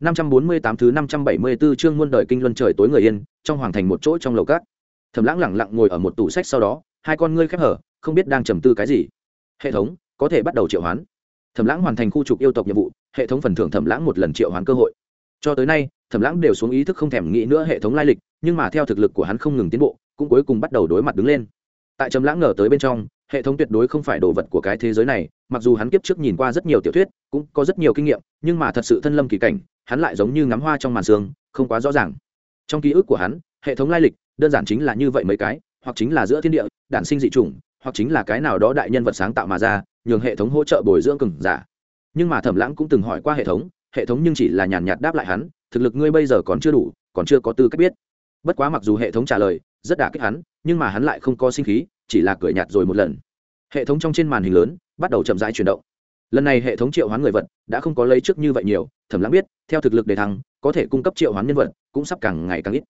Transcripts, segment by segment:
548 thứ 574 chương muôn đời kinh luân trời tối người yên, trong hoàng thành một chỗ trong lầu cát. Thẩm Lãng lặng lặng ngồi ở một tủ sách sau đó, hai con ngươi khép hở, không biết đang trầm tư cái gì. Hệ thống, có thể bắt đầu triệu hoán. Thẩm Lãng hoàn thành khu trục yêu tộc nhiệm vụ, hệ thống phần thưởng Thẩm Lãng một lần triệu hoán cơ hội. Cho tới nay, Thẩm Lãng đều xuống ý thức không thèm nghĩ nữa hệ thống lai lịch, nhưng mà theo thực lực của hắn không ngừng tiến bộ, cũng cuối cùng bắt đầu đối mặt đứng lên. Tại Trầm Lãng ngờ tới bên trong, hệ thống tuyệt đối không phải đồ vật của cái thế giới này, mặc dù hắn kiếp trước nhìn qua rất nhiều tiểu thuyết, cũng có rất nhiều kinh nghiệm, nhưng mà thật sự thân lâm kỳ cảnh, hắn lại giống như ngắm hoa trong màn sương, không quá rõ ràng. Trong ký ức của hắn, hệ thống lai lịch đơn giản chính là như vậy mấy cái, hoặc chính là giữa thiên địa, đản sinh dị chủng, hoặc chính là cái nào đó đại nhân vật sáng tạo mà ra, nhường hệ thống hỗ trợ bồi dưỡng cừng giả. Nhưng mà thẩm lãng cũng từng hỏi qua hệ thống hệ thống nhưng chỉ là nhàn nhạt đáp lại hắn, thực lực ngươi bây giờ còn chưa đủ, còn chưa có tư cách biết. Bất quá mặc dù hệ thống trả lời, rất đả kích hắn, nhưng mà hắn lại không có sinh khí, chỉ là cười nhạt rồi một lần. Hệ thống trong trên màn hình lớn, bắt đầu chậm rãi chuyển động lần này hệ thống triệu hoán người vật đã không có lấy trước như vậy nhiều, thẩm lãng biết, theo thực lực đề thăng, có thể cung cấp triệu hoán nhân vật cũng sắp càng ngày càng ít.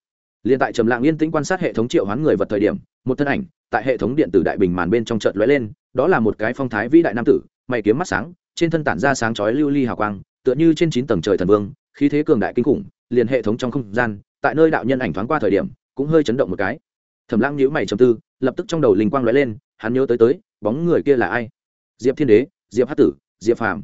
Liền tại trầm lạng yên tĩnh quan sát hệ thống triệu hoán người vật thời điểm, một thân ảnh tại hệ thống điện tử đại bình màn bên trong chợt lóe lên, đó là một cái phong thái vĩ đại nam tử, mày kiếm mắt sáng, trên thân tản ra sáng chói lưu ly hào quang, tựa như trên chín tầng trời thần vương, khí thế cường đại kinh khủng, liền hệ thống trong không gian, tại nơi đạo nhân ảnh thoáng qua thời điểm, cũng hơi chấn động một cái. Thẩm lãng nhíu mày trầm tư, lập tức trong đầu linh quang lóe lên, hắn nhớ tới tới, bóng người kia là ai? Diệp thiên đế, diệp hát tử diệp phàm.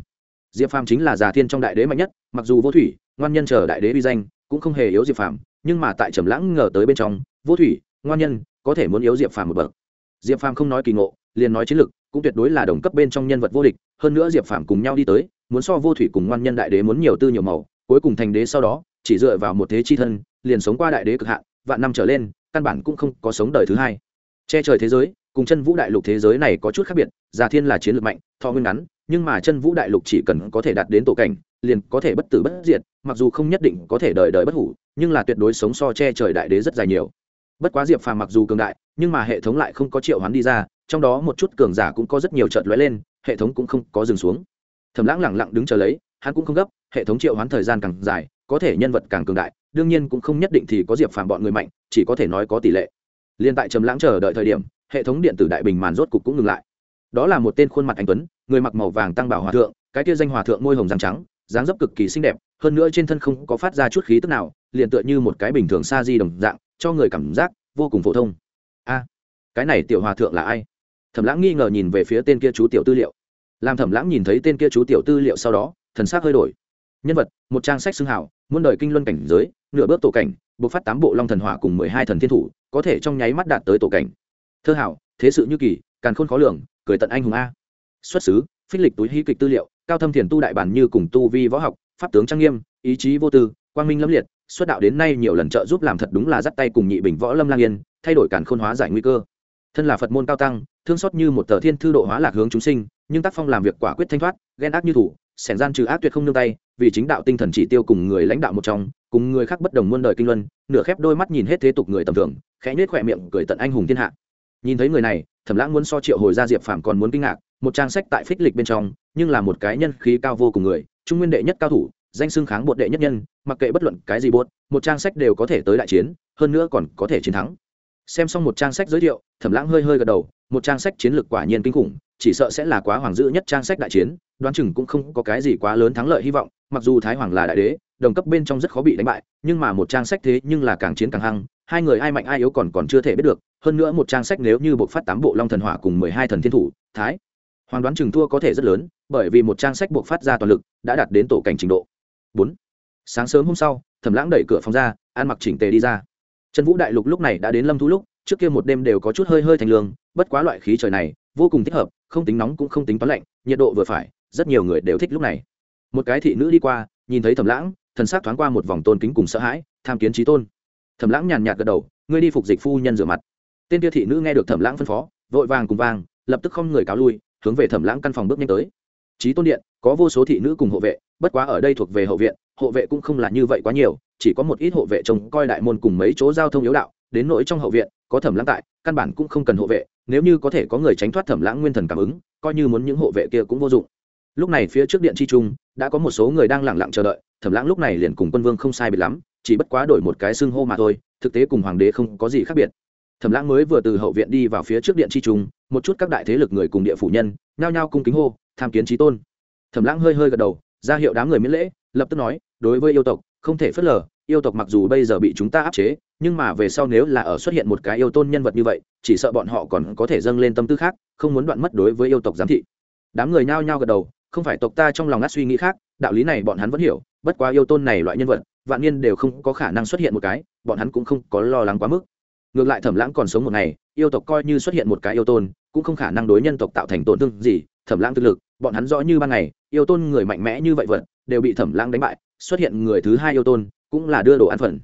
Diệp phàm chính là già thiên trong đại đế mạnh nhất, mặc dù vô thủy, ngoan nhân chờ đại đế uy danh, cũng không hề yếu diệp phàm, nhưng mà tại trầm lãng ngờ tới bên trong, vô thủy, ngoan nhân, có thể muốn yếu diệp phàm một bậc. Diệp phàm không nói kỳ ngộ, liền nói chiến lực, cũng tuyệt đối là đồng cấp bên trong nhân vật vô địch, hơn nữa diệp phàm cùng nhau đi tới, muốn so vô thủy cùng ngoan nhân đại đế muốn nhiều tư nhiều màu, cuối cùng thành đế sau đó, chỉ dựa vào một thế chi thân, liền sống qua đại đế cực hạn, vạn năm trở lên, căn bản cũng không có sống đời thứ hai. Che trời thế giới, cùng chân vũ đại lục thế giới này có chút khác biệt, già thiên là chiến lược mạnh, thọ nguyên ngắn nhưng mà chân vũ đại lục chỉ cần có thể đạt đến tổ cảnh, liền có thể bất tử bất diệt, mặc dù không nhất định có thể đời đời bất hủ, nhưng là tuyệt đối sống so che trời đại đế rất dài nhiều. Bất quá diệp phàm mặc dù cường đại, nhưng mà hệ thống lại không có triệu hoán đi ra, trong đó một chút cường giả cũng có rất nhiều trợt lóe lên, hệ thống cũng không có dừng xuống. Thầm lãng lẳng lặng đứng chờ lấy, hắn cũng không gấp, hệ thống triệu hoán thời gian càng dài, có thể nhân vật càng cường đại, đương nhiên cũng không nhất định thì có diệp phàm bọn người mạnh, chỉ có thể nói có tỷ lệ. Liên tại trầm lãng chờ đợi thời điểm, hệ thống điện tử đại bình màn rốt cục cũng ngừng lại. Đó là một tên khuôn mặt anh tuấn người mặc màu vàng tăng bảo hòa thượng, cái kia danh hòa thượng môi hồng răng trắng, dáng dấp cực kỳ xinh đẹp, hơn nữa trên thân không có phát ra chút khí tức nào, liền tựa như một cái bình thường sa di đồng dạng, cho người cảm giác vô cùng phổ thông. A, cái này tiểu hòa thượng là ai? Thẩm lãng nghi ngờ nhìn về phía tên kia chú tiểu tư liệu. Làm thẩm lãng nhìn thấy tên kia chú tiểu tư liệu sau đó, thần sắc hơi đổi. Nhân vật, một trang sách xưng hảo muôn đời kinh luân cảnh giới, nửa bước tổ cảnh buộc phát tám bộ long thần hỏa cùng mười hai thần thiên thủ, có thể trong nháy mắt đạt tới tổ cảnh. Thơ hảo thế sự như kỳ, càn khôn khó lường, cười tận anh hùng a xuất xứ, phích lịch túi hí kịch tư liệu, cao thâm thiền tu đại bản như cùng tu vi võ học, pháp tướng trang nghiêm, ý chí vô tư, quang minh lâm liệt, xuất đạo đến nay nhiều lần trợ giúp làm thật đúng là dắt tay cùng nhị bình võ lâm lang yên, thay đổi cản khôn hóa giải nguy cơ. Thân là phật môn cao tăng, thương xót như một tờ thiên thư độ hóa lạc hướng chúng sinh, nhưng tác phong làm việc quả quyết thanh thoát, ghen ác như thủ, sẻn gian trừ ác tuyệt không nương tay, vì chính đạo tinh thần chỉ tiêu cùng người lãnh đạo một trong, cùng người khác bất đồng muôn đời kinh luân, nửa khép đôi mắt nhìn hết thế tục người tầm thường, khẽ nhếch khỏe miệng cười tận anh hùng thiên hạ. Nhìn thấy người này thẩm lãng muốn so triệu hồi ra diệp phàm còn muốn kinh ngạc, một trang sách tại phích lịch bên trong, nhưng là một cái nhân khí cao vô cùng người, trung nguyên đệ nhất cao thủ, danh xưng kháng bột đệ nhất nhân, mặc kệ bất luận cái gì bột, một trang sách đều có thể tới đại chiến, hơn nữa còn có thể chiến thắng. Xem xong một trang sách giới thiệu, thẩm lãng hơi hơi gật đầu, một trang sách chiến lược quả nhiên kinh khủng, chỉ sợ sẽ là quá hoàng dữ nhất trang sách đại chiến, đoán chừng cũng không có cái gì quá lớn thắng lợi hy vọng, mặc dù thái hoàng là đại đế, đồng cấp bên trong rất khó bị đánh bại, nhưng mà một trang sách thế nhưng là càng chiến càng hăng hai người ai mạnh ai yếu còn còn chưa thể biết được, hơn nữa một trang sách nếu như buộc phát tám bộ long thần hỏa cùng mười hai thần thiên thủ, thái. Hoàng đoán chừng thua có thể rất lớn, bởi vì một trang sách buộc phát ra toàn lực, đã đạt đến tổ cảnh trình độ. Bốn. Sáng sớm hôm sau, thẩm lãng đẩy cửa phòng ra ăn mặc chỉnh tề đi ra. Trần vũ đại lục lúc này đã đến lâm thu lúc, trước kia một đêm đều có chút hơi hơi thành lương, bất quá loại khí trời này, vô cùng thích hợp, không tính nóng cũng không tính toán lạnh, nhiệt độ vừa phải, rất nhiều người đều thích lúc này. Một cái thị nữ đi qua, nhìn thấy thẩm lãng, thần sắc thoáng qua một vòng tôn kính cùng sợ hãi, tham kiến trí tôn thẩm lãng nhàn nhạt gật đầu, ngươi đi phục dịch phu nhân rửa mặt. Tên kia thị nữ nghe được thẩm lãng phân phó, vội vàng cùng vàng lập tức không người cáo lui, hướng về thẩm lãng căn phòng bước nhanh tới. Trí tôn điện, có vô số thị nữ cùng hộ vệ, bất quá ở đây thuộc về hậu viện, hộ vệ cũng không là như vậy quá nhiều, chỉ có một ít hộ vệ trông coi đại môn cùng mấy chỗ giao thông yếu đạo, đến nỗi trong hậu viện, có thẩm lãng tại, căn bản cũng không cần hộ vệ, nếu như có thể có người tránh thoát thẩm lãng nguyên thần cảm ứng, coi như muốn những hộ vệ kia cũng vô dụng. Lúc này phía trước điện chi trung, đã có một số người đang lẳng lặng chờ đợi, thẩm lãng lúc này liền cùng quân vương không sai biệt lắm chỉ bất quá đổi một cái xưng hô mà thôi, thực tế cùng hoàng đế không có gì khác biệt. Thẩm lãng mới vừa từ hậu viện đi vào phía trước điện tri trung, một chút các đại thế lực người cùng địa phủ nhân, nhao nhao cung kính hô, tham kiến trí tôn. Thẩm lãng hơi hơi gật đầu, ra hiệu đám người miễn lễ, lập tức nói, đối với yêu tộc, không thể phớt lờ, yêu tộc mặc dù bây giờ bị chúng ta áp chế, nhưng mà về sau nếu là ở xuất hiện một cái yêu tôn nhân vật như vậy, chỉ sợ bọn họ còn có thể dâng lên tâm tư khác, không muốn đoạn mất đối với yêu tộc giám thị. Đám người nhao nhao gật đầu, không phải tộc ta trong lòng ngắt suy nghĩ khác, đạo lý này bọn hắn vẫn hiểu, bất quá yêu tôn này loại nhân vật vạn niên đều không có khả năng xuất hiện một cái, bọn hắn cũng không có lo lắng quá mức. Ngược lại thẩm lãng còn sống một ngày, yêu tộc coi như xuất hiện một cái yêu tôn, cũng không khả năng đối nhân tộc tạo thành tổn thương gì. Thẩm lãng thực lực, bọn hắn rõ như ban ngày, yêu tôn người mạnh mẽ như vậy vật, đều bị thẩm lãng đánh bại, xuất hiện người thứ hai yêu tôn, cũng là đưa đồ ăn phần.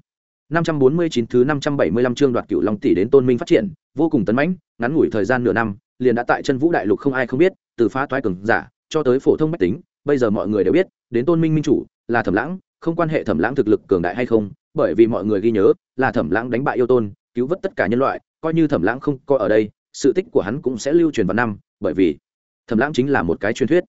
549 thứ 575 chương đoạt cựu long tỷ đến tôn minh phát triển, vô cùng tấn mãnh, ngắn ngủi thời gian nửa năm, liền đã tại chân vũ đại lục không ai không biết, từ phá toái cường giả, cho tới phổ thông máy tính, bây giờ mọi người đều biết, đến tôn minh minh chủ là thẩm lãng không quan hệ thẩm lãng thực lực cường đại hay không, bởi vì mọi người ghi nhớ là thẩm lãng đánh bại yêu tôn, cứu vớt tất cả nhân loại, coi như thẩm lãng không có ở đây, sự tích của hắn cũng sẽ lưu truyền vào năm, bởi vì thẩm lãng chính là một cái truyền thuyết.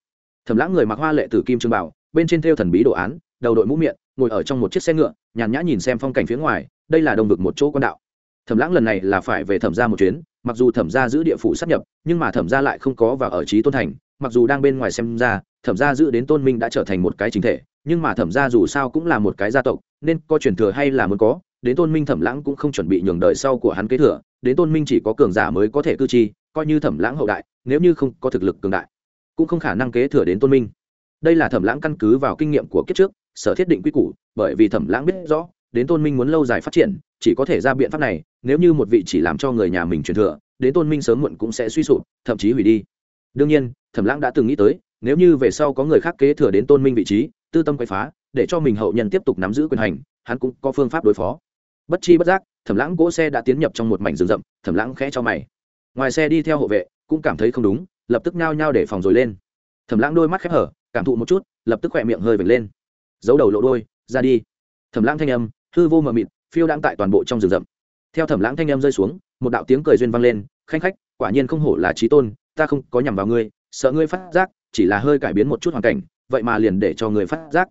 Thẩm lãng người mặc hoa lệ tử kim trương bảo, bên trên thêu thần bí đồ án, đầu đội mũ miệng, ngồi ở trong một chiếc xe ngựa, nhàn nhã nhìn xem phong cảnh phía ngoài, đây là đồng vực một chỗ quan đạo. Thẩm lãng lần này là phải về thẩm ra một chuyến, mặc dù thẩm ra giữ địa phủ sắp nhập, nhưng mà thẩm ra lại không có và ở trí tôn thành, mặc dù đang bên ngoài xem ra, thẩm ra giữ đến tôn minh đã trở thành một cái chính thể nhưng mà thẩm gia dù sao cũng là một cái gia tộc, nên có truyền thừa hay là muốn có, đến tôn minh thẩm lãng cũng không chuẩn bị nhường đời sau của hắn kế thừa, đến tôn minh chỉ có cường giả mới có thể cư chi, coi như thẩm lãng hậu đại, nếu như không có thực lực cường đại, cũng không khả năng kế thừa đến tôn minh. Đây là thẩm lãng căn cứ vào kinh nghiệm của kiếp trước, sở thiết định quy củ, bởi vì thẩm lãng biết rõ, đến tôn minh muốn lâu dài phát triển, chỉ có thể ra biện pháp này, nếu như một vị chỉ làm cho người nhà mình truyền thừa, đến tôn minh sớm muộn cũng sẽ suy sụp, thậm chí hủy đi. Đương nhiên, thẩm lãng đã từng nghĩ tới, nếu như về sau có người khác kế thừa đến tôn minh vị trí tư tâm quay phá, để cho mình hậu nhân tiếp tục nắm giữ quyền hành, hắn cũng có phương pháp đối phó. Bất chi bất giác, thẩm lãng cỗ xe đã tiến nhập trong một mảnh rừng rậm, thẩm lãng khẽ cho mày. Ngoài xe đi theo hộ vệ, cũng cảm thấy không đúng, lập tức nhao nhao để phòng rồi lên. Thẩm lãng đôi mắt khép hở, cảm thụ một chút, lập tức khỏe miệng hơi vểnh lên. Giấu đầu lộ đôi ra đi. Thẩm lãng thanh âm, hư vô mờ mịt, phiêu đang tại toàn bộ trong rừng rậm. Theo thẩm lãng thanh âm rơi xuống, một đạo tiếng cười duyên vang lên, khanh khách, quả nhiên không hổ là trí tôn, ta không có nhằm vào ngươi, sợ ngươi phát giác, chỉ là hơi cải biến một chút hoàn cảnh vậy mà liền để cho người phát giác.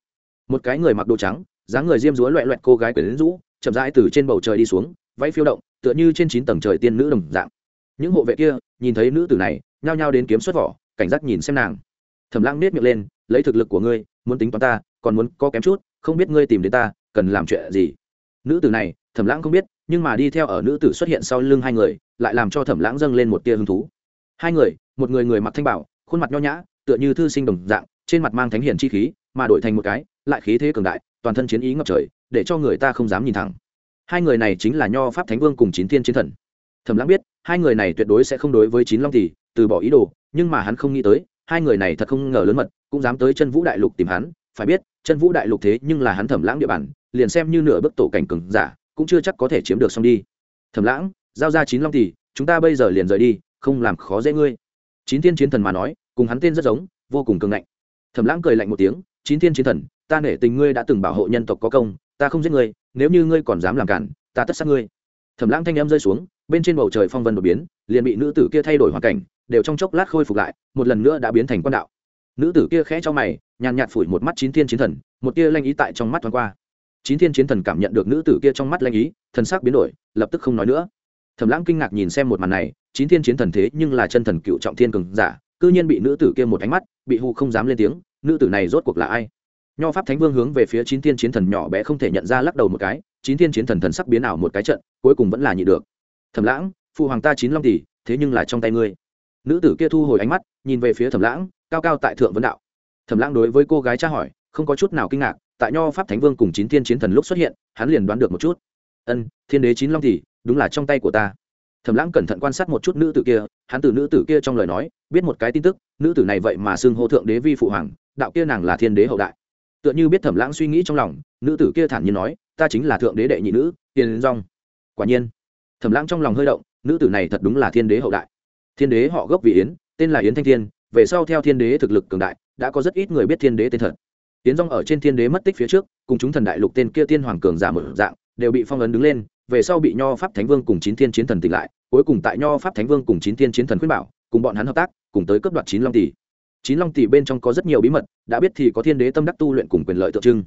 Một cái người mặc đồ trắng, dáng người diêm dúa loẹ loẹt cô gái quyển rũ, chậm rãi từ trên bầu trời đi xuống, váy phiêu động, tựa như trên chín tầng trời tiên nữ đồng dạng. Những hộ vệ kia, nhìn thấy nữ tử này, nhao nhao đến kiếm xuất vỏ, cảnh giác nhìn xem nàng. Thẩm lãng nết miệng lên, lấy thực lực của ngươi, muốn tính toán ta, còn muốn có kém chút, không biết ngươi tìm đến ta, cần làm chuyện gì? Nữ tử này, thẩm lãng không biết, nhưng mà đi theo ở nữ tử xuất hiện sau lưng hai người, lại làm cho thẩm lãng dâng lên một tia hứng thú. Hai người, một người người mặc thanh bảo, khuôn mặt nho nhã, tựa như thư sinh đồng dạng trên mặt mang thánh hiển chi khí, mà đổi thành một cái, lại khí thế cường đại, toàn thân chiến ý ngập trời, để cho người ta không dám nhìn thẳng. Hai người này chính là nho pháp thánh vương cùng chín thiên chiến thần. Thẩm lãng biết, hai người này tuyệt đối sẽ không đối với chín long tỷ từ bỏ ý đồ, nhưng mà hắn không nghĩ tới, hai người này thật không ngờ lớn mật, cũng dám tới chân vũ đại lục tìm hắn. Phải biết, chân vũ đại lục thế nhưng là hắn thẩm lãng địa bàn, liền xem như nửa bước tổ cảnh cường giả, cũng chưa chắc có thể chiếm được xong đi. Thẩm lãng, giao ra chín long tỷ chúng ta bây giờ liền rời đi, không làm khó dễ ngươi. Chín thiên chiến thần mà nói, cùng hắn tên rất giống, vô cùng cường ngạnh thẩm lãng cười lạnh một tiếng, chín thiên chiến thần, ta nể tình ngươi đã từng bảo hộ nhân tộc có công, ta không giết ngươi, nếu như ngươi còn dám làm cản, ta tất sát ngươi. Thẩm lãng thanh âm rơi xuống, bên trên bầu trời phong vân đột biến, liền bị nữ tử kia thay đổi hoàn cảnh, đều trong chốc lát khôi phục lại, một lần nữa đã biến thành quan đạo. Nữ tử kia khẽ cho mày, nhàn nhạt phủi một mắt chín thiên chiến thần, một tia lanh ý tại trong mắt thoáng qua. Chín thiên chiến thần cảm nhận được nữ tử kia trong mắt lanh ý, thần sắc biến đổi, lập tức không nói nữa. Thẩm lãng kinh ngạc nhìn xem một màn này, chín thiên chiến thần thế nhưng là chân thần cựu trọng thiên cường giả cư nhiên bị nữ tử kia một ánh mắt, bị hù không dám lên tiếng, nữ tử này rốt cuộc là ai? Nho pháp thánh vương hướng về phía chín thiên chiến thần nhỏ bé không thể nhận ra lắc đầu một cái, chín thiên chiến thần thần sắc biến ảo một cái trận, cuối cùng vẫn là nhị được. Thẩm lãng, phụ hoàng ta chín long tỷ, thế nhưng là trong tay ngươi. Nữ tử kia thu hồi ánh mắt, nhìn về phía thẩm lãng, cao cao tại thượng vấn đạo. Thẩm lãng đối với cô gái tra hỏi, không có chút nào kinh ngạc, tại nho pháp thánh vương cùng chín thiên chiến thần lúc xuất hiện, hắn liền đoán được một chút. Ân, thiên đế chín long tỷ, đúng là trong tay của ta. Thẩm lãng cẩn thận quan sát một chút nữ tử kia hắn từ nữ tử kia trong lời nói, biết một cái tin tức, nữ tử này vậy mà xưng hô thượng đế vi phụ hoàng, đạo kia nàng là thiên đế hậu đại. Tựa như biết thẩm lãng suy nghĩ trong lòng, nữ tử kia thản nhiên nói, ta chính là thượng đế đệ nhị nữ, tiền rong quả nhiên, thẩm lãng trong lòng hơi động, nữ tử này thật đúng là thiên đế hậu đại. Thiên đế họ gốc vị yến, tên là yến thanh thiên, về sau theo thiên đế thực lực cường đại, đã có rất ít người biết thiên đế tên thật. Yến rong ở trên thiên đế mất tích phía trước, cùng chúng thần đại lục tên kia tiên hoàng cường giả một dạng, đều bị phong ấn đứng lên, về sau bị nho pháp thánh vương cùng chín thiên chiến thần tỉnh lại cuối cùng tại nho pháp thánh vương cùng chín thiên chiến thần khuyên bảo, cùng bọn hắn hợp tác, cùng tới cấp đoạt chín long tỷ. Chín long tỷ bên trong có rất nhiều bí mật, đã biết thì có thiên đế tâm đắc tu luyện cùng quyền lợi tượng trưng.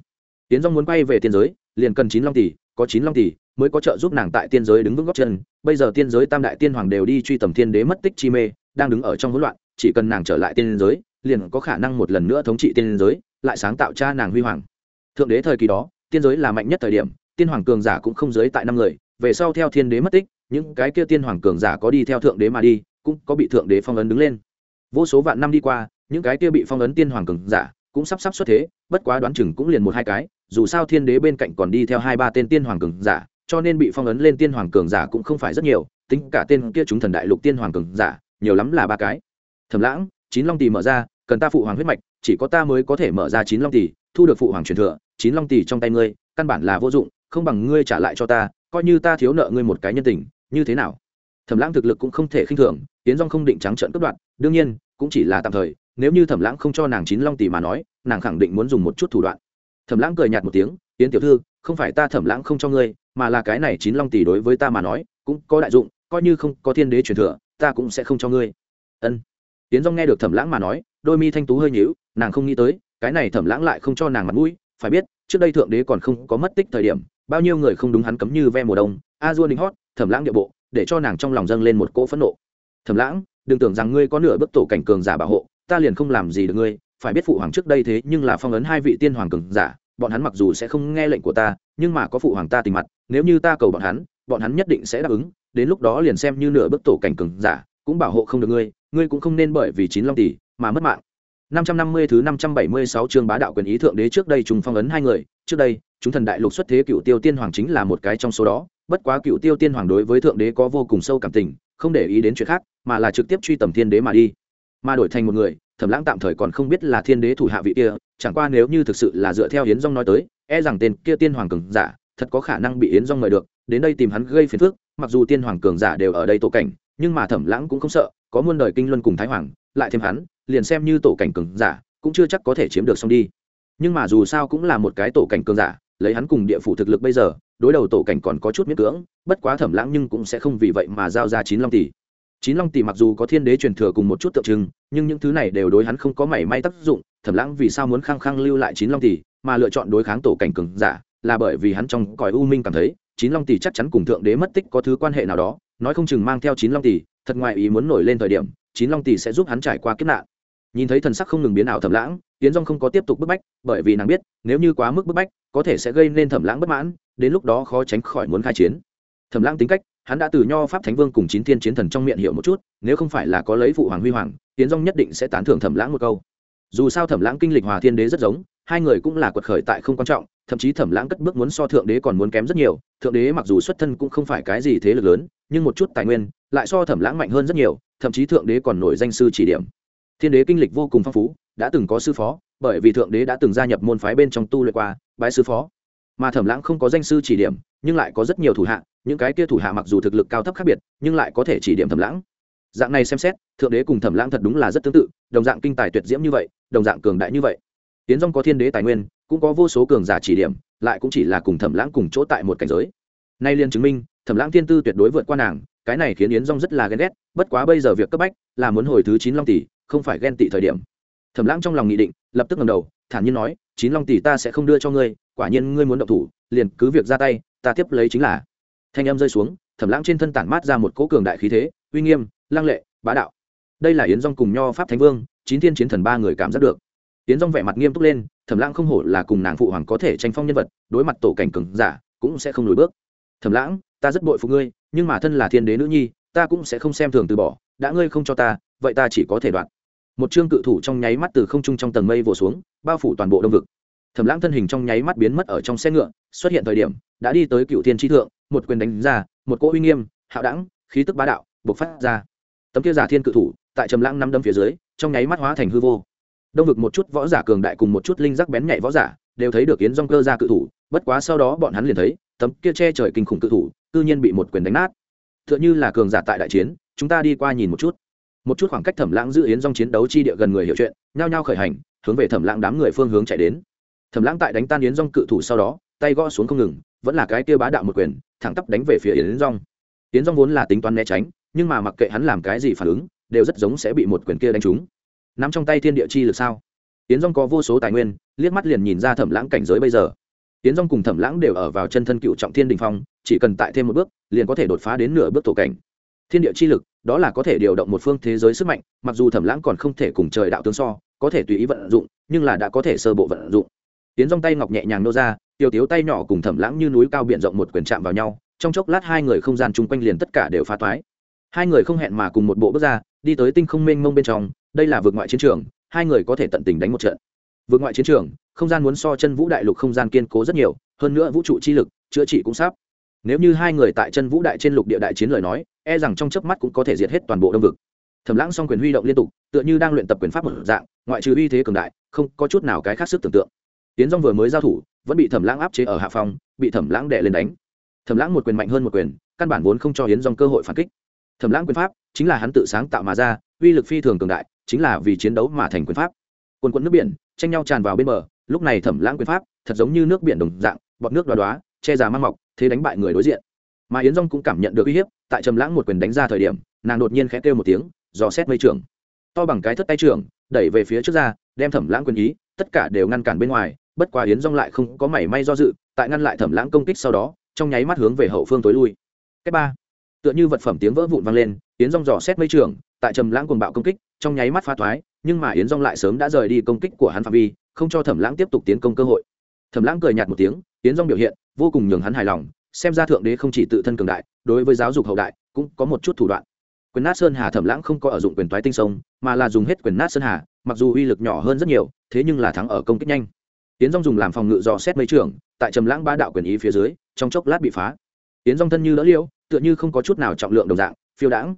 Tiến dong muốn quay về tiên giới, liền cần chín long tỷ, có chín long tỷ mới có trợ giúp nàng tại tiên giới đứng vững góc chân. Bây giờ tiên giới tam đại tiên hoàng đều đi truy tầm thiên đế mất tích chi mê, đang đứng ở trong hỗn loạn, chỉ cần nàng trở lại tiên giới, liền có khả năng một lần nữa thống trị tiên giới, lại sáng tạo cha nàng huy hoàng. Thượng đế thời kỳ đó, tiên giới là mạnh nhất thời điểm, tiên hoàng cường giả cũng không giới tại năm người, về sau theo thiên đế mất tích những cái kia tiên hoàng cường giả có đi theo thượng đế mà đi, cũng có bị thượng đế phong ấn đứng lên. Vô số vạn năm đi qua, những cái kia bị phong ấn tiên hoàng cường giả cũng sắp sắp xuất thế, bất quá đoán chừng cũng liền một hai cái, dù sao thiên đế bên cạnh còn đi theo hai ba tên tiên hoàng cường giả, cho nên bị phong ấn lên tiên hoàng cường giả cũng không phải rất nhiều, tính cả tên kia chúng thần đại lục tiên hoàng cường giả, nhiều lắm là ba cái. Thầm lãng, chín long tỷ mở ra, cần ta phụ hoàng huyết mạch, chỉ có ta mới có thể mở ra chín long tỷ thu được phụ hoàng truyền thừa, chín long tỷ trong tay ngươi, căn bản là vô dụng, không bằng ngươi trả lại cho ta, coi như ta thiếu nợ ngươi một cái nhân tình như thế nào? Thẩm lãng thực lực cũng không thể khinh thường tiến dong không định trắng trợn cướp đoạt, đương nhiên, cũng chỉ là tạm thời, nếu như thẩm lãng không cho nàng chín long tỷ mà nói, nàng khẳng định muốn dùng một chút thủ đoạn. Thẩm lãng cười nhạt một tiếng tiến tiểu thư, không phải ta thẩm lãng không cho ngươi, mà là cái này chín long tỷ đối với ta mà nói, cũng có đại dụng, coi như không có thiên đế truyền thừa, ta cũng sẽ không cho ngươi. Ân. Tiến dong nghe được thẩm lãng mà nói, đôi mi thanh tú hơi nhíu, nàng không nghĩ tới, cái này thẩm lãng lại không cho nàng mặt mũi, phải biết, trước đây thượng đế còn không có mất tích thời điểm, bao nhiêu người không đúng hắn cấm như ve mùa đông, a dua đình hót thẩm lãng địa bộ để cho nàng trong lòng dâng lên một cỗ phẫn nộ. Thẩm lãng đừng tưởng rằng ngươi có nửa bức tổ cảnh cường giả bảo hộ ta liền không làm gì được ngươi. Phải biết phụ hoàng trước đây thế nhưng là phong ấn hai vị tiên hoàng cường giả bọn hắn mặc dù sẽ không nghe lệnh của ta nhưng mà có phụ hoàng ta tình mặt nếu như ta cầu bọn hắn bọn hắn nhất định sẽ đáp ứng. Đến lúc đó liền xem như nửa bức tổ cảnh cường giả cũng bảo hộ không được ngươi ngươi cũng không nên bởi vì chín long tỷ mà mất mạng. 550 thứ 576 chương bá đạo quyền ý thượng đế trước đây trùng phong ấn hai người, trước đây, chúng thần đại lục xuất thế cựu tiêu tiên hoàng chính là một cái trong số đó, bất quá cựu tiêu tiên hoàng đối với thượng đế có vô cùng sâu cảm tình, không để ý đến chuyện khác, mà là trực tiếp truy tầm thiên đế mà đi. Mà đổi thành một người, Thẩm Lãng tạm thời còn không biết là thiên đế thủ hạ vị kia, chẳng qua nếu như thực sự là dựa theo Yến Dung nói tới, e rằng tên kia tiên hoàng cường giả, thật có khả năng bị Yến Dung mời được, đến đây tìm hắn gây phiền phức, mặc dù tiên hoàng cường giả đều ở đây tổ cảnh, nhưng mà Thẩm Lãng cũng không sợ, có muôn đời kinh luân cùng thái hoàng, lại thêm hắn, liền xem như tổ cảnh cường giả cũng chưa chắc có thể chiếm được xong đi nhưng mà dù sao cũng là một cái tổ cảnh cường giả lấy hắn cùng địa phủ thực lực bây giờ, đối đầu tổ cảnh còn có chút miễn cưỡng, bất quá thẩm lãng nhưng cũng sẽ không vì vậy mà giao ra chín long tỷ. Chín long tỷ mặc dù có thiên đế truyền thừa cùng một chút tượng trưng, nhưng những thứ này đều đối hắn không có mảy may tác dụng, thẩm lãng vì sao muốn khăng khăng lưu lại chín long tỷ, mà lựa chọn đối kháng tổ cảnh cường giả, là bởi vì hắn trong cõi u minh cảm thấy, chín long tỷ chắc chắn cùng thượng đế mất tích có thứ quan hệ nào đó, nói không chừng mang theo chín long tỷ, thật ngoại ý muốn nổi lên thời điểm, chín long tỷ sẽ giúp hắn trải qua kiếp nạn. Nhìn thấy thần sắc không ngừng biến ảo thẩm lãng tiến dung không có tiếp tục bức bách, bởi vì nàng biết, nếu như quá mức bức bách, có thể sẽ gây nên thẩm lãng bất mãn, đến lúc đó khó tránh khỏi muốn khai chiến. Thẩm lãng tính cách, hắn đã từ nho pháp thánh vương cùng chín thiên chiến thần trong miệng hiểu một chút, nếu không phải là có lấy phụ hoàng huy hoàng tiến dung nhất định sẽ tán thưởng thẩm lãng một câu. Dù sao thẩm lãng kinh lịch hòa thiên đế rất giống, hai người cũng là quật khởi tại không quan trọng, thậm chí thẩm lãng cất bước muốn so thượng đế còn muốn kém rất nhiều, thượng đế mặc dù xuất thân cũng không phải cái gì thế lực lớn, nhưng một chút tài nguyên lại so thẩm lãng mạnh hơn rất nhiều, thậm chí thượng đế còn nổi danh sư chỉ điểm. Thiên đế kinh lịch vô cùng phong phú đã từng có sư phó, bởi vì thượng đế đã từng gia nhập môn phái bên trong tu luyện qua, bái sư phó. Mà thẩm lãng không có danh sư chỉ điểm, nhưng lại có rất nhiều thủ hạ, những cái kia thủ hạ mặc dù thực lực cao thấp khác biệt, nhưng lại có thể chỉ điểm thẩm lãng. Dạng này xem xét, thượng đế cùng thẩm lãng thật đúng là rất tương tự, đồng dạng kinh tài tuyệt diễm như vậy, đồng dạng cường đại như vậy. Tiến dong có thiên đế tài nguyên, cũng có vô số cường giả chỉ điểm, lại cũng chỉ là cùng thẩm lãng cùng chỗ tại một cảnh giới. Nay liên chứng minh, thẩm lãng thiên tư tuyệt đối vượt qua nàng, cái này khiến yến dong rất là ghen ghét, bất quá bây giờ việc cấp bách là muốn hồi thứ chín long tỷ, không phải ghen tị thời điểm thẩm lãng trong lòng nghị định, lập tức ngầm đầu, thản nhiên nói, chín long tỷ ta sẽ không đưa cho ngươi, quả nhiên ngươi muốn động thủ, liền cứ việc ra tay, ta tiếp lấy chính là. Thanh âm rơi xuống, thẩm lãng trên thân tản mát ra một cỗ cường đại khí thế, uy nghiêm lang lệ, bá đạo. Đây là yến dong cùng nho pháp thánh vương, chín thiên chiến thần ba người cảm giác được. Yến dong vẻ mặt nghiêm túc lên, thẩm lãng không hổ là cùng nàng phụ hoàng có thể tranh phong nhân vật, đối mặt tổ cảnh cường giả, cũng sẽ không lùi bước. Thẩm lãng, ta rất bội phục ngươi, nhưng mà thân là thiên đế nữ nhi, ta cũng sẽ không xem thường từ bỏ, đã ngươi không cho ta, vậy ta chỉ có thể đoạn một chương cự thủ trong nháy mắt từ không trung trong tầng mây vồ xuống, bao phủ toàn bộ đông vực. Thẩm lãng thân hình trong nháy mắt biến mất ở trong xe ngựa, xuất hiện thời điểm, đã đi tới cựu thiên tri thượng, một quyền đánh ra, một cỗ uy nghiêm, hạo đẳng, khí tức bá đạo, bộc phát ra. Tấm kia giả thiên cự thủ, tại trầm lãng năm đâm phía dưới, trong nháy mắt hóa thành hư vô. Đông vực một chút võ giả cường đại cùng một chút linh giác bén nhạy võ giả, đều thấy được yến dong cơ ra cự thủ, bất quá sau đó bọn hắn liền thấy, tấm kia che trời kinh khủng cự thủ, cư nhiên bị một quyền đánh nát. Tựa như là cường giả tại đại chiến, chúng ta đi qua nhìn một chút một chút khoảng cách thẩm lãng giữ yến dong chiến đấu chi địa gần người hiểu chuyện, nhao nhao khởi hành, hướng về thẩm lãng đám người phương hướng chạy đến. Thẩm lãng tại đánh tan yến dong cự thủ sau đó, tay gõ xuống không ngừng, vẫn là cái kia bá đạo một quyền, thẳng tắp đánh về phía yến dong yến dong vốn là tính toán né tránh, nhưng mà mặc kệ hắn làm cái gì phản ứng, đều rất giống sẽ bị một quyền kia đánh trúng. Nắm trong tay thiên địa chi lực sao? Yến dong có vô số tài nguyên, liếc mắt liền nhìn ra thẩm lãng cảnh giới bây giờ. Yến dong cùng thẩm lãng đều ở vào chân thân cựu trọng thiên đình phong, chỉ cần tại thêm một bước, liền có thể đột phá đến nửa bước tổ cảnh. Thiên địa chi lực đó là có thể điều động một phương thế giới sức mạnh, mặc dù thẩm lãng còn không thể cùng trời đạo tương so, có thể tùy ý vận dụng, nhưng là đã có thể sơ bộ vận dụng. Tiến dòng tay ngọc nhẹ nhàng nô ra tiêu tiếu tay nhỏ cùng thẩm lãng như núi cao biển rộng một quyền chạm vào nhau, trong chốc lát hai người không gian chung quanh liền tất cả đều phá toái. Hai người không hẹn mà cùng một bộ bước ra, đi tới tinh không mênh mông bên trong, đây là vượt ngoại chiến trường, hai người có thể tận tình đánh một trận. Vượt ngoại chiến trường, không gian muốn so chân vũ đại lục không gian kiên cố rất nhiều, hơn nữa vũ trụ chi lực, chữa trị cũng sắp. Nếu như hai người tại chân vũ đại trên lục địa đại chiến lời nói e rằng trong chớp mắt cũng có thể diệt hết toàn bộ đông vực. Thẩm lãng song quyền huy động liên tục, tựa như đang luyện tập quyền pháp một dạng, ngoại trừ uy thế cường đại, không có chút nào cái khác sức tưởng tượng. Tiến dong vừa mới giao thủ, vẫn bị thẩm lãng áp chế ở hạ phòng bị thẩm lãng đè lên đánh. Thẩm lãng một quyền mạnh hơn một quyền, căn bản vốn không cho hiến dong cơ hội phản kích. Thẩm lãng quyền pháp chính là hắn tự sáng tạo mà ra, uy lực phi thường cường đại, chính là vì chiến đấu mà thành quyền pháp. Quần quận nước biển, tranh nhau tràn vào bên bờ, lúc này thẩm lãng quyền pháp thật giống như nước biển đồng dạng, bọt nước đoá đoá che già mang mọc, thế đánh bại người đối diện mà yến dong cũng cảm nhận được uy hiếp, tại trầm lãng một quyền đánh ra thời điểm, nàng đột nhiên khẽ kêu một tiếng, dò xét mây trưởng. To bằng cái thất tay trưởng, đẩy về phía trước ra, đem thẩm lãng quyền ý, tất cả đều ngăn cản bên ngoài, bất quá yến dong lại không có mảy may do dự, tại ngăn lại thẩm lãng công kích sau đó, trong nháy mắt hướng về hậu phương tối lui. Cách ba, tựa như vật phẩm tiếng vỡ vụn vang lên, yến dong dò xét mây trưởng, tại trầm lãng cuồng bạo công kích, trong nháy mắt phá thoái, nhưng mà yến dong lại sớm đã rời đi công kích của hắn phạm vi, không cho thẩm lãng tiếp tục tiến công cơ hội. Thẩm lãng cười nhạt một tiếng, yến dong biểu hiện vô cùng nhường hắn hài lòng xem ra thượng đế không chỉ tự thân cường đại đối với giáo dục hậu đại cũng có một chút thủ đoạn. Quyền nát sơn hà thẩm lãng không có ở dụng quyền toái tinh sông mà là dùng hết quyền nát sơn hà mặc dù uy lực nhỏ hơn rất nhiều thế nhưng là thắng ở công kích nhanh. Tiến dong dùng làm phòng ngự dò xét mấy trường tại trầm lãng ba đạo quyền ý phía dưới trong chốc lát bị phá. Tiến dong thân như đỡ liêu, tựa như không có chút nào trọng lượng đồng dạng phiêu đãng.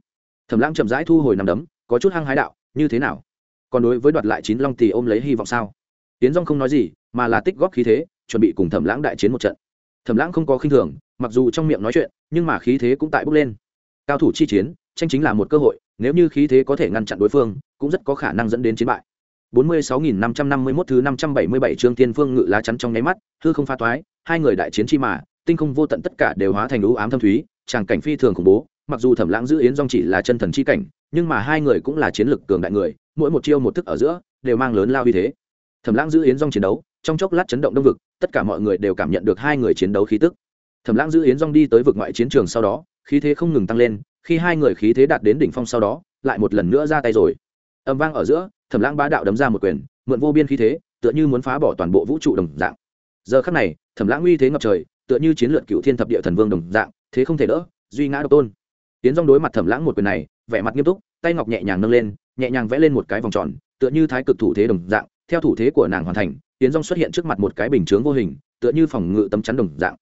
Thẩm lãng chậm rãi thu hồi nằm đấm có chút hăng hái đạo như thế nào? Còn đối với đoạt lại chín long thì ôm lấy hy vọng sao? Tiến dong không nói gì mà là tích góp khí thế chuẩn bị cùng thẩm lãng đại chiến một trận. Thẩm lãng không có khinh thường mặc dù trong miệng nói chuyện, nhưng mà khí thế cũng tại bốc lên. Cao thủ chi chiến, tranh chính là một cơ hội, nếu như khí thế có thể ngăn chặn đối phương, cũng rất có khả năng dẫn đến chiến bại. 46.551 thứ 577 chương tiên phương ngự lá chắn trong nháy mắt, hư không pha toái, hai người đại chiến chi mà, tinh không vô tận tất cả đều hóa thành lũ ám thâm thúy, tràng cảnh phi thường khủng bố, mặc dù thẩm lãng giữ yến dong chỉ là chân thần chi cảnh, nhưng mà hai người cũng là chiến lực cường đại người, mỗi một chiêu một thức ở giữa, đều mang lớn lao uy thế. Thẩm lãng giữ yến dong chiến đấu, trong chốc lát chấn động đông vực, tất cả mọi người đều cảm nhận được hai người chiến đấu khí tức thẩm lãng giữ yến rong đi tới vực ngoại chiến trường sau đó, khí thế không ngừng tăng lên, khi hai người khí thế đạt đến đỉnh phong sau đó, lại một lần nữa ra tay rồi. Âm vang ở giữa, thẩm lãng bá đạo đấm ra một quyền, mượn vô biên khí thế, tựa như muốn phá bỏ toàn bộ vũ trụ đồng dạng. Giờ khắc này, thẩm lãng uy thế ngập trời, tựa như chiến lược cựu thiên thập địa thần vương đồng dạng, thế không thể đỡ, duy ngã độc tôn. Tiến rong đối mặt thẩm lãng một quyền này, vẻ mặt nghiêm túc, tay ngọc nhẹ nhàng nâng lên, nhẹ nhàng vẽ lên một cái vòng tròn, tựa như thái cực thủ thế đồng dạng, theo thủ thế của nàng hoàn thành tiến rong xuất hiện trước mặt một cái bình chướng vô hình, tựa như phòng ngự tấm chắn đồng dạng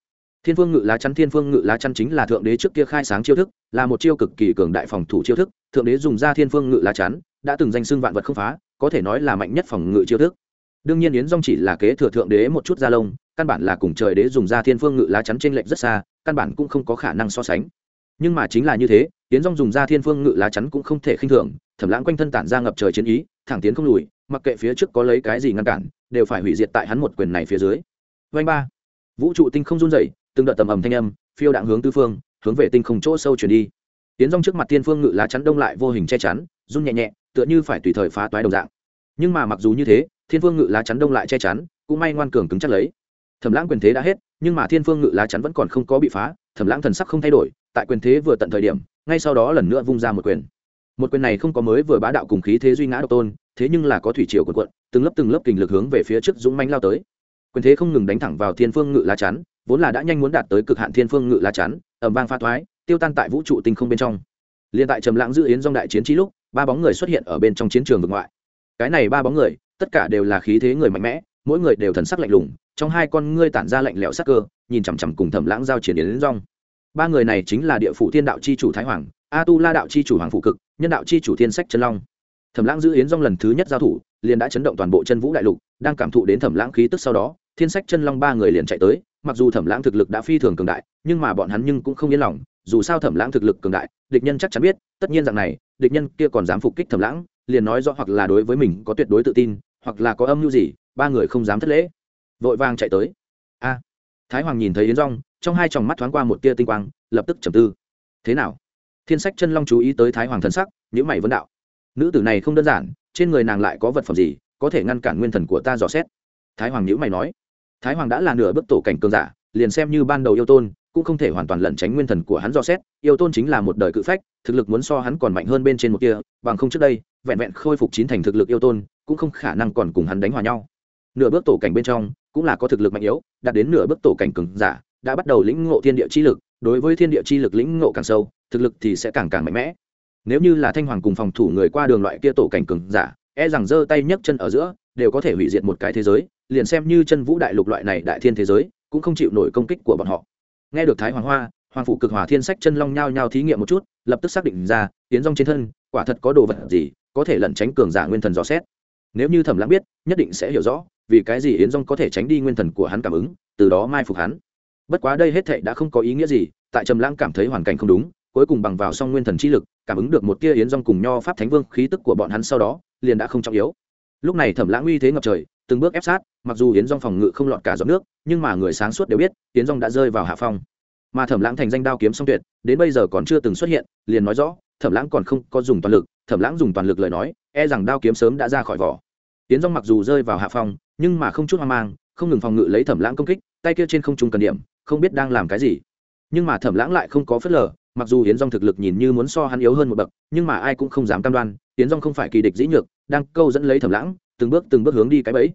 thiên phương ngự lá chắn, thiên phương ngự lá chắn chính là thượng đế trước kia khai sáng chiêu thức, là một chiêu cực kỳ cường đại phòng thủ chiêu thức. Thượng đế dùng ra thiên phương ngự lá chắn, đã từng danh xưng vạn vật không phá, có thể nói là mạnh nhất phòng ngự chiêu thức. Đương nhiên yến dong chỉ là kế thừa thượng đế một chút gia lông, căn bản là cùng trời đế dùng ra thiên phương ngự lá chắn trên lệnh rất xa, căn bản cũng không có khả năng so sánh. Nhưng mà chính là như thế, yến dong dùng ra thiên phương ngự lá chắn cũng không thể khinh thường, thẩm lãng quanh thân tản ra ngập trời chiến ý, thẳng tiến không lùi, mặc kệ phía trước có lấy cái gì ngăn cản, đều phải hủy diệt tại hắn một quyền này phía dưới. Vanh ba. Vũ trụ tinh không run rẩy từng đợt tầm ầm thanh âm, phiêu đạn hướng tư phương, hướng về tinh không chỗ sâu chuyển đi. Tiến rong trước mặt tiên phương ngự lá chắn đông lại vô hình che chắn, run nhẹ nhẹ, tựa như phải tùy thời phá toái đồng dạng. Nhưng mà mặc dù như thế thiên phương ngự lá chắn đông lại che chắn, cũng may ngoan cường cứng chắc lấy. Thẩm lãng quyền thế đã hết, nhưng mà thiên phương ngự lá chắn vẫn còn không có bị phá, thẩm lãng thần sắc không thay đổi, tại quyền thế vừa tận thời điểm, ngay sau đó lần nữa vung ra một quyền. Một quyền này không có mới vừa bá đạo cùng khí thế duy ngã độc tôn, thế nhưng là có thủy triều quần quận từng lớp từng lớp kình lực hướng về phía trước dũng manh lao tới. Quyền thế không ngừng đánh thẳng vào thiên phương ngự lá chắn vốn là đã nhanh muốn đạt tới cực hạn thiên phương ngự lá chắn ẩm vang pha thoái, tiêu tan tại vũ trụ tinh không bên trong. Liên tại trầm lãng giữ yến dong đại chiến trí lúc, ba bóng người xuất hiện ở bên trong chiến trường vực ngoại. Cái này ba bóng người, tất cả đều là khí thế người mạnh mẽ, mỗi người đều thần sắc lạnh lùng, trong hai con ngươi tản ra lạnh lẽo sắc cơ, nhìn chằm chằm cùng thẩm lãng giao chiến yến dong ba người này chính là địa phủ thiên đạo chi chủ thái hoàng a tu la đạo chi chủ hoàng phụ cực, nhân đạo chi chủ thiên sách chân long. Thẩm lãng giữ yến dong lần thứ nhất giao thủ, liền đã chấn động toàn bộ chân vũ đại lục, đang cảm thụ đến thẩm lãng khí tức sau đó thiên sách chân long ba người liền chạy tới, mặc dù thẩm lãng thực lực đã phi thường cường đại, nhưng mà bọn hắn nhưng cũng không yên lòng, dù sao thẩm lãng thực lực cường đại, địch nhân chắc chắn biết, tất nhiên rằng này, địch nhân kia còn dám phục kích thẩm lãng, liền nói rõ hoặc là đối với mình có tuyệt đối tự tin, hoặc là có âm mưu gì, ba người không dám thất lễ. Vội vàng chạy tới. A! Thái hoàng nhìn thấy yến rong trong hai tròng mắt thoáng qua một tia tinh quang, lập tức trầm tư. Thế nào? Thiên sách chân long chú ý tới thái hoàng thần sắc những mày vấn đạo. Nữ tử này không đơn giản, trên người nàng lại có vật phẩm gì, có thể ngăn cản nguyên thần của ta dò xét? Thái hoàng nhữ mày nói thái hoàng đã là nửa bước tổ cảnh cường giả, liền xem như ban đầu yêu tôn, cũng không thể hoàn toàn lẩn tránh nguyên thần của hắn do xét. Yêu tôn chính là một đời cự phách, thực lực muốn so hắn còn mạnh hơn bên trên một kia bằng không trước đây, vẹn vẹn khôi phục chín thành thực lực yêu tôn, cũng không khả năng còn cùng hắn đánh hòa nhau. Nửa bước tổ cảnh bên trong, cũng là có thực lực mạnh yếu, đạt đến nửa bước tổ cảnh cường giả, đã bắt đầu lĩnh ngộ thiên địa chi lực. Đối với thiên địa chi lực lĩnh ngộ càng sâu, thực lực thì sẽ càng càng mạnh mẽ. Nếu như là thanh hoàng cùng phòng thủ người qua đường loại kia tổ cảnh cường giả e rằng giơ tay nhấc chân ở giữa đều có thể hủy diệt một cái thế giới, liền xem như chân vũ đại lục loại này đại thiên thế giới, cũng không chịu nổi công kích của bọn họ. Nghe được thái hoàng hoa, hoàng phụ cực hòa thiên sách chân long nhao nhao thí nghiệm một chút, lập tức xác định ra, tiến rong trên thân, quả thật có đồ vật gì, có thể lẩn tránh cường giả nguyên thần dò xét. Nếu như thẩm lãng biết, nhất định sẽ hiểu rõ, vì cái gì yến rong có thể tránh đi nguyên thần của hắn cảm ứng, từ đó mai phục hắn. Bất quá đây hết thệ đã không có ý nghĩa gì, tại trầm lãng cảm thấy hoàn cảnh không đúng, cuối cùng bằng vào song nguyên thần chi lực, cảm ứng được một tia yến rong cùng nho pháp thánh vương khí tức của bọn hắn sau đó, liền đã không trọng yếu lúc này thẩm lãng uy thế ngập trời, từng bước ép sát, mặc dù yến rong phòng ngự không lọt cả giọt nước, nhưng mà người sáng suốt đều biết, yến rong đã rơi vào hạ phong. Mà thẩm lãng thành danh đao kiếm song tuyệt, đến bây giờ còn chưa từng xuất hiện, liền nói rõ, thẩm lãng còn không có dùng toàn lực, thẩm lãng dùng toàn lực lời nói e rằng đao kiếm sớm đã ra khỏi vỏ. Yến rong mặc dù rơi vào hạ phong, nhưng mà không chút hoang mang, không ngừng phòng ngự lấy thẩm lãng công kích, tay kia trên không trung cần điểm, không biết đang làm cái gì. Nhưng mà thẩm lãng lại không có phớt lờ, mặc dù yến rong thực lực nhìn như muốn so hắn yếu hơn một bậc, nhưng mà ai cũng không dám cam đoan Yến Dung không phải kỳ địch dĩ nhược, đang câu dẫn lấy thẩm lãng, từng bước từng bước hướng đi cái bẫy.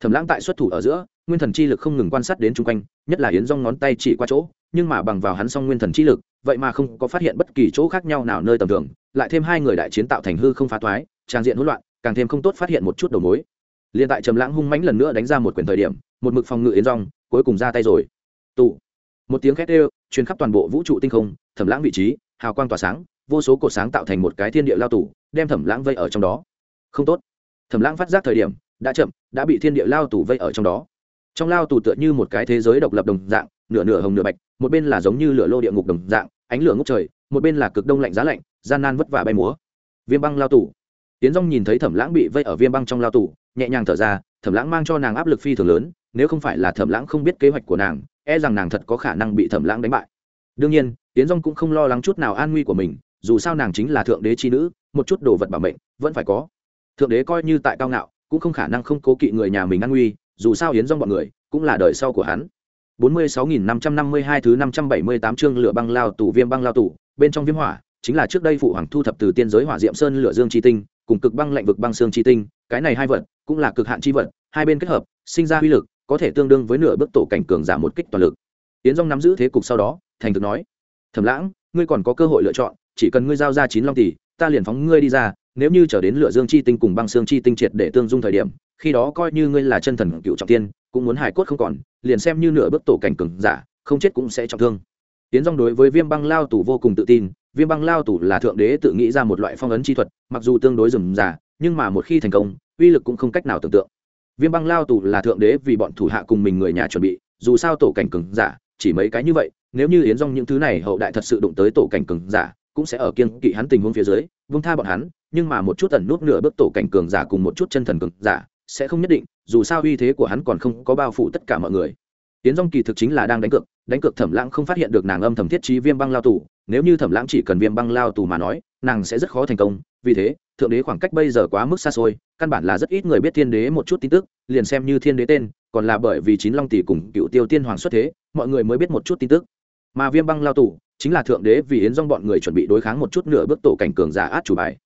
Thẩm lãng tại xuất thủ ở giữa, nguyên thần chi lực không ngừng quan sát đến chung quanh, nhất là Yến Dung ngón tay chỉ qua chỗ, nhưng mà bằng vào hắn song nguyên thần chi lực, vậy mà không có phát hiện bất kỳ chỗ khác nhau nào nơi tầm thường, lại thêm hai người đại chiến tạo thành hư không phá toái, trang diện hỗn loạn, càng thêm không tốt phát hiện một chút đầu mối. Liền tại trầm lãng hung mãnh lần nữa đánh ra một quyền thời điểm, một mực phòng ngự yến rong cuối cùng ra tay rồi. Tụ. Một tiếng khét ê truyền khắp toàn bộ vũ trụ tinh không, thẩm lãng vị trí hào quang tỏa sáng, vô số cột sáng tạo thành một cái thiên địa lao tủ đem thẩm lãng vây ở trong đó. Không tốt. Thẩm lãng phát giác thời điểm, đã chậm, đã bị thiên địa lao tủ vây ở trong đó. Trong lao tủ tựa như một cái thế giới độc lập đồng dạng, nửa nửa hồng nửa bạch, một bên là giống như lửa lô địa ngục đồng dạng, ánh lửa ngốc trời, một bên là cực đông lạnh giá lạnh, gian nan vất vả bay múa. Viêm băng lao tủ tiến dong nhìn thấy thẩm lãng bị vây ở viêm băng trong lao tủ nhẹ nhàng thở ra, thẩm lãng mang cho nàng áp lực phi thường lớn, nếu không phải là thẩm lãng không biết kế hoạch của nàng e rằng nàng thật có khả năng bị thẩm lãng đánh bại đương nhiên tiến dong cũng không lo lắng chút nào an nguy của mình, dù sao nàng chính là thượng đế chi nữ, một chút đồ vật bảo mệnh vẫn phải có. Thượng đế coi như tại cao ngạo, cũng không khả năng không cố kỵ người nhà mình an nguy, dù sao hiến dong bọn người cũng là đời sau của hắn. 46.552 thứ 578 chương lửa băng lao tủ viêm băng lao tủ bên trong viêm hỏa chính là trước đây phụ hoàng thu thập từ tiên giới hỏa diệm sơn lửa dương chi tinh, cùng cực băng lạnh vực băng xương chi tinh, cái này hai vật cũng là cực hạn chi vật, hai bên kết hợp, sinh ra uy lực, có thể tương đương với nửa bước tổ cảnh cường giảm một kích toàn lực. Tiến dong nắm giữ thế cục sau đó thành thực nói, thẩm lãng, ngươi còn có cơ hội lựa chọn, chỉ cần ngươi giao ra chín long tỷ, ta liền phóng ngươi đi ra, nếu như trở đến lửa dương chi tinh cùng băng xương chi tinh triệt để tương dung thời điểm, khi đó coi như ngươi là chân thần cựu trọng tiên, cũng muốn hải cốt không còn, liền xem như nửa bước tổ cảnh cường giả, không chết cũng sẽ trọng thương. Tiến dung đối với viêm băng lao tù vô cùng tự tin, viêm băng lao tù là thượng đế tự nghĩ ra một loại phong ấn chi thuật, mặc dù tương đối rườm rà, nhưng mà một khi thành công, uy lực cũng không cách nào tưởng tượng. Viêm băng lao tù là thượng đế vì bọn thủ hạ cùng mình người nhà chuẩn bị, dù sao tổ cảnh cường giả, chỉ mấy cái như vậy nếu như yến rong những thứ này hậu đại thật sự đụng tới tổ cảnh cường giả, cũng sẽ ở kiên kỵ hắn tình huống phía dưới, vung tha bọn hắn, nhưng mà một chút ẩn nút nửa bước tổ cảnh cường giả cùng một chút chân thần cường giả sẽ không nhất định, dù sao uy thế của hắn còn không có bao phủ tất cả mọi người. Tiến dong kỳ thực chính là đang đánh cược đánh cược thẩm lãng không phát hiện được nàng âm thầm thiết trí viêm băng lao tù, nếu như thẩm lãng chỉ cần viêm băng lao tù mà nói, nàng sẽ rất khó thành công, vì thế, thượng đế khoảng cách bây giờ quá mức xa xôi, căn bản là rất ít người biết thiên đế một chút tin tức, liền xem như thiên đế tên, còn là bởi vì chín long tỷ cùng cựu tiêu tiên hoàng xuất thế, mọi người mới biết một chút tin tức mà viêm băng lao tù chính là thượng đế vì yến dong bọn người chuẩn bị đối kháng một chút nửa bước tổ cảnh cường giả át chủ bài.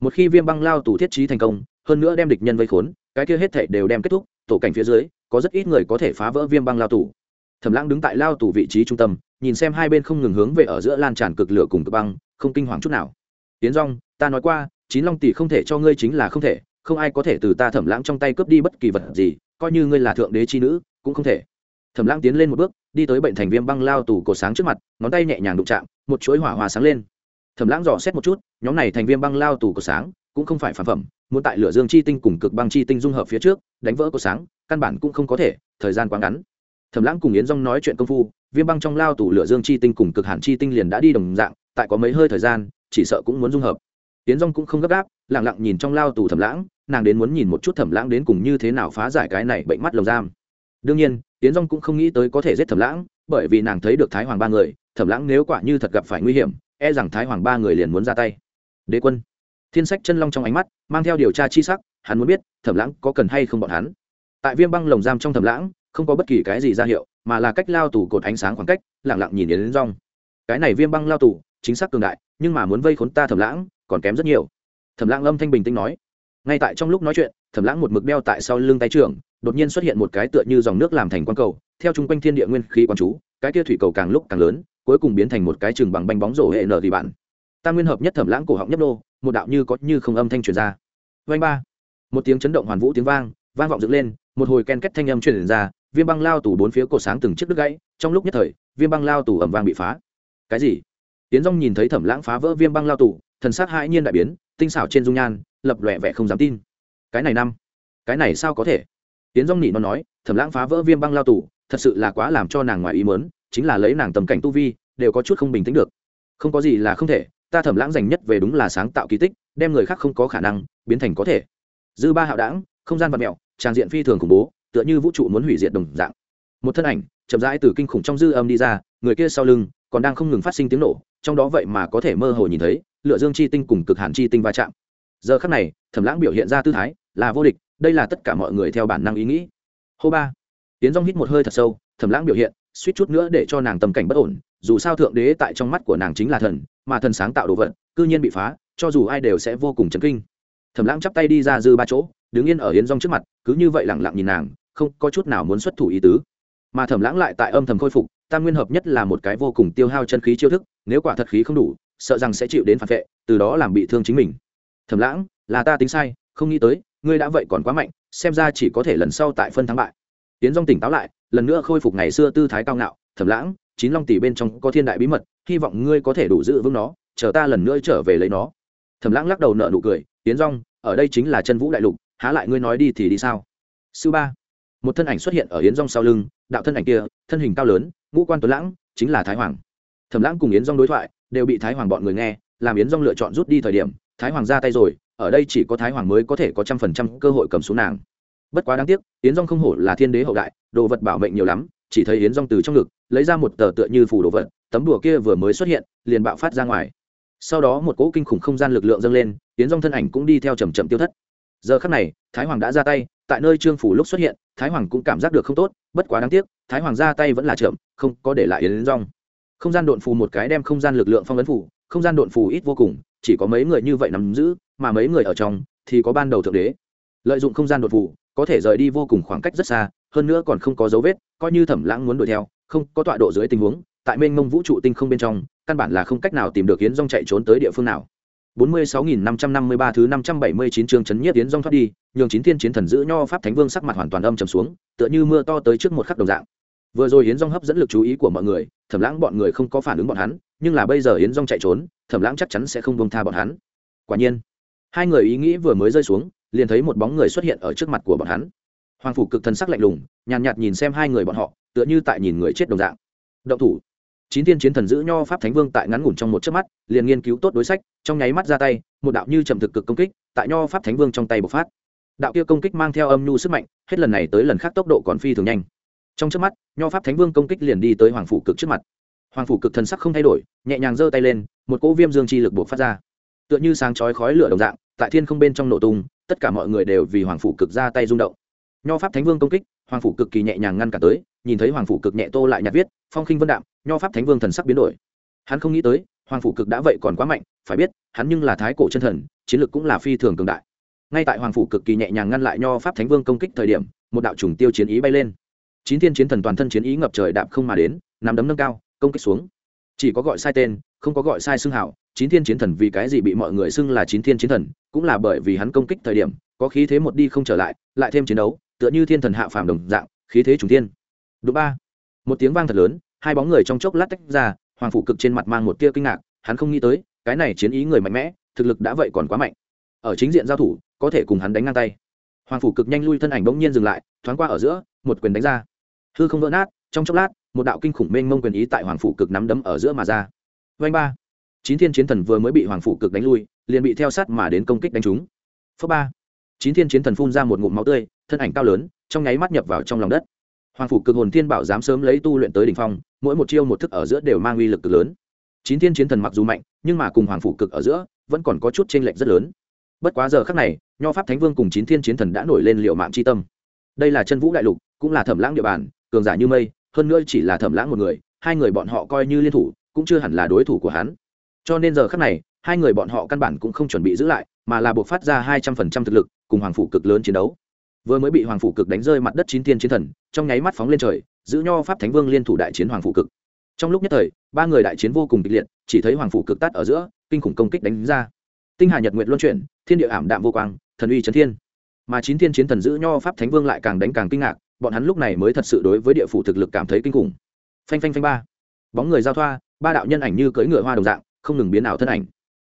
Một khi viêm băng lao tù thiết trí thành công, hơn nữa đem địch nhân vây khốn, cái kia hết thể đều đem kết thúc, tổ cảnh phía dưới, có rất ít người có thể phá vỡ viêm băng lao tù. Thẩm lãng đứng tại lao tù vị trí trung tâm, nhìn xem hai bên không ngừng hướng về ở giữa lan tràn cực lửa cùng cực băng, không kinh hoàng chút nào. Tiến rong ta nói qua, chín long tỷ không thể cho ngươi chính là không thể, không ai có thể từ ta thẩm lãng trong tay cướp đi bất kỳ vật gì, coi như ngươi là thượng đế chi nữ, cũng không thể thẩm lãng tiến lên một bước, đi tới bệnh thành viêm băng lao tù cột sáng trước mặt, ngón tay nhẹ nhàng đụng chạm, một chuỗi hỏa hòa sáng lên. Thẩm lãng dò xét một chút, nhóm này thành viêm băng lao tù cột sáng cũng không phải phản phẩm, muốn tại lửa dương chi tinh cùng cực băng chi tinh dung hợp phía trước, đánh vỡ cột sáng, căn bản cũng không có thể, thời gian quá ngắn. Thẩm lãng cùng yến dong nói chuyện công phu, viêm băng trong lao tủ lửa dương chi tinh cùng cực hàn chi tinh liền đã đi đồng dạng, tại có mấy hơi thời gian, chỉ sợ cũng muốn dung hợp. Yến dong cũng không gấp gáp lẳng lặng nhìn trong lao tù thẩm lãng, nàng đến muốn nhìn một chút thẩm lãng đến cùng như thế nào phá giải cái này bệnh mắt lồng giam đương nhiên tiến dong cũng không nghĩ tới có thể giết thẩm lãng, bởi vì nàng thấy được thái hoàng ba người, thẩm lãng nếu quả như thật gặp phải nguy hiểm e rằng thái hoàng ba người liền muốn ra tay. Đế quân. Thiên sách chân long trong ánh mắt, mang theo điều tra chi sắc, hắn muốn biết, thẩm lãng có cần hay không bọn hắn. Tại viêm băng lồng giam trong thẩm lãng, không có bất kỳ cái gì ra hiệu, mà là cách lao tù cột ánh sáng khoảng cách lẳng lặng nhìn đến rong cái này viêm băng lao tù, chính xác cường đại, nhưng mà muốn vây khốn ta thẩm lãng, còn kém rất nhiều. Thẩm lãng âm thanh bình tĩnh nói ngay tại trong lúc nói chuyện, thẩm lãng một mực đeo tại sau lưng tay trưởng, đột nhiên xuất hiện một cái tựa như dòng nước làm thành quang cầu, theo chung quanh thiên địa nguyên khí quán chú, cái kia thủy cầu càng lúc càng lớn, cuối cùng biến thành một cái chừng bằng banh bóng rổ hệ nở thì bạn. Tam nguyên hợp nhất thẩm lãng cổ họng nhấp nô, một đạo như có như không âm thanh truyền ra. Vanh ba. Một tiếng chấn động hoàn vũ tiếng vang vang vọng dựng lên, một hồi ken kết thanh âm truyền ra, viêm băng lao tủ bốn phía cổ sáng từng chiếc đứt gãy, trong lúc nhất thời, viêm băng lao tủ ẩm vang bị phá. Cái gì? Tiến dong nhìn thấy thẩm lãng phá vỡ viêm băng lao tủ thần sắc hãi nhiên đại biến tinh xảo trên dung nhan, lập lòe vẻ không dám tin. Cái này năm, cái này sao có thể? Tiến dong nỉ nó nói, thẩm lãng phá vỡ viêm băng lao tủ thật sự là quá làm cho nàng ngoài ý mớn chính là lấy nàng tầm cảnh tu vi, đều có chút không bình tĩnh được. Không có gì là không thể, ta thẩm lãng dành nhất về đúng là sáng tạo kỳ tích, đem người khác không có khả năng, biến thành có thể. Dư ba hạo đảng, không gian vật mẹo, tràng diện phi thường khủng bố, tựa như vũ trụ muốn hủy diệt đồng dạng. Một thân ảnh, chậm rãi từ kinh khủng trong dư âm đi ra, người kia sau lưng, còn đang không ngừng phát sinh tiếng nổ, trong đó vậy mà có thể mơ hồ nhìn thấy lựa dương chi tinh cùng cực hàn chi tinh va chạm. Giờ khắc này, thẩm lãng biểu hiện ra tư thái là vô địch, đây là tất cả mọi người theo bản năng ý nghĩ. Hô ba. Tiến dong hít một hơi thật sâu, thẩm lãng biểu hiện, suýt chút nữa để cho nàng tâm cảnh bất ổn, dù sao thượng đế tại trong mắt của nàng chính là thần, mà thần sáng tạo đồ vật, cư nhiên bị phá, cho dù ai đều sẽ vô cùng chấn kinh. Thẩm lãng chắp tay đi ra dư ba chỗ, đứng yên ở hiến rong trước mặt, cứ như vậy lẳng lặng nhìn nàng, không có chút nào muốn xuất thủ ý tứ. Mà thẩm lãng lại tại âm thầm khôi phục, tam nguyên hợp nhất là một cái vô cùng tiêu hao chân khí chiêu thức, nếu quả thật khí không đủ sợ rằng sẽ chịu đến phản vệ từ đó làm bị thương chính mình. Thẩm lãng là ta tính sai không nghĩ tới ngươi đã vậy còn quá mạnh xem ra chỉ có thể lần sau tại phân thắng bại. Tiến dong tỉnh táo lại lần nữa khôi phục ngày xưa tư thái cao ngạo thẩm lãng chín long tỷ bên trong có thiên đại bí mật hy vọng ngươi có thể đủ giữ vững nó chờ ta lần nữa trở về lấy nó. Thẩm lãng lắc đầu nợ nụ cười tiến Dung, ở đây chính là chân vũ đại lục há lại ngươi nói đi thì đi sao? Sư ba một thân ảnh xuất hiện ở yến rong sau lưng đạo thân ảnh kia thân hình cao lớn ngũ quan tuấn lãng chính là thái hoàng. Thẩm lãng cùng yến rong đối thoại đều bị thái hoàng bọn người nghe, làm yến rong lựa chọn rút đi thời điểm, thái hoàng ra tay rồi, ở đây chỉ có thái hoàng mới có thể có trăm phần trăm cơ hội cầm xuống nàng. Bất quá đáng tiếc, yến rong không hổ là thiên đế hậu đại, đồ vật bảo mệnh nhiều lắm, chỉ thấy yến rong từ trong ngực, lấy ra một tờ tựa như phủ đồ vật, tấm đùa kia vừa mới xuất hiện, liền bạo phát ra ngoài. Sau đó một cỗ kinh khủng không gian lực lượng dâng lên, yến rong thân ảnh cũng đi theo chầm chậm tiêu thất. Giờ khắc này, thái hoàng đã ra tay, tại nơi trương phủ lúc xuất hiện, thái hoàng cũng cảm giác được không tốt, bất quá đáng tiếc, thái hoàng ra tay vẫn là chậm, không có để lại yến rong không gian độn phù một cái đem không gian lực lượng phong ấn phủ, không gian độn phù ít vô cùng, chỉ có mấy người như vậy nắm giữ, mà mấy người ở trong thì có ban đầu thượng đế. Lợi dụng không gian đột phù, có thể rời đi vô cùng khoảng cách rất xa, hơn nữa còn không có dấu vết, coi như thẩm lãng muốn đuổi theo, không có tọa độ dưới tình huống, tại mênh mông vũ trụ tinh không bên trong, căn bản là không cách nào tìm được yến rong chạy trốn tới địa phương nào. 46.553 thứ 579 chương chấn nhiếp yến rong thoát đi, nhường chín thiên chiến thần giữ nho pháp thánh vương sắc mặt hoàn toàn âm trầm xuống, tựa như mưa to tới trước một khắc đồng dạng vừa rồi yến rong hấp dẫn lực chú ý của mọi người thẩm lãng bọn người không có phản ứng bọn hắn nhưng là bây giờ yến rong chạy trốn thẩm lãng chắc chắn sẽ không bông tha bọn hắn. Quả nhiên hai người ý nghĩ vừa mới rơi xuống liền thấy một bóng người xuất hiện ở trước mặt của bọn hắn. Hoàng phủ cực thần sắc lạnh lùng nhàn nhạt, nhạt nhìn xem hai người bọn họ tựa như tại nhìn người chết đồng dạng. Động thủ. Chín tiên chiến thần giữ nho pháp thánh vương tại ngắn ngủn trong một chớp mắt liền nghiên cứu tốt đối sách trong nháy mắt ra tay một đạo như trầm thực cực công kích tại nho pháp thánh vương trong tay bộc phát. Đạo kia công kích mang theo âm nhu sức mạnh hết lần này tới lần khác tốc độ còn phi thường nhanh trong chớp mắt, nho pháp thánh vương công kích liền đi tới hoàng phủ cực trước mặt. Hoàng phủ cực thần sắc không thay đổi, nhẹ nhàng giơ tay lên, một cỗ viêm dương chi lực buộc phát ra. Tựa như sáng chói khói lửa đồng dạng, tại thiên không bên trong nổ tung, tất cả mọi người đều vì hoàng phủ cực ra tay rung động. Nho pháp thánh vương công kích, hoàng phủ cực kỳ nhẹ nhàng ngăn cả tới, nhìn thấy hoàng phủ cực nhẹ tô lại nhạt viết, phong khinh vân đạm, nho pháp thánh vương thần sắc biến đổi. Hắn không nghĩ tới, hoàng phủ cực đã vậy còn quá mạnh, phải biết, hắn nhưng là thái cổ chân thần, chiến lực cũng là phi thường cường đại. Ngay tại hoàng phủ cực kỳ nhẹ nhàng ngăn lại nho pháp thánh vương công kích thời điểm, một đạo trùng tiêu chiến ý bay lên chín thiên chiến thần toàn thân chiến ý ngập trời đạp không mà đến, nắm đấm nâng cao, công kích xuống. Chỉ có gọi sai tên, không có gọi sai xưng hảo. Chín thiên chiến thần vì cái gì bị mọi người xưng là chín thiên chiến thần, cũng là bởi vì hắn công kích thời điểm, có khí thế một đi không trở lại lại thêm chiến đấu, tựa như thiên thần hạ phàm đồng dạng, khí thế trùng thiên. Độ ba. Một tiếng vang thật lớn, hai bóng người trong chốc lát tách ra, hoàng phủ cực trên mặt mang một tia kinh ngạc, hắn không nghĩ tới, cái này chiến ý người mạnh mẽ, thực lực đã vậy còn quá mạnh. Ở chính diện giao thủ, có thể cùng hắn đánh ngang tay. Hoàng phủ cực nhanh lui thân ảnh bỗng nhiên dừng lại, thoáng qua ở giữa, một quyền đánh ra hư không vỡ nát, trong chốc lát, một đạo kinh khủng mênh mông quyền ý tại hoàng phủ cực nắm đấm ở giữa mà ra. Vanh ba. Chín thiên chiến thần vừa mới bị hoàng phủ cực đánh lui, liền bị theo sát mà đến công kích đánh trúng. Phước ba. Chín thiên chiến thần phun ra một ngụm máu tươi, thân ảnh cao lớn, trong nháy mắt nhập vào trong lòng đất. Hoàng phủ cực hồn thiên bảo dám sớm lấy tu luyện tới đ ỉ n h phong, mỗi một chiêu một thức ở giữa đều mang uy lực cực lớn. Chín thiên chiến thần mặc dù mạnh, nhưng mà cùng hoàng phủ cực ở giữa, vẫn còn có chút t r ê n lệch rất lớn. Bất quá giờ khác này, nho pháp thánh vương cùng chín thiên chiến thần đã nổi lên liệu mạng c tâm. Đây là chân vũ đại lục, cũng là thẩm lãng địa bàn cường giả như mây, hơn nữa chỉ là thẩm lãng một người, hai người bọn họ coi như liên thủ, cũng chưa hẳn là đối thủ của hắn. Cho nên giờ khắc này, hai người bọn họ căn bản cũng không chuẩn bị giữ lại, mà là buộc phát ra hai trăm phần trăm thực lực, cùng hoàng phủ cực lớn chiến đấu. Vừa mới bị hoàng phủ cực đánh rơi mặt đất chín tiên chiến thần, trong nháy mắt phóng lên trời, giữ nho pháp thánh vương liên thủ đại chiến hoàng phủ cực. Trong lúc nhất thời, ba người đại chiến vô cùng kịch liệt, chỉ thấy hoàng phủ cực tắt ở giữa, kinh khủng công kích đánh ra. Tinh hà nhật nguyện luân chuyển, thiên địa ảm đạm vô quang, thần uy trấn thiên. Mà chín thiên chiến thần giữ nho pháp thánh vương lại càng đánh càng kinh ngạc bọn hắn lúc này mới thật sự đối với địa phủ thực lực cảm thấy kinh khủng. Phanh phanh phanh ba. Bóng người giao thoa, ba đạo nhân ảnh như cưỡi ngựa hoa đồng dạng, không ngừng biến ảo thân ảnh.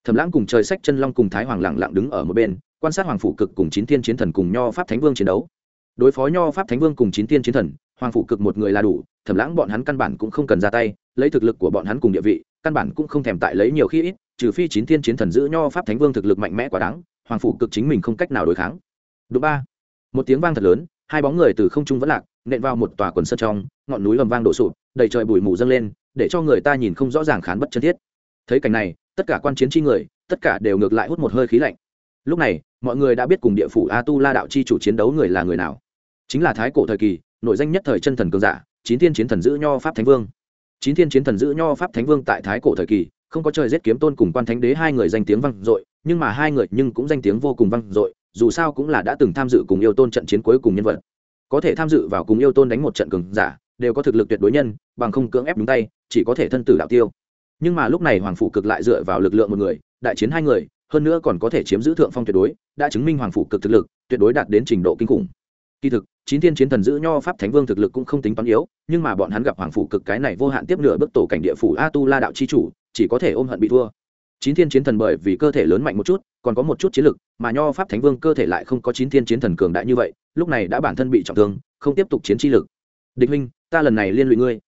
Thẩm lãng cùng trời sách chân long cùng thái hoàng lặng lặng đứng ở một bên, quan sát hoàng phủ cực cùng chín thiên chiến thần cùng nho pháp thánh vương chiến đấu. Đối phó nho pháp thánh vương cùng chín thiên chiến thần, hoàng phủ cực một người là đủ, thẩm lãng bọn hắn căn bản cũng không cần ra tay, lấy thực lực của bọn hắn cùng địa vị, căn bản cũng không thèm tại lấy nhiều khi ít, trừ phi chín thiên chiến thần giữ nho pháp thánh vương thực lực mạnh mẽ quá đáng, hoàng phủ cực chính mình không cách nào đối kháng. Đúng ba. Một tiếng vang thật lớn hai bóng người từ không trung vẫn lạc, nện vào một tòa quần sân trong, ngọn núi ầm vang đổ sụp, đầy trời bụi mù dâng lên, để cho người ta nhìn không rõ ràng khán bất chân thiết. Thấy cảnh này, tất cả quan chiến chi người, tất cả đều ngược lại hút một hơi khí lạnh. Lúc này, mọi người đã biết cùng địa phủ a tu la đạo chi chủ chiến đấu người là người nào. Chính là thái cổ thời kỳ nội danh nhất thời chân thần cường giả, chín thiên chiến thần giữ nho pháp thánh vương. Chín thiên chiến thần giữ nho pháp thánh vương tại thái cổ thời kỳ, không có trời giết kiếm tôn cùng quan thánh đế hai người danh tiếng vang dội, nhưng mà hai người nhưng cũng danh tiếng vô cùng vang dội dù sao cũng là đã từng tham dự cùng yêu tôn trận chiến cuối cùng nhân vật. Có thể tham dự vào cùng yêu tôn đánh một trận cường giả, đều có thực lực tuyệt đối nhân, bằng không cưỡng ép đúng tay, chỉ có thể thân tử đạo tiêu. Nhưng mà lúc này hoàng phủ cực lại dựa vào lực lượng một người, đại chiến hai người, hơn nữa còn có thể chiếm giữ thượng phong tuyệt đối, đã chứng minh hoàng phủ cực thực lực, tuyệt đối đạt đến trình độ kinh khủng. Kỳ thực, chín thiên chiến thần giữ nho pháp thánh vương thực lực cũng không tính toán yếu, nhưng mà bọn hắn gặp hoàng phủ cực cái này vô hạn tiếp nửa bước tổ cảnh địa phủ a tu la đạo chi chủ, chỉ có thể ôm hận bị thua chín thiên chiến thần bởi vì cơ thể lớn mạnh một chút, còn có một chút chiến lực, mà nho pháp thánh vương cơ thể lại không có chín thiên chiến thần cường đại như vậy, lúc này đã bản thân bị trọng thương, không tiếp tục chiến chi lực. Địch huynh, ta lần này liên lụy ngươi.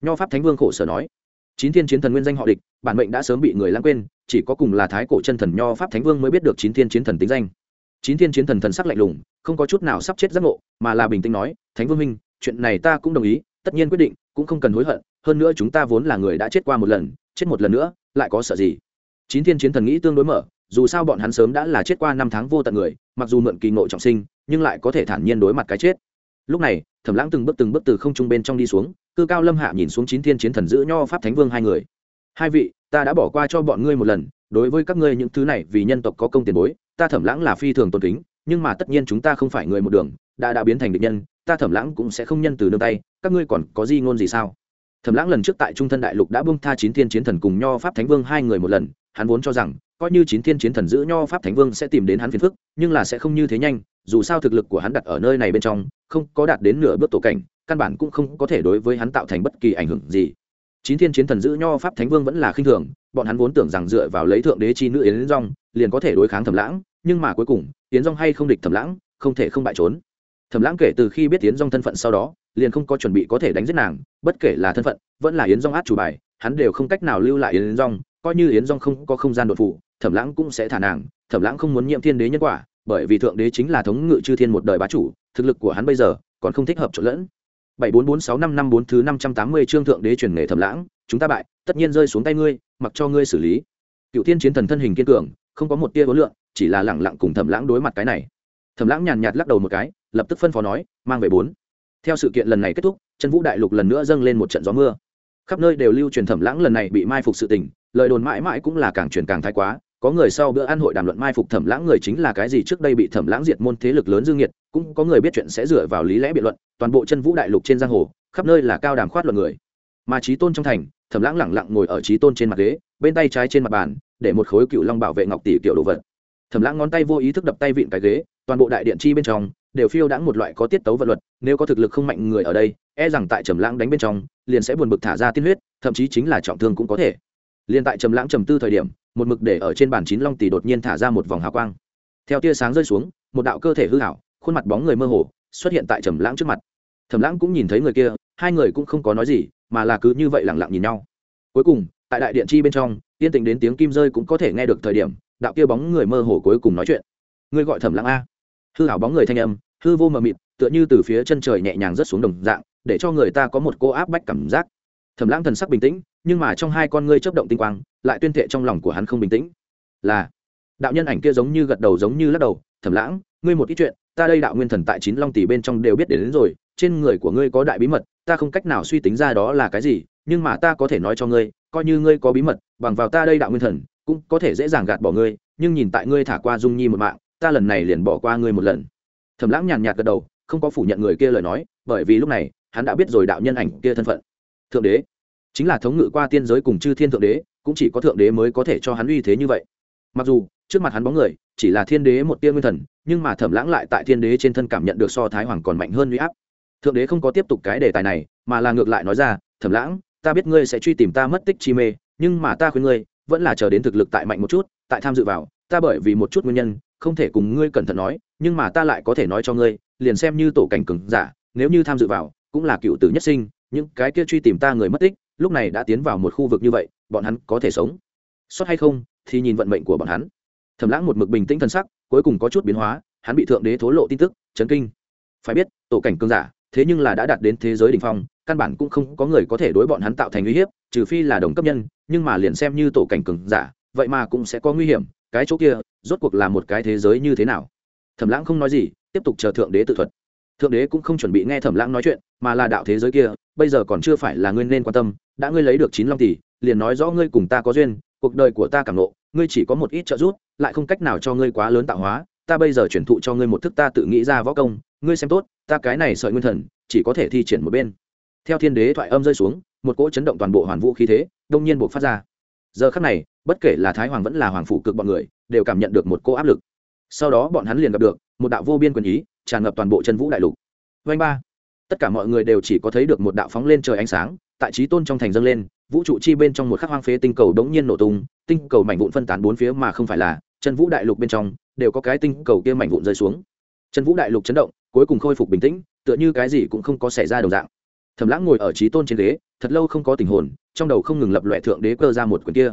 Nho pháp thánh vương khổ sở nói. Chín thiên chiến thần nguyên danh họ địch, bản mệnh đã sớm bị người lãng quên, chỉ có cùng là thái cổ chân thần nho pháp thánh vương mới biết được chín thiên chiến thần tính danh. Chín thiên chiến thần thần sắc lạnh lùng, không có chút nào sắp chết giác ngộ, mà là bình tĩnh nói, thánh vương minh chuyện này ta cũng đồng ý, tất nhiên quyết định, cũng không cần hối hận, hơn nữa chúng ta vốn là người đã chết qua một lần, chết một lần nữa, lại có sợ gì? Chín thiên chiến thần nghĩ tương đối mở, dù sao bọn hắn sớm đã là chết qua năm tháng vô tận người, mặc dù mượn kỳ ngộ trọng sinh, nhưng lại có thể thản nhiên đối mặt cái chết. Lúc này, thẩm lãng từng bước từng bước từ không trung bên trong đi xuống, cư cao lâm hạ nhìn xuống chín thiên chiến thần giữ nho pháp thánh vương hai người. Hai vị, ta đã bỏ qua cho bọn ngươi một lần, đối với các ngươi những thứ này vì nhân tộc có công tiền bối, ta thẩm lãng là phi thường tôn kính, nhưng mà tất nhiên chúng ta không phải người một đường, đã đã biến thành địch nhân, ta thẩm lãng cũng sẽ không nhân từ nương tay, các ngươi còn có gì ngôn gì sao? Thẩm lãng lần trước tại trung thân đại lục đã bung tha chín thiên chiến thần cùng nho pháp thánh vương hai người một lần hắn vốn cho rằng, coi như chín thiên chiến thần giữ nho pháp thánh vương sẽ tìm đến hắn phiền phức, nhưng là sẽ không như thế nhanh, dù sao thực lực của hắn đặt ở nơi này bên trong, không có đạt đến nửa bước tổ cảnh, căn bản cũng không có thể đối với hắn tạo thành bất kỳ ảnh hưởng gì. Chín thiên chiến thần giữ nho pháp thánh vương vẫn là khinh thường, bọn hắn vốn tưởng rằng dựa vào lấy thượng đế chi nữ yến rong liền có thể đối kháng thẩm lãng, nhưng mà cuối cùng, yến rong hay không địch thẩm lãng, không thể không bại trốn. Thẩm lãng kể từ khi biết yến rong thân phận sau đó, liền không có chuẩn bị có thể đánh giết nàng, bất kể là thân phận, vẫn là yến rong át chủ bài, hắn đều không cách nào lưu lại yến rong coi như yến dong không có không gian đột phụ thẩm lãng cũng sẽ thả nàng, thẩm lãng không muốn nhiễm thiên đế nhân quả, bởi vì thượng đế chính là thống ngự chư thiên một đời bá chủ, thực lực của hắn bây giờ còn không thích hợp trộn lẫn. Bảy bốn bốn sáu năm năm bốn thứ năm trăm tám mươi trương thượng đế truyền nghề thẩm lãng, chúng ta bại, tất nhiên rơi xuống tay ngươi, mặc cho ngươi xử lý. Cựu thiên chiến thần thân hình kiên cường, không có một tia vốn lượng chỉ là lẳng lặng cùng thẩm lãng đối mặt cái này. Thẩm lãng nhàn nhạt lắc đầu một cái, lập tức phân phó nói, mang về bốn. Theo sự kiện lần này kết thúc, chân vũ đại lục lần nữa dâng lên một trận gió mưa khắp nơi đều lưu truyền thẩm lãng lần này bị mai phục sự tình, lời đồn mãi mãi cũng là càng truyền càng thái quá. Có người sau bữa ăn hội đàm luận mai phục thẩm lãng người chính là cái gì trước đây bị thẩm lãng diệt môn thế lực lớn dương nhiệt cũng có người biết chuyện sẽ dựa vào lý lẽ biện luận, toàn bộ chân vũ đại lục trên giang hồ, khắp nơi là cao đàm khoát luận người. Mà trí tôn trong thành, thẩm lãng lẳng lặng ngồi ở trí tôn trên mặt ghế, bên tay trái trên mặt bàn, để một khối cựu long bảo vệ ngọc tỷ kiểu đồ vật. Thẩm lãng ngón tay vô ý thức đập tay vịn cái ghế, toàn bộ đại điện chi bên trong, đều phiêu đãng một loại có tiết tấu vật luật, nếu có thực lực không mạnh người ở đây e rằng tại trầm lãng đánh bên trong, liền sẽ buồn bực thả ra tiên huyết, thậm chí chính là trọng thương cũng có thể. Liền tại trầm lãng trầm tư thời điểm, một mực để ở trên bàn chín long tỷ đột nhiên thả ra một vòng hào quang. Theo tia sáng rơi xuống, một đạo cơ thể hư hảo khuôn mặt bóng người mơ hồ, xuất hiện tại trầm lãng trước mặt. Trầm lãng cũng nhìn thấy người kia, hai người cũng không có nói gì, mà là cứ như vậy lặng lặng nhìn nhau. Cuối cùng, tại đại điện chi bên trong yên tĩnh đến tiếng kim rơi cũng có thể nghe được thời điểm, đạo kia bóng người mơ hồ cuối cùng nói chuyện. Ngươi gọi thẩm lãng a. Hư hảo bóng người thanh âm, hư vô mờ mịt, tựa như từ phía chân trời nhẹ nhàng rớt xuống đồng dạng để cho người ta có một cô áp bách cảm giác. Thẩm lãng thần sắc bình tĩnh nhưng mà trong hai con ngươi chớp động tinh quang lại tuyên thệ trong lòng của hắn không bình tĩnh. Là đạo nhân ảnh kia giống như gật đầu giống như lắc đầu thẩm lãng ngươi một ít chuyện ta đây đạo nguyên thần tại chín long tỷ bên trong đều biết đến, đến rồi trên người của ngươi có đại bí mật ta không cách nào suy tính ra đó là cái gì nhưng mà ta có thể nói cho ngươi coi như ngươi có bí mật bằng vào ta đây đạo nguyên thần cũng có thể dễ dàng gạt bỏ ngươi nhưng nhìn tại ngươi thả qua dung nhi một mạng ta lần này liền bỏ qua ngươi một lần. Thẩm lãng nhàn nhạt gật đầu không có phủ nhận người kia lời nói bởi vì lúc này hắn đã biết rồi đạo nhân ảnh kia thân phận. Thượng đế. Chính là thống ngự qua tiên giới cùng chư thiên thượng đế, cũng chỉ có thượng đế mới có thể cho hắn uy thế như vậy. Mặc dù, trước mặt hắn bóng người, chỉ là thiên đế một tia nguyên thần, nhưng mà thẩm lãng lại tại thiên đế trên thân cảm nhận được so thái hoàng còn mạnh hơn uy áp. Thượng đế không có tiếp tục cái đề tài này, mà là ngược lại nói ra, thẩm lãng, ta biết ngươi sẽ truy tìm ta mất tích chi mê, nhưng mà ta khuyên ngươi, vẫn là chờ đến thực lực tại mạnh một chút, tại tham dự vào, ta bởi vì một chút nguyên nhân, không thể cùng ngươi cẩn thận nói, nhưng mà ta lại có thể nói cho ngươi, liền xem như tổ cảnh cừng giả, nếu như tham dự vào cũng là cựu tử nhất sinh, những cái kia truy tìm ta người mất tích, lúc này đã tiến vào một khu vực như vậy, bọn hắn có thể sống? Sót hay không, thì nhìn vận mệnh của bọn hắn. Thầm lãng một mực bình tĩnh thân sắc, cuối cùng có chút biến hóa, hắn bị thượng đế thố lộ tin tức, chấn kinh. Phải biết, tổ cảnh cương giả, thế nhưng là đã đạt đến thế giới đ ỉ n h phong, căn bản cũng không có người có thể đối bọn hắn tạo thành uy hiếp, trừ phi là đồng cấp nhân, nhưng mà liền xem như tổ cảnh cường giả, vậy mà cũng sẽ có nguy hiểm, cái chỗ kia, rốt cuộc là một cái thế giới như thế nào? Thẩm lãng không nói gì, tiếp tục chờ thượng đế tự thuật thượng đế cũng không chuẩn bị nghe thẩm lãng nói chuyện, mà là đạo thế giới kia, bây giờ còn chưa phải là ngươi nên quan tâm, đã ngươi lấy được chín long tỷ, liền nói rõ ngươi cùng ta có duyên, cuộc đời của ta cảm nộ ngươi chỉ có một ít trợ giúp, lại không cách nào cho ngươi quá lớn tạo hóa, ta bây giờ chuyển thụ cho ngươi một thức ta tự nghĩ ra võ công, ngươi xem tốt, ta cái này sợi nguyên thần, chỉ có thể thi triển một bên. Theo thiên đế thoại âm rơi xuống, một cỗ chấn động toàn bộ hoàn vũ khí thế, đông nhiên buộc phát ra. Giờ khắc này, bất kể là thái hoàng vẫn là hoàng phủ cực bọn người, đều cảm nhận được một cỗ áp lực. Sau đó bọn hắn liền gặp được một đạo vô biên quyền ý, tràn ngập toàn bộ chân vũ đại lục. Vanh ba. Tất cả mọi người đều chỉ có thấy được một đạo phóng lên trời ánh sáng, tại trí tôn trong thành dâng lên, vũ trụ chi bên trong một khắc hoang phế tinh cầu đống nhiên nổ tung, tinh cầu mảnh vụn phân tán bốn phía mà không phải là, chân vũ đại lục bên trong, đều có cái tinh cầu kia mảnh vụn rơi xuống. Chân vũ đại lục chấn động, cuối cùng khôi phục bình tĩnh, tựa như cái gì cũng không có xảy ra đồng dạng. Thầm lãng ngồi ở trí tôn trên ghế, thật lâu không có tình hồn, trong đầu không ngừng lập loại thượng đế cơ ra một quyền kia.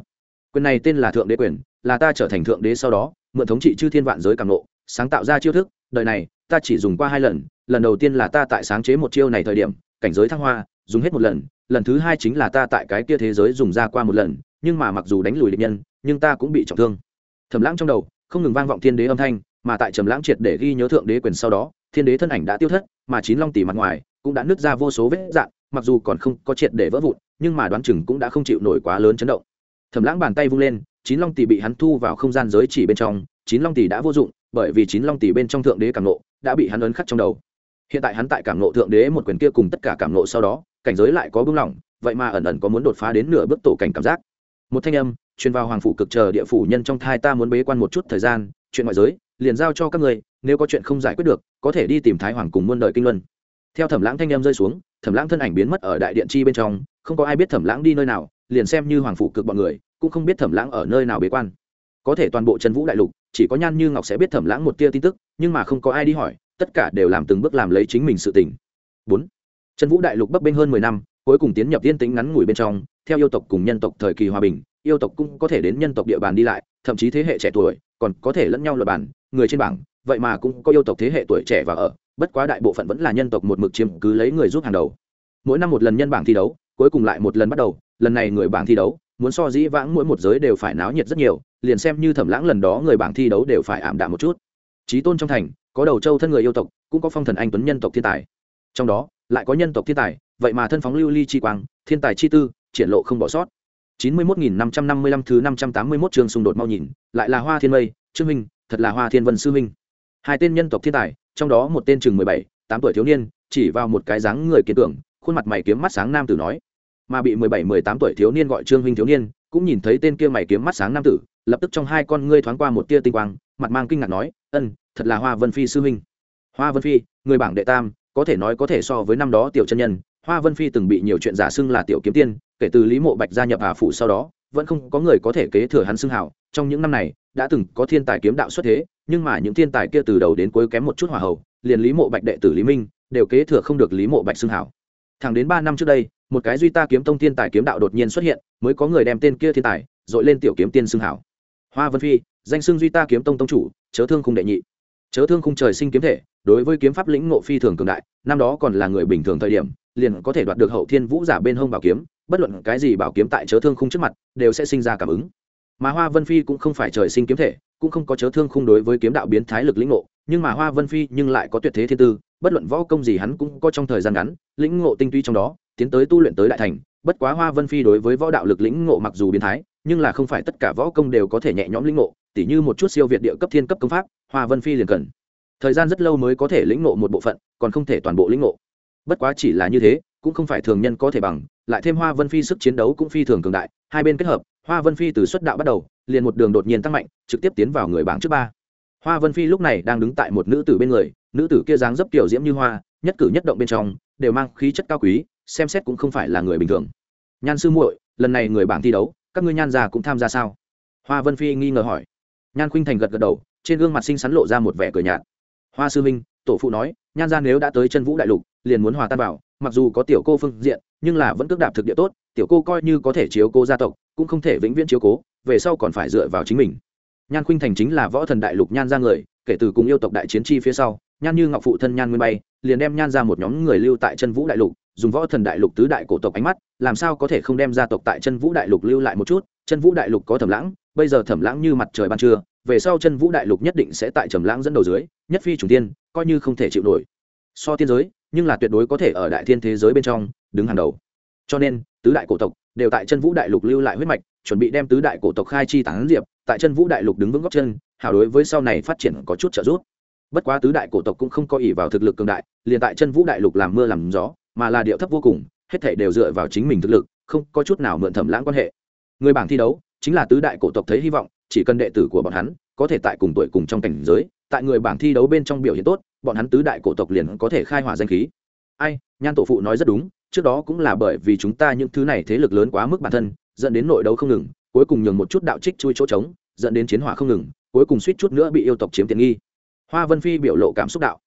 Quyền này tên là thượng đế quyền, là ta trở thành thượng đế sau đó, mượn thống trị chư thiên vạn giới càng nộ sáng tạo ra chiêu thức, đời này, ta chỉ dùng qua hai lần lần đầu tiên là ta tại sáng chế một chiêu này thời điểm, cảnh giới thăng hoa, dùng hết một lần lần thứ hai chính là ta tại cái kia thế giới dùng ra qua một lần, nhưng mà mặc dù đánh lùi địch nhân, nhưng ta cũng bị trọng thương. Thầm lãng trong đầu, không ngừng vang vọng thiên đế âm thanh, mà tại trầm lãng triệt để ghi nhớ thượng đế quyền sau đó, thiên đế thân ảnh đã tiêu thất, mà chín long tỷ mặt ngoài cũng đã nứt ra vô số vết dạn mặc dù còn không có triệt để vỡ vụn, nhưng mà đoán chừng cũng đã không chịu nổi quá lớn chấn động. Thầm lãng bàn tay vung lên, chín long tỷ bị hắn thu vào không gian giới chỉ bên trong, chín long tỷ đã vô dụng bởi vì chín long tỷ bên trong thượng đế cảm nộ đã bị hắn ấn khắc trong đầu. Hiện tại hắn tại cảm nộ thượng đế một quyền kia cùng tất cả cảm nộ sau đó, cảnh giới lại có bưng lỏng vậy mà ẩn ẩn có muốn đột phá đến nửa bước tổ cảnh cảm giác. Một thanh âm truyền vào hoàng phủ cực chờ địa phủ nhân trong thai ta muốn bế quan một chút thời gian, chuyện ngoại giới, liền giao cho các người nếu có chuyện không giải quyết được, có thể đi tìm thái hoàng cùng muôn đời kinh luân. Theo thẩm lãng thanh âm rơi xuống, thẩm lãng thân ảnh biến mất ở đại điện chi bên trong, không có ai biết thẩm lãng đi nơi nào, liền xem như hoàng phủ cực bọn người, cũng không biết thẩm lãng ở nơi nào bế quan. Có thể toàn bộ trần vũ đại lục chỉ có nhan như ngọc sẽ biết thẩm lãng một tia tin tức, nhưng mà không có ai đi hỏi, tất cả đều làm từng bước làm lấy chính mình sự tỉnh bốn, trần vũ đại lục bấp bênh hơn mười năm, cuối cùng tiến nhập yên tĩnh ngắn ngủi bên trong, theo yêu tộc cùng nhân tộc thời kỳ hòa bình, yêu tộc cũng có thể đến nhân tộc địa bàn đi lại, thậm chí thế hệ trẻ tuổi còn có thể lẫn nhau luật bản người trên bảng, vậy mà cũng có yêu tộc thế hệ tuổi trẻ và ở, bất quá đại bộ phận vẫn là nhân tộc một mực chiếm cứ lấy người giúp hàng đầu. Mỗi năm một lần nhân bảng thi đấu, cuối cùng lại một lần bắt đầu, lần này người bảng thi đấu, muốn so dĩ vãng mỗi một giới đều phải náo nhiệt rất nhiều liền xem như thẩm lãng lần đó người bảng thi đấu đều phải ảm đạm một chút. Trí tôn trong thành, có đầu châu thân người yêu tộc, cũng có phong thần anh tuấn nhân tộc thiên tài. Trong đó, lại có nhân tộc thiên tài, vậy mà thân phóng lưu ly chi quang, thiên tài chi tư, triển lộ không bỏ sót. Chín mươi một nghìn năm trăm năm mươi lăm thứ năm trăm tám mươi mốt trường xung đột mau nhìn, lại là hoa thiên mây, trương minh, thật là hoa thiên vân sư minh. Hai tên nhân tộc thiên tài, trong đó một tên chừng mười bảy, tám tuổi thiếu niên, chỉ vào một cái dáng người kiến tưởng khuôn mặt mày kiếm mắt sáng nam tử nói. Mà bị mười bảy, mười tám tuổi thiếu niên gọi trương huynh thiếu niên, cũng nhìn thấy tên kia mày kiếm mắt sáng nam tử lập tức trong hai con ngươi thoáng qua một tia tinh quang, mặt mang kinh ngạc nói, ân, thật là hoa vân phi sư huynh. Hoa vân phi, người bảng đệ tam, có thể nói có thể so với năm đó tiểu chân nhân, hoa vân phi từng bị nhiều chuyện giả xưng là tiểu kiếm tiên, kể từ lý mộ bạch gia nhập hà phủ sau đó, vẫn không có người có thể kế thừa hắn xưng hảo trong những năm này, đã từng có thiên tài kiếm đạo xuất thế, nhưng mà những thiên tài kia từ đầu đến cuối kém một chút hòa hậu, liền lý mộ bạch đệ tử lý minh, đều kế thừa không được lý mộ bạch xưng hảo thẳng đến ba năm trước đây, một cái duy ta kiếm tông thiên tài kiếm đạo đột nhiên xuất hiện, mới có người đem tên kia thiên tài, dội lên tiểu kiếm tiên xưng hảo hoa vân phi, danh xưng duy ta kiếm tông tông chủ, chớ thương khung đệ nhị. Chớ thương khung trời sinh kiếm thể, đối với kiếm pháp lĩnh ngộ phi thường cường đại, năm đó còn là người bình thường thời điểm, liền có thể đoạt được hậu thiên vũ giả bên hông bảo kiếm, bất luận cái gì bảo kiếm tại chớ thương khung trước mặt, đều sẽ sinh ra cảm ứng. Mà hoa vân phi cũng không phải trời sinh kiếm thể, cũng không có chớ thương khung đối với kiếm đạo biến thái lực lĩnh ngộ, nhưng mà hoa vân phi nhưng lại có tuyệt thế thiên tư, bất luận võ công gì hắn cũng có trong thời gian ngắn, lĩnh ngộ tinh tuy trong đó, tiến tới tu luyện tới đại thành, bất quá hoa vân phi đối với võ đạo lực lĩnh ngộ mặc dù biến thái nhưng là không phải tất cả võ công đều có thể nhẹ nhõm lĩnh ngộ, tỉ như một chút siêu việt địa cấp thiên cấp công pháp, hoa vân phi liền cần. Thời gian rất lâu mới có thể lĩnh ngộ một bộ phận, còn không thể toàn bộ lĩnh ngộ. Bất quá chỉ là như thế, cũng không phải thường nhân có thể bằng, lại thêm hoa vân phi sức chiến đấu cũng phi thường cường đại, hai bên kết hợp, hoa vân phi từ xuất đạo bắt đầu, liền một đường đột nhiên tăng mạnh, trực tiếp tiến vào người bảng trước ba. Hoa vân phi lúc này đang đứng tại một nữ tử bên người, nữ tử kia dáng dấp kiểu diễm như hoa, nhất cử nhất động bên trong, đều mang khí chất cao quý, xem xét cũng không phải là người bình thường. Nhan sư muội, lần này người bảng thi đấu các ngươi nhan già cũng tham gia sao? Hoa vân phi nghi ngờ hỏi. Nhan khuynh thành gật gật đầu, trên gương mặt xinh xắn lộ ra một vẻ cười nhạt. Hoa sư minh, tổ phụ nói, nhan gia nếu đã tới chân vũ đại lục, liền muốn hòa tan vào, mặc dù có tiểu cô phương diện, nhưng là vẫn cước đạp thực địa tốt, tiểu cô coi như có thể chiếu cô gia tộc, cũng không thể vĩnh viễn chiếu cố, về sau còn phải dựa vào chính mình. Nhan khuynh thành chính là võ thần đại lục nhan ra người, kể từ cùng yêu tộc đại chiến chi phía sau, nhan như ngọc phụ thân nhan nguyên bay, liền đem nhan ra một nhóm người lưu tại chân vũ đại lục dùng võ thần đại lục tứ đại cổ tộc ánh mắt, làm sao có thể không đem gia tộc tại chân vũ đại lục lưu lại một chút? Chân vũ đại lục có thẩm lãng, bây giờ thẩm lãng như mặt trời ban trưa, về sau chân vũ đại lục nhất định sẽ tại trầm lãng dẫn đầu dưới, nhất phi chủ tiên, coi như không thể chịu nổi. So tiên giới, nhưng là tuyệt đối có thể ở đại thiên thế giới bên trong, đứng hàng đầu. Cho nên, tứ đại cổ tộc đều tại chân vũ đại lục lưu lại huyết mạch, chuẩn bị đem tứ đại cổ tộc khai chi tán diệp, tại chân vũ đại lục đứng vững góc chân, hảo đối với sau này phát triển có chút trợ giúp. Bất quá tứ đại cổ tộc cũng không có ỷ vào thực lực cường đại, liền tại chân vũ đại lục làm mưa làm gió mà là điệu thấp vô cùng, hết thể đều dựa vào chính mình thực lực, không có chút nào mượn thẩm lãng quan hệ. Người bảng thi đấu chính là tứ đại cổ tộc thấy hy vọng, chỉ cần đệ tử của bọn hắn có thể tại cùng tuổi cùng trong cảnh giới, tại người bảng thi đấu bên trong biểu hiện tốt, bọn hắn tứ đại cổ tộc liền có thể khai hỏa danh khí. Ai, nhan tổ phụ nói rất đúng, trước đó cũng là bởi vì chúng ta những thứ này thế lực lớn quá mức bản thân, dẫn đến nội đấu không ngừng, cuối cùng nhường một chút đạo trích chui chỗ trống, dẫn đến chiến hỏa không ngừng, cuối cùng suýt chút nữa bị yêu tộc chiếm tiện nghi. Hoa vân phi biểu lộ cảm xúc đạo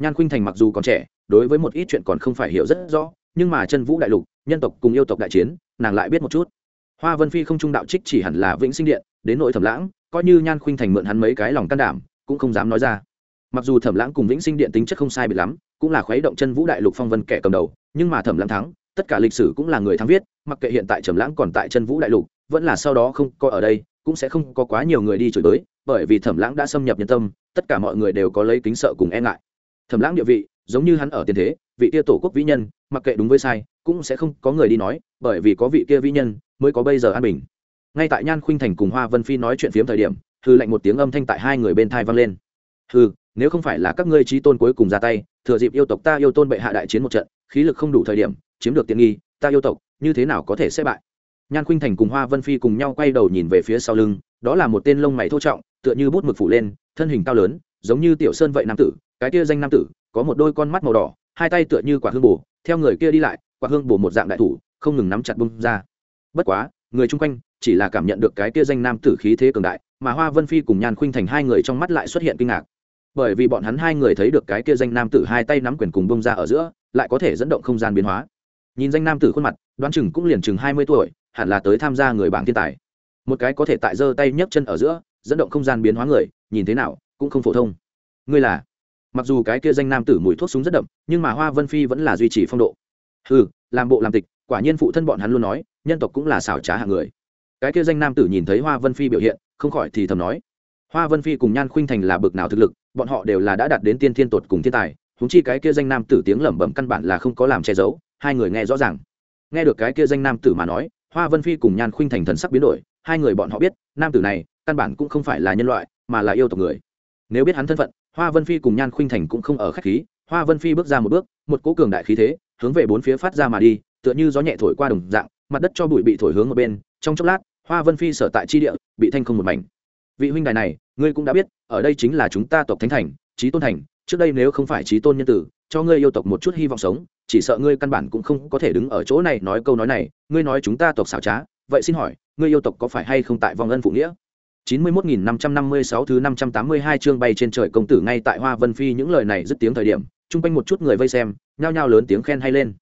nhan khuynh thành mặc dù còn trẻ, đối với một ít chuyện còn không phải hiểu rất rõ, nhưng mà chân vũ đại lục, nhân tộc cùng yêu tộc đại chiến, nàng lại biết một chút. Hoa vân phi không trung đạo trích chỉ hẳn là vĩnh sinh điện, đến nội thẩm lãng, coi như nhan khuynh thành mượn hắn mấy cái lòng can đảm, cũng không dám nói ra. Mặc dù thẩm lãng cùng vĩnh sinh điện tính chất không sai biệt lắm, cũng là khuấy động chân vũ đại lục phong vân kẻ cầm đầu, nhưng mà thẩm lãng thắng, tất cả lịch sử cũng là người thắng viết, mặc kệ hiện tại trầm lãng còn tại chân vũ đại lục, vẫn là sau đó không có ở đây, cũng sẽ không có quá nhiều người đi chửi tới bởi vì thẩm lãng đã xâm nhập nhân tâm, tất cả mọi người đều có lấy kính sợ cùng e ngại thẩm lãng địa vị, giống như hắn ở tiền thế, vị kia tổ quốc vĩ nhân, mặc kệ đúng với sai, cũng sẽ không có người đi nói, bởi vì có vị kia vĩ nhân mới có bây giờ an bình. Ngay tại nhan khuynh thành cùng hoa vân phi nói chuyện phiếm thời điểm hư lệnh một tiếng âm thanh tại hai người bên thai vang lên. Hư nếu không phải là các ngươi trí tôn cuối cùng ra tay, thừa dịp yêu tộc ta yêu tôn bệ hạ đại chiến một trận, khí lực không đủ thời điểm, chiếm được tiện nghi, ta yêu tộc, như thế nào có thể sẽ bại? Nhan khuynh thành cùng hoa vân phi cùng nhau quay đầu nhìn về phía sau lưng, đó là một tên lông mày thô trọng, tựa như bút mực phủ lên, thân hình cao lớn, giống như tiểu sơn vậy nam tử cái kia danh nam tử, có một đôi con mắt màu đỏ, hai tay tựa như quả hương bổ, theo người kia đi lại, quả hương bổ một dạng đại thủ, không ngừng nắm chặt bung ra. Bất quá, người chung quanh chỉ là cảm nhận được cái kia danh nam tử khí thế cường đại, mà hoa vân phi cùng nhan khuynh thành hai người trong mắt lại xuất hiện kinh ngạc. Bởi vì bọn hắn hai người thấy được cái kia danh nam tử hai tay nắm quyền cùng bông ra ở giữa, lại có thể dẫn động không gian biến hóa. Nhìn danh nam tử khuôn mặt, đoán chừng cũng liền chừng hai mươi tuổi, hẳn là tới tham gia người bảng thiên tài. Một cái có thể tại giơ tay nhấc chân ở giữa, dẫn động không gian biến hóa người, nhìn thế nào, cũng không phổ thông. Ngươi là? Mặc dù cái kia danh nam tử mùi thuốc súng rất đậm, nhưng mà hoa vân phi vẫn là duy trì phong độ. Ừ làm bộ làm tịch, quả nhiên phụ thân bọn hắn luôn nói, nhân tộc cũng là xảo trá hạng người. Cái kia danh nam tử nhìn thấy hoa vân phi biểu hiện, không khỏi thì thầm nói, hoa vân phi cùng nhan khuynh thành là bực nào thực lực, bọn họ đều là đã đạt đến tiên thiên tột cùng thiên tài húng chi cái kia danh nam tử tiếng lẩm bẩm căn bản là không có làm che giấu, hai người nghe rõ ràng. Nghe được cái kia danh nam tử mà nói, hoa vân phi cùng nhan khuynh thành thần sắc biến đổi, hai người bọn họ biết, nam tử này căn bản cũng không phải là nhân loại, mà là yêu tộc người. Nếu biết hắn thân phận hoa vân phi cùng nhan khuynh thành cũng không ở khách khí, hoa vân phi bước ra một bước, một cỗ cường đại khí thế, hướng về bốn phía phát ra mà đi, tựa như gió nhẹ thổi qua đồng dạng, mặt đất cho bụi bị thổi hướng một bên, trong chốc lát, hoa vân phi sở tại chi địa, bị thanh không một mảnh. Vị huynh đài này, ngươi cũng đã biết, ở đây chính là chúng ta tộc thánh thành trí tôn thành, trước đây nếu không phải trí tôn nhân tử, cho ngươi yêu tộc một chút hy vọng sống, chỉ sợ ngươi căn bản cũng không có thể đứng ở chỗ này nói câu nói này, ngươi nói chúng ta tộc xảo trá, vậy xin hỏi, ngươi yêu tộc có phải hay không tại vòng ân phụ nghĩa? Chín mươi mốt nghìn năm trăm năm mươi sáu thứ năm trăm tám mươi hai chương bay trên trời công tử ngay tại Hoa Vân Phi những lời này dứt tiếng thời điểm, chung quanh một chút người vây xem, nhao nhao lớn tiếng khen hay lên.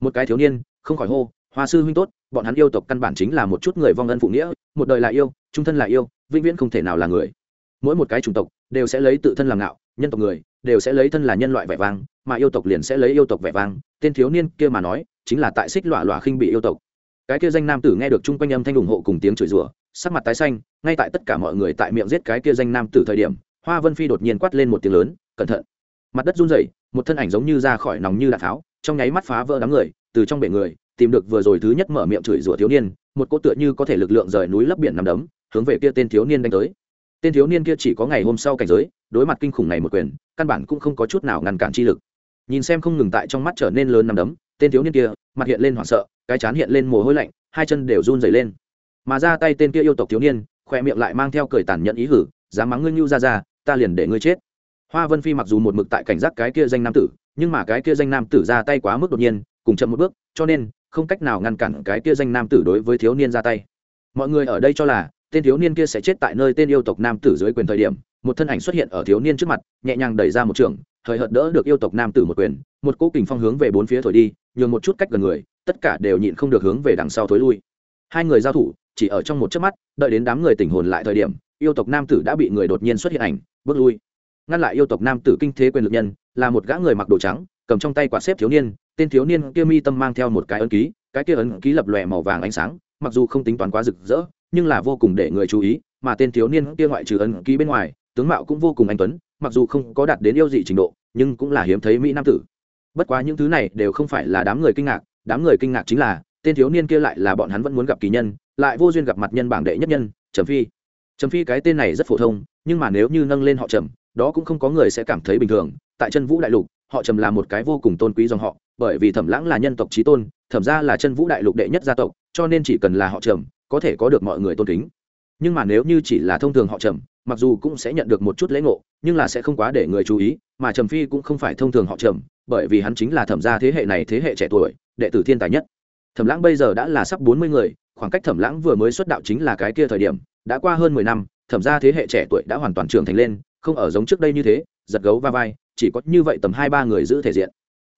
Một cái thiếu niên, không khỏi hô, "Hoa sư huynh tốt, bọn hắn yêu tộc căn bản chính là một chút người vong ân phụ nghĩa, một đời là yêu, trung thân là yêu, vĩnh viễn không thể nào là người." Mỗi một cái chủng tộc đều sẽ lấy tự thân làm ngạo, nhân tộc người đều sẽ lấy thân là nhân loại vẻ vang, mà yêu tộc liền sẽ lấy yêu tộc vẻ vang, tên thiếu niên kia mà nói, chính là tại xích lọa lọa khinh bị yêu tộc. Cái kia danh nam tử nghe được chung quanh âm thanh ủng hộ cùng tiếng chửi rủa, sắc mặt tái xanh, ngay tại tất cả mọi người tại miệng giết cái kia danh nam tử thời điểm, hoa vân phi đột nhiên quát lên một tiếng lớn, cẩn thận! Mặt đất run rẩy, một thân ảnh giống như ra khỏi nòng như đạn tháo, trong nháy mắt phá vỡ đám người, từ trong bể người, tìm được vừa rồi thứ nhất mở miệng chửi rủa thiếu niên, một cô tựa như có thể lực lượng rời núi lấp biển nằm đấm, hướng về kia tên thiếu niên đánh tới. Tên thiếu niên kia chỉ có ngày hôm sau cảnh giới, đối mặt kinh khủng này một quyền, căn bản cũng không có chút nào ngăn cản chi lực. Nhìn xem không ngừng tại trong mắt trở nên lớn nằm đấm, tên thiếu niên kia, mặt hiện lên hoảng sợ, cái chán hiện lên mồ hôi lạnh, hai chân đều run dày lên mà ra tay tên kia yêu tộc thiếu niên khoe miệng lại mang theo cười tàn nhẫn ý hử, dám mắng ngươi nhu ra ra ta liền để ngươi chết. Hoa vân phi mặc dù một mực tại cảnh giác cái kia danh nam tử, nhưng mà cái kia danh nam tử ra tay quá mức đột nhiên, cùng chậm một bước, cho nên, không cách nào ngăn cản cái kia danh nam tử đối với thiếu niên ra tay. Mọi người ở đây cho là, tên thiếu niên kia sẽ chết tại nơi tên yêu tộc nam tử dưới quyền thời điểm, một thân ảnh xuất hiện ở thiếu niên trước mặt, nhẹ nhàng đẩy ra một trường thời hợt đỡ được yêu tộc nam tử một quyền, một cỗ kình phong hướng về bốn phía thổi đi, nhường một chút cách gần người, tất cả đều nhịn không được hướng về đằng sau thối lui. Hai người giao thủ chỉ ở trong một chớp mắt, đợi đến đám người tỉnh hồn lại thời điểm, yêu tộc nam tử đã bị người đột nhiên xuất hiện ảnh, bước lui. Ngăn lại yêu tộc nam tử kinh thế quyền lực nhân, là một gã người mặc đồ trắng, cầm trong tay quả xếp thiếu niên, tên thiếu niên kia mi tâm mang theo một cái ấn ký, cái kia ấn ký lập lòe màu vàng ánh sáng, mặc dù không tính toán quá rực rỡ, nhưng là vô cùng để người chú ý, mà tên thiếu niên kia ngoại trừ ấn ký bên ngoài, tướng mạo cũng vô cùng anh tuấn, mặc dù không có đạt đến yêu dị trình độ, nhưng cũng là hiếm thấy mỹ nam tử. Bất quá những thứ này đều không phải là đám người kinh ngạc, đám người kinh ngạc chính là tên thiếu niên kia lại là bọn hắn vẫn muốn gặp kỳ nhân, lại vô duyên gặp mặt nhân bảng đệ nhất nhân, trầm phi. Trầm phi cái tên này rất phổ thông, nhưng mà nếu như nâng lên họ trầm, đó cũng không có người sẽ cảm thấy bình thường. Tại chân vũ đại lục, họ trầm là một cái vô cùng tôn quý dòng họ, bởi vì thẩm lãng là nhân tộc trí tôn, thẩm ra là chân vũ đại lục đệ nhất gia tộc, cho nên chỉ cần là họ trầm, có thể có được mọi người tôn kính. Nhưng mà nếu như chỉ là thông thường họ trầm, mặc dù cũng sẽ nhận được một chút lễ ngộ, nhưng là sẽ không quá để người chú ý, mà trầm phi cũng không phải thông thường họ trầm, bởi vì hắn chính là thẩm gia thế hệ này thế hệ trẻ tuổi, đệ tử thiên tài nhất thẩm lãng bây giờ đã là sắp bốn mươi người, khoảng cách thẩm lãng vừa mới xuất đạo chính là cái kia thời điểm, đã qua hơn mười năm, thẩm gia thế hệ trẻ tuổi đã hoàn toàn trưởng thành lên, không ở giống trước đây như thế, giật gấu va vai, chỉ có như vậy tầm hai ba người giữ thể diện.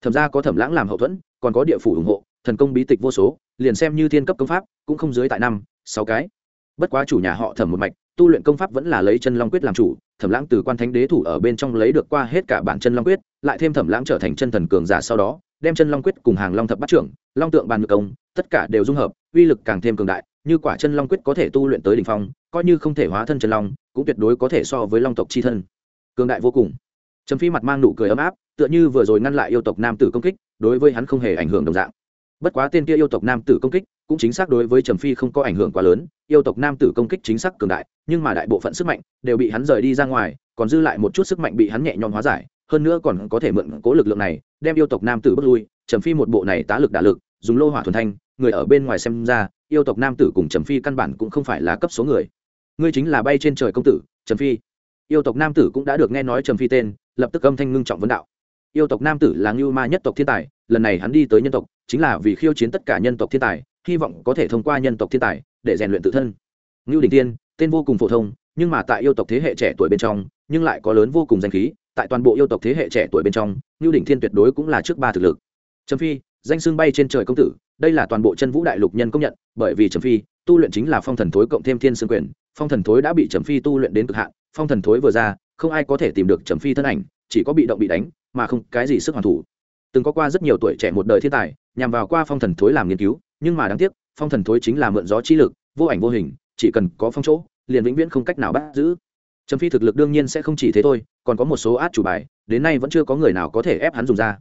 Thẩm gia có thẩm lãng làm hậu thuẫn, còn có địa phủ ủng hộ, thần công bí tịch vô số, liền xem như thiên cấp công pháp, cũng không dưới tại năm, sáu cái. Bất quá chủ nhà họ thẩm một mạch tu luyện công pháp vẫn là lấy chân long quyết làm chủ, thẩm lãng từ quan thánh đế thủ ở bên trong lấy được qua hết cả bản chân long quyết, lại thêm thẩm lãng trở thành chân thần cường giả sau đó, đem chân long quyết cùng hàng long thập bát trưởng, long tượng bàn ngự công, tất cả đều dung hợp, uy lực càng thêm cường đại, như quả chân long quyết có thể tu luyện tới đ ỉ n h phong, coi như không thể hóa thân chân long, cũng tuyệt đối có thể so với long tộc c h i thân. Cường đại vô cùng. Trầm phi mặt mang nụ cười ấm áp, tựa như vừa rồi ngăn lại yêu tộc nam tử công kích, đối với hắn không hề ảnh hưởng đồng dạng. Bất quá tên kia yêu tộc nam tử công kích cũng chính xác đối với trầm phi không có ảnh hưởng quá lớn, yêu tộc nam tử công kích chính xác cường đại, nhưng mà đại bộ phận sức mạnh đều bị hắn rời đi ra ngoài, còn dư lại một chút sức mạnh bị hắn nhẹ nhõm hóa giải, hơn nữa còn có thể mượn cố lực lượng này, đem yêu tộc nam tử bước lui. Trầm phi một bộ này tá lực đả lực, dùng lô hỏa thuần thanh, người ở bên ngoài xem ra, yêu tộc nam tử cùng trầm phi căn bản cũng không phải là cấp số người. Ngươi chính là bay trên trời công tử, trầm phi. Yêu tộc nam tử cũng đã được nghe nói trầm phi tên, lập tức âm thanh ngưng trọng vấn đạo. Yêu tộc nam tử là ngưu ma nhất tộc thiên tài, lần này hắn đi tới nhân tộc, chính là vì khiêu chiến tất cả nhân tộc thiên tài hy vọng có thể thông qua nhân tộc thiên tài để rèn luyện tự thân. Ngưu đình tiên tên vô cùng phổ thông, nhưng mà tại yêu tộc thế hệ trẻ tuổi bên trong, nhưng lại có lớn vô cùng danh khí, tại toàn bộ yêu tộc thế hệ trẻ tuổi bên trong, ngưu đình thiên tuyệt đối cũng là trước ba thực lực. Trầm phi, danh sương bay trên trời công tử, đây là toàn bộ chân vũ đại lục nhân công nhận, bởi vì trầm phi, tu luyện chính là phong thần thối cộng thêm thiên sương quyền, phong thần thối đã bị trầm phi tu luyện đến cực hạn, phong thần thối vừa ra, không ai có thể tìm được trầm phi thân ảnh, chỉ có bị động bị đánh, mà không cái gì sức hoàn thủ. Từng có qua rất nhiều tuổi trẻ một đời thiên tài, nhằm vào qua phong thần thối làm nghiên cứu nhưng mà đáng tiếc, phong thần thối chính là mượn gió chi lực, vô ảnh vô hình, chỉ cần có phong chỗ, liền vĩnh viễn không cách nào bắt giữ. Trầm phi thực lực đương nhiên sẽ không chỉ thế thôi, còn có một số át chủ bài, đến nay vẫn chưa có người nào có thể ép hắn dùng ra.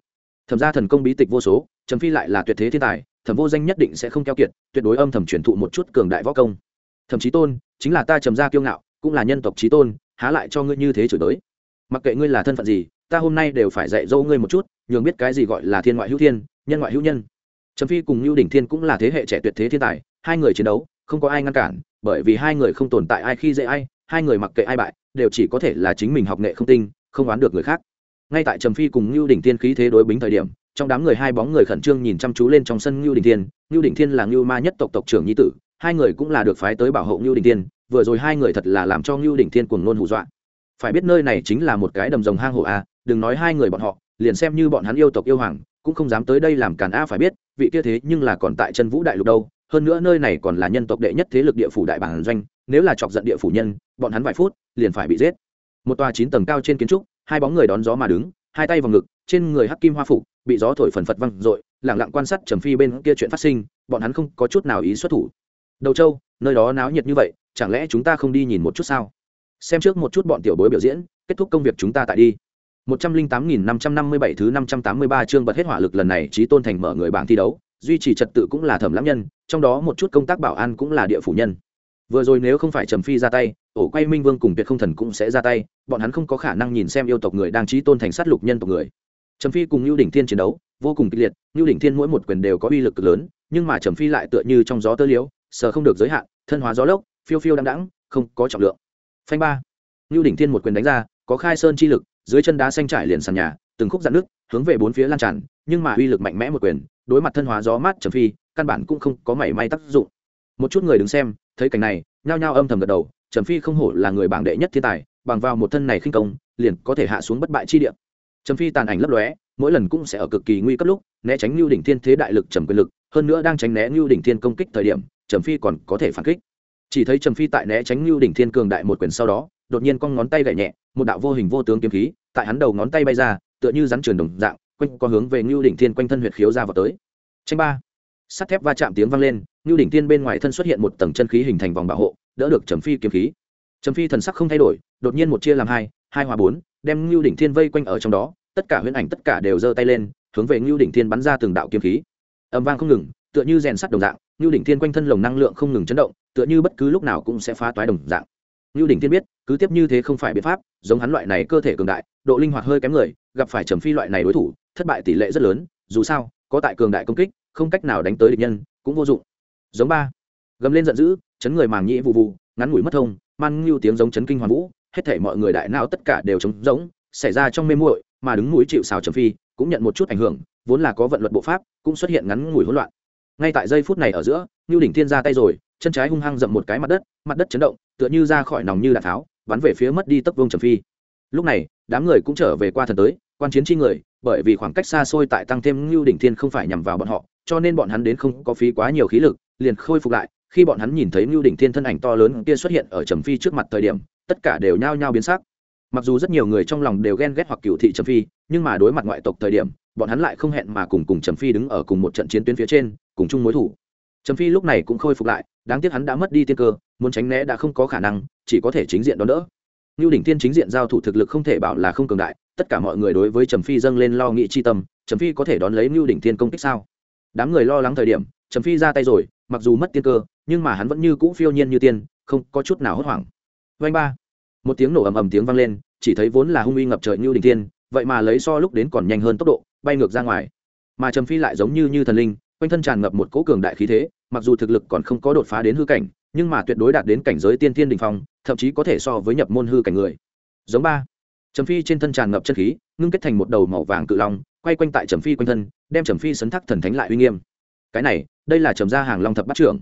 Thẩm ra thần công bí tịch vô số, trầm phi lại là tuyệt thế thiên tài, thẩm vô danh nhất định sẽ không keo kiệt, tuyệt đối âm thầm truyền thụ một chút cường đại võ công. Thậm chí tôn, chính là ta trầm ra kiêu ngạo, cũng là nhân tộc trí tôn, há lại cho ngươi như thế chửi tới mặc kệ ngươi là thân phận gì, ta hôm nay đều phải dạy dỗ ngươi một chút, nhường biết cái gì gọi là thiên ngoại hữu thiên, nhân ngoại hữu nhân trầm phi cùng lưu đỉnh thiên cũng là thế hệ trẻ tuyệt thế thiên tài, hai người chiến đấu, không có ai ngăn cản, bởi vì hai người không tồn tại ai khi dễ ai, hai người mặc kệ ai bại, đều chỉ có thể là chính mình học nghệ không tinh, không oán được người khác. Ngay tại trầm phi cùng lưu đỉnh thiên khí thế đối bính thời điểm, trong đám người hai bóng người khẩn trương nhìn chăm chú lên trong sân lưu đỉnh thiên lưu đỉnh thiên là lưu ma nhất tộc tộc trưởng nhi tử, hai người cũng là được phái tới bảo hộ lưu đỉnh thiên, vừa rồi hai người thật là làm cho lưu đỉnh thiên cuồng nôn hù dọa. Phải biết nơi này chính là một cái đầm rồng hang hổ a, đừng nói hai người bọn họ, liền xem như bọn hắn yêu tộc yêu hoàng cũng không dám tới đây làm càn a phải biết, vị kia thế nhưng là còn tại chân vũ đại lục đâu, hơn nữa nơi này còn là nhân tộc đệ nhất thế lực địa phủ đại bản doanh, nếu là chọc giận địa phủ nhân, bọn hắn vài phút, liền phải bị giết. Một tòa chín tầng cao trên kiến trúc, hai bóng người đón gió mà đứng, hai tay vào ngực, trên người hắc kim hoa phục, bị gió thổi phần phật văng r ộ i lẳng lặng quan sát trầm phi bên kia chuyện phát sinh, bọn hắn không có chút nào ý xuất thủ. Đầu châu, nơi đó náo nhiệt như vậy, chẳng lẽ chúng ta không đi nhìn một chút sao? Xem trước một chút bọn tiểu bối biểu diễn, kết thúc công việc chúng ta tại đi một trăm linh tám nghìn năm trăm năm mươi bảy thứ năm trăm tám mươi ba chương bật hết hỏa lực lần này trí tôn thành mở người bảng thi đấu duy trì trật tự cũng là thẩm lãng nhân trong đó một chút công tác bảo an cũng là địa phủ nhân. Vừa rồi nếu không phải trầm phi ra tay ổ quay minh vương cùng tuyệt không thần cũng sẽ ra tay bọn hắn không có khả năng nhìn xem yêu tộc người đang trí tôn thành sát lục nhân tộc người. Trầm phi cùng lưu đỉnh thiên chiến đấu vô cùng kịch liệt lưu đỉnh thiên mỗi một quyền đều có uy lực lớn nhưng mà trầm phi lại tựa như trong gió tơ liễu sờ không được giới hạn thân hóa gió lốc phiêu phiêu đang đãng, không có trọng lượng. Phanh ba. Lưu đỉnh thiên một quyền đánh ra có khai sơn chi lực dưới chân đá xanh trải liền sàn nhà, từng khúc dạn nước hướng về bốn phía lan tràn, nhưng mà uy lực mạnh mẽ một quyền, đối mặt thân hóa gió mát trầm phi, căn bản cũng không có mảy may tác dụng. Một chút người đứng xem, thấy cảnh này, nhao nhao âm thầm gật đầu, trầm phi không hổ là người bảng đệ nhất thiên tài, bằng vào một thân này khinh công, liền có thể hạ xuống bất bại chi địa. Trầm phi tàn ảnh lấp lóe, mỗi lần cũng sẽ ở cực kỳ nguy cấp lúc, né tránh lưu đỉnh thiên thế đại lực trầm quyền lực, hơn nữa đang tránh né lưu đỉnh thiên công kích thời điểm, trầm phi còn có thể phản kích. Chỉ thấy trầm phi tại né tránh lưu đỉnh thiên cường đại một quyền sau đó đột nhiên con ngón tay gậy nhẹ, một đạo vô hình vô tướng kiếm khí tại hắn đầu ngón tay bay ra, tựa như rắn truyền đồng dạng, quanh có hướng về lưu đỉnh thiên quanh thân huyệt khiếu ra vào tới. Tranh ba. Sắt thép va chạm tiếng vang lên lưu đỉnh thiên bên ngoài thân xuất hiện một tầng chân khí hình thành vòng bảo hộ, đỡ được trầm phi kiếm khí. Trầm phi thần sắc không thay đổi, đột nhiên một chia làm hai hai hòa bốn, đem lưu đỉnh thiên vây quanh ở trong đó, tất cả huyễn ảnh tất cả đều giơ tay lên, hướng về lưu đỉnh thiên bắn ra từng đạo kiếm khí. Âm vang không ngừng, tựa như rèn sắt đồng dạng lưu đỉnh thiên quanh thân lồng năng lượng không ngừng chấn động, tựa như bất cứ lúc nào cũng sẽ phá toái đồng dạng. Nưu đỉnh thiên biết cứ tiếp như thế không phải biện pháp giống hắn loại này cơ thể cường đại độ linh hoạt hơi kém người gặp phải trầm phi loại này đối thủ thất bại tỷ lệ rất lớn dù sao có tại cường đại công kích không cách nào đánh tới địch nhân cũng vô dụng. Giống ba. Gầm lên giận dữ chấn người màng nhĩ vụ vụ ngắn ngủi mất thông man ngưu tiếng giống chấn kinh hoàn vũ hết thảy mọi người đại não tất cả đều trống rỗng, xảy ra trong mê muội mà đứng núi chịu sào trầm phi cũng nhận một chút ảnh hưởng vốn là có vận luật bộ pháp cũng xuất hiện ngắn ngủi hỗn loạn. Ngay tại giây phút này ở giữa Nưu đỉnh thiên ra tay rồi chân trái hung hăng dậm một cái mặt đất mặt đất chấn động, tựa như ra khỏi nòng như đạn tháo, bắn về phía mất đi tấc vương trầm phi. Lúc này, đám người cũng trở về qua thần tới, quan chiến chi người, bởi vì khoảng cách xa xôi tại tăng thêm ngưu đỉnh thiên không phải nhằm vào bọn họ, cho nên bọn hắn đến không có phí quá nhiều khí lực, liền khôi phục lại. Khi bọn hắn nhìn thấy ngưu đỉnh thiên thân ảnh to lớn kia xuất hiện ở trầm phi trước mặt thời điểm, tất cả đều nhao nhao biến sắc. Mặc dù rất nhiều người trong lòng đều ghen ghét hoặc cựu thị trầm phi, nhưng mà đối mặt ngoại tộc thời điểm, bọn hắn lại không hẹn mà cùng cùng trầm phi đứng ở cùng một trận chiến tuyến phía trên, cùng chung mối thủ. Trầm phi lúc này cũng khôi phục lại đáng tiếc hắn đã mất đi tiên cơ muốn tránh né đã không có khả năng chỉ có thể chính diện đón đỡ Nưu đỉnh thiên chính diện giao thủ thực lực không thể bảo là không cường đại, tất cả mọi người đối với Trầm Phi dâng lên lo nghĩ chi tâm, Trầm Phi có thể đón lấy Nưu đỉnh thiên công kích sao? Đám người lo lắng thời điểm, Trầm Phi ra tay rồi, mặc dù mất tiên cơ, nhưng mà hắn vẫn như cũ phiêu nhiên như tiên, không có chút nào hốt hoảng. Vành ba, một tiếng nổ ầm ầm tiếng vang lên, chỉ thấy vốn là hung uy ngập trời Nưu đỉnh thiên, vậy mà lấy so lúc đến còn nhanh hơn tốc độ, bay ngược ra ngoài. Mà Trầm Phi lại giống như như thần linh, quanh thân tràn ngập một cỗ cường đại khí thế, mặc dù thực lực còn không có đột phá đến hư cảnh, nhưng mà tuyệt đối đạt đến cảnh giới tiên thiên đỉnh phong, thậm chí có thể so với nhập môn hư cảnh người. Giống ba. Trầm phi trên thân tràn ngập chân khí ngưng kết thành một đầu màu vàng cự long quay quanh tại trầm phi quanh thân đem trầm phi sấn thác thần thánh lại uy nghiêm. Cái này đây là trầm gia hàng long thập bát trưởng.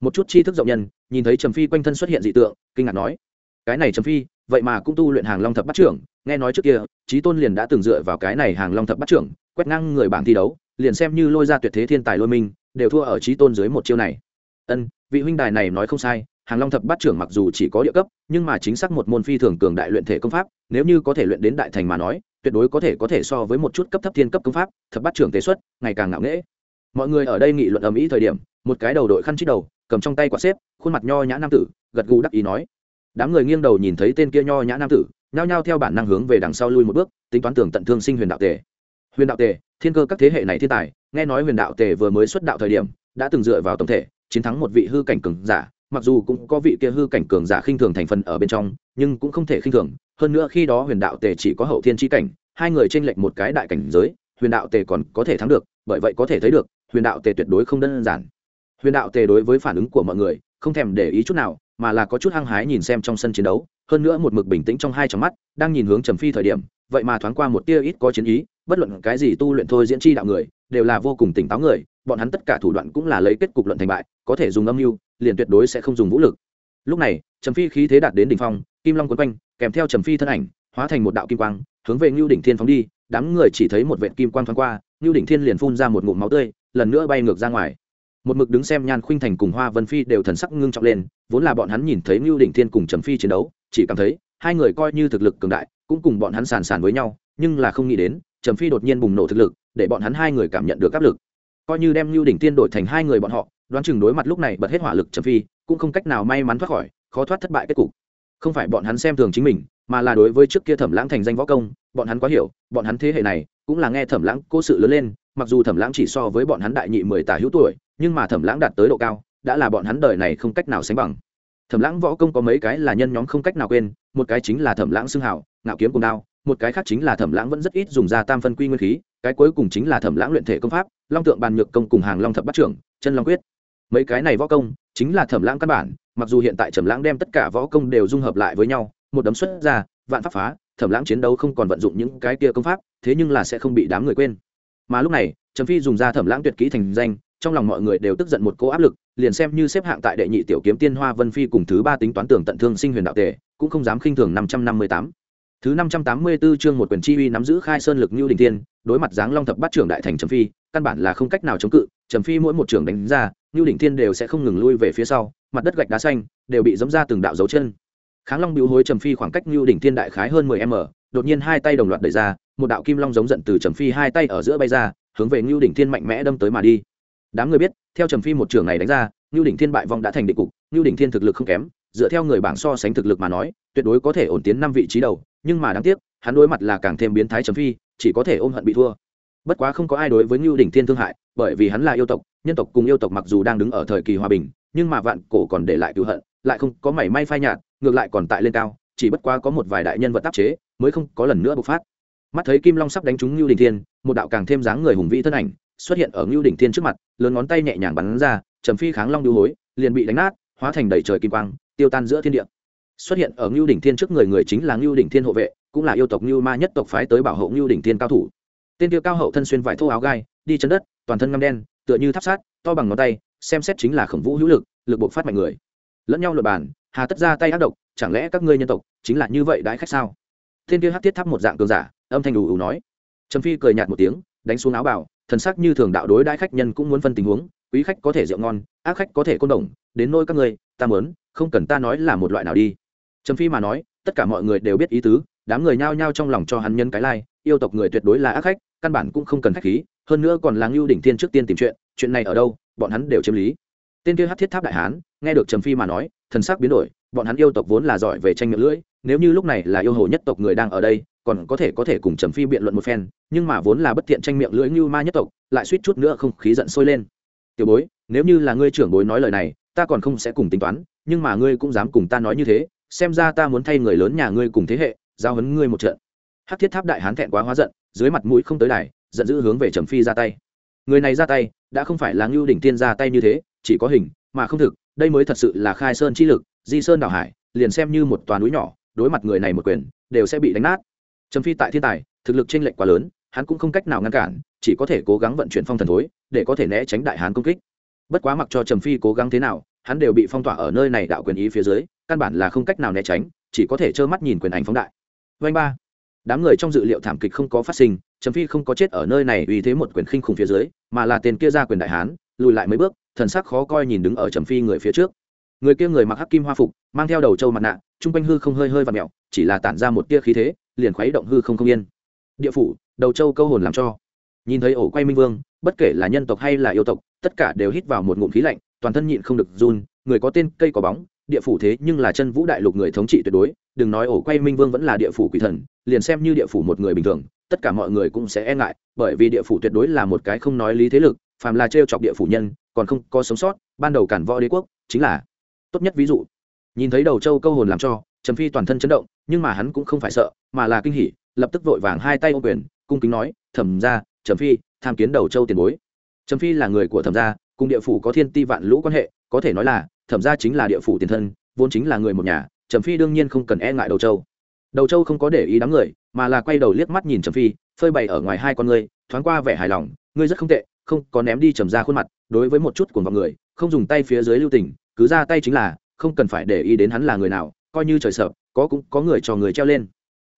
Một chút chi thức rộng nhân nhìn thấy trầm phi quanh thân xuất hiện dị tượng kinh ngạc nói cái này trầm phi vậy mà cũng tu luyện hàng long thập bát trưởng nghe nói trước kia trí tôn liền đã từng dựa vào cái này hàng long thập bát trưởng quét ngang người bảng thi đấu liền xem như lôi ra tuyệt thế thiên tài lôi minh đều thua ở trí tôn dưới một chiêu này. Ân, vị huynh đài này nói không sai, hàng long thập bát trưởng mặc dù chỉ có địa cấp, nhưng mà chính xác một môn phi thường cường đại luyện thể công pháp, nếu như có thể luyện đến đại thành mà nói, tuyệt đối có thể có thể so với một chút cấp thấp thiên cấp công pháp, thập bát trưởng tế xuất, ngày càng ngạo nghễ. Mọi người ở đây nghị luận ầm ĩ thời điểm, một cái đầu đội khăn chít đầu, cầm trong tay quả xếp, khuôn mặt nho nhã nam tử, gật gù đắc ý nói. Đám người nghiêng đầu nhìn thấy tên kia nho nhã nam tử, nhao nhao theo bản năng hướng về đằng sau lui một bước, tính toán tưởng tận thương sinh huyền đạo tề. Huyền đạo tề thiên cơ các thế hệ này thiên tài, nghe nói huyền đạo tề vừa mới xuất đạo thời điểm, đã từng dựa vào tổng thể, chiến thắng một vị hư cảnh cường giả, mặc dù cũng có vị kia hư cảnh cường giả khinh thường thành phần ở bên trong, nhưng cũng không thể khinh thường. Hơn nữa khi đó huyền đạo tề chỉ có hậu thiên tri cảnh, hai người tranh lệch một cái đại cảnh giới, huyền đạo tề còn có thể thắng được, bởi vậy có thể thấy được, huyền đạo tề tuyệt đối không đơn giản. Huyền đạo tề đối với phản ứng của mọi người, không thèm để ý chút nào, mà là có chút hăng hái nhìn xem trong sân chiến đấu. Hơn nữa một mực bình tĩnh trong hai trong mắt, đang nhìn hướng trầm phi thời điểm, vậy mà thoáng qua một tia ít có chiến ý bất luận cái gì tu luyện thôi diễn chi đạo người, đều là vô cùng tỉnh táo người, bọn hắn tất cả thủ đoạn cũng là lấy kết cục luận thành bại, có thể dùng âm mưu, liền tuyệt đối sẽ không dùng vũ lực. Lúc này, trầm phi khí thế đạt đến đỉnh phong, kim long quấn quanh, kèm theo trầm phi thân ảnh, hóa thành một đạo kim quang, hướng về ngưu đỉnh thiên phóng đi, đám người chỉ thấy một vệt kim quang thoáng qua, ngưu đỉnh thiên liền phun ra một ngụm máu tươi, lần nữa bay ngược ra ngoài. Một mực đứng xem nhan khuynh thành cùng hoa vân phi đều thần sắc ngưng trọng lên, vốn là bọn hắn nhìn thấy ngưu đỉnh thiên cùng trầm phi chiến đấu, chỉ cảm thấy hai người coi như thực lực cường đại, cũng cùng bọn hắn sàn sàn với nhau, nhưng là không nghĩ đến trầm phi đột nhiên bùng nổ thực lực, để bọn hắn hai người cảm nhận được áp lực. Coi như đem lưu đỉnh tiên đổi thành hai người bọn họ, đoán chừng đối mặt lúc này bật hết hỏa lực trầm phi, cũng không cách nào may mắn thoát khỏi, khó thoát thất bại kết cục. Không phải bọn hắn xem thường chính mình, mà là đối với trước kia thẩm lãng thành danh võ công, bọn hắn quá hiểu, bọn hắn thế hệ này cũng là nghe thẩm lãng cố sự lớn lên, mặc dù thẩm lãng chỉ so với bọn hắn đại nhị mười tả hữu tuổi, nhưng mà thẩm lãng đạt tới độ cao, đã là bọn hắn đời này không cách nào sánh bằng thẩm lãng võ công có mấy cái là nhân nhóm không cách nào quên, một cái chính là thẩm lãng xưng hảo ngạo kiếm cùng đao, một cái khác chính là thẩm lãng vẫn rất ít dùng ra tam phân quy nguyên khí, cái cuối cùng chính là thẩm lãng luyện thể công pháp, long tượng bàn nhược công cùng hàng long thập bắt trưởng, chân long quyết. Mấy cái này võ công chính là thẩm lãng căn bản, mặc dù hiện tại thẩm lãng đem tất cả võ công đều dung hợp lại với nhau, một đấm xuất ra, vạn pháp phá, thẩm lãng chiến đấu không còn vận dụng những cái kia công pháp, thế nhưng là sẽ không bị đám người quên. Mà lúc này, trầm phi dùng ra thẩm lãng tuyệt kỹ thành danh trong lòng mọi người đều tức giận một cô áp lực, liền xem như xếp hạng tại đệ nhị tiểu kiếm tiên hoa vân phi cùng thứ ba tính toán tưởng tận thương sinh huyền đạo tề, cũng không dám khinh thường năm trăm năm mươi tám. Thứ năm trăm tám mươi 584 chương một quyền chi uy nắm giữ khai sơn lực như đình tiên đối mặt giáng long thập bát trưởng đại thành trầm phi, căn bản là không cách nào chống cự, trầm phi mỗi một trưởng đánh ra như đỉnh thiên đều sẽ không ngừng lui về phía sau, mặt đất gạch đá xanh, đều bị dấm ra từng đạo dấu chân. Kháng long biểu hối trầm phi khoảng cách như đỉnh thiên đại khái hơn mười m, đột nhiên hai tay đồng loạt đẩy ra, một đạo kim long giống giận từ trầm phi hai tay ở giữa bay ra, hướng về như đỉnh thiên mạnh mẽ đâm tới mà đi đám người biết, theo trầm phi một trường này đánh ra ngưu đỉnh thiên bại vong đã thành định cục ngưu đỉnh thiên thực lực không kém, dựa theo người bảng so sánh thực lực mà nói, tuyệt đối có thể ổn tiến năm vị trí đầu, nhưng mà đáng tiếc, hắn đối mặt là càng thêm biến thái trầm phi, chỉ có thể ôm hận bị thua. Bất quá không có ai đối với ngưu đỉnh thiên thương hại, bởi vì hắn là yêu tộc, nhân tộc cùng yêu tộc mặc dù đang đứng ở thời kỳ hòa bình, nhưng mà vạn cổ còn để lại cựu hận, lại không có mảy may phai nhạt, ngược lại còn tại lên cao, chỉ bất quá có một vài đại nhân vật tác chế, mới không có lần nữa bộc phát. Mắt thấy kim long sắp đánh trúng ngưu đỉnh thiên, một đạo càng thêm dáng người hùng vĩ thân ảnh xuất hiện ở ngưu đỉnh thiên trước mặt, lớn ngón tay nhẹ nhàng bắn ra, trầm phi kháng long đưu hối, liền bị đánh nát, hóa thành đầy trời kim quang, tiêu tan giữa thiên địa. Xuất hiện ở ngưu đỉnh thiên trước người người chính là ngưu đỉnh thiên hộ vệ, cũng là yêu tộc ngưu ma nhất tộc phái tới bảo hộ ngưu đỉnh thiên cao thủ. Tên tiêu cao hậu thân xuyên vải thô áo gai, đi chân đất, toàn thân ngăm đen, tựa như tháp sát, to bằng ngón tay, xem xét chính là khổng vũ hữu lực lực bộ phát mạnh người. Lẫn nhau luật bàn, hà tất ra tay ác độc, chẳng lẽ các ngươi nhân tộc chính là như vậy đãi khách sao? Thiên tiêu hát thiết thắp một dạng cường giả, âm thanh đủ đủ nói. Trầm phi cười nhạt một tiếng đánh xuống áo bảo thần sắc như thường đạo đối đãi khách nhân cũng muốn phân tình huống, quý khách có thể rượu ngon, ác khách có thể côn đồng, đến nôi các ngươi, ta mớn không cần ta nói là một loại nào đi. Trầm phi mà nói, tất cả mọi người đều biết ý tứ, đám người nhao nhao trong lòng cho hắn nhân cái lai, yêu tộc người tuyệt đối là ác khách, căn bản cũng không cần khách khí, hơn nữa còn là ngưu đỉnh thiên trước tiên tìm chuyện chuyện này ở đâu, bọn hắn đều chiếm lý. Tên kia hát thiết tháp đại hán, nghe được trầm phi mà nói, thần sắc biến đổi, bọn hắn yêu tộc vốn là giỏi về tranh miệng lưỡi, nếu như lúc này là yêu hồ nhất tộc người đang ở đây còn có thể có thể cùng trầm phi biện luận một phen, nhưng mà vốn là bất thiện tranh miệng lưỡi như ma nhất tộc, lại suýt chút nữa không khí giận sôi lên. Tiểu bối, nếu như là ngươi trưởng bối nói lời này, ta còn không sẽ cùng tính toán, nhưng mà ngươi cũng dám cùng ta nói như thế, xem ra ta muốn thay người lớn nhà ngươi cùng thế hệ, giao hấn ngươi một trận. Hắc thiết tháp đại hán thẹn quá hóa giận, dưới mặt mũi không tới đài, giận dữ hướng về trầm phi ra tay. Người này ra tay, đã không phải là ngưu đỉnh tiên ra tay như thế, chỉ có hình, mà không thực, đây mới thật sự là khai sơn chi lực, di sơn đảo hải, liền xem như một toàn núi nhỏ, đối mặt người này một quyền, đều sẽ bị đánh nát trầm phi tại thiên tài, thực lực chênh lệch quá lớn, hắn cũng không cách nào ngăn cản, chỉ có thể cố gắng vận chuyển phong thần thối, để có thể né tránh đại hán công kích. Bất quá mặc cho trầm phi cố gắng thế nào, hắn đều bị phong tỏa ở nơi này đạo quyền ý phía dưới, căn bản là không cách nào né tránh, chỉ có thể trơ mắt nhìn quyền ảnh phóng đại. Vanh ba. Đám người trong dự liệu thảm kịch không có phát sinh, trầm phi không có chết ở nơi này vì thế một quyền khinh khủng phía dưới, mà là tên kia ra quyền đại hán, lùi lại mấy bước, thần sắc khó coi nhìn đứng ở trầm phi người phía trước. Người kia người mặc hắc kim hoa phục, mang theo đầu trâu mặt nạ, trung quanh hư không hơi hơi và mẹo chỉ là tản ra một tia khí thế liền khuấy động hư không không yên. Địa phủ, đầu châu câu hồn làm cho. Nhìn thấy ổ quay minh vương, bất kể là nhân tộc hay là yêu tộc, tất cả đều hít vào một ngụm khí lạnh, toàn thân nhịn không được run, người có tên cây có bóng, địa phủ thế nhưng là chân vũ đại lục người thống trị tuyệt đối, đừng nói ổ quay minh vương vẫn là địa phủ quỷ thần, liền xem như địa phủ một người bình thường, tất cả mọi người cũng sẽ e ngại, bởi vì địa phủ tuyệt đối là một cái không nói lý thế lực, phàm là trêu chọc địa phủ nhân, còn không có sống sót, ban đầu cản võ đế quốc, chính là tốt nhất ví dụ. Nhìn thấy đầu châu câu hồn làm cho trầm phi toàn thân chấn động, nhưng mà hắn cũng không phải sợ, mà là kinh hỉ, lập tức vội vàng hai tay ô quyền, cung kính nói, thẩm ra trầm phi, tham kiến đầu châu tiền bối. Trầm phi là người của thẩm gia, cùng địa phủ có thiên ti vạn lũ quan hệ, có thể nói là, thẩm gia chính là địa phủ tiền thân, vốn chính là người một nhà, trầm phi đương nhiên không cần e ngại đầu châu. Đầu châu không có để ý đám người, mà là quay đầu liếc mắt nhìn trầm phi, phơi bày ở ngoài hai con ngươi, thoáng qua vẻ hài lòng, ngươi rất không tệ, không có ném đi trầm ra khuôn mặt, đối với một chút cuồng vào người, không dùng tay phía dưới lưu tình, cứ ra tay chính là, không cần phải để ý đến hắn là người nào coi như trời sợ, có cũng có người cho người treo lên.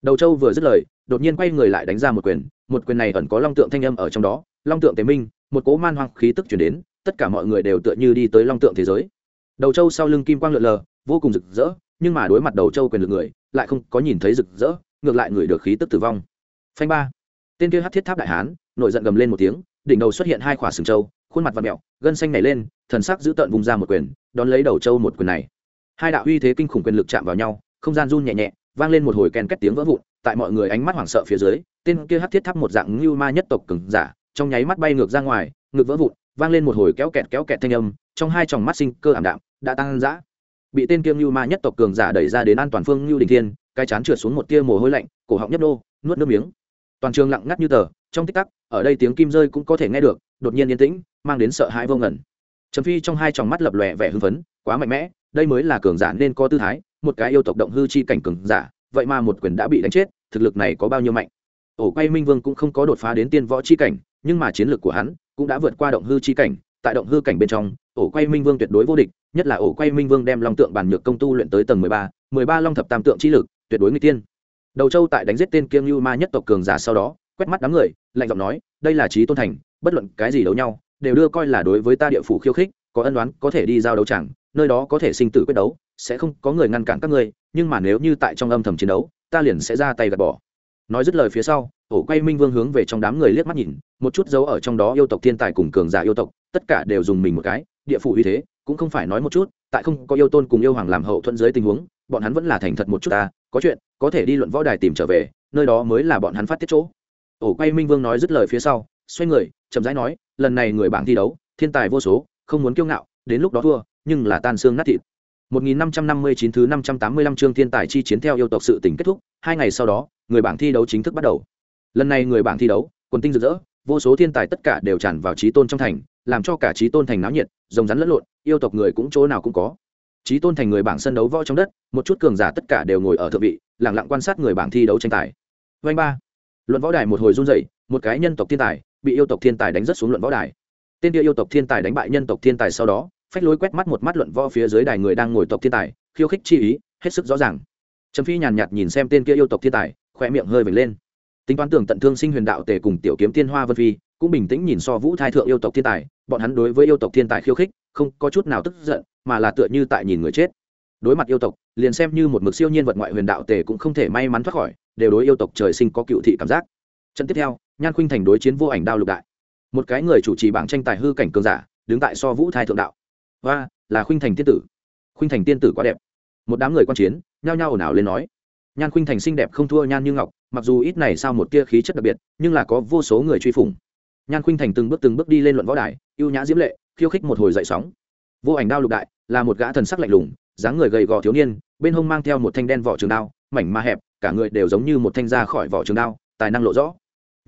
Đầu châu vừa dứt lời, đột nhiên quay người lại đánh ra một quyền một quyền này ẩn có long tượng thanh âm ở trong đó, long tượng tế minh, một cố man hoang khí tức chuyển đến, tất cả mọi người đều tựa như đi tới long tượng thế giới. Đầu châu sau lưng kim quang lượn lờ, vô cùng rực rỡ, nhưng mà đối mặt đầu châu quyền lực người, lại không có nhìn thấy rực rỡ, ngược lại người được khí tức tử vong. Phanh ba. Tên kia hát thiết tháp đại hán nội giận gầm lên một tiếng, đỉnh đầu xuất hiện hai khỏa sừng châu khuôn mặt và mẹo, gân xanh nảy lên, thần sắc giữ tợn vùng ra một quyền, đón lấy đầu châu một quyền này hai đạo uy thế kinh khủng quyền lực chạm vào nhau, không gian run nhẹ nhẹ, vang lên một hồi ken két tiếng vỡ vụn, tại mọi người ánh mắt hoảng sợ phía dưới, tên kia hát thiết tháp một dạng ngưu ma nhất tộc cứng giả, trong nháy mắt bay ngược ra ngoài, ngực vỡ vụn, vang lên một hồi kéo kẹt kéo kẹt thanh âm, trong hai tròng mắt sinh cơ ảm đạm, đã tăng dã. Bị tên kiêng ngưu ma nhất tộc cường giả đẩy ra đến an toàn phương lưu đình thiên, cái chán trượt xuống một tia mồ hôi lạnh, cổ họng nhấp nô, nuốt nước miếng. Toàn trường lặng ngắt như tờ, trong tích tắc, ở đây tiếng kim rơi cũng có thể nghe được, đột nhiên yên tĩnh, mang đến sợ hãi vô ngẩn trầm phi trong hai tròng mắt lập lòe vẻ hưng phấn, quá mạnh mẽ đây mới là cường giả nên có tư thái, một cái yêu tộc động hư chi cảnh cường giả, vậy mà một quyền đã bị đánh chết, thực lực này có bao nhiêu mạnh? Ổ quay minh vương cũng không có đột phá đến tiên võ chi cảnh, nhưng mà chiến lược của hắn cũng đã vượt qua động hư chi cảnh. Tại động hư cảnh bên trong, ổ quay minh vương tuyệt đối vô địch, nhất là ổ quay minh vương đem long tượng bàn nhược công tu luyện tới tầng mười ba mười ba long thập tam tượng chi lực, tuyệt đối người tiên đầu châu tại đánh giết tên kiêng như ma nhất tộc cường giả sau đó, quét mắt đám người, lạnh giọng nói, đây là trí tôn thành, bất luận cái gì đấu nhau, đều đưa coi là đối với ta địa phủ khiêu khích, có ân đoán có thể đi giao đấu chẳng nơi đó có thể sinh tử quyết đấu, sẽ không có người ngăn cản các ngươi, nhưng mà nếu như tại trong âm thầm chiến đấu, ta liền sẽ ra tay gạt bỏ. Nói dứt lời phía sau, ổ quay minh vương hướng về trong đám người liếc mắt nhìn, một chút dấu ở trong đó yêu tộc thiên tài cùng cường giả yêu tộc, tất cả đều dùng mình một cái, địa phủ uy thế, cũng không phải nói một chút, tại không có yêu tôn cùng yêu hoàng làm hậu thuẫn dưới tình huống, bọn hắn vẫn là thành thật một chút ta, có chuyện, có thể đi luận võ đài tìm trở về, nơi đó mới là bọn hắn phát tiết chỗ. Ổ quay minh vương nói dứt lời phía sau, xoay người, chậm rãi nói, lần này người bảng thi đấu, thiên tài vô số, không muốn kiêu ngạo, đến lúc đó thua nhưng là tan xương nát thịt 1559 thứ 585 chương thiên tài chi chiến theo yêu tộc sự tình kết thúc, hai ngày sau đó, người bảng thi đấu chính thức bắt đầu. Lần này người bảng thi đấu, quần tinh rực rỡ, vô số thiên tài tất cả đều tràn vào chí tôn trong thành, làm cho cả chí tôn thành náo nhiệt, rồng rắn lẫn lộn, yêu tộc người cũng chỗ nào cũng có. Chí tôn thành người bảng sân đấu võ trong đất, một chút cường giả tất cả đều ngồi ở thượng vị, lặng lặng quan sát người bảng thi đấu tranh tài. Vành ba, luận võ đài một hồi run rẩy, một cái nhân tộc thiên tài bị yêu tộc thiên tài đánh rất xuống luận võ đài. Tên địa yêu tộc thiên tài đánh bại nhân tộc thiên tài sau đó, phách lối quét mắt một mắt luận võ phía dưới đài người đang ngồi tộc thiên tài, khiêu khích chi ý, hết sức rõ ràng. Trầm phi nhàn nhạt nhìn xem tên kia yêu tộc thiên tài khoe miệng hơi vểnh lên. Tính toán tưởng tận thương sinh huyền đạo tề cùng tiểu kiếm tiên hoa vân phi, cũng bình tĩnh nhìn so vũ thai thượng yêu tộc thiên tài, bọn hắn đối với yêu tộc thiên tài khiêu khích, không có chút nào tức giận, mà là tựa như tại nhìn người chết. Đối mặt yêu tộc, liền xem như một mực siêu nhiên vật ngoại huyền đạo tề cũng không thể may mắn thoát khỏi, đều đối yêu tộc trời sinh có cựu thị cảm giác. Trận tiếp theo, nhan khuynh thành đối chiến vô ảnh đao lục đại. Một cái người chủ trì bảng tranh tài hư cảnh cường giả, đứng tại so vũ thai thượng đạo và là khuynh thành tiên tử. Khuynh thành tiên tử quá đẹp. Một đám người quan chiến, nhao nhao ồn ào lên nói. Nhan khuynh thành xinh đẹp không thua nhan như ngọc, mặc dù ít này sao một tia khí chất đặc biệt, nhưng là có vô số người truy phủng. Nhan khuynh thành từng bước từng bước đi lên luận võ đài, ưu nhã diễm lệ, khiêu khích một hồi dậy sóng. Vô ảnh đao lục đại, là một gã thần sắc lạnh lùng, dáng người gầy gò thiếu niên, bên hông mang theo một thanh đen vỏ trường đao, mảnh ma hẹp, cả người đều giống như một thanh ra khỏi vỏ trường đao, tài năng lộ rõ.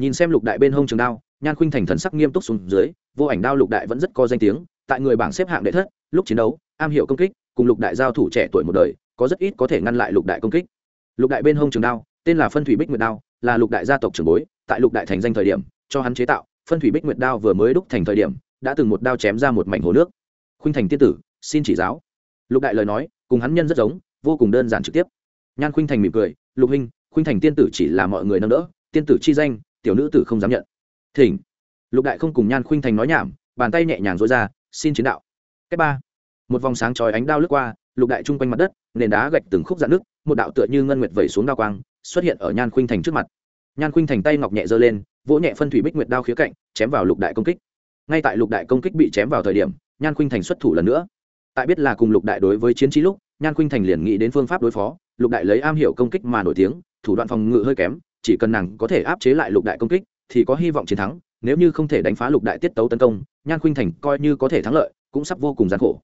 Nhìn xem lục đại bên hông trường đao, nhan khuynh thành thần sắc nghiêm túc xuống dưới, vô ảnh đao lục đại vẫn rất có danh tiếng tại người bảng xếp hạng đệ thất, lúc chiến đấu, am hiểu công kích, cùng lục đại giao thủ trẻ tuổi một đời, có rất ít có thể ngăn lại lục đại công kích. Lục đại bên hông trường đao, tên là phân thủy bích nguyệt đao, là lục đại gia tộc trường bối, tại lục đại thành danh thời điểm, cho hắn chế tạo, phân thủy bích nguyệt đao vừa mới đúc thành thời điểm, đã từng một đao chém ra một mảnh hồ nước. Khuynh thành tiên tử, xin chỉ giáo. Lục đại lời nói, cùng hắn nhân rất giống, vô cùng đơn giản trực tiếp. Nhan khuynh thành mỉm cười, lục huynh, khuynh thành tiên tử chỉ là mọi người nâng đỡ, tiên tử chi danh, tiểu nữ tử không dám nhận. Thỉnh. Lục đại không cùng nhan khuynh thành nói nhảm, bàn tay nhẹ nhàng dối ra xin chiến đạo. Cách ba, một vòng sáng chói ánh đao lướt qua, lục đại chung quanh mặt đất, nền đá gạch từng khúc dạn nước một đạo tựa như ngân nguyệt vẩy xuống đao quang, xuất hiện ở nhan khuynh thành trước mặt. Nhan khuynh thành tay ngọc nhẹ giơ lên, vỗ nhẹ phân thủy bích nguyệt đao khía cạnh, chém vào lục đại công kích. Ngay tại lục đại công kích bị chém vào thời điểm, nhan khuynh thành xuất thủ lần nữa. Tại biết là cùng lục đại đối với chiến trí lúc, nhan khuynh thành liền nghĩ đến phương pháp đối phó, lục đại lấy am hiểu công kích mà nổi tiếng, thủ đoạn phòng ngự hơi kém, chỉ cần nàng có thể áp chế lại lục đại công kích, thì có hy vọng chiến thắng nếu như không thể đánh phá lục đại tiết tấu tấn công, nhan khuynh thành coi như có thể thắng lợi, cũng sắp vô cùng gian khổ.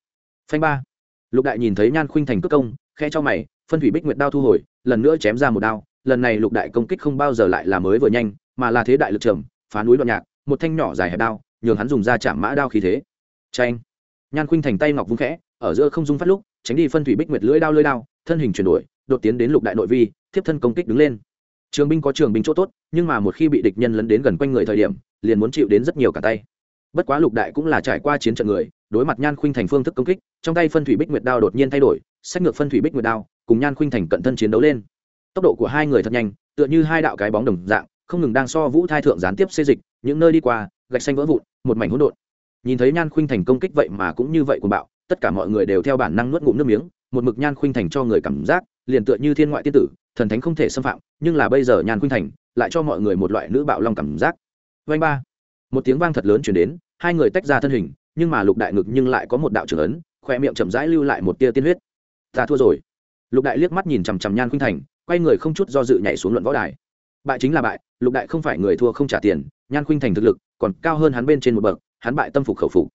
Phanh ba. Lục đại nhìn thấy nhan khuynh thành cất công khe cho mày, phân thủy bích nguyệt đao thu hồi, lần nữa chém ra một đao, lần này lục đại công kích không bao giờ lại là mới vừa nhanh, mà là thế đại lực trầm, phá núi đoạn nhạc, một thanh nhỏ dài hẹp đao, nhường hắn dùng ra chạm mã đao khí thế. Tranh nhan khuynh thành tay ngọc vung khẽ, ở giữa không dung phát lúc, tránh đi phân thủy bích nguyệt lưỡi đao lưỡi đao, thân hình chuyển đổi, đột tiến đến lục đại nội vi, thiếp thân công kích đứng lên. Trường binh có trường binh chỗ tốt, nhưng mà một khi bị địch nhân lấn đến gần quanh người thời điểm liền muốn chịu đến rất nhiều cả tay. Bất quá lục đại cũng là trải qua chiến trận người, đối mặt nhan khuynh thành phương thức công kích, trong tay phân thủy bích nguyệt đao đột nhiên thay đổi, sách ngược phân thủy bích nguyệt đao, cùng nhan khuynh thành cận thân chiến đấu lên. Tốc độ của hai người thật nhanh, tựa như hai đạo cái bóng đồng dạng, không ngừng đang so vũ thai thượng gián tiếp xê dịch, những nơi đi qua, gạch xanh vỡ vụn, một mảnh hỗn độn. Nhìn thấy nhan khuynh thành công kích vậy mà cũng như vậy của bạo, tất cả mọi người đều theo bản năng nuốt ngụm nước miếng, một mực nhan khuynh thành cho người cảm giác, liền tựa như thiên ngoại tiên tử, thần thánh không thể xâm phạm, nhưng là bây giờ nhan khuynh thành lại cho mọi người một loại nữ bạo long cảm giác vanh ba. Một tiếng vang thật lớn chuyển đến, hai người tách ra thân hình, nhưng mà lục đại ngực nhưng lại có một đạo trưởng ấn khoe miệng chậm rãi lưu lại một tia tiên huyết. Ta thua rồi. Lục đại liếc mắt nhìn chằm chằm nhan khuynh thành, quay người không chút do dự nhảy xuống luận võ đài. Bại chính là bại, lục đại không phải người thua không trả tiền, nhan khuynh thành thực lực còn cao hơn hắn bên trên một bậc, hắn bại tâm phục khẩu phục.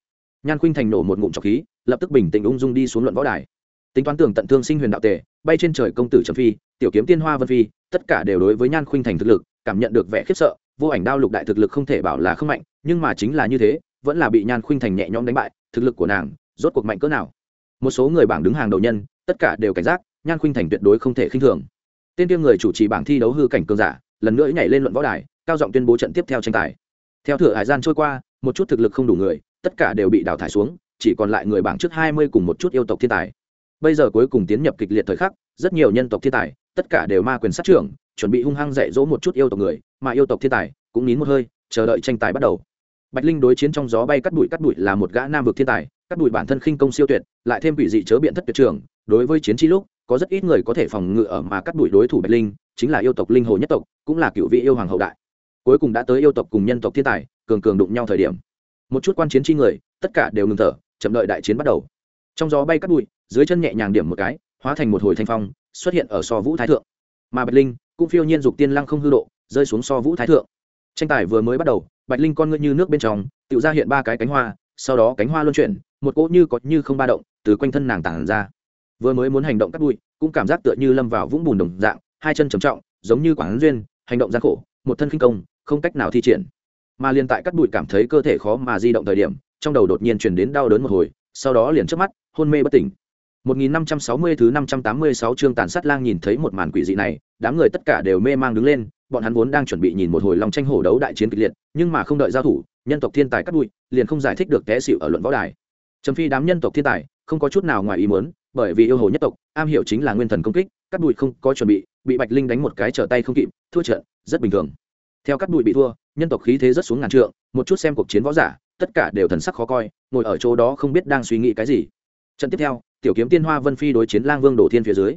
Nhan khuynh thành nổ một ngụm trọc khí, lập tức bình tĩnh ung dung đi xuống luận võ đài. Tính toán tưởng tận thương sinh huyền đạo tề, bay trên trời công tử trầm phi, tiểu kiếm tiên hoa vân phi, tất cả đều đối với nhan khuynh thành thực lực cảm nhận được vẻ khiếp sợ vô ảnh đao lục đại thực lực không thể bảo là không mạnh, nhưng mà chính là như thế, vẫn là bị nhan khuynh thành nhẹ nhõm đánh bại, thực lực của nàng rốt cuộc mạnh cỡ nào. Một số người bảng đứng hàng đầu nhân, tất cả đều cảnh giác, nhan khuynh thành tuyệt đối không thể khinh thường. Tên tiêu người chủ trì bảng thi đấu hư cảnh cường giả, lần nữa nhảy lên luận võ đài, cao giọng tuyên bố trận tiếp theo tranh tài. Theo thửa hải gian trôi qua, một chút thực lực không đủ người, tất cả đều bị đào thải xuống, chỉ còn lại người bảng trước hai mươi cùng một chút yêu tộc thiên tài. Bây giờ cuối cùng tiến nhập kịch liệt thời khắc, rất nhiều nhân tộc thiên tài, tất cả đều ma quyền sát trưởng, chuẩn bị hung hăng dạy dỗ một chút yêu tộc người mà yêu tộc thiên tài cũng nín một hơi, chờ đợi tranh tài bắt đầu. Bạch linh đối chiến trong gió bay cắt bụi cắt bụi là một gã nam vực thiên tài, cắt bụi bản thân khinh công siêu tuyệt, lại thêm quỷ dị chớ biện thất tuyệt trường, đối với chiến chi lúc, có rất ít người có thể phòng ngự ở mà cắt bụi đối thủ bạch linh, chính là yêu tộc linh hồ nhất tộc, cũng là cựu vị yêu hoàng hậu đại. Cuối cùng đã tới yêu tộc cùng nhân tộc thiên tài, cường cường đụng nhau thời điểm. Một chút quan chiến chi người, tất cả đều ngừng thở, chậm đợi đại chiến bắt đầu. Trong gió bay cắt bụi, dưới chân nhẹ nhàng điểm một cái, hóa thành một hồi thanh phong, xuất hiện ở so vũ thái thượng. Mà bạch linh cũng phiêu nhiên dục tiên lăng không hư độ rơi xuống so vũ thái thượng. Tranh tài vừa mới bắt đầu, bạch linh con ngươi như nước bên trong tự ra hiện ba cái cánh hoa, sau đó cánh hoa luân chuyển, một cỗ như có như không ba động từ quanh thân nàng tản ra. Vừa mới muốn hành động cắt bụi, cũng cảm giác tựa như lâm vào vũng bùn đồng dạng, hai chân trầm trọng, giống như quảng duyên, hành động gian khổ, một thân khinh công, không cách nào thi triển. Mà liền tại cắt bụi cảm thấy cơ thể khó mà di động thời điểm, trong đầu đột nhiên truyền đến đau đớn một hồi, sau đó liền trước mắt, hôn mê bất tỉnh. 1560 thứ 586 chương tàn sát lang nhìn thấy một màn quỷ dị này, đám người tất cả đều mê mang đứng lên, bọn hắn vốn đang chuẩn bị nhìn một hồi long tranh hổ đấu đại chiến kịch liệt, nhưng mà không đợi giao thủ, nhân tộc thiên tài cắt đuôi, liền không giải thích được té xỉu ở luận võ đài. Trầm phi đám nhân tộc thiên tài, không có chút nào ngoài ý muốn, bởi vì yêu hồ nhất tộc, am hiểu chính là nguyên thần công kích, cắt đuôi không có chuẩn bị, bị Bạch Linh đánh một cái trở tay không kịp, thua trận, rất bình thường. Theo cắt đuôi bị thua, nhân tộc khí thế rất xuống ngàn trượng, một chút xem cuộc chiến võ giả, tất cả đều thần sắc khó coi, ngồi ở chỗ đó không biết đang suy nghĩ cái gì. Trận tiếp theo, tiểu kiếm tiên hoa vân phi đối chiến lang vương đổ thiên phía dưới.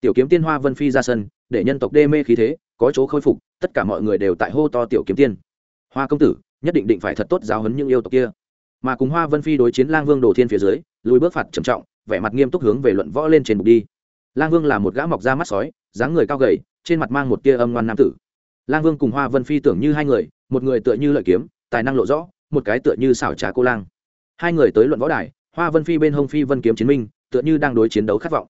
Tiểu kiếm tiên hoa vân phi ra sân, để nhân tộc đê mê khí thế, có chỗ khôi phục, tất cả mọi người đều tại hô to tiểu kiếm tiên. Hoa công tử, nhất định định phải thật tốt giáo hấn những yêu tộc kia. Mà cùng hoa vân phi đối chiến lang vương Đổ thiên phía dưới, lùi bước phạt trầm trọng, vẻ mặt nghiêm túc hướng về luận võ lên trên bục đi. Lang vương là một gã mọc da mắt sói, dáng người cao gầy, trên mặt mang một tia âm ngoan nam tử. Lang vương cùng hoa vân phi tưởng như hai người, một người tựa như lợi kiếm, tài năng lộ rõ, một cái tựa như xảo trá cô lang. Hai người tới luận võ đài, hoa vân phi bên hông phi vân kiếm chiến minh tựa như đang đối chiến đấu khát vọng.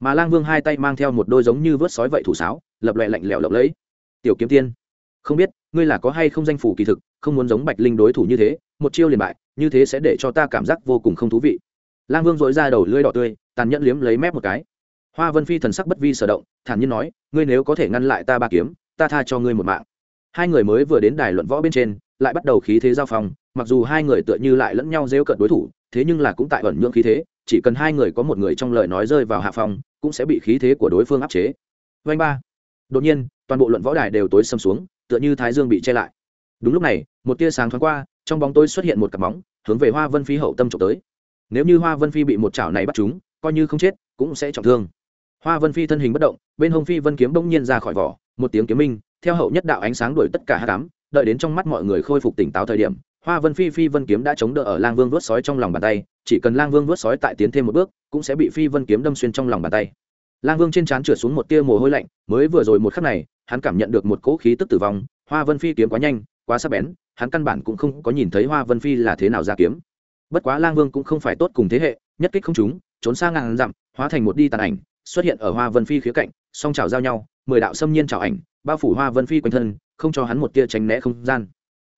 Mà lang vương hai tay mang theo một đôi giống như vớt sói vậy thủ sáo, lập loẹ lạnh lẽo lộng lẫy. Tiểu kiếm tiên, không biết ngươi là có hay không danh phủ kỳ thực, không muốn giống bạch linh đối thủ như thế, một chiêu liền bại, như thế sẽ để cho ta cảm giác vô cùng không thú vị. Lang vương dội ra đầu lưỡi đỏ tươi, tàn nhẫn liếm lấy mép một cái. Hoa vân phi thần sắc bất vi sở động, thản nhiên nói, ngươi nếu có thể ngăn lại ta ba kiếm, ta tha cho ngươi một mạng. Hai người mới vừa đến đài luận võ bên trên, lại bắt đầu khí thế giao phòng. mặc dù hai người tựa như lại lẫn nhau rêu cận đối thủ, thế nhưng là cũng tại ẩn nhượng khí thế chỉ cần hai người có một người trong lời nói rơi vào hạ phòng cũng sẽ bị khí thế của đối phương áp chế. Vanh ba. Đột nhiên, toàn bộ luận võ đài đều tối xâm xuống, tựa như thái dương bị che lại. Đúng lúc này, một tia sáng thoáng qua, trong bóng tôi xuất hiện một cặp bóng hướng về hoa vân phi hậu tâm trộm tới. Nếu như hoa vân phi bị một chảo này bắt chúng, coi như không chết, cũng sẽ trọng thương. Hoa vân phi thân hình bất động, bên hông phi vân kiếm bỗng nhiên ra khỏi vỏ, một tiếng kiếm minh, theo hậu nhất đạo ánh sáng đuổi tất cả hát cám đợi đến trong mắt mọi người khôi phục tỉnh táo thời điểm hoa vân phi phi vân kiếm đã chống đỡ ở lang vương vớt sói trong lòng bàn tay, chỉ cần lang vương vớt sói tại tiến thêm một bước, cũng sẽ bị phi vân kiếm đâm xuyên trong lòng bàn tay. Lang vương trên trán trượt xuống một tia mồ hôi lạnh, mới vừa rồi một khắc này, hắn cảm nhận được một cỗ khí tức tử vong, hoa vân phi kiếm quá nhanh, quá sắc bén, hắn căn bản cũng không có nhìn thấy hoa vân phi là thế nào ra kiếm. Bất quá lang vương cũng không phải tốt cùng thế hệ, nhất kích không chúng trốn xa ngàn dặm, hóa thành một đi tàn ảnh, xuất hiện ở hoa vân phi khía cạnh, song trào giao nhau, mười đạo xâm nhiên trào ảnh, bao phủ hoa vân phi quanh thân, không cho hắn một tia tránh né không gian.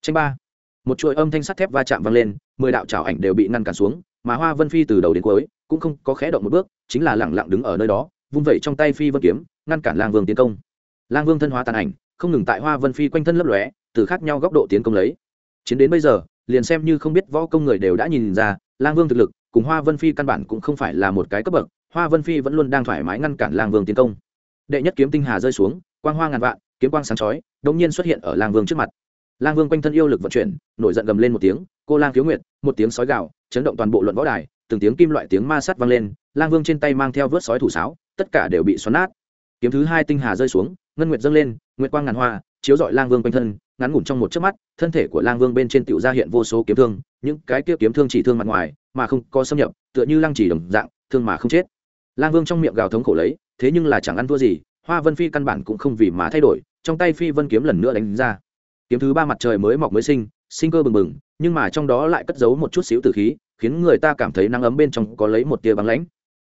Tranh ba một chuỗi âm thanh sắt thép va chạm vang lên, mười đạo trào ảnh đều bị ngăn cản xuống, mà hoa vân phi từ đầu đến cuối cũng không có khé động một bước, chính là lẳng lặng đứng ở nơi đó, vung vẩy trong tay phi vân kiếm, ngăn cản lang vương tiến công. Lang vương thân hóa tàn ảnh, không ngừng tại hoa vân phi quanh thân lấp lóe, từ khác nhau góc độ tiến công lấy. Chiến đến bây giờ, liền xem như không biết võ công người đều đã nhìn ra, lang vương thực lực cùng hoa vân phi căn bản cũng không phải là một cái cấp bậc, hoa vân phi vẫn luôn đang thoải mái ngăn cản lang vương tiến công. Đệ nhất kiếm tinh hà rơi xuống, quang hoa ngàn vạn, kiếm quang sáng chói, đột nhiên xuất hiện ở lang vương trước mặt lang vương quanh thân yêu lực vận chuyển, nổi giận gầm lên một tiếng, cô lang thiếu nguyệt, một tiếng sói gạo chấn động toàn bộ luận võ đài, từng tiếng kim loại tiếng ma sắt vang lên, lang vương trên tay mang theo vớt sói thủ sáo, tất cả đều bị xoắn nát. Kiếm thứ hai tinh hà rơi xuống, ngân nguyệt dâng lên, nguyệt quang ngàn hoa, chiếu rọi lang vương quanh thân, ngắn ngủn trong một chớp mắt, thân thể của lang vương bên trên tựu ra hiện vô số kiếm thương, những cái kia kiếm thương chỉ thương mặt ngoài, mà không có xâm nhập, tựa như lang chỉ đồng dạng, thương mà không chết. Lang vương trong miệng gào thống khổ lấy, thế nhưng là chẳng ăn thua gì, hoa vân phi căn bản cũng không vì mà thay đổi, trong tay phi vân kiếm lần nữa đánh ra kiếm thứ ba mặt trời mới mọc mới sinh sinh cơ bừng bừng, nhưng mà trong đó lại cất giấu một chút xíu tử khí, khiến người ta cảm thấy nắng ấm bên trong có lấy một tia băng lãnh.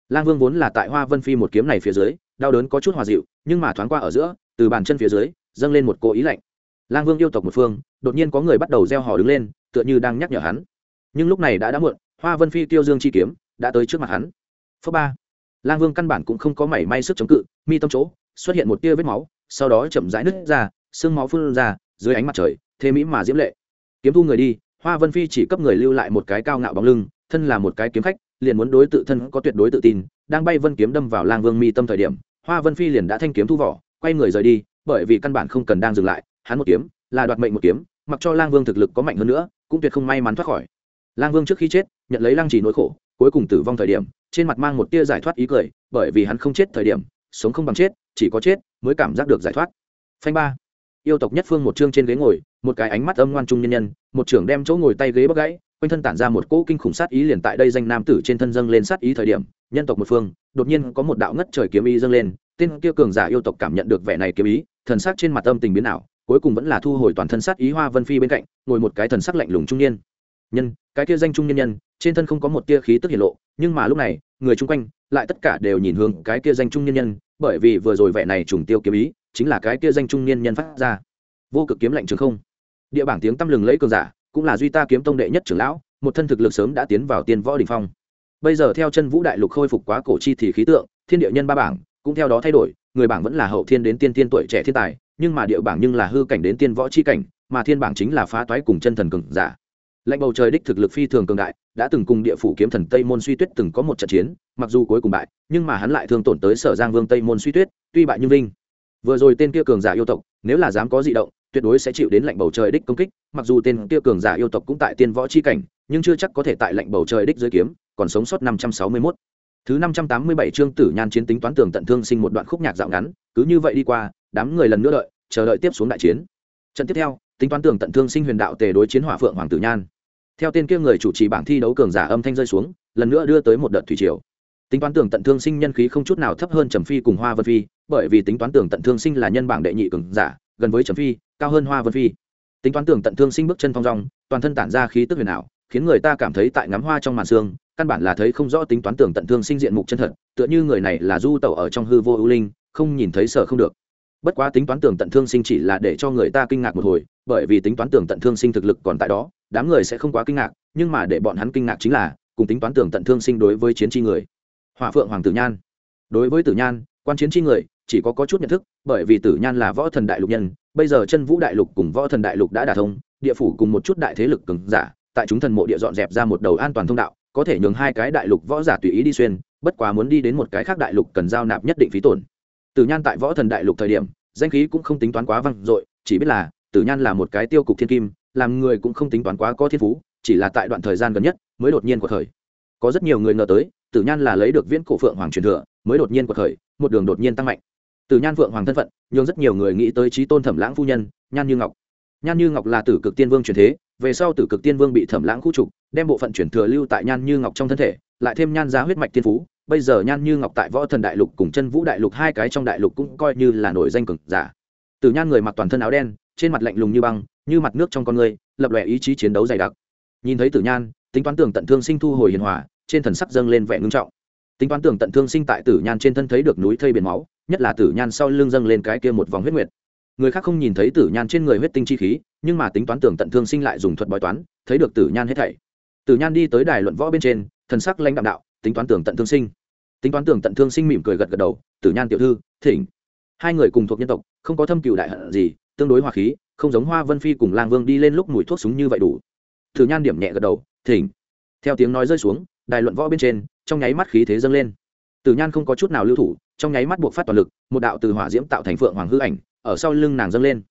Lang vương vốn là tại hoa vân phi một kiếm này phía dưới, đau đớn có chút hòa dịu, nhưng mà thoáng qua ở giữa, từ bàn chân phía dưới, dâng lên một cô ý lạnh. Lang vương yêu tộc một phương, đột nhiên có người bắt đầu gieo hò đứng lên, tựa như đang nhắc nhở hắn. Nhưng lúc này đã đã muộn, hoa vân phi tiêu dương chi kiếm, đã tới trước mặt hắn. Phớ ba. Lang vương căn bản cũng không có mảy may sức chống cự, mi tâm chỗ, xuất hiện một tia vết máu, sau đó chậm rãi nứt ra, xương máu phun ra dưới ánh mặt trời, thế mỹ mà diễm lệ. Kiếm thu người đi, hoa vân phi chỉ cấp người lưu lại một cái cao ngạo bóng lưng, thân là một cái kiếm khách, liền muốn đối tự thân có tuyệt đối tự tin, đang bay vân kiếm đâm vào lang vương mi tâm thời điểm, hoa vân phi liền đã thanh kiếm thu vỏ, quay người rời đi, bởi vì căn bản không cần đang dừng lại, hắn một kiếm, là đoạt mệnh một kiếm, mặc cho lang vương thực lực có mạnh hơn nữa, cũng tuyệt không may mắn thoát khỏi. Lang vương trước khi chết, nhận lấy lang chỉ nỗi khổ, cuối cùng tử vong thời điểm, trên mặt mang một tia giải thoát ý cười, bởi vì hắn không chết thời điểm, sống không bằng chết, chỉ có chết mới cảm giác được giải thoát. Phanh ba yêu tộc nhất phương một chương trên ghế ngồi, một cái ánh mắt âm ngoan trung nhân nhân, một trưởng đem chỗ ngồi tay ghế bắc gãy, quanh thân tản ra một cỗ kinh khủng sát ý liền tại đây danh nam tử trên thân dâng lên sát ý thời điểm, nhân tộc một phương, đột nhiên có một đạo ngất trời kiếm ý dâng lên, tên kia cường giả yêu tộc cảm nhận được vẻ này kiếm ý, thần sắc trên mặt âm tình biến ảo, cuối cùng vẫn là thu hồi toàn thân sát ý hoa vân phi bên cạnh, ngồi một cái thần sắc lạnh lùng trung niên. Nhân, cái kia danh trung nhân nhân, trên thân không có một tia khí tức hiển lộ, nhưng mà lúc này, người chung quanh, lại tất cả đều nhìn hướng cái kia danh trung nhân nhân, bởi vì vừa rồi vẻ này trùng tiêu kiếm ý chính là cái kia danh trung niên nhân phát ra. Vô cực kiếm lạnh trường không. Địa bảng tiếng tăm lừng lẫy cường giả, cũng là duy ta kiếm tông đệ nhất trưởng lão, một thân thực lực sớm đã tiến vào tiên võ đỉnh phong. Bây giờ theo chân vũ đại lục khôi phục quá cổ chi thì khí tượng, thiên địa nhân ba bảng, cũng theo đó thay đổi, người bảng vẫn là hậu thiên đến tiên tiên tuổi trẻ thiên tài, nhưng mà địa bảng nhưng là hư cảnh đến tiên võ chi cảnh, mà thiên bảng chính là phá toái cùng chân thần cường giả. Lạnh bầu trời đích thực lực phi thường cường đại, đã từng cùng địa phủ kiếm thần tây môn suy tuyết từng có một trận chiến, mặc dù cuối cùng bại, nhưng mà hắn lại thường tổn tới sở giang vương tây môn suy tuyết, tuy bại nhưng vinh vừa rồi tên kia cường giả yêu tộc, nếu là dám có di động, tuyệt đối sẽ chịu đến lạnh bầu trời đích công kích. Mặc dù tên kia cường giả yêu tộc cũng tại tiên võ chi cảnh, nhưng chưa chắc có thể tại lạnh bầu trời đích dưới kiếm, còn sống sót năm trăm sáu mươi mốt. Thứ năm trăm tám mươi bảy chương tử nhan chiến tính toán tường tận thương sinh một đoạn khúc nhạc dạo ngắn, cứ như vậy đi qua, đám người lần nữa đợi, chờ đợi tiếp xuống đại chiến. Trận tiếp theo, tính toán tường tận thương sinh huyền đạo tề đối chiến hỏa phượng hoàng tử nhan. Theo tên kia người chủ trì bảng thi đấu cường giả âm thanh rơi xuống, lần nữa đưa tới một đợt thủy triều tính toán tưởng tận thương sinh nhân khí không chút nào thấp hơn trầm phi cùng hoa vân phi, bởi vì tính toán tưởng tận thương sinh là nhân bảng đệ nhị cường giả, gần với trầm phi, cao hơn hoa vân phi. Tính toán tưởng tận thương sinh bước chân thong dong, toàn thân tản ra khí tức huyền ảo, khiến người ta cảm thấy tại ngắm hoa trong màn xương căn bản là thấy không rõ tính toán tưởng tận thương sinh diện mục chân thật, tựa như người này là du tẩu ở trong hư vô ưu linh, không nhìn thấy sợ không được. Bất quá tính toán tưởng tận thương sinh chỉ là để cho người ta kinh ngạc một hồi, bởi vì tính toán tưởng tận thương sinh thực lực còn tại đó, đám người sẽ không quá kinh ngạc, nhưng mà để bọn hắn kinh ngạc chính là, cùng tính toán tưởng tận thương sinh đối với chiến tri người hòa phượng hoàng tử nhan. Đối với tử nhan quan chiến tri người chỉ có, có chút nhận thức bởi vì tử nhan là võ thần đại lục nhân bây giờ chân vũ đại lục cùng võ thần đại lục đã đả thông địa phủ cùng một chút đại thế lực cường giả tại chúng thần mộ địa dọn dẹp ra một đầu an toàn thông đạo có thể nhường hai cái đại lục võ giả tùy ý đi xuyên bất quá muốn đi đến một cái khác đại lục cần giao nạp nhất định phí tổn. Tử nhan tại võ thần đại lục thời điểm danh khí cũng không tính toán quá văng dội chỉ biết là tử nhan là một cái tiêu cục thiên kim làm người cũng không tính toán quá có thiên phú chỉ là tại đoạn thời gian gần nhất mới đột nhiên của thời. Có rất nhiều người ngờ tới tử nhan là lấy được viễn cổ phượng hoàng truyền thừa, mới đột nhiên cuộc khởi, một đường đột nhiên tăng mạnh. Tử nhan phượng hoàng thân phận nhưng rất nhiều người nghĩ tới trí tôn thẩm lãng phu nhân, nhan như ngọc. Nhan như ngọc là tử cực tiên vương truyền thế, về sau tử cực tiên vương bị thẩm lãng khu trục, đem bộ phận chuyển thừa lưu tại nhan như ngọc trong thân thể, lại thêm nhan giá huyết mạch tiên phú. Bây giờ nhan như ngọc tại võ thần đại lục cùng chân vũ đại lục, hai cái trong đại lục cũng coi như là nổi danh cực giả. Từ nhan người mặc toàn thân áo đen, trên mặt lạnh lùng như băng, như mặt nước trong con người, lập lòe ý chí chiến đấu dày đặc. Nhìn thấy tử nhan, tính toán tưởng tận thương sinh thu hồi hiền hòa trên thần sắc dâng lên vẻ ngưng trọng. Tính toán tưởng tận thương sinh tại tử nhan trên thân thấy được núi thây biển máu, nhất là tử nhan sau lưng dâng lên cái kia một vòng huyết nguyệt. Người khác không nhìn thấy tử nhan trên người huyết tinh chi khí, nhưng mà tính toán tưởng tận thương sinh lại dùng thuật bói toán, thấy được tử nhan hết thảy. Tử nhan đi tới đài luận võ bên trên, thần sắc lãnh đạm đạo, tính toán tưởng tận thương sinh. Tính toán tưởng tận thương sinh mỉm cười gật gật đầu, tử nhan tiểu thư, thỉnh. Hai người cùng thuộc nhân tộc, không có thâm cựu đại hận gì, tương đối hòa khí, không giống hoa vân phi cùng lang vương đi lên lúc mùi thuốc súng như vậy đủ. Tử nhan điểm nhẹ gật đầu, thỉnh. Theo tiếng nói rơi xuống đài luận võ bên trên, trong nháy mắt khí thế dâng lên. Tử nhan không có chút nào lưu thủ, trong nháy mắt buộc phát toàn lực, một đạo từ hỏa diễm tạo thành phượng hoàng hư ảnh, ở sau lưng nàng dâng lên.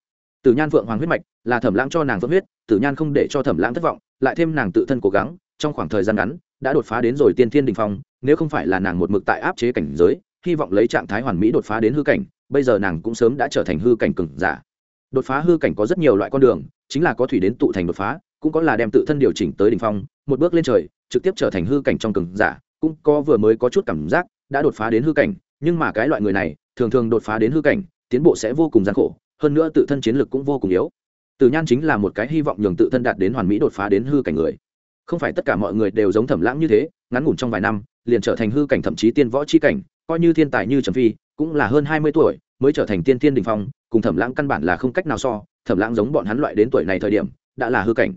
Tử nhan phượng hoàng huyết mạch là thẩm lãng cho nàng vỡ huyết, tử nhan không để cho thẩm lãng thất vọng, lại thêm nàng tự thân cố gắng, trong khoảng thời gian ngắn, đã đột phá đến rồi tiên thiên đình phong, nếu không phải là nàng một mực tại áp chế cảnh giới, hy vọng lấy trạng thái hoàn mỹ đột phá đến hư cảnh, bây giờ nàng cũng sớm đã trở thành hư cảnh cừng giả. Đột phá hư cảnh có rất nhiều loại con đường, chính là có thủy đến tụ thành đột phá cũng có là đem tự thân điều chỉnh tới đỉnh phong, một bước lên trời, trực tiếp trở thành hư cảnh trong cường giả, cũng có vừa mới có chút cảm giác đã đột phá đến hư cảnh, nhưng mà cái loại người này, thường thường đột phá đến hư cảnh, tiến bộ sẽ vô cùng gian khổ, hơn nữa tự thân chiến lực cũng vô cùng yếu. Từ nhan chính là một cái hy vọng nhường tự thân đạt đến hoàn mỹ đột phá đến hư cảnh người. Không phải tất cả mọi người đều giống thẩm lãng như thế, ngắn ngủn trong vài năm, liền trở thành hư cảnh thậm chí tiên võ chi cảnh, coi như thiên tài như trầm phi, cũng là hơn hai mươi tuổi, mới trở thành tiên tiên đỉnh phong, cùng thẩm lãng căn bản là không cách nào so, thẩm lãng giống bọn hắn loại đến tuổi này thời điểm, đã là hư cảnh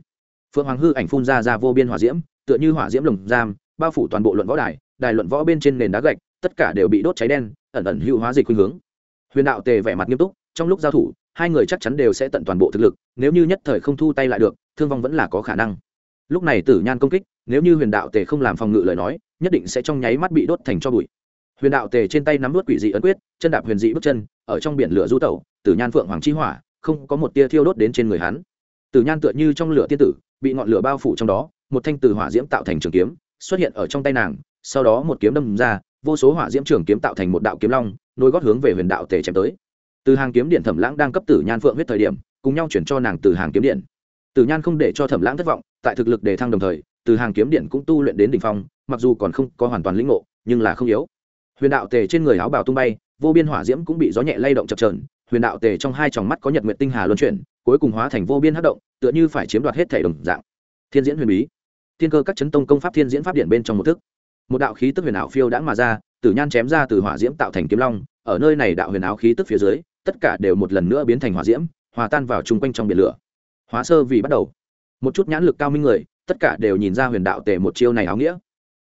phượng hoàng hư ảnh phun ra ra vô biên hỏa diễm, tựa như hỏa diễm lồng giam, bao phủ toàn bộ luận võ đài đài luận võ bên trên nền đá gạch, tất cả đều bị đốt cháy đen, ẩn ẩn hữu hóa dịch khuynh hướng. Huyền đạo tề vẻ mặt nghiêm túc, trong lúc giao thủ, hai người chắc chắn đều sẽ tận toàn bộ thực lực, nếu như nhất thời không thu tay lại được, thương vong vẫn là có khả năng. Lúc này tử nhan công kích, nếu như huyền đạo tề không làm phòng ngự lời nói, nhất định sẽ trong nháy mắt bị đốt thành cho bụi. Huyền đạo tề trên tay nắm vớt quỷ dị ấn quyết, chân đạp huyền dị bước chân, ở trong biển lửa du tẩu, tử nhan phượng hoàng chi hỏa, không có một tia thiêu đốt đến trên người hắn. Tử nhan tựa như trong lửa tiên tử bị ngọn lửa bao phủ trong đó, một thanh từ hỏa diễm tạo thành trường kiếm xuất hiện ở trong tay nàng, sau đó một kiếm đâm ra, vô số hỏa diễm trường kiếm tạo thành một đạo kiếm long, nối gót hướng về huyền đạo tề chém tới. Từ hàng kiếm điện thẩm lãng đang cấp tử nhan phượng huyết thời điểm, cùng nhau chuyển cho nàng từ hàng kiếm điện. Tử nhan không để cho thẩm lãng thất vọng, tại thực lực đề thăng đồng thời, từ hàng kiếm điện cũng tu luyện đến đỉnh phong, mặc dù còn không có hoàn toàn lĩnh ngộ, nhưng là không yếu. Huyền đạo tề trên người áo bào tung bay, vô biên hỏa diễm cũng bị gió nhẹ lay động chập trờn huyền đạo tề trong hai tròng mắt có nhật nguyện tinh hà luân chuyển cuối cùng hóa thành vô biên hắc động, tựa như phải chiếm đoạt hết thể đồng dạng. Thiên diễn huyền bí. Thiên cơ các chấn tông công pháp thiên diễn pháp điện bên trong một thức. Một đạo khí tức huyền ảo phiêu đãng mà ra, tử nhan chém ra từ hỏa diễm tạo thành kiếm long, ở nơi này đạo huyền áo khí tức phía dưới, tất cả đều một lần nữa biến thành hỏa diễm, hòa tan vào chung quanh trong biển lửa. Hóa sơ vì bắt đầu. Một chút nhãn lực cao minh người, tất cả đều nhìn ra huyền đạo tề một chiêu này áo nghĩa.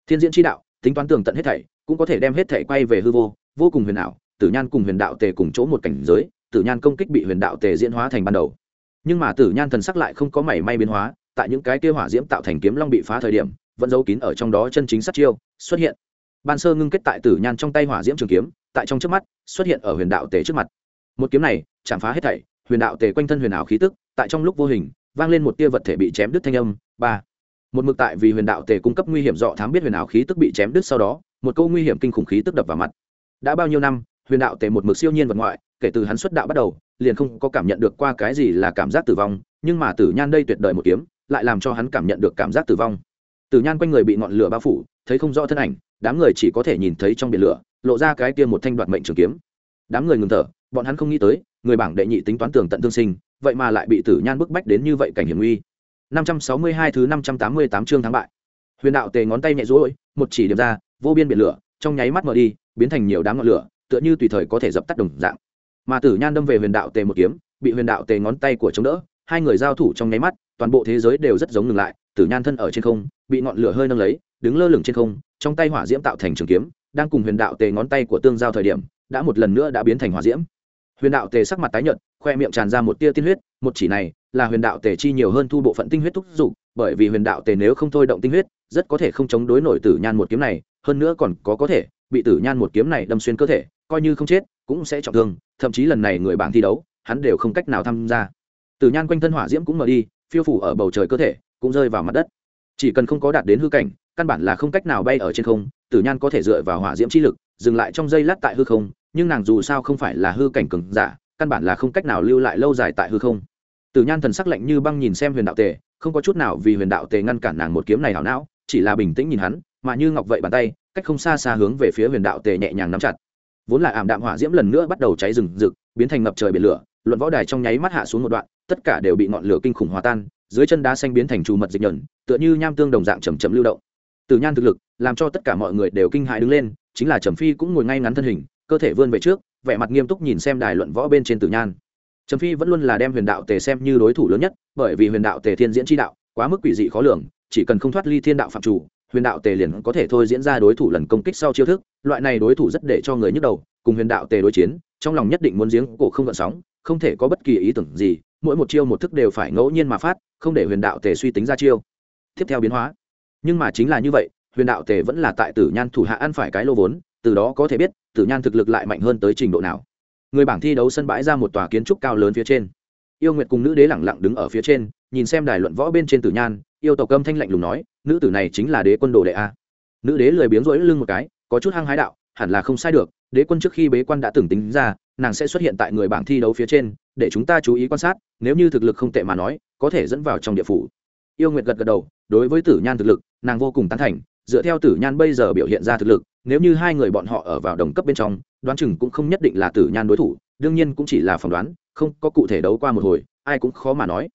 Thiên diễn chi đạo, tính toán tường tận hết thảy, cũng có thể đem hết thảy quay về hư vô vô cùng huyền ảo, tử nhan cùng huyền đạo tề cùng chỗ một cảnh giới, tử nhan công kích bị huyền đạo tề diễn hóa thành ban đầu nhưng mà tử nhan thần sắc lại không có mảy may biến hóa, tại những cái kia hỏa diễm tạo thành kiếm long bị phá thời điểm, vẫn giấu kín ở trong đó chân chính sát chiêu, xuất hiện. Ban sơ ngưng kết tại tử nhan trong tay hỏa diễm trường kiếm, tại trong trước mắt, xuất hiện ở huyền đạo tề trước mặt. Một kiếm này, chạm phá hết thảy, huyền đạo tề quanh thân huyền ảo khí tức, tại trong lúc vô hình, vang lên một tia vật thể bị chém đứt thanh âm, ba. Một mực tại vì huyền đạo tề cung cấp nguy hiểm dọ thám biết huyền ảo khí tức bị chém đứt sau đó, một câu nguy hiểm kinh khủng khí tức đập vào mặt. Đã bao nhiêu năm huyền đạo tề một mực siêu nhiên vật ngoại, kể từ hắn xuất đạo bắt đầu, liền không có cảm nhận được qua cái gì là cảm giác tử vong, nhưng mà tử nhan đây tuyệt đời một kiếm, lại làm cho hắn cảm nhận được cảm giác tử vong. Tử nhan quanh người bị ngọn lửa bao phủ, thấy không rõ thân ảnh, đám người chỉ có thể nhìn thấy trong biển lửa, lộ ra cái kia một thanh đoạt mệnh trường kiếm. Đám người ngừng thở, bọn hắn không nghĩ tới, người bảng đệ nhị tính toán tường tận thương sinh, vậy mà lại bị tử nhan bức bách đến như vậy cảnh hiểm nguy. 562 thứ 588 chương thắng bại. Huyền đạo tề ngón tay nhẹ rối một chỉ điểm ra, vô biên biển lửa, trong nháy mắt mở đi, biến thành nhiều đám ngọn lửa tựa như tùy thời có thể dập tắt đồng dạng. Mà tử nhan đâm về huyền đạo tề một kiếm, bị huyền đạo tề ngón tay của chống đỡ, hai người giao thủ trong nháy mắt, toàn bộ thế giới đều rất giống ngừng lại. Tử nhan thân ở trên không, bị ngọn lửa hơi nâng lấy, đứng lơ lửng trên không, trong tay hỏa diễm tạo thành trường kiếm, đang cùng huyền đạo tề ngón tay của tương giao thời điểm, đã một lần nữa đã biến thành hỏa diễm. Huyền đạo tề sắc mặt tái nhợt, khoe miệng tràn ra một tia tiên huyết, một chỉ này là huyền đạo tề chi nhiều hơn thu bộ phận tinh huyết thúc giục bởi vì huyền đạo tề nếu không thôi động tinh huyết, rất có thể không chống đối nổi tử nhan một kiếm này, hơn nữa còn có có thể bị tử nhan một kiếm này đâm xuyên cơ thể coi như không chết, cũng sẽ trọng thương, thậm chí lần này người bảng thi đấu, hắn đều không cách nào tham gia. Tử nhan quanh thân hỏa diễm cũng mở đi, phiêu phủ ở bầu trời cơ thể, cũng rơi vào mặt đất. Chỉ cần không có đạt đến hư cảnh, căn bản là không cách nào bay ở trên không tử nhan có thể dựa vào hỏa diễm chi lực, dừng lại trong giây lát tại hư không, nhưng nàng dù sao không phải là hư cảnh cường giả, căn bản là không cách nào lưu lại lâu dài tại hư không. Tử nhan thần sắc lạnh như băng nhìn xem huyền đạo tề, không có chút nào vì huyền đạo tề ngăn cản nàng một kiếm này hảo não, chỉ là bình tĩnh nhìn hắn, mà như ngọc vậy bàn tay, cách không xa xa hướng về phía huyền đạo tề nhẹ nhàng nắm chặt vốn là ảm đạm hỏa diễm lần nữa bắt đầu cháy rừng rực, biến thành ngập trời biển lửa, luận võ đài trong nháy mắt hạ xuống một đoạn, tất cả đều bị ngọn lửa kinh khủng hòa tan, dưới chân đá xanh biến thành trù mật dịch nhẫn, tựa như nham tương đồng dạng chầm chậm lưu động. Từ nhan thực lực, làm cho tất cả mọi người đều kinh hãi đứng lên, chính là trầm phi cũng ngồi ngay ngắn thân hình, cơ thể vươn về trước, vẻ mặt nghiêm túc nhìn xem đài luận võ bên trên tử nhan. Trầm phi vẫn luôn là đem huyền đạo tề xem như đối thủ lớn nhất, bởi vì huyền đạo tề thiên diễn chi đạo, quá mức quỷ dị khó lường, chỉ cần không thoát ly thiên đạo phạm chủ huyền đạo tề liền có thể thôi diễn ra đối thủ lần công kích sau chiêu thức, loại này đối thủ rất để cho người nhức đầu, cùng huyền đạo tề đối chiến, trong lòng nhất định muốn giếng cổ không gợn sóng, không thể có bất kỳ ý tưởng gì, mỗi một chiêu một thức đều phải ngẫu nhiên mà phát, không để huyền đạo tề suy tính ra chiêu. Tiếp theo biến hóa. Nhưng mà chính là như vậy, huyền đạo tề vẫn là tại tử nhan thủ hạ ăn phải cái lô vốn, từ đó có thể biết, tử nhan thực lực lại mạnh hơn tới trình độ nào. Người bảng thi đấu sân bãi ra một tòa kiến trúc cao lớn phía trên. Yêu nguyệt cùng nữ đế lẳng lặng đứng ở phía trên, nhìn xem đài luận võ bên trên tử nhan, yêu tộc âm thanh lạnh lùng nói nữ tử này chính là đế quân đồ đệ a. Nữ đế lười biếng rỗi lưng một cái, có chút hăng hái đạo, hẳn là không sai được, đế quân trước khi bế quan đã từng tính ra, nàng sẽ xuất hiện tại người bảng thi đấu phía trên, để chúng ta chú ý quan sát, nếu như thực lực không tệ mà nói, có thể dẫn vào trong địa phủ. Yêu nguyệt gật gật đầu, đối với tử nhan thực lực, nàng vô cùng tán thành, dựa theo tử nhan bây giờ biểu hiện ra thực lực, nếu như hai người bọn họ ở vào đồng cấp bên trong, đoán chừng cũng không nhất định là tử nhan đối thủ, đương nhiên cũng chỉ là phỏng đoán, không có cụ thể đấu qua một hồi, ai cũng khó mà nói.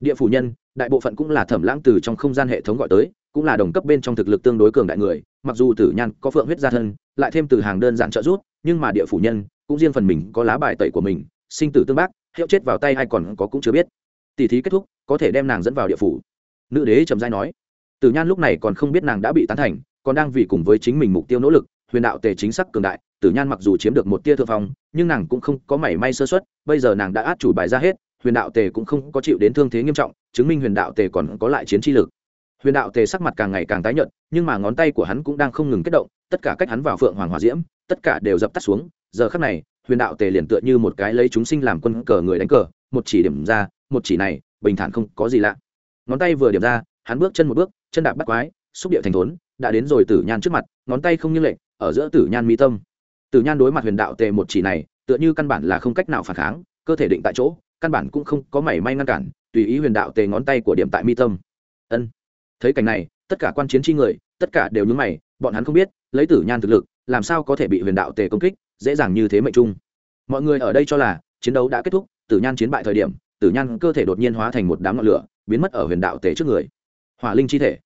Địa phủ nhân, đại bộ phận cũng là thẩm lãng từ trong không gian hệ thống gọi tới cũng là đồng cấp bên trong thực lực tương đối cường đại người, mặc dù tử nhan có phượng huyết gia thân, lại thêm từ hàng đơn giản trợ rút nhưng mà địa phủ nhân, cũng riêng phần mình có lá bài tẩy của mình, sinh tử tương bác, hiệu chết vào tay hay còn có cũng chưa biết. Tỷ thí kết thúc, có thể đem nàng dẫn vào địa phủ. Nữ đế trầm giai nói, tử nhan lúc này còn không biết nàng đã bị tán thành, còn đang vì cùng với chính mình mục tiêu nỗ lực, huyền đạo tề chính xác cường đại, tử nhan mặc dù chiếm được một tia thượng phong, nhưng nàng cũng không có mảy may sơ xuất bây giờ nàng đã át chủ bài ra hết, huyền đạo tề cũng không có chịu đến thương thế nghiêm trọng, chứng minh huyền đạo tề còn có lại chiến tri lực huyền đạo tề sắc mặt càng ngày càng tái nhợt, nhưng mà ngón tay của hắn cũng đang không ngừng kết động, tất cả cách hắn vào phượng hoàng hòa diễm, tất cả đều dập tắt xuống. Giờ khắc này, huyền đạo tề liền tựa như một cái lấy chúng sinh làm quân cờ người đánh cờ, một chỉ điểm ra, một chỉ này, bình thản không có gì lạ. Ngón tay vừa điểm ra, hắn bước chân một bước, chân đạp bắt quái, xúc địa thành thốn, đã đến rồi tử nhan trước mặt, ngón tay không như lệnh ở giữa tử nhan mi tâm. Tử nhan đối mặt huyền đạo tề một chỉ này, tựa như căn bản là không cách nào phản kháng, cơ thể định tại chỗ, căn bản cũng không có mảy may ngăn cản, tùy ý huyền đạo tề ngón tay của điểm tại mi tâm. Ân thấy cảnh này, tất cả quan chiến chi người, tất cả đều nhúng mày, bọn hắn không biết, lấy tử nhan thực lực, làm sao có thể bị huyền đạo tề công kích, dễ dàng như thế mệnh trung. Mọi người ở đây cho là, chiến đấu đã kết thúc, tử nhan chiến bại thời điểm, tử nhan cơ thể đột nhiên hóa thành một đám ngọn lửa, biến mất ở huyền đạo tề trước người. Hỏa linh chi thể.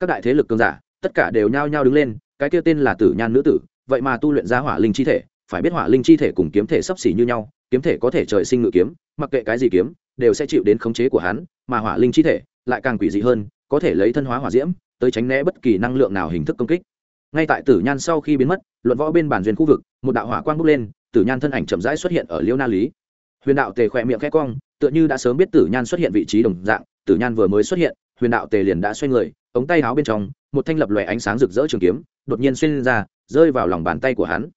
Các đại thế lực cường giả, tất cả đều nhao nhao đứng lên, cái kia tên là tử nhan nữ tử, vậy mà tu luyện ra hỏa linh chi thể, phải biết hỏa linh chi thể cùng kiếm thể sắp xỉ như nhau, kiếm thể có thể trời sinh ngự kiếm, mặc kệ cái gì kiếm, đều sẽ chịu đến khống chế của hắn, mà hỏa linh chi thể lại càng quỷ dị hơn có thể lấy thân hóa hỏa diễm, tới tránh né bất kỳ năng lượng nào hình thức công kích. Ngay tại tử nhan sau khi biến mất, luận võ bên bản duyên khu vực, một đạo hỏa quang bốc lên, tử nhan thân ảnh chậm rãi xuất hiện ở liêu na lý. Huyền đạo tề khỏe miệng khẽ cong, tựa như đã sớm biết tử nhan xuất hiện vị trí đồng dạng, tử nhan vừa mới xuất hiện, huyền đạo tề liền đã xoay người, ống tay áo bên trong, một thanh lập lòe ánh sáng rực rỡ trường kiếm, đột nhiên xuyên ra, rơi vào lòng bàn tay của hắn.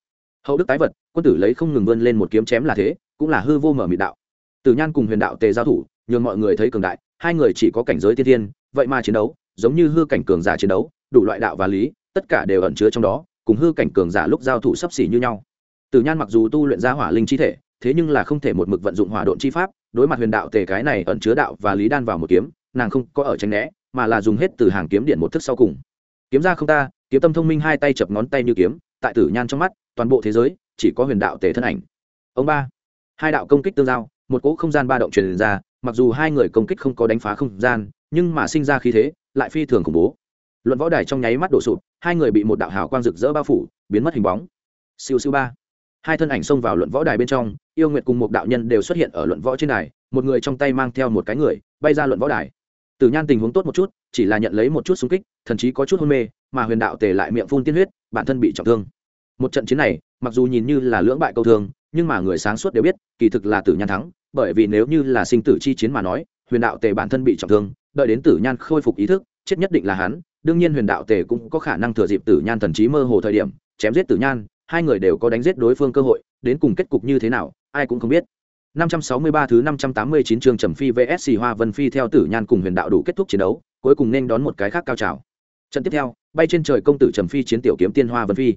Hậu đức tái vật, quân tử lấy không ngừng vươn lên một kiếm chém là thế, cũng là hư vô mở mịt đạo. Tử nhan cùng huyền đạo tề giao thủ, nhường mọi người thấy cường đại, hai người chỉ có cảnh giới tiên thiên vậy mà chiến đấu, giống như hư cảnh cường giả chiến đấu, đủ loại đạo và lý, tất cả đều ẩn chứa trong đó, cùng hư cảnh cường giả lúc giao thủ sắp xỉ như nhau. Tử nhan mặc dù tu luyện ra hỏa linh chi thể, thế nhưng là không thể một mực vận dụng hỏa độn chi pháp, đối mặt huyền đạo tề cái này ẩn chứa đạo và lý đan vào một kiếm, nàng không có ở tránh né, mà là dùng hết từ hàng kiếm điện một thức sau cùng. Kiếm ra không ta, kiếm tâm thông minh hai tay chập ngón tay như kiếm, tại tử nhan trong mắt, toàn bộ thế giới chỉ có huyền đạo tề thân ảnh. Ông ba, hai đạo công kích tương giao, một cỗ không gian ba động truyền ra, mặc dù hai người công kích không có đánh phá không gian nhưng mà sinh ra khí thế lại phi thường khủng bố. Luận võ đài trong nháy mắt đổ sụp, hai người bị một đạo hào quang rực rỡ bao phủ, biến mất hình bóng. Siêu siêu ba. Hai thân ảnh xông vào luận võ đài bên trong, yêu nguyệt cùng một đạo nhân đều xuất hiện ở luận võ trên đài, một người trong tay mang theo một cái người, bay ra luận võ đài. Tử nhan tình huống tốt một chút, chỉ là nhận lấy một chút xung kích, thậm chí có chút hôn mê, mà huyền đạo tề lại miệng phun tiên huyết, bản thân bị trọng thương. Một trận chiến này, mặc dù nhìn như là lưỡng bại câu thương, nhưng mà người sáng suốt đều biết, kỳ thực là tử nhan thắng, bởi vì nếu như là sinh tử chi chiến mà nói huyền đạo tề bản thân bị trọng thương đợi đến tử nhan khôi phục ý thức chết nhất định là hắn đương nhiên huyền đạo tề cũng có khả năng thừa dịp tử nhan thần trí mơ hồ thời điểm chém giết tử nhan hai người đều có đánh giết đối phương cơ hội đến cùng kết cục như thế nào ai cũng không biết 563 thứ 589 chương Trầm Phi VS Hoa Vân Phi theo Tử Nhan cùng Huyền Đạo đủ kết thúc chiến đấu, cuối cùng nên đón một cái khác cao trào. Trận tiếp theo, bay trên trời công tử Trầm Phi chiến tiểu kiếm tiên Hoa Vân Phi.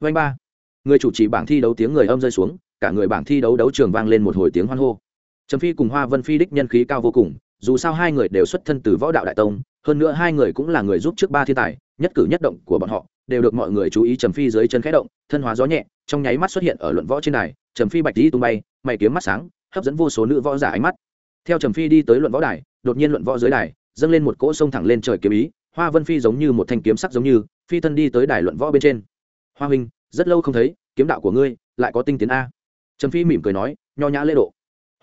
Vành ba. Người chủ trì bảng thi đấu tiếng người âm rơi xuống, cả người bảng thi đấu đấu trường vang lên một hồi tiếng hoan hô. Trầm Phi cùng Hoa Vân Phi đích nhân khí cao vô cùng, dù sao hai người đều xuất thân từ võ đạo đại tông, hơn nữa hai người cũng là người giúp trước ba thiên tài, nhất cử nhất động của bọn họ đều được mọi người chú ý Trầm Phi dưới chân khẽ động, thân hóa gió nhẹ, trong nháy mắt xuất hiện ở luận võ trên đài, Trầm Phi bạch đi tung bay, mày kiếm mắt sáng, hấp dẫn vô số nữ võ giả ánh mắt. Theo trầm phi đi tới luận võ đài đột nhiên luận võ dưới đài dâng lên một cỗ sông thẳng lên trời kiếm ý hoa vân phi giống như một thanh kiếm sắc giống như phi thân đi tới đài luận võ bên trên. Hoa huynh rất lâu không thấy kiếm đạo của ngươi lại có tinh tiến a. Trầm phi mỉm cười nói nho nhã lễ độ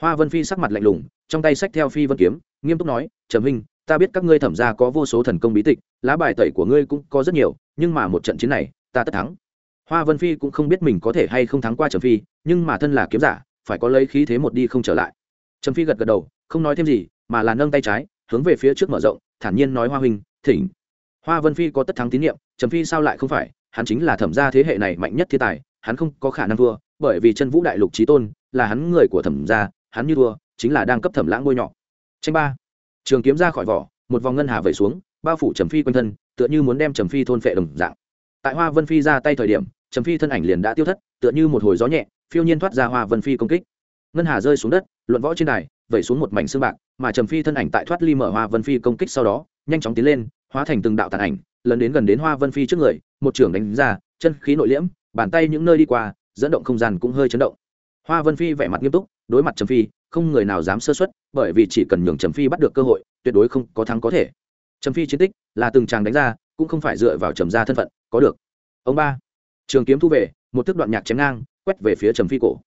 hoa vân phi sắc mặt lạnh lùng trong tay sách theo phi vân kiếm nghiêm túc nói trầm Minh, ta biết các ngươi thẩm ra có vô số thần công bí tịch lá bài tẩy của ngươi cũng có rất nhiều nhưng mà một trận chiến này ta tất thắng. Hoa vân phi cũng không biết mình có thể hay không thắng qua trầm phi nhưng mà thân là kiếm giả phải có lấy khí thế một đi không trở lại. Trầm phi gật gật đầu không nói thêm gì mà là nâng tay trái hướng về phía trước mở rộng thản nhiên nói hoa huynh thỉnh. Hoa vân phi có tất thắng tín nhiệm trầm phi sao lại không phải? Hắn chính là thẩm gia thế hệ này mạnh nhất thiên tài hắn không có khả năng thua bởi vì chân vũ đại lục trí tôn là hắn người của thẩm gia hắn như thua, chính là đang cấp thẩm lãng ngôi nhọ tranh ba. Trường kiếm ra khỏi vỏ, một vòng ngân hà vẩy xuống, bao phủ trầm phi quanh thân, tựa như muốn đem trầm phi thôn phệ đồng dạng. Tại hoa vân phi ra tay thời điểm, trầm phi thân ảnh liền đã tiêu thất, tựa như một hồi gió nhẹ, phiêu nhiên thoát ra hoa vân phi công kích. Ngân hà rơi xuống đất, luận võ trên đài, vẩy xuống một mảnh xương bạc, mà trầm phi thân ảnh tại thoát ly mở hoa vân phi công kích sau đó, nhanh chóng tiến lên, hóa thành từng đạo tàn ảnh lần đến gần đến hoa vân phi trước người, một trưởng đánh ra, chân khí nội liễm, bàn tay những nơi đi qua, dẫn động không gian cũng hơi chấn động. Hoa vân phi vẻ mặt nghiêm túc đối mặt trầm phi, không người nào dám sơ xuất bởi vì chỉ cần nhường trầm phi bắt được cơ hội, tuyệt đối không có thắng có thể. Trầm phi chiến tích là từng chàng đánh ra, cũng không phải dựa vào trầm gia thân phận, có được. Ông ba, trường kiếm thu về, một thức đoạn nhạc chém ngang, quét về phía trầm phi cổ.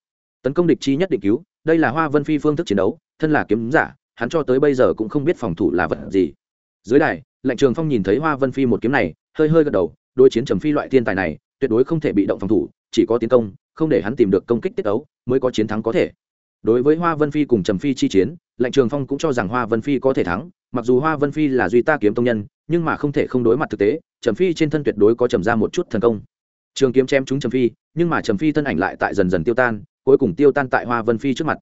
Tấn công địch chi nhất định cứu, đây là hoa vân phi phương thức chiến đấu, thân là kiếm giả, hắn cho tới bây giờ cũng không biết phòng thủ là vật gì. Dưới đài, lệnh trường phong nhìn thấy hoa vân phi một kiếm này, hơi hơi gật đầu, đối chiến trầm phi loại thiên tài này, tuyệt đối không thể bị động phòng thủ, chỉ có tiến công, không để hắn tìm được công kích tiết ấu, mới có chiến thắng có thể đối với hoa vân phi cùng trầm phi chi chiến, lệnh trường phong cũng cho rằng hoa vân phi có thể thắng, mặc dù hoa vân phi là duy ta kiếm tông nhân, nhưng mà không thể không đối mặt thực tế, trầm phi trên thân tuyệt đối có trầm ra một chút thần công. Trường kiếm chém trúng trầm phi, nhưng mà trầm phi thân ảnh lại tại dần dần tiêu tan, cuối cùng tiêu tan tại hoa vân phi trước mặt.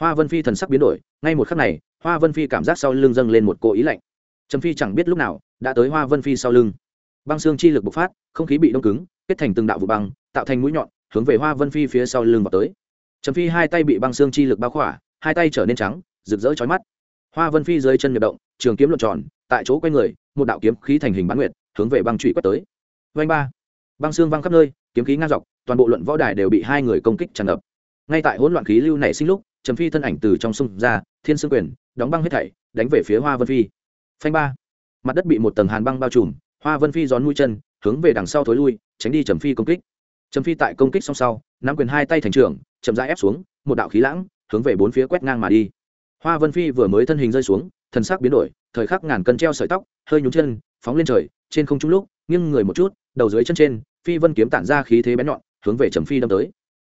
Hoa vân phi thần sắc biến đổi, ngay một khắc này, hoa vân phi cảm giác sau lưng dâng lên một cỗ ý lạnh. Trầm phi chẳng biết lúc nào, đã tới hoa vân phi sau lưng. Băng xương chi lực bộc phát, không khí bị đông cứng, kết thành từng đạo vụ băng, tạo thành mũi nhọn, hướng về hoa vân phi phía sau lưng vào tới trầm phi hai tay bị băng xương chi lực bao khỏa, hai tay trở nên trắng, rực rỡ chói mắt. Hoa vân phi dưới chân nhập động, trường kiếm lượn tròn, tại chỗ quay người, một đạo kiếm khí thành hình bán nguyệt, hướng về băng trụy quét tới. Vanh ba. Băng xương văng khắp nơi, kiếm khí ngang dọc, toàn bộ luận võ đài đều bị hai người công kích tràn ngập. Ngay tại hỗn loạn khí lưu này sinh lúc, trầm phi thân ảnh từ trong sông ra, thiên sương quyền, đóng băng hết thảy, đánh về phía hoa vân phi. Phanh ba. Mặt đất bị một tầng hàn băng bao trùm, hoa vân phi gión mũi chân, hướng về đằng sau thối lui, tránh đi trầm phi công kích trầm phi tại công kích song sau, nắm quyền hai tay thành trưởng, chậm rãi ép xuống, một đạo khí lãng, hướng về bốn phía quét ngang mà đi. Hoa vân phi vừa mới thân hình rơi xuống thân sắc biến đổi, thời khắc ngàn cân treo sợi tóc, hơi nhún chân, phóng lên trời, trên không trung lúc, nghiêng người một chút, đầu dưới chân trên, phi vân kiếm tản ra khí thế bén nhọn, hướng về trầm phi đâm tới.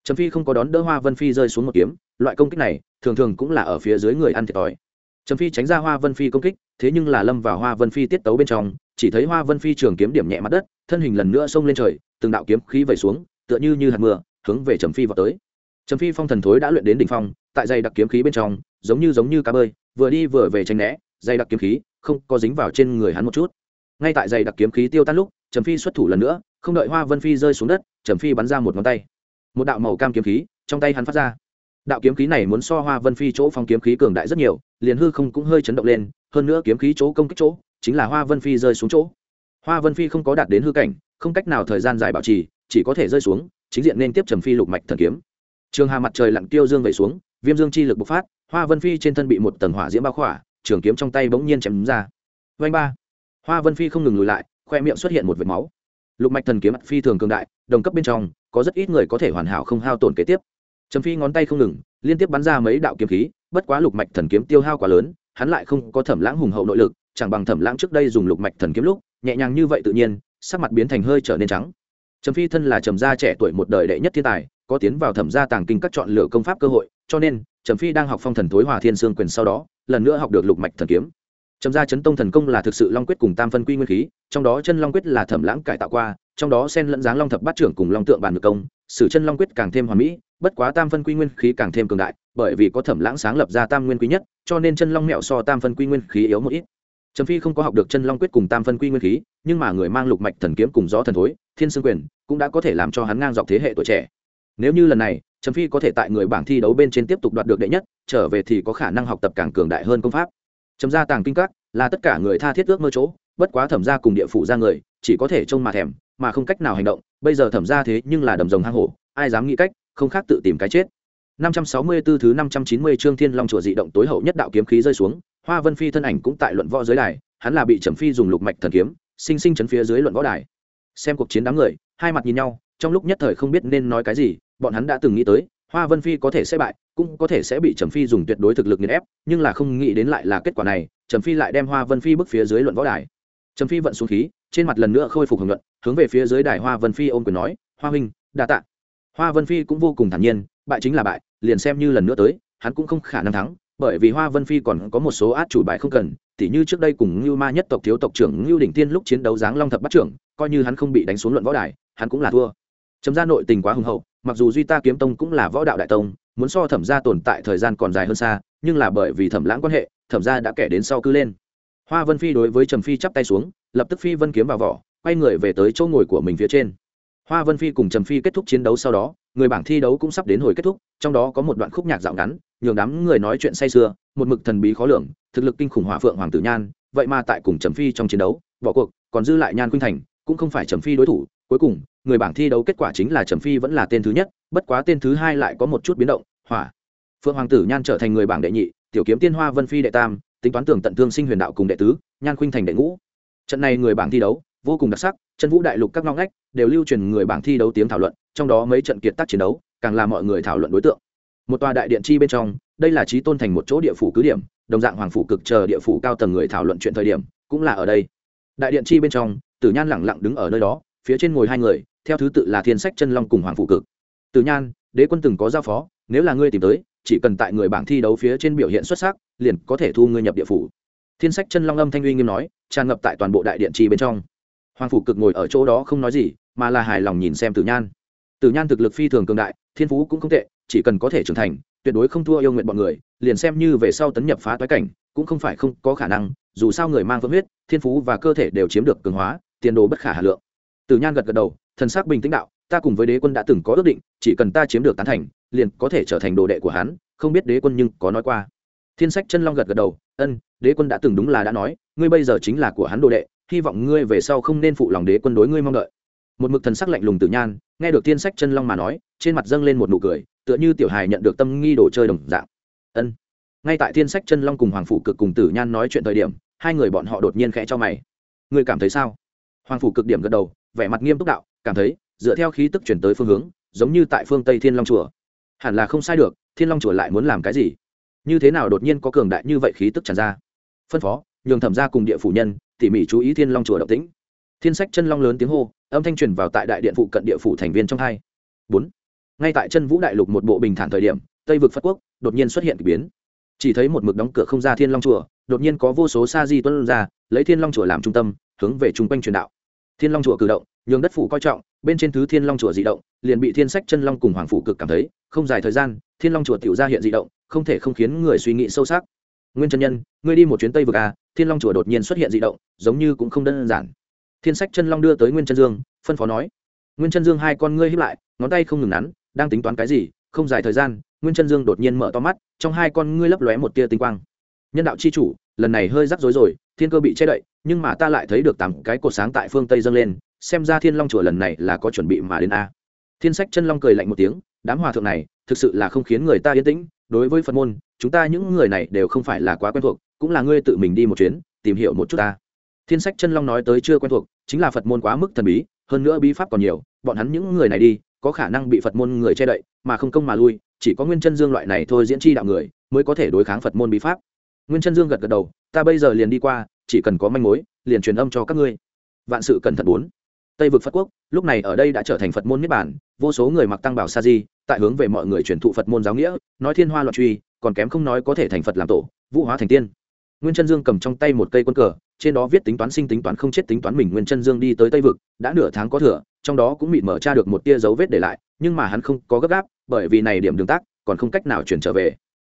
Trầm phi không có đón đỡ hoa vân phi rơi xuống một kiếm, loại công kích này, thường thường cũng là ở phía dưới người ăn thiệt thòi. Trầm phi tránh ra hoa vân phi công kích, thế nhưng là lâm vào hoa vân phi tiết tấu bên trong chỉ thấy hoa vân phi trường kiếm điểm nhẹ mặt đất, thân hình lần nữa xông lên trời, từng đạo kiếm khí vẩy xuống, tựa như như hạt mưa, hướng về trầm phi vào tới. Trầm phi phong thần thối đã luyện đến đỉnh phong, tại dày đặc kiếm khí bên trong, giống như giống như cá bơi, vừa đi vừa về tranh né, dày đặc kiếm khí, không có dính vào trên người hắn một chút. Ngay tại dày đặc kiếm khí tiêu tan lúc, trầm phi xuất thủ lần nữa, không đợi hoa vân phi rơi xuống đất, trầm phi bắn ra một ngón tay. Một đạo màu cam kiếm khí trong tay hắn phát ra. Đạo kiếm khí này muốn so hoa vân phi chỗ phong kiếm khí cường đại rất nhiều, liền hư không cũng hơi chấn động lên, hơn nữa kiếm khí chỗ công kích chỗ chính là hoa vân phi rơi xuống chỗ. Hoa vân phi không có đạt đến hư cảnh, không cách nào thời gian dài bảo trì, chỉ có thể rơi xuống, chính diện nên tiếp trầm phi lục mạch thần kiếm. Trường hà mặt trời lặn tiêu dương vẩy xuống, viêm dương chi lực bộc phát, hoa vân phi trên thân bị một tầng hỏa diễm bao khỏa, trường kiếm trong tay bỗng nhiên chém ra. Vanh ba. Hoa vân phi không ngừng lùi lại, khoe miệng xuất hiện một vệt máu. Lục mạch thần kiếm phi thường cường đại, đồng cấp bên trong, có rất ít người có thể hoàn hảo không hao tổn kế tiếp. Trầm phi ngón tay không ngừng, liên tiếp bắn ra mấy đạo kiếm khí, bất quá lục mạch thần kiếm tiêu hao quá lớn, hắn lại không có thẩm lãng hùng hậu nội lực chẳng bằng thẩm lãng trước đây dùng lục mạch thần kiếm lúc, nhẹ nhàng như vậy tự nhiên, sắc mặt biến thành hơi trở nên trắng. Trầm phi thân là trầm gia trẻ tuổi một đời đệ nhất thiên tài, có tiến vào thẩm gia tàng kinh các chọn lựa công pháp cơ hội, cho nên, trầm phi đang học phong thần thối hòa thiên sương quyền sau đó, lần nữa học được lục mạch thần kiếm. Trầm gia chấn tông thần công là thực sự long quyết cùng tam phân quy nguyên khí, trong đó chân long quyết là thẩm lãng cải tạo qua, trong đó sen lẫn dáng long thập bát trưởng cùng long tượng bàn được công, sử chân long quyết càng thêm hoàn mỹ, bất quá tam phân quy nguyên khí càng thêm cường đại, bởi vì có thẩm lãng sáng lập ra tam nguyên quý nhất, cho nên chân long mẹo so tam phân quy nguyên khí yếu một ít trầm phi không có học được chân long quyết cùng tam phân quy nguyên khí, nhưng mà người mang lục mạch thần kiếm cùng gió thần thối, thiên sương quyền, cũng đã có thể làm cho hắn ngang dọc thế hệ tuổi trẻ. Nếu như lần này, trầm phi có thể tại người bảng thi đấu bên trên tiếp tục đoạt được đệ nhất, trở về thì có khả năng học tập càng cường đại hơn công pháp. Trầm gia tàng kinh các, là tất cả người tha thiết ước mơ chỗ, bất quá thẩm gia cùng địa phủ ra người, chỉ có thể trông mà thèm, mà không cách nào hành động, bây giờ thẩm gia thế nhưng là đầm rồng hang hổ, ai dám nghĩ cách, không khác tự tìm cái chết. 564 thứ 590 chương Thiên Long chùa dị động tối hậu nhất đạo kiếm khí rơi xuống, Hoa Vân Phi thân ảnh cũng tại luận võ dưới đài, hắn là bị Trầm Phi dùng lục mạch thần kiếm, sinh sinh chấn phía dưới luận võ đài. Xem cuộc chiến đám người, hai mặt nhìn nhau, trong lúc nhất thời không biết nên nói cái gì, bọn hắn đã từng nghĩ tới, Hoa Vân Phi có thể sẽ bại, cũng có thể sẽ bị Trầm Phi dùng tuyệt đối thực lực nghiền ép, nhưng là không nghĩ đến lại là kết quả này, Trầm Phi lại đem Hoa Vân Phi bước phía dưới luận võ đài. Trầm Phi vận xuống khí, trên mặt lần nữa khôi phục hồng nhuận, hướng về phía dưới đài Hoa Vân Phi ôm quyền nói, "Hoa huynh, đa tạ." Hoa Vân Phi cũng vô cùng thản nhiên, bại chính là bại, liền xem như lần nữa tới, hắn cũng không khả năng thắng, bởi vì Hoa Vân Phi còn có một số át chủ bài không cần, tỉ như trước đây cùng Nưu Ma nhất tộc thiếu tộc trưởng Nưu Đỉnh Tiên lúc chiến đấu dáng long thập bắt trưởng, coi như hắn không bị đánh xuống luận võ đài, hắn cũng là thua. Trầm gia nội tình quá hùng hậu, mặc dù Duy Ta kiếm tông cũng là võ đạo đại tông, muốn so Thẩm gia tồn tại thời gian còn dài hơn xa, nhưng là bởi vì Thẩm Lãng quan hệ, Thẩm gia đã kẻ đến sau cứ lên. Hoa Vân Phi đối với Trầm Phi chắp tay xuống, lập tức phi vân kiếm vào vỏ, quay người về tới chỗ ngồi của mình phía trên. Hoa Vân Phi cùng Trầm Phi kết thúc chiến đấu sau đó, người bảng thi đấu cũng sắp đến hồi kết thúc, trong đó có một đoạn khúc nhạc dạo ngắn, nhường đám người nói chuyện say sưa, một mực thần bí khó lường, thực lực kinh khủng hỏa phượng hoàng tử nhan, vậy mà tại cùng Trầm Phi trong chiến đấu, bỏ cuộc, còn dư lại Nhan Khuynh Thành, cũng không phải Trầm Phi đối thủ, cuối cùng, người bảng thi đấu kết quả chính là Trầm Phi vẫn là tên thứ nhất, bất quá tên thứ hai lại có một chút biến động, hỏa. Phượng hoàng tử Nhan trở thành người bảng đệ nhị, tiểu kiếm tiên Hoa Vân Phi đệ tam, tính toán tưởng tận thương sinh huyền đạo cùng đệ tứ nhan khuynh thành đệ ngũ trận này người bảng thi đấu vô cùng đặc sắc, chân vũ đại lục các ngõ ngách đều lưu truyền người bảng thi đấu tiếng thảo luận, trong đó mấy trận kiệt tác chiến đấu càng là mọi người thảo luận đối tượng. Một tòa đại điện chi bên trong, đây là trí tôn thành một chỗ địa phủ cứ điểm, đồng dạng hoàng phủ cực chờ địa phủ cao tầng người thảo luận chuyện thời điểm, cũng là ở đây. Đại điện chi bên trong, tử nhan lẳng lặng đứng ở nơi đó, phía trên ngồi hai người, theo thứ tự là thiên sách chân long cùng hoàng phủ cực. Tử nhan, đế quân từng có giao phó, nếu là ngươi tìm tới, chỉ cần tại người bảng thi đấu phía trên biểu hiện xuất sắc, liền có thể thu ngươi nhập địa phủ. Thiên sách chân long âm thanh uy nghiêm nói, tràn ngập tại toàn bộ đại điện chi bên trong hoàng phủ cực ngồi ở chỗ đó không nói gì, mà là hài lòng nhìn xem tử nhan. Tử nhan thực lực phi thường cường đại, thiên phú cũng không tệ, chỉ cần có thể trưởng thành, tuyệt đối không thua yêu nguyện bọn người, liền xem như về sau tấn nhập phá toái cảnh, cũng không phải không có khả năng, dù sao người mang vỡ huyết, thiên phú và cơ thể đều chiếm được cường hóa, tiền đồ bất khả hà lượng. Tử nhan gật gật đầu, thần sắc bình tĩnh đạo, ta cùng với đế quân đã từng có ước định, chỉ cần ta chiếm được tán thành, liền có thể trở thành đồ đệ của hắn, không biết đế quân nhưng có nói qua. Thiên sách chân long gật gật đầu, ân, đế quân đã từng đúng là đã nói, ngươi bây giờ chính là của hắn đồ đệ hy vọng ngươi về sau không nên phụ lòng đế quân đối ngươi mong đợi. Một mực thần sắc lạnh lùng tử nhan, nghe được thiên sách chân long mà nói, trên mặt dâng lên một nụ cười, tựa như tiểu hài nhận được tâm nghi đồ chơi đồng dạng. Ân. Ngay tại thiên sách chân long cùng hoàng phủ cực cùng tử nhan nói chuyện thời điểm, hai người bọn họ đột nhiên khẽ cho mày. Ngươi cảm thấy sao? Hoàng phủ cực điểm gật đầu, vẻ mặt nghiêm túc đạo, cảm thấy, dựa theo khí tức chuyển tới phương hướng, giống như tại phương tây thiên long chùa. Hẳn là không sai được, thiên long chùa lại muốn làm cái gì? Như thế nào đột nhiên có cường đại như vậy khí tức tràn ra? Phân phó, nhường thẩm ra cùng địa phủ nhân tỉ mỉ chú ý thiên long chùa động tĩnh. Thiên sách chân long lớn tiếng hô, âm thanh truyền vào tại đại điện phụ cận địa phủ thành viên trong hai. Bốn. Ngay tại chân vũ đại lục một bộ bình thản thời điểm, tây vực phất quốc đột nhiên xuất hiện k ỳ biến. Chỉ thấy một mực đóng cửa không ra thiên long chùa, đột nhiên có vô số sa di tuân ra, lấy thiên long chùa làm trung tâm, hướng về chung quanh truyền đạo. Thiên long chùa cử động, nhường đất phủ coi trọng, bên trên thứ thiên long chùa di động, liền bị thiên sách chân long cùng hoàng phủ cực cảm thấy, không dài thời gian, thiên long chùa tiểu ra hiện di động, không thể không khiến người suy nghĩ sâu sắc nguyên chân nhân, ngươi đi một chuyến tây vực à thiên long chùa đột nhiên xuất hiện di động, giống như cũng không đơn giản. Thiên sách chân long đưa tới nguyên chân dương, phân phó nói, nguyên chân dương hai con ngươi hiếp lại, ngón tay không ngừng nắn, đang tính toán cái gì, không dài thời gian, nguyên chân dương đột nhiên mở to mắt, trong hai con ngươi lấp lóe một tia tinh quang. Nhân đạo c h i chủ, lần này hơi rắc rối rồi, thiên cơ bị che đậy, nhưng mà ta lại thấy được tám cái cột sáng tại phương tây dâng lên, xem ra thiên long chùa lần này là có chuẩn bị mà đến a. Thiên sách chân long cười lạnh một tiếng, đám hòa thượng này, thực sự là không khiến người ta yên tĩnh đối với phật môn, chúng ta những người này đều không phải là quá quen thuộc, cũng là ngươi tự mình đi một chuyến, tìm hiểu một chút ta. Thiên sách chân long nói tới chưa quen thuộc, chính là phật môn quá mức thần bí, hơn nữa bí pháp còn nhiều, bọn hắn những người này đi, có khả năng bị phật môn người che đậy, mà không công mà lui, chỉ có nguyên chân dương loại này thôi diễn chi đạo người, mới có thể đối kháng phật môn bí pháp. Nguyên chân dương gật gật đầu, ta bây giờ liền đi qua, chỉ cần có manh mối, liền truyền âm cho các ngươi. Vạn sự cẩn thận bốn tây vực phật quốc, lúc này ở đây đã trở thành phật môn niết bản vô số người mặc tăng bảo sa di, tại hướng về mọi người truyền thụ phật môn giáo nghĩa, nói thiên hoa loạn truy, còn kém không nói có thể thành phật làm tổ, vũ hóa thành tiên. Nguyên chân dương cầm trong tay một cây quân cờ, trên đó viết tính toán sinh tính toán không chết tính toán mình nguyên chân dương đi tới tây vực, đã nửa tháng có thừa, trong đó cũng bị mở ra được một tia dấu vết để lại, nhưng mà hắn không có gấp gáp, bởi vì này điểm đường tác, còn không cách nào chuyển trở về.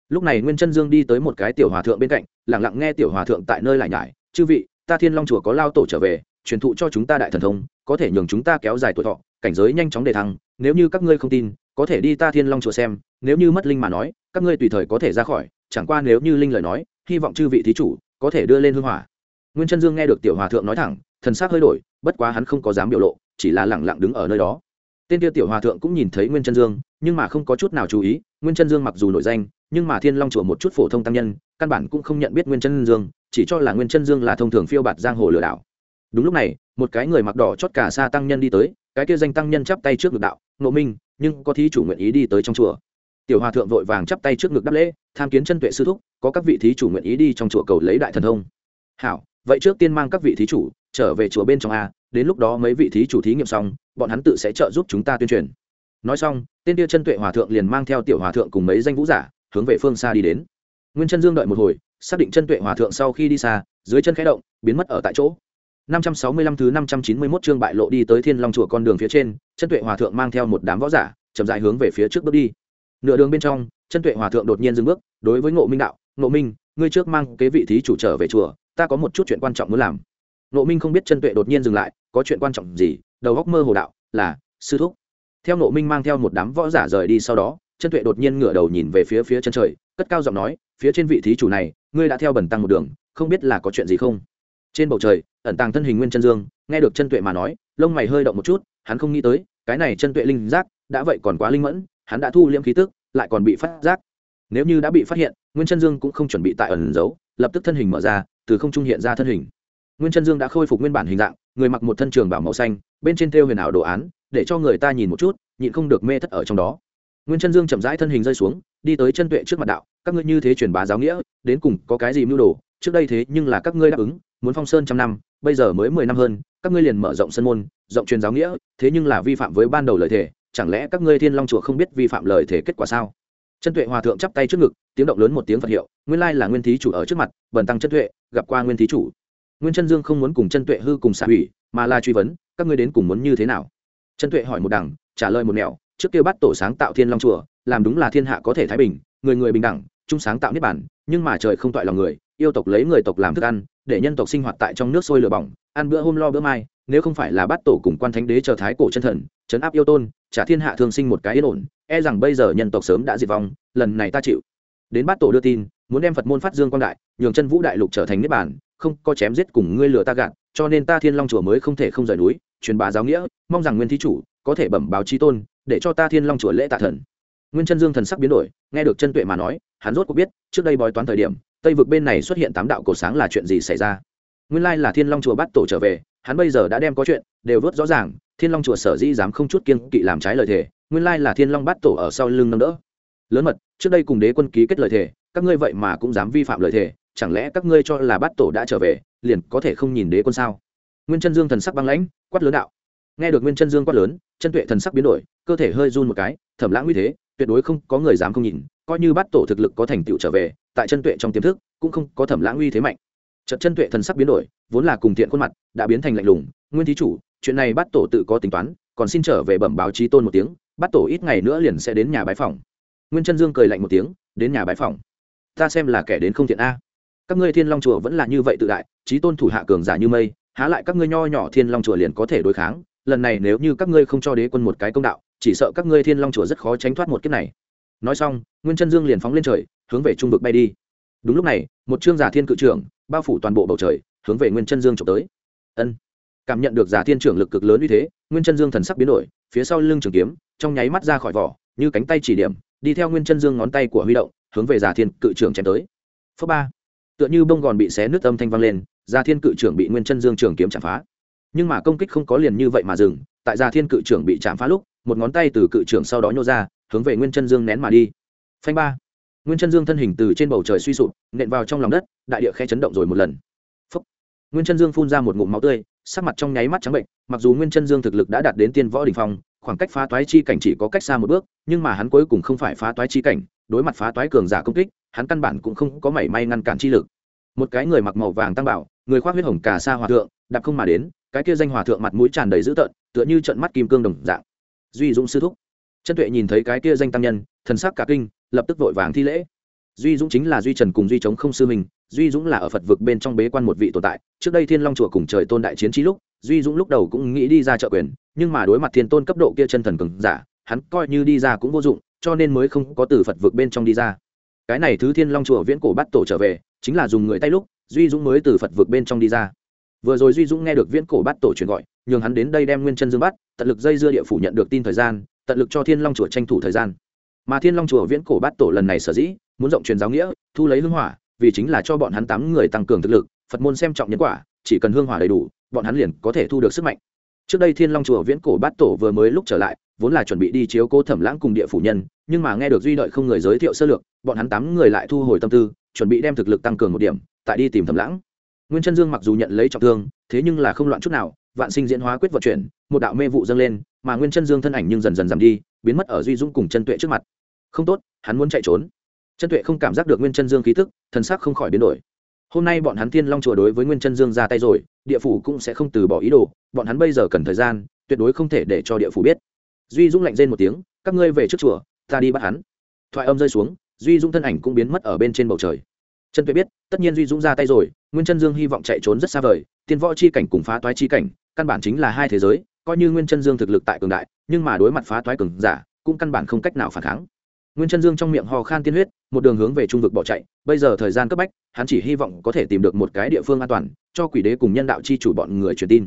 Lúc này nguyên chân dương đi tới một cái tiểu hòa thượng bên cạnh lẳng lặng nghe tiểu hòa thượng tại nơi lại nhải, chư vị, ta thiên long chùa có lao tổ trở về truyền thụ cho chúng ta đại thần thông, có thể nhường chúng ta kéo dài tuổi thọ, cảnh giới nhanh chóng đề thăng, nếu như các ngươi không tin, có thể đi ta thiên long chùa xem, nếu như mất linh mà nói, các ngươi tùy thời có thể ra khỏi, chẳng qua nếu như linh lời nói, hy vọng chư vị thí chủ có thể đưa lên hương hỏa. Nguyên chân dương nghe được tiểu hòa thượng nói thẳng, thần s ắ c hơi đổi, bất quá hắn không có dám biểu lộ, chỉ là lẳng lặng đứng ở nơi đó. Tên tiêu tiểu hòa thượng cũng nhìn thấy nguyên chân dương, nhưng mà không có chút nào chú ý, nguyên chân dương mặc dù nổi danh, nhưng mà thiên long chùa một chút phổ thông tăng nhân, căn bản cũng không nhận biết nguyên chân dương, chỉ cho là nguyên chân dương là thông thường phiêu bạt giang hồ lừa đảo đúng lúc này, một cái người mặc đỏ chót cả xa tăng nhân đi tới, cái kia danh tăng nhân chắp tay trước ngực đạo nộ minh, nhưng có thí chủ nguyện ý đi tới trong chùa. Tiểu hòa thượng vội vàng chắp tay trước ngực đáp lễ, tham kiến chân tuệ sư thúc, có các vị thí chủ nguyện ý đi trong chùa cầu lấy đại thần thông. Hảo, vậy trước tiên mang các vị thí chủ trở về chùa bên trong a, đến lúc đó mấy vị thí chủ thí nghiệm xong, bọn hắn tự sẽ trợ giúp chúng ta tuyên truyền. Nói xong, tên tia chân tuệ hòa thượng liền mang theo tiểu hòa thượng cùng mấy danh vũ giả hướng về phương xa đi đến. Nguyên chân dương đợi một hồi, xác định chân tuệ hòa thượng sau khi đi xa, dưới chân khẽ động, biến mất ở tại chỗ. 565 thứ 591 chương bại lộ đi tới Thiên Long chùa con đường phía trên, chân tuệ hòa thượng mang theo một đám võ giả, chậm rãi hướng về phía trước bước đi. Nửa đường bên trong, chân tuệ hòa thượng đột nhiên dừng bước, đối với Ngộ Minh đạo, "Ngộ Minh, ngươi trước mang kế vị thí chủ trở về chùa, ta có một chút chuyện quan trọng muốn làm." Ngộ Minh không biết chân tuệ đột nhiên dừng lại, có chuyện quan trọng gì, đầu óc mơ hồ đạo, "Là, sư thúc." Theo Ngộ Minh mang theo một đám võ giả rời đi sau đó, chân tuệ đột nhiên ngửa đầu nhìn về phía phía chân trời, cất cao giọng nói, "Phía trên vị thí chủ này, ngươi đã theo bẩn tăng một đường, không biết là có chuyện gì không?" Trên bầu trời, ẩn tàng thân hình nguyên chân dương, nghe được chân tuệ mà nói, lông mày hơi động một chút, hắn không nghĩ tới, cái này chân tuệ linh giác, đã vậy còn quá linh mẫn, hắn đã thu liễm khí tức, lại còn bị phát giác. Nếu như đã bị phát hiện, nguyên chân dương cũng không chuẩn bị tại ẩn giấu, lập tức thân hình mở ra, từ không trung hiện ra thân hình. Nguyên chân dương đã khôi phục nguyên bản hình dạng, người mặc một thân trường bảo màu xanh, bên trên thêu huyền ảo đồ án, để cho người ta nhìn một chút, nhịn không được mê thất ở trong đó. Nguyên chân dương chậm rãi thân hình rơi xuống, đi tới chân tuệ trước mặt đạo, các ngươi như thế truyền bá giáo nghĩa, đến cùng có cái gì mưu đồ trước đây thế nhưng là các ngươi đáp ứng, muốn phong sơn trăm năm, bây giờ mới mười năm hơn, các ngươi liền mở rộng sân môn, rộng truyền giáo nghĩa, thế nhưng là vi phạm với ban đầu lời thề, chẳng lẽ các ngươi thiên long chùa không biết vi phạm lời thề kết quả sao? Chân tuệ hòa thượng chắp tay trước ngực, tiếng động lớn một tiếng phật hiệu, nguyên lai là nguyên thí chủ ở trước mặt, bần tăng chân tuệ, gặp qua nguyên thí chủ. Nguyên chân dương không muốn cùng chân tuệ hư cùng xả hủy, mà là truy vấn, các ngươi đến cùng muốn như thế nào? Chân tuệ hỏi một đằng, trả lời một nẻo, trước kia bắt tổ sáng tạo thiên long chùa, làm đúng là thiên hạ có thể thái bình, người người bình đẳng, chung sáng tạo niết bản nhưng mà trời không toại lòng người yêu tộc lấy người tộc làm thức ăn, để nhân tộc sinh hoạt tại trong nước sôi lửa bỏng, ăn bữa hôm lo bữa mai, nếu không phải là bắt tổ cùng quan thánh đế chờ thái cổ chân thần chấn áp yêu tôn, trả thiên hạ thương sinh một cái yên ổn e rằng bây giờ nhân tộc sớm đã diệt vong, lần này ta chịu. Đến bắt tổ đưa tin, muốn đem phật môn phát dương quang đại, nhường chân vũ đại lục trở thành niết bản không có chém giết cùng ngươi lừa ta gạt, cho nên ta thiên long chùa mới không thể không rời núi, truyền bá giáo nghĩa, mong rằng nguyên thí chủ có thể bẩm báo trí tôn, để cho ta thiên long chùa lễ tạ thần. Nguyên chân dương thần sắc biến đổi, nghe được chân tuệ mà nói, hắn rốt có biết, trước đây bói toán thời điểm tây vực bên này xuất hiện tám đạo cổ sáng là chuyện gì xảy ra? Nguyên lai là thiên long chùa bắt tổ trở về, hắn bây giờ đã đem có chuyện đều vớt rõ ràng, thiên long chùa sở dĩ dám không chút kiên kỵ làm trái lời thề, nguyên lai là thiên long bắt tổ ở sau lưng nâng đỡ. Lớn mật, trước đây cùng đế quân ký kết lời thề, các ngươi vậy mà cũng dám vi phạm lời thề, chẳng lẽ các ngươi cho là bắt tổ đã trở về, liền có thể không nhìn đế quân sao? Nguyên chân dương thần sắc băng lãnh, quát lớn đạo. Nghe được nguyên chân dương quát lớn, chân tuệ thần sắc biến đổi, cơ thể hơi run một cái, thẩm lãng như thế, tuyệt đối không có người dám không nhìn coi như bắt tổ thực lực có thành tựu trở về, tại chân tuệ trong tiềm thức, cũng không có thẩm lãng uy thế mạnh. Trận chân tuệ thần sắc biến đổi, vốn là cùng thiện khuôn mặt, đã biến thành lạnh lùng, nguyên thí chủ, chuyện này bắt tổ tự có tính toán, còn xin trở về bẩm báo chí tôn một tiếng, bắt tổ ít ngày nữa liền sẽ đến nhà bái phòng nguyên chân dương cười lạnh một tiếng, đến nhà bái phòng ta xem là kẻ đến không thiện a. Các ngươi thiên long chùa vẫn là như vậy tự đại, chí tôn thủ hạ cường giả như mây, há lại các ngươi nho nhỏ thiên long chùa liền có thể đối kháng? Lần này nếu như các ngươi không cho đế quân một cái công đạo, chỉ sợ các ngươi thiên long chùa rất khó tránh thoát một kiếp này nói xong, nguyên chân dương liền phóng lên trời, hướng về trung vực bay đi. Đúng lúc này, một trương giả thiên cự trưởng bao phủ toàn bộ bầu trời, hướng về nguyên chân dương trộm tới. Ân. Cảm nhận được giả thiên trưởng lực cực lớn như thế, nguyên chân dương thần sắc biến đổi, phía sau lưng trường kiếm, trong nháy mắt ra khỏi vỏ, như cánh tay chỉ điểm, đi theo nguyên chân dương ngón tay của huy động, hướng về giả thiên cự trưởng chém tới. Phớ ba. Tựa như bông gòn bị xé nước âm thanh vang lên, giả thiên cự trưởng bị nguyên chân dương trường kiếm chạm phá. Nhưng mà công kích không có liền như vậy mà dừng, tại giả thiên cự trưởng bị chạm phá lúc, một ngón tay từ cự trưởng sau đó nhô ra hướng về nguyên chân dương nén mà đi. Phanh ba. Nguyên chân dương thân hình từ trên bầu trời suy sụp, nện vào trong lòng đất, đại địa khe chấn động rồi một lần. Phúc. nguyên chân dương phun ra một ngụm máu tươi, sắc mặt trong nháy mắt trắng bệnh, mặc dù nguyên chân dương thực lực đã đạt đến tiên võ đình phong, khoảng cách phá toái chi cảnh chỉ có cách xa một bước, nhưng mà hắn cuối cùng không phải phá toái chi cảnh, đối mặt phá toái cường giả công kích, hắn căn bản cũng không có mảy may ngăn cản chi lực. Một cái người mặc màu vàng tăng bảo, người khoác huyết hồng cà sa hòa thượng, đạp không mà đến, cái kia danh hòa thượng mặt mũi tràn đầy dữ tợn, tựa như trận mắt kim cương đồng dạng. Duy dũng sư thúc chân tuệ nhìn thấy cái kia danh tăng nhân, thần sắc cả kinh, lập tức vội vàng thi lễ. Duy dũng chính là duy trần cùng duy chống không sư mình duy dũng là ở phật vực bên trong bế quan một vị tồn tại. Trước đây thiên long chùa cùng trời tôn đại chiến trí lúc, duy dũng lúc đầu cũng nghĩ đi ra trợ quyền, nhưng mà đối mặt thiên tôn cấp độ kia chân thần cường giả, hắn coi như đi ra cũng vô dụng, cho nên mới không có từ phật vực bên trong đi ra. Cái này thứ thiên long chùa viễn cổ bắt tổ trở về, chính là dùng người tay lúc, duy dũng mới từ phật vực bên trong đi ra. Vừa rồi duy dũng nghe được viễn cổ bắt tổ truyền gọi, nhường hắn đến đây đem nguyên chân dương bắt, tận lực dây dưa địa phủ nhận được tin thời gian tận lực cho thiên long chùa tranh thủ thời gian. Mà thiên long chùa viễn cổ bát tổ lần này sở dĩ muốn rộng truyền giáo nghĩa, thu lấy hương hỏa, vì chính là cho bọn hắn tám người tăng cường thực lực, phật môn xem trọng nhân quả, chỉ cần hương hỏa đầy đủ, bọn hắn liền có thể thu được sức mạnh. Trước đây thiên long chùa viễn cổ bát tổ vừa mới lúc trở lại, vốn là chuẩn bị đi chiếu cố thẩm lãng cùng địa phủ nhân, nhưng mà nghe được duy đợi không người giới thiệu sơ lược, bọn hắn tám người lại thu hồi tâm tư, chuẩn bị đem thực lực tăng cường một điểm, tại đi tìm thẩm lãng. Nguyên chân dương mặc dù nhận lấy trọng thương, thế nhưng là không loạn chút nào, vạn sinh diễn hóa quyết vận chuyển, một đạo mê vụ dâng lên mà nguyên chân dương thân ảnh nhưng dần dần giảm đi, biến mất ở duy dũng cùng chân tuệ trước mặt. Không tốt, hắn muốn chạy trốn. Chân tuệ không cảm giác được nguyên chân dương khí thức thần sắc không khỏi biến đổi. Hôm nay bọn hắn thiên long chùa đối với nguyên chân dương ra tay rồi, địa phủ cũng sẽ không từ bỏ ý đồ, bọn hắn bây giờ cần thời gian, tuyệt đối không thể để cho địa phủ biết. Duy dũng lạnh rên một tiếng, các ngươi về trước chùa, ta đi bắt hắn. Thoại âm rơi xuống, duy dũng thân ảnh cũng biến mất ở bên trên bầu trời. Chân tuệ biết, tất nhiên duy dũng ra tay rồi, nguyên chân dương hy vọng chạy trốn rất xa vời, tiên võ chi cảnh cùng phá toái chi cảnh, căn bản chính là hai thế giới coi như nguyên chân dương thực lực tại cường đại, nhưng mà đối mặt phá toái cường giả, cũng căn bản không cách nào phản kháng. Nguyên chân dương trong miệng ho khan tiên huyết, một đường hướng về trung vực bỏ chạy, bây giờ thời gian cấp bách, hắn chỉ hy vọng có thể tìm được một cái địa phương an toàn, cho quỷ đế cùng nhân đạo chi chủ bọn người truyền tin.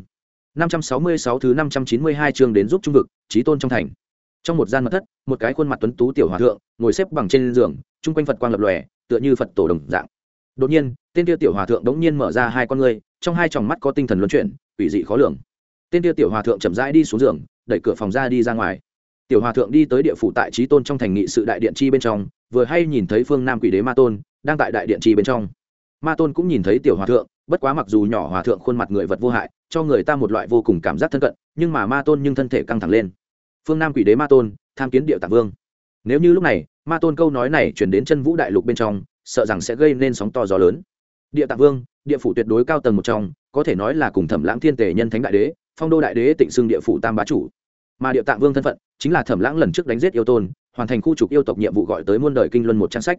566 thứ 592 chương đến giúp trung vực trí tôn trong thành. Trong một gian mật thất, một cái khuôn mặt tuấn tú tiểu hòa thượng, ngồi xếp bằng trên giường, chung quanh phật quang lập lòe, tựa như phật tổ đồng dạng. Đột nhiên, tên tiêu tiểu hòa thượng đống nhiên mở ra hai con ngươi, trong hai tròng mắt có tinh thần luân chuyển, quỷ dị khó lường tên tiêu tiểu hòa thượng chậm rãi đi xuống giường, đẩy cửa phòng ra đi ra ngoài. Tiểu hòa thượng đi tới địa phủ tại trí tôn trong thành nghị sự đại điện chi bên trong, vừa hay nhìn thấy phương nam quỷ đế ma tôn đang tại đại điện chi bên trong. Ma tôn cũng nhìn thấy tiểu hòa thượng, bất quá mặc dù nhỏ hòa thượng khuôn mặt người vật vô hại, cho người ta một loại vô cùng cảm giác thân cận, nhưng mà ma tôn nhưng thân thể căng thẳng lên. Phương nam quỷ đế ma tôn, tham kiến địa tạng vương. Nếu như lúc này, ma tôn câu nói này chuyển đến chân vũ đại lục bên trong, sợ rằng sẽ gây nên sóng to gió lớn. Địa tạng vương, địa phủ tuyệt đối cao tầng một trong, có thể nói là cùng thẩm lãng thiên tề nhân thánh đại đế phong đô đại đế tịnh xưng địa phủ tam bá chủ. Mà địa tạng vương thân phận chính là thẩm lãng lần trước đánh giết yêu tôn, hoàn thành khu trục yêu tộc nhiệm vụ gọi tới muôn đời kinh luân một trang sách.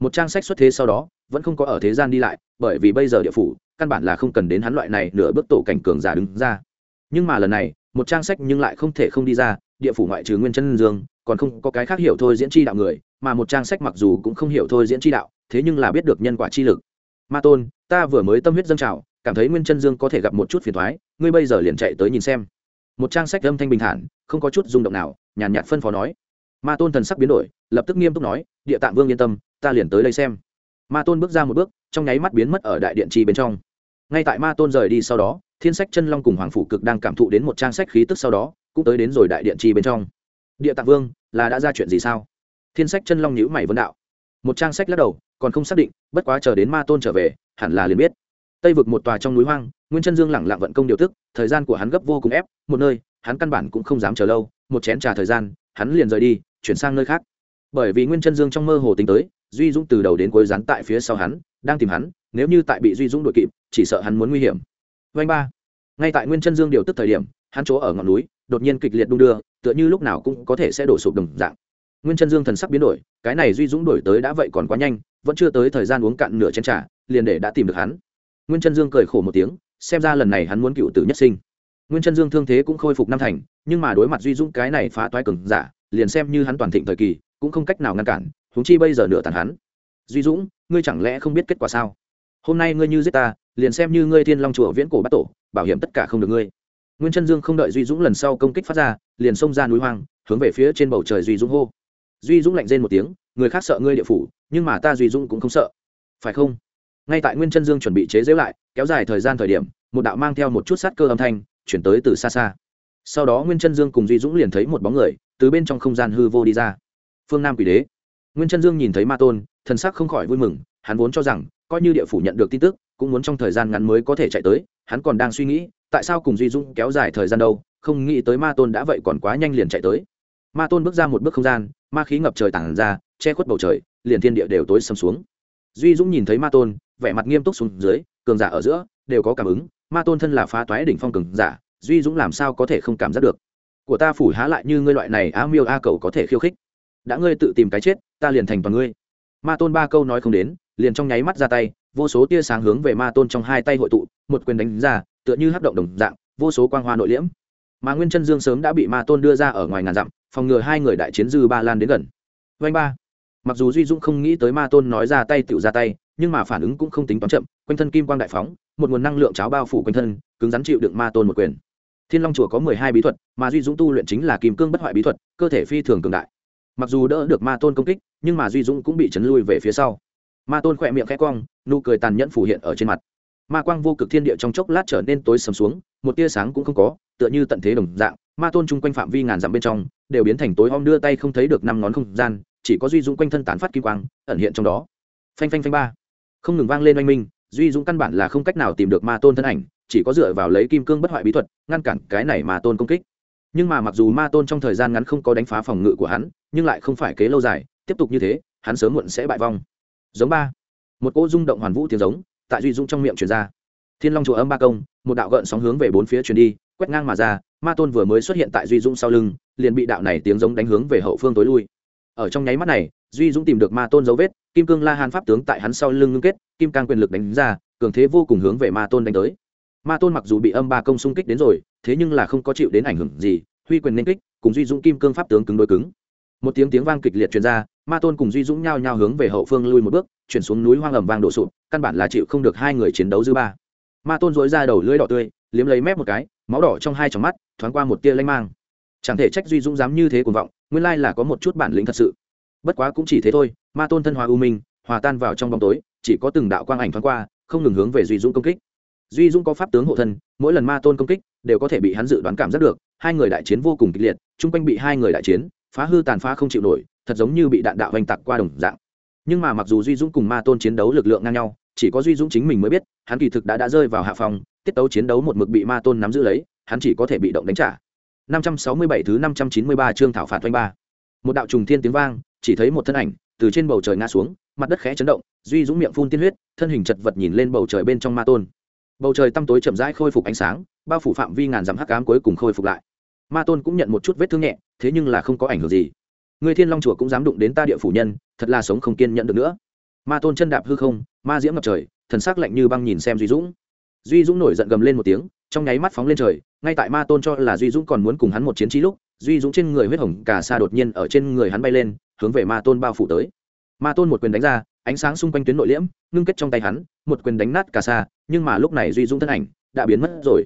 Một trang sách xuất thế sau đó, vẫn không có ở thế gian đi lại, bởi vì bây giờ địa phủ, căn bản là không cần đến hắn loại này nửa bước tổ cảnh cường giả đứng ra. Nhưng mà lần này, một trang sách nhưng lại không thể không đi ra, địa phủ ngoại trừ nguyên chân dương, còn không có cái khác hiểu thôi diễn chi đạo người, mà một trang sách mặc dù cũng không hiểu thôi diễn chi đạo, thế nhưng là biết được nhân quả chi lực. Ma tôn, ta vừa mới tâm huyết dâng trào, cảm thấy nguyên chân dương có thể gặp một chút phiền thoái ngươi bây giờ liền chạy tới nhìn xem. Một trang sách âm thanh bình thản, không có chút rung động nào, nhàn nhạt phân phó nói. Ma tôn thần sắc biến đổi, lập tức nghiêm túc nói, địa tạng vương yên tâm, ta liền tới đây xem. Ma tôn bước ra một bước, trong nháy mắt biến mất ở đại điện trì bên trong. Ngay tại ma tôn rời đi sau đó, thiên sách chân long cùng hoàng phủ cực đang cảm thụ đến một trang sách khí tức sau đó, cũng tới đến rồi đại điện trì bên trong. Địa tạng vương, là đã ra chuyện gì sao? Thiên sách chân long nhữ mày vân đạo. Một trang sách lắc đầu, còn không xác định, bất quá chờ đến ma tôn trở về, hẳn là liền biết tây vực một tòa trong núi hoang, nguyên chân dương lẳng lặng vận công điều tức, thời gian của hắn gấp vô cùng ép, một nơi, hắn căn bản cũng không dám chờ lâu, một chén trà thời gian, hắn liền rời đi, chuyển sang nơi khác. Bởi vì nguyên chân dương trong mơ hồ tính tới, duy dũng từ đầu đến cuối rắn tại phía sau hắn, đang tìm hắn, nếu như tại bị duy dũng đuổi kịp, chỉ sợ hắn muốn nguy hiểm. Vanh ba. Ngay tại nguyên chân dương điều tức thời điểm, hắn chỗ ở ngọn núi, đột nhiên kịch liệt đung đưa, tựa như lúc nào cũng có thể sẽ đổ sụp đồng dạng. Nguyên chân dương thần sắc biến đổi, cái này duy dũng đổi tới đã vậy còn quá nhanh, vẫn chưa tới thời gian uống cạn nửa chén trà, liền để đã tìm được hắn nguyên chân dương cười khổ một tiếng, xem ra lần này hắn muốn cựu tử nhất sinh. Nguyên chân dương thương thế cũng khôi phục năm thành, nhưng mà đối mặt duy dũng cái này phá toái cường giả, liền xem như hắn toàn thịnh thời kỳ, cũng không cách nào ngăn cản, huống chi bây giờ nửa tàn hắn. Duy dũng, ngươi chẳng lẽ không biết kết quả sao? Hôm nay ngươi như giết ta, liền xem như ngươi thiên long chùa viễn cổ bắt tổ, bảo hiểm tất cả không được ngươi. Nguyên chân dương không đợi duy dũng lần sau công kích phát ra, liền xông ra núi hoang, hướng về phía trên bầu trời duy dũng hô. Duy dũng lạnh rên một tiếng, người khác sợ ngươi địa phủ, nhưng mà ta duy dũng cũng không sợ. Phải không? Ngay tại nguyên chân dương chuẩn bị chế giễu lại, kéo dài thời gian thời điểm, một đạo mang theo một chút sát cơ âm thanh, chuyển tới từ xa xa. Sau đó nguyên chân dương cùng duy dũng liền thấy một bóng người, từ bên trong không gian hư vô đi ra. Phương nam quỷ đế. Nguyên chân dương nhìn thấy ma tôn, thần sắc không khỏi vui mừng, hắn vốn cho rằng, coi như địa phủ nhận được tin tức, cũng muốn trong thời gian ngắn mới có thể chạy tới, hắn còn đang suy nghĩ, tại sao cùng duy dũng kéo dài thời gian đâu, không nghĩ tới ma tôn đã vậy còn quá nhanh liền chạy tới. Ma tôn bước ra một bước không gian, ma khí ngập trời tản ra, che khuất bầu trời, liền thiên địa đều tối sầm xuống duy dũng nhìn thấy ma tôn, vẻ mặt nghiêm túc xuống dưới, cường giả ở giữa, đều có cảm ứng. Ma tôn thân là phá toái đỉnh phong cường giả, duy dũng làm sao có thể không cảm giác được? Của ta phủ há lại như ngươi loại này á miêu a cầu có thể khiêu khích. Đã ngươi tự tìm cái chết, ta liền thành toàn ngươi. Ma tôn ba câu nói không đến, liền trong nháy mắt ra tay, vô số tia sáng hướng về ma tôn trong hai tay hội tụ, một quyền đánh ra, tựa như hấp động đồng dạng, vô số quang hoa nội liễm. Mà nguyên chân dương sớm đã bị ma tôn đưa ra ở ngoài ngàn dặm, phòng ngừa hai người đại chiến dư ba lan đến gần. Vanh ba mặc dù duy dũng không nghĩ tới ma tôn nói ra tay tựu ra tay, nhưng mà phản ứng cũng không tính toán chậm, quanh thân kim quang đại phóng, một nguồn năng lượng cháo bao phủ quanh thân, cứng rắn chịu đựng ma tôn một quyền. Thiên long chùa có mười hai bí thuật, mà duy dũng tu luyện chính là kim cương bất hoại bí thuật, cơ thể phi thường cường đại. Mặc dù đỡ được ma tôn công kích, nhưng mà duy dũng cũng bị chấn lui về phía sau. Ma tôn khỏe miệng khẽ quang nụ cười tàn nhẫn phủ hiện ở trên mặt. Ma quang vô cực thiên địa trong chốc lát trở nên tối sầm xuống, một tia sáng cũng không có, tựa như tận thế đồng dạng, ma tôn chung quanh phạm vi ngàn dặm bên trong, đều biến thành tối om đưa tay không thấy được năm ngón không gian chỉ có duy dũng quanh thân tán phát kim quang, ẩn hiện trong đó. Phanh phanh phanh ba. Không ngừng vang lên oanh minh, duy dũng căn bản là không cách nào tìm được ma tôn thân ảnh, chỉ có dựa vào lấy kim cương bất hoại bí thuật, ngăn cản cái này ma tôn công kích. Nhưng mà mặc dù ma tôn trong thời gian ngắn không có đánh phá phòng ngự của hắn, nhưng lại không phải kế lâu dài, tiếp tục như thế, hắn sớm muộn sẽ bại vong. Giống ba. Một cỗ rung động hoàn vũ tiếng giống, tại duy dũng trong miệng truyền ra. Thiên long chùa âm ba công, một đạo gợn sóng hướng về bốn phía truyền đi, quét ngang mà ra, ma tôn vừa mới xuất hiện tại duy dũng sau lưng, liền bị đạo này tiếng giống đánh hướng về hậu phương tối lui ở trong nháy mắt này, duy dũng tìm được ma tôn dấu vết, kim cương la hàn pháp tướng tại hắn sau lưng ngưng kết, kim cang quyền lực đánh ra, cường thế vô cùng hướng về ma tôn đánh tới. Ma tôn mặc dù bị âm ba công xung kích đến rồi, thế nhưng là không có chịu đến ảnh hưởng gì, huy quyền nên kích, cùng duy dũng kim cương pháp tướng cứng đối cứng. Một tiếng tiếng vang kịch liệt truyền ra, ma tôn cùng duy dũng nhao nhao hướng về hậu phương lui một bước, chuyển xuống núi hoang ầm vang đổ sụp, căn bản là chịu không được hai người chiến đấu dư ba. Ma tôn dối ra đầu lưỡi đỏ tươi, liếm lấy mép một cái, máu đỏ trong hai tròng mắt, thoáng qua một tia lanh mang chẳng thể trách duy dũng dám như thế cuồng vọng, nguyên lai là có một chút bản lĩnh thật sự. Bất quá cũng chỉ thế thôi, ma tôn thân hòa u minh, hòa tan vào trong bóng tối, chỉ có từng đạo quang ảnh thoáng qua, không ngừng hướng về duy dũng công kích. Duy dũng có pháp tướng hộ thân, mỗi lần ma tôn công kích, đều có thể bị hắn dự đoán cảm giác được, hai người đại chiến vô cùng kịch liệt, chung quanh bị hai người đại chiến, phá hư tàn phá không chịu nổi, thật giống như bị đạn đạo oanh tạc qua đồng dạng. Nhưng mà mặc dù duy dũng cùng ma tôn chiến đấu lực lượng ngang nhau, chỉ có duy dũng chính mình mới biết, hắn kỳ thực đã đã rơi vào hạ phòng, tiết tấu chiến đấu một mực bị ma tôn nắm giữ lấy, hắn chỉ có thể bị động đánh trả. 567 thứ 593 chương thảo phạt oanh ba. Một đạo trùng thiên tiếng vang, chỉ thấy một thân ảnh, từ trên bầu trời ngã xuống, mặt đất khẽ chấn động, duy dũng miệng phun tiên huyết, thân hình chật vật nhìn lên bầu trời bên trong ma tôn. Bầu trời tăm tối chậm rãi khôi phục ánh sáng, bao phủ phạm vi ngàn dặm hắc ám cuối cùng khôi phục lại. Ma tôn cũng nhận một chút vết thương nhẹ, thế nhưng là không có ảnh hưởng gì. Người thiên long chùa cũng dám đụng đến ta địa phủ nhân, thật là sống không kiên nhẫn được nữa. Ma tôn chân đạp hư không, ma diễm ngập trời, thần sắc lạnh như băng nhìn xem duy dũng. Duy dũng nổi giận gầm lên một tiếng trong nháy mắt phóng lên trời, ngay tại ma tôn cho là duy dũng còn muốn cùng hắn một chiến trí lúc, duy dũng trên người huyết hồng cả xa đột nhiên ở trên người hắn bay lên, hướng về ma tôn bao phủ tới. Ma tôn một quyền đánh ra, ánh sáng xung quanh tuyến nội liễm, ngưng kết trong tay hắn, một quyền đánh nát cả xa nhưng mà lúc này duy dũng thân ảnh đã biến mất rồi.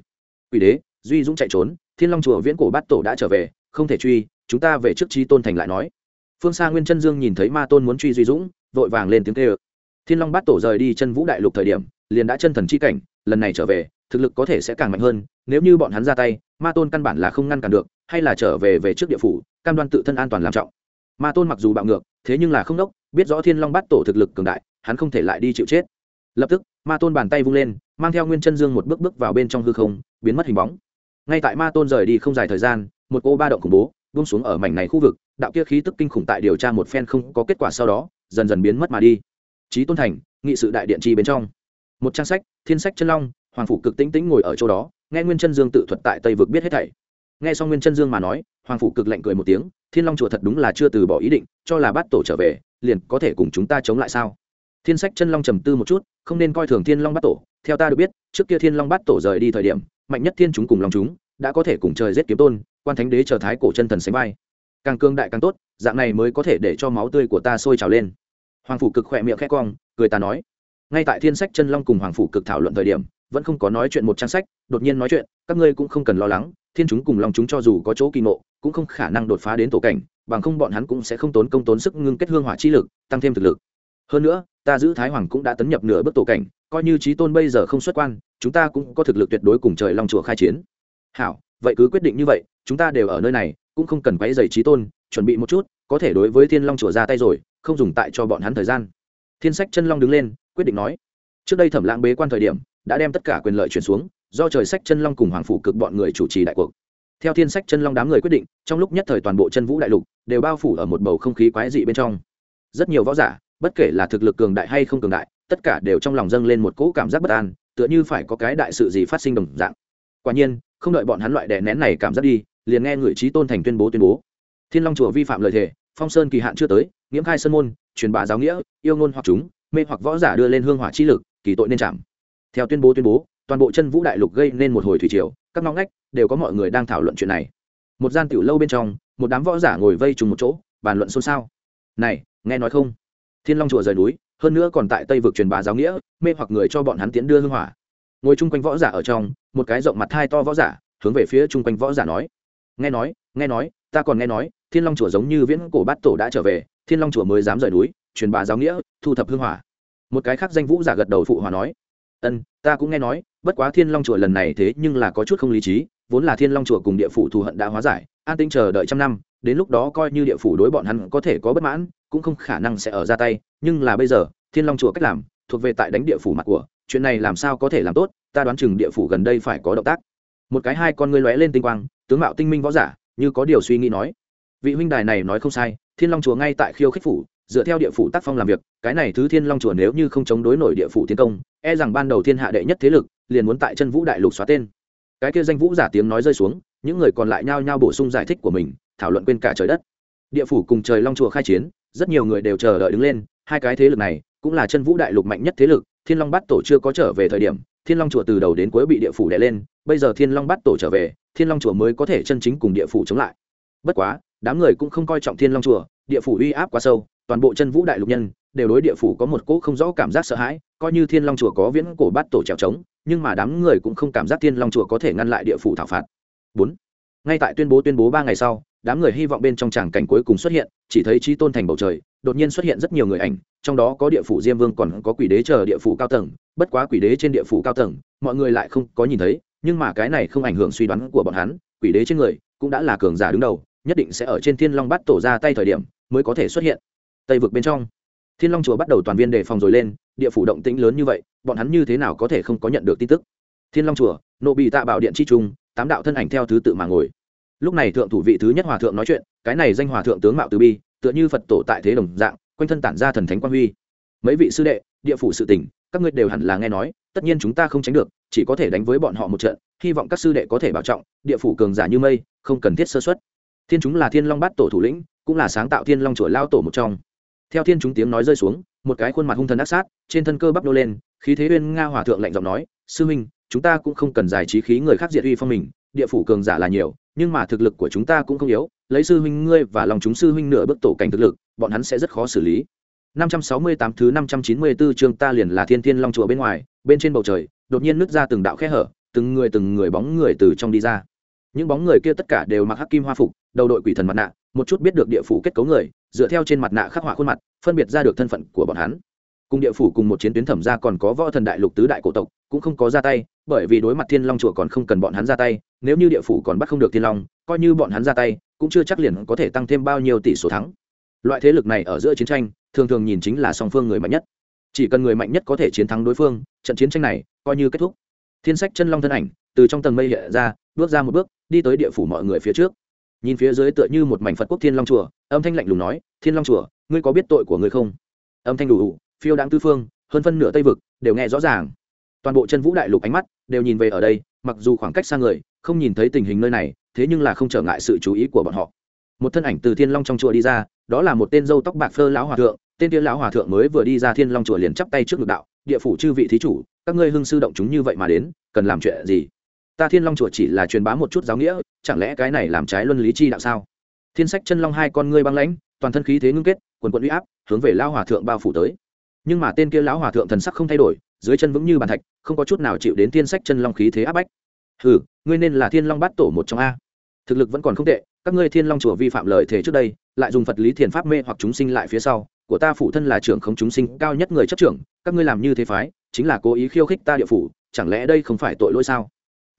Quỷ đế, duy dũng chạy trốn, thiên long chùa viễn cổ bát tổ đã trở về, không thể truy, chúng ta về trước trí tôn thành lại nói. Phương xa nguyên chân dương nhìn thấy ma tôn muốn truy duy dũng, vội vàng lên tiếng kêu. Thiên long bát tổ rời đi chân vũ đại lục thời điểm, liền đã chân thần chi cảnh, lần này trở về thực lực có thể sẽ càng mạnh hơn, nếu như bọn hắn ra tay, ma tôn căn bản là không ngăn cản được, hay là trở về về trước địa phủ, cam đoan tự thân an toàn làm trọng. Ma tôn mặc dù bạo ngược, thế nhưng là không đốc, biết rõ thiên long bát tổ thực lực cường đại, hắn không thể lại đi chịu chết. Lập tức, ma tôn bàn tay vung lên, mang theo nguyên chân dương một bước bước vào bên trong hư không, biến mất hình bóng. Ngay tại ma tôn rời đi không dài thời gian, một cô ba động khủng bố buông xuống ở mảnh này khu vực, đạo kia khí tức kinh khủng tại điều tra một phen không có kết quả sau đó, dần dần biến mất mà đi. Trí tôn thành, nghị sự đại điện chi bên trong. Một trang sách, thiên sách chân long hoàng phủ cực tĩnh tĩnh ngồi ở chỗ đó, nghe nguyên chân dương tự thuật tại tây vực biết hết thảy. Nghe xong nguyên chân dương mà nói, hoàng phủ cực lạnh cười một tiếng, thiên long chùa thật đúng là chưa từ bỏ ý định, cho là bắt tổ trở về, liền có thể cùng chúng ta chống lại sao? Thiên sách chân long trầm tư một chút, không nên coi thường thiên long bắt tổ. Theo ta được biết, trước kia thiên long bắt tổ rời đi thời điểm, mạnh nhất thiên chúng cùng lòng chúng, đã có thể cùng trời giết kiếm tôn, quan thánh đế chờ thái cổ chân thần sánh vai. Càng cương đại càng tốt, dạng này mới có thể để cho máu tươi của ta sôi trào lên. Hoàng phủ cực khỏe miệng khẽ cong, cười ta nói. Ngay tại thiên sách chân long cùng hoàng phủ cực thảo luận thời điểm vẫn không có nói chuyện một trang sách, đột nhiên nói chuyện, các ngươi cũng không cần lo lắng, thiên chúng cùng lòng chúng cho dù có chỗ kỳ ngộ, cũng không khả năng đột phá đến tổ cảnh, bằng không bọn hắn cũng sẽ không tốn công tốn sức ngưng kết hương hỏa chi lực, tăng thêm thực lực. Hơn nữa, ta giữ thái hoàng cũng đã tấn nhập nửa bước tổ cảnh, coi như trí tôn bây giờ không xuất quan, chúng ta cũng có thực lực tuyệt đối cùng trời long chùa khai chiến. Hảo, vậy cứ quyết định như vậy, chúng ta đều ở nơi này, cũng không cần quấy dày trí tôn, chuẩn bị một chút, có thể đối với thiên long chùa ra tay rồi, không dùng tại cho bọn hắn thời gian. Thiên sách chân long đứng lên, quyết định nói, trước đây thẩm lãng bế quan thời điểm đã đem tất cả quyền lợi chuyển xuống, do trời sách chân long cùng hoàng phủ cực bọn người chủ trì đại cuộc. Theo thiên sách chân long đám người quyết định, trong lúc nhất thời toàn bộ chân vũ đại lục đều bao phủ ở một bầu không khí quái dị bên trong. Rất nhiều võ giả, bất kể là thực lực cường đại hay không cường đại, tất cả đều trong lòng dâng lên một cỗ cảm giác bất an, tựa như phải có cái đại sự gì phát sinh đồng dạng. Quả nhiên, không đợi bọn hắn loại đè nén này cảm giác đi, liền nghe người trí tôn thành tuyên bố tuyên bố. Thiên long chùa vi phạm lời thề, phong sơn kỳ hạn chưa tới, nghiễm khai sơn môn, truyền bá giáo nghĩa, yêu ngôn hoặc chúng, mê hoặc võ giả đưa lên hương hỏa chi lực, kỳ tội nên chạm theo tuyên bố tuyên bố, toàn bộ chân vũ đại lục gây nên một hồi thủy triều, các ngõ ngách đều có mọi người đang thảo luận chuyện này. Một gian tiểu lâu bên trong, một đám võ giả ngồi vây trùng một chỗ, bàn luận xôn xao. Này, nghe nói không? Thiên long chùa rời núi, hơn nữa còn tại tây vực truyền bá giáo nghĩa, mê hoặc người cho bọn hắn tiến đưa hương hỏa. Ngồi chung quanh võ giả ở trong, một cái rộng mặt thai to võ giả, hướng về phía chung quanh võ giả nói, nghe nói nghe nói, ta còn nghe nói, thiên long chùa giống như viễn cổ bát tổ đã trở về, thiên long chùa mới dám rời núi, truyền bá giáo nghĩa, thu thập hương hỏa. Một cái khác danh vũ giả gật đầu phụ hòa nói ân, ta cũng nghe nói, bất quá thiên long chùa lần này thế nhưng là có chút không lý trí, vốn là thiên long chùa cùng địa phủ thù hận đã hóa giải, an tinh chờ đợi trăm năm, đến lúc đó coi như địa phủ đối bọn hắn có thể có bất mãn, cũng không khả năng sẽ ở ra tay, nhưng là bây giờ, thiên long chùa cách làm, thuộc về tại đánh địa phủ mặt của, chuyện này làm sao có thể làm tốt, ta đoán chừng địa phủ gần đây phải có động tác. Một cái hai con ngươi lóe lên tinh quang, tướng mạo tinh minh võ giả, như có điều suy nghĩ nói. Vị huynh đài này nói không sai, thiên long chùa ngay tại khiêu khích phủ dựa theo địa phủ tác phong làm việc, cái này thứ thiên long chùa nếu như không chống đối nổi địa phủ tiến công e rằng ban đầu thiên hạ đệ nhất thế lực liền muốn tại chân vũ đại lục xóa tên. Cái kia danh vũ giả tiếng nói rơi xuống, những người còn lại nhao nhao bổ sung giải thích của mình, thảo luận quên cả trời đất. Địa phủ cùng trời long chùa khai chiến, rất nhiều người đều chờ đợi đứng lên, hai cái thế lực này cũng là chân vũ đại lục mạnh nhất thế lực, thiên long bát tổ chưa có trở về thời điểm, thiên long chùa từ đầu đến cuối bị địa phủ đè lên, bây giờ thiên long bát tổ trở về, thiên long chùa mới có thể chân chính cùng địa phủ chống lại. Bất quá, đám người cũng không coi trọng thiên long chùa, địa phủ uy áp quá sâu toàn bộ chân vũ đại lục nhân, đều đối địa phủ có một cỗ không rõ cảm giác sợ hãi, coi như thiên long chùa có viễn cổ bát tổ trèo trống, nhưng mà đám người cũng không cảm giác thiên long chùa có thể ngăn lại địa phủ thảo phạt. Bốn, ngay tại tuyên bố tuyên bố ba ngày sau, đám người hy vọng bên trong tràng cảnh cuối cùng xuất hiện, chỉ thấy trí tôn thành bầu trời, đột nhiên xuất hiện rất nhiều người ảnh, trong đó có địa phủ diêm vương còn có quỷ đế chờ địa phủ cao tầng, bất quá quỷ đế trên địa phủ cao tầng, mọi người lại không có nhìn thấy, nhưng mà cái này không ảnh hưởng suy đoán của bọn hắn, quỷ đế trên người cũng đã là cường giả đứng đầu, nhất định sẽ ở trên thiên long bắt tổ ra tay thời điểm mới có thể xuất hiện tây vực bên trong. Thiên long chùa bắt đầu toàn viên đề phòng rồi lên, địa phủ động tĩnh lớn như vậy, bọn hắn như thế nào có thể không có nhận được tin tức? Thiên long chùa, nộ bị tạ bảo điện chi trung, tám đạo thân ảnh theo thứ tự mà ngồi. Lúc này thượng thủ vị thứ nhất hòa thượng nói chuyện, cái này danh hòa thượng tướng mạo từ bi, tựa như phật tổ tại thế đồng dạng, quanh thân tản ra thần thánh quan huy. Mấy vị sư đệ, địa phủ sự tình, các ngươi đều hẳn là nghe nói, tất nhiên chúng ta không tránh được, chỉ có thể đánh với bọn họ một trận, hy vọng các sư đệ có thể bảo trọng, địa phủ cường giả như mây, không cần thiết sơ xuất thiên chúng là thiên long bát tổ thủ lĩnh, cũng là sáng tạo thiên long chùa lao tổ một trong theo thiên chúng tiếng nói rơi xuống một cái khuôn mặt hung thần ác sát trên thân cơ bắp nô lên khí thế uyên nga hòa thượng lạnh giọng nói sư huynh, chúng ta cũng không cần giải trí khí người khác diệt uy phong mình địa phủ cường giả là nhiều nhưng mà thực lực của chúng ta cũng không yếu lấy sư huynh ngươi và lòng chúng sư huynh nửa bước tổ cảnh thực lực bọn hắn sẽ rất khó xử lý 568 thứ 594 chương ta liền là Thiên Thiên Long chùa bên ngoài, bên trên bầu trời, đột nhiên nứt ra từng đạo khe hở, từng người từng người bóng người từ trong đi ra. Những bóng người kia tất cả đều mặc hắc kim hoa phục, đầu đội quỷ thần mặt nạ, một chút biết được địa phủ kết cấu người, dựa theo trên mặt nạ khắc họa khuôn mặt, phân biệt ra được thân phận của bọn hắn. Cùng địa phủ cùng một chiến tuyến thẩm ra còn có võ thần đại lục tứ đại cổ tộc, cũng không có ra tay, bởi vì đối mặt Thiên Long chùa còn không cần bọn hắn ra tay, nếu như địa phủ còn bắt không được Thiên Long, coi như bọn hắn ra tay, cũng chưa chắc liền có thể tăng thêm bao nhiêu tỷ số thắng. Loại thế lực này ở giữa chiến tranh, thường thường nhìn chính là song phương người mạnh nhất chỉ cần người mạnh nhất có thể chiến thắng đối phương trận chiến tranh này coi như kết thúc thiên sách chân long thân ảnh từ trong tầng mây hiện ra bước ra một bước đi tới địa phủ mọi người phía trước nhìn phía dưới tựa như một mảnh phật quốc thiên long chùa, âm thanh lạnh lùng nói, thiên long chùa, ngươi có biết tội của ngươi không? Âm thanh đủ đủ phiêu đáng tư phương, hơn phân nửa tây vực đều nghe rõ ràng. Toàn bộ chân vũ đại lục ánh mắt đều nhìn về ở đây, mặc dù khoảng cách xa người, không nhìn thấy tình hình nơi này, thế nhưng là không trở ngại sự chú ý của bọn họ. Một thân ảnh từ thiên long trong chùa đi ra, đó là một tên dâu tóc bạc phơ lão hòa thượng, tên tiên lão hòa thượng mới vừa đi ra thiên long chùa liền chắp tay trước ngực đạo, địa phủ chư vị thí chủ, các ngươi hưng sư động chúng như vậy mà đến, cần làm chuyện gì? Ta thiên long chùa chỉ là truyền bá một chút giáo nghĩa, chẳng lẽ cái này làm trái luân lý chi đạo sao? Thiên sách chân long hai con ngươi băng lãnh, toàn thân khí thế ngưng kết, quần quận uy áp, hướng về lão hòa thượng bao phủ tới. Nhưng mà tên kia lão hòa thượng thần sắc không thay đổi, dưới chân vững như bàn thạch, không có chút nào chịu đến thiên sách chân long khí thế áp bách. Hừ, ngươi nên là thiên long bát tổ một trong a. Thực lực vẫn còn không tệ, các ngươi thiên long chùa vi phạm lời thể trước đây, lại dùng phật lý thiền pháp mê hoặc chúng sinh lại phía sau, của ta phụ thân là trưởng không chúng sinh cao nhất người chấp trưởng, các ngươi làm như thế phái, chính là cố ý khiêu khích ta địa phủ, chẳng lẽ đây không phải tội lỗi sao?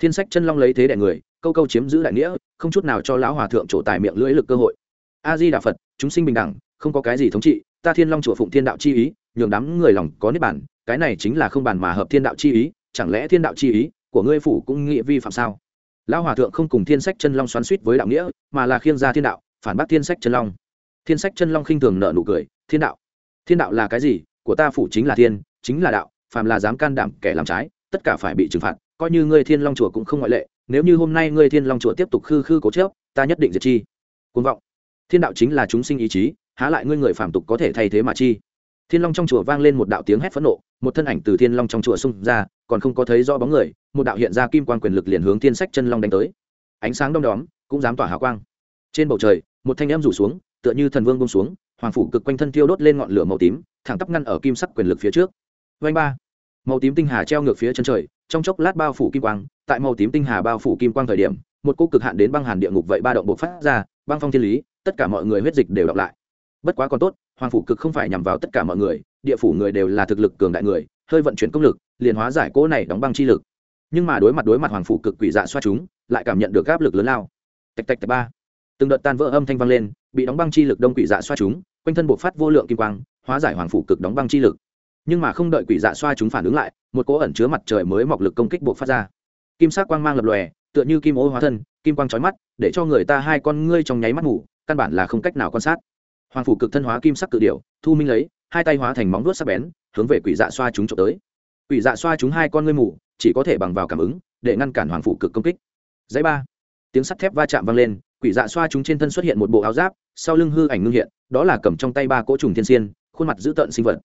Thiên sách chân long lấy thế đại người, câu câu chiếm giữ đại nghĩa, không chút nào cho lão hòa thượng chỗ tài miệng lưỡi lực cơ hội. A di đà phật, chúng sinh bình đẳng, không có cái gì thống trị, ta thiên long chùa phụng thiên đạo chi ý, nhường đám người lòng có niết bản cái này chính là không bàn mà hợp thiên đạo chi ý, chẳng lẽ thiên đạo chi ý của ngươi phủ cũng nghĩa vi phạm sao? Lão hòa thượng không cùng thiên sách chân long xoắn suýt với đạo nghĩa, mà là khiêng ra thiên đạo, phản bác thiên sách chân long. Thiên sách chân long khinh thường nợ nụ cười, thiên đạo thiên đạo là cái gì? Của ta phủ chính là thiên, chính là đạo, phàm là dám can đảm kẻ làm trái, tất cả phải bị trừng phạt coi như ngươi thiên long chùa cũng không ngoại lệ, nếu như hôm nay ngươi thiên long chùa tiếp tục khư khư cố chớp ta nhất định diệt chi. Côn vọng. Thiên đạo chính là chúng sinh ý chí, há lại ngươi người phạm tục có thể thay thế mà chi? Thiên long trong chùa vang lên một đạo tiếng hét phẫn nộ, một thân ảnh từ thiên long trong chùa xung ra, còn không có thấy rõ bóng người, một đạo hiện ra kim quan quyền lực liền hướng thiên sách chân long đánh tới. Ánh sáng đông đóm, cũng dám tỏa hào quang. Trên bầu trời, một thanh em rủ xuống, tựa như thần vương bông xuống, hoàng phủ cực quanh thân thiêu đốt lên ngọn lửa màu tím, thẳng tắp ngăn ở kim sắc quyền lực phía trước. Vanh ba. Màu tím tinh hà treo ngược phía chân trời trong chốc lát bao phủ kim quang, tại màu tím tinh hà bao phủ kim quang thời điểm, một cô cực hạn đến băng hàn địa ngục vậy ba động bộc phát ra, băng phong thiên lý, tất cả mọi người huyết dịch đều đọc lại. Bất quá còn tốt, hoàng phủ cực không phải nhằm vào tất cả mọi người, địa phủ người đều là thực lực cường đại người, hơi vận chuyển công lực, liền hóa giải cỗ này đóng băng chi lực. Nhưng mà đối mặt đối mặt hoàng phủ cực quỷ dạ xoa chúng, lại cảm nhận được áp lực lớn lao. Tạch tạch tạch ba. Từng đợt tan vỡ âm thanh vang lên, bị đóng băng chi lực đông quỷ dạ xoa chúng, quanh thân buộc phát vô lượng kim quang, hóa giải hoàng phủ cực đóng băng chi lực nhưng mà không đợi quỷ dạ xoa chúng phản ứng lại, một cỗ ẩn chứa mặt trời mới mọc lực công kích buộc phát ra. Kim sắc quang mang lập lòe, tựa như kim ô hóa thân, kim quang trói mắt, để cho người ta hai con ngươi trong nháy mắt ngủ, căn bản là không cách nào quan sát. Hoàng phủ cực thân hóa kim sắc cự điệu thu minh lấy, hai tay hóa thành móng vuốt sắc bén, hướng về quỷ dạ xoa chúng trộm tới. Quỷ dạ xoa chúng hai con ngươi mù chỉ có thể bằng vào cảm ứng, để ngăn cản hoàng phủ cực công kích. Dãy ba, tiếng sắt thép va chạm vang lên, quỷ dạ xoa chúng trên thân xuất hiện một bộ áo giáp, sau lưng hư ảnh ngưng hiện, đó là cầm trong tay ba cỗ trùng thiên xiên, khuôn mặt dữ tợn sinh vật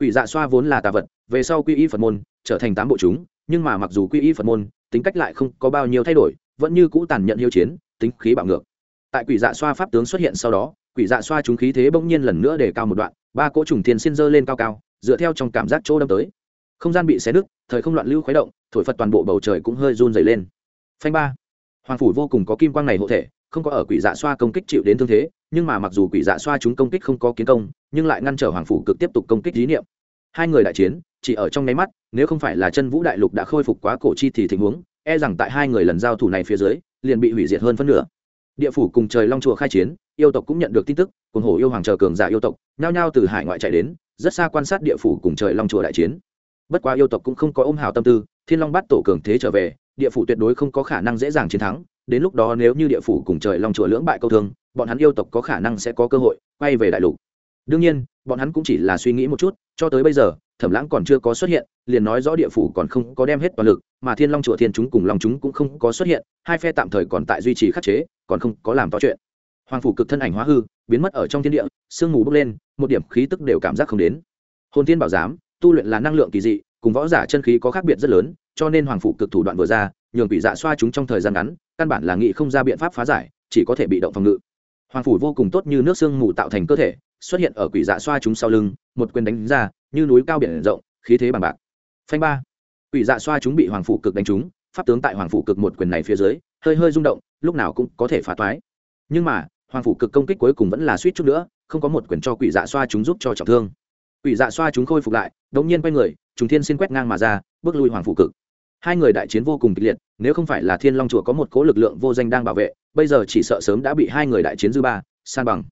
quỷ dạ xoa vốn là tà vật, về sau quy y phật môn, trở thành tám bộ chúng, nhưng mà mặc dù quy y phật môn, tính cách lại không có bao nhiêu thay đổi, vẫn như cũ tàn nhận hiếu chiến, tính khí bạo ngược. Tại quỷ dạ xoa pháp tướng xuất hiện sau đó, quỷ dạ xoa chúng khí thế bỗng nhiên lần nữa để cao một đoạn, ba cỗ trùng thiên xiên dơ lên cao cao, dựa theo trong cảm giác chỗ đâm tới. Không gian bị xé nứt, thời không loạn lưu khuấy động, thổi phật toàn bộ bầu trời cũng hơi run dày lên. Phanh ba. Hoàng phủ vô cùng có kim quang này hộ thể không có ở quỷ dạ xoa công kích chịu đến thương thế, nhưng mà mặc dù quỷ dạ xoa chúng công kích không có kiến công, nhưng lại ngăn trở hoàng phủ cực tiếp tục công kích dí niệm. Hai người đại chiến, chỉ ở trong nháy mắt, nếu không phải là chân vũ đại lục đã khôi phục quá cổ chi thì tình huống e rằng tại hai người lần giao thủ này phía dưới, liền bị hủy diệt hơn phân nửa. Địa phủ cùng trời long chùa khai chiến, yêu tộc cũng nhận được tin tức cùng hổ yêu hoàng chờ cường giả yêu tộc, nhao nhao từ hải ngoại chạy đến, rất xa quan sát địa phủ cùng trời long chùa đại chiến. Bất quá yêu tộc cũng không có ôm hào tâm tư, thiên long bắt tổ cường thế trở về, địa phủ tuyệt đối không có khả năng dễ dàng chiến thắng đến lúc đó nếu như địa phủ cùng trời long chùa lưỡng bại câu thương, bọn hắn yêu tộc có khả năng sẽ có cơ hội quay về đại lục. Đương nhiên, bọn hắn cũng chỉ là suy nghĩ một chút, cho tới bây giờ, thẩm lãng còn chưa có xuất hiện, liền nói rõ địa phủ còn không có đem hết toàn lực, mà thiên long chùa thiên chúng cùng long chúng cũng không có xuất hiện, hai phe tạm thời còn tại duy trì khắc chế, còn không có làm to chuyện. Hoàng phủ cực thân ảnh hóa hư, biến mất ở trong thiên địa, sương mù bốc lên, một điểm khí tức đều cảm giác không đến. Hồn thiên bảo giám, tu luyện là năng lượng kỳ dị, cùng võ giả chân khí có khác biệt rất lớn, cho nên hoàng phủ cực thủ đoạn vừa ra, nhường quỷ dạ xoa chúng trong thời gian ngắn căn bản là nghị không ra biện pháp phá giải, chỉ có thể bị động phòng ngự. Hoàng phủ vô cùng tốt như nước sương mù tạo thành cơ thể, xuất hiện ở quỷ dạ xoa chúng sau lưng, một quyền đánh ra, như núi cao biển rộng, khí thế bằng bạc. Phanh ba. Quỷ dạ xoa chúng bị hoàng phủ cực đánh trúng, pháp tướng tại hoàng phủ cực một quyền này phía dưới, hơi hơi rung động, lúc nào cũng có thể phá toái. Nhưng mà, hoàng phủ cực công kích cuối cùng vẫn là suýt chút nữa, không có một quyền cho quỷ dạ xoa chúng giúp cho trọng thương. Quỷ dạ xoa chúng khôi phục lại đống nhiên quay người chúng thiên xin quét ngang mà ra, bước lui hoàng phủ cực hai người đại chiến vô cùng kịch liệt nếu không phải là thiên long chùa có một cố lực lượng vô danh đang bảo vệ bây giờ chỉ sợ sớm đã bị hai người đại chiến dư ba san bằng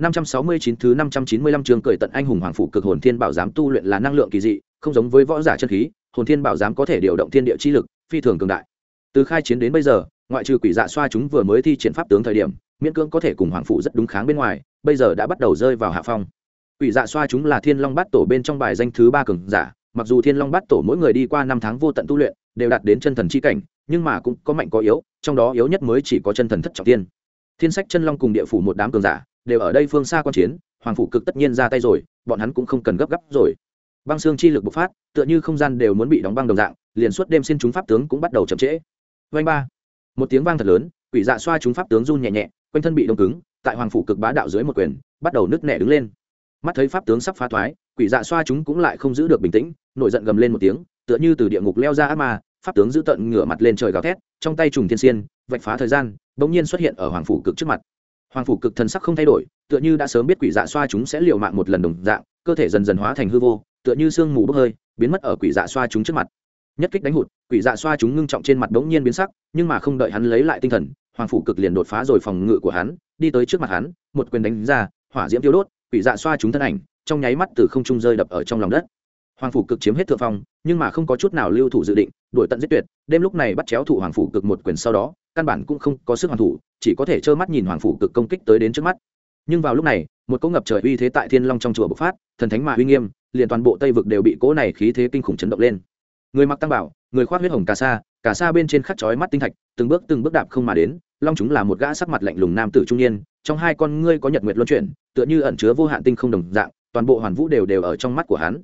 569 thứ 595 chương cởi tận anh hùng hoàng phủ cực hồn thiên bảo giám tu luyện là năng lượng kỳ dị, không giống với võ giả chân khí, hồn thiên bảo giám có thể điều động thiên địa chi lực, phi thường cường đại. Từ khai chiến đến bây giờ, ngoại trừ quỷ dạ xoa chúng vừa mới thi triển pháp tướng thời điểm, miễn cưỡng có thể cùng hoàng phủ rất đúng kháng bên ngoài, bây giờ đã bắt đầu rơi vào hạ phong. Quỷ dạ xoa chúng là thiên long bát tổ bên trong bài danh thứ ba cường giả, mặc dù thiên long bát tổ mỗi người đi qua năm tháng vô tận tu luyện, đều đạt đến chân thần chi cảnh, nhưng mà cũng có mạnh có yếu, trong đó yếu nhất mới chỉ có chân thần thất trọng tiên. Thiên sách chân long cùng địa phủ một đám cường giả, đều ở đây phương xa quan chiến hoàng phủ cực tất nhiên ra tay rồi bọn hắn cũng không cần gấp gáp rồi. Băng xương chi lực bộc phát tựa như không gian đều muốn bị đóng băng đồng dạng liền suốt đêm xin chúng pháp tướng cũng bắt đầu chậm trễ. Vanh ba. Một tiếng vang thật lớn quỷ dạ xoa chúng pháp tướng run nhẹ nhẹ quanh thân bị đông cứng tại hoàng phủ cực bá đạo dưới một quyền bắt đầu nứt nẻ đứng lên. Mắt thấy pháp tướng sắp phá thoái quỷ dạ xoa chúng cũng lại không giữ được bình tĩnh nổi giận gầm lên một tiếng tựa như từ địa ngục leo ra ác ma, pháp tướng giữ tận ngửa mặt lên trời gào thét, trong tay trùng thiên xiên, vạch phá thời gian, bỗng nhiên xuất hiện ở hoàng phủ cực trước mặt. Hoàng phủ cực thần sắc không thay đổi, tựa như đã sớm biết quỷ dạ xoa chúng sẽ liều mạng một lần đồng dạng, cơ thể dần dần hóa thành hư vô, tựa như sương mù bốc hơi, biến mất ở quỷ dạ xoa chúng trước mặt. Nhất kích đánh hụt, quỷ dạ xoa chúng ngưng trọng trên mặt bỗng nhiên biến sắc, nhưng mà không đợi hắn lấy lại tinh thần, hoàng phủ cực liền đột phá rồi phòng ngự của hắn, đi tới trước mặt hắn, một quyền đánh ra, hỏa diễm tiêu đốt, quỷ dạ xoa chúng thân ảnh, trong nháy mắt từ không trung rơi đập ở trong lòng đất hoàng phủ cực chiếm hết thượng phong, nhưng mà không có chút nào lưu thủ dự định, đuổi tận giết tuyệt, đêm lúc này bắt chéo thủ hoàng phủ cực một quyền sau đó, căn bản cũng không có sức hoàn thủ, chỉ có thể trơ mắt nhìn hoàng phủ cực công kích tới đến trước mắt. Nhưng vào lúc này, một cỗ ngập trời uy thế tại thiên long trong chùa bộc phát, thần thánh mà uy nghiêm, liền toàn bộ tây vực đều bị cỗ này khí thế kinh khủng chấn động lên. Người mặc tăng bảo, người khoác huyết hồng cà sa cà sa bên trên khắc chói mắt tinh thạch, từng bước từng bước đạp không mà đến, long chúng là một gã sắc mặt lạnh lùng nam tử trung niên, trong hai con ngươi có nhật nguyệt luân chuyển, tựa như ẩn chứa vô hạn tinh không đồng dạng, toàn bộ hoàn vũ đều đều ở trong mắt của hắn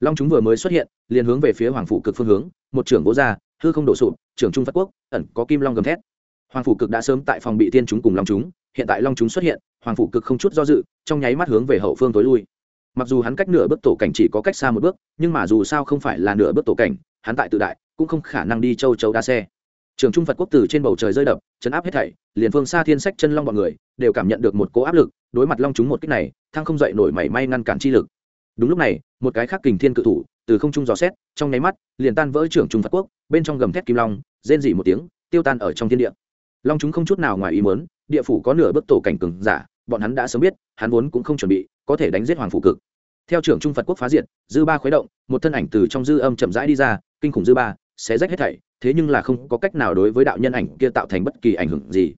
long chúng vừa mới xuất hiện, liền hướng về phía hoàng phủ cực phương hướng, một trưởng gỗ ra, hư không đổ sụp, trưởng trung phát quốc, ẩn có kim long gầm thét. Hoàng phủ cực đã sớm tại phòng bị tiên chúng cùng long chúng, hiện tại long chúng xuất hiện, hoàng phủ cực không chút do dự, trong nháy mắt hướng về hậu phương tối lui. Mặc dù hắn cách nửa bước tổ cảnh chỉ có cách xa một bước, nhưng mà dù sao không phải là nửa bước tổ cảnh, hắn tại tự đại, cũng không khả năng đi châu châu đa xe. Trường trung phật quốc tử trên bầu trời rơi đập, chấn áp hết thảy, liền phương xa thiên sách chân long bọn người, đều cảm nhận được một cố áp lực, đối mặt long chúng một cách này, thăng không dậy nổi mảy may ngăn cản chi lực đúng lúc này, một cái khác kình thiên cự thủ, từ không trung gió xét, trong nháy mắt, liền tan vỡ trưởng trung phật quốc, bên trong gầm thép kim long, rên dỉ một tiếng, tiêu tan ở trong thiên địa. Long chúng không chút nào ngoài ý muốn, địa phủ có nửa bước tổ cảnh cường giả, bọn hắn đã sớm biết, hắn vốn cũng không chuẩn bị, có thể đánh giết hoàng phủ cực. Theo trưởng trung phật quốc phá diệt, dư ba khuấy động, một thân ảnh từ trong dư âm chậm rãi đi ra, kinh khủng dư ba sẽ rách hết thảy, thế nhưng là không có cách nào đối với đạo nhân ảnh kia tạo thành bất kỳ ảnh hưởng gì.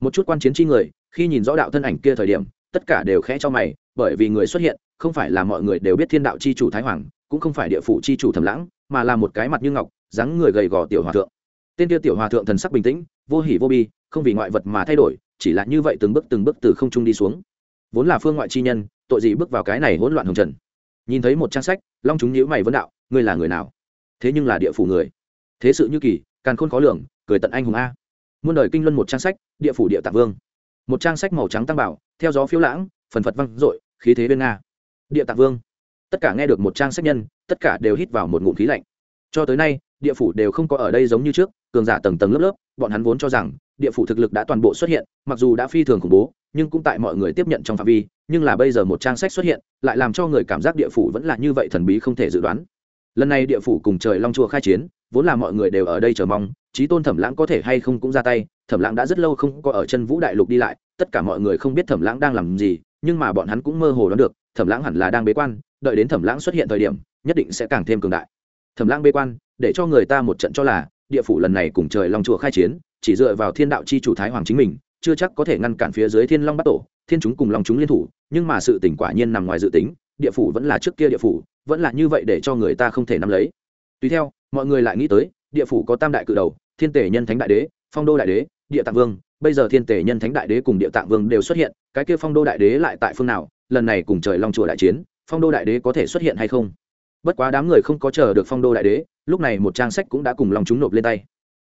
Một chút quan chiến chi người, khi nhìn rõ đạo thân ảnh kia thời điểm, tất cả đều khẽ cho mày, bởi vì người xuất hiện không phải là mọi người đều biết thiên đạo chi chủ thái hoàng, cũng không phải địa phủ chi chủ thầm lãng, mà là một cái mặt như ngọc, dáng người gầy gò tiểu hòa thượng. Tên tiêu tiểu hòa thượng thần sắc bình tĩnh, vô hỉ vô bi, không vì ngoại vật mà thay đổi, chỉ là như vậy từng bước từng bước từ không trung đi xuống. Vốn là phương ngoại chi nhân, tội gì bước vào cái này hỗn loạn hồng trần. Nhìn thấy một trang sách, long chúng nhữ mày vấn đạo, ngươi là người nào? Thế nhưng là địa phủ người. Thế sự như kỳ càng khôn khó lường, cười tận anh hùng a. Muôn đời kinh luân một trang sách, địa phủ địa tạng vương. Một trang sách màu trắng tăng bảo, theo gió phiêu lãng, phần phật văng dội, khí thế bên nga địa tạng vương. Tất cả nghe được một trang sách nhân, tất cả đều hít vào một ngụm khí lạnh. Cho tới nay, địa phủ đều không có ở đây giống như trước, cường giả tầng tầng lớp lớp, bọn hắn vốn cho rằng, địa phủ thực lực đã toàn bộ xuất hiện, mặc dù đã phi thường khủng bố, nhưng cũng tại mọi người tiếp nhận trong phạm vi, nhưng là bây giờ một trang sách xuất hiện, lại làm cho người cảm giác địa phủ vẫn là như vậy thần bí không thể dự đoán. Lần này địa phủ cùng trời long chùa khai chiến, vốn là mọi người đều ở đây chờ mong trí tôn thẩm lãng có thể hay không cũng ra tay, thẩm lãng đã rất lâu không có ở chân vũ đại lục đi lại, tất cả mọi người không biết thẩm lãng đang làm gì nhưng mà bọn hắn cũng mơ hồ đoán được, thẩm lãng hẳn là đang bế quan, đợi đến thẩm lãng xuất hiện thời điểm, nhất định sẽ càng thêm cường đại. Thẩm lãng bế quan, để cho người ta một trận cho là, địa phủ lần này cùng trời long chùa khai chiến, chỉ dựa vào thiên đạo chi chủ thái hoàng chính mình, chưa chắc có thể ngăn cản phía dưới thiên long bắt tổ, thiên chúng cùng long chúng liên thủ, nhưng mà sự tỉnh quả nhiên nằm ngoài dự tính, địa phủ vẫn là trước kia địa phủ, vẫn là như vậy để cho người ta không thể nắm lấy. Tùy theo, mọi người lại nghĩ tới, địa phủ có tam đại cự đầu, thiên tể nhân thánh đại đế, phong đô đại đế, địa tạng vương bây giờ thiên tể nhân thánh đại đế cùng địa tạng vương đều xuất hiện, cái kia phong đô đại đế lại tại phương nào? Lần này cùng trời long chùa đại chiến, phong đô đại đế có thể xuất hiện hay không? Bất quá đám người không có chờ được phong đô đại đế, lúc này một trang sách cũng đã cùng lòng chúng nộp lên tay.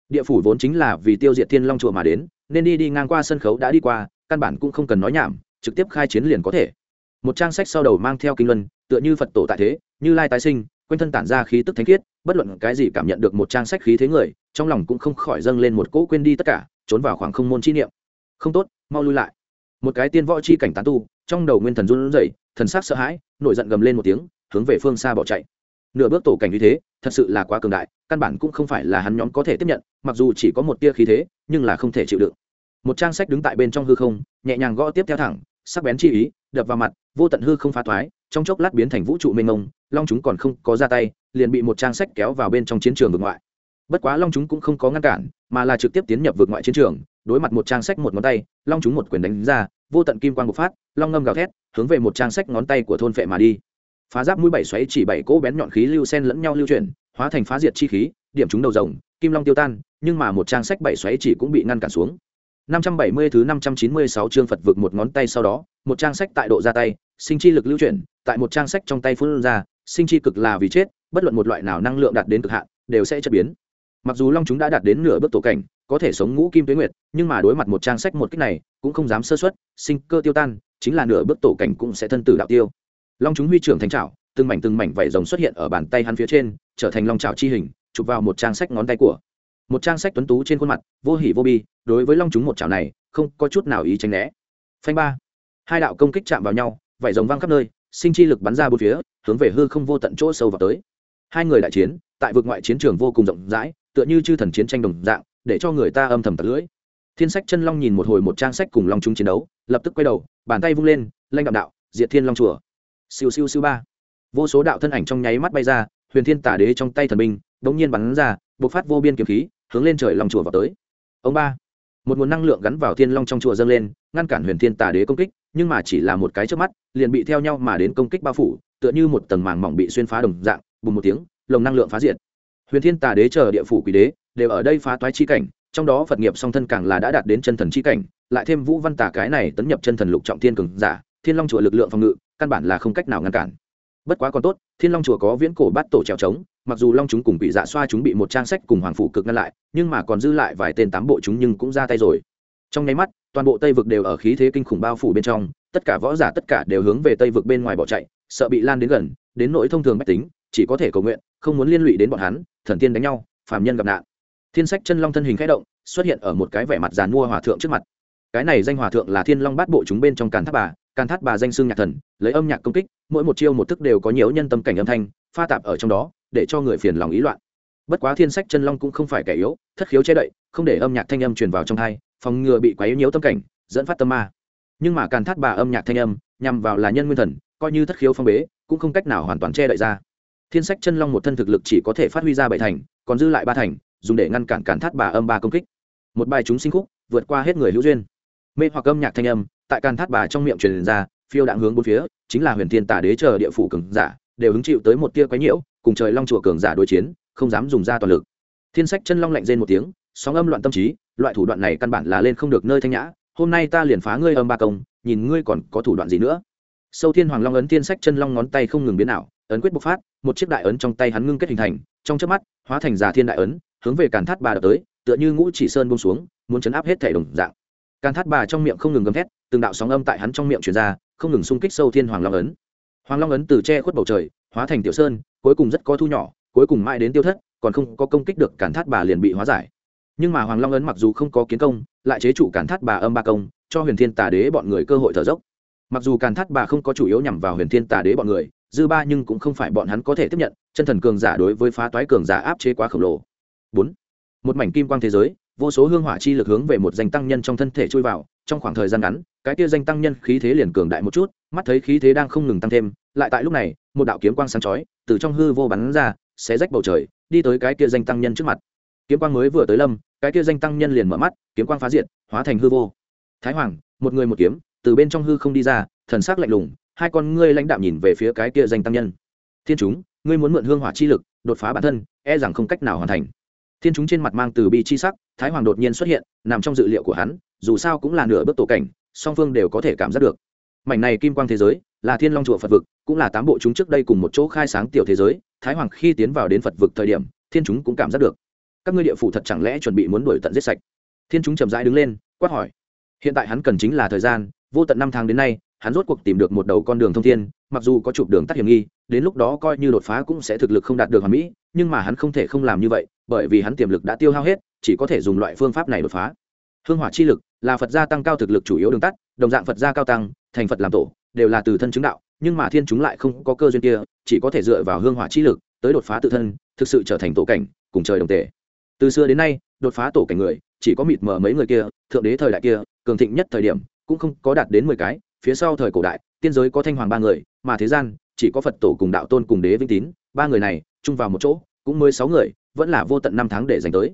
Địa phủ vốn chính là vì tiêu diệt thiên long chùa mà đến, nên đi đi ngang qua sân khấu đã đi qua, căn bản cũng không cần nói nhảm, trực tiếp khai chiến liền có thể. Một trang sách sau đầu mang theo kinh luân, tựa như phật tổ tại thế, như lai tái sinh, quanh thân tản ra khí tức thánh khiết, bất luận cái gì cảm nhận được một trang sách khí thế người, trong lòng cũng không khỏi dâng lên một cỗ quên đi tất cả trốn vào khoảng không môn chi niệm. Không tốt, mau lui lại. Một cái tiên võ chi cảnh tán tu, trong đầu nguyên thần run rẩy, thần sắc sợ hãi, nổi giận gầm lên một tiếng, hướng về phương xa bỏ chạy. Nửa bước tổ cảnh như thế, thật sự là quá cường đại, căn bản cũng không phải là hắn nhóm có thể tiếp nhận, mặc dù chỉ có một tia khí thế, nhưng là không thể chịu đựng. Một trang sách đứng tại bên trong hư không, nhẹ nhàng gõ tiếp theo thẳng, sắc bén chi ý, đập vào mặt, vô tận hư không phá thoái, trong chốc lát biến thành vũ trụ mênh mông, long chúng còn không có ra tay, liền bị một trang sách kéo vào bên trong chiến trường vực ngoại bất quá long chúng cũng không có ngăn cản mà là trực tiếp tiến nhập vượt ngoại chiến trường đối mặt một trang sách một ngón tay long chúng một quyền đánh ra vô tận kim quan g bộc phát long ngâm gào thét hướng về một trang sách ngón tay của thôn phệ mà đi phá giáp mũi bảy xoáy chỉ bảy cỗ bén nhọn khí lưu sen lẫn nhau lưu chuyển hóa thành phá diệt chi khí điểm chúng đầu rồng kim long tiêu tan nhưng mà một trang sách bảy xoáy chỉ cũng bị ngăn cản xuống 570 thứ 596 chương Phật vực một ngón tay sau đó, một trang sách tại độ ra tay, sinh chi lực lưu chuyển, tại một trang sách trong tay phun ra, sinh chi cực là vì chết, bất luận một loại nào năng lượng đạt đến cực hạn, đều sẽ chất biến. Mặc dù long chúng đã đạt đến nửa bước tổ cảnh, có thể sống ngũ kim tuyết nguyệt, nhưng mà đối mặt một trang sách một cách này, cũng không dám sơ suất, sinh cơ tiêu tan, chính là nửa bước tổ cảnh cũng sẽ thân tử đạo tiêu. Long chúng huy trưởng thành trảo, từng mảnh từng mảnh vảy rồng xuất hiện ở bàn tay hắn phía trên, trở thành long trảo chi hình, chụp vào một trang sách ngón tay của. Một trang sách tuấn tú trên khuôn mặt vô hỉ vô bi đối với long chúng một chảo này không có chút nào ý tránh né. Phanh ba. Hai đạo công kích chạm vào nhau vảy rồng văng khắp nơi sinh chi lực bắn ra bốn phía hướng về hư không vô tận chỗ sâu vào tới. Hai người đại chiến tại vực ngoại chiến trường vô cùng rộng rãi tựa như chư thần chiến tranh đồng dạng, để cho người ta âm thầm tật lưỡi. Thiên sách chân long nhìn một hồi một trang sách cùng long chúng chiến đấu, lập tức quay đầu, bàn tay vung lên, lanh đạm đạo, diệt thiên long chùa. Siêu siêu siêu ba. Vô số đạo thân ảnh trong nháy mắt bay ra, huyền thiên tả đế trong tay thần binh, đống nhiên bắn ra, bộc phát vô biên kiếm khí, hướng lên trời long chùa vào tới. Ông ba. Một nguồn năng lượng gắn vào thiên long trong chùa dâng lên, ngăn cản huyền thiên tà đế công kích, nhưng mà chỉ là một cái trước mắt, liền bị theo nhau mà đến công kích bao phủ, tựa như một tầng màng mỏng bị xuyên phá đồng dạng, bùng một tiếng, lồng năng lượng phá diệt huyền thiên tà đế chờ địa phủ quỷ đế, đều ở đây phá toái chi cảnh, trong đó phật nghiệp song thân càng là đã đạt đến chân thần chi cảnh, lại thêm vũ văn tà cái này tấn nhập chân thần lục trọng thiên cường giả, thiên long chùa lực lượng phòng ngự, căn bản là không cách nào ngăn cản. Bất quá còn tốt, thiên long chùa có viễn cổ bát tổ trèo trống, mặc dù long chúng cùng bị dạ xoa chúng bị một trang sách cùng hoàng phủ cực ngăn lại, nhưng mà còn dư lại vài tên tám bộ chúng nhưng cũng ra tay rồi. Trong nháy mắt, toàn bộ tây vực đều ở khí thế kinh khủng bao phủ bên trong, tất cả võ giả tất cả đều hướng về tây vực bên ngoài bỏ chạy, sợ bị lan đến gần, đến nỗi thông thường mách tính, chỉ có thể cầu nguyện, không muốn liên lụy đến bọn hắn thần tiên đánh nhau, phàm nhân gặp nạn. Thiên sách chân long thân hình khẽ động, xuất hiện ở một cái vẻ mặt giàn mua hòa thượng trước mặt. Cái này danh hòa thượng là thiên long bát bộ chúng bên trong càn tháp bà, càn tháp bà danh xương nhạc thần, lấy âm nhạc công kích, mỗi một chiêu một thức đều có nhiều nhân tâm cảnh âm thanh, pha tạp ở trong đó, để cho người phiền lòng ý loạn. Bất quá thiên sách chân long cũng không phải kẻ yếu, thất khiếu che đậy, không để âm nhạc thanh âm truyền vào trong thai phòng ngừa bị quấy nhiễu tâm cảnh, dẫn phát tâm ma. Nhưng mà càn tháp bà âm nhạc thanh âm, nhằm vào là nhân nguyên thần, coi như thất khiếu phong bế, cũng không cách nào hoàn toàn che đậy ra thiên sách chân long một thân thực lực chỉ có thể phát huy ra bảy thành, còn dư lại ba thành, dùng để ngăn cản cản thắt bà âm ba công kích. Một bài chúng sinh khúc, vượt qua hết người hữu duyên. Mê hoặc âm nhạc thanh âm, tại càn thắt bà trong miệng truyền ra, phiêu đạn hướng bốn phía, chính là huyền thiên tả đế chờ địa phủ cường giả, đều hứng chịu tới một tia quấy nhiễu, cùng trời long chùa cường giả đối chiến, không dám dùng ra toàn lực. Thiên sách chân long lạnh rên một tiếng, sóng âm loạn tâm trí, loại thủ đoạn này căn bản là lên không được nơi thanh nhã, hôm nay ta liền phá ngươi âm ba công, nhìn ngươi còn có thủ đoạn gì nữa. Sâu thiên hoàng long ấn thiên sách chân long ngón tay không ngừng biến ảo ấn quyết bộc phát, một chiếc đại ấn trong tay hắn ngưng kết hình thành, trong chớp mắt, hóa thành già thiên đại ấn, hướng về càn thát bà đập tới, tựa như ngũ chỉ sơn buông xuống, muốn chấn áp hết thể đồng dạng. Càn thát bà trong miệng không ngừng gầm thét, từng đạo sóng âm tại hắn trong miệng truyền ra, không ngừng xung kích sâu thiên hoàng long ấn. Hoàng long ấn từ che khuất bầu trời, hóa thành tiểu sơn, cuối cùng rất có thu nhỏ, cuối cùng mãi đến tiêu thất, còn không có công kích được cản thát bà liền bị hóa giải. Nhưng mà hoàng long ấn mặc dù không có kiến công, lại chế trụ cản thát bà âm ba công, cho huyền thiên tà đế bọn người cơ hội thở dốc. Mặc dù càn thát bà không có chủ yếu nhằm vào huyền thiên tà đế bọn người dư ba nhưng cũng không phải bọn hắn có thể tiếp nhận, chân thần cường giả đối với phá toái cường giả áp chế quá khổng lồ. Bốn, một mảnh kim quang thế giới, vô số hương hỏa chi lực hướng về một danh tăng nhân trong thân thể chui vào, trong khoảng thời gian ngắn, cái kia danh tăng nhân khí thế liền cường đại một chút, mắt thấy khí thế đang không ngừng tăng thêm, lại tại lúc này, một đạo kiếm quang sáng chói, từ trong hư vô bắn ra, xé rách bầu trời, đi tới cái kia danh tăng nhân trước mặt. Kiếm quang mới vừa tới lâm, cái kia danh tăng nhân liền mở mắt, kiếm quang phá diệt, hóa thành hư vô. Thái hoàng, một người một kiếm, từ bên trong hư không đi ra, thần sắc lạnh lùng hai con ngươi lãnh đạm nhìn về phía cái kia danh tăng nhân. Thiên chúng, ngươi muốn mượn hương hỏa chi lực, đột phá bản thân e rằng không cách nào hoàn thành. Thiên chúng trên mặt mang từ bi chi sắc, thái hoàng đột nhiên xuất hiện, nằm trong dự liệu của hắn, dù sao cũng là nửa bước tổ cảnh, song phương đều có thể cảm giác được. Mảnh này kim quang thế giới, là thiên long chùa phật vực, cũng là tám bộ chúng trước đây cùng một chỗ khai sáng tiểu thế giới, thái hoàng khi tiến vào đến phật vực thời điểm, thiên chúng cũng cảm giác được. Các ngươi địa phủ thật chẳng lẽ chuẩn bị muốn đuổi tận giết sạch? Thiên chúng chậm rãi đứng lên, quát hỏi. Hiện tại hắn cần chính là thời gian, vô tận năm tháng đến nay hắn rốt cuộc tìm được một đầu con đường thông thiên, mặc dù có chụp đường tắt hiểm nghi, đến lúc đó coi như đột phá cũng sẽ thực lực không đạt được hoàn mỹ, nhưng mà hắn không thể không làm như vậy, bởi vì hắn tiềm lực đã tiêu hao hết, chỉ có thể dùng loại phương pháp này đột phá. Hương hỏa chi lực là phật gia tăng cao thực lực chủ yếu đường tắt, đồng dạng phật gia cao tăng, thành phật làm tổ, đều là từ thân chứng đạo, nhưng mà thiên chúng lại không có cơ duyên kia, chỉ có thể dựa vào hương hỏa chi lực tới đột phá tự thân, thực sự trở thành tổ cảnh, cùng trời đồng tề. Từ xưa đến nay, đột phá tổ cảnh người, chỉ có mịt mờ mấy người kia, thượng đế thời đại kia, cường thịnh nhất thời điểm, cũng không có đạt đến mười cái phía sau thời cổ đại, tiên giới có thanh hoàng ba người, mà thế gian chỉ có phật tổ cùng đạo tôn cùng đế vinh tín, ba người này chung vào một chỗ, cũng mới sáu người, vẫn là vô tận năm tháng để dành tới.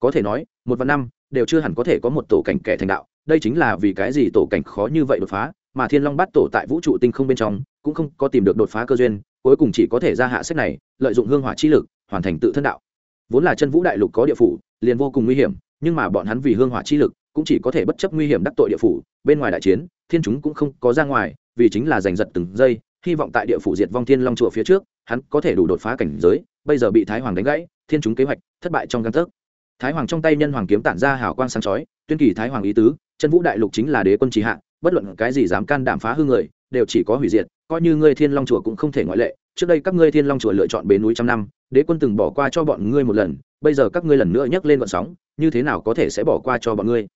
Có thể nói, một vạn năm đều chưa hẳn có thể có một tổ cảnh kẻ thành đạo, đây chính là vì cái gì tổ cảnh khó như vậy đột phá, mà thiên long bắt tổ tại vũ trụ tinh không bên trong cũng không có tìm được đột phá cơ duyên, cuối cùng chỉ có thể ra hạ sách này, lợi dụng hương hỏa chi lực, hoàn thành tự thân đạo. Vốn là chân vũ đại lục có địa phủ, liền vô cùng nguy hiểm, nhưng mà bọn hắn vì hương hỏa chi lực cũng chỉ có thể bất chấp nguy hiểm đắc tội địa phủ, bên ngoài đại chiến, thiên chúng cũng không có ra ngoài, vì chính là giành giật từng giây, hy vọng tại địa phủ diệt vong thiên long chùa phía trước, hắn có thể đủ đột phá cảnh giới, bây giờ bị thái hoàng đánh gãy, thiên chúng kế hoạch thất bại trong căn thức thái hoàng trong tay nhân hoàng kiếm tản ra hào quang sáng chói, tuyên kỳ thái hoàng ý tứ, chân vũ đại lục chính là đế quân trí hạ, bất luận cái gì dám can đảm phá hư người, đều chỉ có hủy diệt, coi như ngươi thiên long chùa cũng không thể ngoại lệ. Trước đây các ngươi thiên long chùa lựa chọn bến núi trăm năm, đế quân từng bỏ qua cho bọn ngươi một lần, bây giờ các ngươi lần nữa nhấc lên vận sóng, như thế nào có thể sẽ bỏ qua cho bọn ngươi?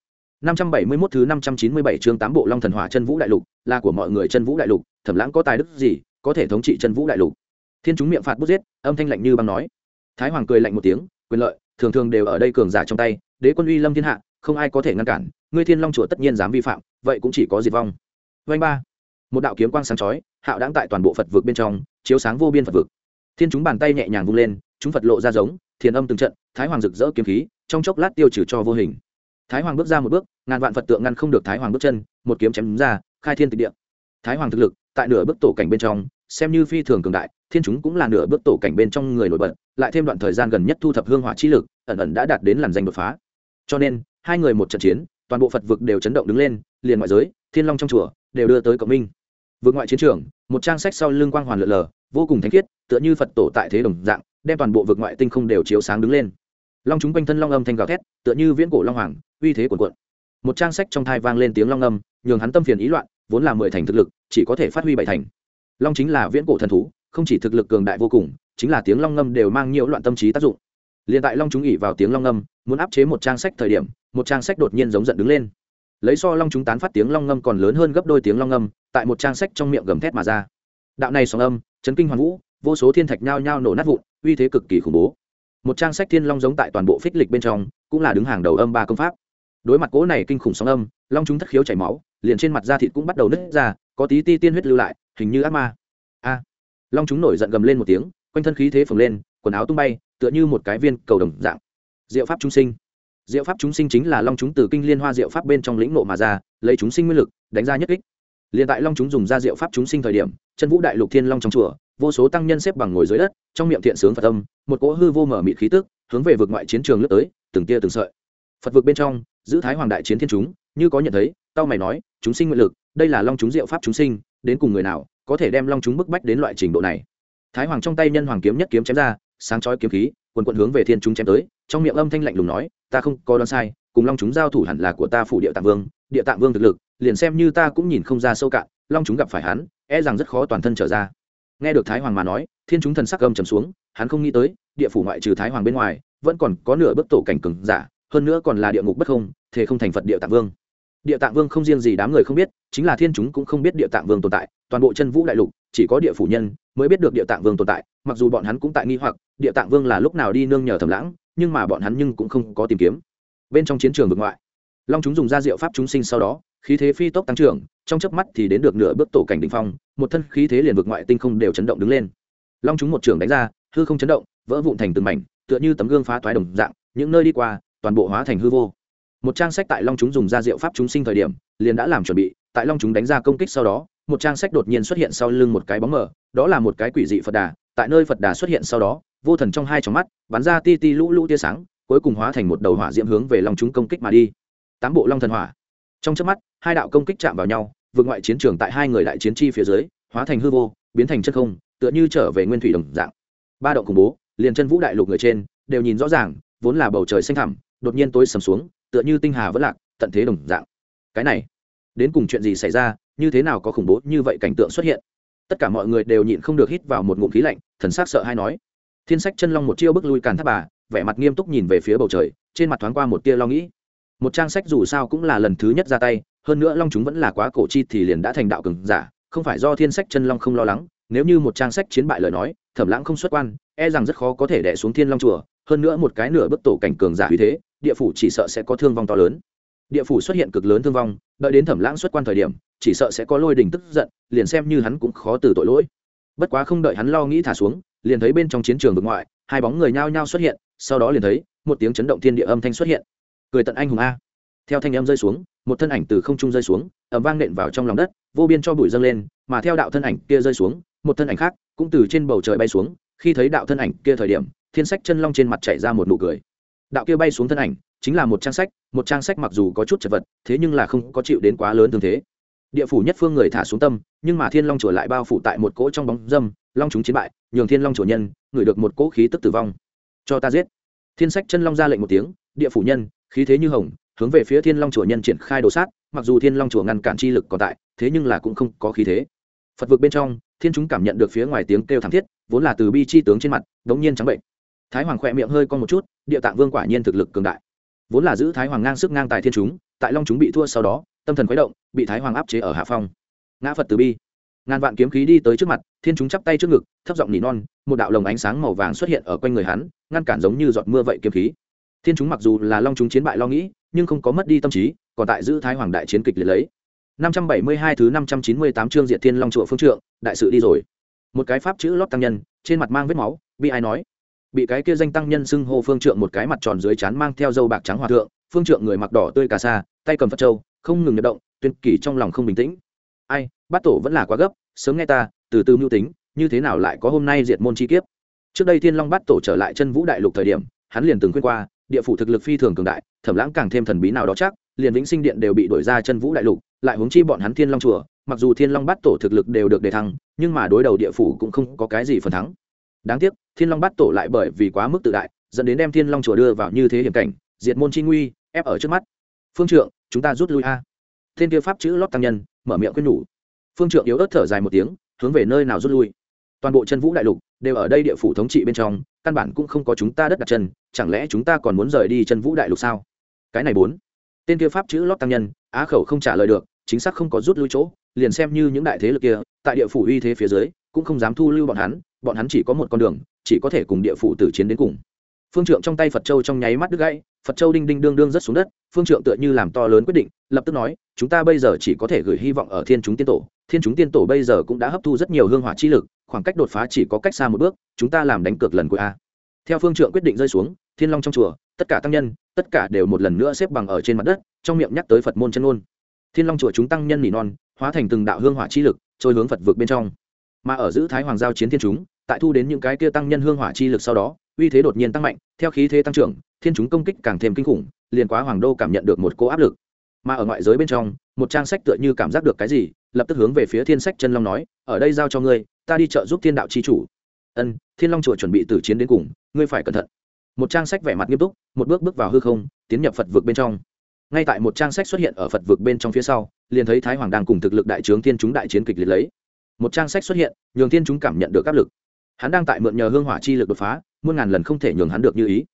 571 thứ 597 chương tám bộ Long Thần Hỏa Chân Vũ Đại Lục, là của mọi người Chân Vũ Đại Lục, Thẩm Lãng có tài đức gì, có thể thống trị Chân Vũ Đại Lục. Thiên chúng miệng phạt bút giết, âm thanh lạnh như băng nói. Thái Hoàng cười lạnh một tiếng, quyền lợi, thường thường đều ở đây cường giả trong tay, đế quân uy lâm thiên hạ, không ai có thể ngăn cản, ngươi Thiên Long chùa tất nhiên dám vi phạm, vậy cũng chỉ có diệt vong. Vành ba, một đạo kiếm quang sáng chói, hạo đãng tại toàn bộ Phật vực bên trong, chiếu sáng vô biên Phật vực. Thiên chúng bàn tay nhẹ nhàng vung lên, chúng Phật lộ ra giống, thiền âm từng trận, Thái Hoàng rực rỡ kiếm khí, trong chốc lát tiêu trừ cho vô hình thái hoàng bước ra một bước, ngàn vạn phật tượng ngăn không được thái hoàng bước chân, một kiếm chém ra, khai thiên tịch địa. Thái hoàng thực lực, tại nửa bước tổ cảnh bên trong, xem như phi thường cường đại, thiên chúng cũng là nửa bước tổ cảnh bên trong người nổi bật, lại thêm đoạn thời gian gần nhất thu thập hương hỏa chi lực, ẩn ẩn đã đạt đến làn danh đột phá. Cho nên, hai người một trận chiến, toàn bộ phật vực đều chấn động đứng lên, liền ngoại giới, thiên long trong chùa, đều đưa tới cộng minh. Vượt ngoại chiến trường, một trang sách sau lưng quang hoàn lượn lờ, vô cùng thánh khiết, tựa như phật tổ tại thế đồng dạng, đem toàn bộ vực ngoại tinh không đều chiếu sáng đứng lên. Long chúng quanh thân long âm thanh gào thét, tựa như viễn cổ long hoàng uy thế cuồn cuộn. Một trang sách trong thai vang lên tiếng long âm, nhường hắn tâm phiền ý loạn, vốn là mười thành thực lực, chỉ có thể phát huy bảy thành. Long chính là viễn cổ thần thú, không chỉ thực lực cường đại vô cùng, chính là tiếng long ngâm đều mang nhiều loạn tâm trí tác dụng. Liền tại long chúng ỉ vào tiếng long ngâm muốn áp chế một trang sách thời điểm, một trang sách đột nhiên giống giận đứng lên. Lấy so long chúng tán phát tiếng long ngâm còn lớn hơn gấp đôi tiếng long ngâm tại một trang sách trong miệng gầm thét mà ra. Đạo này sóng âm, chấn kinh hoàn vũ, vô số thiên thạch nhao nhao nổ nát vụn, uy thế cực kỳ khủng bố. Một trang sách thiên long giống tại toàn bộ phích lịch bên trong, cũng là đứng hàng đầu âm ba công pháp đối mặt cỗ này kinh khủng sóng âm, long chúng thất khiếu chảy máu, liền trên mặt da thịt cũng bắt đầu nứt ra, có tí ti tiên huyết lưu lại, hình như ác ma. A! Long chúng nổi giận gầm lên một tiếng, quanh thân khí thế phồng lên, quần áo tung bay, tựa như một cái viên cầu đồng dạng. Diệu pháp chúng sinh. Diệu pháp chúng sinh chính là long chúng từ kinh liên hoa diệu pháp bên trong lĩnh nộ mà ra, lấy chúng sinh nguyên lực, đánh ra nhất kích. Liền tại long chúng dùng ra diệu pháp chúng sinh thời điểm, chân vũ đại lục thiên long trong chùa, vô số tăng nhân xếp bằng ngồi dưới đất, trong miệng thiện sướng phật âm, một cỗ hư vô mở mịt khí tức, hướng về vực ngoại chiến trường lướt tới, từng tia từng sợi. Phật vực bên trong giữ thái hoàng đại chiến thiên chúng, như có nhận thấy, tao mày nói, chúng sinh nguyện lực, đây là long chúng diệu pháp chúng sinh, đến cùng người nào có thể đem long chúng bức bách đến loại trình độ này? Thái hoàng trong tay nhân hoàng kiếm nhất kiếm chém ra, sáng chói kiếm khí, quần quận hướng về thiên chúng chém tới, trong miệng âm thanh lạnh lùng nói, ta không có đoán sai, cùng long chúng giao thủ hẳn là của ta phủ địa tạng vương, địa tạng vương thực lực, liền xem như ta cũng nhìn không ra sâu cạn, long chúng gặp phải hắn e rằng rất khó toàn thân trở ra. Nghe được thái hoàng mà nói, thiên chúng thần sắc gầm trầm xuống, hắn không nghĩ tới, địa phủ ngoại trừ thái hoàng bên ngoài, vẫn còn có nửa bước tổ cảnh cừng giả hơn nữa còn là địa ngục bất không thế không thành phật địa tạng vương. Địa tạng vương không riêng gì đám người không biết, chính là thiên chúng cũng không biết địa tạng vương tồn tại, toàn bộ chân vũ đại lục, chỉ có địa phủ nhân mới biết được địa tạng vương tồn tại, mặc dù bọn hắn cũng tại nghi hoặc, địa tạng vương là lúc nào đi nương nhờ thầm lãng, nhưng mà bọn hắn nhưng cũng không có tìm kiếm. Bên trong chiến trường vực ngoại, long chúng dùng r a diệu pháp chúng sinh sau đó, khí thế phi tốc tăng trưởng, trong chớp mắt thì đến được nửa bước tổ cảnh đình phong, một thân khí thế liền vực ngoại tinh không đều chấn động đứng lên. Long chúng một trường đánh ra, hư không chấn động, vỡ vụn thành từng mảnh, tựa như tấm gương phá toái đồng dạng, những nơi đi qua toàn bộ hóa thành hư vô. Một trang sách tại long chúng dùng ra diệu pháp chúng sinh thời điểm, liền đã làm chuẩn bị, tại long chúng đánh ra công kích sau đó, một trang sách đột nhiên xuất hiện sau lưng một cái bóng mờ, đó là một cái quỷ dị phật đà, tại nơi phật đà xuất hiện sau đó, vô thần trong hai trong mắt, bắn ra ti ti lũ lũ tia sáng, cuối cùng hóa thành một đầu hỏa diễm hướng về long chúng công kích mà đi. Tám bộ long thần hỏa. Trong chớp mắt, hai đạo công kích chạm vào nhau, vượt ngoại chiến trường tại hai người đại chiến chi phía dưới, hóa thành hư vô, biến thành chân không, tựa như trở về nguyên thủy đồng dạng. Ba động khủng bố, liền chân vũ đại lục người trên, đều nhìn rõ ràng, vốn là bầu trời xanh thẳm đột nhiên tối sầm xuống, tựa như tinh hà vẫn lạc, tận thế đồng dạng. Cái này, đến cùng chuyện gì xảy ra, như thế nào có khủng bố như vậy cảnh tượng xuất hiện? Tất cả mọi người đều nhịn không được hít vào một ngụm khí lạnh, thần s sợ hay nói. Thiên sách chân long một chiêu bước lui càn tháp bà, vẻ mặt nghiêm túc nhìn về phía bầu trời, trên mặt thoáng qua một tia lo nghĩ. Một trang sách dù sao cũng là lần thứ nhất ra tay, hơn nữa long chúng vẫn là quá cổ chi thì liền đã thành đạo cường giả, không phải do thiên sách chân long không lo lắng, nếu như một trang sách chiến bại lời nói, thẩm lãng không xuất quan e rằng rất khó có thể đẻ xuống thiên long chùa, hơn nữa một cái nửa bức tổ cảnh cường giả uy thế địa phủ chỉ sợ sẽ có thương vong to lớn. Địa phủ xuất hiện cực lớn thương vong, đợi đến thẩm lãng xuất quan thời điểm, chỉ sợ sẽ có lôi đình tức giận, liền xem như hắn cũng khó từ tội lỗi. Bất quá không đợi hắn lo nghĩ thả xuống, liền thấy bên trong chiến trường vực ngoại, hai bóng người nhao nhao xuất hiện, sau đó liền thấy, một tiếng chấn động thiên địa âm thanh xuất hiện. Cười tận anh hùng a. Theo thanh âm rơi xuống, một thân ảnh từ không trung rơi xuống ẩm vang nện vào trong lòng đất, vô biên cho bụi dâng lên, mà theo đạo thân ảnh kia rơi xuống, một thân ảnh khác cũng từ trên bầu trời bay xuống, khi thấy đạo thân ảnh kia thời điểm, thiên sách chân long trên mặt chảy ra một nụ cười đạo kia bay xuống thân ảnh, chính là một trang sách, một trang sách mặc dù có chút chật vật, thế nhưng là không có chịu đến quá lớn tương thế. Địa phủ nhất phương người thả xuống tâm, nhưng mà thiên long chùa lại bao phủ tại một cỗ trong bóng dâm, long chúng chiến bại, nhường thiên long chủ nhân ngửi được một cỗ khí tức tử vong. Cho ta giết. Thiên sách chân long ra lệnh một tiếng, địa phủ nhân, khí thế như hồng, hướng về phía thiên long chùa nhân triển khai đồ sát, mặc dù thiên long chùa ngăn cản chi lực còn tại, thế nhưng là cũng không có khí thế. Phật vực bên trong, thiên chúng cảm nhận được phía ngoài tiếng kêu thảm thiết, vốn là từ bi chi tướng trên mặt, đống nhiên trắng bệnh thái hoàng khỏe miệng hơi con một chút địa tạng vương quả nhiên thực lực cường đại. Vốn là giữ thái hoàng ngang sức ngang tài thiên chúng tại long chúng bị thua sau đó tâm thần khuấy động bị thái hoàng áp chế ở hạ phong. Ngã phật từ bi. Ngàn vạn kiếm khí đi tới trước mặt thiên chúng chắp tay trước ngực thấp giọng nỉ non một đạo lồng ánh sáng màu vàng xuất hiện ở quanh người hắn ngăn cản giống như giọt mưa vậy kiếm khí. Thiên chúng mặc dù là long chúng chiến bại lo nghĩ nhưng không có mất đi tâm trí còn tại giữ thái hoàng đại chiến kịch liệt lấy. 572 thứ 598 chương Diệt Thiên Long trụ phương trượng, đại sự đi rồi. Một cái pháp chữ lót tăng nhân, trên mặt mang vết máu, bị ai nói? Bị cái kia danh tăng nhân xưng hô phương trượng một cái mặt tròn dưới trán mang theo dâu bạc trắng hòa thượng, phương trượng người mặc đỏ tươi cà sa, tay cầm Phật châu, không ngừng nhập động, tuyên kỳ trong lòng không bình tĩnh. Ai, bát tổ vẫn là quá gấp, sớm nghe ta, từ từ mưu tính, như thế nào lại có hôm nay diệt môn chi kiếp. Trước đây Thiên Long bát tổ trở lại chân vũ đại lục thời điểm, hắn liền từng khuyên qua, địa phủ thực lực phi thường cường đại, thẩm lãng càng thêm thần bí nào đó chắc, liền vĩnh sinh điện đều bị đuổi ra chân vũ đại lục, lại huống chi bọn hắn thiên long chùa mặc dù thiên long bát tổ thực lực đều được đề thăng nhưng mà đối đầu địa phủ cũng không có cái gì phần thắng đáng tiếc, thiên long bát tổ lại bởi vì quá mức tự đại, dẫn đến đem thiên long chùa đưa vào như thế hiểm cảnh, diệt môn chi nguy, ép ở trước mắt. Phương trượng, chúng ta rút lui a. Thiên kia pháp chữ lót tăng nhân, mở miệng quyết nhủ. Phương trượng yếu ớt thở dài một tiếng, hướng về nơi nào rút lui? Toàn bộ chân vũ đại lục đều ở đây địa phủ thống trị bên trong, căn bản cũng không có chúng ta đất đặt chân, chẳng lẽ chúng ta còn muốn rời đi chân vũ đại lục sao? Cái này bốn. Tên kia pháp chữ lót tăng nhân, á khẩu không trả lời được, chính xác không có rút lui chỗ, liền xem như những đại thế lực kia, tại địa phủ uy thế phía dưới, cũng không dám thu lưu bọn hắn bọn hắn chỉ có một con đường, chỉ có thể cùng địa phủ tử chiến đến cùng. Phương trượng trong tay phật châu trong nháy mắt đứt gãy, phật châu đinh đinh đương đương rất xuống đất, phương trượng tựa như làm to lớn quyết định, lập tức nói, chúng ta bây giờ chỉ có thể gửi hy vọng ở thiên chúng tiên tổ. Thiên chúng tiên tổ bây giờ cũng đã hấp thu rất nhiều hương hỏa chi lực, khoảng cách đột phá chỉ có cách xa một bước, chúng ta làm đánh cược lần cuối a. Theo phương trượng quyết định rơi xuống, thiên long trong chùa, tất cả tăng nhân, tất cả đều một lần nữa xếp bằng ở trên mặt đất, trong miệng nhắc tới phật môn chân ngôn. Thiên long chùa chúng tăng nhân nỉ non, hóa thành từng đạo hương hỏa chi lực, trôi hướng phật vực bên trong mà ở giữ thái hoàng giao chiến thiên chúng, tại thu đến những cái kia tăng nhân hương hỏa chi lực sau đó, uy thế đột nhiên tăng mạnh, theo khí thế tăng trưởng, thiên chúng công kích càng thêm kinh khủng, liền quá hoàng đô cảm nhận được một cô áp lực. Mà ở ngoại giới bên trong, một trang sách tựa như cảm giác được cái gì, lập tức hướng về phía thiên sách chân long nói, ở đây giao cho ngươi, ta đi trợ giúp thiên đạo chi chủ. Ân, thiên long chùa chuẩn bị tử chiến đến cùng, ngươi phải cẩn thận. Một trang sách vẻ mặt nghiêm túc, một bước bước vào hư không, tiến nhập phật vực bên trong. Ngay tại một trang sách xuất hiện ở phật vực bên trong phía sau, liền thấy thái hoàng đang cùng thực lực đại trướng thiên chúng đại chiến kịch liệt lấy một trang sách xuất hiện, nhường thiên chúng cảm nhận được áp lực. Hắn đang tại mượn nhờ hương hỏa chi lực đột phá, muôn ngàn lần không thể nhường hắn được như ý.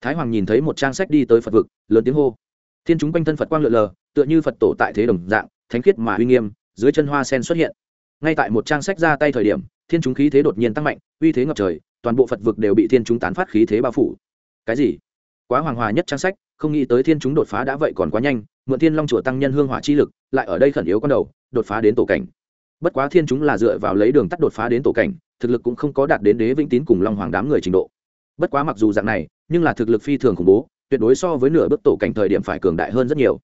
Thái hoàng nhìn thấy một trang sách đi tới phật vực, lớn tiếng hô. Thiên chúng quanh thân phật quang lượn lờ, tựa như phật tổ tại thế đồng dạng, thánh khiết mà uy nghiêm, dưới chân hoa sen xuất hiện. Ngay tại một trang sách ra tay thời điểm, thiên chúng khí thế đột nhiên tăng mạnh, uy thế ngập trời, toàn bộ phật vực đều bị thiên chúng tán phát khí thế bao phủ. Cái gì? Quá hoàng hòa nhất trang sách, không nghĩ tới thiên chúng đột phá đã vậy còn quá nhanh, mượn thiên long chùa tăng nhân hương hỏa chi lực, lại ở đây khẩn yếu con đầu, đột phá đến tổ cảnh bất quá thiên chúng là dựa vào lấy đường tắt đột phá đến tổ cảnh, thực lực cũng không có đạt đến đế vĩnh tín cùng long hoàng đám người trình độ. Bất quá mặc dù dạng này, nhưng là thực lực phi thường khủng bố, tuyệt đối so với nửa bước tổ cảnh thời điểm phải cường đại hơn rất nhiều.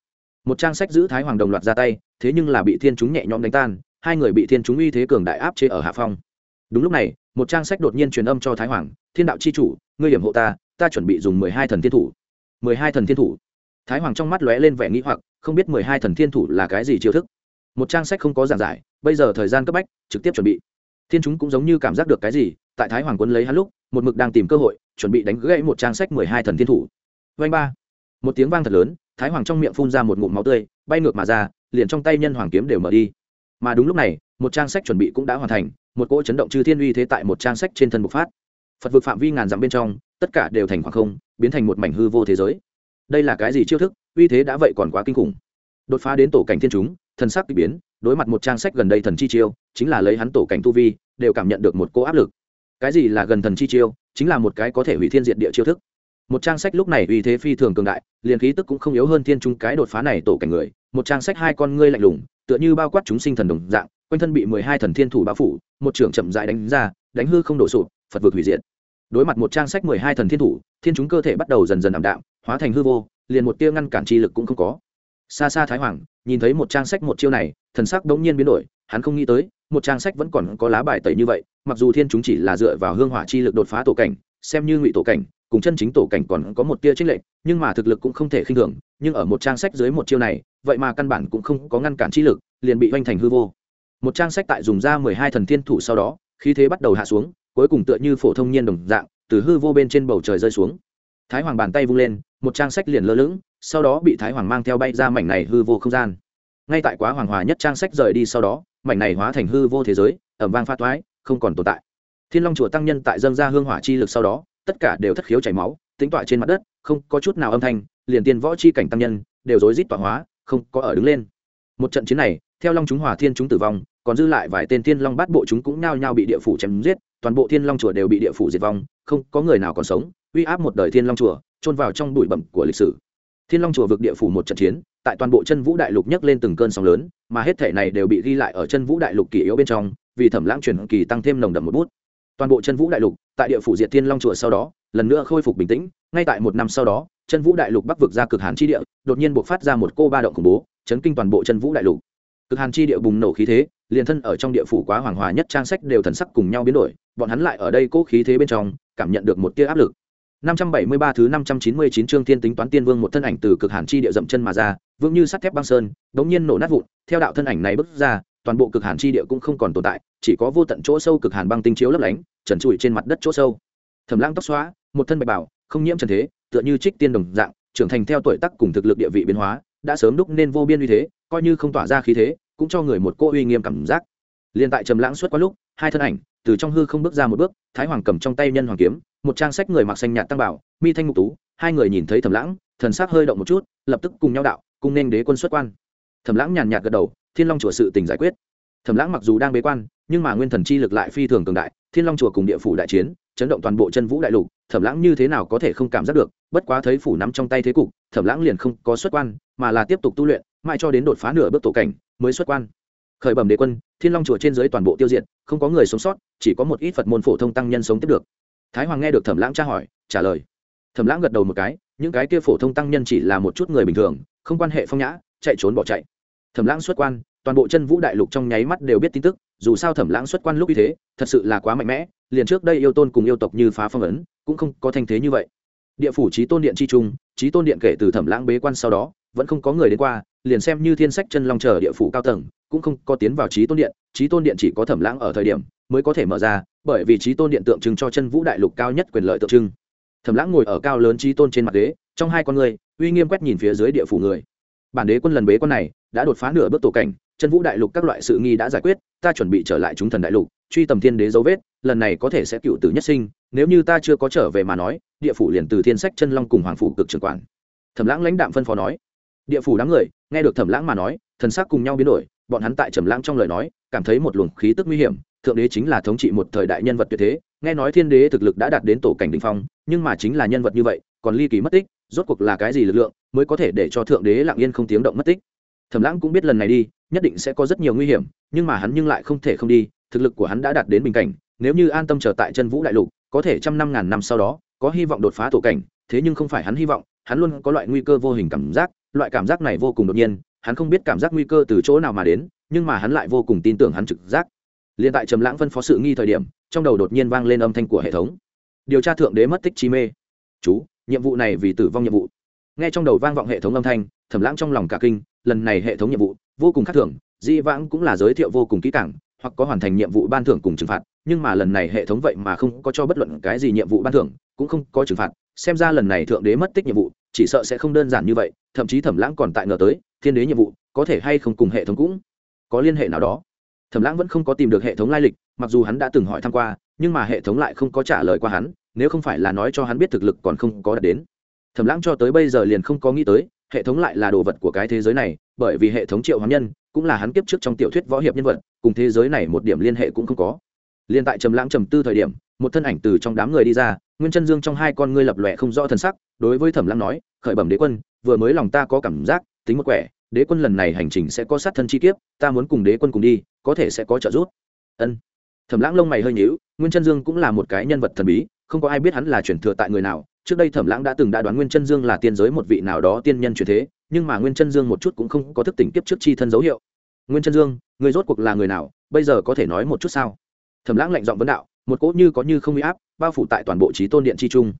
Một trang sách giữ thái hoàng đồng loạt ra tay, thế nhưng là bị thiên chúng nhẹ nhõm đánh tan, hai người bị thiên chúng uy thế cường đại áp chế ở hạ phong. Đúng lúc này, một trang sách đột nhiên truyền âm cho thái hoàng, thiên đạo c h i chủ, ngươi hiểm hộ ta ta chuẩn bị dùng mười hai thần thiên thủ. Mười hai thần thiên thủ? Thái hoàng trong mắt lóe lên vẻ nghĩ hoặc, không biết mười hai thần thiên thủ là cái gì chiêu thức một trang sách không có giảng giải, bây giờ thời gian cấp bách, trực tiếp chuẩn bị. Thiên chúng cũng giống như cảm giác được cái gì, tại thái hoàng quân lấy hắn lúc, một mực đang tìm cơ hội, chuẩn bị đánh gãy một trang sách mười hai thần thiên thủ. Vanh ba. Một tiếng vang thật lớn, thái hoàng trong miệng phun ra một ngụm máu tươi, bay ngược mà ra, liền trong tay nhân hoàng kiếm đều mở đi. Mà đúng lúc này, một trang sách chuẩn bị cũng đã hoàn thành, một cỗ chấn động chư thiên uy thế tại một trang sách trên thân bộc phát. Phật vực phạm vi ngàn dặm bên trong, tất cả đều thành khoảng không, biến thành một mảnh hư vô thế giới. Đây là cái gì chiêu thức? Uy thế đã vậy còn quá kinh khủng. Đột phá đến tổ cảnh thiên chúng thần sắc bị biến, đối mặt một trang sách gần đây thần chi chiêu, chính là lấy hắn tổ cảnh tu vi, đều cảm nhận được một cỗ áp lực. Cái gì là gần thần chi chiêu? Chính là một cái có thể hủy thiên diệt địa chiêu thức. Một trang sách lúc này uy thế phi thường cường đại, liền khí tức cũng không yếu hơn thiên trung cái đột phá này tổ cảnh người. Một trang sách hai con ngươi lạnh lùng, tựa như bao quát chúng sinh thần đồng dạng, quanh thân bị mười hai thần thiên thủ bao phủ, một trưởng chậm dại đánh ra, đánh hư không đổ sụp, phật vực hủy diệt. Đối mặt một trang sách mười hai thần thiên thủ, thiên chúng cơ thể bắt đầu dần dần ảm đạm, hóa thành hư vô, liền một tia ngăn cản chi lực cũng không có xa xa thái hoàng, nhìn thấy một trang sách một chiêu này, thần sắc đống nhiên biến đổi, hắn không nghĩ tới, một trang sách vẫn còn có lá bài tẩy như vậy, mặc dù thiên chúng chỉ là dựa vào hương hỏa chi lực đột phá tổ cảnh, xem như ngụy tổ cảnh, cùng chân chính tổ cảnh còn có một tia trích lệnh nhưng mà thực lực cũng không thể khinh thường, nhưng ở một trang sách dưới một chiêu này, vậy mà căn bản cũng không có ngăn cản chi lực, liền bị oanh thành hư vô. Một trang sách tại dùng ra mười hai thần thiên thủ sau đó, khí thế bắt đầu hạ xuống, cuối cùng tựa như phổ thông nhiên đồng dạng, từ hư vô bên trên bầu trời rơi xuống. Thái hoàng bàn tay vung lên một trang sách liền lơ lửng, sau đó bị thái hoàng mang theo bay ra mảnh này hư vô không gian. Ngay tại quá hoàng hòa nhất trang sách rời đi sau đó, mảnh này hóa thành hư vô thế giới, ẩm vang pha toái, không còn tồn tại. Thiên long chùa tăng nhân tại dâng ra hương hỏa chi lực sau đó, tất cả đều thất khiếu chảy máu tính tọa trên mặt đất, không có chút nào âm thanh, liền tiên võ chi cảnh tăng nhân, đều rối rít tọa hóa, không có ở đứng lên. Một trận chiến này, theo long chúng hòa thiên chúng tử vong, còn dư lại vài tên thiên long bát bộ chúng cũng nao nhao bị địa phủ chém giết, toàn bộ thiên long chùa đều bị địa phủ diệt vong, không có người nào còn sống, uy áp một đời thiên long chùa trôn vào trong bụi bẩm của lịch sử. Thiên long chùa vực địa phủ một trận chiến, tại toàn bộ chân vũ đại lục nhấc lên từng cơn sóng lớn, mà hết thể này đều bị ghi lại ở chân vũ đại lục kỳ yếu bên trong, vì thẩm lãng truyền kỳ tăng thêm nồng đậm một bút. Toàn bộ chân vũ đại lục, tại địa phủ diệt thiên long chùa sau đó, lần nữa khôi phục bình tĩnh, ngay tại một năm sau đó, chân vũ đại lục bắc vực ra cực hàn chi địa, đột nhiên buộc phát ra một cô ba động khủng bố, chấn kinh toàn bộ chân vũ đại lục. Cực hàn chi địa bùng nổ khí thế, liền thân ở trong địa phủ quá hoàng hòa nhất trang sách đều thần sắc cùng nhau biến đổi, bọn hắn lại ở đây cố khí thế bên trong, cảm nhận được một tia áp lực. 573 thứ 599 chương tiên tính toán tiên vương một thân ảnh từ cực hàn chi địa dậm chân mà ra, vững như sắt thép băng sơn, đống nhiên nổ nát vụn, theo đạo thân ảnh này bước ra, toàn bộ cực hàn chi địa cũng không còn tồn tại, chỉ có vô tận chỗ sâu cực hàn băng tinh chiếu lấp lánh, trần trụi trên mặt đất chỗ sâu. Thẩm Lãng tóc xóa, một thân bạch bảo, không nhiễm trần thế, tựa như trích tiên đồng dạng, trưởng thành theo tuổi tác cùng thực lực địa vị biến hóa, đã sớm đúc nên vô biên uy thế, coi như không tỏa ra khí thế, cũng cho người một cô uy nghiêm cảm giác. Liên tại trầm lãng suốt qua lúc, hai thân ảnh từ trong hư không bước ra một bước, Thái Hoàng cầm trong tay nhân hoàng kiếm, một trang sách người mặc xanh nhạt tăng bảo, mi thanh ngục tú, hai người nhìn thấy Thẩm Lãng, thần sắc hơi động một chút, lập tức cùng nhau đạo, cùng nên đế quân xuất quan. Thẩm Lãng nhàn nhạt gật đầu, Thiên Long chùa sự tình giải quyết. Thẩm Lãng mặc dù đang bế quan, nhưng mà nguyên thần chi lực lại phi thường cường đại, Thiên Long chùa cùng địa phủ đại chiến, chấn động toàn bộ chân vũ đại lục, Thẩm Lãng như thế nào có thể không cảm giác được, bất quá thấy phủ nắm trong tay thế cục, Thẩm Lãng liền không có xuất quan, mà là tiếp tục tu luyện, mãi cho đến đột phá nửa bước tổ cảnh mới xuất quan. Khởi bẩm đế quân, Thiên Long chùa trên dưới toàn bộ tiêu diệt, không có người sống sót, chỉ có một ít Phật môn phổ thông tăng nhân sống tiếp được. Thái Hoàng nghe được Thẩm Lãng tra hỏi, trả lời. Thẩm Lãng gật đầu một cái, những cái kia phổ thông tăng nhân chỉ là một chút người bình thường, không quan hệ phong nhã, chạy trốn bỏ chạy. Thẩm Lãng xuất quan, toàn bộ chân vũ đại lục trong nháy mắt đều biết tin tức dù sao thẩm lãng xuất quan lúc như thế thật sự là quá mạnh mẽ liền trước đây yêu tôn cùng yêu tộc như phá phong ấn cũng không có thanh thế như vậy địa phủ trí tôn điện chi trung trí tôn điện kể từ thẩm lãng bế quan sau đó vẫn không có người đến qua liền xem như thiên sách chân long chờ địa phủ cao tầng cũng không có tiến vào trí tôn điện trí tôn điện chỉ có thẩm lãng ở thời điểm mới có thể mở ra, bởi vì trí tôn điện tượng trưng cho chân vũ đại lục cao nhất quyền lợi tượng trưng. Thẩm lãng ngồi ở cao lớn trí tôn trên mặt đế, trong hai con người, uy nghiêm quét nhìn phía dưới địa phủ người. Bản đế quân lần bế con này, đã đột phá nửa bước tổ cảnh, chân vũ đại lục các loại sự nghi đã giải quyết, ta chuẩn bị trở lại chúng thần đại lục, truy tầm thiên đế dấu vết, lần này có thể sẽ cựu tử nhất sinh, nếu như ta chưa có trở về mà nói, địa phủ liền từ thiên sách chân long cùng hoàng phủ cực trưởng quản. Thẩm lãng lãnh đạm phân phó nói. Địa phủ đám người, nghe được thẩm lãng mà nói, thần sắc cùng nhau biến đổi, bọn hắn tại trầm lãng trong lời nói, cảm thấy một luồng khí tức nguy hiểm thượng đế chính là thống trị một thời đại nhân vật tuyệt thế, nghe nói thiên đế thực lực đã đạt đến tổ cảnh đỉnh phong, nhưng mà chính là nhân vật như vậy, còn ly kỳ mất tích, rốt cuộc là cái gì lực lượng mới có thể để cho thượng đế lặng yên không tiếng động mất tích? Thẩm lãng cũng biết lần này đi, nhất định sẽ có rất nhiều nguy hiểm, nhưng mà hắn nhưng lại không thể không đi, thực lực của hắn đã đạt đến bình cảnh, nếu như an tâm chờ tại chân vũ đại lục, có thể trăm năm ngàn năm sau đó, có hy vọng đột phá tổ cảnh, thế nhưng không phải hắn hy vọng, hắn luôn có loại nguy cơ vô hình cảm giác, loại cảm giác này vô cùng đột nhiên, hắn không biết cảm giác nguy cơ từ chỗ nào mà đến, nhưng mà hắn lại vô cùng tin tưởng hắn trực giác liền tại trầm lãng phân phó sự nghi thời điểm, trong đầu đột nhiên vang lên âm thanh của hệ thống. Điều tra thượng đế mất tích chi mê. Chú, nhiệm vụ này vì tử vong nhiệm vụ. Nghe trong đầu vang vọng hệ thống âm thanh, thẩm lãng trong lòng cả kinh, lần này hệ thống nhiệm vụ vô cùng khác thường, di vãng cũng là giới thiệu vô cùng kỹ càng, hoặc có hoàn thành nhiệm vụ ban thưởng cùng trừng phạt, nhưng mà lần này hệ thống vậy mà không có cho bất luận cái gì nhiệm vụ ban thưởng, cũng không có trừng phạt. Xem ra lần này thượng đế mất tích nhiệm vụ, chỉ sợ sẽ không đơn giản như vậy, thậm chí thẩm lãng còn tại ngờ tới, thiên đế nhiệm vụ có thể hay không cùng hệ thống cũng có liên hệ nào đó thẩm lãng vẫn không có tìm được hệ thống lai lịch, mặc dù hắn đã từng hỏi thăm qua, nhưng mà hệ thống lại không có trả lời qua hắn, nếu không phải là nói cho hắn biết thực lực còn không có đạt đến. Thẩm lãng cho tới bây giờ liền không có nghĩ tới, hệ thống lại là đồ vật của cái thế giới này, bởi vì hệ thống triệu hoán nhân cũng là hắn kiếp trước trong tiểu thuyết võ hiệp nhân vật, cùng thế giới này một điểm liên hệ cũng không có. Liên tại trầm lãng trầm tư thời điểm, một thân ảnh từ trong đám người đi ra, nguyên chân dương trong hai con ngươi lập lòe không rõ thần sắc, đối với thẩm lãng nói, khởi bẩm đế quân, vừa mới lòng ta có cảm giác, tính một quẻ đế quân lần này hành trình sẽ có sát thân chi kiếp, ta muốn cùng đế quân cùng đi, có thể sẽ có trợ giúp. Ân. Thẩm lãng lông mày hơi nhíu, nguyên chân dương cũng là một cái nhân vật thần bí, không có ai biết hắn là truyền thừa tại người nào. Trước đây thẩm lãng đã từng đã đoán nguyên chân dương là tiên giới một vị nào đó tiên nhân truyền thế, nhưng mà nguyên chân dương một chút cũng không có thức tỉnh kiếp trước chi thân dấu hiệu. Nguyên chân dương, người rốt cuộc là người nào, bây giờ có thể nói một chút sao? Thẩm lãng lạnh giọng vấn đạo, một cỗ như có như không bị áp, bao phủ tại toàn bộ trí tôn điện chi trung.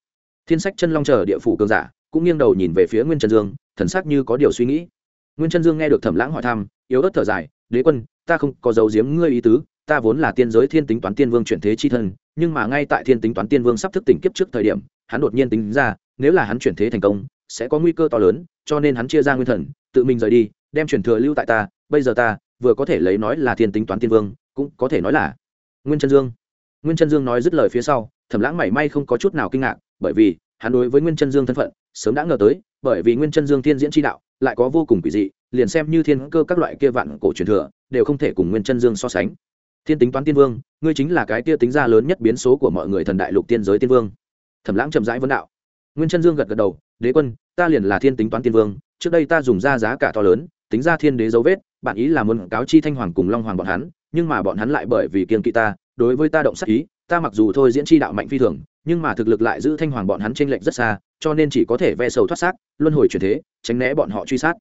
Thiên sách chân long chờ địa phủ cường giả, cũng nghiêng đầu nhìn về phía nguyên chân dương, thần sắc như có điều suy nghĩ nguyên chân dương nghe được thẩm lãng hỏi thăm, yếu ớt thở dài, đế quân, ta không có dấu giếm ngươi ý tứ, ta vốn là tiên giới thiên tính toán tiên vương chuyển thế chi thân, nhưng mà ngay tại thiên tính toán tiên vương sắp thức tỉnh kiếp trước thời điểm, hắn đột nhiên tính ra, nếu là hắn chuyển thế thành công, sẽ có nguy cơ to lớn, cho nên hắn chia ra nguyên thần, tự mình rời đi, đem chuyển thừa lưu tại ta, bây giờ ta vừa có thể lấy nói là thiên tính toán tiên vương, cũng có thể nói là. Nguyên chân dương. Nguyên chân dương nói dứt lời phía sau, thẩm lãng mảy may không có chút nào kinh ngạc, bởi vì hắn đối với nguyên chân dương thân phận sớm đã ngờ tới bởi vì nguyên chân dương thiên diễn tri đạo lại có vô cùng quỷ dị, liền xem như thiên cơ các loại kia vạn cổ truyền thừa, đều không thể cùng nguyên chân dương so sánh. Thiên tính toán tiên vương, ngươi chính là cái tia tính ra lớn nhất biến số của mọi người thần đại lục tiên giới tiên vương. Thẩm lãng chậm rãi vấn đạo. Nguyên chân dương gật gật đầu, đế quân, ta liền là thiên tính toán tiên vương, trước đây ta dùng ra giá cả to lớn, tính ra thiên đế dấu vết, bạn ý là muốn cáo chi thanh hoàng cùng long hoàng bọn hắn, nhưng mà bọn hắn lại bởi vì kiên kỵ ta, đối với ta động sắc ý, ta mặc dù thôi diễn chi đạo mạnh phi thường, nhưng mà thực lực lại giữ thanh hoàng bọn hắn t r ê n lệch rất xa cho nên chỉ có thể ve sầu thoát xác, luân hồi chuyển thế, tránh né bọn họ truy sát.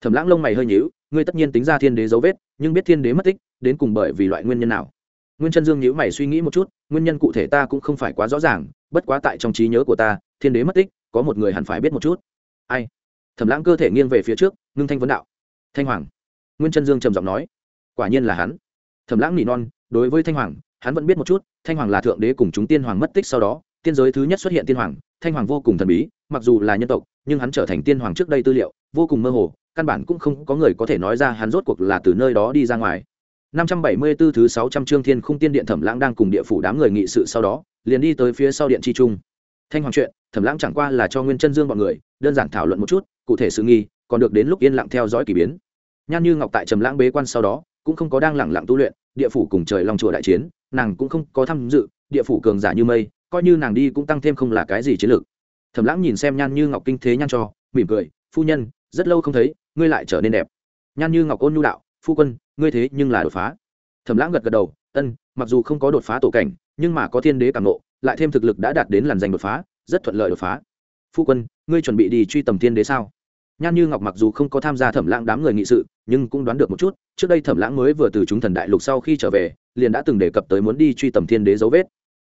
Thẩm lãng lông mày hơi nhíu, ngươi tất nhiên tính ra thiên đế dấu vết, nhưng biết thiên đế mất tích, đến cùng bởi vì loại nguyên nhân nào? Nguyên chân dương nhíu mày suy nghĩ một chút, nguyên nhân cụ thể ta cũng không phải quá rõ ràng, bất quá tại trong trí nhớ của ta, thiên đế mất tích, có một người hẳn phải biết một chút. Ai? Thẩm lãng cơ thể nghiêng về phía trước, ngưng thanh vấn đạo. Thanh hoàng. Nguyên chân dương trầm giọng nói. Quả nhiên là hắn. Thẩm lãng nỉ non, đối với thanh hoàng, hắn vẫn biết một chút, thanh hoàng là thượng đế cùng chúng tiên hoàng mất tích sau đó tiên giới thứ nhất xuất hiện tiên hoàng thanh hoàng vô cùng thần bí mặc dù là nhân tộc nhưng hắn trở thành tiên hoàng trước đây tư liệu vô cùng mơ hồ căn bản cũng không có người có thể nói ra hắn rốt cuộc là từ nơi đó đi ra ngoài 574 thứ 600 chương Thiên Khung Tiên Điện Thẩm Lãng đang cùng địa phủ đám người nghị sự sau đó, liền đi tới phía sau điện chi trung. Thanh hoàng chuyện, Thẩm Lãng chẳng qua là cho Nguyên Chân Dương bọn người, đơn giản thảo luận một chút, cụ thể sự nghi, còn được đến lúc yên lặng theo dõi kỳ biến. Nhan Như Ngọc tại Trầm Lãng bế quan sau đó, cũng không có đang lặng lặng tu luyện, địa phủ cùng trời long chùa đại chiến, nàng cũng không có tham dự địa phủ cường giả như mây coi như nàng đi cũng tăng thêm không là cái gì chiến lược. Thẩm lãng nhìn xem nhan như ngọc kinh thế nhan cho, mỉm cười, phu nhân, rất lâu không thấy, ngươi lại trở nên đẹp. Nhan như ngọc ôn nhu đạo, phu quân, ngươi thế nhưng là đột phá. Thẩm lãng gật gật đầu, ân, mặc dù không có đột phá tổ cảnh, nhưng mà có thiên đế cảm nộ lại thêm thực lực đã đạt đến làn danh đột phá, rất thuận lợi đột phá. Phu quân, ngươi chuẩn bị đi truy tầm thiên đế sao? Nhan như ngọc mặc dù không có tham gia thẩm lãng đám người nghị sự, nhưng cũng đoán được một chút, trước đây thẩm lãng mới vừa từ chúng thần đại lục sau khi trở về, liền đã từng đề cập tới muốn đi truy tầm thiên đế dấu vết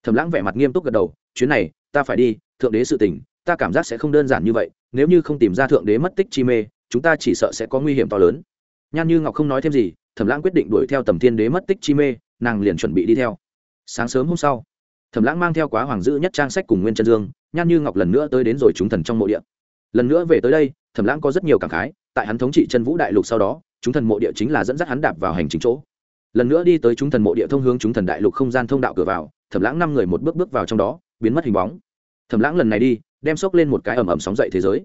thẩm lãng vẻ mặt nghiêm túc gật đầu, chuyến này, ta phải đi, thượng đế sự tình, ta cảm giác sẽ không đơn giản như vậy, nếu như không tìm ra thượng đế mất tích chi mê, chúng ta chỉ sợ sẽ có nguy hiểm to lớn. Nhan như ngọc không nói thêm gì thẩm lãng quyết định đuổi theo tầm thiên đế mất tích chi mê, nàng liền chuẩn bị đi theo. Sáng sớm hôm sau thẩm lãng mang theo quá hoàng dữ nhất trang sách cùng nguyên chân dương, nhan như ngọc lần nữa tới đến rồi chúng thần trong mộ địa. Lần nữa về tới đây thẩm lãng có rất nhiều cảm khái, tại hắn thống trị chân vũ đại lục sau đó, chúng thần mộ địa chính là dẫn dắt hắn đạp vào hành chính chỗ lần nữa đi tới chúng thần mộ địa thông hướng chúng thần đại lục không gian thông đạo cửa vào, thẩm lãng năm người một bước bước vào trong đó, biến mất hình bóng. Thẩm lãng lần này đi, đem sốc lên một cái ẩm ẩm sóng dậy thế giới.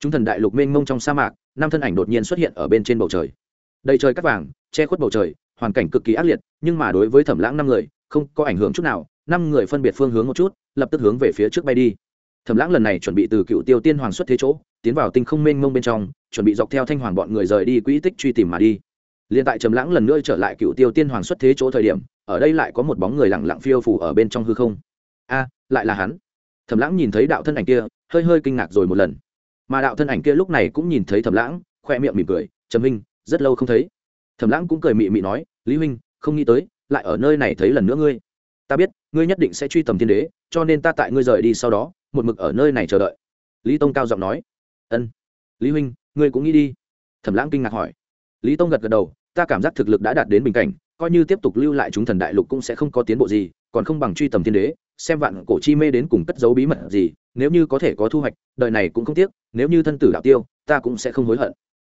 Chúng thần đại lục mênh mông trong sa mạc, năm thân ảnh đột nhiên xuất hiện ở bên trên bầu trời. Đầy trời cắt vàng, che khuất bầu trời, hoàn cảnh cực kỳ ác liệt, nhưng mà đối với thẩm lãng năm người, không có ảnh hưởng chút nào, năm người phân biệt phương hướng một chút, lập tức hướng về phía trước bay đi. Thẩm lãng lần này chuẩn bị từ cựu tiêu tiên hoàng xuất thế chỗ, tiến vào tinh không mênh mông bên trong, chuẩn bị dọc theo thanh hoàng bọn người rời đi quỹ tích truy tìm mà đi liền tại trầm lãng lần nữa trở lại cựu tiêu tiên hoàng xuất thế chỗ thời điểm, ở đây lại có một bóng người lặng lặng phiêu phủ ở bên trong hư không. A, lại là hắn. Trầm lãng nhìn thấy đạo thân ảnh kia, hơi hơi kinh ngạc rồi một lần. Mà đạo thân ảnh kia lúc này cũng nhìn thấy trầm lãng, khoe miệng mỉm cười, trầm huynh, rất lâu không thấy. Trầm lãng cũng cười mị mị nói, lý huynh, không nghĩ tới, lại ở nơi này thấy lần nữa ngươi. Ta biết, ngươi nhất định sẽ truy tầm thiên đế, cho nên ta tại ngươi rời đi sau đó, một mực ở nơi này chờ đợi. Lý tông cao giọng nói, ân, lý huynh, ngươi cũng nghĩ đi. Thẩm lãng kinh ngạc hỏi lý tông gật gật đầu, ta cảm giác thực lực đã đạt đến bình cảnh, coi như tiếp tục lưu lại chúng thần đại lục cũng sẽ không có tiến bộ gì, còn không bằng truy tầm thiên đế, xem vạn cổ chi mê đến cùng cất giấu bí mật gì, nếu như có thể có thu hoạch, đời này cũng không tiếc, nếu như thân tử đạo tiêu, ta cũng sẽ không hối hận.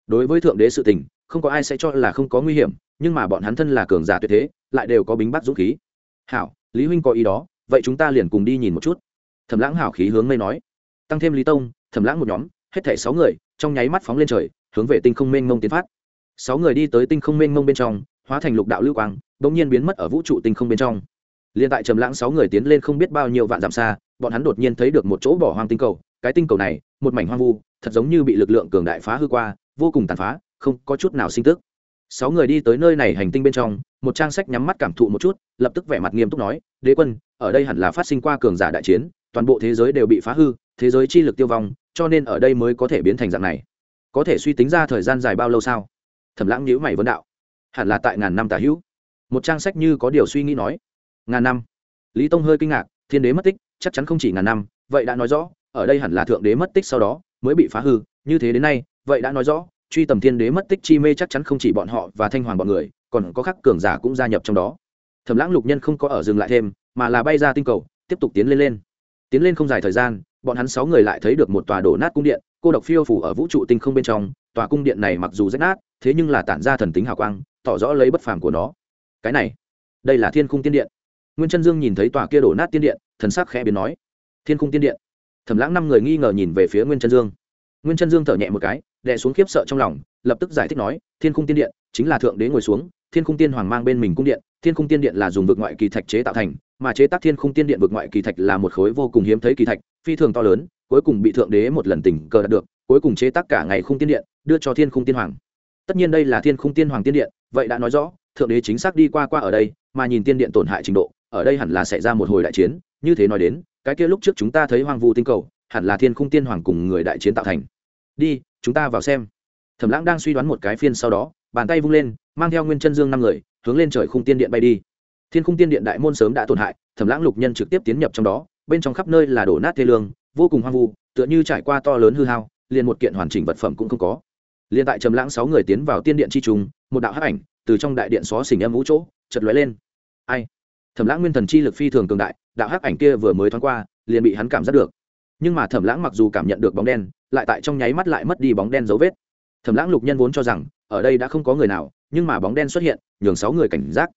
Đối với thượng đế sự tình, không có ai sẽ cho là không có nguy hiểm, nhưng mà bọn hắn thân là cường giả tuyệt thế, lại đều có bính bắt dũng khí. Hảo, lý huynh có ý đó, vậy chúng ta liền cùng đi nhìn một chút. Thẩm lãng hảo khí hướng mây nói. Tăng thêm lý tông, thẩm lãng một nhóm, hết thảy sáu người, trong nháy mắt phóng lên trời, hướng về tinh không mênh mông tiến phát sáu người đi tới tinh không mênh mông bên trong, hóa thành lục đạo lưu quang đ ỗ n g nhiên biến mất ở vũ trụ tinh không bên trong. Liền tại trầm lãng sáu người tiến lên không biết bao nhiêu vạn dặm xa, bọn hắn đột nhiên thấy được một chỗ bỏ hoang tinh cầu. Cái tinh cầu này, một mảnh hoang vu, thật giống như bị lực lượng cường đại phá hư qua, vô cùng tàn phá, không có chút nào sinh tức. Sáu người đi tới nơi này hành tinh bên trong, một trang sách nhắm mắt cảm thụ một chút, lập tức vẻ mặt nghiêm túc nói, đế quân, ở đây hẳn là phát sinh qua cường giả đại chiến, toàn bộ thế giới đều bị phá hư, thế giới chi lực tiêu vong, cho nên ở đây mới có thể biến thành dạng này. Có thể suy tính ra thời gian dài bao lâu sao? Thẩm lãng nhíu mày vấn đạo. Hẳn là tại ngàn năm tả hữu. Một trang sách như có điều suy nghĩ nói. Ngàn năm. Lý tông hơi kinh ngạc, thiên đế mất tích, chắc chắn không chỉ ngàn năm, vậy đã nói rõ, ở đây hẳn là thượng đế mất tích sau đó, mới bị phá hư, như thế đến nay, vậy đã nói rõ, truy tầm thiên đế mất tích chi mê chắc chắn không chỉ bọn họ và thanh hoàng bọn người, còn có khắc cường giả cũng gia nhập trong đó. Thẩm lãng lục nhân không có ở dừng lại thêm, mà là bay ra tinh cầu, tiếp tục tiến lên lên. Tiến lên không dài thời gian, bọn hắn sáu người lại thấy được một tòa đổ nát cung điện, cô độc phiêu phủ ở vũ trụ tinh không bên trong tòa cung điện này mặc dù rách nát, thế nhưng là tản ra thần tính hào quang, tỏ rõ lấy bất phàm của nó. Cái này, đây là thiên khung tiên điện. Nguyên chân dương nhìn thấy tòa kia đổ nát tiên điện, thần sắc khẽ biến nói, thiên khung tiên điện. Thẩm lãng năm người nghi ngờ nhìn về phía nguyên chân dương. Nguyên chân dương thở nhẹ một cái, đè xuống khiếp sợ trong lòng, lập tức giải thích nói, thiên khung tiên điện chính là thượng đế ngồi xuống, thiên khung tiên hoàng mang bên mình cung điện, thiên khung tiên điện là dùng vực ngoại kỳ thạch chế tạo thành, mà chế tác thiên khung tiên điện vực ngoại kỳ thạch là một khối vô cùng hiếm thấy kỳ thạch, phi thường to lớn, cuối cùng bị thượng đế một lần tình cờ đạt được cuối cùng chế tác cả ngày khung tiên điện, đưa cho thiên khung tiên hoàng. Tất nhiên đây là thiên khung tiên hoàng tiên điện, vậy đã nói rõ, thượng đế chính xác đi qua qua ở đây, mà nhìn tiên điện tổn hại trình độ, ở đây hẳn là xảy ra một hồi đại chiến, như thế nói đến, cái kia lúc trước chúng ta thấy hoang vu tinh cầu, hẳn là thiên khung tiên hoàng cùng người đại chiến tạo thành. Đi, chúng ta vào xem. Thẩm lãng đang suy đoán một cái phiên sau đó, bàn tay vung lên, mang theo nguyên chân dương năm người, hướng lên trời khung tiên điện bay đi. Thiên khung tiên điện đại môn sớm đã tổn hại, thẩm lãng lục nhân trực tiếp tiến nhập trong đó, bên trong khắp nơi là đổ nát thê lương, vô cùng hoang vu, tựa như trải qua to lớn hư hao liền một kiện hoàn chỉnh vật phẩm cũng không có. Liền tại trầm lãng sáu người tiến vào tiên điện chi trùng một đạo hắc ảnh từ trong đại điện xó xỉnh âm vũ chỗ chợt lóe lên. Ai? Thẩm lãng nguyên thần chi lực phi thường cường đại, đạo hắc ảnh kia vừa mới thoáng qua, liền bị hắn cảm giác được. Nhưng mà thẩm lãng mặc dù cảm nhận được bóng đen, lại tại trong nháy mắt lại mất đi bóng đen dấu vết. Thẩm lãng lục nhân vốn cho rằng, ở đây đã không có người nào, nhưng mà bóng đen xuất hiện, nhường sáu người cảnh giác.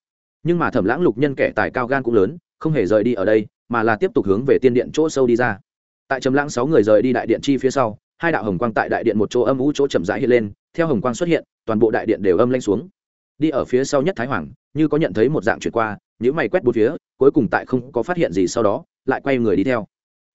Nhưng mà thẩm lãng lục nhân kẻ tài cao gan cũng lớn, không hề rời đi ở đây, mà là tiếp tục hướng về tiên điện chỗ sâu đi ra. Tại trầm lãng sáu người rời đi đại điện chi phía sau hai đạo hồng quang tại đại điện một chỗ âm u chỗ chậm rãi hiện lên theo hồng quang xuất hiện toàn bộ đại điện đều âm lanh xuống đi ở phía sau nhất thái hoàng như có nhận thấy một dạng chuyển qua những mày quét bốn phía cuối cùng tại không có phát hiện gì sau đó lại quay người đi theo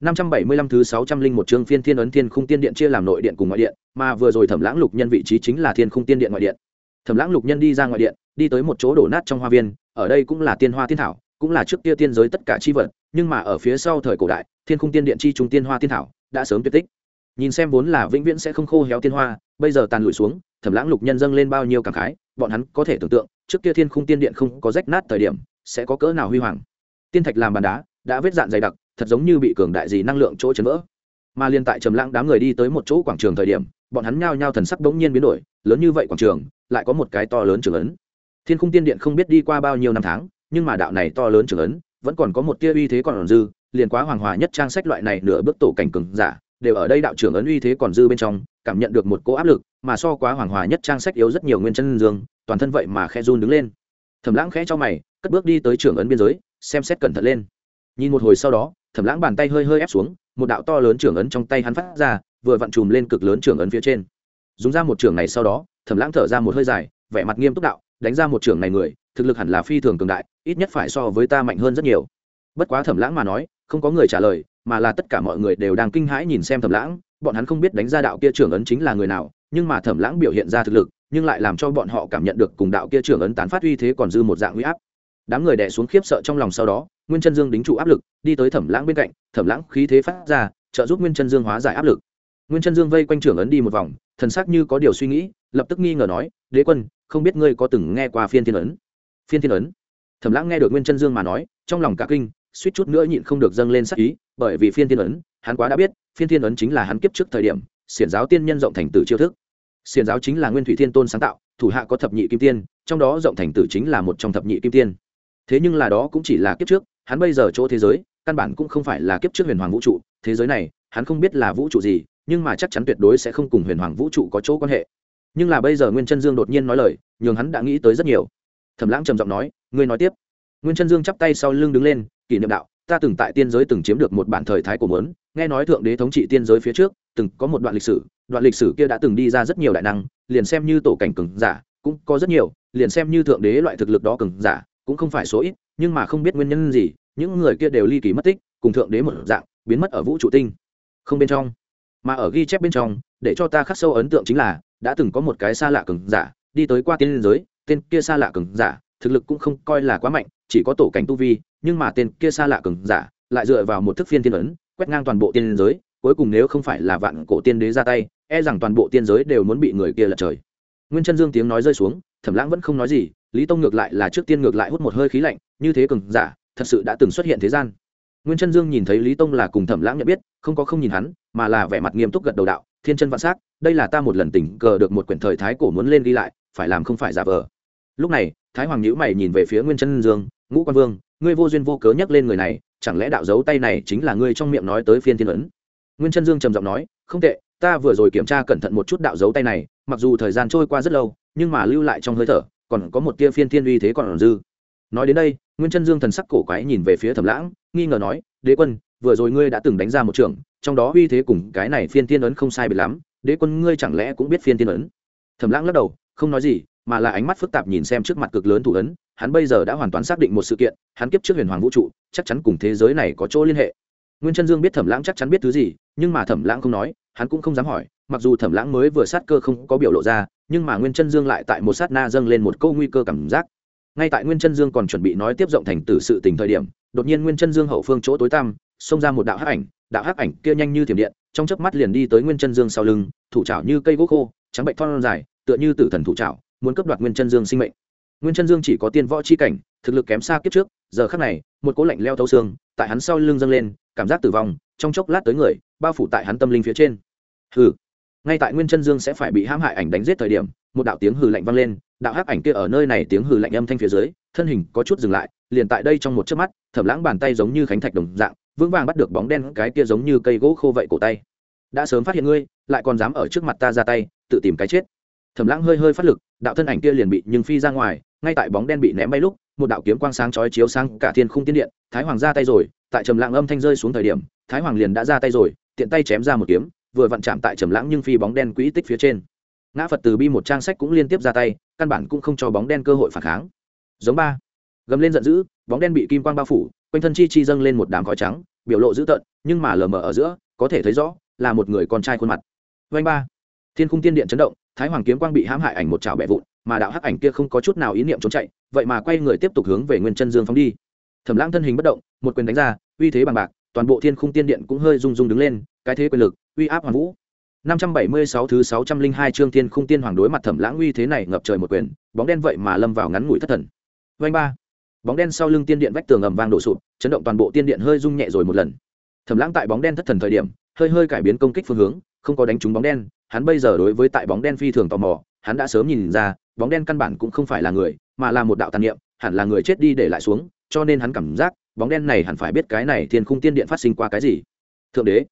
575 thứ 601 chương phiên thiên ấn thiên khung tiên điện chia làm nội điện cùng ngoại điện, mà vừa rồi Thẩm Lãng Lục Nhân vị trí chính là thiên khung tiên điện ngoại điện. Thẩm Lãng Lục Nhân đi ra ngoại điện, đi tới một chỗ đổ nát trong hoa viên, ở đây cũng là tiên hoa tiên thảo, cũng là trước kia tiên giới tất cả chi vật, nhưng mà ở phía sau thời cổ đại, thiên khung tiên điện chi trung tiên hoa tiên thảo đã sớm tuyệt tích. Nhìn xem vốn là vĩnh viễn sẽ không khô héo tiên hoa, bây giờ tàn lụi xuống, Thẩm Lãng Lục Nhân dâng lên bao nhiêu cảm khái, bọn hắn có thể tưởng tượng, trước kia thiên khung tiên điện không có rách nát thời điểm, sẽ có cỡ nào huy hoàng. Tiên thạch làm bàn đá, đã vết dạn dày đặc, thật giống như bị cường đại gì năng lượng chỗ chấn vỡ mà liên tại trầm lãng đám người đi tới một chỗ quảng trường thời điểm bọn hắn nhao nhao thần sắc bỗng nhiên biến đổi lớn như vậy quảng trường lại có một cái to lớn trường ấn thiên khung tiên điện không biết đi qua bao nhiêu năm tháng nhưng mà đạo này to lớn trường ấn vẫn còn có một tia uy thế còn dư liền quá hoàng hòa nhất trang sách loại này nửa bước tổ cảnh cường giả đều ở đây đạo trưởng ấn uy thế còn dư bên trong, cảm nhận được một cỗ áp lực, mà so quá hoàng hòa nhất trang sách yếu rất nhiều nguyên chân dương, toàn thân vậy mà khe run đứng lên. Thẩm lãng khẽ cho mày, cất bước đi tới trưởng ấn biên giới, xem xét cẩn thận lên. Nhìn một hồi sau đó, thẩm lãng bàn tay hơi hơi ép xuống, một đạo to lớn trưởng ấn trong tay hắn phát ra, vừa vặn chùm lên cực lớn trưởng ấn phía trên. Dùng ra một trưởng này sau đó, thẩm lãng thở ra một hơi dài, vẻ mặt nghiêm túc đạo, đánh ra một trưởng này người, thực lực hẳn là phi thường cường đại, ít nhất phải so với ta mạnh hơn rất nhiều. Bất quá thẩm lãng mà nói, không có người trả lời mà là tất cả mọi người đều đang kinh hãi nhìn xem thẩm lãng, bọn hắn không biết đánh ra đạo kia trưởng ấn chính là người nào, nhưng mà thẩm lãng biểu hiện ra thực lực, nhưng lại làm cho bọn họ cảm nhận được cùng đạo kia trưởng ấn tán phát uy thế còn dư một dạng uy áp. Đám người đè xuống khiếp sợ trong lòng sau đó, nguyên chân dương đính trụ áp lực, đi tới thẩm lãng bên cạnh, thẩm lãng khí thế phát ra, trợ giúp nguyên chân dương hóa giải áp lực. Nguyên chân dương vây quanh trưởng ấn đi một vòng, thần sắc như có điều suy nghĩ, lập tức nghi ngờ nói, đế quân, không biết ngươi có từng nghe qua phiên thiên ấn? Phiên thiên ấn? Thẩm lãng nghe được nguyên chân dương mà nói, trong lòng cả kinh suýt chút nữa nhịn không được dâng lên sắc ý, bởi vì phiên thiên ấn, hắn quá đã biết, phiên thiên ấn chính là hắn kiếp trước thời điểm, xiển giáo tiên nhân rộng thành tử chiêu thức. Xiển giáo chính là nguyên thủy thiên tôn sáng tạo, thủ hạ có thập nhị kim tiên, trong đó rộng thành tử chính là một trong thập nhị kim tiên. Thế nhưng là đó cũng chỉ là kiếp trước, hắn bây giờ chỗ thế giới, căn bản cũng không phải là kiếp trước huyền hoàng vũ trụ, thế giới này, hắn không biết là vũ trụ gì, nhưng mà chắc chắn tuyệt đối sẽ không cùng huyền hoàng vũ trụ có chỗ quan hệ. Nhưng là bây giờ nguyên chân dương đột nhiên nói lời, nhường hắn đã nghĩ tới rất nhiều. Thẩm lãng trầm giọng nói, ngươi nói tiếp. Nguyên chân dương chắp tay sau lưng đứng lên kỷ niệm đạo, ta từng tại tiên giới từng chiếm được một bản thời thái của mớn nghe nói thượng đế thống trị tiên giới phía trước, từng có một đoạn lịch sử, đoạn lịch sử kia đã từng đi ra rất nhiều đại năng, liền xem như tổ cảnh cường giả, cũng có rất nhiều, liền xem như thượng đế loại thực lực đó cường giả, cũng không phải số ít, nhưng mà không biết nguyên nhân gì, những người kia đều ly kỳ mất tích, cùng thượng đế một dạng, biến mất ở vũ trụ tinh. Không bên trong, mà ở ghi chép bên trong, để cho ta khắc sâu ấn tượng chính là, đã từng có một cái xa lạ cường giả, đi tới qua tiên giới, tên kia xa lạ cường giả thực lực cũng không coi là quá mạnh, chỉ có tổ cảnh tu vi, nhưng mà tên kia xa lạ cường giả, lại dựa vào một thức phiên tiên ấn, quét ngang toàn bộ tiên giới, cuối cùng nếu không phải là vạn cổ tiên đế ra tay e rằng toàn bộ tiên giới đều muốn bị người kia lật trời. Nguyên chân dương tiếng nói rơi xuống, thẩm lãng vẫn không nói gì, lý tông ngược lại là trước tiên ngược lại hút một hơi khí lạnh, như thế cường giả, thật sự đã từng xuất hiện thế gian. Nguyên chân dương nhìn thấy lý tông là cùng thẩm lãng nhận biết, không có không nhìn hắn, mà là vẻ mặt nghiêm túc gật đầu đạo, thiên chân vạn s á c đây là ta một lần tình cờ được một quyển thời thái cổ muốn lên ghi lại, phải làm không phải giả vờ. Lúc này thái hoàng nhữ mày nhìn về phía nguyên chân dương, ngũ quan vương, ngươi vô duyên vô cớ nhắc lên người này, chẳng lẽ đạo dấu tay này chính là ngươi trong miệng nói tới phiên thiên ấn? Nguyên chân dương trầm giọng nói, không tệ, ta vừa rồi kiểm tra cẩn thận một chút đạo dấu tay này, mặc dù thời gian trôi qua rất lâu, nhưng mà lưu lại trong hơi thở, còn có một tia phiên thiên uy thế còn dư. Nói đến đây, nguyên chân dương thần sắc cổ quái nhìn về phía thẩm lãng, nghi ngờ nói, đế quân, vừa rồi ngươi đã từng đánh ra một trường, trong đó uy thế cùng cái này phiên thiên ấn không sai biệt lắm, đế quân ngươi chẳng lẽ cũng biết phiên thiên ấn? Thẩm lãng lắc đầu, không nói gì mà là ánh mắt phức tạp nhìn xem trước mặt cực lớn thủ ấn, hắn bây giờ đã hoàn toàn xác định một sự kiện, hắn kiếp trước huyền hoàng vũ trụ, chắc chắn cùng thế giới này có chỗ liên hệ. Nguyên chân dương biết thẩm lãng chắc chắn biết thứ gì, nhưng mà thẩm lãng không nói, hắn cũng không dám hỏi, mặc dù thẩm lãng mới vừa sát cơ không có biểu lộ ra, nhưng mà nguyên chân dương lại tại một sát na dâng lên một câu nguy cơ cảm giác. Ngay tại nguyên chân dương còn chuẩn bị nói tiếp rộng thành tử sự tình thời điểm, đột nhiên nguyên chân dương hậu phương chỗ tối tăm, xông ra một đạo hắc ảnh, đạo hắc ảnh kia nhanh như thiểm điện, trong chớp mắt liền đi tới nguyên chân dương sau lưng, thủ trảo như cây gỗ khô, trắng bệnh thon dài, tựa như tử thần thủ trảo muốn cấp đoạt nguyên chân dương sinh mệnh. Nguyên chân dương chỉ có tiên võ chi cảnh, thực lực kém xa kiếp trước, giờ khắc này, một cỗ lạnh leo thấu xương, tại hắn sau lưng dâng lên, cảm giác tử vong, trong chốc lát tới người, bao phủ tại hắn tâm linh phía trên. Hừ. Ngay tại nguyên chân dương sẽ phải bị hãm hại ảnh đánh giết thời điểm, một đạo tiếng hừ lạnh vang lên, đạo hắc ảnh kia ở nơi này tiếng hừ lạnh âm thanh phía dưới, thân hình có chút dừng lại, liền tại đây trong một chớp mắt, thẩm lãng bàn tay giống như khánh thạch đồng dạng, vững vàng bắt được bóng đen cái kia giống như cây gỗ khô vậy cổ tay. Đã sớm phát hiện ngươi, lại còn dám ở trước mặt ta ra tay, tự tìm cái chết thẩm lãng hơi hơi phát lực, đạo thân ảnh kia liền bị nhưng phi ra ngoài, ngay tại bóng đen bị ném bay lúc, một đạo kiếm quang sáng chói chiếu sang cả thiên khung tiên điện, thái hoàng ra tay rồi, tại trầm lãng âm thanh rơi xuống thời điểm, thái hoàng liền đã ra tay rồi, tiện tay chém ra một kiếm, vừa vặn chạm tại trầm lãng nhưng phi bóng đen quỹ tích phía trên. Ngã phật từ bi một trang sách cũng liên tiếp ra tay, căn bản cũng không cho bóng đen cơ hội phản kháng. Giống ba. Gầm lên giận dữ, bóng đen bị kim quang bao phủ, quanh thân chi chi dâng lên một đám khói trắng, biểu lộ dữ tợn, nhưng mà lờ mờ ở giữa, có thể thấy rõ, là một người con trai khuôn mặt. Vanh ba. Thiên khung tiên điện chấn động thái hoàng kiếm quang bị hãm hại ảnh một chảo bẹ vụn mà đạo hắc ảnh kia không có chút nào ý niệm trốn chạy vậy mà quay người tiếp tục hướng về nguyên chân dương phóng đi thẩm lãng thân hình bất động một quyền đánh ra uy thế bằng bạc toàn bộ thiên khung tiên điện cũng hơi rung rung đứng lên cái thế quyền lực uy áp hoàn vũ 576 thứ 602 chương Thiên Khung Tiên Hoàng đối mặt Thẩm Lãng uy thế này ngập trời một quyền, bóng đen vậy mà lâm vào ngắn ngủi thất thần. Vành ba. Bóng đen sau lưng tiên điện vách tường ầm vang đổ sụp, chấn động toàn bộ tiên điện hơi rung nhẹ rồi một lần. Thẩm Lãng tại bóng đen thất thần thời điểm, hơi hơi cải biến công kích phương hướng, không có đánh trúng bóng đen, hắn bây giờ đối với tại bóng đen phi thường tò mò, hắn đã sớm nhìn ra, bóng đen căn bản cũng không phải là người, mà là một đạo tàn niệm, hẳn là người chết đi để lại xuống, cho nên hắn cảm giác, bóng đen này hẳn phải biết cái này Thiên Khung Tiên Điện phát sinh qua cái gì. Thượng đế.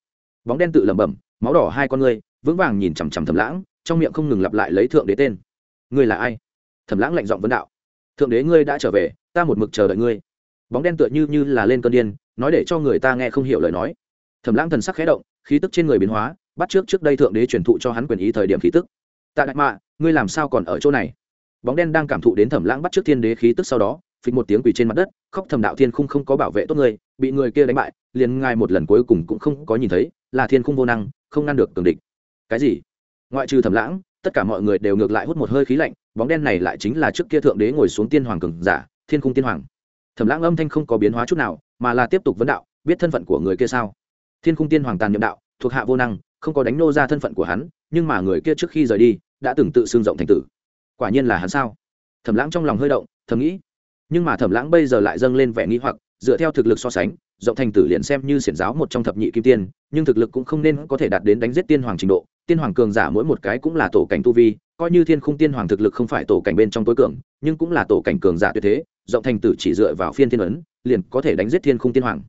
Bóng đen tự lẩm bẩm, máu đỏ hai con ngươi, vững vàng nhìn chằm chằm thẩm lãng trong miệng không ngừng lặp lại lấy thượng đế tên ngươi là ai thẩm lãng lạnh giọng vấn đạo thượng đế ngươi đã trở về ta một mực chờ đợi ngươi bóng đen tựa như như là lên cơn điên nói để cho người ta nghe không hiểu lời nói thẩm lãng thần sắc khẽ động khí tức trên người biến hóa bắt trước trước đây thượng đế truyền thụ cho hắn quyền ý thời điểm khí tức. Tạ đại mạ, ngươi làm sao còn ở chỗ này? Bóng đen đang cảm thụ đến thẩm lãng bắt trước thiên đế khí tức sau đó, phịch một tiếng quỳ trên mặt đất, khóc thầm đạo thiên khung không có bảo vệ tốt người bị người kia đánh bại, liền ngài một lần cuối cùng cũng không có nhìn thấy, là thiên khung vô năng, không ngăn được cường địch. Cái gì? Ngoại trừ thẩm lãng, tất cả mọi người đều ngược lại hút một hơi khí lạnh, bóng đen này lại chính là trước kia thượng đế ngồi xuống tiên hoàng cường giả, thiên khung tiên hoàng. Thẩm lãng âm thanh không có biến hóa chút nào, mà là tiếp tục vấn đạo, biết thân phận của người kia sao? Thiên khung tiên hoàng tàn nhậm đạo, thuộc hạ vô năng không có đánh nô ra thân phận của hắn, nhưng mà người kia trước khi rời đi, đã từng tự xưng rộng thành tử. Quả nhiên là hắn sao? Thẩm lãng trong lòng hơi động, thầm nghĩ. Nhưng mà thẩm lãng bây giờ lại dâng lên vẻ nghi hoặc, dựa theo thực lực so sánh, rộng thành tử liền xem như xiển giáo một trong thập nhị kim tiên, nhưng thực lực cũng không nên có thể đạt đến đánh giết tiên hoàng trình độ. Tiên hoàng cường giả mỗi một cái cũng là tổ cảnh tu vi, coi như thiên khung tiên hoàng thực lực không phải tổ cảnh bên trong tối cường, nhưng cũng là tổ cảnh cường giả tuyệt thế, rộng thành tử chỉ dựa vào phiên thiên ấn, liền có thể đánh giết thiên khung tiên hoàng.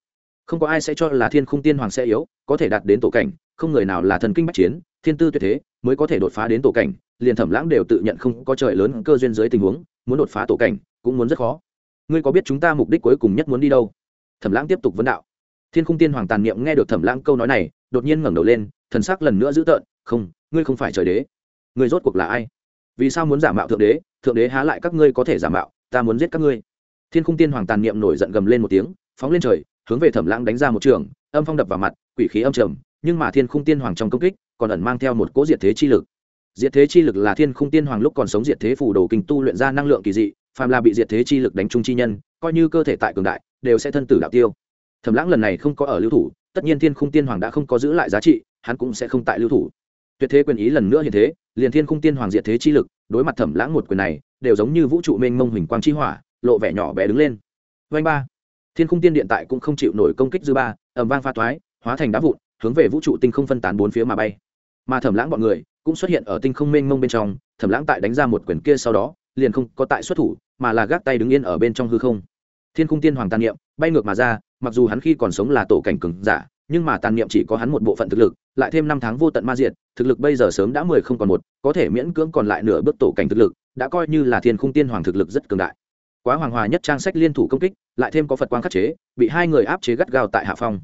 Không có ai sẽ cho là thiên khung tiên hoàng sẽ yếu, có thể đạt đến tổ cảnh không người nào là thần kinh bách chiến, thiên tư tuyệt thế, mới có thể đột phá đến tổ cảnh, liền thẩm lãng đều tự nhận không có trời lớn cơ duyên dưới tình huống, muốn đột phá tổ cảnh, cũng muốn rất khó. Ngươi có biết chúng ta mục đích cuối cùng nhất muốn đi đâu? Thẩm lãng tiếp tục vấn đạo. Thiên khung tiên hoàng tàn niệm nghe được thẩm lãng câu nói này, đột nhiên ngẩng đầu lên, thần sắc lần nữa dữ tợn, không, ngươi không phải trời đế. Ngươi rốt cuộc là ai? Vì sao muốn giả mạo thượng đế? Thượng đế há lại các ngươi có thể giả mạo, ta muốn giết các ngươi. Thiên khung tiên hoàng tàn niệm nổi giận gầm lên một tiếng, phóng lên trời, hướng về thẩm lãng đánh ra một trường, âm phong đập vào mặt, quỷ khí âm trầm nhưng mà thiên khung tiên hoàng trong công kích còn ẩn mang theo một cỗ diệt thế chi lực. Diệt thế chi lực là thiên khung tiên hoàng lúc còn sống diệt thế phủ đồ kinh tu luyện ra năng lượng kỳ dị, phàm là bị diệt thế chi lực đánh trung chi nhân, coi như cơ thể tại cường đại, đều sẽ thân tử đạo tiêu. Thẩm lãng lần này không có ở lưu thủ, tất nhiên thiên khung tiên hoàng đã không có giữ lại giá trị, hắn cũng sẽ không tại lưu thủ. Tuyệt thế quyền ý lần nữa hiện thế, liền thiên khung tiên hoàng diệt thế chi lực, đối mặt thẩm lãng một quyền này, đều giống như vũ trụ mênh mông huỳnh quang chi hỏa, lộ vẻ nhỏ bé đứng lên. Vanh ba. Thiên khung tiên điện tại cũng không chịu nổi công kích dư ba ẩm vang pha toái, hóa thành đá vụn hướng về vũ trụ tinh không phân tán bốn phía mà bay. Mà thẩm lãng bọn người cũng xuất hiện ở tinh không mênh mông bên trong, thẩm lãng tại đánh ra một quyền kia sau đó, liền không có tại xuất thủ, mà là gác tay đứng yên ở bên trong hư không. Thiên cung tiên hoàng tàn niệm, bay ngược mà ra, mặc dù hắn khi còn sống là tổ cảnh cường giả, nhưng mà tàn niệm chỉ có hắn một bộ phận thực lực, lại thêm năm tháng vô tận ma diệt, thực lực bây giờ sớm đã mười không còn một, có thể miễn cưỡng còn lại nửa bước tổ cảnh thực lực, đã coi như là thiên khung tiên hoàng thực lực rất cường đại. Quá hoàng hòa nhất trang sách liên thủ công kích, lại thêm có phật quang khắc chế, bị hai người áp chế gắt gao tại hạ phong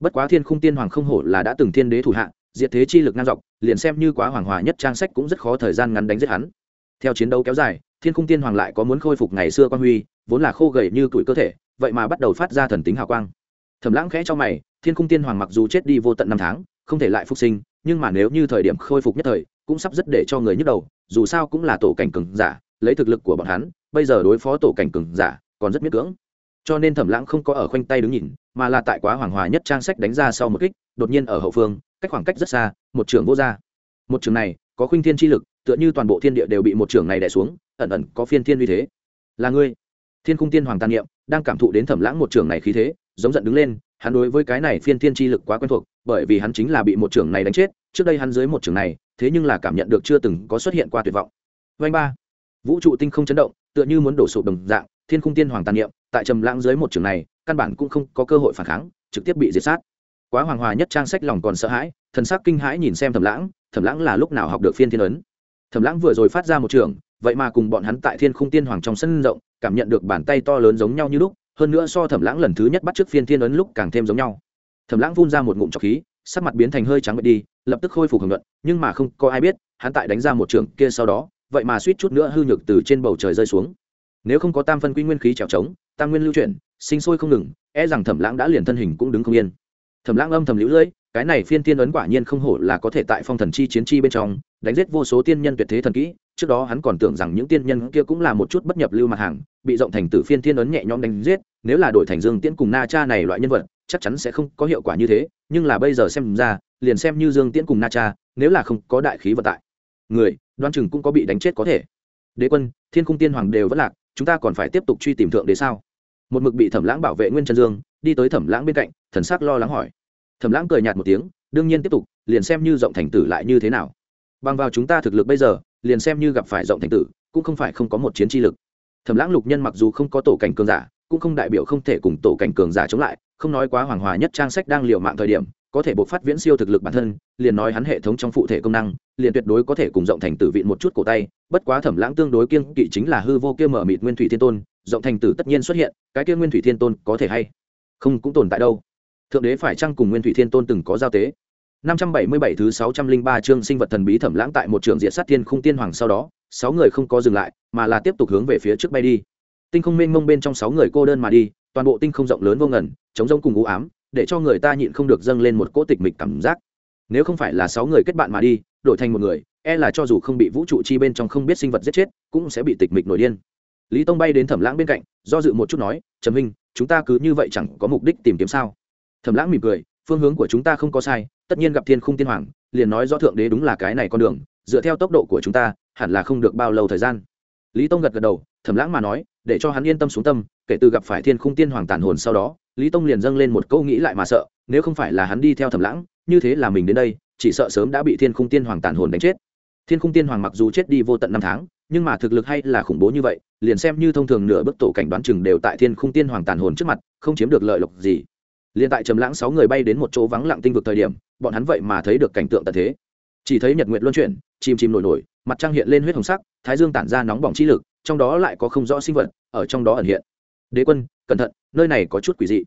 bất quá thiên khung tiên hoàng không hổ là đã từng thiên đế thủ hạ, diệt thế chi lực ngang dọc, liền xem như quá hoàng hòa nhất trang sách cũng rất khó thời gian ngắn đánh giết hắn. Theo chiến đấu kéo dài, thiên khung tiên hoàng lại có muốn khôi phục ngày xưa quan huy, vốn là khô gầy như tuổi cơ thể, vậy mà bắt đầu phát ra thần tính hào quang. Thầm lãng khẽ cho mày, thiên khung tiên hoàng mặc dù chết đi vô tận năm tháng, không thể lại phục sinh, nhưng mà nếu như thời điểm khôi phục nhất thời, cũng sắp rất để cho người nhức đầu, dù sao cũng là tổ cảnh cường giả, lấy thực lực của bọn hắn, bây giờ đối phó tổ cảnh cường giả còn rất miễn cưỡng. Cho nên thẩm lãng không có ở khoanh tay đứng nhìn mà là tại quá hoàng hòa nhất trang sách đánh ra sau một kích, đột nhiên ở hậu phương, cách khoảng cách rất xa, một trường vô r một trường này, có khuynh thiên chi lực, tựa như toàn bộ thiên địa đều bị một trường này đè xuống, ẩn ẩn có phiên thiên uy thế. Là ngươi. Thiên khung tiên hoàng tàn niệm, đang cảm thụ đến thẩm lãng một trường này khí thế, giống giận đứng lên, hắn đối với cái này phiên thiên chi lực quá quen thuộc, bởi vì hắn chính là bị một trường này đánh chết, trước đây hắn dưới một trường này, thế nhưng là cảm nhận được chưa từng có xuất hiện qua tuyệt vọng. Vanh ba. Vũ trụ tinh không chấn động, tựa như muốn đổ sụp đồng dạng thiên khung tiên hoàng tàn niệm, tại trầm lãng dưới một trường này, căn bản cũng không có cơ hội phản kháng, trực tiếp bị diệt sát. Quá hoàng hòa nhất trang sách lòng còn sợ hãi, thần sắc kinh hãi nhìn xem thẩm lãng thẩm lãng là lúc nào học được phiên thiên ấn? Thẩm lãng vừa rồi phát ra một trường, vậy mà cùng bọn hắn tại thiên khung tiên hoàng trong sân rộng, cảm nhận được bàn tay to lớn giống nhau như lúc, hơn nữa so thẩm lãng lần thứ nhất bắt trước phiên thiên ấn lúc càng thêm giống nhau. Thẩm lãng phun ra một ngụm trọc khí, sắc mặt biến thành hơi trắng bệch đi, lập tức khôi phục hưởng luận, nhưng mà không có ai biết, hắn tại đánh ra một trường kia sau đó, vậy mà suýt chút nữa hư nhược từ trên bầu trời rơi xuống nếu không có tam phân quy nguyên khí trèo trống, tam nguyên lưu chuyển, sinh sôi không ngừng e rằng thẩm lãng đã liền thân hình cũng đứng không yên. Thẩm lãng âm thầm lũ lưỡi, cái này phiên tiên ấn quả nhiên không hổ là có thể tại phong thần chi chiến chi bên trong, đánh giết vô số tiên nhân tuyệt thế thần kỹ, trước đó hắn còn tưởng rằng những tiên nhân kia cũng là một chút bất nhập lưu mặt hàng, bị rộng thành tử phiên tiên ấn nhẹ nhõm đánh giết, nếu là đổi thành dương tiễn cùng na cha này loại nhân vật, chắc chắn sẽ không có hiệu quả như thế, nhưng là bây giờ xem ra, liền xem như dương tiễn cùng na cha, nếu là không có đại khí vận tại, người đoan chừng cũng có bị đánh chết có thể. Đế quân, thiên cung tiên hoàng đều vẫn lạc chúng ta còn phải tiếp tục truy tìm thượng đế sao? Một mực bị thẩm lãng bảo vệ nguyên trần dương, đi tới thẩm lãng bên cạnh, thần sắc lo lắng hỏi. Thẩm lãng cười nhạt một tiếng, đương nhiên tiếp tục, liền xem như rộng thành tử lại như thế nào. Bằng vào chúng ta thực lực bây giờ, liền xem như gặp phải rộng thành tử, cũng không phải không có một chiến tri lực. Thẩm lãng lục nhân mặc dù không có tổ cảnh cường giả, cũng không đại biểu không thể cùng tổ cảnh cường giả chống lại, không nói quá hoàng hòa nhất trang sách đang liều mạng thời điểm, có thể bộc phát viễn siêu thực lực bản thân, liền nói hắn hệ thống trong phụ thể công năng liền tuyệt đối có thể cùng rộng thành tử vịn một chút cổ tay bất quá thẩm lãng tương đối kiên kỵ chính là hư vô kia mở mịt nguyên thủy thiên tôn rộng thành tử tất nhiên xuất hiện cái kia nguyên thủy thiên tôn có thể hay không cũng tồn tại đâu thượng đế phải chăng cùng nguyên thủy thiên tôn từng có giao tế 577 thứ 603 chương sinh vật thần bí thẩm lãng tại một trường diện sát thiên khung tiên hoàng sau đó, sáu người không có dừng lại, mà là tiếp tục hướng về phía trước bay đi. Tinh không mênh mông bên trong sáu người cô đơn mà đi, toàn bộ tinh không rộng lớn vô ngần, chống rông cùng u ám, để cho người ta nhịn không được dâng lên một cỗ tịch mịch cảm giác. Nếu không phải là sáu người kết bạn mà đi, đổi thành một người, e là cho dù không bị vũ trụ chi bên trong không biết sinh vật giết chết, cũng sẽ bị tịch mịch nổi điên. Lý Tông bay đến Thẩm Lãng bên cạnh, do dự một chút nói, "Trầm Minh, chúng ta cứ như vậy chẳng có mục đích tìm kiếm sao?" Thẩm Lãng mỉm cười, "Phương hướng của chúng ta không có sai, tất nhiên gặp thiên khung tiên hoàng liền nói rõ thượng đế đúng là cái này con đường dựa theo tốc độ của chúng ta hẳn là không được bao lâu thời gian lý tông gật gật đầu thẩm lãng mà nói để cho hắn yên tâm xuống tâm kể từ gặp phải thiên khung tiên hoàng tàn hồn sau đó lý tông liền dâng lên một câu nghĩ lại mà sợ nếu không phải là hắn đi theo thẩm lãng như thế là mình đến đây chỉ sợ sớm đã bị thiên khung tiên hoàng tàn hồn đánh chết. Thiên khung tiên hoàng mặc dù chết đi vô tận năm tháng, nhưng mà thực lực hay là khủng bố như vậy, liền xem như thông thường nửa bức tổ cảnh đoán chừng đều tại thiên khung tiên hoàng tàn hồn trước mặt, không chiếm được lợi lộc gì. Liền tại trầm lãng sáu người bay đến một chỗ vắng lặng tinh vực thời điểm, bọn hắn vậy mà thấy được cảnh tượng tận thế. Chỉ thấy nhật nguyện luân chuyển, chìm chìm nổi nổi, mặt trăng hiện lên huyết hồng sắc, thái dương tản ra nóng bỏng chi lực, trong đó lại có không rõ sinh vật ở trong đó ẩn hiện. Đế quân, cẩn thận, nơi này có chút quỷ dị.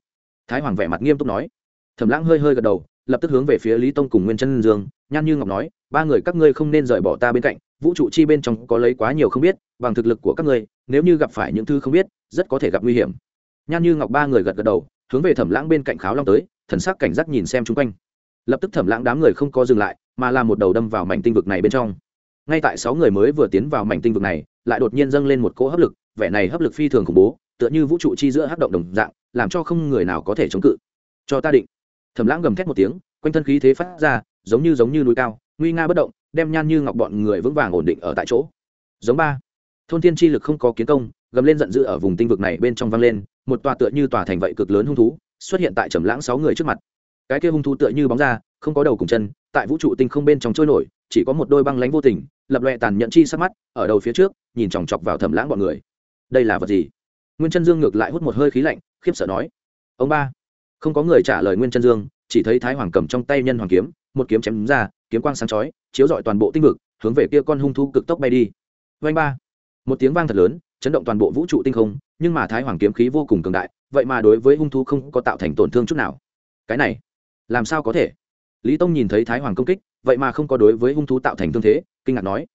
Thái hoàng vẻ mặt nghiêm túc nói. Thầm lãng hơi hơi gật đầu lập tức hướng về phía lý tông cùng nguyên chân dương nhan như ngọc nói, ba người các ngươi không nên rời bỏ ta bên cạnh, vũ trụ chi bên trong có lấy quá nhiều không biết, bằng thực lực của các ngươi, nếu như gặp phải những thứ không biết, rất có thể gặp nguy hiểm. Nhan như ngọc ba người gật gật đầu, hướng về thẩm lãng bên cạnh kháo long tới, thần sắc cảnh giác nhìn xem chung quanh. Lập tức thẩm lãng đám người không có dừng lại, mà làm một đầu đâm vào mảnh tinh vực này bên trong. Ngay tại sáu người mới vừa tiến vào mảnh tinh vực này, lại đột nhiên dâng lên một cỗ hấp lực, vẻ này hấp lực phi thường khủng bố, tựa như vũ trụ chi giữa hấp động đồng dạng, làm cho không người nào có thể chống cự. Cho ta định thẩm lãng gầm thét một tiếng, quanh thân khí thế phát ra, giống như giống như núi cao, nguy nga bất động, đem nhan như ngọc bọn người vững vàng ổn định ở tại chỗ. Giống ba. Thôn thiên chi lực không có kiến công, gầm lên giận dữ ở vùng tinh vực này bên trong vang lên, một tòa tựa như tòa thành vậy cực lớn hung thú, xuất hiện tại trầm lãng sáu người trước mặt. Cái kia hung thú tựa như bóng ra, không có đầu cùng chân, tại vũ trụ tinh không bên trong trôi nổi, chỉ có một đôi băng lánh vô tình, lập loẹ tàn nhẫn chi sắc mắt, ở đầu phía trước, nhìn chòng chọc vào thẩm lãng bọn người. Đây là vật gì? Nguyên chân dương ngược lại hút một hơi khí lạnh, khiếp sợ nói. Ông ba không có người trả lời nguyên chân dương, chỉ thấy thái hoàng cầm trong tay nhân hoàng kiếm, một kiếm chém ra, kiếm quang sáng chói, chiếu rọi toàn bộ tinh vực, hướng về kia con hung thú cực tốc bay đi. Vanh ba. Một tiếng vang thật lớn, chấn động toàn bộ vũ trụ tinh không, nhưng mà thái hoàng kiếm khí vô cùng cường đại, vậy mà đối với hung thú không có tạo thành tổn thương chút nào. Cái này, làm sao có thể? Lý tông nhìn thấy thái hoàng công kích, vậy mà không có đối với hung thú tạo thành thương thế, kinh ngạc nói.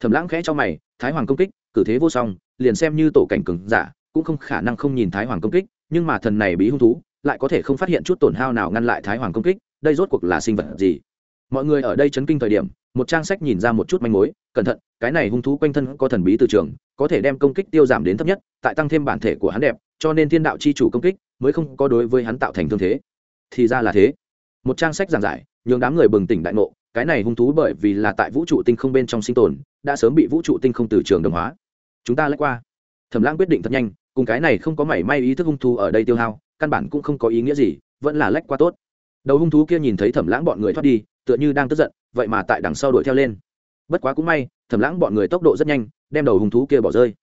Thầm lãng khẽ cho mày, thái hoàng công kích, cử thế vô song, liền xem như tổ cảnh cừng giả, cũng không khả năng không nhìn thái hoàng công kích, nhưng mà thần này bí hung thú lại có thể không phát hiện chút tổn hao nào ngăn lại thái hoàng công kích, đây rốt cuộc là sinh vật gì? Mọi người ở đây chấn kinh thời điểm, một trang sách nhìn ra một chút manh mối, cẩn thận, cái này hung thú quanh thân có thần bí từ trường, có thể đem công kích tiêu giảm đến thấp nhất, tại tăng thêm bản thể của hắn đẹp, cho nên thiên đạo chi chủ công kích mới không có đối với hắn tạo thành thương thế. Thì ra là thế. Một trang sách giảng giải, nhường đám người bừng tỉnh đại ngộ, cái này hung thú bởi vì là tại vũ trụ tinh không bên trong sinh tồn, đã sớm bị vũ trụ tinh không từ trường đồng hóa. Chúng ta lách qua. Thẩm lãng quyết định thật nhanh, cùng cái này không có mảy may ý thức hung thú ở đây tiêu hao căn bản cũng không có ý nghĩa gì vẫn là lách qua tốt. Đầu hung thú kia nhìn thấy thẩm lãng bọn người thoát đi tựa như đang tức giận vậy mà tại đằng sau đuổi theo lên. Bất quá cũng may thẩm lãng bọn người tốc độ rất nhanh đem đầu hung thú kia bỏ rơi.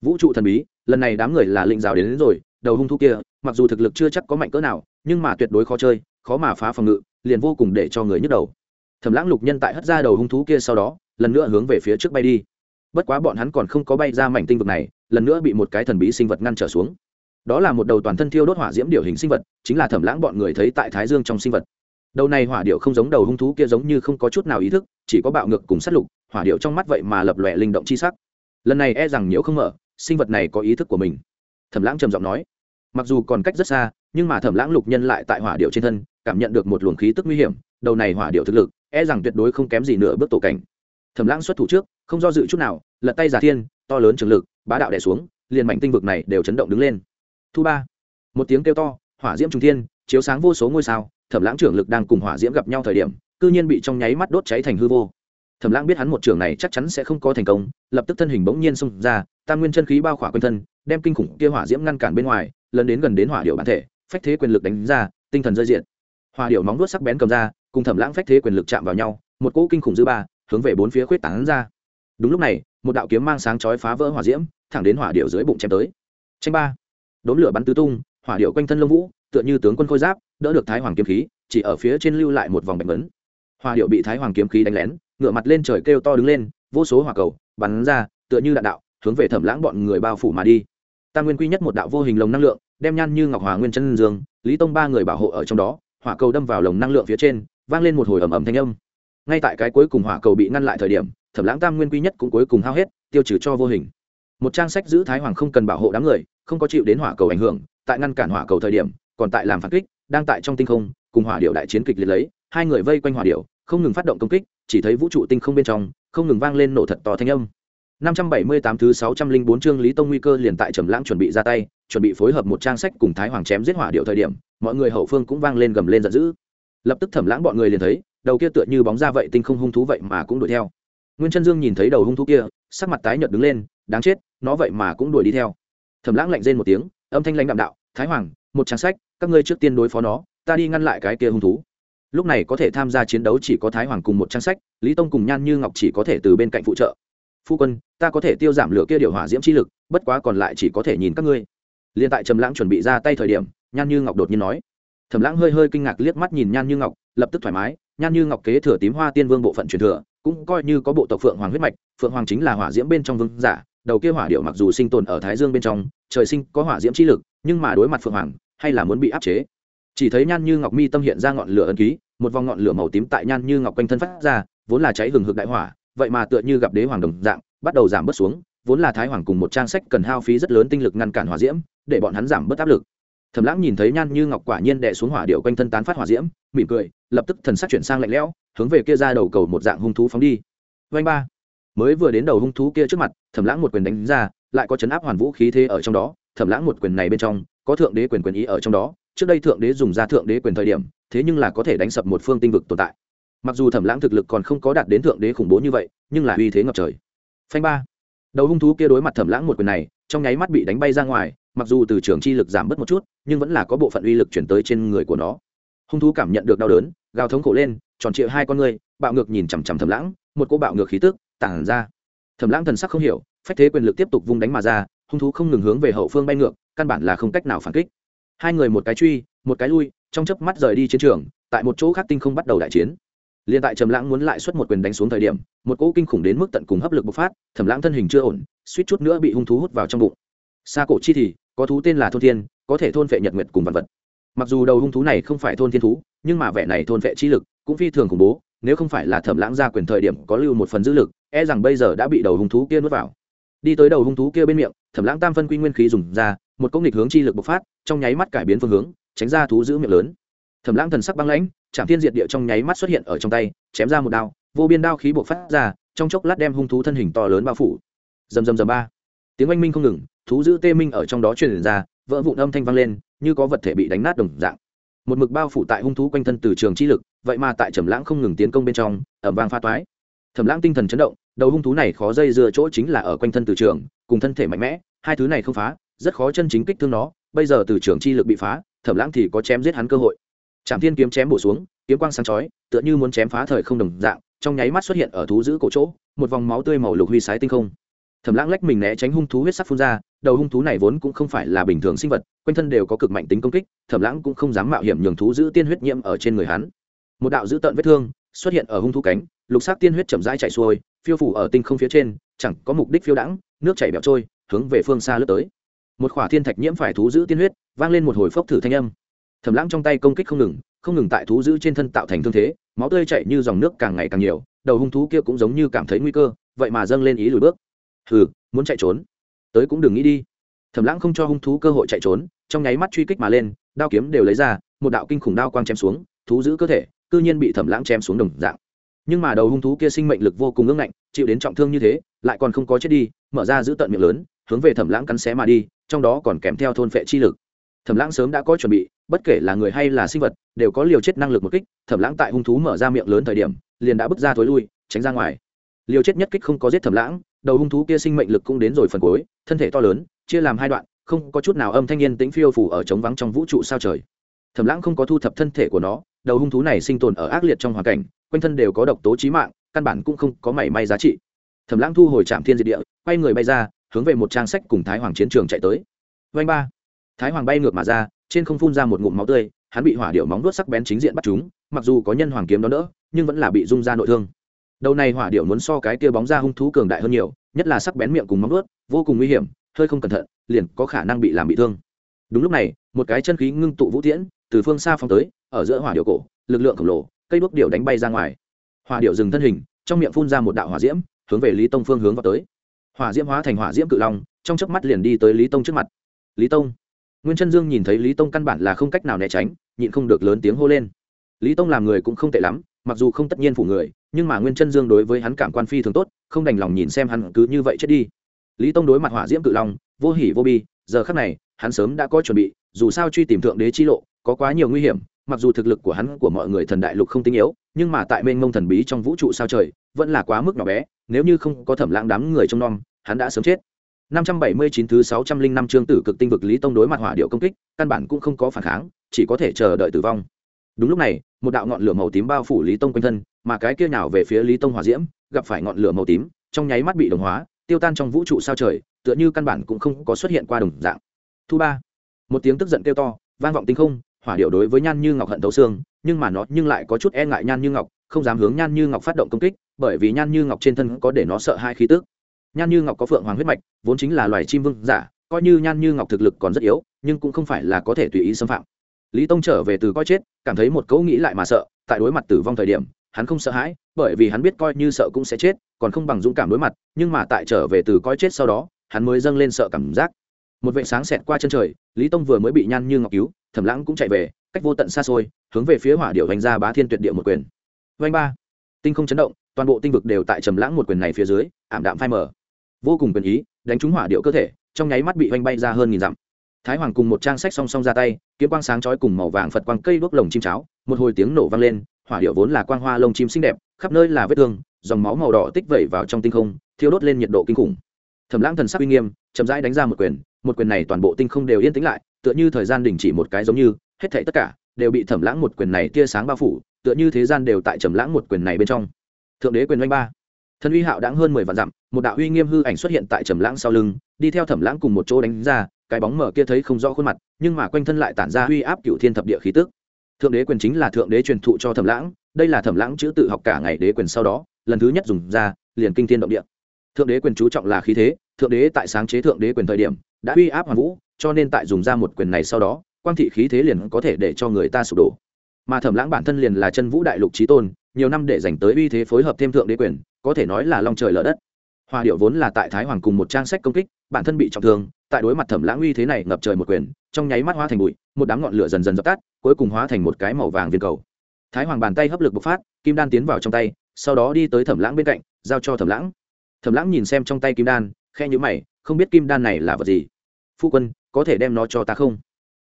Vũ trụ thần bí lần này đám người là lĩnh rào đến, đến rồi đầu hung thú kia mặc dù thực lực chưa chắc có mạnh cỡ nào nhưng mà tuyệt đối khó chơi khó mà phá phòng ngự liền vô cùng để cho người nhức đầu. Thẩm lãng lục nhân tại hất ra đầu hung thú kia sau đó lần nữa hướng về phía trước bay đi. Bất quá bọn hắn còn không có bay ra mảnh tinh vực này lần nữa bị một cái thần bí sinh vật ngăn trở xuống đó là một đầu toàn thân thiêu đốt hỏa diễm điệu hình sinh vật, chính là thẩm lãng bọn người thấy tại thái dương trong sinh vật. Đầu này hỏa điệu không giống đầu hung thú kia giống như không có chút nào ý thức, chỉ có bạo ngược cùng sát lục, hỏa điệu trong mắt vậy mà lập lòe linh động chi sắc. Lần này e rằng nhiễu không mở, sinh vật này có ý thức của mình. Thẩm lãng trầm giọng nói. Mặc dù còn cách rất xa, nhưng mà thẩm lãng lục nhân lại tại hỏa điệu trên thân, cảm nhận được một luồng khí tức nguy hiểm, đầu này hỏa điệu thực lực e rằng tuyệt đối không kém gì nửa bước tổ cảnh. Thẩm lãng xuất thủ trước, không do dự chút nào, lật tay giả thiên, to lớn trường lực, bá đạo đẻ xuống, liền mảnh tinh vực này đều chấn động đứng lên thu ba. Một tiếng kêu to, hỏa diễm trung thiên, chiếu sáng vô số ngôi sao, thẩm lãng trưởng lực đang cùng hỏa diễm gặp nhau thời điểm, cư nhiên bị trong nháy mắt đốt cháy thành hư vô. Thẩm lãng biết hắn một trường này chắc chắn sẽ không có thành công, lập tức thân hình bỗng nhiên xông ra, tam nguyên chân khí bao khỏa quanh thân, đem kinh khủng kia hỏa diễm ngăn cản bên ngoài lần đến gần đến hỏa điệu bản thể, phách thế quyền lực đánh ra, tinh thần rơi diện. Hỏa điệu móng đuốt sắc bén cầm ra, cùng thẩm lãng phách thế quyền lực chạm vào nhau, một cỗ kinh khủng dư ba, hướng về bốn phía khuyết tán ra. Đúng lúc này, một đạo kiếm mang sáng chói phá vỡ hỏa diễm, thẳng đến hỏa điệu dưới bụng chém tới. Tranh ba đốm lửa bắn tứ tung, hỏa điệu quanh thân lông vũ, tựa như tướng quân khôi giáp, đỡ được thái hoàng kiếm khí, chỉ ở phía trên lưu lại một vòng bệnh vấn hỏa điệu bị thái hoàng kiếm khí đánh lén ngựa mặt lên trời kêu to đứng lên, vô số hỏa cầu, bắn ra, tựa như đạn đạo, hướng về thẩm lãng bọn người bao phủ mà đi. Tam nguyên quy nhất một đạo vô hình lồng năng lượng, đem nhan như ngọc hòa nguyên chân dương, lý tông ba người bảo hộ ở trong đó, hỏa cầu đâm vào lồng năng lượng phía trên, vang lên một hồi ầm ầm thanh âm. Ngay tại cái cuối cùng hỏa cầu bị ngăn lại thời điểm, thẩm lãng tam nguyên quy nhất cũng cuối cùng hao hết, tiêu trừ cho vô hình. Một trang sách giữ thái hoàng không cần bảo hộ đám người không có chịu đến hỏa cầu ảnh hưởng tại ngăn cản hỏa cầu thời điểm còn tại làm phản kích đang tại trong tinh không cùng hỏa điệu đại chiến kịch liệt lấy hai người vây quanh hỏa điệu không ngừng phát động công kích chỉ thấy vũ trụ tinh không bên trong không ngừng vang lên nổ thật to thanh âm 578 thứ 604 chương Lý Tông nguy cơ liền tại Trầm Lãng chuẩn bị ra tay, chuẩn bị phối hợp một trang sách cùng Thái Hoàng chém giết hỏa điệu thời điểm, mọi người hậu phương cũng vang lên gầm lên giận dữ. Lập tức Thẩm Lãng bọn người liền thấy, đầu kia tựa như bóng ra vậy tinh không hung thú vậy mà cũng đuổi theo. Nguyên Chân Dương nhìn thấy đầu hung thú kia, sắc mặt tái nhợt đứng lên, đáng chết, nó vậy mà cũng đuổi đi theo. Thẩm Lãng lạnh rên một tiếng, âm thanh lãnh đạm đạo, "Thái Hoàng, một trang sách, các ngươi trước tiên đối phó nó, ta đi ngăn lại cái kia hung thú." Lúc này có thể tham gia chiến đấu chỉ có Thái Hoàng cùng một trang sách, Lý Tông cùng Nhan Như Ngọc chỉ có thể từ bên cạnh phụ trợ. Phu quân ta có thể tiêu giảm lửa kia điều hỏa diễm chi lực bất quá còn lại chỉ có thể nhìn các ngươi. Liên tại trầm lãng chuẩn bị ra tay thời điểm nhan như ngọc đột nhiên nói. Thẩm lãng hơi hơi kinh ngạc liếc mắt nhìn nhan như ngọc lập tức thoải mái. Nhan như ngọc kế thừa tím hoa tiên vương bộ phận truyền thừa cũng coi như có bộ tộc phượng hoàng huyết mạch phượng hoàng chính là hỏa diễm bên trong vương giả đầu kia hỏa điệu mặc dù sinh tồn ở thái dương bên trong, trời sinh có hỏa diễm chi lực, nhưng mà đối mặt phượng hoàng, hay là muốn bị áp chế. Chỉ thấy nhan như ngọc mi tâm hiện ra ngọn lửa ấn ký, một vòng ngọn lửa màu tím tại nhan như ngọc quanh thân phát ra, vốn là cháy hừng hực đại hỏa, vậy mà tựa như gặp đế hoàng đồng dạng, bắt đầu giảm bớt xuống, vốn là thái hoàng cùng một trang sách cần hao phí rất lớn tinh lực ngăn cản hỏa diễm, để bọn hắn giảm bớt áp lực. Thầm lãng nhìn thấy nhan như ngọc quả nhiên đè xuống hỏa điệu quanh thân tán phát hỏa diễm, mỉm cười, lập tức thần sắc chuyển sang lạnh lẽo, hướng về kia ra đầu cầu một dạng hung thú phóng đi. Vanh ba mới vừa đến đầu hung thú kia trước mặt, thẩm lãng một quyền đánh ra, lại có chấn áp hoàn vũ khí thế ở trong đó. Thẩm lãng một quyền này bên trong, có thượng đế quyền quyền ý ở trong đó. Trước đây thượng đế dùng ra thượng đế quyền thời điểm, thế nhưng là có thể đánh sập một phương tinh vực tồn tại. Mặc dù thẩm lãng thực lực còn không có đạt đến thượng đế khủng bố như vậy, nhưng là uy thế ngập trời. Phanh ba. Đầu hung thú kia đối mặt thẩm lãng một quyền này, trong nháy mắt bị đánh bay ra ngoài, mặc dù từ trường chi lực giảm bớt một chút, nhưng vẫn là có bộ phận uy lực chuyển tới trên người của nó. Hung thú cảm nhận được đau đớn, gào thống khổ lên, tròn trịa hai con người, bạo ngược nhìn chằm chằm thẩm lãng, một cô bạo ngược khí tức tản ra. Thẩm lãng thần sắc không hiểu, phách thế quyền lực tiếp tục vung đánh mà ra, hung thú không ngừng hướng về hậu phương bay ngược, căn bản là không cách nào phản kích. Hai người một cái truy, một cái lui, trong chớp mắt rời đi chiến trường, tại một chỗ khác tinh không bắt đầu đại chiến. Liền tại trầm lãng muốn lại xuất một quyền đánh xuống thời điểm, một cỗ kinh khủng đến mức tận cùng hấp lực bộc phát, thẩm lãng thân hình chưa ổn, suýt chút nữa bị hung thú hút vào trong bụng. Xa cổ chi thì, có thú tên là thôn thiên, có thể thôn phệ nhật nguyệt cùng vật vật. Mặc dù đầu hung thú này không phải thôn thiên thú, nhưng mà vẻ này thôn phệ chi lực cũng phi thường khủng bố, nếu không phải là thẩm lãng ra quyền thời điểm có lưu một phần dữ lực e rằng bây giờ đã bị đầu hung thú kia nuốt vào. Đi tới đầu hung thú kia bên miệng, thẩm lãng tam phân quy nguyên khí dùng ra, một công nghịch hướng chi lực bộc phát, trong nháy mắt cải biến phương hướng, tránh ra thú giữ miệng lớn. Thẩm lãng thần sắc băng lãnh trạm thiên diệt địa trong nháy mắt xuất hiện ở trong tay, chém ra một đao, vô biên đao khí bộc phát ra, trong chốc lát đem hung thú thân hình to lớn bao phủ. Rầm rầm rầm ba. Tiếng oanh minh không ngừng, thú giữ tê minh ở trong đó truyền ra, vỡ vụn âm thanh vang lên, như có vật thể bị đánh nát đồng dạng. Một mực bao phủ tại hung thú quanh thân từ trường chi lực, vậy mà tại trầm lãng không ngừng tiến công bên trong ẩm vang pha toái thẩm lãng tinh thần chấn động, đầu hung thú này khó dây dưa chỗ chính là ở quanh thân từ trường, cùng thân thể mạnh mẽ, hai thứ này không phá, rất khó chân chính kích thương nó, bây giờ từ trường chi lực bị phá, thẩm lãng thì có chém giết hắn cơ hội. Trạm thiên kiếm chém bổ xuống, kiếm quang sáng chói, tựa như muốn chém phá thời không đồng dạng, trong nháy mắt xuất hiện ở thú giữ cổ chỗ, một vòng máu tươi màu lục huy sái tinh không. Thẩm lãng lách mình né tránh hung thú huyết sắc phun ra, đầu hung thú này vốn cũng không phải là bình thường sinh vật, quanh thân đều có cực mạnh tính công kích, thẩm lãng cũng không dám mạo hiểm nhường thú giữ tiên huyết nhiễm ở trên người hắn. Một đạo dữ tợn vết thương xuất hiện ở hung thú cánh, lục sắc tiên huyết chậm rãi chảy xuôi, phiêu phủ ở tinh không phía trên, chẳng có mục đích phiêu đãng, nước chảy bẹo trôi, hướng về phương xa lướt tới. Một khỏa thiên thạch nhiễm phải thú giữ tiên huyết, vang lên một hồi phốc thử thanh âm. Thẩm lãng trong tay công kích không ngừng không ngừng tại thú giữ trên thân tạo thành thương thế, máu tươi chảy như dòng nước càng ngày càng nhiều, đầu hung thú kia cũng giống như cảm thấy nguy cơ, vậy mà dâng lên ý lùi bước. Hừ, muốn chạy trốn. Tới cũng đừng nghĩ đi. Thẩm lãng không cho hung thú cơ hội chạy trốn, trong nháy mắt truy kích mà lên, đao kiếm đều lấy ra, một đạo kinh khủng đao quang chém xuống, thú giữ cơ thể cư nhiên bị thẩm lãng chém xuống đồng dạng. Nhưng mà đầu hung thú kia sinh mệnh lực vô cùng ưng ngạnh, chịu đến trọng thương như thế, lại còn không có chết đi, mở ra giữ tận miệng lớn, hướng về thẩm lãng cắn xé mà đi, trong đó còn kèm theo thôn phệ chi lực. Thẩm lãng sớm đã có chuẩn bị, bất kể là người hay là sinh vật, đều có liều chết năng lực một kích, thẩm lãng tại hung thú mở ra miệng lớn thời điểm, liền đã bước ra thối lui, tránh ra ngoài. Liều chết nhất kích không có giết thẩm lãng, đầu hung thú kia sinh mệnh lực cũng đến rồi phần cuối, thân thể to lớn, chia làm hai đoạn, không có chút nào âm thanh niên tĩnh phiêu phủ ở trống vắng trong vũ trụ sao trời. Thẩm lãng không có thu thập thân thể của nó đầu hung thú này sinh tồn ở ác liệt trong hoàn cảnh, quanh thân đều có độc tố trí mạng, căn bản cũng không có mảy may giá trị. Thẩm lãng thu hồi trạm thiên diệt địa, quay người bay ra, hướng về một trang sách cùng thái hoàng chiến trường chạy tới. Vanh ba. Thái hoàng bay ngược mà ra, trên không phun ra một ngụm máu tươi, hắn bị hỏa điệu móng đuốt sắc bén chính diện bắt chúng, mặc dù có nhân hoàng kiếm đó đỡ nhưng vẫn là bị rung ra nội thương. Đầu này hỏa điệu muốn so cái kia bóng ra hung thú cường đại hơn nhiều, nhất là sắc bén miệng cùng móng đuốt vô cùng nguy hiểm, hơi không cẩn thận, liền có khả năng bị làm bị thương. Đúng lúc này, một cái chân khí ngưng tụ vũ tiễn, từ phương xa phong tới ở giữa hỏa điệu cổ, lực lượng khổng lồ, cây đuốc điệu đánh bay ra ngoài. Hỏa điệu dừng thân hình, trong miệng phun ra một đạo hỏa diễm, hướng về lý tông phương hướng vào tới. Hỏa diễm hóa thành hỏa diễm cự long, trong chớp mắt liền đi tới lý tông trước mặt. Lý tông. Nguyên chân dương nhìn thấy lý tông căn bản là không cách nào né tránh, nhịn không được lớn tiếng hô lên. Lý tông làm người cũng không tệ lắm, mặc dù không tất nhiên phủ người, nhưng mà nguyên chân dương đối với hắn cảm quan phi thường tốt, không đành lòng nhìn xem hắn cứ như vậy chết đi. Lý tông đối mặt hỏa diễm cự long, vô hỉ vô bi, giờ khắc này, hắn sớm đã có chuẩn bị, dù sao truy tìm thượng đế chi lộ có quá nhiều nguy hiểm mặc dù thực lực của hắn của mọi người thần đại lục không tinh yếu nhưng mà tại mênh mông thần bí trong vũ trụ sao trời vẫn là quá mức nhỏ bé nếu như không có thẩm lãng đám người trong non hắn đã sớm chết 579 thứ 605 chương tử cực tinh vực Lý Tông đối mặt hỏa điệu công kích, căn bản cũng không có phản kháng, chỉ có thể chờ đợi tử vong. Đúng lúc này, một đạo ngọn lửa màu tím bao phủ Lý Tông quanh thân, mà cái kia nào về phía Lý Tông hỏa diễm, gặp phải ngọn lửa màu tím, trong nháy mắt bị đồng hóa, tiêu tan trong vũ trụ sao trời, tựa như căn bản cũng không có xuất hiện qua đồng dạng. Thu ba, một tiếng tức giận kêu to, vang vọng tinh không, hỏa điệu đối với Nhan Như Ngọc hận thấu xương, nhưng mà nó nhưng lại có chút e ngại Nhan Như Ngọc, không dám hướng Nhan Như Ngọc phát động công kích, bởi vì Nhan Như Ngọc trên thân có để nó sợ hai khí tức. Nhan như ngọc có phượng hoàng huyết mạch vốn chính là loài chim vương giả coi như nhan như ngọc thực lực còn rất yếu nhưng cũng không phải là có thể tùy ý xâm phạm. Lý tông trở về từ coi chết cảm thấy một cấu nghĩ lại mà sợ tại đối mặt tử vong thời điểm hắn không sợ hãi bởi vì hắn biết coi như sợ cũng sẽ chết còn không bằng dũng cảm đối mặt nhưng mà tại trở về từ coi chết sau đó hắn mới dâng lên sợ cảm giác. Một vệ sáng xẹt qua chân trời lý tông vừa mới bị nhan như ngọc cứu thẩm lãng cũng chạy về, cách vô tận xa xôi, hướng về phía hỏa điệu vành ra bá thiên tuyệt địa một quyền. Vành ba. Tinh không chấn động, toàn bộ tinh vực đều tại trầm lãng một quyền này phía dưới, ảm đạm phai mờ. Vô cùng quyền ý, đánh trúng hỏa điệu cơ thể, trong nháy mắt bị Vành bay ra hơn nghìn dặm. Thái hoàng cùng một trang sách song song ra tay, kiếm quang sáng chói cùng màu vàng phật quang cây đuốc lồng chim cháo, một hồi tiếng nổ vang lên, hỏa điệu vốn là quang hoa lông chim xinh đẹp, khắp nơi là vết thương, dòng máu màu đỏ tích vẩy vào trong tinh không, thiêu đốt lên nhiệt độ kinh khủng. Thẩm lãng thần sắc uy nghiêm, chậm rãi đánh ra một quyền một quyền này toàn bộ tinh không đều yên tĩnh lại tựa như thời gian đình chỉ một cái giống như, hết thảy tất cả đều bị thẩm lãng một quyền này tia sáng bao phủ, tựa như thế gian đều tại trầm lãng một quyền này bên trong. Thượng đế quyền oanh ba. Thần uy hạo đáng hơn mười vạn dặm, một đạo uy nghiêm hư ảnh xuất hiện tại trầm lãng sau lưng, đi theo thẩm lãng cùng một chỗ đánh ra, cái bóng mở kia thấy không rõ khuôn mặt, nhưng mà quanh thân lại tản ra uy áp cựu thiên thập địa khí tức. Thượng đế quyền chính là thượng đế truyền thụ cho thẩm lãng, đây là thẩm lãng chữ tự học cả ngày đế quyền sau đó, lần thứ nhất dùng ra, liền kinh thiên động địa. Thượng đế quyền chú trọng là khí thế, thượng đế tại sáng chế thượng đế quyền thời điểm, đã uy áp hoàn vũ cho nên tại dùng ra một quyền này sau đó, quang thị khí thế liền có thể để cho người ta sụp đổ. Mà thẩm lãng bản thân liền là chân vũ đại lục trí tôn, nhiều năm để dành tới uy thế phối hợp thêm thượng đế quyền, có thể nói là long trời lở đất. Hoa điệu vốn là tại thái hoàng cùng một trang sách công kích, bản thân bị trọng thương, tại đối mặt thẩm lãng uy thế này ngập trời một quyền, trong nháy mắt hóa thành bụi, một đám ngọn lửa dần dần dập tắt, cuối cùng hóa thành một cái màu vàng viên cầu. Thái hoàng bàn tay hấp lực bộc phát, kim đan tiến vào trong tay, sau đó đi tới thẩm lãng bên cạnh, giao cho thẩm lãng. Thẩm lãng nhìn xem trong tay kim đan khe nhữ mày, không biết kim đan này là vật gì. Phu quân có thể đem nó cho ta không?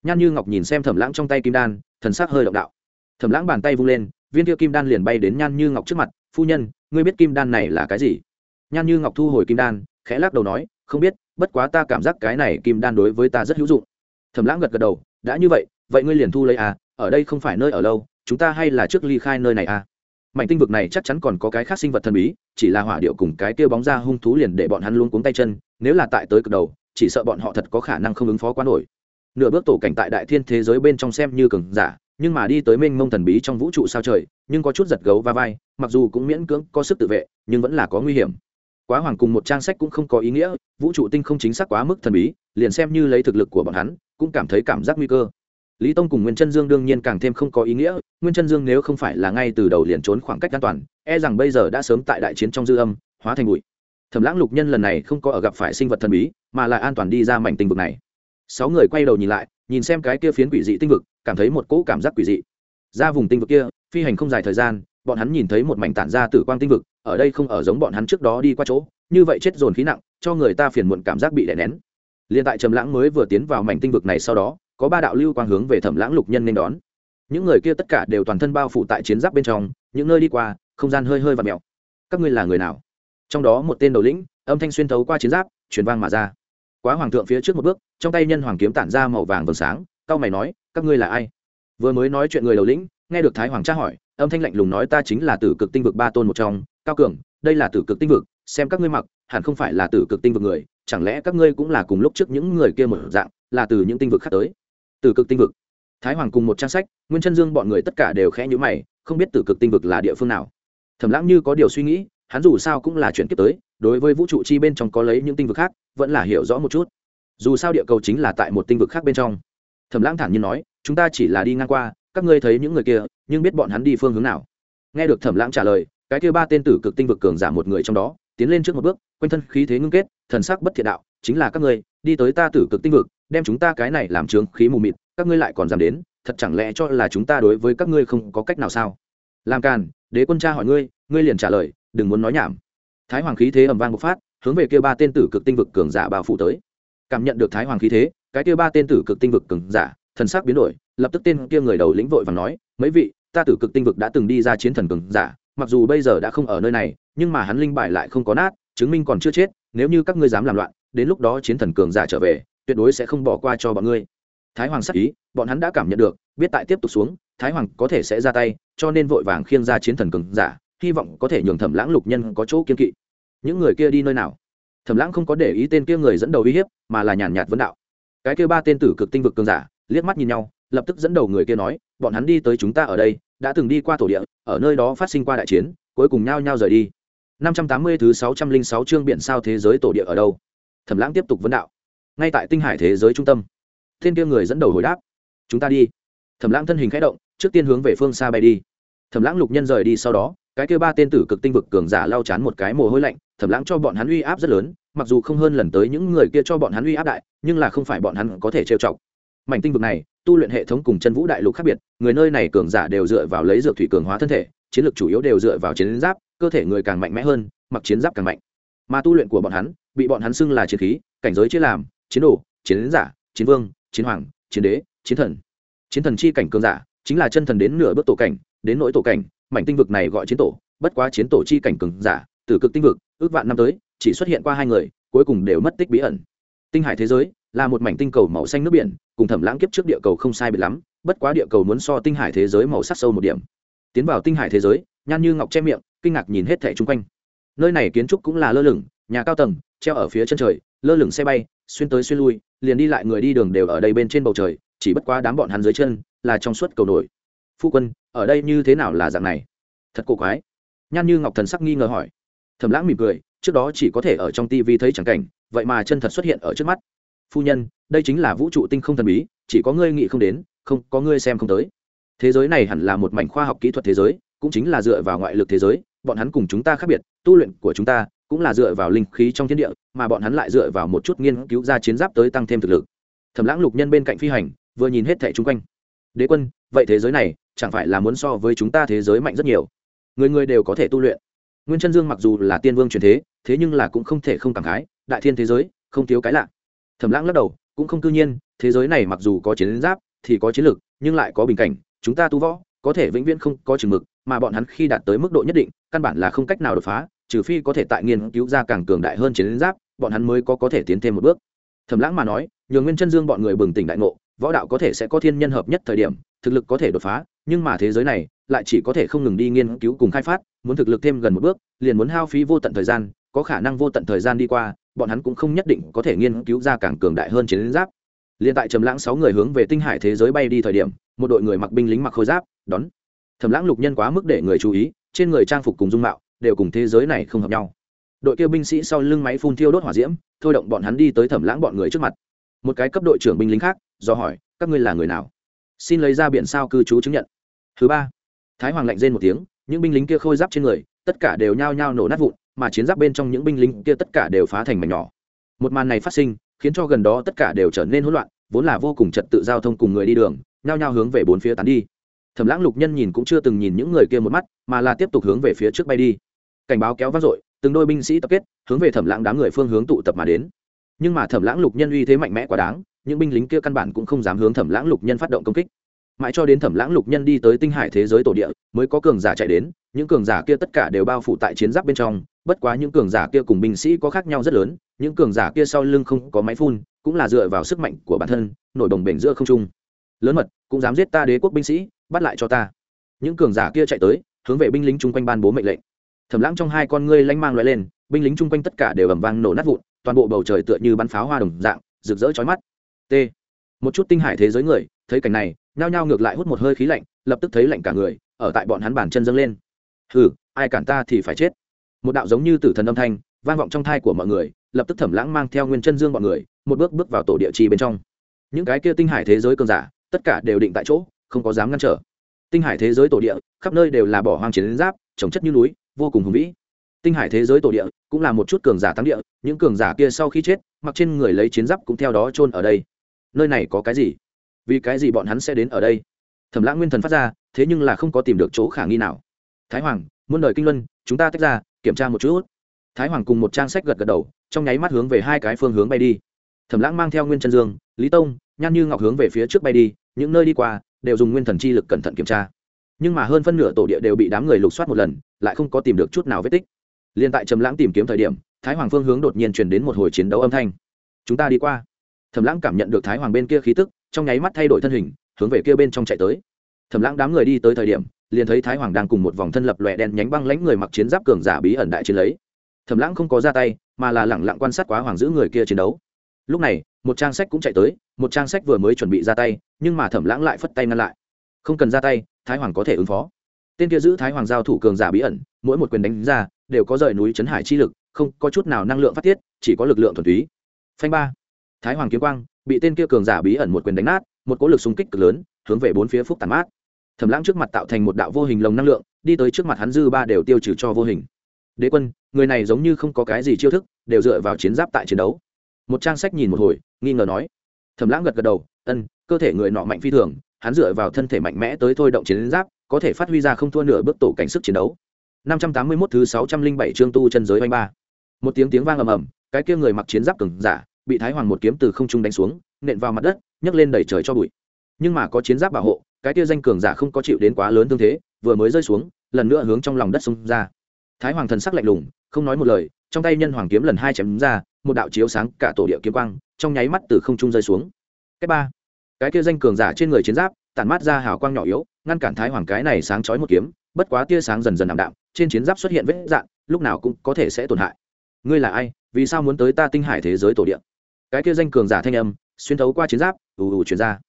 Nhan như ngọc nhìn xem thẩm lãng trong tay kim đan, thần sắc hơi động đạo. Thẩm lãng bàn tay vung lên, viên kia kim đan liền bay đến nhan như ngọc trước mặt, phu nhân, ngươi biết kim đan này là cái gì? Nhan như ngọc thu hồi kim đan, khẽ lắc đầu nói, không biết, bất quá ta cảm giác cái này kim đan đối với ta rất hữu dụng. Thẩm lãng gật gật đầu, đã như vậy vậy ngươi liền thu lấy à ở đây không phải nơi ở lâu, chúng ta hay là trước ly khai nơi này à? Mảnh tinh vực này chắc chắn còn có cái khác sinh vật thần bí, chỉ là hỏa điệu cùng cái kia bóng ra hung thú liền để bọn hắn luôn cuống tay chân, nếu là tại tới cực đầu chỉ sợ bọn họ thật có khả năng không ứng phó quá nổi. Nửa bước tổ cảnh tại đại thiên thế giới bên trong xem như cường giả, nhưng mà đi tới mênh mông thần bí trong vũ trụ sao trời, nhưng có chút giật gấu va vai, mặc dù cũng miễn cưỡng có sức tự vệ, nhưng vẫn là có nguy hiểm. Quá hoàng cùng một trang sách cũng không có ý nghĩa, vũ trụ tinh không chính xác quá mức thần bí, liền xem như lấy thực lực của bọn hắn, cũng cảm thấy cảm giác nguy cơ. Lý tông cùng nguyên chân dương đương nhiên càng thêm không có ý nghĩa, nguyên chân dương nếu không phải là ngay từ đầu liền trốn khoảng cách an toàn e rằng bây giờ đã sớm tại đại chiến trong dư âm, hóa thành bụi thẩm lãng lục nhân lần này không có ở gặp phải sinh vật thần bí, mà là an toàn đi ra mảnh tinh vực này. Sáu người quay đầu nhìn lại, nhìn xem cái kia phiến quỷ dị tinh vực, cảm thấy một cỗ cảm giác quỷ dị. Ra vùng tinh vực kia, phi hành không dài thời gian, bọn hắn nhìn thấy một mảnh tản ra tử quang tinh vực, ở đây không ở giống bọn hắn trước đó đi qua chỗ, như vậy chết dồn khí nặng, cho người ta phiền muộn cảm giác bị đè nén. Liên tại trầm lãng mới vừa tiến vào mảnh tinh vực này sau đó, có ba đạo lưu quang hướng về thẩm lãng lục nhân nên đón. Những người kia tất cả đều toàn thân bao phủ tại chiến giáp bên trong, những nơi đi qua, không gian hơi hơi và mèo. Các ngươi là người nào? Trong đó một tên đầu lĩnh, âm thanh xuyên thấu qua chiến giáp, truyền vang mà ra. Quá hoàng thượng phía trước một bước, trong tay nhân hoàng kiếm tản ra màu vàng vầng sáng, cao mày nói, các ngươi là ai? Vừa mới nói chuyện người đầu lĩnh, nghe được thái hoàng tra hỏi, âm thanh lạnh lùng nói, ta chính là tử cực tinh vực ba tôn một trong, cao cường, đây là tử cực tinh vực, xem các ngươi mặc, hẳn không phải là tử cực tinh vực người, chẳng lẽ các ngươi cũng là cùng lúc trước những người kia một dạng, là từ những tinh vực khác tới? Tử cực tinh vực. Thái hoàng cùng một trang sách, nguyên chân dương bọn người tất cả đều khẽ nhữ mày, không biết tử cực tinh vực là địa phương nào. Thẩm lãng như có điều suy nghĩ hắn dù sao cũng là chuyển kiếp tới, đối với vũ trụ chi bên trong có lấy những tinh vực khác, vẫn là hiểu rõ một chút. Dù sao địa cầu chính là tại một tinh vực khác bên trong. Thẩm lãng thản nhiên nói, chúng ta chỉ là đi ngang qua, các ngươi thấy những người kia, nhưng biết bọn hắn đi phương hướng nào? Nghe được thẩm lãng trả lời, cái kia ba tên tử cực tinh vực cường giả một người trong đó, tiến lên trước một bước, quanh thân khí thế ngưng kết, thần sắc bất thiện đạo, chính là các ngươi, đi tới ta tử cực tinh vực, đem chúng ta cái này làm trướng khí mù mịt, các ngươi lại còn dám đến, thật chẳng lẽ cho là chúng ta đối với các ngươi không có cách nào sao? Làm càn, đế quân cha hỏi ngươi ngươi liền trả lời đừng muốn nói nhảm. Thái hoàng khí thế ầm vang bộc phát, hướng về kia ba tên tử cực tinh vực cường giả bao phủ tới. Cảm nhận được thái hoàng khí thế, cái kia ba tên tử cực tinh vực cường giả, thần sắc biến đổi, lập tức tên kia người đầu lĩnh vội và nói, mấy vị, ta tử cực tinh vực đã từng đi ra chiến thần cường giả, mặc dù bây giờ đã không ở nơi này, nhưng mà hắn linh bài lại không có nát, chứng minh còn chưa chết, nếu như các ngươi dám làm loạn, đến lúc đó chiến thần cường giả trở về, tuyệt đối sẽ không bỏ qua cho bọn ngươi. Thái hoàng sắc ý, bọn hắn đã cảm nhận được, biết tại tiếp tục xuống, thái hoàng có thể sẽ ra tay, cho nên vội vàng khiêng ra chiến thần cường giả hy vọng có thể nhường thẩm lãng lục nhân có chỗ kiên kỵ. Những người kia đi nơi nào? Thẩm lãng không có để ý tên kia người dẫn đầu uy hiếp, mà là nhàn nhạt vấn đạo. Cái kia ba tên tử cực tinh vực cường giả, liếc mắt nhìn nhau, lập tức dẫn đầu người kia nói, bọn hắn đi tới chúng ta ở đây, đã từng đi qua tổ địa, ở nơi đó phát sinh qua đại chiến, cuối cùng nhao nhao rời đi. Năm trăm tám mươi thứ sáu trăm linh sáu chương biển sao thế giới tổ địa ở đâu? Thẩm lãng tiếp tục vấn đạo. Ngay tại tinh hải thế giới trung tâm. Thiên kia người dẫn đầu hồi đáp. Chúng ta đi. Thẩm lãng thân hình khẽ động, trước tiên hướng về phương xa bay đi. Thẩm lãng lục nhân rời đi sau đó cái kia ba tên tử cực tinh vực cường giả lao chán một cái mồ hôi lạnh thẩm lãng cho bọn hắn uy áp rất lớn, mặc dù không hơn lần tới những người kia cho bọn hắn uy áp đại, nhưng là không phải bọn hắn có thể trêu chọc. Mảnh tinh vực này, tu luyện hệ thống cùng chân vũ đại lục khác biệt, người nơi này cường giả đều dựa vào lấy dược thủy cường hóa thân thể, chiến lược chủ yếu đều dựa vào chiến giáp, cơ thể người càng mạnh mẽ hơn, mặc chiến giáp càng mạnh. Mà tu luyện của bọn hắn, bị bọn hắn xưng là chiến khí, cảnh giới chia làm, chiến đồ, chiến giả, chiến vương, chiến hoàng, chiến đế, chiến thần. Chiến thần chi cảnh cường giả, chính là chân thần đến nửa bước tổ cảnh, đến nỗi tổ cảnh mảnh tinh vực này gọi chiến tổ, bất quá chiến tổ chi cảnh cường giả, từ cực tinh vực, ước vạn năm tới, chỉ xuất hiện qua hai người, cuối cùng đều mất tích bí ẩn. Tinh hải thế giới là một mảnh tinh cầu màu xanh nước biển, cùng thẩm lãng kiếp trước địa cầu không sai biệt lắm, bất quá địa cầu muốn so tinh hải thế giới màu sắc sâu một điểm. Tiến vào tinh hải thế giới, nhan như ngọc che miệng, kinh ngạc nhìn hết thẻ chung quanh. Nơi này kiến trúc cũng là lơ lửng, nhà cao tầng, treo ở phía chân trời, lơ lửng xe bay, xuyên tới xuyên lui, liền đi lại người đi đường đều ở đây bên trên bầu trời, chỉ bất quá đám bọn hắn dưới chân là trong suốt cầu nổi. Phu quân ở đây như thế nào là dạng này? Thật cổ quái. Nhan như ngọc thần sắc nghi ngờ hỏi. Thầm lãng mỉm cười, trước đó chỉ có thể ở trong tivi thấy chẳng cảnh, vậy mà chân thật xuất hiện ở trước mắt. Phu nhân, đây chính là vũ trụ tinh không thần bí, chỉ có ngươi nghĩ không đến, không, có ngươi xem không tới. Thế giới này hẳn là một mảnh khoa học kỹ thuật thế giới, cũng chính là dựa vào ngoại lực thế giới, bọn hắn cùng chúng ta khác biệt, tu luyện của chúng ta cũng là dựa vào linh khí trong thiên địa, mà bọn hắn lại dựa vào một chút nghiên cứu ra chiến giáp tới tăng thêm thực lực. Thẩm lãng lục nhân bên cạnh phi hành, vừa nhìn hết thẻ chung quanh. Đế quân, vậy thế giới này chẳng phải là muốn so với chúng ta thế giới mạnh rất nhiều. Người người đều có thể tu luyện. Nguyên chân dương mặc dù là tiên vương truyền thế thế nhưng là cũng không thể không cảm khái, đại thiên thế giới, không thiếu cái lạ. Thẩm lãng lắc đầu, cũng không cư nhiên, thế giới này mặc dù có chiến giáp, thì có chiến lược nhưng lại có bình cảnh, chúng ta tu võ, có thể vĩnh viễn không có chừng mực, mà bọn hắn khi đạt tới mức độ nhất định, căn bản là không cách nào đột phá, trừ phi có thể tại nghiên cứu ra càng cường đại hơn chiến giáp, bọn hắn mới có có thể tiến thêm một bước. Thẩm lãng mà nói nhường nguyên chân dương bọn người bừng tỉnh đại ngộ võ đạo có thể sẽ có thiên nhân hợp nhất thời điểm, thực lực có thể đột phá, nhưng mà thế giới này lại chỉ có thể không ngừng đi nghiên cứu cùng khai phát, muốn thực lực thêm gần một bước, liền muốn hao phí vô tận thời gian, có khả năng vô tận thời gian đi qua, bọn hắn cũng không nhất định có thể nghiên cứu ra càng cường đại hơn chiến giáp. Liền tại trầm lãng sáu người hướng về tinh hải thế giới bay đi thời điểm, một đội người mặc binh lính mặc khôi giáp, đón. Thầm lãng lục nhân quá mức để người chú ý, trên người trang phục cùng dung mạo đều cùng thế giới này không hợp nhau. Đội kêu binh sĩ sau lưng máy phun thiêu đốt hỏa diễm, thôi động bọn hắn đi tới thẩm lãng bọn người trước mặt một cái cấp đội trưởng binh lính khác, do hỏi, các ngươi là người nào? Xin lấy ra biển sao cư trú chứng nhận. Thứ ba, thái hoàng lạnh rên một tiếng, những binh lính kia khôi giáp trên người, tất cả đều nhao nhao nổ nát vụn, mà chiến giáp bên trong những binh lính kia tất cả đều phá thành mảnh nhỏ. Một màn này phát sinh, khiến cho gần đó tất cả đều trở nên hỗn loạn, vốn là vô cùng trật tự giao thông cùng người đi đường, nhao nhao hướng về bốn phía tán đi. Thẩm lãng lục nhân nhìn cũng chưa từng nhìn những người kia một mắt, mà là tiếp tục hướng về phía trước bay đi. Cảnh báo kéo vác dội, từng đôi binh sĩ tập kết, hướng về thẩm lãng đám người phương hướng tụ tập mà đến nhưng mà thẩm lãng lục nhân uy thế mạnh mẽ quá đáng, những binh lính kia căn bản cũng không dám hướng thẩm lãng lục nhân phát động công kích. Mãi cho đến thẩm lãng lục nhân đi tới tinh hải thế giới tổ địa, mới có cường giả chạy đến, những cường giả kia tất cả đều bao phủ tại chiến giáp bên trong, bất quá những cường giả kia cùng binh sĩ có khác nhau rất lớn, những cường giả kia sau lưng không có máy phun, cũng là dựa vào sức mạnh của bản thân, nổi đồng bể giữa không trung. Lớn mật, cũng dám giết ta đế quốc binh sĩ, bắt lại cho ta. Những cường giả kia chạy tới, hướng về binh lính chung quanh ban bố mệnh lệnh. Thẩm lãng trong hai con ngươi lanh mang loại lên, binh lính chung quanh tất cả đều ẩm vang nổ nát vụn toàn bộ bầu trời tựa như bắn pháo hoa đồng dạng, rực rỡ chói mắt. T. Một chút tinh hải thế giới người, thấy cảnh này, nhao nhao ngược lại hút một hơi khí lạnh, lập tức thấy lạnh cả người, ở tại bọn hắn bàn chân dâng lên. Hừ, ai cản ta thì phải chết. Một đạo giống như tử thần âm thanh, vang vọng trong thai của mọi người, lập tức thẩm lãng mang theo nguyên chân dương bọn người, một bước bước vào tổ địa trì bên trong. Những cái kia tinh hải thế giới cường giả, tất cả đều định tại chỗ, không có dám ngăn trở. Tinh hải thế giới tổ địa, khắp nơi đều là bỏ hoang chiến giáp trồng chất như núi, vô cùng hùng vĩ tinh hải thế giới tổ địa, cũng là một chút cường giả thắng địa, những cường giả kia sau khi chết, mặc trên người lấy chiến giáp cũng theo đó chôn ở đây. Nơi này có cái gì? Vì cái gì bọn hắn sẽ đến ở đây? Thẩm lãng nguyên thần phát ra, thế nhưng là không có tìm được chỗ khả nghi nào. Thái hoàng, muôn đời kinh luân, chúng ta tách ra, kiểm tra một chút. Thái hoàng cùng một trang sách gật gật đầu, trong nháy mắt hướng về hai cái phương hướng bay đi. Thẩm lãng mang theo nguyên chân dương, lý tông, nhan như ngọc hướng về phía trước bay đi, những nơi đi qua, đều dùng nguyên thần chi lực cẩn thận kiểm tra. Nhưng mà hơn phân nửa tổ địa đều bị đám người lục soát một lần, lại không có tìm được chút nào vết tích liên tại trầm lãng tìm kiếm thời điểm, thái hoàng phương hướng đột nhiên truyền đến một hồi chiến đấu âm thanh. Chúng ta đi qua. Thẩm lãng cảm nhận được thái hoàng bên kia khí tức, trong nháy mắt thay đổi thân hình, hướng về kia bên trong chạy tới. Thẩm lãng đám người đi tới thời điểm, liền thấy thái hoàng đang cùng một vòng thân lập lòe đen nhánh băng lãnh người mặc chiến giáp cường giả bí ẩn đại chiến lấy. Thẩm lãng không có ra tay, mà là lẳng lặng quan sát quá hoàng giữ người kia chiến đấu. Lúc này, một trang sách cũng chạy tới, một trang sách vừa mới chuẩn bị ra tay, nhưng mà thẩm lãng lại phất tay ngăn lại. Không cần ra tay, thái hoàng có thể ứng phó. Tên kia giữ thái hoàng giao thủ cường giả bí ẩn, mỗi một quyền đánh ra đều có rời núi chấn hải chi lực, không có chút nào năng lượng phát tiết, chỉ có lực lượng thuần túy. Phanh ba. Thái hoàng kiếm quang, bị tên kia cường giả bí ẩn một quyền đánh nát, một cỗ lực xung kích cực lớn, hướng về bốn phía phúc tàn mát. Thẩm lãng trước mặt tạo thành một đạo vô hình lồng năng lượng, đi tới trước mặt hắn dư ba đều tiêu trừ cho vô hình. Đế quân, người này giống như không có cái gì chiêu thức, đều dựa vào chiến giáp tại chiến đấu. Một trang sách nhìn một hồi, nghi ngờ nói. Thẩm lãng gật gật đầu, ân, cơ thể người nọ mạnh phi thường, hắn dựa vào thân thể mạnh mẽ tới thôi động chiến giáp, có thể phát huy ra không thua nửa bước tổ cảnh sức chiến đấu. 581 thứ 607 chương tu chân giới oanh ba. Một tiếng tiếng vang ầm ầm, cái kia người mặc chiến giáp cường giả, bị thái hoàng một kiếm từ không trung đánh xuống, nện vào mặt đất, nhấc lên đẩy trời cho bụi. Nhưng mà có chiến giáp bảo hộ, cái kia danh cường giả không có chịu đến quá lớn tương thế, vừa mới rơi xuống, lần nữa hướng trong lòng đất xông ra. Thái hoàng thần sắc lạnh lùng, không nói một lời, trong tay nhân hoàng kiếm lần hai chém ra, một đạo chiếu sáng cả tổ địa kiếm quang, trong nháy mắt từ không trung rơi xuống. Cái ba. Cái kia danh cường giả trên người chiến giáp, tản mát ra hào quang nhỏ yếu, ngăn cản thái hoàng cái này sáng chói một kiếm, bất quá tia sáng dần dần ảm đạm trên chiến giáp xuất hiện vết dạn, lúc nào cũng có thể sẽ tổn hại. Ngươi là ai? Vì sao muốn tới ta tinh hải thế giới tổ địa? Cái kia danh cường giả thanh âm, xuyên thấu qua chiến giáp, ù ù chuyển ra.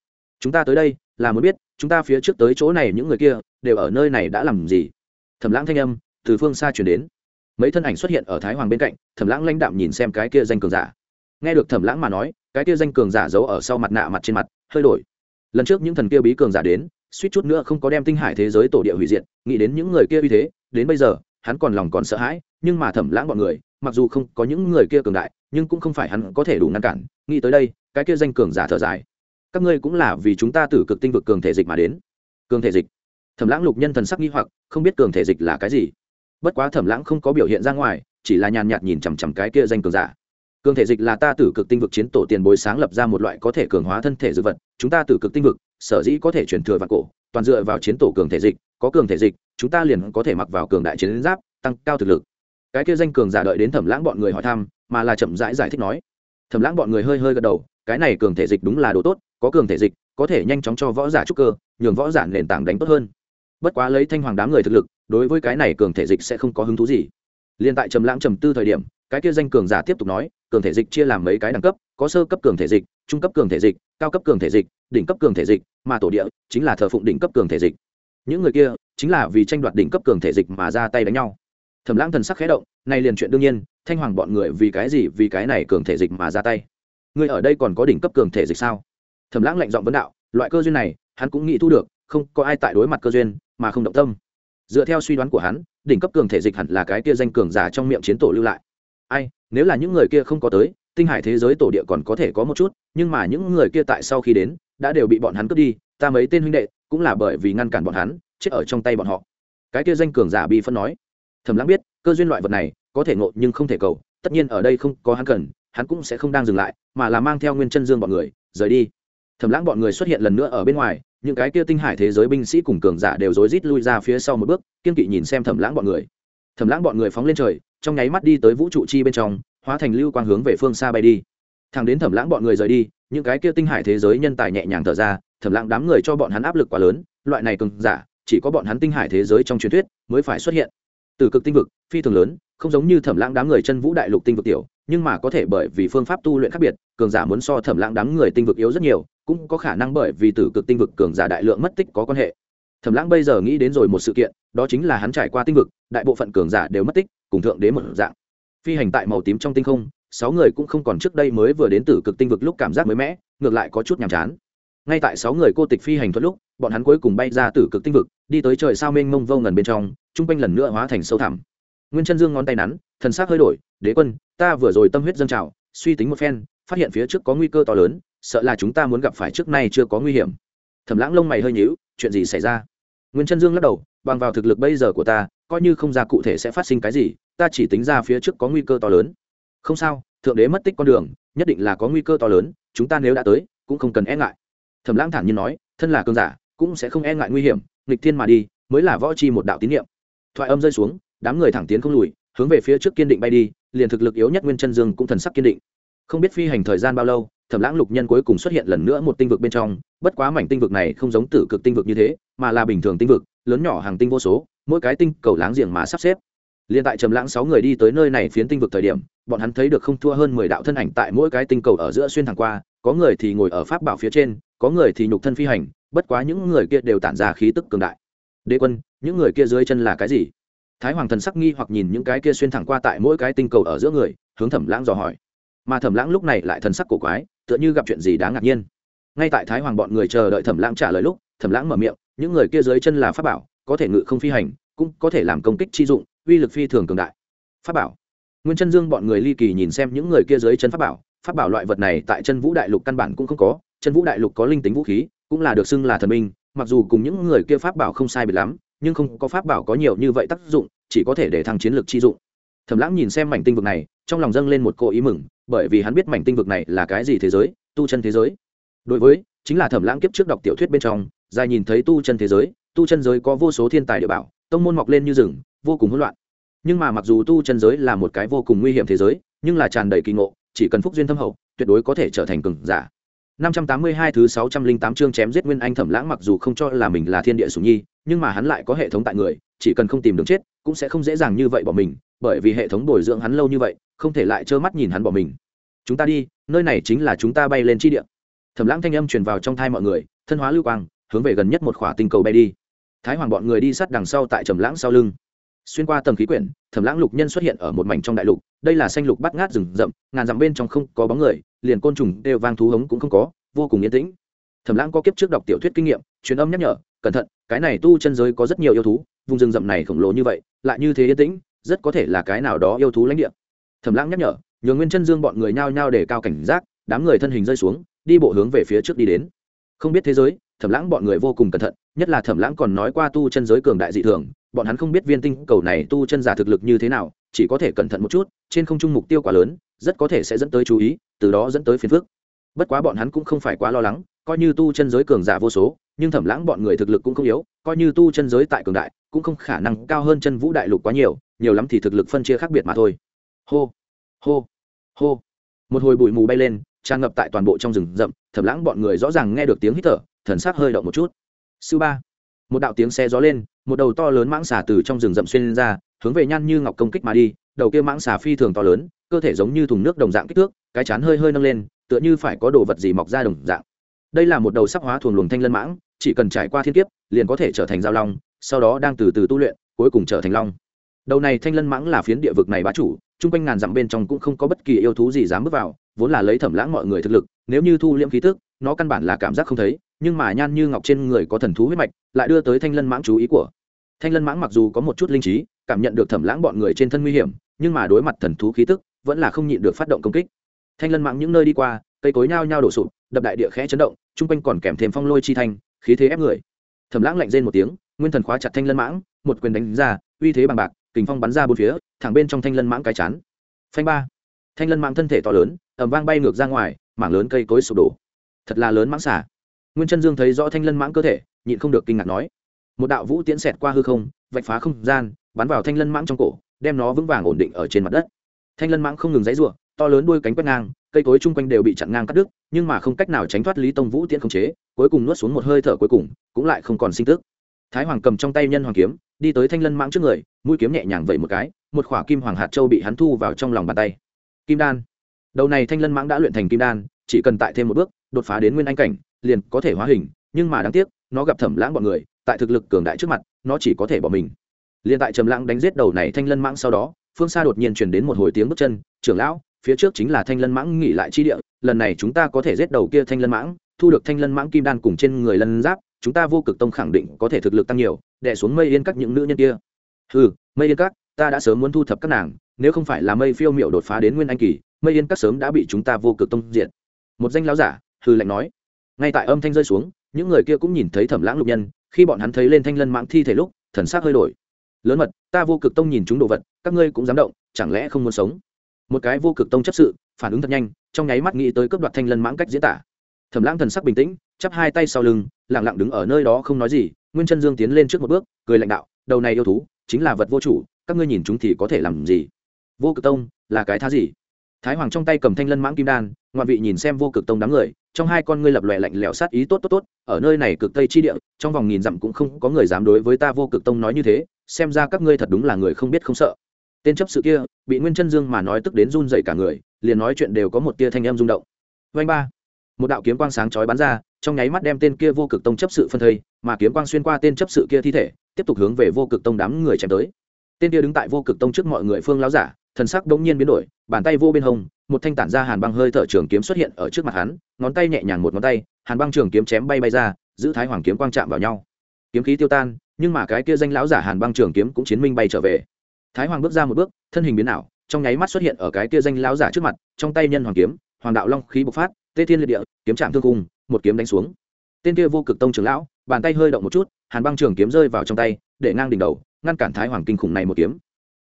Chúng ta tới đây, là muốn biết, chúng ta phía trước tới chỗ này những người kia, đều ở nơi này đã làm gì? Thẩm lãng thanh âm, từ phương xa chuyển đến. Mấy thân ảnh xuất hiện ở thái hoàng bên cạnh, thẩm lãng lãnh đạm nhìn xem cái kia danh cường giả. Nghe được thẩm lãng mà nói, cái kia danh cường giả giấu ở sau mặt nạ mặt trên mặt, hơi đổi. Lần trước những thần kia bí cường giả đến, suýt chút nữa không có đem tinh hải thế giới tổ địa hủy diệt, nghĩ đến những người kia uy thế đến bây giờ, hắn còn lòng còn sợ hãi, nhưng mà thẩm lãng bọn người, mặc dù không có những người kia cường đại, nhưng cũng không phải hắn có thể đủ ngăn cản. Nghĩ tới đây, cái kia danh cường giả thở dài. Các ngươi cũng là vì chúng ta tử cực tinh vực cường thể dịch mà đến. Cường thể dịch. Thẩm lãng lục nhân thần sắc nghi hoặc, không biết cường thể dịch là cái gì. Bất quá thẩm lãng không có biểu hiện ra ngoài, chỉ là nhàn nhạt nhìn chằm chằm cái kia danh cường giả. Cường thể dịch là ta tử cực tinh vực chiến tổ tiền bối sáng lập ra một loại có thể cường hóa thân thể dư vật, chúng ta tử cực tinh vực, sở dĩ có thể chuyển thừa vạn cổ, toàn dựa vào chiến tổ cường thể dịch, có cường thể dịch chúng ta liền có thể mặc vào cường đại chiến giáp, tăng cao thực lực. Cái kia danh cường giả đợi đến thẩm lãng bọn người hỏi thăm, mà là chậm rãi giải thích nói. Thẩm lãng bọn người hơi hơi gật đầu, cái này cường thể dịch đúng là đồ tốt, có cường thể dịch, có thể nhanh chóng cho võ giả trúc cơ, nhường võ giả nền tảng đánh tốt hơn. Bất quá lấy thanh hoàng đám người thực lực, đối với cái này cường thể dịch sẽ không có hứng thú gì. Liên tại trầm lãng trầm tư thời điểm, cái kia danh cường giả tiếp tục nói, cường thể dịch chia làm mấy cái đẳng cấp, có sơ cấp cường thể dịch, trung cấp cường thể dịch, cao cấp cường thể dịch, đỉnh cấp cường thể dịch, mà tổ địa chính là thờ phụng đỉnh cấp cường thể dịch những người kia chính là vì tranh đoạt đỉnh cấp cường thể dịch mà ra tay đánh nhau. Thẩm lãng thần sắc khẽ động, nay liền chuyện đương nhiên, thanh hoàng bọn người vì cái gì, vì cái này cường thể dịch mà ra tay? Người ở đây còn có đỉnh cấp cường thể dịch sao? Thẩm lãng lạnh giọng vấn đạo, loại cơ duyên này, hắn cũng nghĩ thu được, không có ai tại đối mặt cơ duyên mà không động tâm. Dựa theo suy đoán của hắn, đỉnh cấp cường thể dịch hẳn là cái kia danh cường giả trong miệng chiến tổ lưu lại. Ai, nếu là những người kia không có tới, tinh hải thế giới tổ địa còn có thể có một chút, nhưng mà những người kia tại sau khi đến, đã đều bị bọn hắn cướp đi ta mấy tên huynh đệ cũng là bởi vì ngăn cản bọn hắn, chết ở trong tay bọn họ. Cái kia danh cường giả bi phân nói. Thầm lãng biết, cơ duyên loại vật này có thể ngộ nhưng không thể cầu, tất nhiên ở đây không có hắn cần, hắn cũng sẽ không đang dừng lại, mà là mang theo nguyên chân dương bọn người, rời đi. Thầm lãng bọn người xuất hiện lần nữa ở bên ngoài, những cái kia tinh hải thế giới binh sĩ cùng cường giả đều rối rít lui ra phía sau một bước, kiên kỵ nhìn xem thầm lãng bọn người. Thầm lãng bọn người phóng lên trời, trong nháy mắt đi tới vũ trụ chi bên trong, hóa thành lưu quang hướng về phương xa bay đi. Thằng đến thẩm lãng bọn người rời đi, những cái kia tinh hải thế giới nhân tài nhẹ nhàng thở ra thẩm lãng đám người cho bọn hắn áp lực quá lớn, loại này cường giả, chỉ có bọn hắn tinh hải thế giới trong truyền thuyết mới phải xuất hiện. Từ cực tinh vực, phi thường lớn, không giống như thẩm lãng đám người chân vũ đại lục tinh vực tiểu, nhưng mà có thể bởi vì phương pháp tu luyện khác biệt, cường giả muốn so thẩm lãng đám người tinh vực yếu rất nhiều, cũng có khả năng bởi vì tử cực tinh vực cường giả đại lượng mất tích có quan hệ. Thẩm lãng bây giờ nghĩ đến rồi một sự kiện, đó chính là hắn trải qua tinh vực, đại bộ phận cường giả đều mất tích, cùng thượng đế một dạng. Phi hành tại màu tím trong tinh không, sáu người cũng không còn trước đây mới vừa đến từ cực tinh vực lúc cảm giác mới mẻ, ngược lại có chút nhàm chán ngay tại sáu người cô tịch phi hành thuật lúc, bọn hắn cuối cùng bay ra từ cực tinh vực, đi tới trời sao mênh mông vô ngần bên trong, chung quanh lần nữa hóa thành sâu thẳm. Nguyên chân dương ngón tay nắn, thần s ắ c hơi đổi, đế quân, ta vừa rồi tâm huyết dâng trào, suy tính một phen, phát hiện phía trước có nguy cơ to lớn, sợ là chúng ta muốn gặp phải trước nay chưa có nguy hiểm. Thẩm lãng lông mày hơi nhíu, chuyện gì xảy ra? Nguyên chân dương lắc đầu, bằng vào thực lực bây giờ của ta, coi như không ra cụ thể sẽ phát sinh cái gì, ta chỉ tính ra phía trước có nguy cơ to lớn. Không sao, thượng đế mất tích con đường, nhất định là có nguy cơ to lớn, chúng ta nếu đã tới, cũng không cần e ngại thẩm lãng thản nhiên nói, thân là cơn giả, cũng sẽ không e ngại nguy hiểm, nghịch thiên mà đi, mới là võ chi một đạo tín nhiệm thoại âm rơi xuống, đám người thẳng tiến không lùi, hướng về phía trước kiên định bay đi, liền thực lực yếu nhất nguyên chân dương cũng thần sắc kiên định. Không biết phi hành thời gian bao lâu, thẩm lãng lục nhân cuối cùng xuất hiện lần nữa một tinh vực bên trong, bất quá mảnh tinh vực này không giống tử cực tinh vực như thế, mà là bình thường tinh vực, lớn nhỏ hàng tinh vô số, mỗi cái tinh cầu láng giềng mà sắp xếp. Liên tại trầm lãng sáu người đi tới nơi này phiến tinh vực thời điểm, bọn hắn thấy được không thua hơn mười đạo thân ảnh tại mỗi cái tinh cầu ở giữa xuyên thẳng qua có người thì ngồi ở pháp bảo phía trên, có người thì nhục thân phi hành, bất quá những người kia đều tản ra khí tức cường đại. Đế quân, những người kia dưới chân là cái gì? Thái hoàng thần sắc nghi hoặc nhìn những cái kia xuyên thẳng qua tại mỗi cái tinh cầu ở giữa người, hướng thẩm lãng dò hỏi. Mà thẩm lãng lúc này lại thần sắc cổ quái, tựa như gặp chuyện gì đáng ngạc nhiên. Ngay tại thái hoàng bọn người chờ đợi thẩm lãng trả lời lúc, thẩm lãng mở miệng, những người kia dưới chân là pháp bảo, có thể ngự không phi hành, cũng có thể làm công kích chi dụng, uy lực phi thường cường đại. Pháp bảo. Nguyên chân dương bọn người ly kỳ nhìn xem những người kia dưới chân pháp bảo pháp bảo loại vật này tại chân vũ đại lục căn bản cũng không có, chân vũ đại lục có linh tính vũ khí, cũng là được xưng là thần minh mặc dù cùng những người kia pháp bảo không sai biệt lắm, nhưng không có pháp bảo có nhiều như vậy tác dụng, chỉ có thể để thăng chiến lược chi dụng. Thẩm lãng nhìn xem mảnh tinh vực này, trong lòng dâng lên một cô ý mừng, bởi vì hắn biết mảnh tinh vực này là cái gì thế giới, tu chân thế giới. Đối với, chính là thẩm lãng kiếp trước đọc tiểu thuyết bên trong, dài nhìn thấy tu chân thế giới, tu chân giới có vô số thiên tài địa bảo, tông môn mọc lên như rừng, vô cùng hỗn loạn. Nhưng mà mặc dù tu chân giới là một cái vô cùng nguy hiểm thế giới, nhưng là tràn đầy kỳ ngộ chỉ cần phúc duyên thâm hậu tuyệt đối có thể trở thành cường giả 582 thứ 608 chương chém giết Nguyên Anh Thẩm Lãng mặc dù không cho là mình là thiên địa sủng nhi, nhưng mà hắn lại có hệ thống tại người, chỉ cần không tìm đường chết, cũng sẽ không dễ dàng như vậy bỏ mình, bởi vì hệ thống bồi dưỡng hắn lâu như vậy, không thể lại trơ mắt nhìn hắn bỏ mình. Chúng ta đi, nơi này chính là chúng ta bay lên chi địa. Thẩm Lãng thanh âm truyền vào trong thai mọi người, thân hóa lưu quang, hướng về gần nhất một khỏa tinh cầu bay đi. Thái Hoàng bọn người đi sát đằng sau tại Trầm Lãng sau lưng xuyên qua tầng khí quyển, thẩm lãng lục nhân xuất hiện ở một mảnh trong đại lục, đây là xanh lục bắt ngát rừng rậm, ngàn dặm bên trong không có bóng người, liền côn trùng đều vang thú hống cũng không có, vô cùng yên tĩnh. Thẩm lãng có kiếp trước đọc tiểu thuyết kinh nghiệm, truyền âm nhắc nhở, cẩn thận, cái này tu chân giới có rất nhiều yêu thú, vùng rừng rậm này khổng lồ như vậy, lại như thế yên tĩnh, rất có thể là cái nào đó yêu thú lãnh địa. Thẩm lãng nhắc nhở, nhường nguyên chân dương bọn người nhao nhao để cao cảnh giác, đám người thân hình rơi xuống, đi bộ hướng về phía trước đi đến. Không biết thế giới, thẩm lãng bọn người vô cùng cẩn thận, nhất là thẩm lãng còn nói qua tu chân giới cường đại dị thường bọn hắn không biết viên tinh cầu này tu chân giả thực lực như thế nào, chỉ có thể cẩn thận một chút, trên không trung mục tiêu quá lớn, rất có thể sẽ dẫn tới chú ý, từ đó dẫn tới phiền phức. Bất quá bọn hắn cũng không phải quá lo lắng, coi như tu chân giới cường giả vô số, nhưng thẩm lãng bọn người thực lực cũng không yếu, coi như tu chân giới tại cường đại, cũng không khả năng cao hơn chân vũ đại lục quá nhiều nhiều lắm thì thực lực phân chia khác biệt mà thôi. Hô hô hô. Một hồi bụi mù bay lên, tràn ngập tại toàn bộ trong rừng rậm, thẩm lãng bọn người rõ ràng nghe được tiếng hít thở, thần sắc hơi động một chút. Sư ba, một đạo tiếng xe gió lên một đầu to lớn mãng xà từ trong rừng rậm xuyên lên ra, hướng về nhan như ngọc công kích mà đi, đầu kia mãng xà phi thường to lớn, cơ thể giống như thùng nước đồng dạng kích thước, cái chán hơi hơi nâng lên, tựa như phải có đồ vật gì mọc ra đồng dạng. Đây là một đầu sắc hóa thuồng luồng thanh lân mãng, chỉ cần trải qua thiên kiếp, liền có thể trở thành giao long, sau đó đang từ từ tu luyện, cuối cùng trở thành long. Đầu này thanh lân mãng là phiến địa vực này bá chủ, chung quanh ngàn dặm bên trong cũng không có bất kỳ yêu thú gì dám bước vào, vốn là lấy thẩm lãng mọi người thực lực, nếu như thu liễm khí tức, nó căn bản là cảm giác không thấy, nhưng mà nhan như ngọc trên người có thần thú huyết mạch, lại đưa tới thanh lân mãng chú ý của thanh lân mãng mặc dù có một chút linh trí, cảm nhận được thẩm lãng bọn người trên thân nguy hiểm, nhưng mà đối mặt thần thú khí tức, vẫn là không nhịn được phát động công kích. Thanh lân mãng những nơi đi qua, cây cối nhao nhao đổ sụp, đập đại địa khẽ chấn động, chung quanh còn kèm thêm phong lôi chi thanh, khí thế ép người. Thẩm lãng lạnh rên một tiếng, nguyên thần khóa chặt thanh lân mãng, một quyền đánh ra, uy thế bằng bạc, kình phong bắn ra bốn phía, thẳng bên trong thanh lân mãng cái chán. Phanh ba. Thanh lân mãng thân thể to lớn ẩm vang bay ngược ra ngoài, mảng lớn cây cối sụp đổ. Thật là lớn mãng xả nguyên chân dương thấy rõ thanh lân mãng cơ thể, nhịn không được kinh ngạc nói một đạo vũ tiễn xẹt qua hư không, vạch phá không gian, bắn vào thanh lân mãng trong cổ, đem nó vững vàng ổn định ở trên mặt đất. Thanh lân mãng không ngừng dãy r u ộ to lớn đuôi cánh quét ngang, cây cối chung quanh đều bị chặn ngang cắt đứt, nhưng mà không cách nào tránh thoát lý tông vũ tiễn khống chế, cuối cùng nuốt xuống một hơi thở cuối cùng, cũng lại không còn sinh tức. Thái hoàng cầm trong tay nhân hoàng kiếm, đi tới thanh lân mãng trước người, mũi kiếm nhẹ nhàng vẩy một cái, một khỏa kim hoàng hạt châu bị hắn thu vào trong lòng bàn tay. Kim đan. Đầu này thanh lân mãng đã luyện thành kim đan, chỉ cần tại thêm một bước, đột phá đến nguyên anh cảnh, liền có thể hóa hình, nhưng mà đáng tiếc, nó gặp thẩm lãng bọn người tại thực lực cường đại trước mặt, nó chỉ có thể bỏ mình. Liền tại trầm lãng đánh giết đầu này thanh lân mãng sau đó, phương xa đột nhiên truyền đến một hồi tiếng bước chân, trưởng lão, phía trước chính là thanh lân mãng nghỉ lại chi địa, lần này chúng ta có thể giết đầu kia thanh lân mãng, thu được thanh lân mãng kim đan cùng trên người lân giáp, chúng ta vô cực tông khẳng định có thể thực lực tăng nhiều đẻ xuống mây yên các những nữ nhân kia. Ừ mây yên các, ta đã sớm muốn thu thập các nàng, nếu không phải là mây phiêu miệu đột phá đến nguyên anh kỳ, mây yên các sớm đã bị chúng ta vô cực tông diệt. Một danh lão giả hư lệnh nói. Ngay tại âm thanh rơi xuống, những người kia cũng nhìn thấy thẩm lãng lục nhân khi bọn hắn thấy lên thanh lân mãng thi thể lúc, thần sắc hơi đổi. Lớn mật, ta vô cực tông nhìn chúng đồ vật, các ngươi cũng dám động, chẳng lẽ không muốn sống? Một cái vô cực tông chấp sự, phản ứng thật nhanh, trong nháy mắt nghĩ tới cướp đoạt thanh lân mãng cách diễn tả. Thẩm lãng thần sắc bình tĩnh, chắp hai tay sau lưng lẳng lặng đứng ở nơi đó không nói gì, nguyên chân dương tiến lên trước một bước, cười lãnh đạo, đầu này yêu thú, chính là vật vô chủ, các ngươi nhìn chúng thì có thể làm gì? Vô cực tông, là cái thá gì? Thái hoàng trong tay cầm thanh lân mãng kim đan, ngoạn vị nhìn xem vô cực tông đám người, trong hai con ngươi lập lòe lạnh lẽo sát ý tốt tốt tốt, ở nơi này cực tây chi địa, trong vòng nghìn dặm cũng không có người dám đối với ta vô cực tông nói như thế, xem ra các ngươi thật đúng là người không biết không sợ. Tên chấp sự kia, bị nguyên chân dương mà nói tức đến run dậy cả người, liền nói chuyện đều có một tia thanh em rung động. Vanh ba. Một đạo kiếm quang sáng chói bắn ra, trong nháy mắt đem tên kia vô cực tông chấp sự phân thây, mà kiếm quang xuyên qua tên chấp sự kia thi thể, tiếp tục hướng về vô cực tông đám người chém tới. Tên kia đứng tại vô cực tông trước mọi người phương láo giả thần sắc đống nhiên biến đổi, bàn tay vô bên hông, một thanh tản ra hàn băng hơi thở trường kiếm xuất hiện ở trước mặt hắn, ngón tay nhẹ nhàng một ngón tay, hàn băng trường kiếm chém bay bay ra, giữ thái hoàng kiếm quang chạm vào nhau. Kiếm khí tiêu tan, nhưng mà cái kia danh lão giả hàn băng trường kiếm cũng chiến minh bay trở về. Thái hoàng bước ra một bước, thân hình biến ảo, trong nháy mắt xuất hiện ở cái kia danh lão giả trước mặt, trong tay nhân hoàng kiếm, hoàng đạo long khí bộc phát, tê thiên liệt địa, kiếm chạm thương cung một kiếm đánh xuống. Tên kia vô cực tông trưởng lão, bàn tay hơi động một chút, hàn băng trường kiếm rơi vào trong tay, để ngang đỉnh đầu, ngăn cản thái hoàng kinh khủng này một kiếm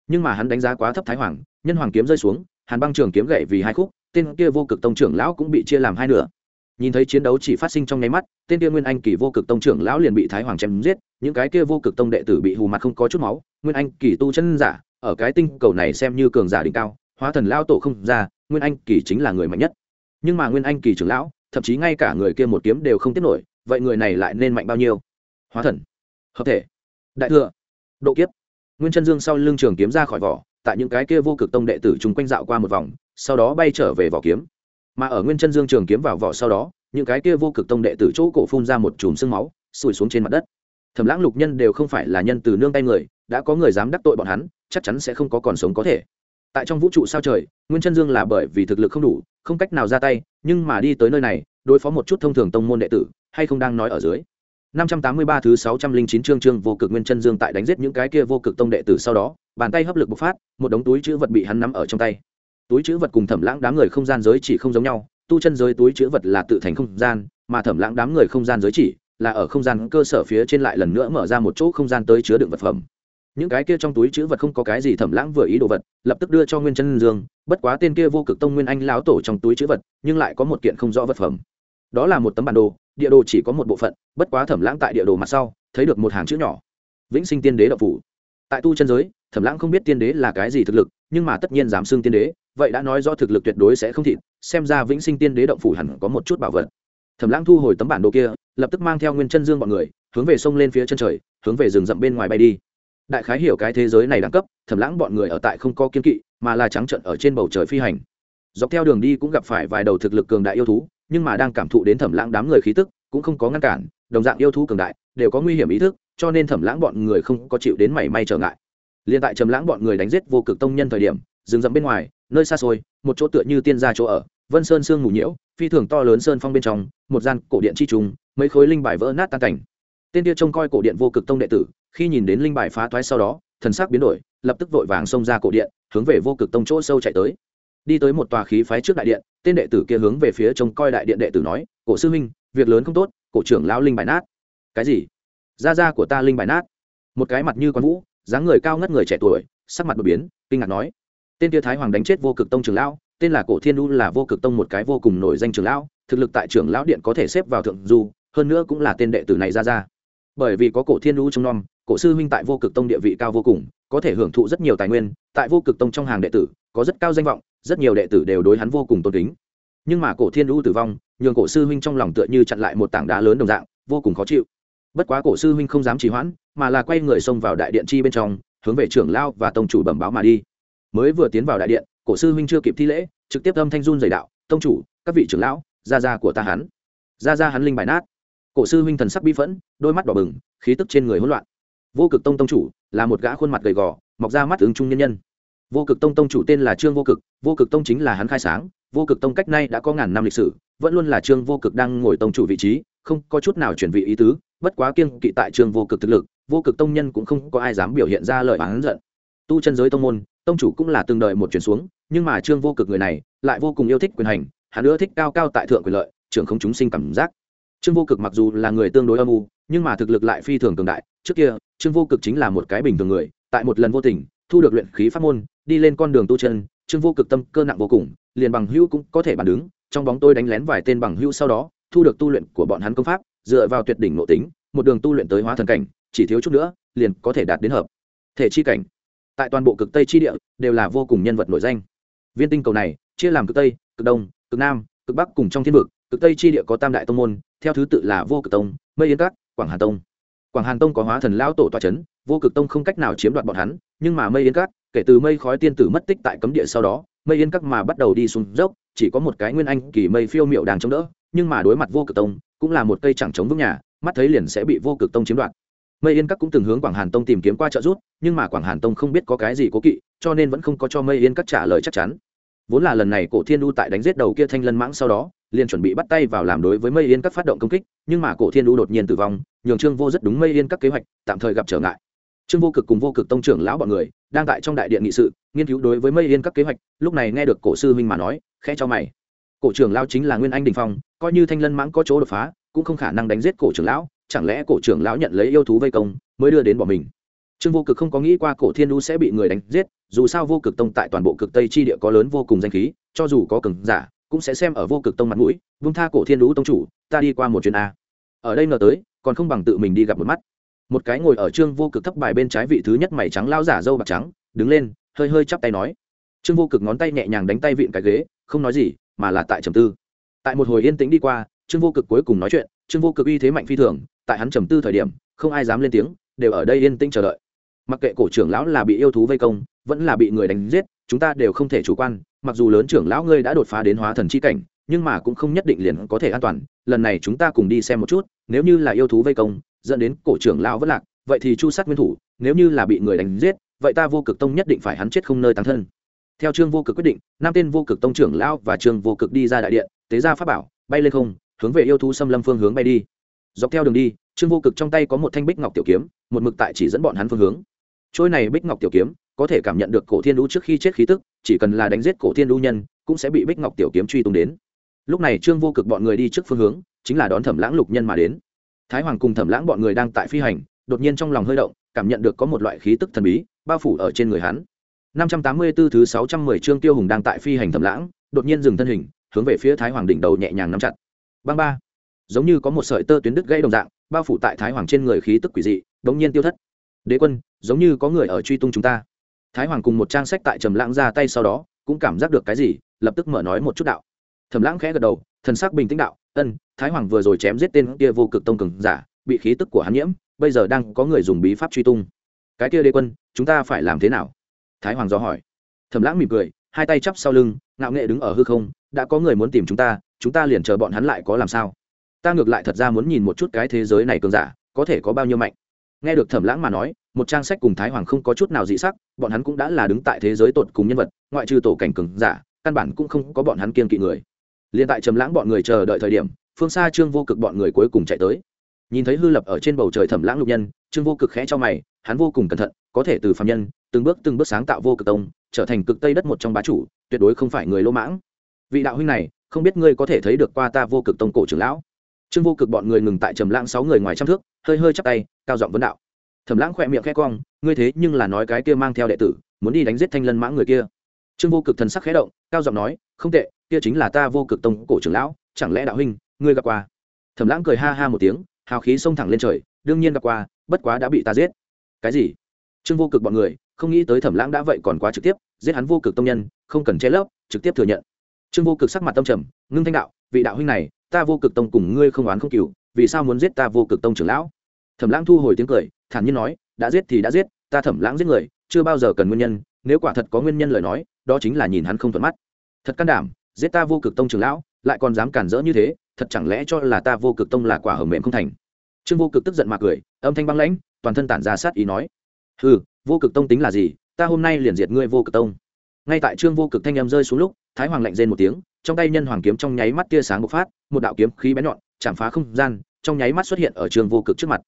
nhưng mà hắn đánh giá quá thấp thái hoàng, nhân hoàng kiếm rơi xuống, hàn băng trường kiếm gậy vì hai khúc, tên kia vô cực tông trưởng lão cũng bị chia làm hai nửa. Nhìn thấy chiến đấu chỉ phát sinh trong nháy mắt, tên kia nguyên anh kỳ vô cực tông trưởng lão liền bị thái hoàng chém giết, những cái kia vô cực tông đệ tử bị hù mặt không có chút máu, nguyên anh kỳ tu chân giả, ở cái tinh cầu này xem như cường giả đỉnh cao, hóa thần lao tổ không ra, nguyên anh kỳ chính là người mạnh nhất. Nhưng mà nguyên anh kỳ trưởng lão, thậm chí ngay cả người kia một kiếm đều không tiết nổi, vậy người này lại nên mạnh bao nhiêu? Hóa thần. Hợp thể. Đại thừa. Độ kiếp nguyên chân dương sau lưng trường kiếm ra khỏi vỏ, tại những cái kia vô cực tông đệ tử chung quanh dạo qua một vòng, sau đó bay trở về vỏ kiếm. Mà ở nguyên chân dương trường kiếm vào vỏ sau đó, những cái kia vô cực tông đệ tử chỗ cổ phun ra một chùm sương máu sùi xuống trên mặt đất. Thẩm lãng lục nhân đều không phải là nhân từ nương tay người, đã có người dám đắc tội bọn hắn, chắc chắn sẽ không có còn sống có thể. Tại trong vũ trụ sao trời, nguyên chân dương là bởi vì thực lực không đủ, không cách nào ra tay, nhưng mà đi tới nơi này, đối phó một chút thông thường tông môn đệ tử, hay không đang nói ở dưới. 583 thứ 609 chương chương vô cực nguyên chân dương tại đánh giết những cái kia vô cực tông đệ tử sau đó, bàn tay hấp lực bộc phát, một đống túi chứa vật bị hắn nắm ở trong tay. Túi chứa vật cùng Thẩm Lãng đám người không gian giới chỉ không giống nhau, tu chân giới túi chứa vật là tự thành không gian, mà Thẩm Lãng đám người không gian giới chỉ là ở không gian cơ sở phía trên lại lần nữa mở ra một chỗ không gian tới chứa đựng vật phẩm. Những cái kia trong túi chứa vật không có cái gì Thẩm Lãng vừa ý đồ vật, lập tức đưa cho Nguyên Chân Dương, bất quá tên kia vô cực tông Nguyên Anh lão tổ trong túi chứa vật, nhưng lại có một kiện không rõ vật phẩm. Đó là một tấm bản đồ, địa đồ chỉ có một bộ phận, bất quá thẩm lãng tại địa đồ mặt sau, thấy được một hàng chữ nhỏ. Vĩnh sinh tiên đế đậu phủ. Tại tu chân giới, thẩm lãng không biết tiên đế là cái gì thực lực, nhưng mà tất nhiên dám xưng tiên đế, vậy đã nói do thực lực tuyệt đối sẽ không thịt, xem ra vĩnh sinh tiên đế động phủ hẳn có một chút bảo vật. Thẩm lãng thu hồi tấm bản đồ kia, lập tức mang theo nguyên chân dương bọn người, hướng về sông lên phía chân trời, hướng về rừng rậm bên ngoài bay đi. Đại khái hiểu cái thế giới này đẳng cấp, thẩm lãng bọn người ở tại không có kiên kỵ, mà là trắng trận ở trên bầu trời phi hành. Dọc theo đường đi cũng gặp phải vài đầu thực lực cường đại yêu thú nhưng mà đang cảm thụ đến thẩm lãng đám người khí tức, cũng không có ngăn cản, đồng dạng yêu thú cường đại, đều có nguy hiểm ý thức, cho nên thẩm lãng bọn người không có chịu đến mảy may trở ngại. Liền tại trầm lãng bọn người đánh giết vô cực tông nhân thời điểm, rừng rậm bên ngoài, nơi xa xôi, một chỗ tựa như tiên gia chỗ ở, vân sơn sương mù nhiễu, phi thường to lớn sơn phong bên trong, một gian cổ điện chi trùng, mấy khối linh bài vỡ nát tan cảnh. Tên kia trông coi cổ điện vô cực tông đệ tử, khi nhìn đến linh bài phá thoái sau đó, thần sắc biến đổi, lập tức vội vàng xông ra cổ điện, hướng về vô cực tông chỗ sâu chạy tới. Đi tới một tòa khí phái trước đại điện tên đệ tử kia hướng về phía trông coi đại điện đệ tử nói, cổ sư huynh, việc lớn không tốt, cổ trưởng lão linh bài nát. Cái gì? Da da của ta linh bài nát. Một cái mặt như con vũ, dáng người cao ngất người trẻ tuổi, sắc mặt đột biến, kinh ngạc nói, tên kia thái hoàng đánh chết vô cực tông trưởng lão, tên là cổ thiên u là vô cực tông một cái vô cùng nổi danh trưởng lão, thực lực tại trưởng lão điện có thể xếp vào thượng du, hơn nữa cũng là tên đệ tử này ra ra bởi vì có cổ thiên u trong nom, cổ sư huynh tại vô cực tông địa vị cao vô cùng, có thể hưởng thụ rất nhiều tài nguyên, tại vô cực tông trong hàng đệ tử có rất cao danh vọng, rất nhiều đệ tử đều đối hắn vô cùng tôn kính. Nhưng mà cổ thiên u tử vong, nhường cổ sư huynh trong lòng tựa như chặn lại một tảng đá lớn đồng dạng, vô cùng khó chịu. Bất quá cổ sư huynh không dám trì hoãn, mà là quay người xông vào đại điện chi bên trong, hướng về trưởng lao và tông chủ bẩm báo mà đi. Mới vừa tiến vào đại điện, cổ sư huynh chưa kịp thi lễ, trực tiếp âm thanh run dày đạo, tông chủ, các vị trưởng lão, gia gia của ta hắn. Gia gia hắn linh bài nát. Cổ sư huynh thần sắc bi phẫn, đôi mắt đỏ bừng, khí tức trên người hỗn loạn. Vô cực tông tông chủ, là một gã khuôn mặt gầy gò, mọc ra mắt ứng trung nhân nhân vô cực tông tông chủ tên là trương vô cực vô cực tông chính là hắn khai sáng, vô cực tông cách nay đã có ngàn năm lịch sử, vẫn luôn là trương vô cực đang ngồi tông chủ vị trí, không có chút nào chuyển vị ý tứ, bất quá kiêng kỵ tại trương vô cực thực lực, vô cực tông nhân cũng không có ai dám biểu hiện ra lời oán giận. Tu chân giới tông môn, tông chủ cũng là từng đời một chuyển xuống, nhưng mà trương vô cực người này lại vô cùng yêu thích quyền hành, hắn ưa thích cao cao tại thượng quyền lợi, trưởng không chúng sinh cảm giác. Trương vô cực mặc dù là người tương đối âm u, nhưng mà thực lực lại phi thường cường đại, trước kia, trương vô cực chính là một cái bình thường người, tại một lần vô tình, thu được luyện khí pháp môn đi lên con đường tu chân, trương vô cực tâm cơ nặng vô cùng, liền bằng hữu cũng có thể bàn đứng, trong bóng tôi đánh lén vài tên bằng hữu sau đó, thu được tu luyện của bọn hắn công pháp, dựa vào tuyệt đỉnh nội tính, một đường tu luyện tới hóa thần cảnh, chỉ thiếu chút nữa, liền có thể đạt đến hợp thể chi cảnh. Tại toàn bộ cực tây chi địa, đều là vô cùng nhân vật nổi danh. Viên tinh cầu này, chia làm cực tây, cực đông, cực nam, cực bắc cùng trong thiên vực, cực tây chi địa có tam đại tông môn, theo thứ tự là vô cực tông, mây yên các, quảng hà tông. Quảng hàn tông có hóa thần lão tổ toa c vô cực tông không cách nào chiếm đoạt bọn hắn, nhưng mà mây yên các kể từ mây khói tiên tử mất tích tại cấm địa sau đó, mây yên các mà bắt đầu đi xuống dốc, chỉ có một cái nguyên anh kỳ mây phiêu miệu đang chống đỡ, nhưng mà đối mặt vô cực tông, cũng là một cây chẳng chống vững nhà, mắt thấy liền sẽ bị vô cực tông chiếm đoạt. Mây yên các cũng từng hướng quảng hàn tông tìm kiếm qua trợ giúp, nhưng mà quảng hàn tông không biết có cái gì cố kỵ, cho nên vẫn không có cho mây yên các trả lời chắc chắn. Vốn là lần này cổ thiên đu tại đánh giết đầu kia thanh lân mãng sau đó, liền chuẩn bị bắt tay vào làm đối với mây yên các phát động công kích, nhưng mà cổ thiên đu đột nhiên tử vong, nhường trương vô rất đúng mây yên các kế hoạch, tạm thời gặp trở ngại trương vô cực cùng vô cực tông trưởng lão bọn người đang tại trong đại điện nghị sự, nghiên cứu đối với mây yên các kế hoạch, lúc này nghe được cổ sư huynh mà nói, khẽ cho mày. Cổ trưởng lão chính là nguyên anh đình phong, coi như thanh lân mãng có chỗ đột phá, cũng không khả năng đánh giết cổ trưởng lão, chẳng lẽ cổ trưởng lão nhận lấy yêu thú vây công, mới đưa đến bỏ mình? Trương vô cực không có nghĩ qua cổ thiên đu sẽ bị người đánh giết, dù sao vô cực tông tại toàn bộ cực tây chi địa có lớn vô cùng danh khí, cho dù có cường giả, cũng sẽ xem ở vô cực tông mặt mũi, vung tha cổ thiên đu tông chủ, ta đi qua một chuyến a. Ở đây ngờ tới, còn không bằng tự mình đi gặp một mắt một cái ngồi ở trương vô cực thấp bài bên trái vị thứ nhất mày trắng lao giả dâu bạc trắng, đứng lên, hơi hơi chắp tay nói. Trương vô cực ngón tay nhẹ nhàng đánh tay vịn cái ghế, không nói gì, mà là tại trầm tư. Tại một hồi yên tĩnh đi qua, trương vô cực cuối cùng nói chuyện, trương vô cực uy thế mạnh phi thường, tại hắn trầm tư thời điểm, không ai dám lên tiếng, đều ở đây yên tĩnh chờ đợi. Mặc kệ cổ trưởng lão là bị yêu thú vây công, vẫn là bị người đánh giết, chúng ta đều không thể chủ quan, mặc dù lớn trưởng lão ngươi đã đột phá đến hóa thần chi cảnh, nhưng mà cũng không nhất định liền có thể an toàn, lần này chúng ta cùng đi xem một chút, nếu như là yêu thú vây công dẫn đến cổ trưởng lão vẫn lạc, vậy thì chu sát nguyên thủ, nếu như là bị người đánh giết, vậy ta vô cực tông nhất định phải hắn chết không nơi tăng thân. Theo trương vô cực quyết định, năm tên vô cực tông trưởng lão và trương vô cực đi ra đại điện, tế ra pháp bảo, bay lên không, hướng về yêu thú xâm lâm phương hướng bay đi. Dọc theo đường đi, trương vô cực trong tay có một thanh bích ngọc tiểu kiếm, một mực tại chỉ dẫn bọn hắn phương hướng. Trôi này bích ngọc tiểu kiếm, có thể cảm nhận được cổ thiên đu trước khi chết khí tức, chỉ cần là đánh giết cổ thiên đu nhân, cũng sẽ bị bích ngọc tiểu kiếm truy tung đến. Lúc này trương vô cực bọn người đi trước phương hướng, chính là đón thẩm lãng lục nhân mà đến thái hoàng cùng thẩm lãng bọn người đang tại phi hành, đột nhiên trong lòng hơi động, cảm nhận được có một loại khí tức thần bí bao phủ ở trên người hắn. 584 thứ 610 chương tiêu hùng đang tại phi hành thẩm lãng, đột nhiên dừng thân hình, hướng về phía thái hoàng đỉnh đầu nhẹ nhàng nắm chặt. Băng ba. Giống như có một sợi tơ tuyến đứt gãy đồng dạng, bao phủ tại thái hoàng trên người khí tức quỷ dị, đống nhiên tiêu thất. Đế quân, giống như có người ở truy tung chúng ta. Thái hoàng cùng một trang sách tại trầm lãng ra tay sau đó, cũng cảm giác được cái gì, lập tức mở nói một chút đạo. Thẩm lãng khẽ gật đầu, thần sắc bình tĩnh đạo ân, thái hoàng vừa rồi chém giết tên kia vô cực tông cường giả, bị khí tức của hắn nhiễm, bây giờ đang có người dùng bí pháp truy tung. Cái kia đế quân, chúng ta phải làm thế nào? Thái hoàng do hỏi. Thầm lãng mỉm cười, hai tay chắp sau lưng, ngạo nghệ đứng ở hư không, đã có người muốn tìm chúng ta chúng ta liền chờ bọn hắn lại có làm sao? Ta ngược lại thật ra muốn nhìn một chút cái thế giới này cường giả, có thể có bao nhiêu mạnh. Nghe được thẩm lãng mà nói, một trang sách cùng thái hoàng không có chút nào dị sắc, bọn hắn cũng đã là đứng tại thế giới tột cùng nhân vật, ngoại trừ tổ cảnh cường giả, căn bản cũng không có bọn hắn kiên kỵ người liền tại trầm lãng bọn người chờ đợi thời điểm, phương xa trương vô cực bọn người cuối cùng chạy tới. Nhìn thấy hư lập ở trên bầu trời thẩm lãng lục nhân, trương vô cực khẽ cho mày, hắn vô cùng cẩn thận, có thể từ phạm nhân, từng bước từng bước sáng tạo vô cực tông, trở thành cực tây đất một trong bá chủ, tuyệt đối không phải người lỗ mãng. Vị đạo huynh này, không biết ngươi có thể thấy được qua ta vô cực tông cổ trưởng lão. Trương vô cực bọn người ngừng tại trầm lãng sáu người ngoài trăm thước, hơi hơi chắp tay, cao giọng vấn đạo. Thẩm lãng khỏe miệng khẽ cong, ngươi thế nhưng là nói cái kia mang theo đệ tử, muốn đi đánh giết thanh lân mãng người kia trương vô cực thần sắc khẽ động, cao giọng nói, không tệ, kia chính là ta vô cực tông cổ trưởng lão, chẳng lẽ đạo huynh, ngươi gặp qua? Thẩm lãng cười ha ha một tiếng, hào khí xông thẳng lên trời, đương nhiên gặp qua, bất quá đã bị ta giết. Cái gì? Trương vô cực bọn người, không nghĩ tới thẩm lãng đã vậy còn quá trực tiếp, giết hắn vô cực tông nhân, không cần che lấp, trực tiếp thừa nhận. Trương vô cực sắc mặt tâm trầm, ngưng thanh đạo, vị đạo huynh này, ta vô cực tông cùng ngươi không oán không cừu, vì sao muốn giết ta vô cực tông trưởng lão? Thẩm lãng thu hồi tiếng cười, thản nhiên nói, đã giết thì đã giết, ta thẩm lãng giết người, chưa bao giờ cần nguyên nhân, nếu quả thật có nguyên nhân lời nói đó chính là nhìn hắn không thuận mắt. Thật can đảm, giết ta vô cực tông trưởng lão, lại còn dám cản rỡ như thế, thật chẳng lẽ cho là ta vô cực tông là quả hầm mềm không thành? Trương vô cực tức giận mà cười, âm thanh băng lãnh, toàn thân tản ra sát ý nói ừ vô cực tông tính là gì? Ta hôm nay liền diệt ngươi vô cực tông. Ngay tại trương vô cực thanh em rơi xuống lúc, thái hoàng lạnh rên một tiếng, trong tay nhân hoàng kiếm trong nháy mắt tia sáng bộc phát, một đạo kiếm khí bén nhọn, chạm phá không gian, trong nháy mắt xuất hiện ở trương vô cực trước mặt.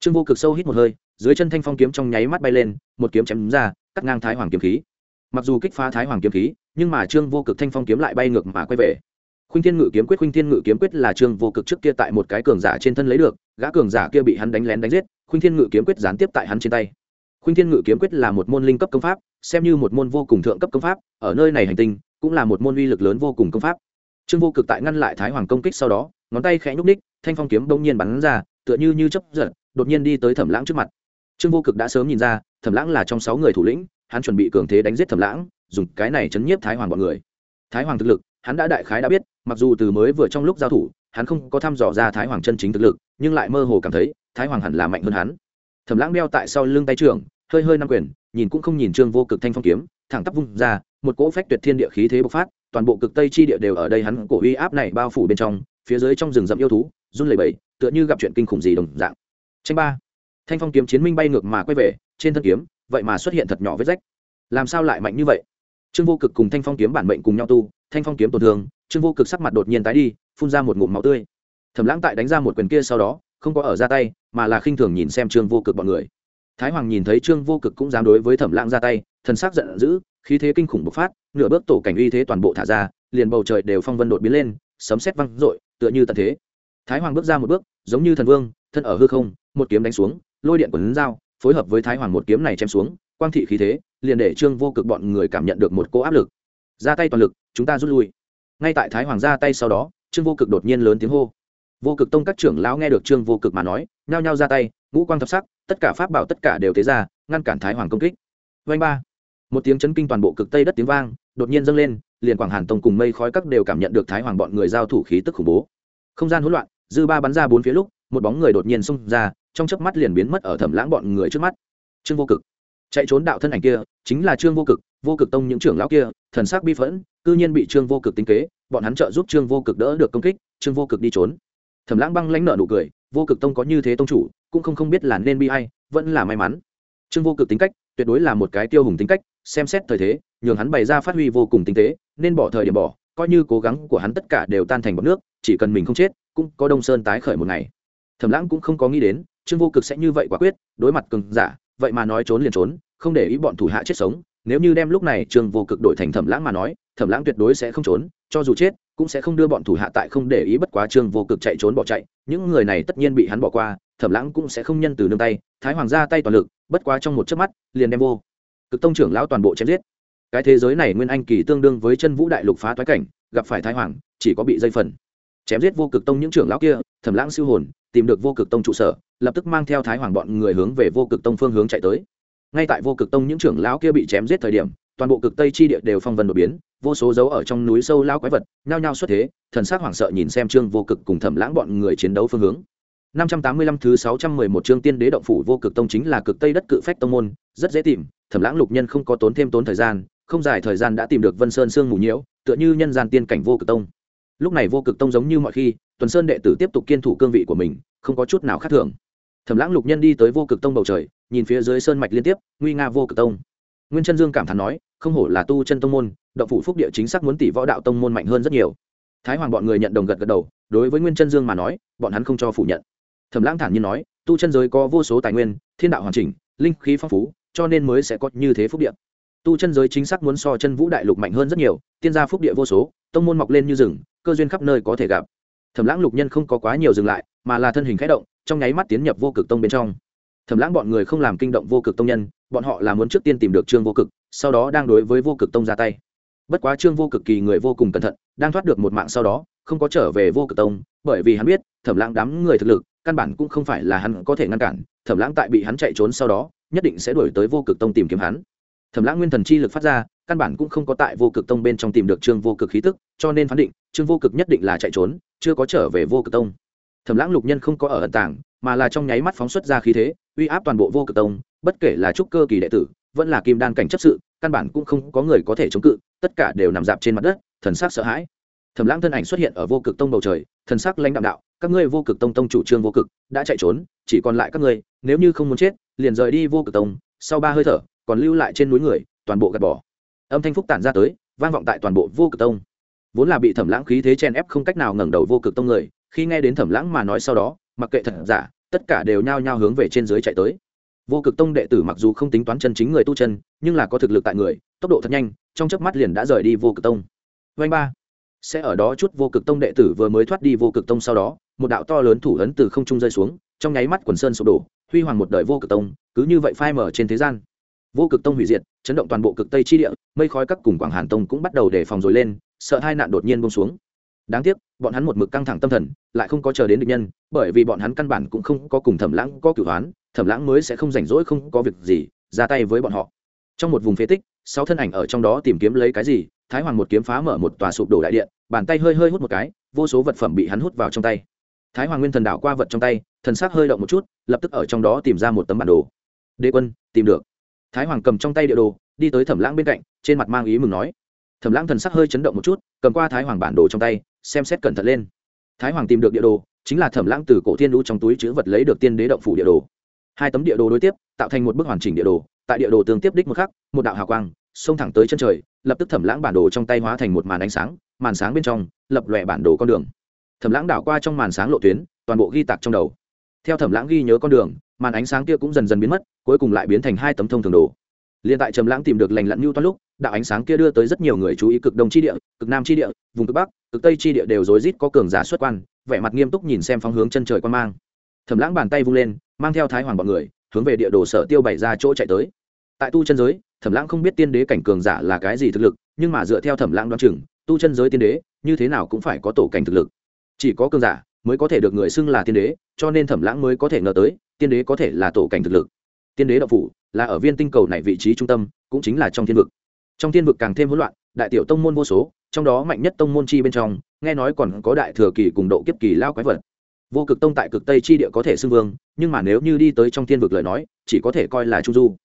Trương vô cực sâu hít một hơi, dưới chân thanh phong kiếm trong nháy mắt bay lên, một kiếm chém ra, cắt ngang thái hoàng kiếm khí mặc dù kích phá thái hoàng kiếm khí, nhưng mà trương vô cực thanh phong kiếm lại bay ngược mà quay về. Khuynh thiên ngự kiếm quyết, khuynh thiên ngự kiếm quyết là trương vô cực trước kia tại một cái cường giả trên thân lấy được, gã cường giả kia bị hắn đánh lén đánh giết, khuynh thiên ngự kiếm quyết gián tiếp tại hắn trên tay. Khuynh thiên ngự kiếm quyết là một môn linh cấp công pháp, xem như một môn vô cùng thượng cấp công pháp, ở nơi này hành tinh, cũng là một môn uy lực lớn vô cùng công pháp. Trương vô cực tại ngăn lại thái hoàng công kích sau đó, ngón tay khẽ nhúc ních thanh phong kiếm đông nhiên bắn ra, tựa như như chấp giật, đột nhiên đi tới thẩm lãng trước mặt. Trương vô cực đã sớm nhìn ra, thẩm lãng là trong sáu người thủ lĩnh hắn chuẩn bị cường thế đánh giết thẩm lãng, dùng cái này chấn nhiếp thái hoàng bọn người. Thái hoàng thực lực, hắn đã đại khái đã biết, mặc dù từ mới vừa trong lúc giao thủ, hắn không có thăm dò ra thái hoàng chân chính thực lực, nhưng lại mơ hồ cảm thấy, thái hoàng hẳn là mạnh hơn hắn. Thẩm lãng đeo tại sau lưng tay trưởng, hơi hơi năm quyền, nhìn cũng không nhìn trương vô cực thanh phong kiếm, thẳng tắp vung ra, một cỗ phách tuyệt thiên địa khí thế bộc phát, toàn bộ cực tây chi địa đều ở đây hắn cổ uy áp này bao phủ bên trong, phía dưới trong rừng rậm yêu thú, run lẩy bẩy, tựa như gặp chuyện kinh khủng gì đồng dạng. Tranh ba. Thanh phong kiếm chiến minh bay ngược mà quay về, trên thân kiếm vậy mà xuất hiện thật nhỏ vết rách. Làm sao lại mạnh như vậy? Trương vô cực cùng thanh phong kiếm bản mệnh cùng nhau tu, thanh phong kiếm tổn thương, trương vô cực sắc mặt đột nhiên tái đi, phun ra một ngụm máu tươi. Thẩm lãng tại đánh ra một quyền kia sau đó, không có ở ra tay, mà là khinh thường nhìn xem trương vô cực bọn người. Thái hoàng nhìn thấy trương vô cực cũng dám đối với thẩm lãng ra tay, thần sắc giận dữ, khí thế kinh khủng bộc phát, nửa bước tổ cảnh uy thế toàn bộ thả ra, liền bầu trời đều phong vân đột biến lên, sấm sét văng rội tựa như tận thế. Thái hoàng bước ra một bước, giống như thần vương, thân ở hư không, một kiếm đánh xuống, lôi điện quần dao phối hợp với thái hoàng một kiếm này chém xuống, quang thị khí thế, liền để trương vô cực bọn người cảm nhận được một cỗ áp lực. Ra tay toàn lực, chúng ta rút lui. Ngay tại thái hoàng ra tay sau đó, trương vô cực đột nhiên lớn tiếng hô. Vô cực tông các trưởng lão nghe được trương vô cực mà nói, nhao nhao ra tay, ngũ quang thập sắc, tất cả pháp bảo tất cả đều thế ra, ngăn cản thái hoàng công kích. Vanh ba. Một tiếng chấn kinh toàn bộ cực tây đất tiếng vang, đột nhiên dâng lên, liền quảng hàn tông cùng mây khói các đều cảm nhận được thái hoàng bọn người giao thủ khí tức khủng bố. Không gian hỗn loạn, dư ba bắn ra bốn phía lúc, một bóng người đột nhiên xông ra trong chớp mắt liền biến mất ở thẩm lãng bọn người trước mắt. Trương vô cực. Chạy trốn đạo thân ảnh kia, chính là trương vô cực vô cực tông những trưởng lão kia, thần sắc bi phẫn, cư nhiên bị trương vô cực tính kế, bọn hắn trợ giúp trương vô cực đỡ được công kích, trương vô cực đi trốn. Thẩm lãng băng lãnh nợ nụ cười, vô cực tông có như thế tông chủ, cũng không không biết là nên bi hay vẫn là may mắn. Trương vô cực tính cách, tuyệt đối là một cái tiêu hùng tính cách, xem xét thời thế, nhường hắn bày ra phát huy vô cùng tinh tế, nên bỏ thời điểm bỏ, coi như cố gắng của hắn tất cả đều tan thành bọt nước, chỉ cần mình không chết, cũng có đông sơn tái khởi một ngày. Thẩm lãng cũng không có nghĩ đến trương vô cực sẽ như vậy quả quyết, đối mặt cường giả, vậy mà nói trốn liền trốn, không để ý bọn thủ hạ chết sống. Nếu như đem lúc này trương vô cực đổi thành thẩm lãng mà nói, thẩm lãng tuyệt đối sẽ không trốn, cho dù chết, cũng sẽ không đưa bọn thủ hạ tại không để ý bất quá trương vô cực chạy trốn bỏ chạy. Những người này tất nhiên bị hắn bỏ qua, thẩm lãng cũng sẽ không nhân từ nương tay, thái hoàng ra tay toàn lực, bất quá trong một chớp mắt, liền đem vô. Cực tông trưởng lão toàn bộ chém giết. Cái thế giới này nguyên anh kỳ tương đương với chân vũ đại lục phá toái cảnh, gặp phải thái hoàng, chỉ có bị dây phần chém giết vô cực tông những trưởng lão kia, thẩm lãng siêu hồn, tìm được vô cực tông trụ sở, lập tức mang theo thái hoàng bọn người hướng về vô cực tông phương hướng chạy tới. Ngay tại vô cực tông những trưởng lão kia bị chém giết thời điểm, toàn bộ cực tây chi địa đều phong vân đột biến, vô số dấu ở trong núi sâu lao quái vật nhao nhao xuất thế, thần sắc hoảng sợ nhìn xem trương vô cực cùng thẩm lãng bọn người chiến đấu phương hướng. 585 thứ 611 chương tiên đế động phủ vô cực tông chính là cực tây đất cự phách tông môn, rất dễ tìm, thẩm lãng lục nhân không có tốn thêm tốn thời gian, không dài thời gian đã tìm được vân sơn sương mù nhiễu, tựa như nhân gian tiên cảnh vô cực tông lúc này vô cực tông giống như mọi khi, tuần sơn đệ tử tiếp tục kiên thủ cương vị của mình, không có chút nào khác thường. Thẩm lãng lục nhân đi tới vô cực tông bầu trời, nhìn phía dưới sơn mạch liên tiếp, nguy nga vô cực tông. Nguyên chân dương cảm thán nói, không hổ là tu chân tông môn, động phủ phúc địa chính xác muốn tỷ võ đạo tông môn mạnh hơn rất nhiều. Thái hoàng bọn người nhận đồng gật gật đầu, đối với nguyên chân dương mà nói, bọn hắn không cho phủ nhận. Thẩm lãng thản nhiên nói, tu chân giới có vô số tài nguyên, thiên đạo hoàn chỉnh, linh khí phong phú, cho nên mới sẽ có như thế phúc địa tu chân giới chính xác muốn so chân vũ đại lục mạnh hơn rất nhiều, tiên gia phúc địa vô số, tông môn mọc lên như rừng, cơ duyên khắp nơi có thể gặp. Thẩm lãng lục nhân không có quá nhiều dừng lại, mà là thân hình khẽ động, trong nháy mắt tiến nhập vô cực tông bên trong. Thẩm lãng bọn người không làm kinh động vô cực tông nhân, bọn họ là muốn trước tiên tìm được trương vô cực, sau đó đang đối với vô cực tông ra tay. Bất quá trương vô cực kỳ người vô cùng cẩn thận, đang thoát được một mạng sau đó, không có trở về vô cực tông, bởi vì hắn biết, thẩm lãng đám người thực lực, căn bản cũng không phải là hắn có thể ngăn cản. Thẩm lãng tại bị hắn chạy trốn sau đó, nhất định sẽ đuổi tới vô cực tông tìm kiếm hắn thẩm lãng nguyên thần chi lực phát ra, căn bản cũng không có tại vô cực tông bên trong tìm được trương vô cực khí tức, cho nên phán định, trương vô cực nhất định là chạy trốn, chưa có trở về vô cực tông. Thẩm lãng lục nhân không có ở ẩn tảng mà là trong nháy mắt phóng xuất ra khí thế, uy áp toàn bộ vô cực tông, bất kể là trúc cơ kỳ đệ tử, vẫn là kim đan cảnh chấp sự, căn bản cũng không có người có thể chống cự, tất cả đều nằm dạp trên mặt đất, thần sắc sợ hãi. Thẩm lãng thân ảnh xuất hiện ở vô cực tông bầu trời, thần sắc lãnh đạo đạo, các ngươi vô cực tông tông chủ trương vô cực, đã chạy trốn, chỉ còn lại các ngươi, nếu như không muốn chết, liền rời đi vô cực tông. Sau ba hơi thở còn lưu lại trên núi người, toàn bộ gạt bỏ. Âm thanh phúc tản ra tới, vang vọng tại toàn bộ vô cực tông. Vốn là bị thẩm lãng khí thế chen ép không cách nào ngẩng đầu vô cực tông người, khi nghe đến thẩm lãng mà nói sau đó, mặc kệ thật giả, tất cả đều nhao nhao hướng về trên dưới chạy tới. Vô cực tông đệ tử mặc dù không tính toán chân chính người tu chân, nhưng là có thực lực tại người, tốc độ thật nhanh, trong chớp mắt liền đã rời đi vô cực tông. Vanh ba. Sẽ ở đó chút vô cực tông đệ tử vừa mới thoát đi vô cực tông sau đó, một đạo to lớn thủ ấn từ không trung rơi xuống, trong nháy mắt quần sơn sụp đổ, huy hoàng một đời vô cực tông, cứ như vậy phai mở trên thế gian vô cực tông hủy diệt, chấn động toàn bộ cực tây chi địa, mây khói các cùng quảng hàn tông cũng bắt đầu đề phòng rồi lên, sợ hai nạn đột nhiên bông xuống. Đáng tiếc, bọn hắn một mực căng thẳng tâm thần, lại không có chờ đến được nhân, bởi vì bọn hắn căn bản cũng không có cùng thẩm lãng có cửu hoán thẩm lãng mới sẽ không rảnh rỗi không có việc gì, ra tay với bọn họ. Trong một vùng phế tích, sáu thân ảnh ở trong đó tìm kiếm lấy cái gì, thái hoàng một kiếm phá mở một tòa sụp đổ đại điện, bàn tay hơi hơi hút một cái, vô số vật phẩm bị hắn hút vào trong tay. Thái hoàng nguyên thần đảo qua vật trong tay, thần sắc hơi động một chút, lập tức ở trong đó tìm ra một tấm bản đồ. Đế quân, tìm được thái hoàng cầm trong tay địa đồ, đi tới thẩm lãng bên cạnh, trên mặt mang ý mừng nói. Thẩm lãng thần sắc hơi chấn động một chút, cầm qua thái hoàng bản đồ trong tay, xem xét cẩn thận lên. Thái hoàng tìm được địa đồ, chính là thẩm lãng từ cổ thiên lũ trong túi chữ vật lấy được tiên đế động phủ địa đồ. Hai tấm địa đồ đối tiếp, tạo thành một bức hoàn chỉnh địa đồ, tại địa đồ tương tiếp đích một khắc, một đạo hào quang, xông thẳng tới chân trời, lập tức thẩm lãng bản đồ trong tay hóa thành một màn ánh sáng, màn sáng bên trong, lập lòe bản đồ con đường. Thẩm lãng đảo qua trong màn sáng lộ tuyến, toàn bộ ghi tạc trong đầu. Theo thẩm lãng ghi nhớ con đường màn ánh sáng kia cũng dần dần biến mất, cuối cùng lại biến thành hai tấm thông thường đồ. Liền tại trầm lãng tìm được lành lặn như toan lúc, đạo ánh sáng kia đưa tới rất nhiều người chú ý cực đông chi địa, cực nam chi địa, vùng cực bắc, cực tây chi địa đều rối rít có cường giả xuất quan, vẻ mặt nghiêm túc nhìn xem phóng hướng chân trời quan mang. Thẩm lãng bàn tay vung lên, mang theo thái hoàng bọn người, hướng về địa đồ sở tiêu bày ra chỗ chạy tới. Tại tu chân giới thẩm lãng không biết tiên đế cảnh cường giả là cái gì thực lực, nhưng mà dựa theo thẩm lãng đoán chừng, tu chân giới tiên đế, như thế nào cũng phải có tổ cảnh thực lực. Chỉ có cường giả mới có thể được người xưng là tiên đế, cho nên thẩm lãng mới có thể ngờ tới tiên đế có thể là tổ cảnh thực lực. Tiên đế đạo phủ là ở viên tinh cầu này vị trí trung tâm, cũng chính là trong thiên vực. Trong thiên vực càng thêm hỗn loạn, đại tiểu tông môn vô số, trong đó mạnh nhất tông môn chi bên trong, nghe nói còn có đại thừa kỳ cùng độ kiếp kỳ lao quái vật. Vô cực tông tại cực tây chi địa có thể xưng vương, nhưng mà nếu như đi tới trong thiên vực lời nói, chỉ có thể coi là trung du.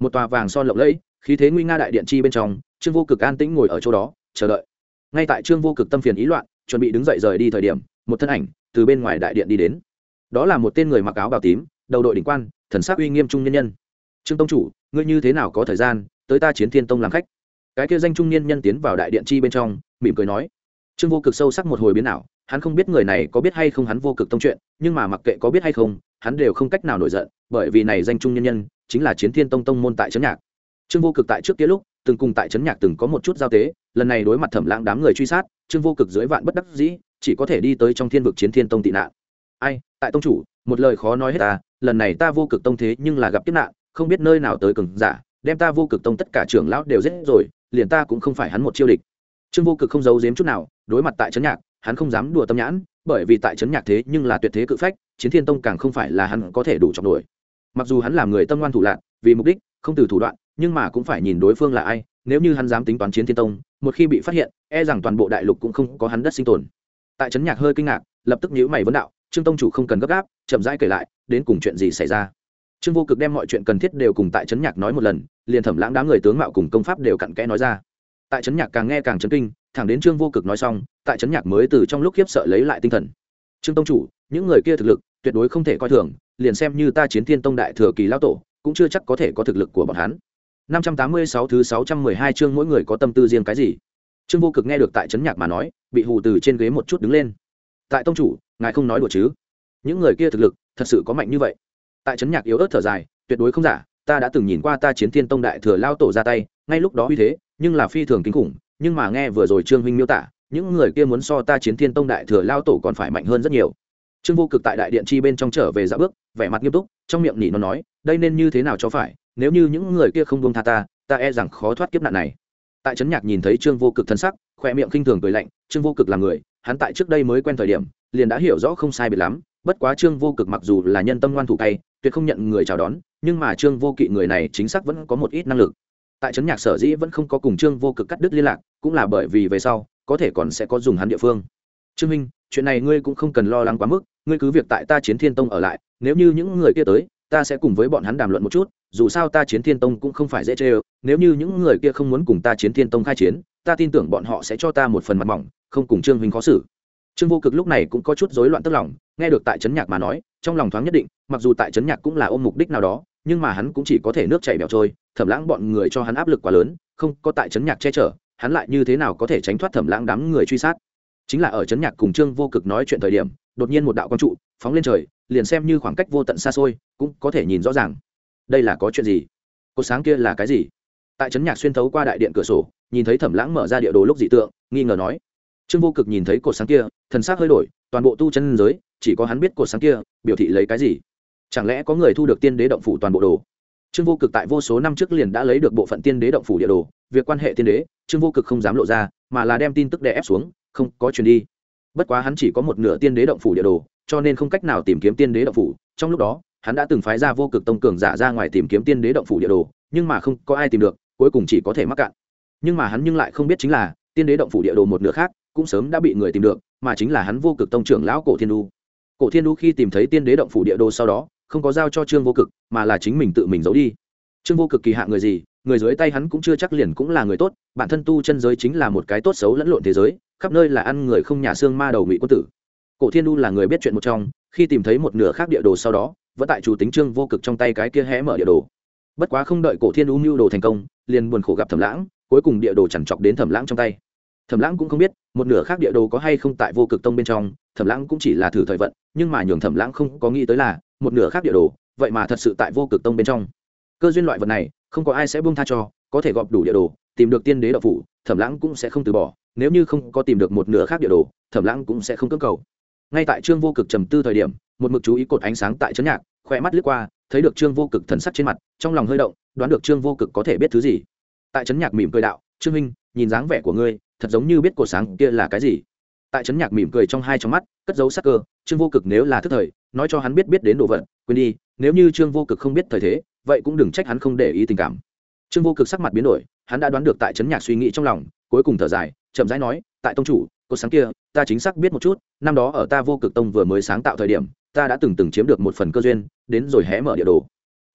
Một tòa vàng son lộng lẫy, khí thế nguy nga đại điện chi bên trong, trương vô cực an tĩnh ngồi ở chỗ đó, chờ đợi. Ngay tại trương vô cực tâm phiền ý loạn, chuẩn bị đứng dậy rời đi thời điểm, một thân ảnh từ bên ngoài đại điện đi đến. Đó là một tên người mặc áo bào tím đầu đội đỉnh quan, thần sắc uy nghiêm trung nhân nhân. Trương tông chủ, ngươi như thế nào có thời gian tới ta chiến thiên tông làm khách? Cái kia danh trung niên nhân tiến vào đại điện chi bên trong, mỉm cười nói. Trương vô cực sâu sắc một hồi biến ảo, hắn không biết người này có biết hay không hắn vô cực tông chuyện, nhưng mà mặc kệ có biết hay không, hắn đều không cách nào nổi giận, bởi vì này danh trung nhân nhân chính là chiến thiên tông tông môn tại trấn nhạc. Trương vô cực tại trước kia lúc, từng cùng tại trấn nhạc từng có một chút giao tế, lần này đối mặt thẩm lãng đám người truy sát, trương vô cực dưới vạn bất đắc dĩ, chỉ có thể đi tới trong thiên vực chiến thiên tông tị nạn ai, tại tông chủ, một lời khó nói hết ta, lần này ta vô cực tông thế nhưng là gặp kiếp nạn, không biết nơi nào tới cường giả, đem ta vô cực tông tất cả trưởng lão đều giết rồi, liền ta cũng không phải hắn một chiêu địch. Trương vô cực không giấu giếm chút nào, đối mặt tại trấn nhạc, hắn không dám đùa tâm nhãn, bởi vì tại trấn nhạc thế nhưng là tuyệt thế cự phách, chiến thiên tông càng không phải là hắn có thể đủ trọng nổi. Mặc dù hắn là người tâm ngoan thủ lạc vì mục đích, không từ thủ đoạn, nhưng mà cũng phải nhìn đối phương là ai, nếu như hắn dám tính toán chiến thiên tông, một khi bị phát hiện e rằng toàn bộ đại lục cũng không có hắn đất sinh tồn. Tại trấn nhạc hơi kinh ngạc, lập tức nhíu mày vấn đạo trương tông chủ không cần gấp gáp, chậm rãi kể lại, đến cùng chuyện gì xảy ra. Trương vô cực đem mọi chuyện cần thiết đều cùng tại trấn nhạc nói một lần, liền thẩm lãng đám người tướng mạo cùng công pháp đều cặn kẽ nói ra. Tại trấn nhạc càng nghe càng chấn kinh, thẳng đến trương vô cực nói xong, tại trấn nhạc mới từ trong lúc khiếp sợ lấy lại tinh thần. Trương tông chủ, những người kia thực lực, tuyệt đối không thể coi thường, liền xem như ta chiến thiên tông đại thừa kỳ lao tổ, cũng chưa chắc có thể có thực lực của bọn hắn. 586 thứ 612 chương mỗi người có tâm tư riêng cái gì? Trương vô cực nghe được tại trấn nhạc mà nói, bị hù từ trên ghế một chút đứng lên. Tại tông chủ ngài không nói đùa chứ? Những người kia thực lực thật sự có mạnh như vậy. Tại trấn nhạc yếu ớt thở dài, tuyệt đối không giả, ta đã từng nhìn qua ta chiến thiên tông đại thừa lao tổ ra tay, ngay lúc đó uy thế, nhưng là phi thường kinh khủng, nhưng mà nghe vừa rồi trương huynh miêu tả, những người kia muốn so ta chiến thiên tông đại thừa lao tổ còn phải mạnh hơn rất nhiều. Trương vô cực tại đại điện chi bên trong trở về dạ bước, vẻ mặt nghiêm túc, trong miệng nỉ nó nói, đây nên như thế nào cho phải, nếu như những người kia không buông tha ta ta e rằng khó thoát kiếp nạn này. Tại trấn nhạc nhìn thấy trương vô cực thân sắc, khoe miệng khinh thường cười lạnh, trương vô cực là người, hắn tại trước đây mới quen thời điểm liền đã hiểu rõ không sai biệt lắm, bất quá trương vô cực mặc dù là nhân tâm ngoan thủ tay tuyệt không nhận người chào đón, nhưng mà trương vô kỵ người này chính xác vẫn có một ít năng lực. Tại trấn nhạc sở dĩ vẫn không có cùng trương vô cực cắt đứt liên lạc, cũng là bởi vì về sau, có thể còn sẽ có dùng hắn địa phương. Trương minh, chuyện này ngươi cũng không cần lo lắng quá mức, ngươi cứ việc tại ta chiến thiên tông ở lại, nếu như những người kia tới, ta sẽ cùng với bọn hắn đàm luận một chút, dù sao ta chiến thiên tông cũng không phải dễ chê ơ nếu như những người kia không muốn cùng ta chiến thiên tông khai chiến, ta tin tưởng bọn họ sẽ cho ta một phần mặt mỏng, không cùng trương huynh khó xử trương vô cực lúc này cũng có chút rối loạn tức lòng, nghe được tại trấn nhạc mà nói, trong lòng thoáng nhất định, mặc dù tại trấn nhạc cũng là ôm mục đích nào đó, nhưng mà hắn cũng chỉ có thể nước chảy bèo trôi, thẩm lãng bọn người cho hắn áp lực quá lớn, không có tại trấn nhạc che chở, hắn lại như thế nào có thể tránh thoát thẩm lãng đám người truy sát? Chính là ở trấn nhạc cùng trương vô cực nói chuyện thời điểm, đột nhiên một đạo quang trụ, phóng lên trời, liền xem như khoảng cách vô tận xa xôi, cũng có thể nhìn rõ ràng. Đây là có chuyện gì? Cột sáng kia là cái gì? Tại trấn nhạc xuyên thấu qua đại điện cửa sổ, nhìn thấy thẩm lãng mở ra địa đồ lúc dị tượng, nghi ngờ nói trương vô cực nhìn thấy cột sáng kia, thần s c hơi đổi, toàn bộ tu chân giới, chỉ có hắn biết cột sáng kia, biểu thị lấy cái gì? Chẳng lẽ có người thu được tiên đế động phủ toàn bộ đồ? Trương vô cực tại vô số năm trước liền đã lấy được bộ phận tiên đế động phủ địa đồ, việc quan hệ tiên đế, trương vô cực không dám lộ ra, mà là đem tin tức đè ép xuống, không có chuyển đi. Bất quá hắn chỉ có một nửa tiên đế động phủ địa đồ, cho nên không cách nào tìm kiếm tiên đế động phủ. Trong lúc đó, hắn đã từng phái ra vô cực tông cường giả ra ngoài tìm kiếm tiên đế động phủ địa đồ, nhưng mà không có ai tìm được, cuối cùng chỉ có thể mắc cạn. Nhưng mà hắn nhưng lại không biết chính là, tiên đế động phủ địa đồ một nửa khác cũng sớm đã bị người tìm được, mà chính là hắn vô cực tông trưởng lão cổ thiên đu. Cổ thiên đu khi tìm thấy tiên đế động phủ địa đồ sau đó, không có giao cho trương vô cực, mà là chính mình tự mình giấu đi. Trương vô cực kỳ hạ người gì, người dưới tay hắn cũng chưa chắc liền cũng là người tốt, bản thân tu chân giới chính là một cái tốt xấu lẫn lộn thế giới, khắp nơi là ăn người không nhà xương ma đầu ngụy quân tử. Cổ thiên đu là người biết chuyện một trong, khi tìm thấy một nửa khác địa đồ sau đó, vẫn tại chủ tính trương vô cực trong tay cái kia hé mở địa đồ. Bất quá không đợi cổ thiên đu mưu đồ thành công, liền buồn khổ gặp thẩm lãng, cuối cùng địa đồ chẳng chọc đến thẩm lãng trong tay. Thẩm lãng cũng không biết một nửa khác địa đồ có hay không tại vô cực tông bên trong, thẩm lãng cũng chỉ là thử thời vận, nhưng mà nhường thẩm lãng không có nghĩ tới là, một nửa khác địa đồ, vậy mà thật sự tại vô cực tông bên trong. Cơ duyên loại vật này, không có ai sẽ buông tha cho, có thể gọp đủ địa đồ, tìm được tiên đế đạo phủ, thẩm lãng cũng sẽ không từ bỏ, nếu như không có tìm được một nửa khác địa đồ, thẩm lãng cũng sẽ không cưỡng cầu. Ngay tại trương vô cực trầm tư thời điểm, một mực chú ý cột ánh sáng tại chấn nhạc khoe mắt lướt qua, thấy được trương vô cực thần sắc trên mặt, trong lòng hơi động, đoán được trương vô cực có thể biết thứ gì. Tại chấn nhạc mỉm cười đạo, trương minh nhìn dáng vẻ của ngươi, thật giống như biết cột sáng kia là cái gì. Tại trấn nhạc mỉm cười trong hai trong mắt, cất dấu sắc cơ, trương vô cực nếu là thức thời, nói cho hắn biết biết đến đồ vật, quên đi, nếu như trương vô cực không biết thời thế, vậy cũng đừng trách hắn không để ý tình cảm. Trương vô cực sắc mặt biến đổi, hắn đã đoán được tại trấn nhạc suy nghĩ trong lòng, cuối cùng thở dài, chậm rãi nói, tại tông chủ cột sáng kia, ta chính xác biết một chút, năm đó ở ta vô cực tông vừa mới sáng tạo thời điểm, ta đã từng từng chiếm được một phần cơ duyên, đến rồi hé mở địa đồ.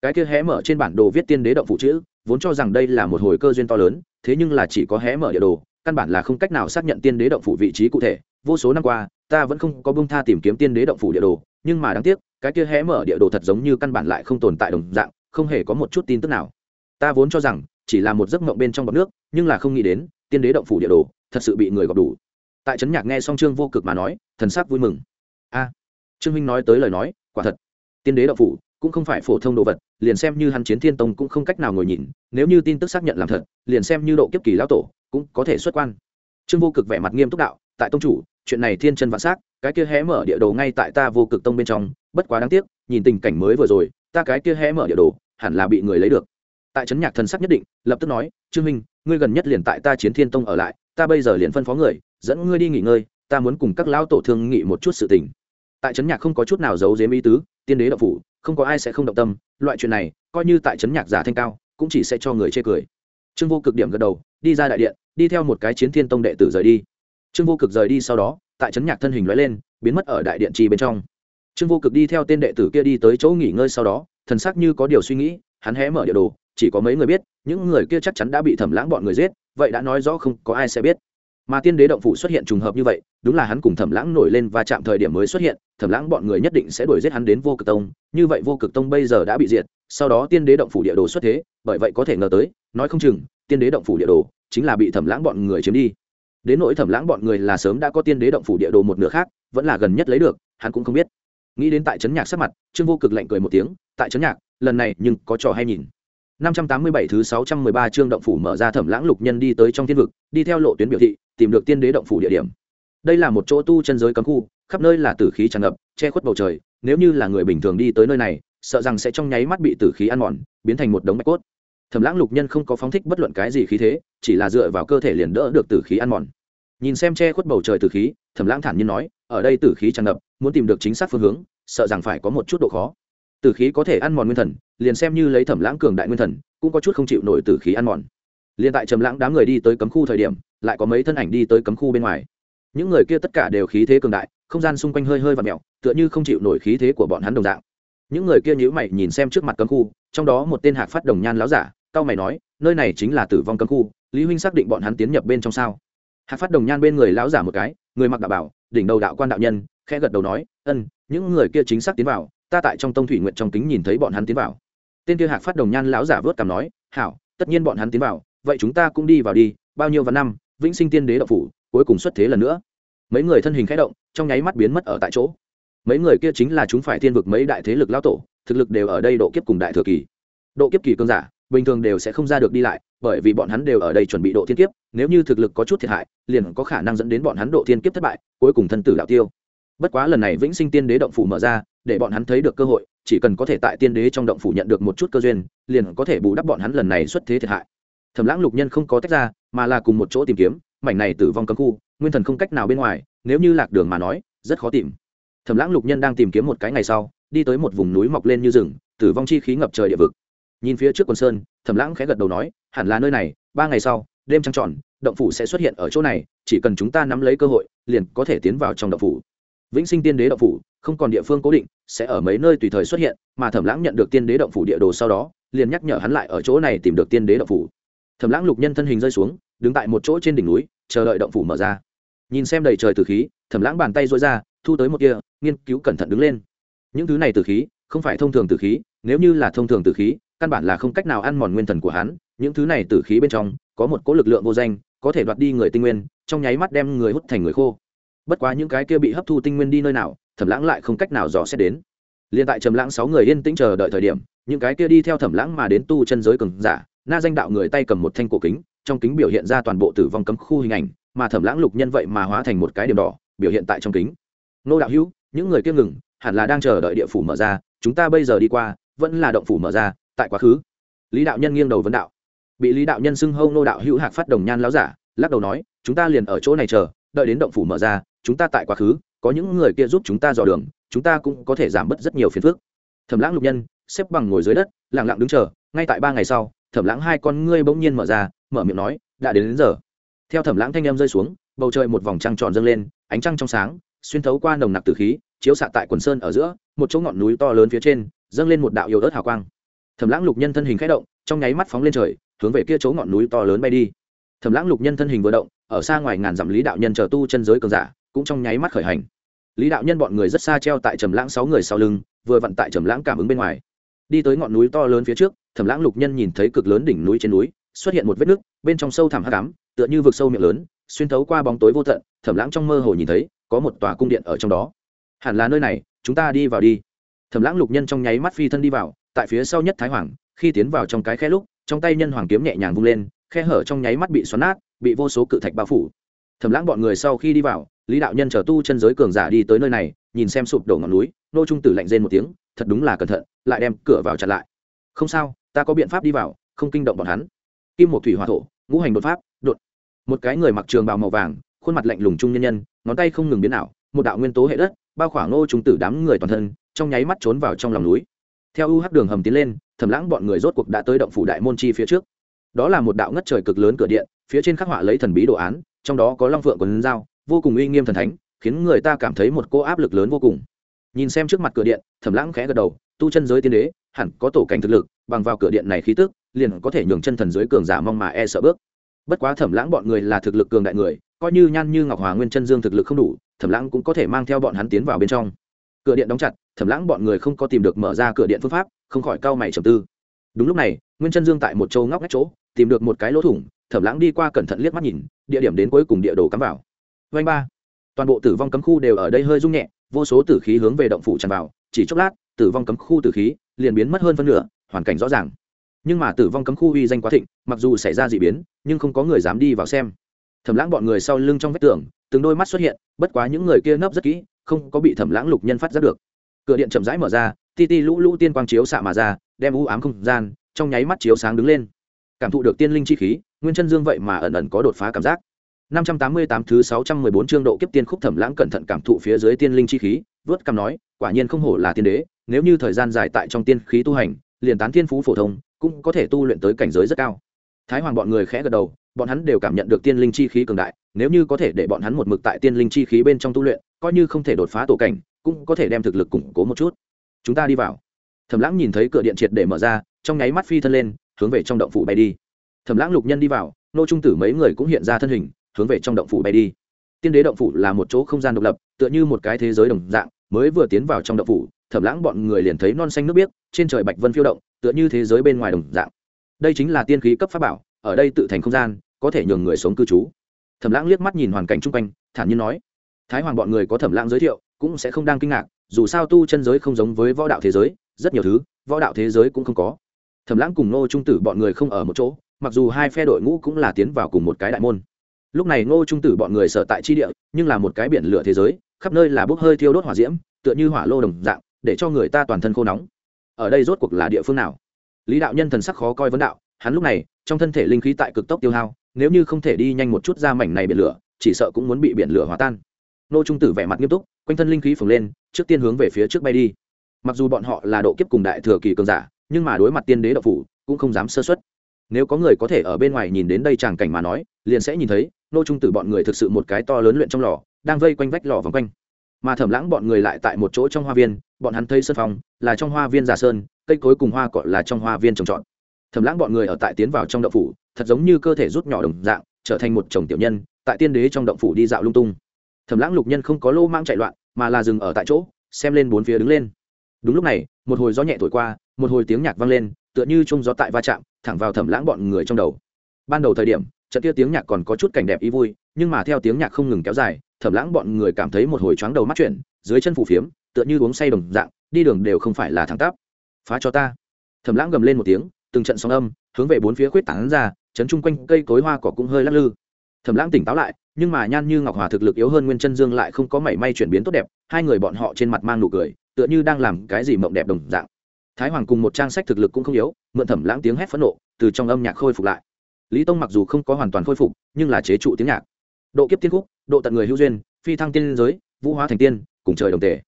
Cái kia hé mở trên bản đồ viết tiên đế động phụ chữ vốn cho rằng đây là một hồi cơ duyên to lớn, thế nhưng là chỉ có hé mở địa đồ, căn bản là không cách nào xác nhận tiên đế động phủ vị trí cụ thể. Vô số năm qua, ta vẫn không có bông tha tìm kiếm tiên đế động phủ địa đồ, nhưng mà đáng tiếc, cái kia hé mở địa đồ thật giống như căn bản lại không tồn tại đồng dạng, không hề có một chút tin tức nào. Ta vốn cho rằng, chỉ là một giấc mộng bên trong bọc nước, nhưng là không nghĩ đến, tiên đế động phủ địa đồ, thật sự bị người gặp đủ. Tại trấn nhạc nghe song trương vô cực mà nói, thần sắc vui mừng. A, trương minh nói tới lời nói, quả thật. Tiên đế động phủ cũng không phải phổ thông đồ vật, liền xem như hắn chiến thiên tông cũng không cách nào ngồi nhìn, nếu như tin tức xác nhận làm thật, liền xem như độ kiếp kỳ lão tổ cũng có thể xuất quan. Trương vô cực vẻ mặt nghiêm túc đạo, tại tông chủ, chuyện này thiên chân vạn s á c cái kia hé mở địa đồ ngay tại ta vô cực tông bên trong, bất quá đáng tiếc, nhìn tình cảnh mới vừa rồi, ta cái kia hé mở địa đồ, hẳn là bị người lấy được. Tại trấn nhạc thần sắc nhất định, lập tức nói, trương minh, ngươi gần nhất liền tại ta chiến thiên tông ở lại, ta bây giờ liền phân phó người, dẫn ngươi đi nghỉ ngơi, ta muốn cùng các lão tổ thương nghị một chút sự tình. Tại trấn nhạc không có chút nào giấu giếm ý tứ, tiên đế đậu phủ không có ai sẽ không động tâm, loại chuyện này, coi như tại trấn nhạc giả thanh cao, cũng chỉ sẽ cho người chê cười. Trương vô cực điểm gật đầu, đi ra đại điện, đi theo một cái chiến thiên tông đệ tử rời đi. Trương vô cực rời đi sau đó, tại trấn nhạc thân hình lóe lên, biến mất ở đại điện trì bên trong. Trương vô cực đi theo tên đệ tử kia đi tới chỗ nghỉ ngơi sau đó, thần sắc như có điều suy nghĩ, hắn hé mở địa đồ, chỉ có mấy người biết, những người kia chắc chắn đã bị thẩm lãng bọn người giết, vậy đã nói rõ không có ai sẽ biết mà tiên đế động phủ xuất hiện trùng hợp như vậy, đúng là hắn cùng thẩm lãng nổi lên và chạm thời điểm mới xuất hiện, thẩm lãng bọn người nhất định sẽ đuổi giết hắn đến vô cực tông, như vậy vô cực tông bây giờ đã bị diệt, sau đó tiên đế động phủ địa đồ xuất thế, bởi vậy có thể ngờ tới, nói không chừng, tiên đế động phủ địa đồ chính là bị thẩm lãng bọn người chiếm đi. Đến nỗi thẩm lãng bọn người là sớm đã có tiên đế động phủ địa đồ một nửa khác, vẫn là gần nhất lấy được, hắn cũng không biết. Nghĩ đến tại trấn nhạc sắc mặt, trương vô cực lạnh cười một tiếng, tại trấn nhạc, lần này nhưng có trò hay nhìn. 587 thứ 613 chương động phủ mở ra thẩm lãng lục nhân đi tới trong thiên vực, đi theo lộ tuyến biểu thị, tìm được tiên đế động phủ địa điểm. Đây là một chỗ tu chân giới cấm khu, khắp nơi là tử khí tràn ngập, che khuất bầu trời, nếu như là người bình thường đi tới nơi này, sợ rằng sẽ trong nháy mắt bị tử khí ăn mòn, biến thành một đống bạch cốt. Thẩm lãng lục nhân không có phóng thích bất luận cái gì khí thế, chỉ là dựa vào cơ thể liền đỡ được tử khí ăn mòn. Nhìn xem che khuất bầu trời tử khí, thẩm lãng thản nhiên nói, ở đây tử khí tràn ngập, muốn tìm được chính xác phương hướng, sợ rằng phải có một chút độ khó tử khí có thể ăn mòn nguyên thần, liền xem như lấy thẩm lãng cường đại nguyên thần, cũng có chút không chịu nổi tử khí ăn mòn. Liền tại trầm lãng đám người đi tới cấm khu thời điểm, lại có mấy thân ảnh đi tới cấm khu bên ngoài. Những người kia tất cả đều khí thế cường đại, không gian xung quanh hơi hơi và mẹo tựa như không chịu nổi khí thế của bọn hắn đồng dạng. Những người kia nhíu mày nhìn xem trước mặt cấm khu, trong đó một tên hạc phát đồng nhan láo giả, cao mày nói, nơi này chính là tử vong cấm khu, lý huynh xác định bọn hắn tiến nhập bên trong sao? Hạc phát đồng nhan bên người láo giả một cái, người mặc đạo bảo, đỉnh đầu đạo quan đạo nhân, khẽ gật đầu nói ân những người kia chính xác tiến vào ta tại trong tông thủy nguyện trong kính nhìn thấy bọn hắn tiến vào. Tên kia hạc phát đồng nhan lão giả vớt cảm nói, hảo, tất nhiên bọn hắn tiến vào, vậy chúng ta cũng đi vào đi, bao nhiêu vạn năm, vĩnh sinh tiên đế đậu phủ, cuối cùng xuất thế lần nữa. Mấy người thân hình khẽ động, trong nháy mắt biến mất ở tại chỗ. Mấy người kia chính là chúng phải thiên vực mấy đại thế lực lao tổ, thực lực đều ở đây độ kiếp cùng đại thừa kỳ. Độ kiếp kỳ cơn giả, bình thường đều sẽ không ra được đi lại, bởi vì bọn hắn đều ở đây chuẩn bị độ thiên kiếp, nếu như thực lực có chút thiệt hại, liền có khả năng dẫn đến bọn hắn độ thiên kiếp thất bại, cuối cùng thân tử đạo tiêu. Bất quá lần này vĩnh sinh tiên đế động phủ mở ra để bọn hắn thấy được cơ hội, chỉ cần có thể tại tiên đế trong động phủ nhận được một chút cơ duyên, liền có thể bù đắp bọn hắn lần này xuất thế thiệt hại. Thẩm lãng lục nhân không có tách ra, mà là cùng một chỗ tìm kiếm, mảnh này tử vong cấm khu, nguyên thần không cách nào bên ngoài, nếu như lạc đường mà nói, rất khó tìm. Thẩm lãng lục nhân đang tìm kiếm một cái ngày sau, đi tới một vùng núi mọc lên như rừng, tử vong chi khí ngập trời địa vực. Nhìn phía trước quần sơn, thẩm lãng khẽ gật đầu nói, hẳn là nơi này, ba ngày sau, đêm trăng tròn, động phủ sẽ xuất hiện ở chỗ này, chỉ cần chúng ta nắm lấy cơ hội, liền có thể tiến vào trong động phủ. Vĩnh sinh tiên đế động phủ không còn địa phương cố định, sẽ ở mấy nơi tùy thời xuất hiện, mà thẩm lãng nhận được tiên đế động phủ địa đồ sau đó, liền nhắc nhở hắn lại ở chỗ này tìm được tiên đế động phủ. Thẩm lãng lục nhân thân hình rơi xuống, đứng tại một chỗ trên đỉnh núi, chờ đợi động phủ mở ra. Nhìn xem đầy trời từ khí, thẩm lãng bàn tay dối ra, thu tới một kia nghiên cứu cẩn thận đứng lên. Những thứ này từ khí, không phải thông thường từ khí, nếu như là thông thường từ khí, căn bản là không cách nào ăn mòn nguyên thần của hắn. Những thứ này từ khí bên trong, có một cỗ lực lượng vô danh, có thể đoạt đi người tinh nguyên, trong nháy mắt đem người hút thành người khô. Bất quá những cái kia bị hấp thu tinh nguyên đi nơi nào thẩm lãng lại không cách nào dò xét đến. Liền tại trầm lãng sáu người yên tĩnh chờ đợi thời điểm, những cái kia đi theo thẩm lãng mà đến tu chân giới cường giả, na danh đạo người tay cầm một thanh cổ kính, trong kính biểu hiện ra toàn bộ tử vong cấm khu hình ảnh, mà thẩm lãng lục nhân vậy mà hóa thành một cái điểm đỏ, biểu hiện tại trong kính. Nô đạo hữu, những người kia ngừng, hẳn là đang chờ đợi địa phủ mở ra, chúng ta bây giờ đi qua, vẫn là động phủ mở ra, tại quá khứ. Lý đạo nhân nghiêng đầu vấn đạo. Bị lý đạo nhân xưng hâu nô đạo hữu hạc phát đồng nhan láo giả, lắc đầu nói, chúng ta liền ở chỗ này chờ, đợi đến động phủ mở ra chúng ta tại quá khứ có những người kia giúp chúng ta dò đường chúng ta cũng có thể giảm bớt rất nhiều phiền phức. Thẩm lãng lục nhân xếp bằng ngồi dưới đất lặng lặng đứng chờ ngay tại ba ngày sau thẩm lãng hai con ngươi bỗng nhiên mở ra mở miệng nói đã đến, đến giờ. Theo thẩm lãng thanh em rơi xuống bầu trời một vòng trăng tròn dâng lên ánh trăng trong sáng xuyên thấu qua nồng nặc tử khí chiếu xạ tại quần sơn ở giữa một chỗ ngọn núi to lớn phía trên dâng lên một đạo yếu ớt hào quang. Thẩm lãng lục nhân thân hình k h ẽ động trong nháy mắt phóng lên trời hướng về kia chỗ ngọn núi to lớn bay đi. Thẩm lãng lục nhân thân hình vừa động ở xa ngoài ngàn dặm lý đạo nhân chờ tu chân giới cường giả cũng trong nháy mắt khởi hành. Lý đạo nhân bọn người rất xa treo tại trầm lãng sáu người sau lưng vừa vặn tại trầm lãng cảm ứng bên ngoài. Đi tới ngọn núi to lớn phía trước thẩm lãng lục nhân nhìn thấy cực lớn đỉnh núi trên núi xuất hiện một vết nước, bên trong sâu thẳm hắc ám tựa như vực sâu miệng lớn xuyên thấu qua bóng tối vô tận thẩm lãng trong mơ hồ nhìn thấy có một tòa cung điện ở trong đó. Hẳn là nơi này chúng ta đi vào đi. Thẩm lãng lục nhân trong nháy mắt phi thân đi vào tại phía sau nhất thái hoàng khi tiến vào trong cái khe lúc trong tay nhân hoàng kiếm nhẹ nhàng vung lên khe hở trong nháy mắt bị xoắn nát bị vô số cự thạch bao phủ. Thẩm lãng bọn người sau khi đi vào lý đạo nhân chờ tu chân giới cường giả đi tới nơi này, nhìn xem sụp đổ ngọn núi, nô trung tử lạnh rên một tiếng, thật đúng là cẩn thận, lại đem cửa vào chặt lại. Không sao, ta có biện pháp đi vào, không kinh động bọn hắn. Kim một thủy hòa thổ, ngũ hành đột pháp, đột. Một cái người mặc trường bào màu vàng, khuôn mặt lạnh lùng trung nhân nhân, ngón tay không ngừng biến ảo, một đạo nguyên tố hệ đất, bao khoảng nô trung tử đám người toàn thân, trong nháy mắt trốn vào trong lòng núi. Theo u UH đường hầm tiến lên thẩm lãng bọn người rốt cuộc đã tới động phủ đại môn chi phía trước. Đó là một đạo ngất trời cực lớn cửa điện, phía trên khắc họa lấy thần bí đồ án, trong đó có long phượng quần dao vô cùng uy nghiêm thần thánh, khiến người ta cảm thấy một cô áp lực lớn vô cùng. Nhìn xem trước mặt cửa điện, thẩm lãng khẽ gật đầu, tu chân giới tiên đế, hẳn có tổ cảnh thực lực, bằng vào cửa điện này khí tức, liền có thể nhường chân thần giới cường giả mong mà e sợ bước. Bất quá thẩm lãng bọn người là thực lực cường đại người, coi như nhan như ngọc hòa nguyên chân dương thực lực không đủ, thẩm lãng cũng có thể mang theo bọn hắn tiến vào bên trong. Cửa điện đóng chặt, thẩm lãng bọn người không có tìm được mở ra cửa điện phương pháp, không khỏi cau mày trầm tư. Đúng lúc này, nguyên chân dương tại một châu ngóc ngách chỗ, tìm được một cái lỗ thủng, thẩm lãng đi qua cẩn thận liếc mắt nhìn, địa điểm đến cuối cùng địa đồ cắm vào vanh ba. Toàn bộ tử vong cấm khu đều ở đây hơi rung nhẹ, vô số tử khí hướng về động phủ tràn vào, chỉ chốc lát, tử vong cấm khu tử khí liền biến mất hơn phân nửa, hoàn cảnh rõ ràng. Nhưng mà tử vong cấm khu uy danh quá thịnh, mặc dù xảy ra d ị biến, nhưng không có người dám đi vào xem. Thẩm lãng bọn người sau lưng trong vách tường, từng đôi mắt xuất hiện, bất quá những người kia nấp rất kỹ, không có bị thẩm lãng lục nhân phát giác được. Cửa điện chậm rãi mở ra, ti ti lũ lũ tiên quang chiếu xạ mà ra, đem u ám không gian trong nháy mắt chiếu sáng đứng lên. Cảm thụ được tiên linh chi khí, nguyên chân dương vậy mà ẩn ẩn có đột phá cảm giác. 588 thứ 614 chương độ kiếp tiên khúc thẩm lãng cẩn thận cảm thụ phía dưới tiên linh chi khí, vớt cằm nói, quả nhiên không hổ là tiên đế, nếu như thời gian dài tại trong tiên khí tu hành, liền tán thiên phú phổ thông, cũng có thể tu luyện tới cảnh giới rất cao. Thái Hoàng bọn người khẽ gật đầu, bọn hắn đều cảm nhận được tiên linh chi khí cường đại, nếu như có thể để bọn hắn một mực tại tiên linh chi khí bên trong tu luyện, coi như không thể đột phá tổ cảnh, cũng có thể đem thực lực củng cố một chút. Chúng ta đi vào. Thẩm Lãng nhìn thấy cửa điện triệt để mở ra, trong nháy mắt phi thân lên, hướng về trong động phủ bay đi. Thẩm Lãng lục nhân đi vào, nô trung tử mấy người cũng hiện ra thân hình, hướng về trong động phủ bay đi. Tiên đế động phủ là một chỗ không gian độc lập, tựa như một cái thế giới đồng dạng, mới vừa tiến vào trong động phủ, thẩm lãng bọn người liền thấy non xanh nước biếc, trên trời bạch vân phiêu động, tựa như thế giới bên ngoài đồng dạng. Đây chính là tiên khí cấp pháp bảo, ở đây tự thành không gian, có thể nhường người sống cư trú. Thẩm lãng liếc mắt nhìn hoàn cảnh chung quanh, thản nhiên nói, thái hoàng bọn người có thẩm lãng giới thiệu, cũng sẽ không đang kinh ngạc, dù sao tu chân giới không giống với võ đạo thế giới, rất nhiều thứ, võ đạo thế giới cũng không có. Thẩm lãng cùng ngô trung tử bọn người không ở một chỗ, mặc dù hai phe đội ngũ cũng là tiến vào cùng một cái đại môn lúc này ngô trung tử bọn người sở tại chi địa, nhưng là một cái biển lửa thế giới, khắp nơi là bốc hơi thiêu đốt hỏa diễm, tựa như hỏa lô đồng dạng, để cho người ta toàn thân khô nóng. Ở đây rốt cuộc là địa phương nào? Lý đạo nhân thần sắc khó coi vấn đạo, hắn lúc này, trong thân thể linh khí tại cực tốc tiêu hao, nếu như không thể đi nhanh một chút ra mảnh này biển lửa, chỉ sợ cũng muốn bị biển lửa hòa tan. Nô trung tử vẻ mặt nghiêm túc, quanh thân linh khí phồng lên, trước tiên hướng về phía trước bay đi. Mặc dù bọn họ là độ kiếp cùng đại thừa kỳ cường giả, nhưng mà đối mặt tiên đế độc phủ, cũng không dám sơ xuất nếu có người có thể ở bên ngoài nhìn đến đây tràng cảnh mà nói, liền sẽ nhìn thấy nô trung tử bọn người thực sự một cái to lớn luyện trong lò, đang vây quanh vách lò vòng quanh. Mà thẩm lãng bọn người lại tại một chỗ trong hoa viên, bọn hắn thấy sân phong, là trong hoa viên giả sơn, cây cối cùng hoa cọ là trong hoa viên trồng trọt. Thẩm lãng bọn người ở tại tiến vào trong động phủ, thật giống như cơ thể rút nhỏ đồng dạng, trở thành một chồng tiểu nhân, tại tiên đế trong động phủ đi dạo lung tung. Thẩm lãng lục nhân không có lô mang chạy loạn, mà là dừng ở tại chỗ, xem lên bốn phía đứng lên. Đúng lúc này, một hồi gió nhẹ thổi qua, một hồi tiếng nhạc vang lên, tựa như chung gió tại va chạm, thẳng vào thẩm lãng bọn người trong đầu. Ban đầu thời điểm trận kia tiếng nhạc còn có chút cảnh đẹp ý vui, nhưng mà theo tiếng nhạc không ngừng kéo dài, thẩm lãng bọn người cảm thấy một hồi choáng đầu mắt chuyển dưới chân phủ phiếm, tựa như uống say đồng dạng, đi đường đều không phải là thẳng tắp. Phá cho ta. Thẩm lãng gầm lên một tiếng, từng trận sóng âm, hướng về bốn phía khuyết tảng ra, chấn chung quanh cây cối hoa cỏ cũng hơi lắc lư. Thẩm lãng tỉnh táo lại, nhưng mà nhan như ngọc hòa thực lực yếu hơn nguyên chân dương lại không có mảy may chuyển biến tốt đẹp, hai người bọn họ trên mặt mang nụ cười, tựa như đang làm cái gì mộng đẹp đồng dạng. Thái hoàng cùng một trang sách thực lực cũng không yếu, mượn thẩm lãng tiếng hét phẫn nộ, từ trong âm nhạc khôi phục lại lý tông mặc dù không có hoàn toàn khôi phục, nhưng là chế trụ tiếng nhạc. Độ kiếp tiên khúc, độ tận người hữu duyên, phi thăng tiên giới, vũ hóa thành tiên, cùng trời đồng tề.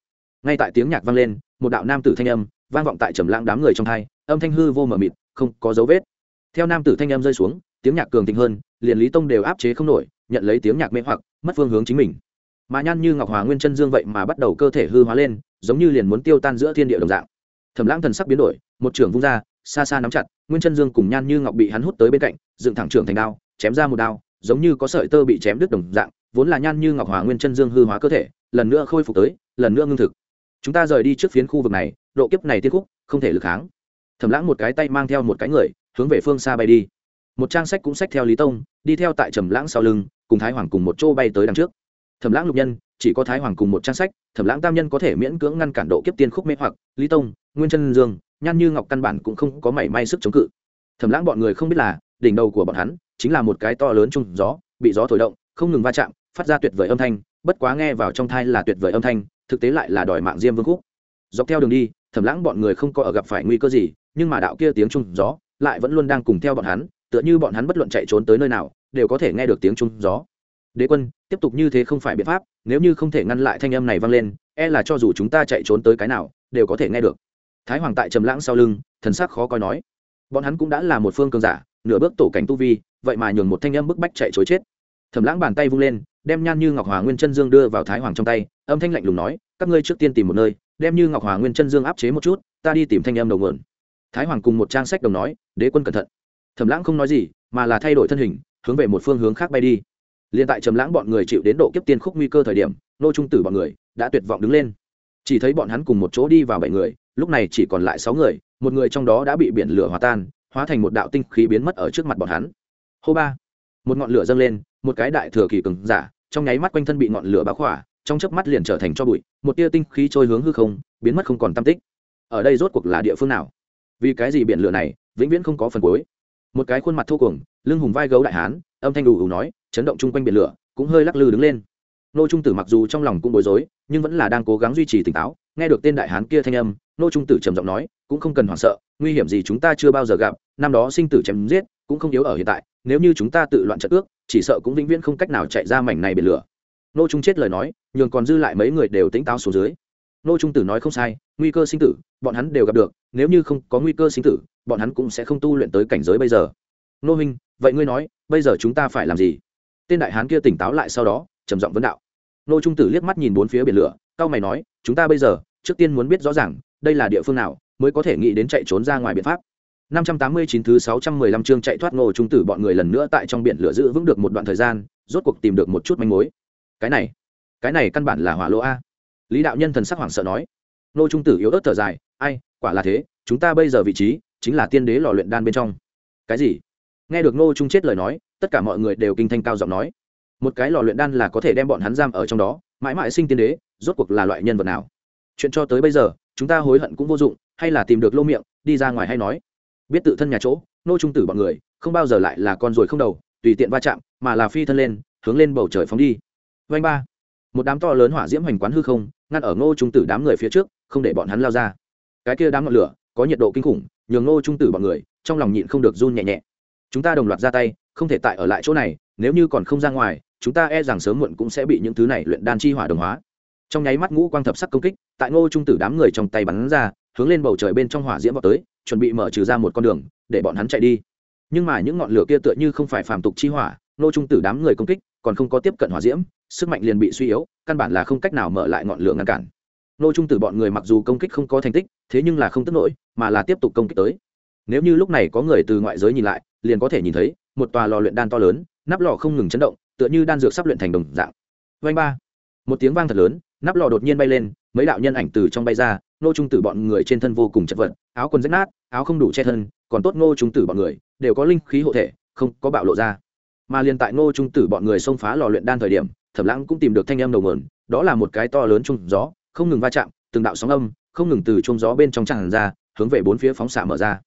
Ngay tại tiếng nhạc vang lên, một đạo nam tử thanh âm vang vọng tại trầm lãng đám người trong hai, âm thanh hư vô mờ mịt, không có dấu vết. Theo nam tử thanh âm rơi xuống, tiếng nhạc cường thịnh hơn, liền lý tông đều áp chế không nổi, nhận lấy tiếng nhạc mê hoặc, mất phương hướng chính mình. Mà nhan như ngọc hòa nguyên chân dương vậy mà bắt đầu cơ thể hư hóa lên, giống như liền muốn tiêu tan giữa thiên địa đồng dạng. Thẩm lãng thần sắc biến đổi, một trưởng vung ra xa xa nắm chặt, nguyên chân dương cùng nhan như ngọc bị hắn hút tới bên cạnh, dựng thẳng trưởng thành đao, chém ra một đao, giống như có sợi tơ bị chém đứt đồng dạng, vốn là nhan như ngọc hòa nguyên chân dương hư hóa cơ thể, lần nữa khôi phục tới, lần nữa ngưng thực. Chúng ta rời đi trước phiến khu vực này, độ kiếp này tiên khúc, không thể lực kháng. Thẩm lãng một cái tay mang theo một cái người, hướng về phương xa bay đi. Một trang sách cũng sách theo lý tông, đi theo tại trầm lãng sau lưng, cùng thái hoàng cùng một chỗ bay tới đằng trước. Thẩm lãng lục nhân, chỉ có thái hoàng cùng một trang sách, thẩm lãng tam nhân có thể miễn cưỡng ngăn cản độ kiếp tiên khúc mê hoặc. Lý tông, nguyên chân dương nhan như ngọc căn bản cũng không có mảy may sức chống cự. Thẩm lãng bọn người không biết là, đỉnh đầu của bọn hắn chính là một cái to lớn chung gió, bị gió thổi động, không ngừng va chạm, phát ra tuyệt vời âm thanh, bất quá nghe vào trong thai là tuyệt vời âm thanh, thực tế lại là đòi mạng diêm vương khúc. Dọc theo đường đi, thẩm lãng bọn người không có ở gặp phải nguy cơ gì, nhưng mà đạo kia tiếng chung gió lại vẫn luôn đang cùng theo bọn hắn, tựa như bọn hắn bất luận chạy trốn tới nơi nào, đều có thể nghe được tiếng chung gió. Đế quân, tiếp tục như thế không phải biện pháp, nếu như không thể ngăn lại thanh âm này vang lên e là cho dù chúng ta chạy trốn tới cái nào, đều có thể nghe được thái hoàng tại trầm lãng sau lưng, thần sắc khó coi nói, bọn hắn cũng đã là một phương cường giả, nửa bước tổ cảnh tu vi, vậy mà nhường một thanh âm bức bách chạy chối chết. Thẩm lãng bàn tay vung lên, đem nhan như ngọc hòa nguyên chân dương đưa vào thái hoàng trong tay, âm thanh lạnh lùng nói, các ngươi trước tiên tìm một nơi, đem như ngọc hòa nguyên chân dương áp chế một chút, ta đi tìm thanh âm đầu nguồn. Thái hoàng cùng một trang sách đồng nói, đế quân cẩn thận. Thẩm lãng không nói gì, mà là thay đổi thân hình, hướng về một phương hướng khác bay đi. Liên tại trầm lãng bọn người chịu đến độ kiếp tiên khúc nguy cơ thời điểm, nô trung tử bọn người đã tuyệt vọng đứng lên. Chỉ thấy bọn hắn cùng một chỗ đi vào bảy người lúc này chỉ còn lại sáu người, một người trong đó đã bị biển lửa hòa tan, hóa thành một đạo tinh khí biến mất ở trước mặt bọn hắn. Hô ba. Một ngọn lửa dâng lên, một cái đại thừa kỳ cường giả, trong nháy mắt quanh thân bị ngọn lửa báo khỏa, trong chớp mắt liền trở thành cho bụi, một tia tinh khí trôi hướng hư không, biến mất không còn tam tích. Ở đây rốt cuộc là địa phương nào? Vì cái gì biển lửa này vĩnh viễn không có phần cuối? Một cái khuôn mặt thô cuồng, lưng hùng vai gấu đại hán, âm thanh đủ đủ nói, chấn động chung quanh biển lửa, cũng hơi lắc lư đứng lên. Nô trung tử mặc dù trong lòng cũng bối rối, nhưng vẫn là đang cố gắng duy trì tỉnh táo, nghe được tên đại hán kia thanh âm nô trung tử trầm giọng nói, cũng không cần hoảng sợ, nguy hiểm gì chúng ta chưa bao giờ gặp, năm đó sinh tử chém giết, cũng không yếu ở hiện tại, nếu như chúng ta tự loạn trận ước, chỉ sợ cũng vĩnh viễn không cách nào chạy ra mảnh này biển lửa. Nô trung chết lời nói, nhường còn dư lại mấy người đều tỉnh táo xuống dưới. Nô trung tử nói không sai, nguy cơ sinh tử, bọn hắn đều gặp được, nếu như không có nguy cơ sinh tử, bọn hắn cũng sẽ không tu luyện tới cảnh giới bây giờ. Nô minh vậy ngươi nói, bây giờ chúng ta phải làm gì? Tên đại hán kia tỉnh táo lại sau đó, trầm giọng vấn đạo. Nô trung tử liếc mắt nhìn bốn phía biển lửa cao mày nói, chúng ta bây giờ, trước tiên muốn biết rõ ràng đây là địa phương nào mới có thể nghĩ đến chạy trốn ra ngoài biện pháp 589 thứ 615 chương chạy thoát Ngô Trung Tử bọn người lần nữa tại trong biển lửa giữ vững được một đoạn thời gian, rốt cuộc tìm được một chút manh mối. Cái này, cái này căn bản là hỏa lô a. Lý đạo nhân thần sắc hoảng sợ nói. Ngô Trung Tử yếu ớt thở dài, ai, quả là thế chúng ta bây giờ vị trí chính là tiên đế lò luyện đan bên trong cái gì nghe được ngô trung chết lời nói tất cả mọi người đều kinh thanh cao giọng nói một cái lò luyện đan là có thể đem bọn hắn giam ở trong đó mãi mãi sinh tiên đế rốt cuộc là loại nhân vật nào chuyện cho tới bây giờ chúng ta hối hận cũng vô dụng, hay là tìm được lô miệng, đi ra ngoài hay nói. Biết tự thân nhà chỗ, nô trung tử bọn người, không bao giờ lại là con ruồi không đầu, tùy tiện va chạm, mà là phi thân lên, hướng lên bầu trời phóng đi. Vanh ba. Một đám to lớn hỏa diễm hoành quán hư không, ngăn ở ngô trung tử đám người phía trước, không để bọn hắn lao ra. Cái kia đám ngọn lửa, có nhiệt độ kinh khủng, nhường ngô trung tử bọn người, trong lòng nhịn không được run nhẹ nhẹ. Chúng ta đồng loạt ra tay, không thể tại ở lại chỗ này, nếu như còn không ra ngoài, chúng ta e rằng sớm muộn cũng sẽ bị những thứ này luyện đan chi hỏa đồng hóa. Trong nháy mắt ngũ quang thập sắc công kích tại ngô trung tử đám người trong tay bắn ra, hướng lên bầu trời bên trong hỏa diễm vào tới, chuẩn bị mở trừ ra một con đường, để bọn hắn chạy đi. Nhưng mà những ngọn lửa kia tựa như không phải phàm tục chi hỏa, ngô trung tử đám người công kích, còn không có tiếp cận hỏa diễm, sức mạnh liền bị suy yếu, căn bản là không cách nào mở lại ngọn lửa ngăn cản. Ngô trung tử bọn người mặc dù công kích không có thành tích, thế nhưng là không tức nổi, mà là tiếp tục công kích tới. Nếu như lúc này có người từ ngoại giới nhìn lại, liền có thể nhìn thấy, một tòa lò luyện đan to lớn, nắp lò không ngừng chấn động, tựa như đan dược sắp luyện thành đồng dạng. Vanh ba. Một tiếng vang thật lớn, nắp lò đột nhiên bay lên mấy đạo nhân ảnh từ trong bay ra nô trung tử bọn người trên thân vô cùng chật vật, áo quần rách nát, áo không đủ che thân, còn tốt ngô trung tử bọn người đều có linh khí hộ thể, không có bạo lộ ra. Mà liền tại ngô trung tử bọn người xông phá lò luyện đan thời điểm, thẩm lãng cũng tìm được thanh âm đầu mườn đó là một cái to lớn trung gió, không ngừng va chạm, từng đạo sóng âm, không ngừng từ trung gió bên trong tràn ra, hướng về bốn phía phóng xạ mở ra.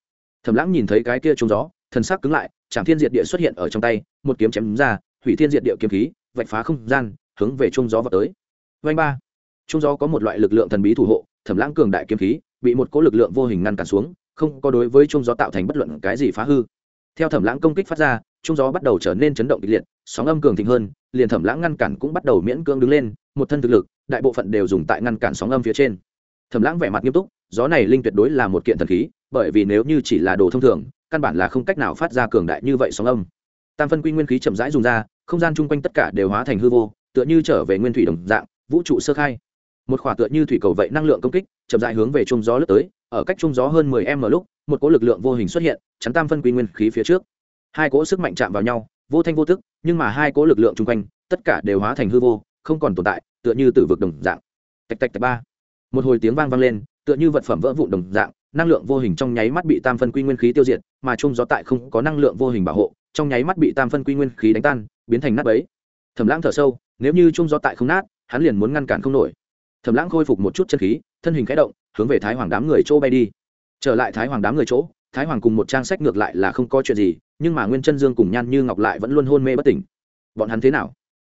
Thẩm lãng nhìn thấy cái kia trung gió, thần sắc cứng lại trạm thiên diệt địa xuất hiện ở trong tay, một kiếm chém ra, hủy thiên diệt địa kiếm khí, vạch phá không gian, hướng về trung gió vào tới. Vanh ba trung gió có một loại lực lượng thần bí thủ hộ, thẩm lãng cường đại kiếm khí, bị một cỗ lực lượng vô hình ngăn cản xuống, không có đối với trung gió tạo thành bất luận cái gì phá hư. Theo thẩm lãng công kích phát ra, trung gió bắt đầu trở nên chấn động kịch liệt, sóng âm cường thịnh hơn, liền thẩm lãng ngăn cản cũng bắt đầu miễn cưỡng đứng lên, một thân thực lực, đại bộ phận đều dùng tại ngăn cản sóng âm phía trên. Thẩm lãng vẻ mặt nghiêm túc, gió này linh tuyệt đối là một kiện thần khí, bởi vì nếu như chỉ là đồ thông thường, căn bản là không cách nào phát ra cường đại như vậy sóng âm. Tam phân quy nguyên khí chậm rãi dùng ra, không gian chung quanh tất cả đều hóa thành hư vô, tựa như trở về nguyên thủy đồng dạng, vũ trụ sơ khai một khỏa tựa như thủy cầu vậy năng lượng công kích, chậm rãi hướng về trung gió lướt tới, ở cách trung gió hơn mười m lúc, một cỗ lực lượng vô hình xuất hiện, chắn tam phân quy nguyên khí phía trước. Hai cỗ sức mạnh chạm vào nhau, vô thanh vô tức, nhưng mà hai cỗ lực lượng chung quanh, tất cả đều hóa thành hư vô, không còn tồn tại, tựa như từ vực đồng dạng. Tạch tạch tạch ba. Một hồi tiếng vang vang lên, tựa như vật phẩm vỡ vụn đồng dạng, năng lượng vô hình trong nháy mắt bị tam phân quy nguyên khí tiêu diệt, mà trung gió tại không có năng lượng vô hình bảo hộ, trong nháy mắt bị tam phân quy nguyên khí đánh tan, biến thành nát bấy. Thẩm lãng thở sâu, nếu như trung gió tại không nát, hắn liền muốn ngăn cản không nổi thẩm lãng khôi phục một chút chân khí, thân hình khẽ động, hướng về thái hoàng đám người chỗ bay đi. Trở lại thái hoàng đám người chỗ, thái hoàng cùng một trang sách ngược lại là không có chuyện gì, nhưng mà nguyên chân dương cùng nhan như ngọc lại vẫn luôn hôn mê bất tỉnh. Bọn hắn thế nào?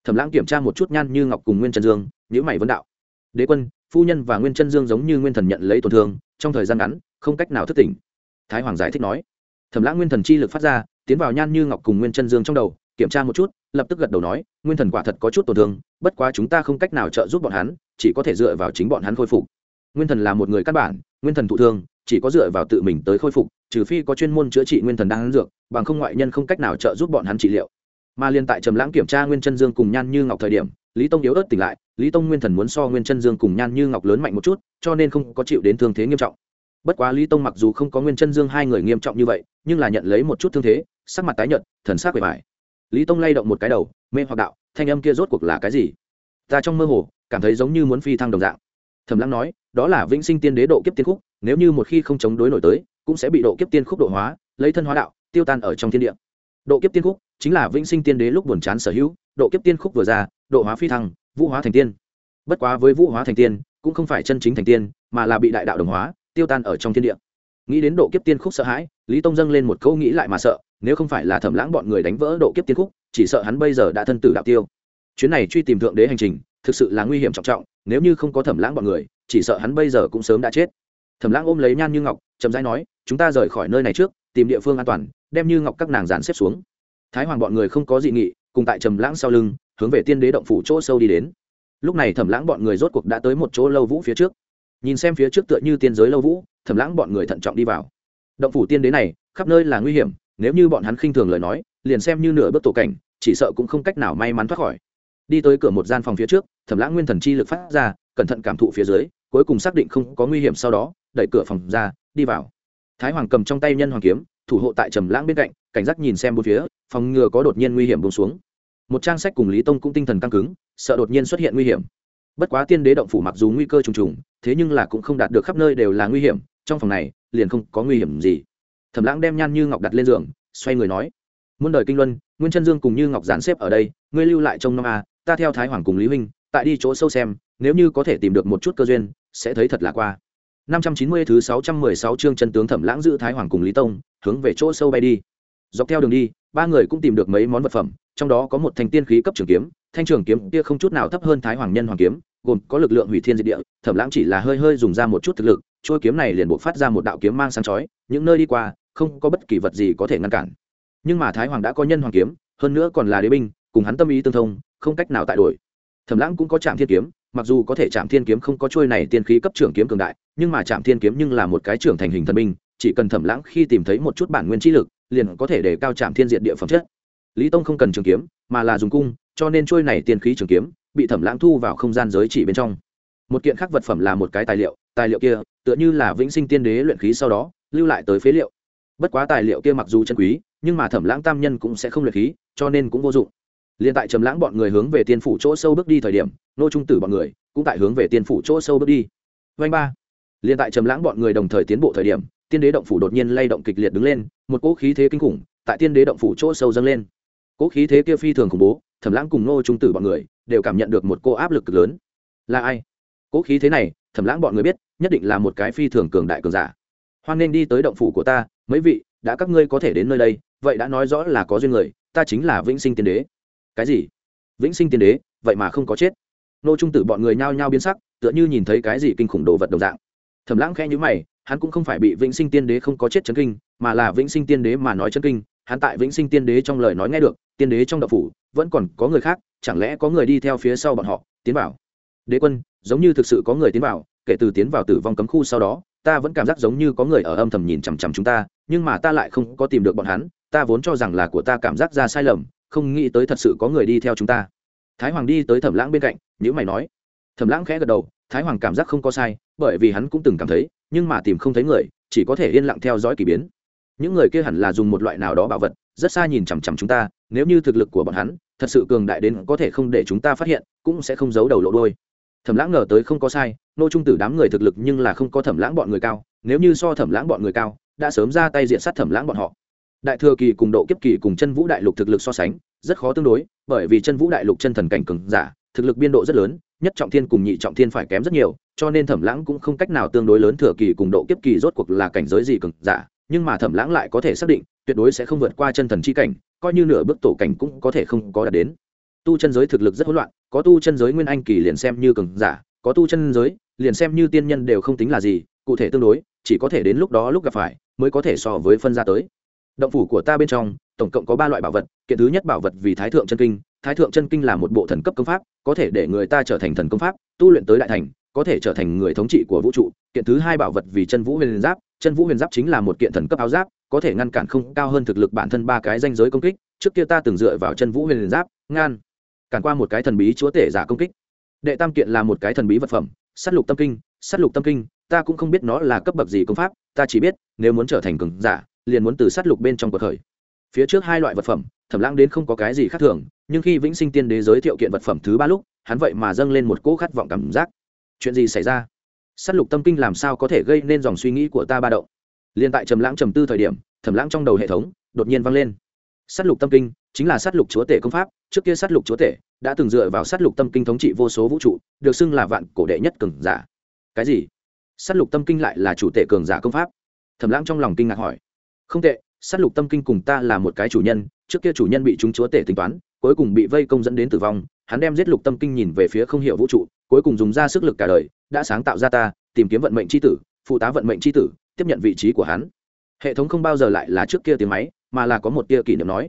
Thẩm lãng kiểm tra một chút nhan như ngọc cùng nguyên chân dương nhữ mày vấn đạo. Đế quân, phu nhân và nguyên chân dương giống như nguyên thần nhận lấy tổn thương, trong thời gian ngắn, không cách nào thức tỉnh. Thái hoàng giải thích nói. Thẩm lãng nguyên thần chi lực phát ra, tiến vào nhan như ngọc cùng nguyên chân dương trong đầu kiểm tra một chút, lập tức gật đầu nói, nguyên thần quả thật có chút tổn thương, bất quá chúng ta không cách nào trợ giúp bọn hắn, chỉ có thể dựa vào chính bọn hắn khôi phục. Nguyên thần là một người căn bản, nguyên thần thụ thương, chỉ có dựa vào tự mình tới khôi phục, trừ phi có chuyên môn chữa trị nguyên thần đang ăn dược, bằng không ngoại nhân không cách nào trợ giúp bọn hắn trị liệu. Mà liên tại trầm lãng kiểm tra nguyên chân dương cùng nhan như ngọc thời điểm, lý tông yếu ớt tỉnh lại, lý tông nguyên thần muốn so nguyên chân dương cùng nhan như ngọc lớn mạnh một chút, cho nên không có chịu đến thương thế nghiêm trọng. Bất quá lý tông mặc dù không có nguyên chân dương hai người nghiêm trọng như vậy, nhưng là nhận lấy một chút thương thế, sắc mặt tái nhợt, thần sắc bề bài lý tông lay động một cái đầu, mê hoặc đạo, thanh âm kia rốt cuộc là cái gì? Ta trong mơ hồ, cảm thấy giống như muốn phi thăng đồng dạng. Thầm Lãng nói, đó là vĩnh sinh tiên đế độ kiếp tiên khúc, nếu như một khi không chống đối nổi tới, cũng sẽ bị độ kiếp tiên khúc độ hóa, lấy thân hóa đạo, tiêu tan ở trong thiên địa. Độ kiếp tiên khúc chính là vĩnh sinh tiên đế lúc buồn chán sở hữu, độ kiếp tiên khúc vừa ra, độ hóa phi thăng, vũ hóa thành tiên. Bất quá với vũ hóa thành tiên, cũng không phải chân chính thành tiên, mà là bị đại đạo đồng hóa, tiêu tan ở trong thiên địa. Nghĩ đến độ kiếp tiên khúc sợ hãi lý tông dâng lên một câu nghĩ lại mà sợ, nếu không phải là thẩm lãng bọn người đánh vỡ độ kiếp tiên khúc, chỉ sợ hắn bây giờ đã thân tử đạo tiêu. Chuyến này truy tìm thượng đế hành trình, thực sự là nguy hiểm trọng trọng, nếu như không có thẩm lãng bọn người, chỉ sợ hắn bây giờ cũng sớm đã chết. Thẩm lãng ôm lấy nhan như ngọc, chậm rãi nói, chúng ta rời khỏi nơi này trước, tìm địa phương an toàn, đem như ngọc các nàng dàn xếp xuống. Thái hoàng bọn người không có dị nghị, cùng tại trầm lãng sau lưng, hướng về tiên đế động phủ chỗ sâu đi đến. Lúc này thẩm lãng bọn người rốt cuộc đã tới một chỗ lâu vũ phía trước. Nhìn xem phía trước tựa như tiên giới lâu vũ, thẩm lãng bọn người thận trọng đi vào động phủ tiên đế này, khắp nơi là nguy hiểm, nếu như bọn hắn khinh thường lời nói, liền xem như nửa bước tổ cảnh, chỉ sợ cũng không cách nào may mắn thoát khỏi. Đi tới cửa một gian phòng phía trước, thẩm lãng nguyên thần chi lực phát ra, cẩn thận cảm thụ phía dưới, cuối cùng xác định không có nguy hiểm sau đó, đẩy cửa phòng ra, đi vào. Thái hoàng cầm trong tay nhân hoàng kiếm, thủ hộ tại trầm lãng bên cạnh, cảnh giác nhìn xem bốn phía, phòng ngừa có đột nhiên nguy hiểm bông xuống. Một trang sách cùng lý tông cũng tinh thần căng cứng, sợ đột nhiên xuất hiện nguy hiểm bất quá tiên đế động phủ mặc dù nguy cơ trùng trùng thế nhưng là cũng không đạt được khắp nơi đều là nguy hiểm trong phòng này liền không có nguy hiểm gì thẩm lãng đem nhan như ngọc đặt lên giường xoay người nói muôn đời kinh luân nguyên chân dương cùng như ngọc giản xếp ở đây ngươi lưu lại trong năm a ta theo thái hoàng cùng lý huynh tại đi chỗ sâu xem nếu như có thể tìm được một chút cơ duyên sẽ thấy thật là qua 590 thứ 616 chương chân tướng Thẩm Lãng giữ Thái Hoàng cùng Lý Tông, hướng về chỗ sâu bay đi. Dọc theo đường đi, ba người cũng tìm được mấy món vật phẩm, trong đó có một thanh tiên khí cấp trường kiếm, thanh trường kiếm kia không chút nào thấp hơn Thái Hoàng nhân hoàng kiếm, gồm có lực lượng hủy thiên diệt địa, Thẩm Lãng chỉ là hơi hơi dùng ra một chút thực lực, trôi kiếm này liền buộc phát ra một đạo kiếm mang sáng chói, những nơi đi qua, không có bất kỳ vật gì có thể ngăn cản. Nhưng mà Thái Hoàng đã có nhân hoàng kiếm, hơn nữa còn là đế binh, cùng hắn tâm ý tương thông, không cách nào tại đổi. Thẩm Lãng cũng có trạm Thiên kiếm, mặc dù có thể chạm thiên kiếm không có trôi này tiên khí cấp trưởng kiếm cường đại nhưng mà chạm thiên kiếm nhưng là một cái trưởng thành hình thần binh chỉ cần thẩm lãng khi tìm thấy một chút bản nguyên trí lực liền có thể để cao chạm thiên diện địa phẩm chất. Lý tông không cần trường kiếm, mà là dùng cung, cho nên trôi này tiên khí trường kiếm bị thẩm lãng thu vào không gian giới chỉ bên trong. Một kiện khác vật phẩm là một cái tài liệu tài liệu kia tựa như là vĩnh sinh tiên đế luyện khí sau đó, lưu lại tới phế liệu. Bất quá tài liệu kia mặc dù chân quý, nhưng mà thẩm lãng tam nhân cũng sẽ không luyện khí, cho nên cũng vô dụng. Liền tại trầm lãng bọn người hướng về tiên phủ chỗ sâu bước đi thời điểm, nô trung tử bọn người cũng tại hướng về tiên phủ chỗ sâu bước đi. Vanh ba. Liền tại trầm lãng bọn người đồng thời tiến bộ thời điểm tiên đế động phủ đột nhiên lay động kịch liệt đứng lên, một cỗ khí thế kinh khủng tại tiên đế động phủ chỗ sâu dâng lên. Cỗ khí thế kia phi thường khủng bố, thẩm lãng cùng nô trung tử bọn người đều cảm nhận được một cô áp lực cực lớn. Là ai? Cỗ khí thế này, thẩm lãng bọn người biết, nhất định là một cái phi thường cường đại cường giả. Hoan nên đi tới động phủ của ta, mấy vị, đã các ngươi có thể đến nơi đây, vậy đã nói rõ là có duyên người, ta chính là vĩnh sinh tiên đế. Cái gì? Vĩnh sinh tiên đế, vậy mà không có chết. Nô trung tử bọn người nhao nhao biến sắc, tựa như nhìn thấy cái gì kinh khủng đồ vật đồng dạng. Thẩm lãng khẽ nhữ mày hắn cũng không phải bị vĩnh sinh tiên đế không có chết chấn kinh, mà là vĩnh sinh tiên đế mà nói chấn kinh, hắn tại vĩnh sinh tiên đế trong lời nói nghe được, tiên đế trong đậu phủ, vẫn còn có người khác, chẳng lẽ có người đi theo phía sau bọn họ, tiến vào. Đế quân, giống như thực sự có người tiến vào, kể từ tiến vào tử vong cấm khu sau đó, ta vẫn cảm giác giống như có người ở âm thầm nhìn chằm chằm chúng ta, nhưng mà ta lại không có tìm được bọn hắn, ta vốn cho rằng là của ta cảm giác ra sai lầm, không nghĩ tới thật sự có người đi theo chúng ta. Thái hoàng đi tới thẩm lãng bên cạnh nhữ mày nói. Thẩm lãng khẽ gật đầu, thái hoàng cảm giác không có sai, bởi vì hắn cũng từng cảm thấy nhưng mà tìm không thấy người, chỉ có thể yên lặng theo dõi k ỳ biến. Những người kia hẳn là dùng một loại nào đó bảo vật, rất xa nhìn chằm chằm chúng ta, nếu như thực lực của bọn hắn thật sự cường đại đến có thể không để chúng ta phát hiện, cũng sẽ không giấu đầu lộ đôi thẩm lãng ngờ tới không có sai, nô trung tử đám người thực lực nhưng là không có thẩm lãng bọn người cao, nếu như so thẩm lãng bọn người cao, đã sớm ra tay diện sát thẩm lãng bọn họ. Đại thừa kỳ cùng độ kiếp kỳ cùng chân vũ đại lục thực lực so sánh, rất khó tương đối, bởi vì chân vũ đại lục chân thần cảnh cường giả, thực lực biên độ rất lớn nhất trọng thiên cùng nhị trọng thiên phải kém rất nhiều, cho nên thẩm lãng cũng không cách nào tương đối lớn thừa kỳ cùng độ kiếp kỳ rốt cuộc là cảnh giới gì cường giả, nhưng mà thẩm lãng lại có thể xác định, tuyệt đối sẽ không vượt qua chân thần chi cảnh, coi như nửa bước tổ cảnh cũng có thể không có đạt đến. Tu chân giới thực lực rất hỗn loạn, có tu chân giới nguyên anh kỳ liền xem như cường giả, có tu chân giới, liền xem như tiên nhân đều không tính là gì, cụ thể tương đối, chỉ có thể đến lúc đó lúc gặp phải, mới có thể so với phân ra tới động phủ của ta bên trong, tổng cộng có ba loại bảo vật, kiện thứ nhất bảo vật vì thái thượng chân kinh, thái thượng chân kinh là một bộ thần cấp công pháp, có thể để người ta trở thành thần công pháp, tu luyện tới đại thành, có thể trở thành người thống trị của vũ trụ. Kiện thứ hai bảo vật vì chân vũ huyền giáp, chân vũ huyền giáp chính là một kiện thần cấp áo giáp, có thể ngăn cản không cao hơn thực lực bản thân ba cái danh giới công kích. Trước kia ta từng dựa vào chân vũ huyền giáp ngăn cản qua một cái thần bí chúa tể giả công kích. Đệ tam kiện là một cái thần bí vật phẩm s á t lục tâm kinh s á t lục tâm kinh, ta cũng không biết nó là cấp bậc gì công pháp, ta chỉ biết, nếu muốn trở thành cường giả liền muốn từ sát lục bên trong cuộc khởi. Phía trước hai loại vật phẩm, thẩm lãng đến không có cái gì khác thường, nhưng khi vĩnh sinh tiên đế giới thiệu kiện vật phẩm thứ ba lúc, hắn vậy mà dâng lên một cỗ khát vọng cảm giác. Chuyện gì xảy ra? Sát lục tâm kinh làm sao có thể gây nên dòng suy nghĩ của ta ba động? Liên tại trầm lãng trầm tư thời điểm, thẩm lãng trong đầu hệ thống đột nhiên vang lên. Sát lục tâm kinh chính là sát lục chúa tể công pháp, trước kia sát lục chúa tể đã từng dựa vào sát lục tâm kinh thống trị vô số vũ trụ, được xưng là vạn cổ đệ nhất cường giả. Cái gì? Sát lục tâm kinh lại là chủ tể cường giả công pháp? Thẩm lãng trong lòng kinh ngạc hỏi không tệ, sát lục tâm kinh cùng ta là một cái chủ nhân, trước kia chủ nhân bị chúng chúa tể tính toán, cuối cùng bị vây công dẫn đến tử vong, hắn đem giết lục tâm kinh nhìn về phía không hiểu vũ trụ, cuối cùng dùng ra sức lực cả đời, đã sáng tạo ra ta, tìm kiếm vận mệnh c h i tử, phụ tá vận mệnh c h i tử, tiếp nhận vị trí của hắn. Hệ thống không bao giờ lại là trước kia tiếng máy, mà là có một tia kỷ niệm nói.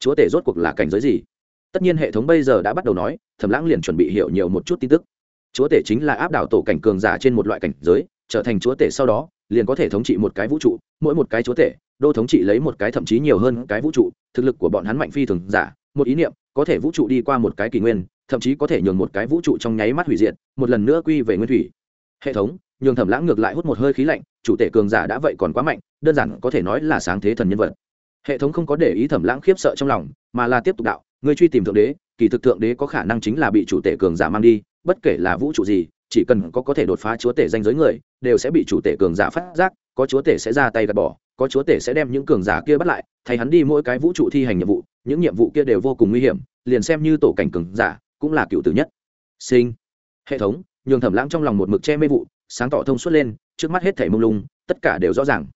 Chúa tể rốt cuộc là cảnh giới gì? Tất nhiên hệ thống bây giờ đã bắt đầu nói, thẩm lãng liền chuẩn bị hiểu nhiều một chút tin tức. Chúa tể chính là áp đảo tổ cảnh cường giả trên một loại cảnh giới, trở thành chúa tể sau đó, liền có thể thống trị một cái vũ trụ, mỗi một cái chúa tể đô thống trị lấy một cái thậm chí nhiều hơn cái vũ trụ, thực lực của bọn hắn mạnh phi thường giả, một ý niệm, có thể vũ trụ đi qua một cái kỷ nguyên, thậm chí có thể nhường một cái vũ trụ trong nháy mắt hủy diệt, một lần nữa quy về nguyên thủy. Hệ thống, nhường thẩm lãng ngược lại hút một hơi khí lạnh, chủ tể cường giả đã vậy còn quá mạnh, đơn giản có thể nói là sáng thế thần nhân vật. Hệ thống không có để ý thẩm lãng khiếp sợ trong lòng, mà là tiếp tục đạo người truy tìm thượng đế, kỳ thực thượng đế có khả năng chính là bị chủ tể cường giả mang đi, bất kể là vũ trụ gì, chỉ cần có có thể đột phá chúa tể danh giới người, đều sẽ bị chủ tể cường giả phát giác, có chúa tể sẽ ra tay gạt bỏ có chúa tể sẽ đem những cường giả kia bắt lại, thay hắn đi mỗi cái vũ trụ thi hành nhiệm vụ, những nhiệm vụ kia đều vô cùng nguy hiểm, liền xem như tổ cảnh cường giả, cũng là cựu tử nhất. Sinh. Hệ thống, nhường thẩm lãng trong lòng một mực che mê vụ, sáng tỏ thông suốt lên, trước mắt hết thảy mông lung, tất cả đều rõ ràng.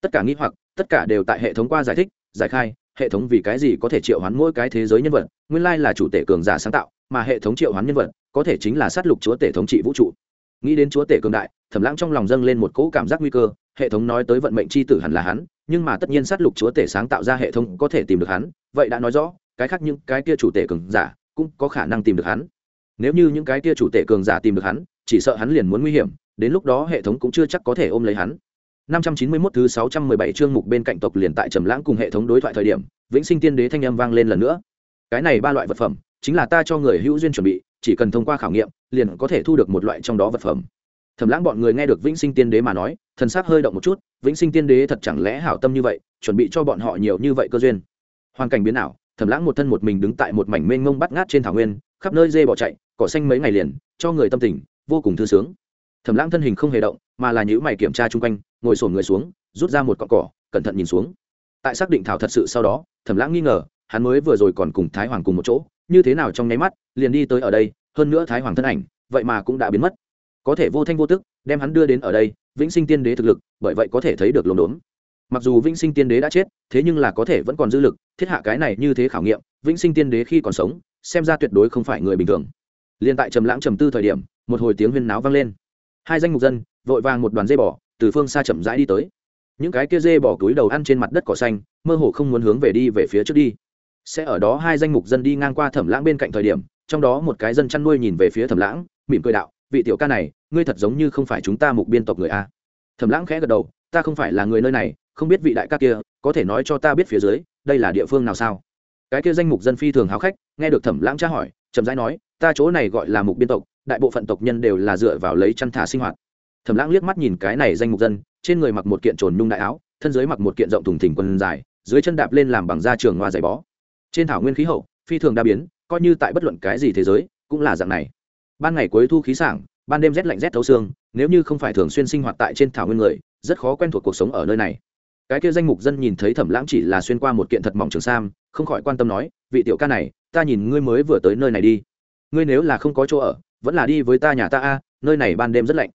Tất cả nghĩ hoặc, tất cả đều tại hệ thống qua giải thích, giải khai, hệ thống vì cái gì có thể triệu hoán mỗi cái thế giới nhân vật, nguyên lai là chủ tể cường giả sáng tạo, mà hệ thống triệu hoán nhân vật, có thể chính là sát lục chúa tể thống trị vũ trụ. Nghĩ đến chúa tể cường đại, thẩm lãng trong lòng dâng lên một cỗ cảm giác nguy cơ hệ thống nói tới vận mệnh c h i tử hẳn là hắn nhưng mà tất nhiên sát lục chúa tể sáng tạo ra hệ thống có thể tìm được hắn vậy đã nói rõ cái khác những cái kia chủ tể cường giả cũng có khả năng tìm được hắn nếu như những cái kia chủ tể cường giả tìm được hắn chỉ sợ hắn liền muốn nguy hiểm đến lúc đó hệ thống cũng chưa chắc có thể ôm lấy hắn 591 thứ 617 chương mục bên cạnh tộc liền tại Trầm Lãng cùng hệ thống đối thoại thời điểm, Vĩnh Sinh Tiên Đế thanh âm vang lên lần nữa. Cái này ba loại vật phẩm, chính là ta cho người hữu duyên chuẩn bị, chỉ cần thông qua khảo nghiệm, liền có thể thu được một loại trong đó vật phẩm. Thẩm Lãng bọn người nghe được Vĩnh Sinh Tiên Đế mà nói, thần sắc hơi động một chút, Vĩnh Sinh Tiên Đế thật chẳng lẽ hảo tâm như vậy, chuẩn bị cho bọn họ nhiều như vậy cơ duyên. Hoàn cảnh biến ảo, Thẩm Lãng một thân một mình đứng tại một mảnh mênh mông bắt ngát trên thảo nguyên, khắp nơi dê bỏ chạy, cỏ xanh mấy ngày liền, cho người tâm tình vô cùng thư sướng. Thẩm Lãng thân hình không hề động, mà là nhíu mày kiểm tra chung quanh, ngồi sổn người xuống, rút ra một cọng cỏ cẩn thận nhìn xuống tại xác định thảo thật sự sau đó thẩm lãng nghi ngờ hắn mới vừa rồi còn cùng thái hoàng cùng một chỗ như thế nào trong nháy mắt liền đi tới ở đây hơn nữa thái hoàng thân ảnh vậy mà cũng đã biến mất có thể vô thanh vô tức, đem hắn đưa đến ở đây, vĩnh sinh tiên đế thực lực, bởi vậy có thể thấy được lồn đốn mặc dù vĩnh sinh tiên đế đã chết, thế nhưng là có thể vẫn còn dư lực, thiết hạ cái này như thế khảo nghiệm, vĩnh sinh tiên đế khi còn sống, xem ra tuyệt đối không phải người bình thường. Liền tại trầm lãng trầm tư thời điểm, một hồi tiếng huyên náo vang lên. Hai danh mục dân, vội vàng một đoàn dây bỏ từ phương xa chậm rãi đi tới. Những cái kia dê bỏ túi đầu ăn trên mặt đất cỏ xanh, mơ hồ không muốn hướng về đi về phía trước đi. Sẽ ở đó hai danh mục dân đi ngang qua thẩm lãng bên cạnh thời điểm, trong đó một cái dân chăn nuôi nhìn về phía thẩm lãng, mỉm cười đạo vị tiểu ca này, ngươi thật giống như không phải chúng ta mục biên tộc người a. Thẩm lãng khẽ gật đầu, ta không phải là người nơi này, không biết vị đại ca kia, có thể nói cho ta biết phía dưới, đây là địa phương nào sao? Cái kia danh mục dân phi thường háo khách, nghe được thẩm lãng tra hỏi, chậm rãi nói, ta chỗ này gọi là mục biên tộc, đại bộ phận tộc nhân đều là dựa vào lấy chăn thả sinh hoạt. Thẩm lãng liếc mắt nhìn cái này danh mục dân, trên người mặc một kiện trồn nhung đại áo, thân dưới mặc một kiện rộng thùng thỉnh quần dài, dưới chân đạp lên làm bằng da trường hoa giày bó. Trên thảo nguyên khí hậu, phi thường đa biến, coi như tại bất luận cái gì thế giới, cũng là dạng này ban ngày cuối thu khí sảng, ban đêm rét lạnh rét thấu xương, nếu như không phải thường xuyên sinh hoạt tại trên thảo nguyên người, rất khó quen thuộc cuộc sống ở nơi này. Cái kia danh mục dân nhìn thấy thẩm lãng chỉ là xuyên qua một kiện thật mỏng trường sam, không khỏi quan tâm nói, vị tiểu ca này, ta nhìn ngươi mới vừa tới nơi này đi. Ngươi nếu là không có chỗ ở, vẫn là đi với ta nhà ta a, nơi này ban đêm rất lạnh.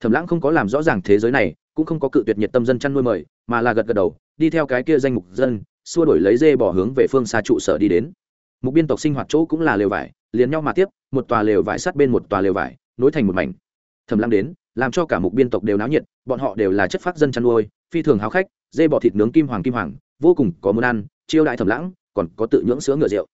Thẩm lãng không có làm rõ ràng thế giới này, cũng không có cự tuyệt nhiệt tâm dân chăn nuôi mời, mà là gật gật đầu, đi theo cái kia danh mục dân, xua đổi lấy dê bỏ hướng về phương xa trụ sở đi đến mục biên tộc sinh hoạt chỗ cũng là lều vải, liền nhau mà tiếp, một tòa lều vải sát bên một tòa lều vải, nối thành một mảnh. Thẩm lăng đến, làm cho cả mục biên tộc đều náo nhiệt, bọn họ đều là chất phát dân chăn nuôi, phi thường háo khách, dê bọ thịt nướng kim hoàng kim hoàng, vô cùng có muốn ăn, chiêu đại thẩm lãng còn có tự nhưỡng sữa ngựa rượu.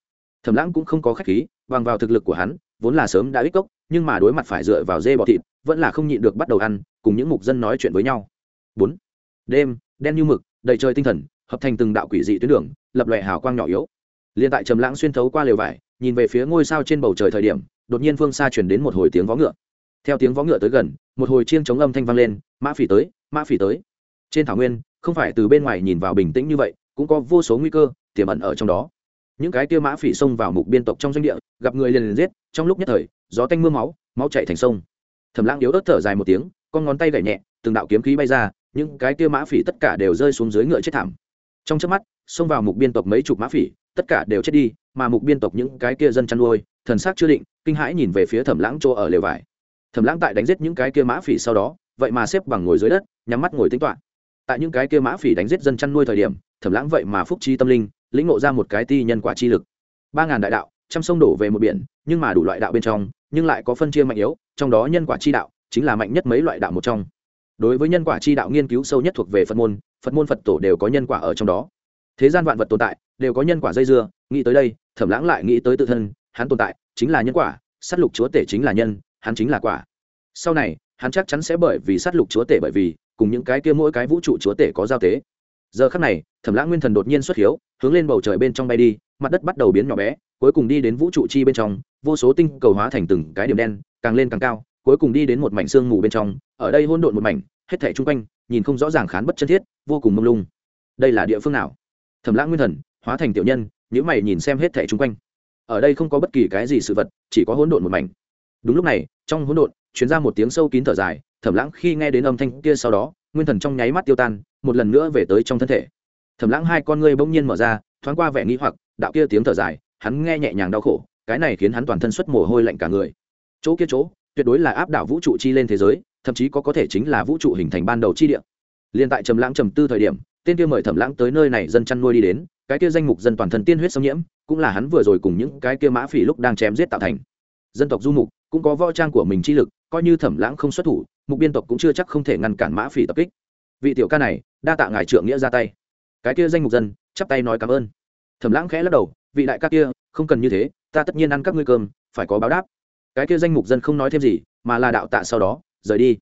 Thẩm lãng cũng không có khách khí, bằng vào thực lực của hắn, vốn là sớm đã ít cốc, nhưng mà đối mặt phải dựa vào dê bọ thịt, vẫn là không nhịn được bắt đầu ăn, cùng những mục dân nói chuyện với nhau. Bốn. Đêm, đen như mực, đầy trời tinh thần, hợp thành từng đạo quỷ dị tuyến đường, lập lòe hào quang nhỏ yếu liền tại trầm lãng xuyên thấu qua lều vải, nhìn về phía ngôi sao trên bầu trời thời điểm, đột nhiên phương xa truyền đến một hồi tiếng vó ngựa. Theo tiếng vó ngựa tới gần, một hồi chiêng chống âm thanh vang lên, mã phỉ tới, mã phỉ tới. Trên thảo nguyên, không phải từ bên ngoài nhìn vào bình tĩnh như vậy, cũng có vô số nguy cơ, tiềm ẩn ở trong đó. Những cái kia mã phỉ xông vào mục biên tộc trong doanh địa, gặp người liền liền giết, trong lúc nhất thời, gió tanh mưa máu máu chảy thành sông. Thẩm lãng yếu ớt thở dài một tiếng, con ngón tay gảy nhẹ, từng đạo kiếm khí bay ra, những cái kia mã phỉ tất cả đều rơi xuống dưới ngựa chết thảm. Trong chớp mắt, xông vào mục biên tộc mấy chục mã phỉ tất cả đều chết đi, mà mục biên tộc những cái kia dân chăn nuôi, thần sắc chưa định, kinh hãi nhìn về phía thẩm lãng chỗ ở lều vải. Thẩm lãng tại đánh giết những cái kia mã phỉ sau đó, vậy mà xếp bằng ngồi dưới đất, nhắm mắt ngồi tính toạ tại những cái kia mã phỉ đánh giết dân chăn nuôi thời điểm, thẩm lãng vậy mà phúc trí tâm linh, lĩnh ngộ ra một cái ti nhân quả chi lực. Ba ngàn đại đạo, trăm sông đổ về một biển, nhưng mà đủ loại đạo bên trong, nhưng lại có phân chia mạnh yếu, trong đó nhân quả chi đạo chính là mạnh nhất mấy loại đạo một trong. Đối với nhân quả chi đạo nghiên cứu sâu nhất thuộc về phật môn phật môn phật tổ đều có nhân quả ở trong đó. Thế gian vạn vật tồn tại đều có nhân quả dây dưa, nghĩ tới đây, thẩm lãng lại nghĩ tới tự thân, hắn tồn tại chính là nhân quả s á t lục chúa tể chính là nhân, hắn chính là quả. Sau này, hắn chắc chắn sẽ bởi vì s á t lục chúa tể bởi vì, cùng những cái kia mỗi cái vũ trụ chúa tể có giao tế. Giờ khắc này, thẩm lãng nguyên thần đột nhiên xuất hiếu, hướng lên bầu trời bên trong bay đi, mặt đất bắt đầu biến nhỏ bé, cuối cùng đi đến vũ trụ chi bên trong, vô số tinh cầu hóa thành từng cái điểm đen, càng lên càng cao, cuối cùng đi đến một mảnh sương mù bên trong, ở đây hôn độn một mảnh, hết thảy chung quanh, nhìn không rõ ràng khán bất chân thiết, vô cùng mông lung. Đây là địa phương nào? Thẩm lãng nguyên thần hóa thành tiểu nhân nếu mày nhìn xem hết thảy chung quanh. Ở đây không có bất kỳ cái gì sự vật, chỉ có hỗn độn một mảnh. Đúng lúc này, trong hỗn độn chuyến ra một tiếng sâu kín thở dài, thẩm lãng khi nghe đến âm thanh kia sau đó, nguyên thần trong nháy mắt tiêu tan, một lần nữa về tới trong thân thể. Thẩm lãng hai con ngươi bỗng nhiên mở ra, thoáng qua vẻ nghĩ hoặc, đạo kia tiếng thở dài, hắn nghe nhẹ nhàng đau khổ, cái này khiến hắn toàn thân xuất mồ hôi lạnh cả người. Chỗ kia chỗ, tuyệt đối là áp đảo vũ trụ chi lên thế giới, thậm chí có có thể chính là vũ trụ hình thành ban đầu chi địa. Liên tại trầm lãng trầm tư thời điểm, tên kia mời thẩm lãng tới nơi này dân chăn nuôi đi đến cái kia danh mục dân toàn thân tiên huyết xâm nhiễm, cũng là hắn vừa rồi cùng những cái kia mã phỉ lúc đang chém giết tạo thành. Dân tộc du mục cũng có võ trang của mình chi lực, coi như thẩm lãng không xuất thủ, mục biên tộc cũng chưa chắc không thể ngăn cản mã phỉ tập kích. Vị tiểu ca này, đa tạ ngài trượng nghĩa ra tay. Cái kia danh mục dân, chắp tay nói cảm ơn. Thẩm lãng khẽ lắc đầu, vị đại ca kia, không cần như thế, ta tất nhiên ăn các ngươi cơm, phải có báo đáp. Cái kia danh mục dân không nói thêm gì, mà là đạo tạ sau đó, rời đi.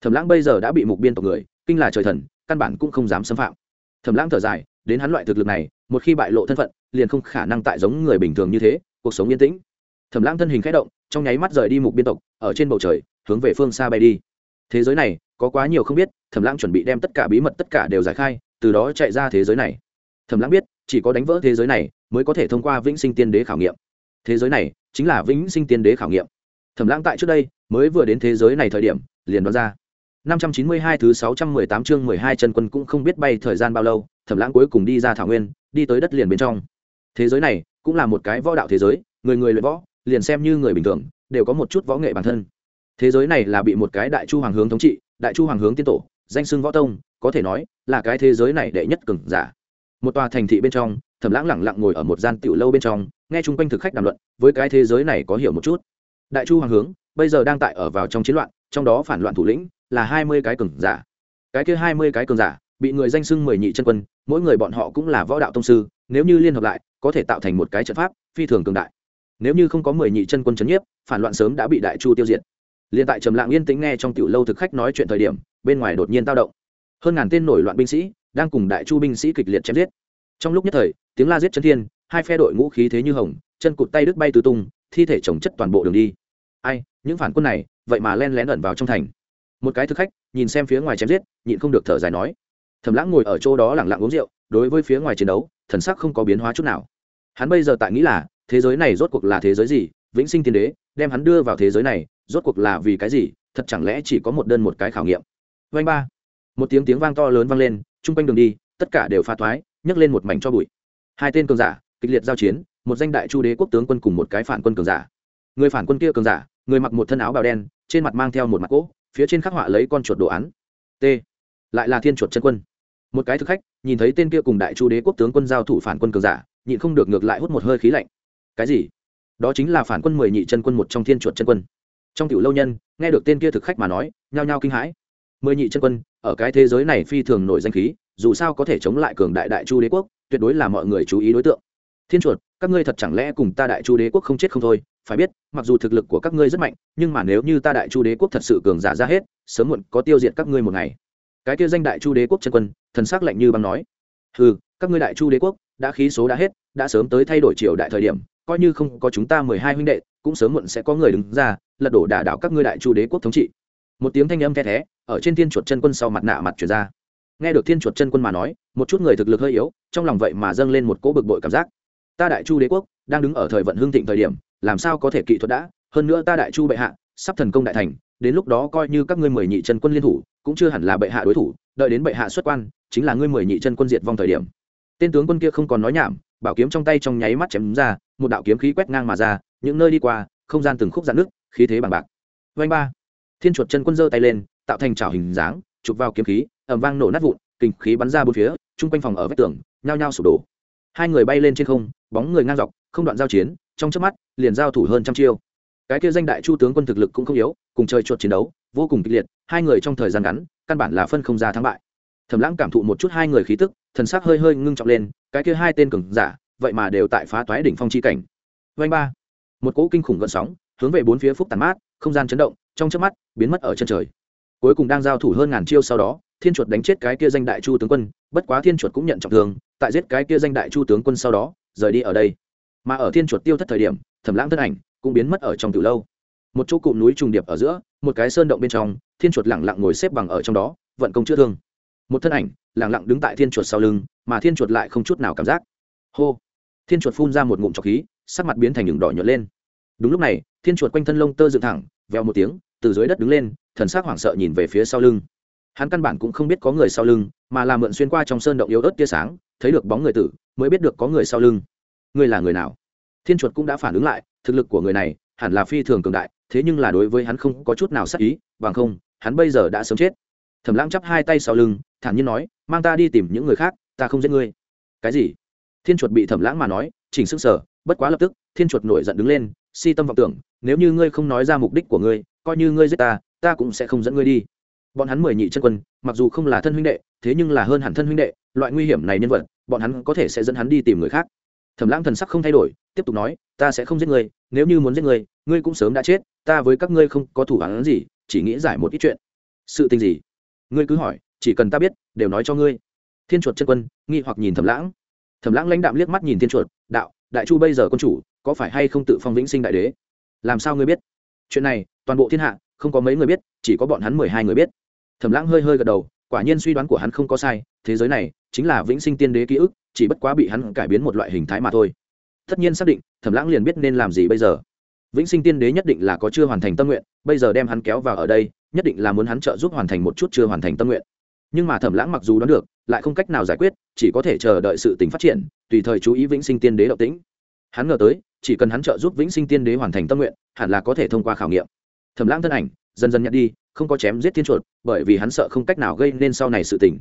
Thẩm lãng bây giờ đã bị mục biên tộc người, kinh là trời thần, căn bản cũng không dám xâm phạm. Thẩm lãng thở dài, đến hắn loại thực lực này một khi bại lộ thân phận liền không khả năng tại giống người bình thường như thế cuộc sống yên tĩnh. Thẩm lãng thân hình khẽ động trong nháy mắt rời đi mục biên tộc ở trên bầu trời hướng về phương xa bay đi. Thế giới này có quá nhiều không biết thẩm lãng chuẩn bị đem tất cả bí mật tất cả đều giải khai từ đó chạy ra thế giới này. Thẩm lãng biết chỉ có đánh vỡ thế giới này mới có thể thông qua vĩnh sinh tiên đế khảo nghiệm. Thế giới này chính là vĩnh sinh tiên đế khảo nghiệm. Thẩm lãng tại trước đây mới vừa đến thế giới này thời điểm liền đoán ra. 592 thứ 618 chương 12 chân quân cũng không biết bay thời gian bao lâu, Thẩm Lãng cuối cùng đi ra thảo nguyên, đi tới đất liền bên trong. Thế giới này cũng là một cái võ đạo thế giới, người người luyện võ, liền xem như người bình thường, đều có một chút võ nghệ bản thân. Thế giới này là bị một cái đại chu hoàng hướng thống trị, đại chu hoàng hướng tiên tổ, danh xưng võ tông, có thể nói là cái thế giới này đệ nhất cường giả. Một tòa thành thị bên trong, Thẩm Lãng lặng lặng ngồi ở một gian tiểu lâu bên trong, nghe chung quanh thực khách đàm luận, với cái thế giới này có hiểu một chút. Đại chu hoàng hướng bây giờ đang tại ở vào trong chiến loạn, trong đó phản loạn thủ lĩnh là hai mươi cái cường giả cái kia hai mươi cái cường giả bị người danh xưng mười nhị chân quân, mỗi người bọn họ cũng là võ đạo tông sư, nếu như liên hợp lại, có thể tạo thành một cái trận pháp phi thường cường đại. Nếu như không có mười nhị chân quân chấn nhiếp, phản loạn sớm đã bị đại chu tiêu diệt. Liên tại trầm lặng yên tĩnh nghe trong tiểu lâu thực khách nói chuyện thời điểm, bên ngoài đột nhiên tao động. Hơn ngàn tên nổi loạn binh sĩ đang cùng đại chu binh sĩ kịch liệt chém giết. Trong lúc nhất thời, tiếng la giết chân thiên, hai phe đội ngũ khí thế như hồng, chân cụt tay đứt bay tứ tung, thi thể chồng chất toàn bộ đường đi. Ai, những phản quân này, vậy mà len lén ẩn vào trong thành. Một cái thực khách, nhìn xem phía ngoài chém giết, nhịn không được thở dài nói thầm lãng ngồi ở chỗ đó lẳng lặng uống rượu, đối với phía ngoài chiến đấu, thần sắc không có biến hóa chút nào. Hắn bây giờ tại nghĩ là, thế giới này rốt cuộc là thế giới gì? Vĩnh sinh tiên đế, đem hắn đưa vào thế giới này, rốt cuộc là vì cái gì? Thật chẳng lẽ chỉ có một đơn một cái khảo nghiệm? Vanh ba. Một tiếng tiếng vang to lớn vang lên, chung quanh đường đi, tất cả đều pha thoái, nhấc lên một mảnh cho bụi. Hai tên cường giả, kịch liệt giao chiến, một danh đại chu đế quốc tướng quân cùng một cái phản quân cường giả. Người phản quân kia cường giả, người mặc một thân áo bào đen, trên mặt mang theo một mặt cỗ, phía trên khắc họa lấy con chuột đồ án. T. Lại là thiên chuột chân quân một cái thực khách, nhìn thấy tên kia cùng đại chu đế quốc tướng quân giao thủ phản quân cường giả, nhịn không được ngược lại hút một hơi khí lạnh. Cái gì? Đó chính là phản quân mười nhị chân quân một trong thiên chuột chân quân. Trong tiểu lâu nhân, nghe được tên kia thực khách mà nói, nhao nhao kinh hãi. Mười nhị chân quân, ở cái thế giới này phi thường nổi danh khí, dù sao có thể chống lại cường đại đại chu đế quốc, tuyệt đối là mọi người chú ý đối tượng. Thiên chuột, các ngươi thật chẳng lẽ cùng ta đại chu đế quốc không chết không thôi? Phải biết, mặc dù thực lực của các ngươi rất mạnh, nhưng mà nếu như ta đại chu đế quốc thật sự cường giả ra hết, sớm muộn có tiêu diệt các ngươi một ngày cái kia danh đại chu đế quốc chân quân, thần sắc lạnh như băng nói ừ các ngươi đại chu đế quốc, đã khí số đã hết, đã sớm tới thay đổi triều đại thời điểm, coi như không có chúng ta mười hai huynh đệ, cũng sớm muộn sẽ có người đứng ra, lật đổ đả đảo các ngươi đại chu đế quốc thống trị. Một tiếng thanh âm the thé, ở trên thiên chuột chân quân sau mặt nạ mặt chuyển ra. Nghe được thiên chuột chân quân mà nói, một chút người thực lực hơi yếu, trong lòng vậy mà dâng lên một cỗ bực bội cảm giác. Ta đại chu đế quốc, đang đứng ở thời vận hương thịnh thời điểm, làm sao có thể kỹ thuật đã? Hơn nữa ta đại chu bệ hạ, sắp thần công đại thành, đến lúc đó coi như các ngươi mười nhị chân quân liên thủ cũng chưa hẳn là bệ hạ đối thủ, đợi đến bệ hạ xuất quan, chính là ngươi mười nhị chân quân diệt vong thời điểm. Tên tướng quân kia không còn nói nhảm, bảo kiếm trong tay trong nháy mắt chém ra, một đạo kiếm khí quét ngang mà ra, những nơi đi qua, không gian từng khúc dạn nước khí thế bằng bạc. Vanh ba. Thiên chuột chân quân giơ tay lên, tạo thành trào hình dáng, chụp vào kiếm khí ẩm vang nổ nát vụn, kinh khí bắn ra bốn phía, chung quanh phòng ở vách tường, nhao nhao sụp đổ. Hai người bay lên trên không, bóng người ngang dọc, không đoạn giao chiến, trong chớp mắt, liền giao thủ hơn trăm chiêu cái kia danh đại chu tướng quân thực lực cũng không yếu, cùng chơi chuột chiến đấu, vô cùng kịch liệt, hai người trong thời gian ngắn, căn bản là phân không ra thắng bại. Thẩm lãng cảm thụ một chút hai người khí tức, thần sắc hơi hơi ngưng trọng lên, cái kia hai tên cường giả, vậy mà đều tại phá toái đỉnh phong chi cảnh. Vanh ba. Một cỗ kinh khủng gợn sóng, hướng về bốn phía phúc tàn mát, không gian chấn động, trong chớp mắt, biến mất ở chân trời. Cuối cùng đang giao thủ hơn ngàn chiêu sau đó, thiên chuột đánh chết cái kia danh đại chu tướng quân, bất quá thiên chuột cũng nhận trọng thương, tại giết cái kia danh đại chu tướng quân sau đó, rời đi ở đây. Mà ở thiên chuột tiêu thất thời điểm, thẩm lãng thân ảnh cũng biến mất ở trong từ lâu. Một chỗ cụm núi trùng điệp ở giữa, một cái sơn động bên trong, thiên chuột lẳng lặng ngồi xếp bằng ở trong đó, vận công chữa thương. Một thân ảnh lẳng lặng đứng tại thiên chuột sau lưng, mà thiên chuột lại không chút nào cảm giác. Hô! Thiên chuột phun ra một ngụm trọc khí, sắc mặt biến thành đường đỏ nhợt lên. Đúng lúc này, thiên chuột quanh thân lông tơ dựng thẳng, vèo một tiếng, từ dưới đất đứng lên, thần sắc hoảng sợ nhìn về phía sau lưng. Hắn căn bản cũng không biết có người sau lưng, mà là mượn xuyên qua trong sơn động yếu ớt tia sáng, thấy được bóng người tử, mới biết được có người sau lưng. Người là người nào? Thiên chuột cũng đã phản ứng lại, thực lực của người này hẳn là phi thường cường đại, thế nhưng là đối với hắn không có chút nào sắc ý, bằng không, hắn bây giờ đã sớm chết. Thẩm lãng chắp hai tay sau lưng, thản nhiên nói, mang ta đi tìm những người khác, ta không giết ngươi. Cái gì? Thiên chuột bị thẩm lãng mà nói, chỉnh sức sở bất quá lập tức, thiên chuột nổi giận đứng lên, si tâm vọng tưởng, nếu như ngươi không nói ra mục đích của ngươi, coi như ngươi giết ta ta cũng sẽ không dẫn ngươi đi. Bọn hắn mười nhị chân quân, mặc dù không là thân huynh đệ, thế nhưng là hơn hẳn thân huynh đệ, loại nguy hiểm này nhân vật, bọn hắn có thể sẽ dẫn hắn đi tìm người khác thẩm lãng thần sắc không thay đổi, tiếp tục nói, ta sẽ không giết ngươi, nếu như muốn giết ngươi ngươi cũng sớm đã chết, ta với các ngươi không có thủ án gì, chỉ nghĩ giải một ít chuyện. Sự tình gì? Ngươi cứ hỏi, chỉ cần ta biết, đều nói cho ngươi. Thiên chuột chân quân nghi hoặc nhìn thẩm lãng. Thẩm lãng lãnh đạm liếc mắt nhìn thiên chuột, đạo, đại chu bây giờ quân chủ, có phải hay không tự phong vĩnh sinh đại đế? Làm sao ngươi biết? Chuyện này, toàn bộ thiên hạ, không có mấy người biết, chỉ có bọn hắn mười hai người biết. Thẩm lãng hơi hơi gật đầu, quả nhiên suy đoán của hắn không có sai, thế giới này chính là vĩnh sinh tiên đế ký ức chỉ bất quá bị hắn cải biến một loại hình thái mà thôi. Tất nhiên xác định, thẩm lãng liền biết nên làm gì bây giờ. Vĩnh sinh tiên đế nhất định là có chưa hoàn thành tâm nguyện, bây giờ đem hắn kéo vào ở đây, nhất định là muốn hắn trợ giúp hoàn thành một chút chưa hoàn thành tâm nguyện. Nhưng mà thẩm lãng mặc dù đoán được, lại không cách nào giải quyết, chỉ có thể chờ đợi sự tình phát triển, tùy thời chú ý vĩnh sinh tiên đế động tĩnh. Hắn ngờ tới, chỉ cần hắn trợ giúp vĩnh sinh tiên đế hoàn thành tâm nguyện, hẳn là có thể thông qua khảo nghiệm. Thẩm lãng thân ảnh, dần dần nhận đi, không có chém giết thiên chuột, bởi vì hắn sợ không cách nào gây nên sau này sự tình.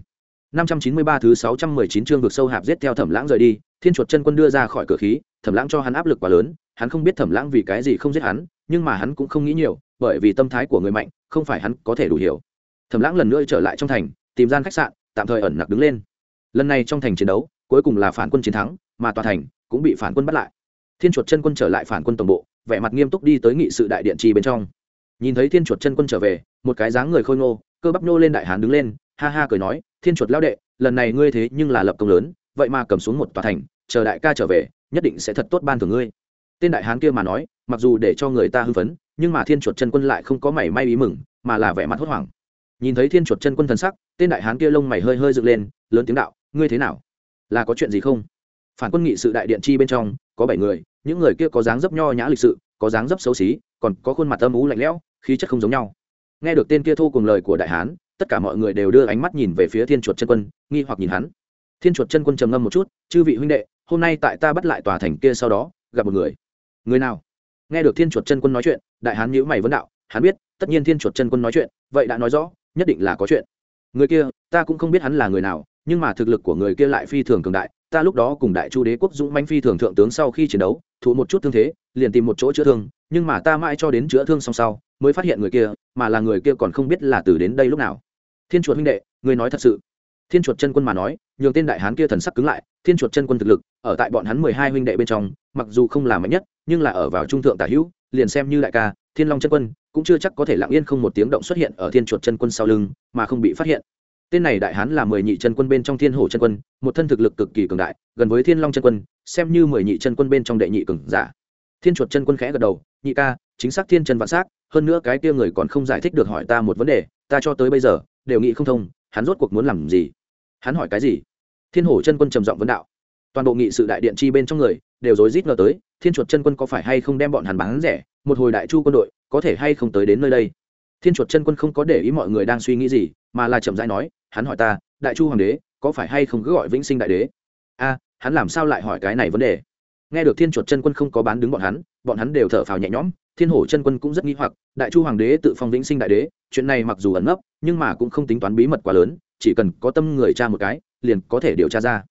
593 thứ 619 chương vực sâu hạp giết theo Thẩm Lãng rời đi, Thiên chuột chân quân đưa ra khỏi cửa khí, Thẩm Lãng cho hắn áp lực quá lớn, hắn không biết Thẩm Lãng vì cái gì không giết hắn, nhưng mà hắn cũng không nghĩ nhiều, bởi vì tâm thái của người mạnh, không phải hắn có thể đủ hiểu. Thẩm Lãng lần nữa trở lại trong thành, tìm gian khách sạn, tạm thời ẩn nặc đứng lên. Lần này trong thành chiến đấu, cuối cùng là phản quân chiến thắng, mà tòa thành cũng bị phản quân bắt lại. Thiên chuột chân quân trở lại phản quân tổng bộ, vẻ mặt nghiêm túc đi tới nghị sự đại điện trì bên trong. Nhìn thấy Thiên chuột chân quân trở về, một cái dáng người khôi ngô, cơ bắp nô lên đại hán đứng lên, ha ha cười nói, "Thiên chuột Lao đệ, lần này ngươi thế nhưng là lập công lớn vậy mà cầm xuống một tòa thành chờ đại ca trở về nhất định sẽ thật tốt ban thưởng ngươi. Tên đại hán kia mà nói mặc dù để cho người ta hưng phấn nhưng mà thiên chuột chân quân lại không có mảy may ý mừng mà là vẻ mặt hốt hoảng. Nhìn thấy thiên chuột chân quân thần sắc tên đại hán kia lông mày hơi hơi dựng lên lớn tiếng đạo ngươi thế nào? Là có chuyện gì không? Phản quân nghị sự đại điện chi bên trong có bảy người những người kia có dáng dấp nho nhã lịch sự có dáng dấp xấu xí còn có khuôn mặt âm ú lạnh lẽo khí chất không giống nhau. Nghe được tên kia thu cùng lời của đại hán tất cả mọi người đều đưa ánh mắt nhìn về phía thiên chuột chân quân, nghi hoặc nhìn hắn. Thiên chuột chân quân trầm ngâm một chút, chư vị huynh đệ, hôm nay tại ta bắt lại tòa thành kia sau đó, gặp một người. Người nào? Nghe được thiên chuột chân quân nói chuyện, đại hán nhữ mày vấn đạo, hắn biết, tất nhiên thiên chuột chân quân nói chuyện, vậy đã nói rõ, nhất định là có chuyện. Người kia, ta cũng không biết hắn là người nào, nhưng mà thực lực của người kia lại phi thường cường đại, ta lúc đó cùng đại chu đế quốc dũng manh phi thường thượng tướng sau khi chiến đấu, thụ một chút thương thế, liền tìm một chỗ chữa thương, nhưng mà ta mãi cho đến chữa thương xong sau, mới phát hiện người kia mà là người kia còn không biết là từ đến đây lúc nào. Thiên chuột huynh đệ người nói thật sự. Thiên chuột chân quân mà nói, nhường tên đại hán kia thần sắc cứng lại, thiên chuột chân quân thực lực, ở tại bọn hắn mười hai huynh đệ bên trong, mặc dù không là mạnh nhất, nhưng là ở vào trung thượng tả hữu, liền xem như đại ca, thiên long chân quân, cũng chưa chắc có thể lặng yên không một tiếng động xuất hiện ở thiên chuột chân quân sau lưng, mà không bị phát hiện. Tên này đại hán là mười nhị chân quân bên trong thiên hổ chân quân, một thân thực lực cực kỳ cường đại, gần với thiên long chân quân, xem như mười nhị chân quân bên trong đệ nhị cường giả. Thiên chuột chân quân khẽ gật đầu, nhị ca chính xác thiên chân vạn xác, hơn nữa cái kia người còn không giải thích được hỏi ta một vấn đề, ta cho tới bây giờ, đều nghĩ không thông, hắn rốt cuộc muốn làm gì? Hắn hỏi cái gì? Thiên hổ chân quân trầm giọng vấn đạo. Toàn bộ nghị sự đại điện chi bên trong người, đều rối rít ngờ tới, thiên chuột chân quân có phải hay không đem bọn hắn bán rẻ, một hồi đại chu quân đội, có thể hay không tới đến nơi đây? Thiên chuột chân quân không có để ý mọi người đang suy nghĩ gì, mà là chậm rãi nói, hắn hỏi ta, đại chu hoàng đế, có phải hay không cứ gọi vĩnh sinh đại đế? A, hắn làm sao lại hỏi cái này vấn đề? Nghe được thiên chuột chân quân không có bán đứng bọn hắn bọn hắn đều thở phào nhẹ nhõm, thiên hổ chân quân cũng rất nghi hoặc, đại chu hoàng đế tự phong vĩnh sinh đại đế, chuyện này mặc dù ẩn nấp, nhưng mà cũng không tính toán bí mật quá lớn, chỉ cần có tâm người cha một cái, liền có thể điều tra ra.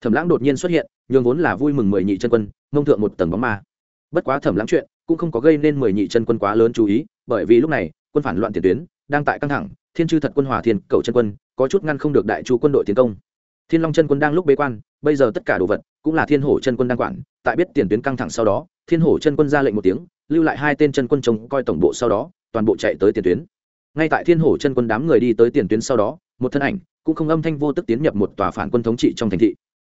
Thẩm lãng đột nhiên xuất hiện, nhường vốn là vui mừng mười nhị chân quân, ngông thượng một tầng bóng ma. Bất quá thẩm lãng chuyện cũng không có gây nên mười nhị chân quân quá lớn chú ý, bởi vì lúc này, quân phản loạn tiền tuyến, đang tại căng thẳng, thiên chư thật quân hòa thiên cầu chân quân, có chút ngăn không được đại chu quân đội tiến công thiên long chân quân đang lúc bế quan, bây giờ tất cả đồ vật cũng là thiên hổ chân quân đang quản, tại biết tiền tuyến căng thẳng sau đó, thiên hổ chân quân ra lệnh một tiếng, lưu lại hai tên chân quân trông coi tổng bộ sau đó, toàn bộ chạy tới tiền tuyến. Ngay tại thiên hổ chân quân đám người đi tới tiền tuyến sau đó, một thân ảnh cũng không âm thanh vô tức tiến nhập một tòa phản quân thống trị trong thành thị.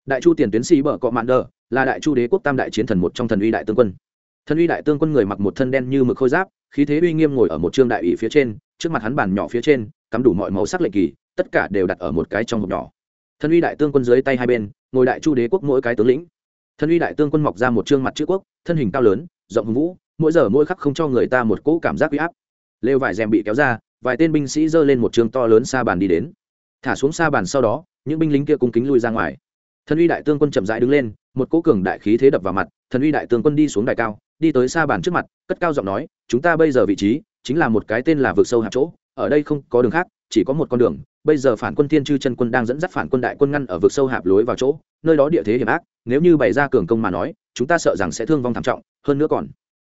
Đại chu tiền tuyến sĩ bờ cọ mạn đờ, là đại chu đế quốc tam đại chiến thần một trong thần uy đại tương quân. Thần uy đại tương quân người mặc một thân đen như mực khôi giáp, khí thế uy nghiêm ngồi ở một trương đại ủy phía trên, trước mặt hắn bàn nhỏ phía trên, cắm đủ mọi màu sắc lệnh kỳ, tất cả đều đặt ở một cái trong hộp nhỏ thần uy đại tương quân dưới tay hai bên, ngồi đại chu đế quốc mỗi cái tướng lĩnh. Thần uy đại tương quân mọc ra một trương mặt chữ quốc, thân hình cao lớn, rộng hùng vũ, mỗi giờ mỗi khắc không cho người ta một cỗ cảm giác uy áp. Lều vải rèm bị kéo ra, vài tên binh sĩ giơ lên một trường to lớn xa bàn đi đến. Thả xuống xa bàn sau đó, những binh lính kia cung kính lui ra ngoài. Thần uy đại tương quân chậm rãi đứng lên, một cỗ cường đại khí thế đập vào mặt, thần uy đại tương quân đi xuống đài cao, đi tới xa bàn trước mặt, cất cao giọng nói, chúng ta bây giờ vị trí, chính là một cái tên là vực sâu hạt chỗ, ở đây không có đường khác chỉ có một con đường, bây giờ phản quân thiên chư chân quân đang dẫn dắt phản quân đại quân ngăn ở vực sâu hạp lối vào chỗ, nơi đó địa thế hiểm ác, nếu như bày ra cường công mà nói, chúng ta sợ rằng sẽ thương vong thảm trọng, hơn nữa còn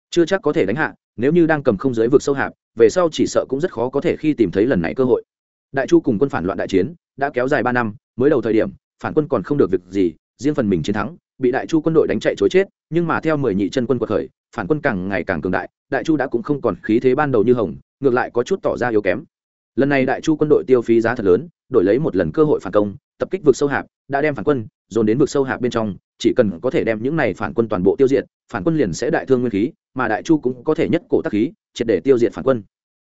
chưa chắc có thể đánh hạ, nếu như đang cầm không giới vực sâu hạp, về sau chỉ sợ cũng rất khó có thể khi tìm thấy lần này cơ hội. Đại chu cùng quân phản loạn đại chiến, đã kéo dài ba năm, mới đầu thời điểm, phản quân còn không được việc gì, riêng phần mình chiến thắng, bị đại chu quân đội đánh chạy chối chết, nhưng mà theo mười nhị chân quân quật khởi, phản quân càng ngày càng cường đại đại chu đã cũng không còn khí thế ban đầu như hồng, ngược lại có chút tỏ ra yếu kém lần này đại chu quân đội tiêu phí giá thật lớn, đổi lấy một lần cơ hội phản công, tập kích vực sâu hạp, đã đem phản quân dồn đến vực sâu hạp bên trong, chỉ cần có thể đem những này phản quân toàn bộ tiêu diệt, phản quân liền sẽ đại thương nguyên khí, mà đại chu cũng có thể nhất cổ tác khí, triệt để tiêu diệt phản quân.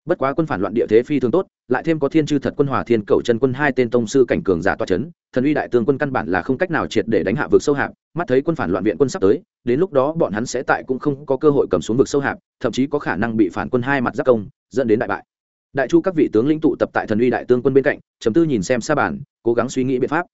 Bất quá quân phản loạn địa thế phi thường tốt, lại thêm có thiên chư thật quân hòa thiên cầu chân quân hai tên tông sư cảnh cường giả toa c h ấ n thần uy đại tướng quân căn bản là không cách nào triệt để đánh hạ vực sâu hạp, mắt thấy quân phản loạn viện quân sắp tới, đến lúc đó bọn hắn sẽ tại cũng không có cơ hội cầm xuống vực sâu hạp, thậm chí có khả năng bị phản quân hai mặt giác công, dẫn đến đại bại đại chu các vị tướng lĩnh tụ tập tại thần uy đại tướng quân bên cạnh chấm tư nhìn xem xa bản, cố gắng suy nghĩ biện pháp.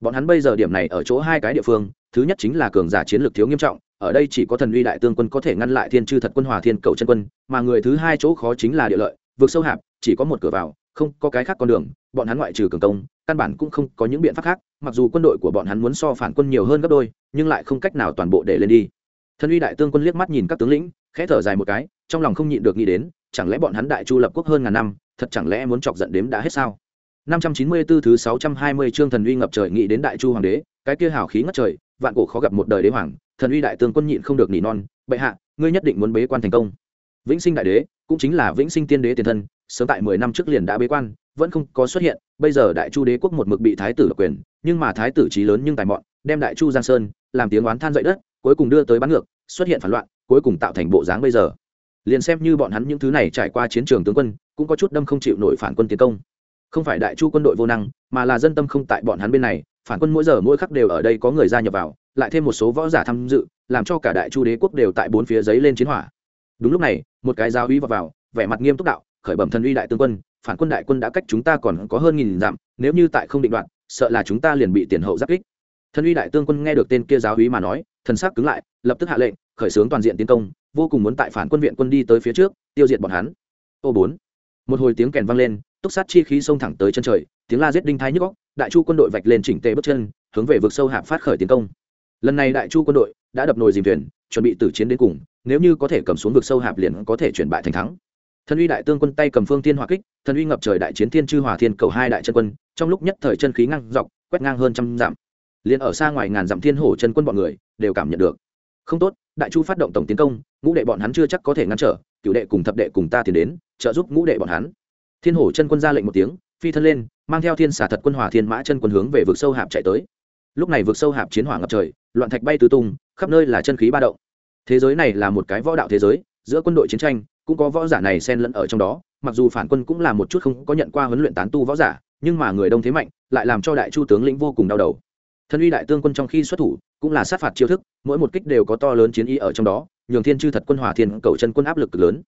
Bọn hắn bây giờ điểm này ở chỗ hai cái địa phương, thứ nhất chính là cường giả chiến lược thiếu nghiêm trọng, ở đây chỉ có thần uy đại tướng quân có thể ngăn lại thiên chư thật quân hòa thiên cầu chân quân, mà người thứ hai chỗ khó chính là địa lợi vượt sâu hạp, chỉ có một cửa vào, không có cái khác con đường, bọn hắn ngoại trừ cường công, căn bản cũng không có những biện pháp khác, mặc dù quân đội của bọn hắn muốn so phản quân nhiều hơn gấp đôi, nhưng lại không cách nào toàn bộ để lên đi. Thần uy đại tương quân liếc mắt nhìn các tướng lĩnh, khẽ thở dài một cái, trong lòng không nhịn được nghĩ đến chẳng lẽ bọn hắn đại chu lập quốc hơn ngàn năm, thật chẳng lẽ muốn chọc giận đếm đã hết sao? 594 thứ 620 chương thần uy ngập trời nghĩ đến đại chu hoàng đế, cái kia hào khí ngất trời, vạn cổ khó gặp một đời đế hoàng, thần uy đại tướng quân nhịn không được nỉ non, bệ hạ, ngươi nhất định muốn bế quan thành công. Vĩnh sinh đại đế, cũng chính là vĩnh sinh tiên đế tiền thân, sớm tại mười năm trước liền đã bế quan, vẫn không có xuất hiện, bây giờ đại chu đế quốc một mực bị thái tử độc quyền, nhưng mà thái tử trí lớn nhưng tài mọn, đem đại chu giang sơn, làm tiếng oán than dậy đất, cuối cùng đưa tới bắn ngược, xuất hiện phản loạn, cuối cùng tạo thành bộ dáng bây giờ liền xem như bọn hắn những thứ này trải qua chiến trường tướng quân cũng có chút đâm không chịu nổi phản quân tiến công. Không phải đại chu quân đội vô năng mà là dân tâm không tại bọn hắn bên này phản quân mỗi giờ mỗi khắc đều ở đây có người gia nhập vào lại thêm một số võ giả tham dự làm cho cả đại chu đế quốc đều tại bốn phía giấy lên chiến hỏa. Đúng lúc này một cái giáo uy vào, vào vẻ mặt nghiêm túc đạo khởi bẩm thần uy đại tướng quân phản quân đại quân đã cách chúng ta còn có hơn nghìn dặm nếu như tại không định đoạn sợ là chúng ta liền bị tiền hậu giáp kích. Thần uy đại tướng quân nghe được tên kia giáo uy mà nói thần sắc cứng lại lập tức hạ lệnh khởi xướng toàn diện tiến công vô cùng muốn tại phản quân viện quân đi tới phía trước, tiêu diệt bọn hắn. Ô bốn. Một hồi tiếng kèn vang lên, túc sát chi khí xông thẳng tới chân trời, tiếng la giết đinh thái nhức góc đại chu quân đội vạch lên chỉnh tề bước chân, hướng về vực sâu hạp phát khởi tiến công. Lần này đại chu quân đội đã đập nồi dìm thuyền, chuẩn bị tử chiến đến cùng, nếu như có thể cầm xuống vực sâu hạp liền có thể chuyển bại thành thắng. Thần uy đại tương quân tay cầm phương thiên hỏa kích, thần uy ngập trời đại chiến thiên chư hòa thiên cầu hai đại chân quân, trong lúc nhất thời chân khí ngang dọc, quét ngang hơn trăm dặm. Liền ở xa ngoài ngàn dặm thiên hổ chân quân bọn người đều cảm nhận được. Không tốt đại chu phát động tổng tiến công, ngũ đệ bọn hắn chưa chắc có thể ngăn trở cựu đệ cùng thập đệ cùng ta tiến đến, trợ giúp ngũ đệ bọn hắn. Thiên hổ chân quân ra lệnh một tiếng, phi thân lên, mang theo thiên xả thật quân hòa thiên mã chân quân hướng về vực sâu hạp chạy tới. Lúc này vực sâu hạp chiến hỏa ngập trời, loạn thạch bay tứ tung, khắp nơi là chân khí ba động. Thế giới này là một cái võ đạo thế giới, giữa quân đội chiến tranh, cũng có võ giả này xen lẫn ở trong đó, mặc dù phản quân cũng là một chút không có nhận qua huấn luyện tán tu võ giả, nhưng mà người đông thế mạnh, lại làm cho đại chu tướng lĩnh vô cùng đau đầu thân uy đại tương quân trong khi xuất thủ, cũng là sát phạt chiêu thức, mỗi một kích đều có to lớn chiến ý ở trong đó, nhường thiên chư thật quân hòa thiên, cầu chân quân áp lực cực lớn.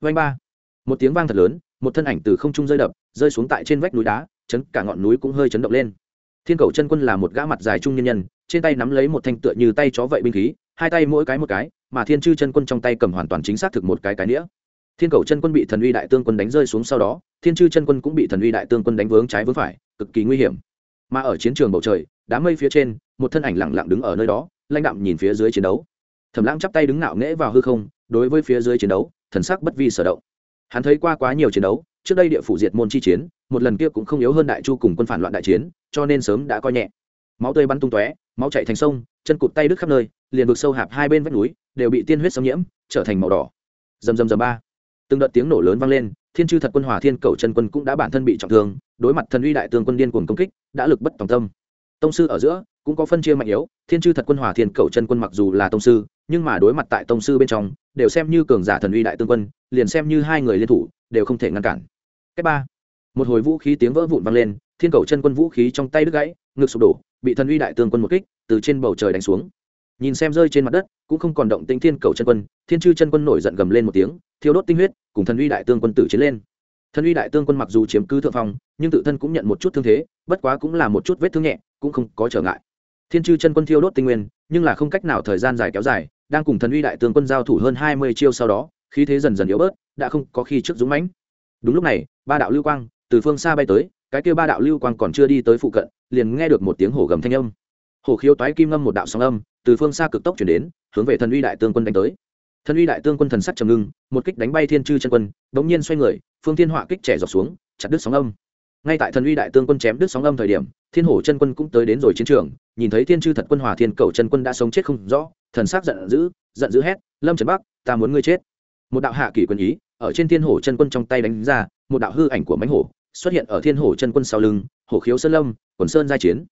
Vanh ba. Một tiếng vang thật lớn, một thân ảnh từ không trung rơi đập, rơi xuống tại trên vách núi đá, chấn, cả ngọn núi cũng hơi chấn động lên. Thiên cầu chân quân là một gã mặt dài trung nhân nhân, trên tay nắm lấy một thanh tựa như tay chó vậy binh khí, hai tay mỗi cái một cái, mà thiên chư chân quân trong tay cầm hoàn toàn chính xác thực một cái cái nĩa. Thiên cầu chân quân bị thần uy đại tương quân đánh rơi xuống sau đó, thiên chư chân quân cũng bị thần uy đại tương quân đánh vướng trái vướng phải, cực kỳ nguy hiểm. Mà ở chiến trường bầu trời đám mây phía trên, một thân ảnh lẳng lặng đứng ở nơi đó, lãnh đạm nhìn phía dưới chiến đấu. Thẩm lãng chắp tay đứng ngạo nghễ vào hư không, đối với phía dưới chiến đấu, thần sắc bất vi sở động. Hắn thấy qua quá nhiều chiến đấu, trước đây địa phủ diệt môn chi chiến, một lần kia cũng không yếu hơn đại chu cùng quân phản loạn đại chiến, cho nên sớm đã coi nhẹ. Máu tươi bắn tung tóe, máu chạy thành sông, chân cụt tay đứt khắp nơi, liền vực sâu hạp hai bên vách núi, đều bị tiên huyết xâm nhiễm, trở thành màu đỏ. Dầm dầm dầm ba. Từng đợt tiếng nổ lớn vang lên, thiên chư thật quân hòa thiên cầu chân quân cũng đã bản thân bị trọng thương, đối mặt thần uy đại tướng quân điên cuồng công kích, đã lực bất tòng tâm tông sư ở giữa cũng có phân chia mạnh yếu, thiên chư thật quân hòa thiên cầu chân quân mặc dù là tông sư, nhưng mà đối mặt tại tông sư bên trong, đều xem như cường giả thần uy đại tương quân, liền xem như hai người liên thủ, đều không thể ngăn cản. Cách ba, một hồi vũ khí tiếng vỡ vụn vang lên, thiên cầu chân quân vũ khí trong tay đứt gãy, ngực sụp đổ, bị thần uy đại tương quân một kích, từ trên bầu trời đánh xuống. Nhìn xem rơi trên mặt đất, cũng không còn động tĩnh thiên cầu chân quân, thiên chư chân quân nổi giận gầm lên một tiếng thiếu đốt tinh huyết, cùng thần uy đại tương quân tử chiến lên. Thần uy đại tương quân mặc dù chiếm cứ thượng phong, nhưng tự thân cũng nhận một chút thương thế, bất quá cũng là một chút vết thương nhẹ cũng không có trở ngại. Thiên chư chân quân thiêu đốt tinh nguyên, nhưng là không cách nào thời gian dài kéo dài, đang cùng thần uy đại tướng quân giao thủ hơn hai mươi chiêu sau đó, khí thế dần dần yếu bớt, đã không có khi trước dũng mãnh. Đúng lúc này, ba đạo lưu quang từ phương xa bay tới, cái kia ba đạo lưu quang còn chưa đi tới phụ cận, liền nghe được một tiếng hổ gầm thanh âm. Hổ khiếu toái kim ngâm một đạo sóng âm, từ phương xa cực tốc chuyển đến, hướng về thần uy đại tướng quân đánh tới. Thần uy đại tướng quân thần sắc trầm ngưng, một kích đánh bay thiên chư chân quân đ ỗ n g nhiên xoay người, phương thiên họa kích trẻ dọc xuống, chặt đứt sóng âm ngay tại thần uy đại tương quân chém đứt sóng âm thời điểm, thiên hổ chân quân cũng tới đến rồi chiến trường, nhìn thấy thiên chư thật quân hòa thiên cầu chân quân đã sống chết không rõ, thần sắc giận dữ giận dữ hét, lâm trần bắc, ta muốn ngươi chết. Một đạo hạ kỷ quân ý, ở trên thiên hổ chân quân trong tay đánh ra, một đạo hư ảnh của mánh hổ, xuất hiện ở thiên hổ chân quân sau lưng, hổ khiếu sơn lâm, quần sơn giai chiến.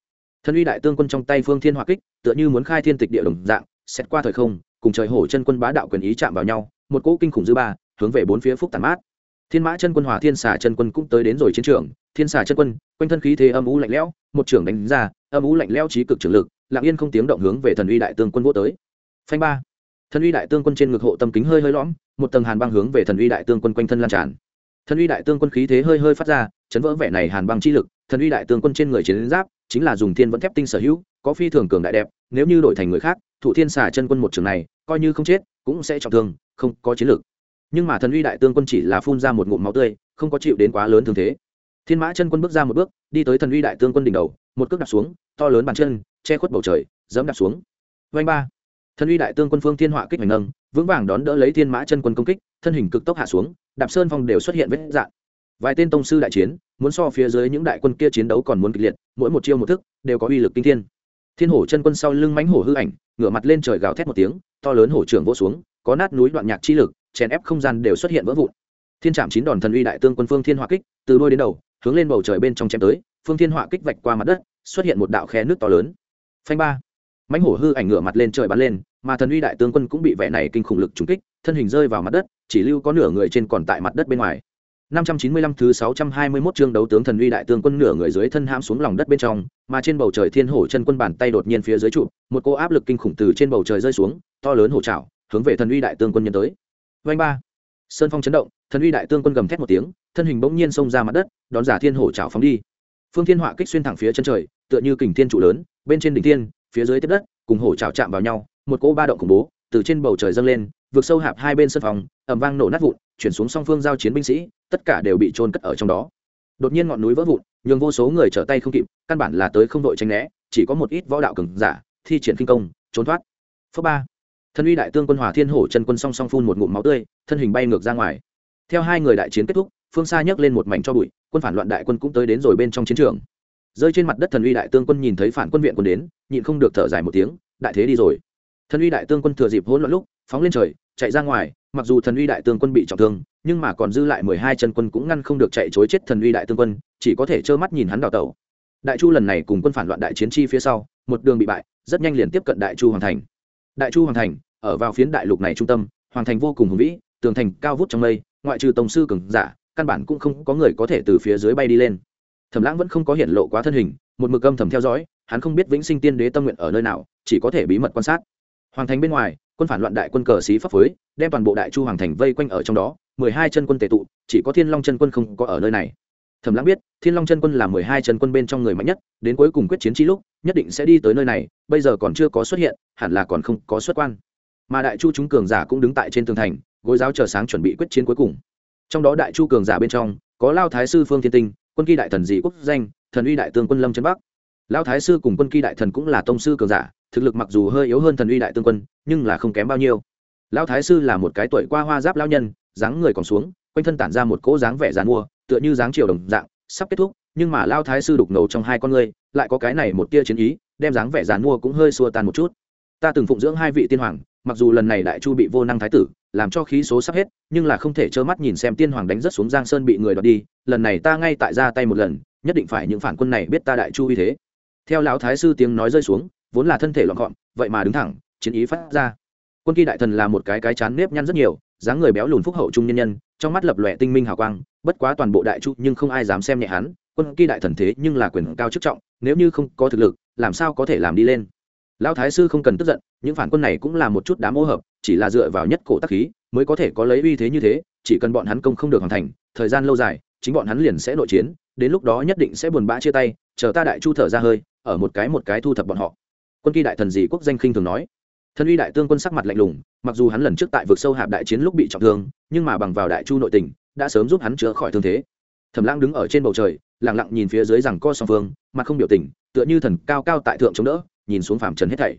Thần uy đại tương quân trong tay phương thiên hỏa kích, tựa như muốn khai thiên tịch địa đồng dạng, xét qua thời không, cùng trời hổ chân quân bá đạo quyền ý chạm vào nhau, một cỗ kinh khủng dư ba, hướng về bốn phía phúc tàn mát thiên mã chân quân hòa thiên xà chân quân cũng tới đến rồi chiến trường. Thiên xà chân quân, quanh thân khí thế âm u lạnh lẽo, một trưởng đánh ra, âm u lạnh lẽo trí cực trường lực, lặng yên không tiếng động hướng về thần uy đại tương quân vô tới. Phanh ba. Thần uy đại tương quân trên ngực hộ tâm kính hơi hơi lõm, một tầng hàn băng hướng về thần uy đại tương quân quanh thân lan tràn. Thần uy đại tương quân khí thế hơi hơi phát ra, chấn vỡ vẻ này hàn băng chi lực, thần uy đại tương quân trên người chiến giáp, chính là dùng thiên vẫn thép tinh sở hữu, có phi thường cường đại đẹp, nếu như đổi thành người khác, thủ thiên xà chân quân một trường này, coi như không chết, cũng sẽ trọng thương, không có chiến lực nhưng mà thần uy đại tương quân chỉ là phun ra một ngụm máu tươi, không có chịu đến quá lớn thương thế. Thiên mã chân quân bước ra một bước, đi tới thần uy đại tương quân đỉnh đầu, một cước đạp xuống, to lớn bàn chân, che khuất bầu trời dẫm đạp xuống. Vanh ba. Thần uy đại tương quân phương thiên họa kích hành nâng, vững vàng đón đỡ lấy thiên mã chân quân công kích, thân hình cực tốc hạ xuống, đạp sơn phong đều xuất hiện vết dạn vài tên tông sư đại chiến, muốn so phía dưới những đại quân kia chiến đấu còn muốn kịch liệt, mỗi một chiêu một thức, đều có uy lực kinh thiên. Thiên hổ chân quân sau lưng mánh hổ hư ảnh, ngửa mặt lên trời gào thét một tiếng, to lớn hổ trưởng vỗ xuống, có nát núi đoạn nhạc chi lực chèn ép không gian đều xuất hiện vỡ vụn. Thiên trạm chín đòn thần uy đại tương quân phương thiên hỏa kích từ đôi đến đầu hướng lên bầu trời bên trong chém tới phương thiên hỏa kích vạch qua mặt đất xuất hiện một đạo khe nước to lớn. Phanh ba. Mãnh hổ hư ảnh ngửa mặt lên trời bắn lên mà thần uy đại tướng quân cũng bị vẻ này kinh khủng lực trúng kích thân hình rơi vào mặt đất chỉ lưu có nửa người trên còn tại mặt đất bên ngoài. 595 thứ 621 chương đấu tướng thần uy đại tướng quân nửa người dưới thân hãm xuống lòng đất bên trong, mà trên bầu trời thiên hổ chân quân bàn tay đột nhiên phía dưới trụ, một cô áp lực kinh khủng từ trên bầu trời rơi xuống, to lớn hổ trảo, hướng về thần uy đại tướng quân nhân tới vanh ba. Sơn phong chấn động, thần uy đại tương quân gầm thét một tiếng, thân hình bỗng nhiên xông ra mặt đất, đón giả thiên hổ trào phóng đi. Phương Thiên Họa kích xuyên thẳng phía chân trời, tựa như kình thiên trụ lớn, bên trên đỉnh thiên, phía dưới tiếp đất, cùng hổ trào chạm vào nhau, một cỗ ba động khủng bố từ trên bầu trời dâng lên, vượt sâu hạp hai bên sân phòng, ầm vang nổ nát vụn, chuyển xuống song phương giao chiến binh sĩ, tất cả đều bị trôn cất ở trong đó. Đột nhiên ngọn núi vỡ vụn, nhường vô số người trở tay không kịp, căn bản là tới không đội tránh né, chỉ có một ít võ đạo cường giả thi triển kinh công, trốn thoát. Phước ba, thân uy đại tương quân hòa thiên hổ chân quân song song phun một ngụm máu tươi, thân hình bay ngược ra ngoài. Theo hai người đại chiến kết thúc, phương xa nhấc lên một mảnh cho bụi, quân phản loạn đại quân cũng tới đến rồi bên trong chiến trường. Rơi trên mặt đất thần uy đại tương quân nhìn thấy phản quân viện quân đến, nhịn không được thở dài một tiếng, đại thế đi rồi thần uy đại tương quân thừa dịp hỗn loạn lúc phóng lên trời chạy ra ngoài mặc dù thần uy đại tương quân bị trọng thương nhưng mà còn dư lại mười hai chân quân cũng ngăn không được chạy chối chết thần uy đại tương quân chỉ có thể trơ mắt nhìn hắn đào tẩu đại chu lần này cùng quân phản loạn đại chiến chi phía sau một đường bị bại rất nhanh liền tiếp cận đại chu hoàng thành đại chu hoàng thành, ở vào phiến đại lục này trung tâm, hoàng thành vô cùng hùng vĩ, tường thành cao vút trong mây, ngoại trừ tổng sư cường giả, căn bản cũng không có người có thể từ phía dưới bay đi lên. Thẩm lãng vẫn không có hiện lộ quá thân hình, một mực âm thầm theo dõi, hắn không biết vĩnh sinh tiên đế tâm nguyện ở nơi nào, chỉ có thể bí mật quan sát. Hoàng thành bên ngoài, quân phản loạn đại quân cờ xí pháp phối đem toàn bộ đại chu hoàng thành vây quanh ở trong đó, mười hai chân quân tề tụ, chỉ có thiên long chân quân không có ở nơi này thẩm lãng biết, thiên long chân quân là mười hai chân quân bên trong người mạnh nhất, đến cuối cùng quyết chiến trí lúc, nhất định sẽ đi tới nơi này, bây giờ còn chưa có xuất hiện, hẳn là còn không có xuất quan. Mà đại chu chúng cường giả cũng đứng tại trên tường thành, gối giáo chờ sáng chuẩn bị quyết chiến cuối cùng. Trong đó đại chu cường giả bên trong, có lao thái sư phương thiên tinh, quân kỳ đại thần dị quốc danh, thần uy đại tướng quân lâm trấn bắc. Lao thái sư cùng quân kỳ đại thần cũng là tông sư cường giả, thực lực mặc dù hơi yếu hơn thần uy đại tương quân, nhưng là không kém bao nhiêu. Lão thái sư là một cái tuổi qua hoa giáp lao nhân, dáng người còn xuống, quanh thân tản ra một cỗ dáng vẻ dàn mua tựa như dáng chiều đồng dạng, sắp kết thúc, nhưng mà lao thái sư đục ngầu trong hai con người lại có cái này một tia chiến ý, đem dáng vẻ dàn mua cũng hơi xua tan một chút. Ta từng phụng dưỡng hai vị tiên hoàng, mặc dù lần này đại chu bị vô năng thái tử, làm cho khí số sắp hết, nhưng là không thể trơ mắt nhìn xem tiên hoàng đánh rất xuống giang sơn bị người đoạt đi, lần này ta ngay tại ra tay một lần, nhất định phải những phản quân này biết ta đại chu uy thế. Theo lão thái sư tiếng nói rơi xuống, vốn là thân thể loạn gọn, vậy mà đứng thẳng, chiến ý phát ra. Quân kỳ đại thần là một cái cái chán nếp nhăn rất nhiều dáng người béo lùn phúc hậu trung nhân nhân, trong mắt lập lòe tinh minh hào quang, bất quá toàn bộ đại chu nhưng không ai dám xem nhẹ hắn, quân kỳ đại thần thế nhưng là quyền cao chức trọng, nếu như không có thực lực, làm sao có thể làm đi lên. Lão thái sư không cần tức giận, những phản quân này cũng là một chút đám ô hợp, chỉ là dựa vào nhất cổ tắc khí mới có thể có lấy uy thế như thế, chỉ cần bọn hắn công không được hoàn thành, thời gian lâu dài, chính bọn hắn liền sẽ nội chiến, đến lúc đó nhất định sẽ buồn bã chia tay, chờ ta đại chu thở ra hơi, ở một cái một cái thu thập bọn họ. Quân kỳ đại thần gì quốc danh khinh thường nói thân uy đại tương quân sắc mặt lạnh lùng, mặc dù hắn lần trước tại vực sâu hạp đại chiến lúc bị trọng thương, nhưng mà bằng vào đại chu nội tình, đã sớm giúp hắn chữa khỏi thương thế. Thẩm lãng đứng ở trên bầu trời lẳng lặng nhìn phía dưới rằng co song phương, mặt không biểu tình, tựa như thần cao cao tại thượng chống đỡ, nhìn xuống phàm trần hết thảy.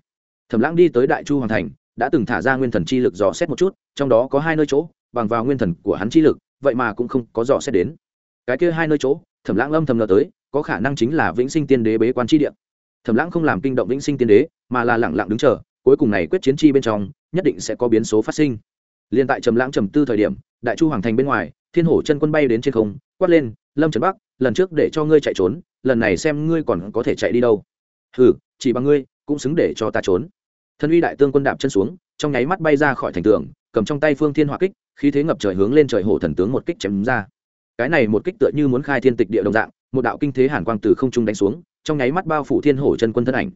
Thẩm lãng đi tới đại chu hoàng thành, đã từng thả ra nguyên thần chi lực dò xét một chút, trong đó có hai nơi chỗ, bằng vào nguyên thần của hắn chi lực, vậy mà cũng không có dò xét đến. Cái kia hai nơi chỗ, thẩm lãng âm thầm lờ tới, có khả năng chính là vĩnh sinh tiên đế bế quan chi địa. Thẩm lãng không làm kinh động vĩnh sinh tiên đế, mà là lẳng lặng đứng chờ cuối cùng này quyết chiến chi bên trong, nhất định sẽ có biến số phát sinh. Liên tại trầm lãng trầm tư thời điểm, đại chu hoàng thành bên ngoài, thiên hổ chân quân bay đến trên không, quát lên, lâm trấn bắc, lần trước để cho ngươi chạy trốn, lần này xem ngươi còn có thể chạy đi đâu. Hừ, chỉ bằng ngươi, cũng xứng để cho ta trốn. Thân uy đại tương quân đạp chân xuống, trong nháy mắt bay ra khỏi thành tường, cầm trong tay phương thiên hỏa kích, khí thế ngập trời hướng lên trời hổ thần tướng một kích chém ra. Cái này một kích tựa như muốn khai thiên tịch địa đồng dạng, một đạo kinh thế hàn quang từ không trung đánh xuống, trong nháy mắt bao phủ thiên hổ chân quân thân ảnh.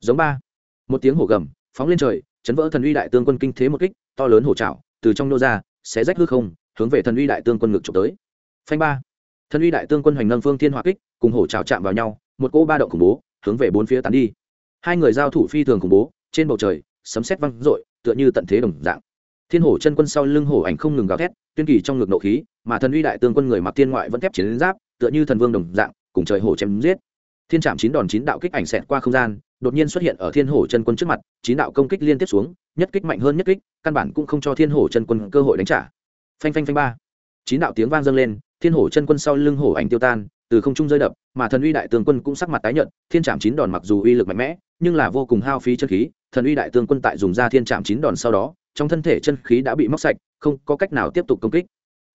Giống ba. Một tiếng hổ gầm phóng lên trời, chấn vỡ thần uy đại tương quân kinh thế một kích, to lớn hổ trảo, từ trong nô ra, xé rách hư không, hướng về thần uy đại tương quân ngực trộm tới. Phanh ba. Thần uy đại tương quân hoành nâng phương thiên hỏa kích, cùng hổ trào chạm vào nhau, một cỗ ba động khủng bố, hướng về bốn phía tán đi. Hai người giao thủ phi thường khủng bố, trên bầu trời, sấm sét văng rội tựa như tận thế đồng dạng. Thiên hổ chân quân sau lưng hổ ảnh không ngừng gào thét, tuyên kỳ trong ngực nộ khí, mà thần uy đại tương quân người mặc thiên ngoại vẫn thép chiến giáp, tựa như thần vương đồng dạng, cùng trời hổ chém giết. Thiên trạm chín đòn chín đạo kích ảnh xẹt qua không gian đột nhiên xuất hiện ở thiên hổ chân quân trước mặt, chín đạo công kích liên tiếp xuống, nhất kích mạnh hơn nhất kích, căn bản cũng không cho thiên hổ chân quân cơ hội đánh trả. Phanh phanh phanh ba. Chín đạo tiếng vang dâng lên, thiên hổ chân quân sau lưng hổ ảnh tiêu tan, từ không trung rơi đập, mà thần uy đại tướng quân cũng sắc mặt tái nhợt, thiên trạm chín đòn mặc dù uy lực mạnh mẽ, nhưng là vô cùng hao phí chân khí, thần uy đại tướng quân tại dùng ra thiên trạm chín đòn sau đó, trong thân thể chân khí đã bị móc sạch, không có cách nào tiếp tục công kích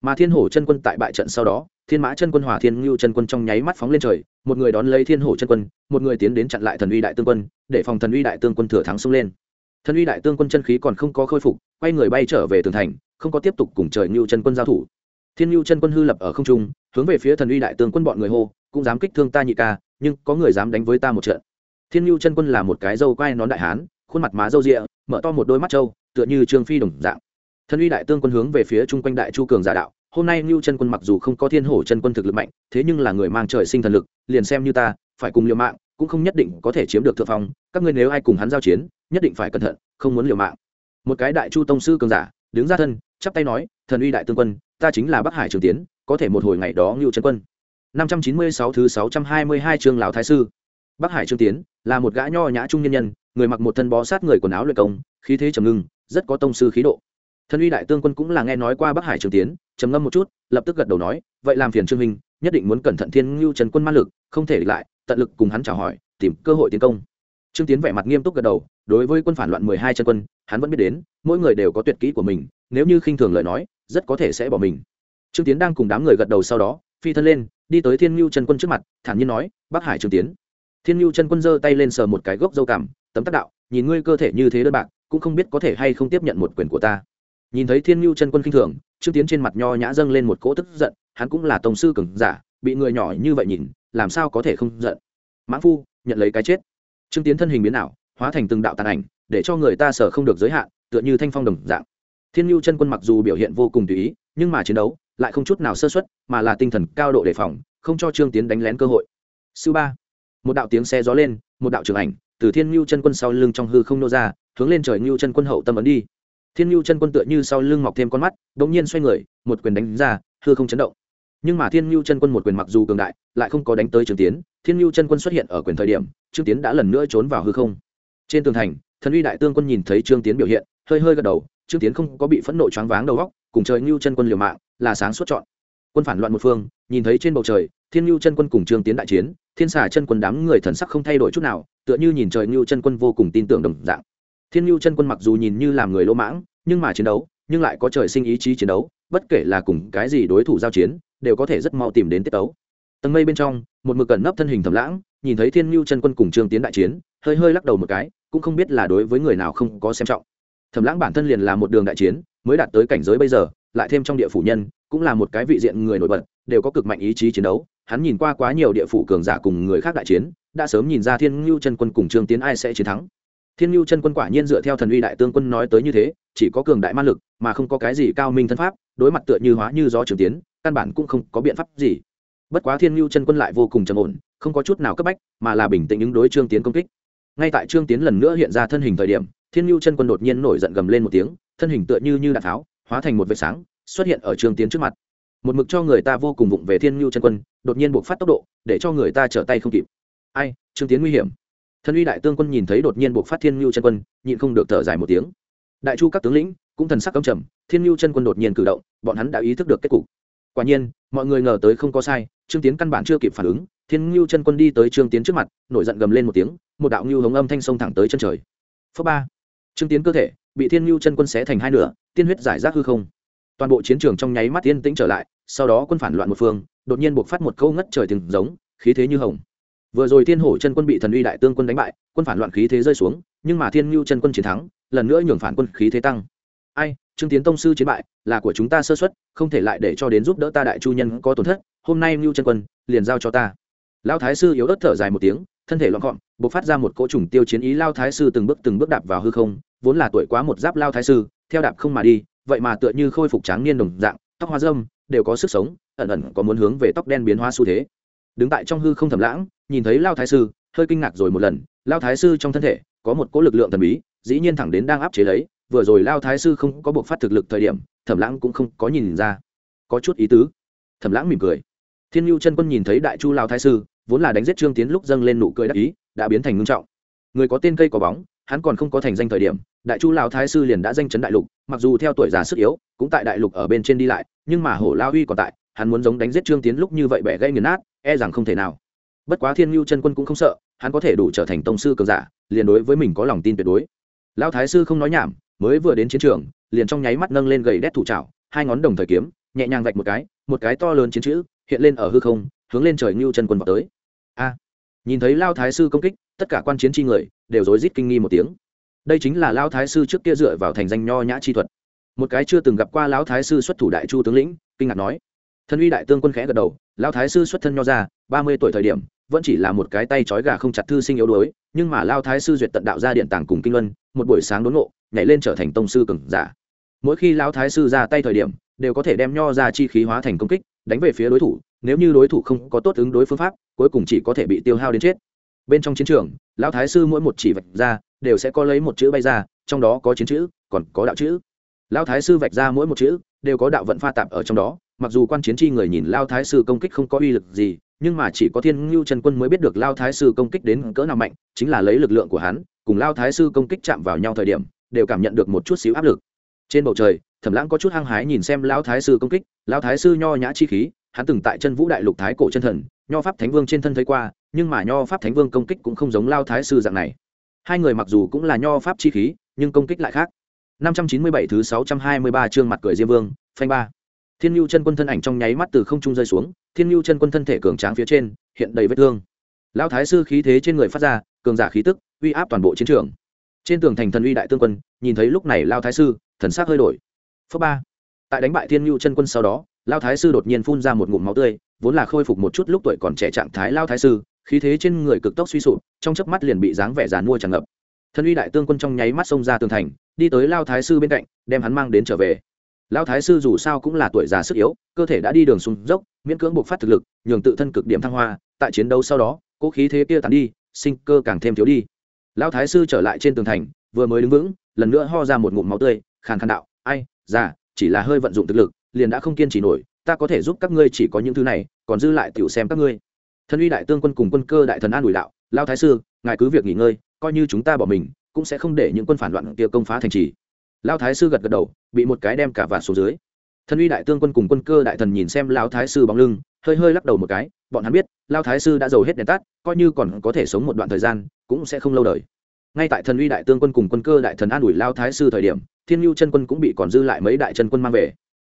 mà thiên hổ chân quân tại bại trận sau đó, thiên mã chân quân hòa thiên ngưu chân quân trong nháy mắt phóng lên trời, một người đón lấy thiên hổ chân quân, một người tiến đến chặn lại thần uy đại tương quân, để phòng thần uy đại tương quân thừa thắng xông lên. Thần uy đại tương quân chân khí còn không có khôi phục, quay người bay trở về tường thành, không có tiếp tục cùng trời ngưu chân quân giao thủ. Thiên ngưu chân quân hư lập ở không trung, hướng về phía thần uy đại tương quân bọn người hô, cũng dám kích thương ta nhị ca, nhưng có người dám đánh với ta một trận. Thiên ngưu chân quân là một cái dâu quai nón đại hán, khuôn mặt má dâu rịa, mở to một đôi mắt trâu, tựa như trương phi đồng dạng thần uy đại tương quân hướng về phía chung quanh đại chu cường giả đạo, hôm nay ngưu chân quân mặc dù không có thiên hổ chân quân thực lực mạnh, thế nhưng là người mang trời sinh thần lực, liền xem như ta, phải cùng liều mạng, cũng không nhất định có thể chiếm được thượng phong, các ngươi nếu ai cùng hắn giao chiến, nhất định phải cẩn thận, không muốn liều mạng. Một cái đại chu tông sư cường giả, đứng ra thân, chắp tay nói, thần uy đại tương quân, ta chính là bắc hải trường tiến, có thể một hồi ngày đó ngưu chân quân. Năm trăm chín mươi sáu thứ sáu trăm hai mươi hai chương lão thái sư. Bắc hải trương tiến là một gã nho nhã trung nhân nhân, người mặc một thân bó sát người quần áo luyện công, khí thế trầm ngưng, rất có tông sư khí độ thân uy đại tương quân cũng là nghe nói qua bắc hải trường tiến, trầm ngâm một chút, lập tức gật đầu nói, vậy làm phiền trương minh nhất định muốn cẩn thận thiên ngưu trần quân man lực, không thể địch lại, tận lực cùng hắn chào hỏi, tìm cơ hội tiến công. Trương tiến vẻ mặt nghiêm túc gật đầu, đối với quân phản loạn mười hai chân quân, hắn vẫn biết đến, mỗi người đều có tuyệt kỹ của mình, nếu như khinh thường lời nói, rất có thể sẽ bỏ mình. Trương tiến đang cùng đám người gật đầu sau đó, phi thân lên, đi tới thiên ngưu chân quân trước mặt, thản nhiên nói, bắc hải trương tiến. Thiên ngưu chân quân giơ tay lên sờ một cái gốc dâu cảm tấm tác đạo, nhìn ngươi cơ thể như thế đơn bạc, cũng không biết có thể hay không tiếp nhận một quyền của ta nhìn thấy thiên mưu chân quân kinh thường, trương tiến trên mặt nho nhã dâng lên một cỗ tức giận, hắn cũng là tổng sư cường giả, bị người nhỏ như vậy nhìn, làm sao có thể không giận? Mãn phu, nhận lấy cái chết. Trương tiến thân hình biến ảo, hóa thành từng đạo tàn ảnh, để cho người ta sở không được giới hạn, tựa như thanh phong đồng dạng. Thiên mưu chân quân mặc dù biểu hiện vô cùng tùy ý, nhưng mà chiến đấu lại không chút nào sơ xuất mà là tinh thần cao độ đề phòng, không cho trương tiến đánh lén cơ hội. Sư ba, một đạo tiếng xe gió lên, một đạo trường ảnh từ thiên mưu chân quân sau lưng trong hư không nô ra, hướng lên trời mưu chân quân hậu tâm ấn đi thiên Nhu chân quân tựa như sau lưng mọc thêm con mắt đ ỗ n g nhiên xoay người, một quyền đánh ra, hư không chấn động. Nhưng mà thiên Nhu chân quân một quyền mặc dù cường đại, lại không có đánh tới trường tiến. Thiên Nhu chân quân xuất hiện ở quyền thời điểm trương tiến đã lần nữa trốn vào hư không. Trên tường thành, thần uy đại tương quân nhìn thấy trương tiến biểu hiện, hơi hơi gật đầu. Trương tiến không có bị phẫn nộ choáng váng đầu góc cùng trời Nhu chân quân liều mạng, là sáng suốt chọn. Quân phản loạn một phương, nhìn thấy trên bầu trời, thiên Nhu chân quân cùng trương tiến đại chiến, thiên xà chân quân đám người thần sắc không thay đổi chút nào, tựa như nhìn trời Nhu chân quân vô cùng tin tưởng đồng dạng thiên ngưu chân quân mặc dù nhìn như làm người lỗ mãng, nhưng mà chiến đấu, nhưng lại có trời sinh ý chí chiến đấu, bất kể là cùng cái gì đối thủ giao chiến, đều có thể rất mau tìm đến tiết tấu. Tầng mây bên trong, một mực cẩn nấp thân hình thầm lãng, nhìn thấy thiên ngưu chân quân cùng trương tiến đại chiến, hơi hơi lắc đầu một cái, cũng không biết là đối với người nào không có xem trọng. Thầm lãng bản thân liền là một đường đại chiến, mới đạt tới cảnh giới bây giờ, lại thêm trong địa phủ nhân, cũng là một cái vị diện người nổi bật, đều có cực mạnh ý chí chiến đấu. Hắn nhìn qua quá nhiều địa phủ cường giả cùng người khác đại chiến, đã sớm nhìn ra thiên ngưu chân quân cùng trương tiến ai sẽ chiến thắng thiên nhu chân quân quả nhiên dựa theo thần uy đại tương quân nói tới như thế, chỉ có cường đại ma lực, mà không có cái gì cao minh thân pháp, đối mặt tựa như hóa như gió trường tiến, căn bản cũng không có biện pháp gì. Bất quá thiên nhu chân quân lại vô cùng trầm ổn, không có chút nào cấp bách, mà là bình tĩnh ứng đối trương tiến công kích. Ngay tại trương tiến lần nữa hiện ra thân hình thời điểm, thiên nhu chân quân đột nhiên nổi giận gầm lên một tiếng, thân hình tựa như như đạn tháo, hóa thành một vệt sáng, xuất hiện ở trương tiến trước mặt. Một mực cho người ta vô cùng vụng về thiên nhu chân quân, đột nhiên buộc phát tốc độ, để cho người ta trở tay không kịp. Ai, trương tiến nguy hiểm thân uy đại tương quân nhìn thấy đột nhiên buộc phát thiên nhu chân quân, nhịn không được thở dài một tiếng. Đại chu các tướng lĩnh cũng thần sắc cấm trầm, thiên nhu chân quân đột nhiên cử động, bọn hắn đã ý thức được kết cục. Quả nhiên, mọi người ngờ tới không có sai, trương tiến căn bản chưa kịp phản ứng, thiên nhu chân quân đi tới trương tiến trước mặt, nổi giận gầm lên một tiếng, một đạo nhu hống âm thanh sông thẳng tới chân trời. Phớ ba. Trương tiến cơ thể bị thiên nhu chân quân xé thành hai nửa, tiên huyết giải rác hư không. Toàn bộ chiến trường trong nháy mắt yên tĩnh trở lại, sau đó quân phản loạn một phương, đột nhiên buộc phát một câu ngất trời từng giống, khí thế như hồng vừa rồi thiên hổ chân quân bị thần uy đại tương quân đánh bại, quân phản loạn khí thế rơi xuống, nhưng mà thiên ngưu chân quân chiến thắng, lần nữa nhường phản quân khí thế tăng. Ai, trương tiến tông sư chiến bại, là của chúng ta sơ xuất không thể lại để cho đến giúp đỡ ta đại chu nhân có tổn thất, hôm nay ngưu chân quân, liền giao cho ta. Lao thái sư yếu ớt thở dài một tiếng, thân thể loạn gọn b ộ c phát ra một cỗ trùng tiêu chiến ý lao thái sư từng bước từng bước đạp vào hư không, vốn là tuổi quá một giáp lao thái sư, theo đạp không mà đi, vậy mà tựa như khôi phục tráng niên đồng dạng, tóc hoa dâm đều có sức sống, ẩn ẩn có muốn hướng về tóc đen biến hoa xu thế đứng tại trong hư không thầm lãng, nhìn thấy lao thái sư, hơi kinh ngạc rồi một lần. Lao thái sư trong thân thể có một cỗ lực lượng thần bí, dĩ nhiên thẳng đến đang áp chế lấy. Vừa rồi lao thái sư không có buộc phát thực lực thời điểm thẩm lãng cũng không có nhìn ra. Có chút ý tứ. Thẩm lãng mỉm cười. Thiên mưu chân quân nhìn thấy đại chu lao thái sư, vốn là đánh giết trương tiến lúc dâng lên nụ cười đắc ý, đã biến thành ngưng trọng. Người có tên cây có bóng, hắn còn không có thành danh thời điểm, đại chu lao thái sư liền đã danh chấn đại lục, mặc dù theo tuổi già sức yếu, cũng tại đại lục ở bên trên đi lại, nhưng mà hổ lao uy còn tại hắn muốn giống đánh giết trương tiến lúc như vậy bẻ gây nghiền nát e rằng không thể nào. Bất quá thiên mưu chân quân cũng không sợ, hắn có thể đủ trở thành tông sư cường giả, liền đối với mình có lòng tin tuyệt đối. Lão thái sư không nói nhảm, mới vừa đến chiến trường, liền trong nháy mắt nâng lên gầy đét thủ trảo hai ngón đồng thời kiếm, nhẹ nhàng vạch một cái một cái to lớn chiến chữ, hiện lên ở hư không, hướng lên trời ngưu chân quân vào tới. A! Nhìn thấy lao thái sư công kích, tất cả quan chiến tri người đều rối rít kinh nghi một tiếng. Đây chính là lao thái sư trước kia dựa vào thành danh nho nhã chi thuật. Một cái chưa từng gặp qua lão thái sư xuất thủ đại chu tướng lĩnh, kinh ngạc nói thân uy đại tương quân khẽ gật đầu lao thái sư xuất thân nho ra, ba mươi tuổi thời điểm, vẫn chỉ là một cái tay trói gà không chặt thư sinh yếu đuối, nhưng mà lao thái sư duyệt tận đạo ra điện tàng cùng kinh luân, một buổi sáng đốn ngộ, nhảy lên trở thành tông sư cường giả. Mỗi khi lao thái sư ra tay thời điểm, đều có thể đem nho ra chi khí hóa thành công kích, đánh về phía đối thủ, nếu như đối thủ không có tốt ứng đối phương pháp, cuối cùng chỉ có thể bị tiêu hao đến chết. Bên trong chiến trường, lão thái sư mỗi một chỉ vạch ra, đều sẽ có lấy một chữ bay ra, trong đó có chiến chữ, còn có đạo chữ. Lão thái sư vạch ra mỗi một chữ, đều có đạo vận pha tạp ở trong đó mặc dù quan chiến chi người nhìn lao thái sư công kích không có uy lực gì, nhưng mà chỉ có thiên ngưu trần quân mới biết được lao thái sư công kích đến cỡ nào mạnh, chính là lấy lực lượng của hắn, cùng lao thái sư công kích chạm vào nhau thời điểm, đều cảm nhận được một chút xíu áp lực. Trên bầu trời, thẩm lãng có chút hăng hái nhìn xem lao thái sư công kích, lao thái sư nho nhã chi khí, hắn từng tại chân vũ đại lục thái cổ chân thần, nho pháp thánh vương trên thân thấy qua, nhưng mà nho pháp thánh vương công kích cũng không giống lao thái sư dạng này. Hai người mặc dù cũng là nho pháp chi khí, nhưng công kích lại khác. 597 thứ 623 chương mặt cười diêm vương, phanh ba thiên nhu chân quân thân ảnh trong nháy mắt từ không trung rơi xuống, thiên nhu chân quân thân thể cường tráng phía trên, hiện đầy vết thương. Lão thái sư khí thế trên người phát ra, cường giả khí tức, uy áp toàn bộ chiến trường. Trên tường thành thần uy đại tương quân, nhìn thấy lúc này lao thái sư, thần sắc hơi đổi. Phớ ba. Tại đánh bại thiên nhu chân quân sau đó lao thái sư đột nhiên phun ra một ngụm máu tươi, vốn là khôi phục một chút lúc tuổi còn trẻ trạng thái lao thái sư, khí thế trên người cực tốc suy sụp, trong chớp mắt liền bị dáng vẻ dàn mua tràn ngập. Thần uy đại tương quân trong nháy mắt xông ra tường thành, đi tới lao thái sư bên cạnh, đem hắn mang đến trở về lão thái sư dù sao cũng là tuổi già sức yếu, cơ thể đã đi đường xuống dốc, miễn cưỡng buộc phát thực lực, nhường tự thân cực điểm thăng hoa, tại chiến đấu sau đó, cố khí thế kia tàn đi, sinh cơ càng thêm thiếu đi. Lão thái sư trở lại trên tường thành, vừa mới đứng vững, lần nữa ho ra một ngụm máu tươi, khàn khàn đạo, ai, già, chỉ là hơi vận dụng thực lực, liền đã không kiên trì nổi, ta có thể giúp các ngươi chỉ có những thứ này, còn dư lại tiểu xem các ngươi. Thân uy đại tương quân cùng quân cơ đại thần an ủi đạo lao thái sư, ngài cứ việc nghỉ ngơi, coi như chúng ta bỏ mình, cũng sẽ không để những quân phản loạn kia công phá thành trì lao thái sư gật gật đầu, bị một cái đem cả vạt xuống dưới. Thân uy đại tương quân cùng quân cơ đại thần nhìn xem lao thái sư bóng lưng, hơi hơi lắc đầu một cái, bọn hắn biết lao thái sư đã giàu hết đèn tắt, coi như còn có thể sống một đoạn thời gian, cũng sẽ không lâu đời. Ngay tại thần uy đại tương quân cùng quân cơ đại thần an ủi lao thái sư thời điểm, thiên ngưu chân quân cũng bị còn dư lại mấy đại chân quân mang về.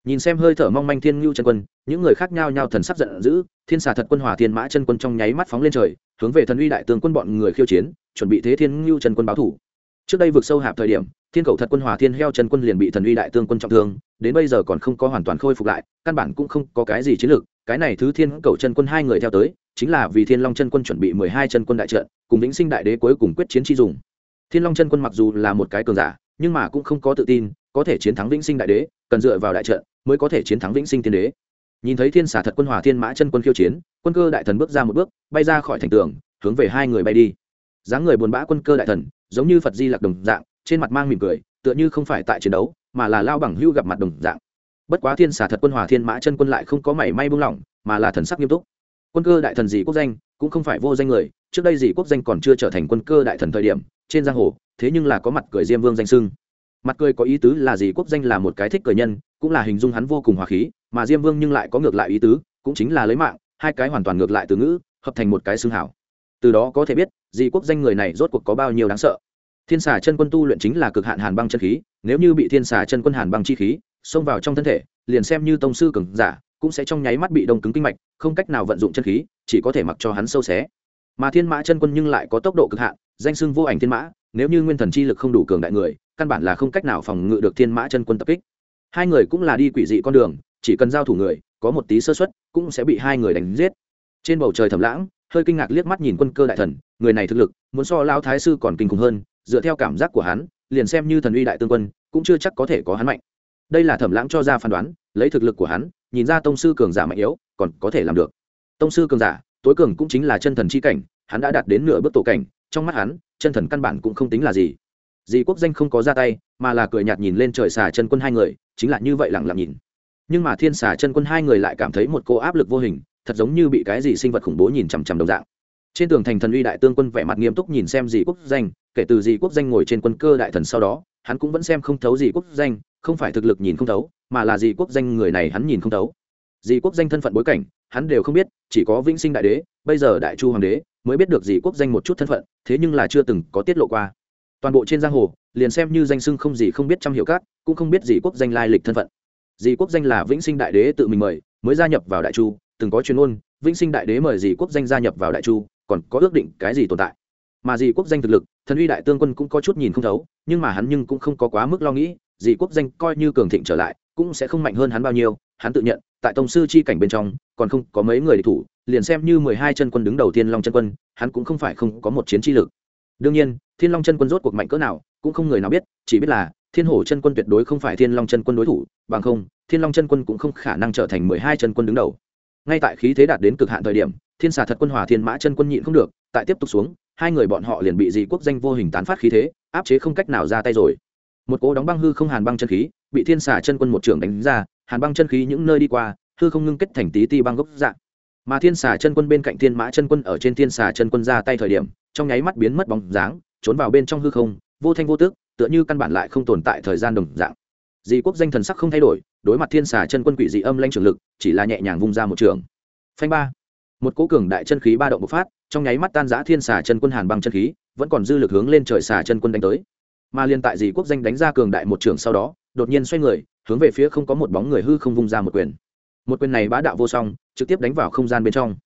Nhìn xem hơi thở mong manh thiên ngưu chân quân, những người khác nhau nhau thần sắc giận dữ, thiên xà thật quân hòa thiên mã chân quân trong nháy mắt phóng lên trời, hướng về thần uy đại tướng quân bọn người khiêu chiến, chuẩn bị thế thiên ngưu chân quân báo thủ trước đây vượt sâu hạp thời điểm, thiên cầu thật quân hòa thiên heo chân quân liền bị thần uy đại tương quân trọng thương, đến bây giờ còn không có hoàn toàn khôi phục lại, căn bản cũng không có cái gì chiến lược. Cái này thứ thiên cầu chân quân hai người theo tới, chính là vì thiên long chân quân chuẩn bị mười hai chân quân đại trận, cùng vĩnh sinh đại đế cuối cùng quyết chiến chi dùng. Thiên long chân quân mặc dù là một cái cường giả, nhưng mà cũng không có tự tin, có thể chiến thắng vĩnh sinh đại đế, cần dựa vào đại trận mới có thể chiến thắng vĩnh sinh tiên đế. Nhìn thấy thiên xả thật quân hòa thiên mã chân quân khiêu chiến, quân cơ đại thần bước ra một bước, bay ra khỏi thành tường, hướng về hai người bay đi. Dáng người buồn bã quân cơ đại thần giống như phật di lặc đồng dạng, trên mặt mang mỉm cười, tựa như không phải tại chiến đấu, mà là lao bằng hưu gặp mặt đồng dạng. Bất quá thiên xà thật quân hòa thiên mã chân quân lại không có mảy may buông lỏng, mà là thần sắc nghiêm túc. Quân cơ đại thần dị quốc danh, cũng không phải vô danh người, trước đây dị quốc danh còn chưa trở thành quân cơ đại thần thời điểm, trên giang hồ, thế nhưng là có mặt cười diêm vương danh sưng. Mặt cười có ý tứ là dị quốc danh là một cái thích cười nhân, cũng là hình dung hắn vô cùng hòa khí, mà diêm vương nhưng lại có ngược lại ý tứ, cũng chính là lấy mạng, hai cái hoàn toàn ngược lại từ ngữ, hợp thành một cái xương hảo từ đó có thể biết, dị quốc danh người này rốt cuộc có bao nhiêu đáng sợ. Thiên xà chân quân tu luyện chính là cực hạn hàn băng chân khí, nếu như bị thiên xà chân quân hàn băng chi khí xông vào trong thân thể, liền xem như tông sư cường giả, cũng sẽ trong nháy mắt bị đông cứng kinh mạch, không cách nào vận dụng chân khí, chỉ có thể mặc cho hắn sâu xé. Mà thiên mã chân quân nhưng lại có tốc độ cực hạn, danh sưng vô ảnh thiên mã, nếu như nguyên thần chi lực không đủ cường đại người, căn bản là không cách nào phòng ngự được thiên mã chân quân tập kích. Hai người cũng là đi quỷ dị con đường, chỉ cần giao thủ người, có một tí sơ xuất cũng sẽ bị hai người đánh giết. Trên bầu trời thầm lãng hơi kinh ngạc liếc mắt nhìn quân cơ đại thần, người này thực lực, muốn so lao thái sư còn kinh khủng hơn, dựa theo cảm giác của hắn, liền xem như thần uy đại tương quân, cũng chưa chắc có thể có hắn mạnh. Đây là thẩm lãng cho ra phán đoán, lấy thực lực của hắn, nhìn ra tông sư cường giả mạnh yếu, còn có thể làm được. Tông sư cường giả, tối cường cũng chính là chân thần c h i cảnh, hắn đã đạt đến nửa bước tổ cảnh, trong mắt hắn, chân thần căn bản cũng không tính là gì. Dì quốc danh không có ra tay, mà là cười nhạt nhìn lên trời xà chân quân hai người, chính là như vậy lẳng lặng nhìn. Nhưng mà thiên xà chân quân hai người lại cảm thấy một cô áp lực vô hình thật giống như bị cái gì sinh vật khủng bố nhìn chằm chằm đồng dạng. Trên tường thành thần uy đại tương quân vẻ mặt nghiêm túc nhìn xem dì quốc danh, kể từ dì quốc danh ngồi trên quân cơ đại thần sau đó, hắn cũng vẫn xem không thấu dì quốc danh, không phải thực lực nhìn không thấu, mà là dì quốc danh người này hắn nhìn không thấu. Dì quốc danh thân phận bối cảnh, hắn đều không biết, chỉ có vĩnh sinh đại đế, bây giờ đại chu hoàng đế mới biết được dì quốc danh một chút thân phận, thế nhưng là chưa từng có tiết lộ qua. Toàn bộ trên giang hồ, liền xem như danh sưng không gì không biết trăm hiệu cát cũng không biết dì quốc danh lai lịch thân phận. Dì quốc danh là vĩnh sinh đại đế tự mình mời, mới gia nhập vào đại chu từng có chuyên ôn vĩnh sinh đại đế mời dì quốc danh gia nhập vào đại chu, còn có ước định cái gì tồn tại. Mà dì quốc danh thực lực, thần uy đại tương quân cũng có chút nhìn không thấu, nhưng mà hắn nhưng cũng không có quá mức lo nghĩ, dì quốc danh coi như cường thịnh trở lại, cũng sẽ không mạnh hơn hắn bao nhiêu. Hắn tự nhận, tại tổng sư chi cảnh bên trong, còn không có mấy người địch thủ, liền xem như mười hai chân quân đứng đầu tiên long chân quân, hắn cũng không phải không có một chiến chi lực. Đương nhiên, thiên long chân quân rốt cuộc mạnh cỡ nào, cũng không người nào biết, chỉ biết là thiên hổ chân quân tuyệt đối không phải thiên long chân quân đối thủ, bằng không, thiên long chân quân cũng không khả năng trở thành mười hai chân quân đứng đầu ngay tại khí thế đạt đến cực hạn thời điểm, thiên xà thật quân hòa thiên mã chân quân nhịn không được, tại tiếp tục xuống, hai người bọn họ liền bị dị quốc danh vô hình tán phát khí thế, áp chế không cách nào ra tay rồi. Một cố đóng băng hư không hàn băng chân khí, bị thiên xà chân quân một trưởng đánh ra, hàn băng chân khí những nơi đi qua, hư không ngưng kết thành tí ti băng gốc dạng. Mà thiên xà chân quân bên cạnh thiên mã chân quân ở trên thiên xà chân quân ra tay thời điểm, trong nháy mắt biến mất bóng dáng, trốn vào bên trong hư không, vô thanh vô tước tựa như căn bản lại không tồn tại thời gian đồng dạng dị quốc danh thần sắc không thay đổi, đối mặt thiên xà chân quân quỷ dị âm lanh trường lực, chỉ là nhẹ nhàng vung ra một trường. Phanh ba. Một cố cường đại chân khí ba động bộc phát, trong nháy mắt tan giã thiên xà chân quân hàn băng chân khí, vẫn còn dư lực hướng lên trời xà chân quân đánh tới. Mà liên tại dị quốc danh đánh ra cường đại một trường sau đó, đột nhiên xoay người, hướng về phía không có một bóng người hư không vung ra một quyền. Một quyền này bá đạo vô song, trực tiếp đánh vào không gian bên trong.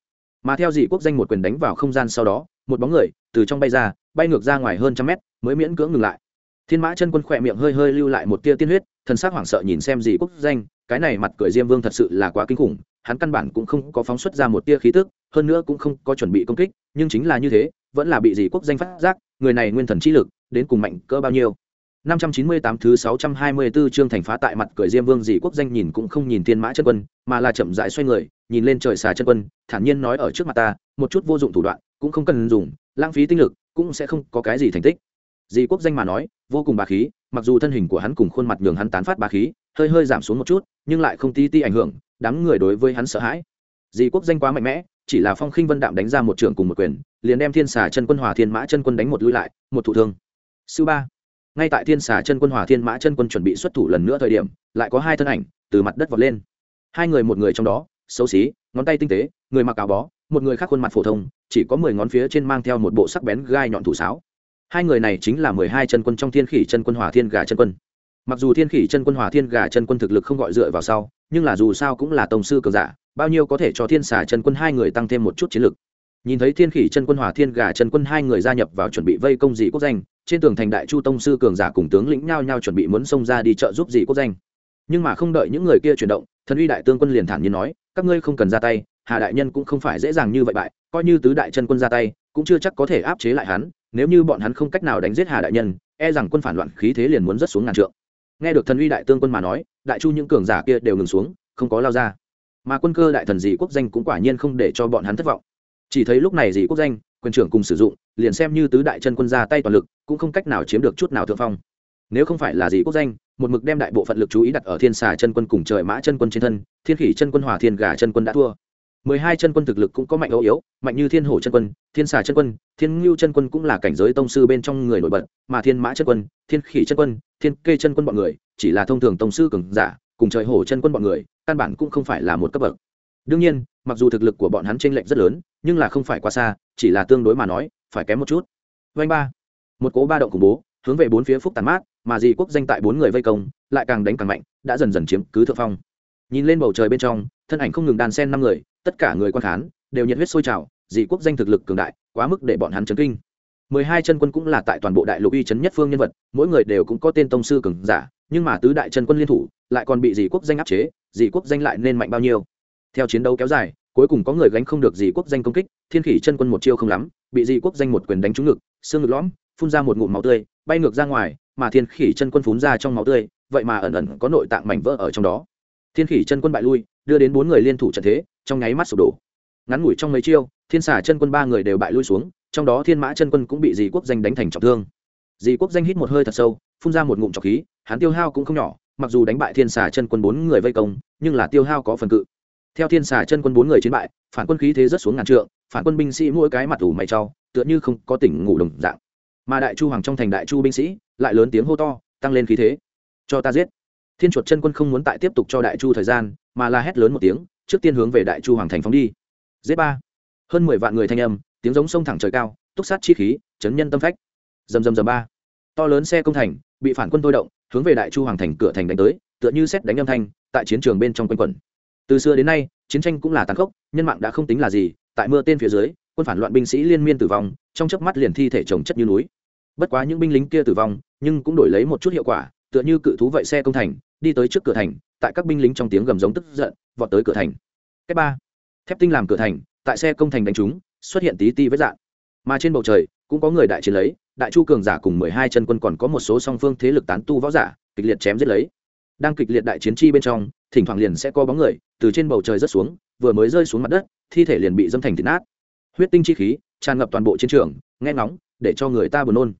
Mà theo dị quốc danh một quyền đánh vào không gian sau đó, một bóng người từ trong bay ra, bay ngược ra ngoài hơn trăm mét, mới miễn cưỡng ngừng lại thiên mã chân quân khỏe miệng hơi hơi lưu lại một tia tiên huyết thần sắc hoảng sợ nhìn xem gì quốc danh cái này mặt cười diêm vương thật sự là quá kinh khủng hắn căn bản cũng không có phóng xuất ra một tia khí tức hơn nữa cũng không có chuẩn bị công kích nhưng chính là như thế vẫn là bị Dì quốc danh phát giác người này nguyên thần trí lực đến cùng mạnh cỡ bao nhiêu 598 thứ 624 chương thành phá tại mặt cười Diêm Vương dị quốc danh nhìn cũng không nhìn Thiên Mã chân quân, mà là chậm rãi xoay người, nhìn lên trời xà chân quân, thản nhiên nói ở trước mặt ta, một chút vô dụng thủ đoạn, cũng không cần dùng, lãng phí tinh lực, cũng sẽ không có cái gì thành tích. Dì quốc danh mà nói, vô cùng bá khí, mặc dù thân hình của hắn cùng khuôn mặt nhường hắn tán phát bá khí, hơi hơi giảm xuống một chút, nhưng lại không tí tí ảnh hưởng, đám người đối với hắn sợ hãi. Dì quốc danh quá mạnh mẽ, chỉ là Phong Khinh Vân Đạm đánh ra một trường cùng một quyền, liền đem Thiên Xà chân quân Hòa Thiên Mã chân quân đánh một lùi lại, một thụ thương. Sư ba ngay tại thiên xà chân quân hòa thiên mã chân quân chuẩn bị xuất thủ lần nữa thời điểm lại có hai thân ảnh từ mặt đất vọt lên hai người một người trong đó xấu xí ngón tay tinh tế người mặc áo bó một người khác khuôn mặt phổ thông chỉ có mười ngón phía trên mang theo một bộ sắc bén gai nhọn thủ sáo hai người này chính là mười hai chân quân trong thiên khỉ chân quân hòa thiên gà chân quân. Mặc dù thiên khỉ chân quân hòa thiên gà chân quân thực lực không gọi dựa vào sau, nhưng là dù sao cũng là tổng sư cường giả, bao nhiêu có thể cho thiên xà chân quân hai người tăng thêm một chút chiến lực. Nhìn thấy thiên khỉ chân quân hòa thiên gà chân quân hai người gia nhập vào chuẩn bị vây công dị quốc danh, trên tường thành đại chu tông sư cường giả cùng tướng lĩnh nhao nhao chuẩn bị muốn xông ra đi trợ giúp dị quốc danh. Nhưng mà không đợi những người kia chuyển động, thần uy đại tương quân liền thản nhiên nói, các ngươi không cần ra tay, hà đại nhân cũng không phải dễ dàng như vậy bại, coi như tứ đại chân quân ra tay, cũng chưa chắc có thể áp chế lại hắn nếu như bọn hắn không cách nào đánh giết hà đại nhân e rằng quân phản loạn khí thế liền muốn rất xuống ngàn trượng. Nghe được thần uy đại tương quân mà nói, đại chu những cường giả kia đều ngừng xuống, không có lao ra. Mà quân cơ đại thần dị quốc danh cũng quả nhiên không để cho bọn hắn thất vọng. Chỉ thấy lúc này dị quốc danh quân trưởng cùng sử dụng, liền xem như tứ đại chân quân ra tay toàn lực, cũng không cách nào chiếm được chút nào thượng phong. Nếu không phải là dị quốc danh, một mực đem đại bộ phận lực chú ý đặt ở thiên xà chân quân cùng trời mã chân quân trên thân, thiên khỉ chân quân hòa thiên gà chân quân đã thua mười hai chân quân thực lực cũng có mạnh âu yếu, mạnh như thiên hổ chân quân, thiên xà chân quân, thiên ngưu chân quân cũng là cảnh giới tông sư bên trong người nổi bật, mà thiên mã chân quân, thiên khỉ chân quân, thiên kê chân quân bọn người chỉ là thông thường tông sư cường giả, cùng trời hổ chân quân bọn người, căn bản cũng không phải là một cấp bậc. Đương nhiên, mặc dù thực lực của bọn hắn chênh lệch rất lớn, nhưng là không phải quá xa, chỉ là tương đối mà nói, phải kém một chút. Vanh ba, một cố ba động khủng bố, hướng về bốn phía phúc tàn mát, mà dì quốc danh tại bốn người vây công, lại càng đánh càng mạnh, đã dần dần chiếm cứ thượng phong nhìn lên bầu trời bên trong, thân ảnh không ngừng đàn sen năm người, tất cả người quan khán đều nhiệt huyết sôi trào, Dị quốc danh thực lực cường đại, quá mức để bọn hắn chấn kinh. Mười hai chân quân cũng là tại toàn bộ đại lục uy chấn nhất phương nhân vật, mỗi người đều cũng có tên tông sư cường giả, nhưng mà tứ đại chân quân liên thủ, lại còn bị Dị quốc danh áp chế, Dị quốc danh lại nên mạnh bao nhiêu. Theo chiến đấu kéo dài, cuối cùng có người gánh không được Dị quốc danh công kích, thiên khỉ chân quân một chiêu không lắm, bị Dị quốc danh một quyền đánh trúng ngực, xương ngực lõm, phun ra một ngụm máu tươi, bay ngược ra ngoài, mà thiên khỉ chân quân phun ra trong máu tươi, vậy mà ẩn ẩn có nội tạng mảnh vỡ ở trong đó thiên khỉ chân quân bại lui, đưa đến bốn người liên thủ trận thế, trong nháy mắt sụp đổ. Ngắn ngủi trong mấy chiêu, thiên xả chân quân ba người đều bại lui xuống, trong đó thiên mã chân quân cũng bị dì quốc danh đánh thành trọng thương. Dì quốc danh hít một hơi thật sâu, phun ra một ngụm trọc khí, hắn tiêu hao cũng không nhỏ, mặc dù đánh bại thiên Xà chân quân bốn người vây công, nhưng là tiêu hao có phần cự. Theo thiên Xà chân quân bốn người chiến bại, phản quân khí thế rất xuống ngàn trượng, phản quân binh sĩ mỗi cái mặt ủ mày trau tựa như không có tỉnh ngủ đồng dạng. Mà đại chu hoàng trong thành đại chu binh sĩ, lại lớn tiếng hô to, tăng lên khí thế. Cho ta giết thiên chuột chân quân không muốn tại tiếp tục cho đại chu thời gian, mà la hét lớn một tiếng, trước tiên hướng về đại chu hoàng thành phóng đi. Giết ba. Hơn mười vạn người thanh âm, tiếng giống sông thẳng trời cao, túc sát chi khí, chấn nhân tâm phách. Dầm dầm dầm ba. To lớn xe công thành, bị phản quân thôi động, hướng về đại chu hoàng thành cửa thành đánh tới, tựa như xét đánh âm thanh, tại chiến trường bên trong quanh quẩn. Từ xưa đến nay, chiến tranh cũng là tàn khốc, nhân mạng đã không tính là gì, tại mưa tên phía dưới, quân phản loạn binh sĩ liên miên tử vong, trong chớp mắt liền thi thể chồng chất như núi. Bất quá những binh lính kia tử vong, nhưng cũng đổi lấy một chút hiệu quả, tựa như cự thú vậy xe công thành đi tới trước cửa thành, tại các binh lính trong tiếng gầm giống tức giận, vọt tới cửa thành. Cách ba, thép tinh làm cửa thành, tại xe công thành đánh trúng xuất hiện tí ti vết dạng mà trên bầu trời, cũng có người đại chiến lấy, đại chu cường giả cùng mười hai chân quân còn có một số song phương thế lực tán tu võ giả, kịch liệt chém giết lấy. Đang kịch liệt đại chiến chi bên trong, thỉnh thoảng liền sẽ có bóng người, từ trên bầu trời rớt xuống, vừa mới rơi xuống mặt đất, thi thể liền bị dâm thành thịt nát. Huyết tinh chi khí, tràn ngập toàn bộ chiến trường, nghe ngóng, để cho người ta buồn nôn.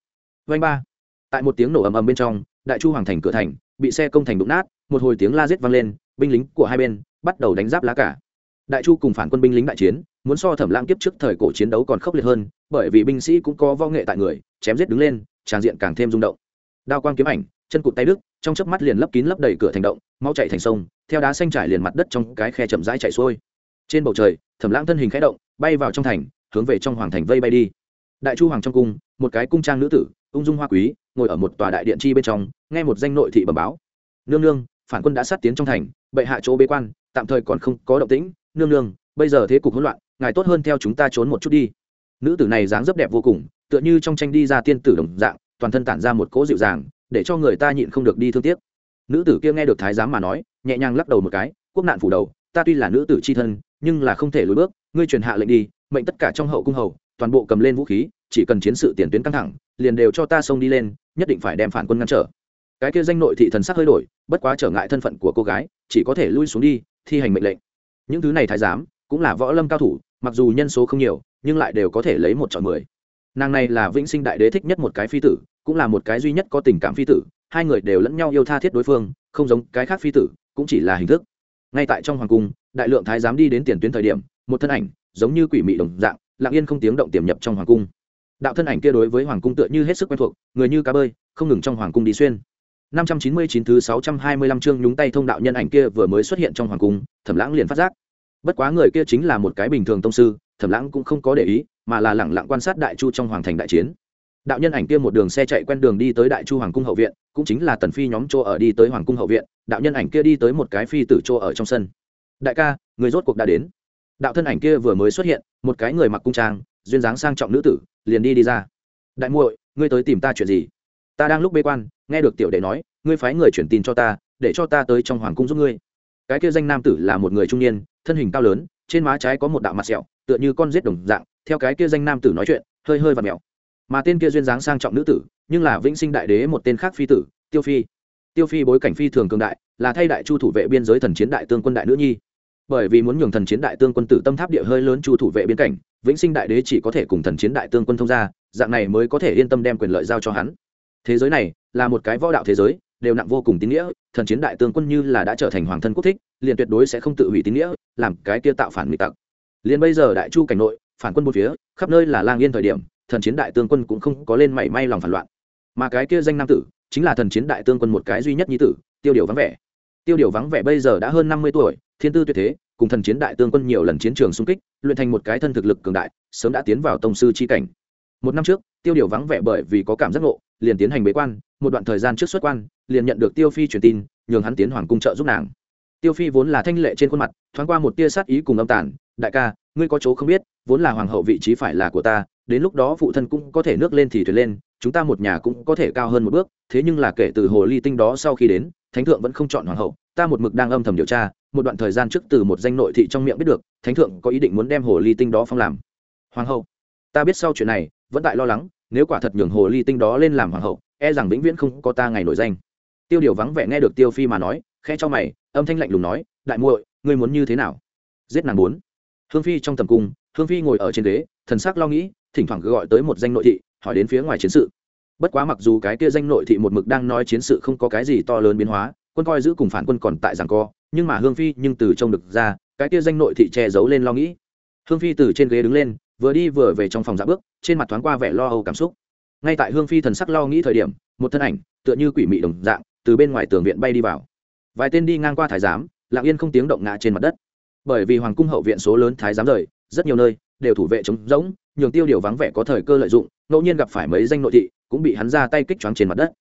Vanh ba, tại một tiếng nổ ầm ầm bên trong, đại chu hoàng thành cửa thành bị xe công thành đụng nát, một hồi tiếng la giết vang lên, binh lính của hai bên bắt đầu đánh giáp lá cả đại chu cùng phản quân binh lính đại chiến, muốn so thẩm lãng kiếp trước thời cổ chiến đấu còn khốc liệt hơn, bởi vì binh sĩ cũng có võ nghệ tại người, chém giết đứng lên, tràng diện càng thêm rung động. Đao quang kiếm ảnh, chân cụt tay đức trong chớp mắt liền lấp kín lấp đầy cửa thành động, mau chạy thành sông, theo đá xanh trải liền mặt đất trong cái khe chậm rãi chạy xuôi. Trên bầu trời, thẩm lãng thân hình khẽ động, bay vào trong thành, hướng về trong hoàng thành vây bay đi. Đại chu hoàng trong cung một cái cung trang nữ tử, ung dung hoa quý, ngồi ở một tòa đại điện chi bên trong, nghe một danh nội thị bẩm báo. Nương nương, phản quân đã sát tiến trong thành, bệ hạ chỗ bế quan, tạm thời còn không có động tĩnh. Nương nương, bây giờ thế cục hỗn loạn, ngài tốt hơn theo chúng ta trốn một chút đi. Nữ tử này dáng dấp đẹp vô cùng, tựa như trong tranh đi ra tiên tử đồng dạng, toàn thân tản ra một cỗ dịu dàng, để cho người ta nhịn không được đi thương tiếc. Nữ tử kia nghe được thái giám mà nói, nhẹ nhàng lắc đầu một cái, quốc nạn phủ đầu, ta tuy là nữ tử c h i thân, nhưng là không thể lùi bước, ngươi truyền hạ lệnh đi, mệnh tất cả trong hậu cung hầu, toàn bộ cầm lên vũ khí chỉ cần chiến sự tiền tuyến căng thẳng, liền đều cho ta xông đi lên, nhất định phải đem phản quân ngăn trở. Cái kia danh nội thị thần sắc hơi đổi, bất quá trở ngại thân phận của cô gái, chỉ có thể lui xuống đi, thi hành mệnh lệnh. Những thứ này thái giám, cũng là võ lâm cao thủ, mặc dù nhân số không nhiều, nhưng lại đều có thể lấy một chọn mười. Nàng này là vĩnh sinh đại đế thích nhất một cái phi tử, cũng là một cái duy nhất có tình cảm phi tử, hai người đều lẫn nhau yêu tha thiết đối phương, không giống cái khác phi tử, cũng chỉ là hình thức. Ngay tại trong hoàng cung, đại lượng thái giám đi đến tiền tuyến thời điểm, một thân ảnh, giống như quỷ mị đồng dạng, lặng yên không tiếng động tiềm nhập trong hoàng cung đạo thân ảnh kia đối với hoàng cung tựa như hết sức quen thuộc, người như cá bơi, không ngừng trong hoàng cung đi xuyên. 599 thứ 625 chương nhúng tay thông đạo nhân ảnh kia vừa mới xuất hiện trong hoàng cung, thẩm lãng liền phát giác. Bất quá người kia chính là một cái bình thường tông sư, thẩm lãng cũng không có để ý, mà là lẳng lặng quan sát đại chu trong hoàng thành đại chiến. Đạo nhân ảnh kia một đường xe chạy quen đường đi tới đại chu hoàng cung hậu viện, cũng chính là tần phi nhóm chỗ ở đi tới hoàng cung hậu viện, đạo nhân ảnh kia đi tới một cái phi tử chỗ ở trong sân. Đại ca, người rốt cuộc đã đến. Đạo thân ảnh kia vừa mới xuất hiện, một cái người mặc cung trang, duyên dáng sang trọng nữ tử liền đi đi ra. Đại muội, ngươi tới tìm ta chuyện gì? Ta đang lúc bế quan, nghe được tiểu đệ nói, ngươi phái người chuyển tin cho ta, để cho ta tới trong hoàng cung giúp ngươi. Cái kia danh nam tử là một người trung niên, thân hình cao lớn, trên má trái có một đạo mặt sẹo, tựa như con rết đồng dạng, theo cái kia danh nam tử nói chuyện, hơi hơi và mèo. Mà tên kia duyên dáng sang trọng nữ tử, nhưng là vĩnh sinh đại đế một tên khác phi tử, tiêu phi. Tiêu phi bối cảnh phi thường cường đại, là thay đại chu thủ vệ biên giới thần chiến đại tương quân đại nữ nhi. Bởi vì muốn nhường thần chiến đại tương quân tử tâm tháp địa hơi lớn chu thủ vệ biên cảnh vĩnh sinh đại đế chỉ có thể cùng thần chiến đại tương quân thông gia, dạng này mới có thể yên tâm đem quyền lợi giao cho hắn. Thế giới này là một cái võ đạo thế giới đều nặng vô cùng tín nghĩa thần chiến đại tương quân như là đã trở thành hoàng thân quốc thích liền tuyệt đối sẽ không tự hủy tín nghĩa làm cái kia tạo phản nguy tặc. Liền bây giờ đại chu cảnh nội phản quân một phía khắp nơi là lang yên thời điểm thần chiến đại tương quân cũng không có lên mảy may lòng phản loạn. Mà cái kia danh nam tử chính là thần chiến đại tương quân một cái duy nhất nhi tử tiêu điều vắng vẻ tiêu điều vắng vẻ bây giờ đã hơn năm mươi tuổi, thiên tư tuyệt thế, cùng thần chiến đại tương quân nhiều lần chiến trường xung kích, luyện thành một cái thân thực lực cường đại, sớm đã tiến vào tông sư chi cảnh. Một năm trước, tiêu điều vắng vẻ bởi vì có cảm giác ngộ, liền tiến hành bế quan, một đoạn thời gian trước xuất quan, liền nhận được tiêu phi truyền tin, nhường hắn tiến hoàng cung trợ giúp nàng. Tiêu phi vốn là thanh lệ trên khuôn mặt, thoáng qua một tia sát ý cùng âm tản đại ca, ngươi có chỗ không biết, vốn là hoàng hậu vị trí phải là của ta, đến lúc đó phụ thân cũng có thể nước lên thì thuyền lên, chúng ta một nhà cũng có thể cao hơn một bước, thế nhưng là kể từ hồ ly tinh đó sau khi đến thánh thượng vẫn không chọn hoàng hậu, ta một mực đang âm thầm điều tra, một đoạn thời gian trước từ một danh nội thị trong miệng biết được, thánh thượng có ý định muốn đem hồ ly tinh đó phong làm. Hoàng hậu, ta biết sau chuyện này, vẫn tại lo lắng, nếu quả thật nhường hồ ly tinh đó lên làm hoàng hậu e rằng vĩnh viễn không có ta ngày nổi danh. Tiêu điều vắng vẻ nghe được tiêu phi mà nói khe cho mày, âm thanh lạnh lùng nói, đại muội, ngươi muốn như thế nào? Giết nàng bốn. Hương phi trong tầm cung, hương phi ngồi ở trên ghế, thần sắc lo nghĩ, thỉnh thoảng cứ gọi tới một danh nội thị, hỏi đến phía ngoài chiến sự bất quá mặc dù cái kia danh nội thị một mực đang nói chiến sự không có cái gì to lớn biến hóa, quân coi giữ cùng phản quân còn tại giảng co, nhưng mà hương phi nhưng từ trông được ra, cái kia danh nội thị che giấu lên lo nghĩ. Hương phi từ trên ghế đứng lên, vừa đi vừa về trong phòng dạ bước, trên mặt thoáng qua vẻ lo âu cảm xúc. Ngay tại hương phi thần sắc lo nghĩ thời điểm, một thân ảnh, tựa như quỷ mị đồng dạng, từ bên ngoài tường viện bay đi vào. Vài tên đi ngang qua thái giám, lặng yên không tiếng động ngã trên mặt đất. Bởi vì hoàng cung hậu viện số lớn thái giám rời, rất nhiều nơi đều thủ vệ chống rỗng, nhường tiêu điều vắng vẻ có thời cơ lợi dụng, ngẫu nhiên gặp phải mấy danh nội thị, cũng bị hắn ra tay kích choáng trên mặt đất.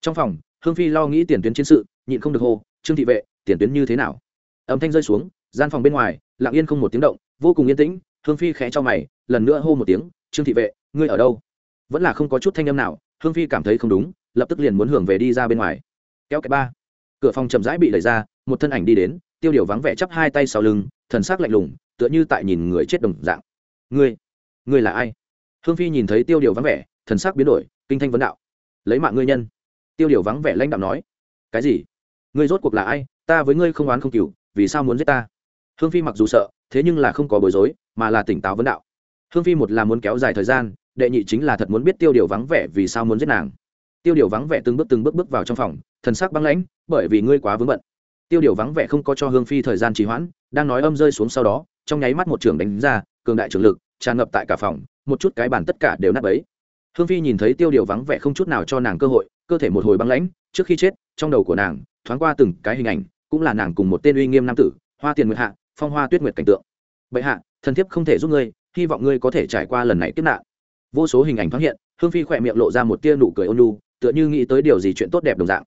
Trong phòng, hương phi lo nghĩ tiền tuyến chiến sự, nhịn không được hô, trương thị vệ, tiền tuyến như thế nào? Âm thanh rơi xuống, gian phòng bên ngoài, lặng yên không một tiếng động, vô cùng yên tĩnh, hương phi khẽ cho mày, lần nữa hô một tiếng, trương thị vệ, ngươi ở đâu? Vẫn là không có chút thanh âm nào, hương phi cảm thấy không đúng, lập tức liền muốn hưởng về đi ra bên ngoài. Kéo cái ba, cửa phòng chậm rãi bị đẩy ra, một thân ảnh đi đến, tiêu điều vắng vẻ chắp hai tay sau lưng, thần sắc lạnh lùng, tựa như tại nhìn người chết đồng dạng ngươi ngươi là ai? Hương phi nhìn thấy tiêu điều vắng vẻ, thần sắc biến đổi, kinh thanh vấn đạo. Lấy mạng ngươi nhân. Tiêu điều vắng vẻ lãnh đạo nói. Cái gì? Ngươi rốt cuộc là ai? Ta với ngươi không oán không cừu, vì sao muốn giết ta? Hương phi mặc dù sợ, thế nhưng là không có bối rối, mà là tỉnh táo vấn đạo. Hương phi một là muốn kéo dài thời gian, đệ nhị chính là thật muốn biết tiêu điều vắng vẻ vì sao muốn giết nàng. Tiêu điều vắng vẻ từng bước từng bước bước vào trong phòng, thần sắc băng lãnh, bởi vì ngươi quá vướng bận. Tiêu điều vắng vẻ không có cho hương phi thời gian trì hoãn, đang nói âm rơi xuống sau đó, trong nháy mắt một trường đánh ra cường đại trường lực, tràn ngập tại cả phòng, một chút cái bàn tất cả đều nát bấy. Hương phi nhìn thấy tiêu điều vắng vẻ không chút nào cho nàng cơ hội, cơ thể một hồi băng lãnh, trước khi chết, trong đầu của nàng, thoáng qua từng cái hình ảnh, cũng là nàng cùng một tên uy nghiêm nam tử, hoa tiền nguyệt hạ, phong hoa tuyết nguyệt cảnh tượng. Bệ hạ, thần thiếp không thể giúp ngươi, hy vọng ngươi có thể trải qua lần này tiếp nạn. Vô số hình ảnh thoáng hiện, hương phi khỏe miệng lộ ra một tia nụ cười ôn lu tựa như nghĩ tới điều gì chuyện tốt đẹp đồng dạng.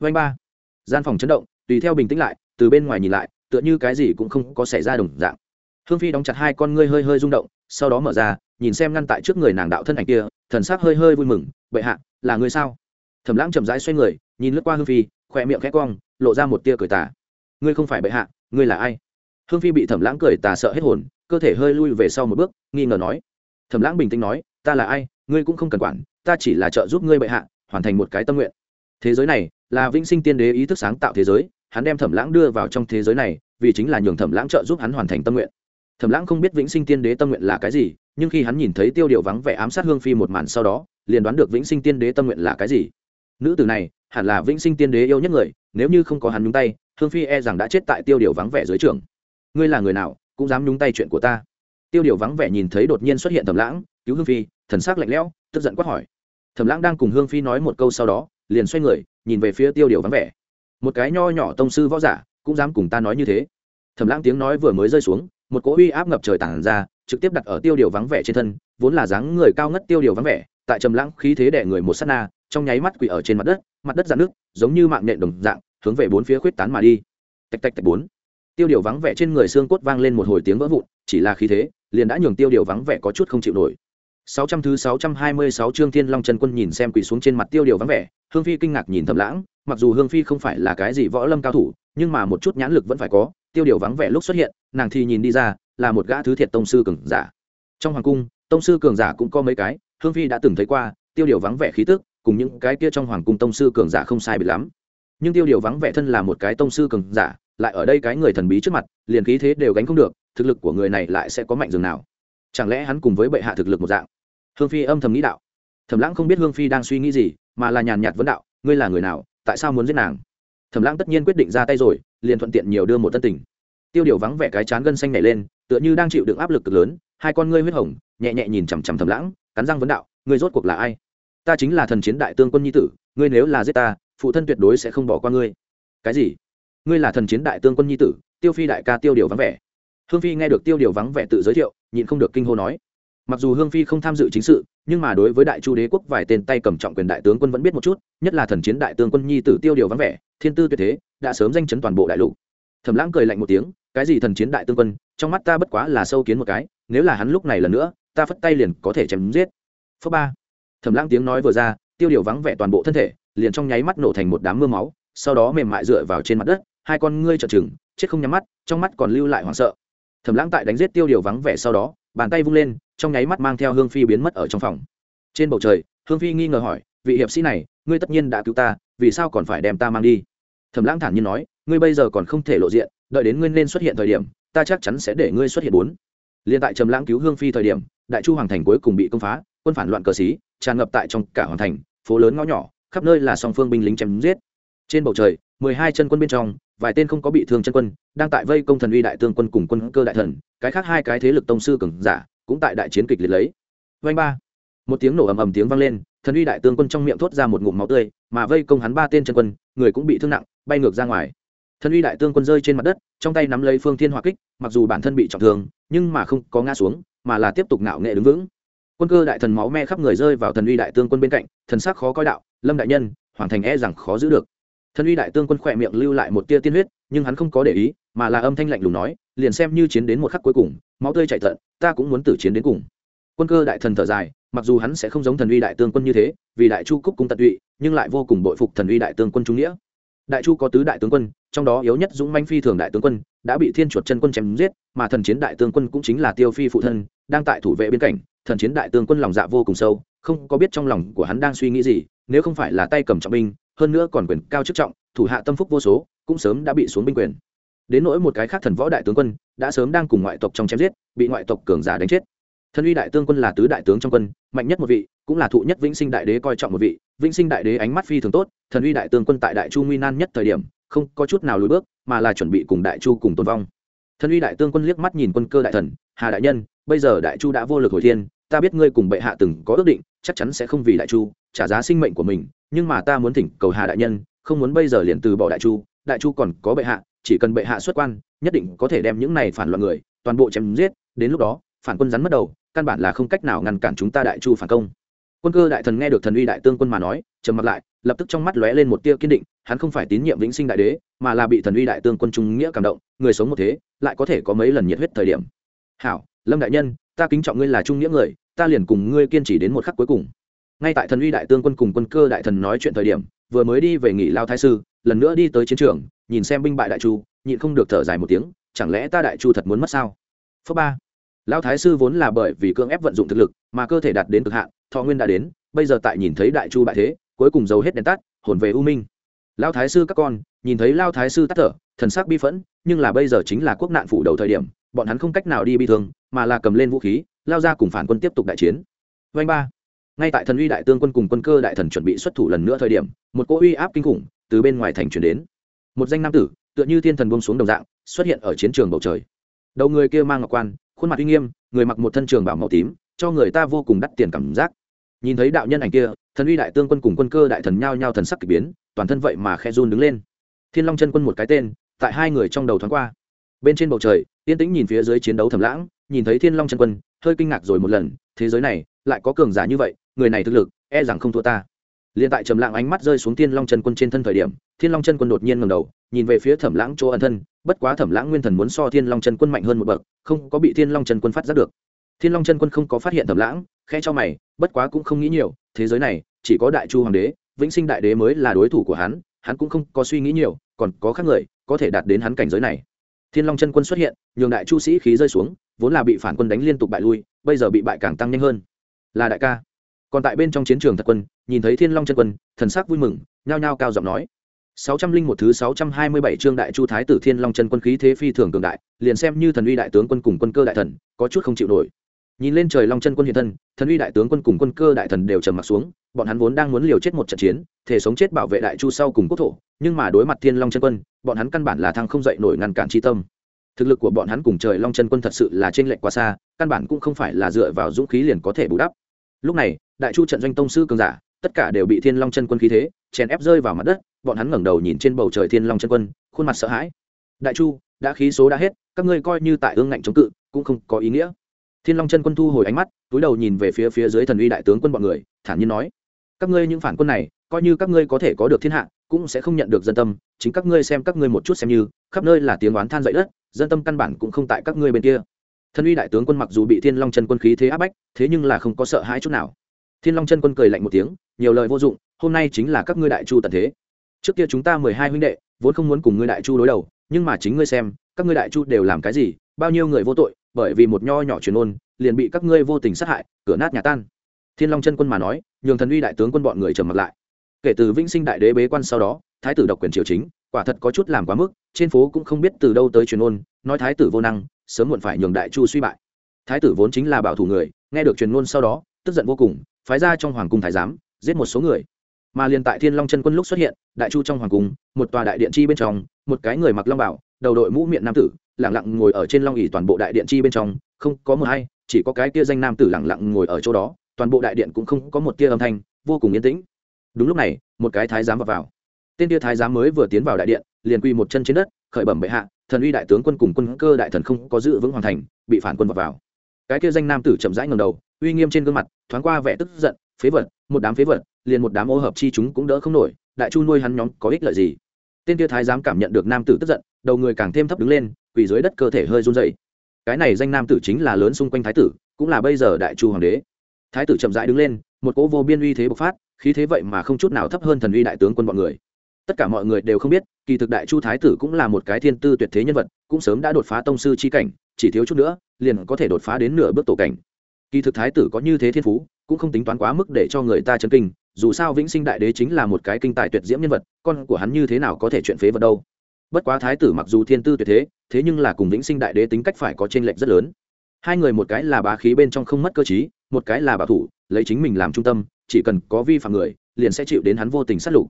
Vanh ba. Gian phòng chấn động, tùy theo bình tĩnh lại, từ bên ngoài nhìn lại, tựa như cái gì cũng không có xảy ra đồng dạng hương phi đóng chặt hai con ngươi hơi hơi rung động, sau đó mở ra, nhìn xem ngăn tại trước người nàng đạo thân ảnh kia, thần sắc hơi hơi vui mừng, bệ hạ, là người sao? Thẩm lãng chậm rãi xoay người, nhìn lướt qua hương phi, khỏe miệng khẽ cong, lộ ra một tia cười tà. Ngươi không phải bệ hạ, ngươi là ai? Hương phi bị thẩm lãng cười tà sợ hết hồn, cơ thể hơi lui về sau một bước, nghi ngờ nói. Thẩm lãng bình tĩnh nói, ta là ai, ngươi cũng không cần quản, ta chỉ là trợ giúp ngươi bệ hạ, hoàn thành một cái tâm nguyện. Thế giới này là vĩnh sinh tiên đế ý thức sáng tạo thế giới, hắn đem thẩm lãng đưa vào trong thế giới này, vì chính là nhường thẩm lãng trợ giúp hắn hoàn thành tâm nguyện thẩm lãng không biết vĩnh sinh tiên đế tâm nguyện là cái gì, nhưng khi hắn nhìn thấy tiêu điều vắng vẻ ám sát hương phi một màn sau đó, liền đoán được vĩnh sinh tiên đế tâm nguyện là cái gì. Nữ tử này, hẳn là vĩnh sinh tiên đế yêu nhất người, nếu như không có hắn nhúng tay, hương phi e rằng đã chết tại tiêu điều vắng vẻ dưới trường. Ngươi là người nào, cũng dám nhúng tay chuyện của ta. Tiêu điều vắng vẻ nhìn thấy đột nhiên xuất hiện thẩm lãng, cứu hương phi, thần s ắ c lạnh lẽo, tức giận quát hỏi. Thẩm lãng đang cùng hương phi nói một câu sau đó, liền xoay người, nhìn về phía tiêu điều vắng vẻ. Một cái nho nhỏ tông sư võ giả, cũng dám cùng ta nói như thế. Thẩm lãng tiếng nói vừa mới rơi xuống một cỗ uy áp ngập trời tản ra trực tiếp đặt ở tiêu điều vắng vẻ trên thân vốn là dáng người cao ngất tiêu điều vắng vẻ tại trầm lãng khí thế đẻ người một sát na trong nháy mắt quỳ ở trên mặt đất mặt đất dạn nước giống như mạng nhện đồng dạng hướng về bốn phía khuyết tán mà đi. Tạch tạch tạch bốn. Tiêu điều vắng vẻ trên người xương cốt vang lên một hồi tiếng vỡ vụn chỉ là khí thế liền đã nhường tiêu điều vắng vẻ có chút không chịu nổi. 600 thứ 626 chương Thiên Long Chân Quân nhìn xem quỳ xuống trên mặt Tiêu Điều vắng vẻ, Hương Phi kinh ngạc nhìn Thẩm Lãng, mặc dù Hương Phi không phải là cái gì võ lâm cao thủ, nhưng mà một chút nhãn lực vẫn phải có, Tiêu Điều vắng vẻ lúc xuất hiện, nàng thì nhìn đi ra, là một gã thứ thiệt tông sư cường giả. Trong hoàng cung, tông sư cường giả cũng có mấy cái hương phi đã từng thấy qua tiêu điều vắng vẻ khí tức cùng những cái kia trong hoàng cung tông sư cường giả không sai biệt lắm. Nhưng tiêu điều vắng vẻ thân là một cái tông sư cường giả lại ở đây cái người thần bí trước mặt liền khí thế đều gánh không được thực lực của người này lại sẽ có mạnh dường nào? Chẳng lẽ hắn cùng với bệ hạ thực lực một dạng? Hương phi âm thầm nghĩ đạo. Thẩm lãng không biết hương phi đang suy nghĩ gì mà là nhàn nhạt vấn đạo ngươi là người nào? Tại sao muốn giết nàng? Thẩm lãng tất nhiên quyết định ra tay rồi, liền thuận tiện nhiều đưa một tân tình. Tiêu điều vắng vẻ cái chán gân xanh nhảy lên, tựa như đang chịu đựng áp lực cực lớn, hai con ngươi huyết hồng, nhẹ nhẹ nhìn chằm chằm thẩm lãng, cắn răng vấn đạo, ngươi rốt cuộc là ai? Ta chính là thần chiến đại tương quân nhi tử, ngươi nếu là giết ta, phụ thân tuyệt đối sẽ không bỏ qua ngươi. Cái gì? Ngươi là thần chiến đại tương quân nhi tử? Tiêu phi đại ca tiêu điều vắng vẻ. Hương phi nghe được tiêu điều vắng vẻ tự giới thiệu, nhịn không được kinh hô nói. Mặc dù hương phi không tham dự chính sự, nhưng mà đối với đại chu đế quốc vài tên tay cầm trọng quyền đại tướng quân vẫn biết một chút, nhất là thần chiến đại tướng quân nhi tử tiêu điều vắng vẻ thiên tư tuyệt thế, đã sớm danh chấn toàn bộ đại lục. Thẩm lãng cười lạnh một tiếng, cái gì thần chiến đại tương quân, trong mắt ta bất quá là sâu kiến một cái, nếu là hắn lúc này lần nữa, ta phất tay liền có thể chém giết. Phớ ba. Thẩm lãng tiếng nói vừa ra, tiêu điều vắng vẻ toàn bộ thân thể, liền trong nháy mắt nổ thành một đám mưa máu, sau đó mềm mại dựa vào trên mặt đất, hai con ngươi trợn trừng, chết không nhắm mắt, trong mắt còn lưu lại hoảng sợ. Thẩm lãng tại đánh giết tiêu điều vắng vẻ sau đó, bàn tay vung lên, trong nháy mắt mang theo hương phi biến mất ở trong phòng. Trên bầu trời, hương phi nghi ngờ hỏi, vị hiệp sĩ này, ngươi tất nhiên đã cứu ta, vì sao còn phải đem ta mang đi? Thẩm lãng thản nhiên nói, ngươi bây giờ còn không thể lộ diện, đợi đến ngươi nên xuất hiện thời điểm, ta chắc chắn sẽ để ngươi xuất hiện bốn. Liên tại trầm lãng cứu hương phi thời điểm, đại chu hoàng thành cuối cùng bị công phá, quân phản loạn cờ xí, tràn ngập tại trong cả hoàng thành, phố lớn ngõ nhỏ, khắp nơi là song phương binh lính chém giết. Trên bầu trời, mười hai chân quân bên trong, vài tên không có bị thương chân quân, đang tại vây công thần uy đại tương quân cùng quân cơ đại thần, cái khác hai cái thế lực tông sư cường giả, cũng tại đại chiến kịch liệt lấy. Vanh ba, một tiếng nổ ầm ầm tiếng vang lên, thần uy đại tương quân trong miệng thốt ra một ngụm máu tươi mà vây công hắn ba tên chân quân, người cũng bị thương nặng, bay ngược ra ngoài. Thần uy đại tương quân rơi trên mặt đất, trong tay nắm lấy phương thiên hỏa kích, mặc dù bản thân bị trọng thương, nhưng mà không có ngã xuống, mà là tiếp tục ngạo nghệ đứng vững. Quân cơ đại thần máu me khắp người rơi vào thần uy đại tương quân bên cạnh, thần sắc khó coi đạo, lâm đại nhân, hoàng thành e rằng khó giữ được. Thần uy đại tương quân khỏe miệng lưu lại một tia tiên huyết, nhưng hắn không có để ý, mà là âm thanh lạnh lùng nói, liền xem như chiến đến một khắc cuối cùng, máu tươi chạy tận, ta cũng muốn tử chiến đến cùng. Quân cơ đại thần thở dài mặc dù hắn sẽ không giống thần uy đại tướng quân như thế, vì đại chu cúc cung tận tụy, nhưng lại vô cùng bội phục thần uy đại tướng quân trung nghĩa. Đại chu có tứ đại tướng quân, trong đó yếu nhất dũng manh phi thường đại tướng quân, đã bị thiên chuột chân quân chém giết, mà thần chiến đại tướng quân cũng chính là tiêu phi phụ thân, đang tại thủ vệ biên cảnh thần chiến đại tướng quân lòng dạ vô cùng sâu, không có biết trong lòng của hắn đang suy nghĩ gì, nếu không phải là tay cầm trọng binh, hơn nữa còn quyền cao chức trọng, thủ hạ tâm phúc vô số, cũng sớm đã bị xuống binh quyền. Đến nỗi một cái khác thần võ đại tướng quân, đã sớm đang cùng ngoại tộc trong chém giết, bị ngoại tộc cường giả đánh chết thần uy đại tướng quân là tứ đại tướng trong quân, mạnh nhất một vị, cũng là thụ nhất vĩnh sinh đại đế coi trọng một vị. Vĩnh sinh đại đế ánh mắt phi thường tốt, thần uy đại tướng quân tại đại chu nguy nan nhất thời điểm, không có chút nào lùi bước, mà là chuẩn bị cùng đại chu cùng tồn vong. Thần uy đại tướng quân liếc mắt nhìn quân cơ đại thần, hà đại nhân, bây giờ đại chu đã vô lực hồi thiên, ta biết ngươi cùng bệ hạ từng có ước định, chắc chắn sẽ không vì đại chu trả giá sinh mệnh của mình, nhưng mà ta muốn thỉnh cầu hà đại nhân, không muốn bây giờ liền từ bỏ đại chu đại chu còn có bệ hạ, chỉ cần bệ hạ xuất quan, nhất định có thể đem những này phản loạn người toàn bộ chém giết, đến lúc đó, phản quân rắn mất đầu căn bản là không cách nào ngăn cản chúng ta đại chu phản công. Quân cơ đại thần nghe được thần uy đại tương quân mà nói, trầm mặt lại, lập tức trong mắt lóe lên một tia kiên định, hắn không phải tín nhiệm vĩnh sinh đại đế, mà là bị thần uy đại tương quân trung nghĩa cảm động, người sống một thế, lại có thể có mấy lần nhiệt huyết thời điểm. Hảo, lâm đại nhân, ta kính trọng ngươi là trung nghĩa người, ta liền cùng ngươi kiên trì đến một khắc cuối cùng. Ngay tại thần uy đại tương quân cùng quân cơ đại thần nói chuyện thời điểm, vừa mới đi về nghỉ lao thái sư, lần nữa đi tới chiến trường, nhìn xem binh bại đại chu, nhịn không được thở dài một tiếng, chẳng lẽ ta đại chu thật muốn mất sao? Phước ba lão thái sư vốn là bởi vì cưỡng ép vận dụng thực lực, mà cơ thể đạt đến cực hạn, thọ nguyên đã đến, bây giờ tại nhìn thấy đại chu bại thế, cuối cùng giấu hết đèn tắt, hồn về u minh. Lão thái sư các con, nhìn thấy lao thái sư tắt thở, thần sắc bi phẫn, nhưng là bây giờ chính là quốc nạn phủ đầu thời điểm, bọn hắn không cách nào đi bi thương, mà là cầm lên vũ khí lao ra cùng phản quân tiếp tục đại chiến. Vanh ba. Ngay tại thần uy đại tương quân cùng quân cơ đại thần chuẩn bị xuất thủ lần nữa thời điểm, một cỗ uy áp kinh khủng từ bên ngoài thành chuyển đến. Một danh nam tử, tựa như thiên thần bông xuống đồng dạng, xuất hiện ở chiến trường bầu trời. Đầu người kia mang ngọc quan khuôn mặt uy nghiêm, người mặc một thân trường bảo màu tím, cho người ta vô cùng đắt tiền cảm giác. Nhìn thấy đạo nhân ảnh kia, thần uy đại tương quân cùng quân cơ đại thần nhao nhao thần sắc k ỳ biến, toàn thân vậy mà khe run đứng lên. Thiên long chân quân một cái tên, tại hai người trong đầu thoáng qua. Bên trên bầu trời tiên tĩnh nhìn phía dưới chiến đấu thầm lãng, nhìn thấy thiên long chân quân, hơi kinh ngạc rồi một lần, thế giới này, lại có cường giả như vậy, người này thực lực e rằng không thua ta. Liền tại trầm lãng ánh mắt rơi xuống thiên long chân quân trên thân thời điểm, thiên long chân quân đột nhiên ngầm đầu, nhìn về phía thẩm lãng chỗ ẩn thân bất quá thẩm lãng nguyên thần muốn so thiên long chân quân mạnh hơn một bậc, không có bị thiên long chân quân phát giác được. Thiên long chân quân không có phát hiện thẩm lãng khe cho mày, bất quá cũng không nghĩ nhiều, thế giới này, chỉ có đại chu hoàng đế, vĩnh sinh đại đế mới là đối thủ của hắn hắn cũng không có suy nghĩ nhiều, còn có khác người, có thể đạt đến hắn cảnh giới này. Thiên long chân quân xuất hiện, nhường đại chu sĩ khí rơi xuống, vốn là bị phản quân đánh liên tục bại lui, bây giờ bị bại càng tăng nhanh hơn. Là đại ca. Còn tại bên trong chiến trường thật quân, nhìn thấy thiên long chân quân, thần sắc vui mừng, nhao nhao cao giọng nói sáu trăm linh một thứ sáu trăm hai mươi bảy trương đại chu thái tử thiên long chân quân khí thế phi thường cường đại, liền xem như thần uy đại tướng quân cùng quân cơ đại thần, có chút không chịu nổi. Nhìn lên trời long chân quân hiện thân, thần uy đại tướng quân cùng quân cơ đại thần đều trầm mặt xuống, bọn hắn vốn đang muốn liều chết một trận chiến, thể sống chết bảo vệ đại chu sau cùng quốc thổ, nhưng mà đối mặt thiên long chân quân, bọn hắn căn bản là thăng không dậy nổi ngăn cản chi tâm. Thực lực của bọn hắn cùng trời long chân quân thật sự là trên lệch quá xa, căn bản cũng không phải là dựa vào dũng khí liền có thể bù đắp. Lúc này, đại chu trận doanh tông sư cường giả, tất cả đều bị thiên long chân quân khí thế chèn ép rơi vào mặt đất bọn hắn ngẩng đầu nhìn trên bầu trời thiên long chân quân, khuôn mặt sợ hãi. Đại chu, đã khí số đã hết, các ngươi coi như tại ương ngạnh chống cự, cũng không có ý nghĩa. Thiên long chân quân thu hồi ánh mắt, túi đầu nhìn về phía phía dưới thần uy đại tướng quân bọn người, thản nhiên nói, các ngươi những phản quân này, coi như các ngươi có thể có được thiên hạ, cũng sẽ không nhận được dân tâm, chính các ngươi xem các ngươi một chút xem như, khắp nơi là tiếng oán than dậy đất, dân tâm căn bản cũng không tại các ngươi bên kia. Thần uy đại tướng quân mặc dù bị thiên long chân quân khí thế áp bách, thế nhưng là không có sợ hãi chút nào. Thiên long chân quân cười lạnh một tiếng, nhiều lời vô dụng, hôm nay chính là các ngươi đại chu tận thế trước kia chúng ta mười hai huynh đệ, vốn không muốn cùng ngươi đại chu đối đầu, nhưng mà chính ngươi xem, các ngươi đại chu đều làm cái gì, bao nhiêu người vô tội, bởi vì một nho nhỏ truyền ôn, liền bị các ngươi vô tình sát hại, cửa nát nhà tan. Thiên long chân quân mà nói, nhường thần uy đại tướng quân bọn người trầm mặt lại. Kể từ vĩnh sinh đại đế bế quan sau đó, thái tử độc quyền triều chính, quả thật có chút làm quá mức, trên phố cũng không biết từ đâu tới truyền ôn, nói thái tử vô năng, sớm muộn phải nhường đại chu suy bại. Thái tử vốn chính là bảo thủ người, nghe được truyền ngôn sau đó, tức giận vô cùng, phái ra trong hoàng cung thái giám, giết một số người mà liền tại thiên long chân quân lúc xuất hiện đại chu trong hoàng cung một tòa đại điện chi bên trong một cái người mặc long bảo đầu đội mũ miệng nam tử lẳng lặng ngồi ở trên long ỉ toàn bộ đại điện chi bên trong không có một hay chỉ có cái kia danh nam tử lẳng lặng ngồi ở chỗ đó toàn bộ đại điện cũng không có một tia âm thanh vô cùng yên tĩnh đúng lúc này một cái thái giám vào, vào. tên tia thái giám mới vừa tiến vào đại điện liền quy một chân trên đất khởi bẩm bệ hạ thần uy đại tướng quân cùng quân cơ đại thần không có giữ vững hoàn thành bị phản quân vào, vào. cái kia danh nam tử chậm rãi ngầm đầu uy nghiêm trên gương mặt thoáng qua vẻ tức giận phế vật một đám phế vật liền một đám ô hợp chi chúng cũng đỡ không nổi, đại chu nuôi hắn nhóm có ích lợi gì? Tên kia thái giám cảm nhận được nam tử tức giận, đầu người càng thêm thấp đứng lên, quỳ dưới đất cơ thể hơi run dậy cái này danh nam tử chính là lớn xung quanh thái tử, cũng là bây giờ đại chu hoàng đế. Thái tử chậm rãi đứng lên, một cỗ vô biên uy thế bộc phát, khí thế vậy mà không chút nào thấp hơn thần uy đại tướng quân bọn người. Tất cả mọi người đều không biết, kỳ thực đại chu thái tử cũng là một cái thiên tư tuyệt thế nhân vật, cũng sớm đã đột phá tông sư chi cảnh, chỉ thiếu chút nữa, liền có thể đột phá đến nửa bước tổ cảnh. Kỳ thực thái tử có như thế thiên phú, cũng không tính toán quá mức để cho người ta chấn kinh dù sao vĩnh sinh đại đế chính là một cái kinh tài tuyệt diễm nhân vật, con của hắn như thế nào có thể chuyện phế vật đâu? Bất quá thái tử mặc dù thiên tư tuyệt thế thế nhưng là cùng vĩnh sinh đại đế tính cách phải có t r ê n lệch rất lớn. Hai người một cái là bá khí bên trong không mất cơ chí một cái là bảo thủ, lấy chính mình làm trung tâm, chỉ cần có vi phạm người, liền sẽ chịu đến hắn vô tình sát lục.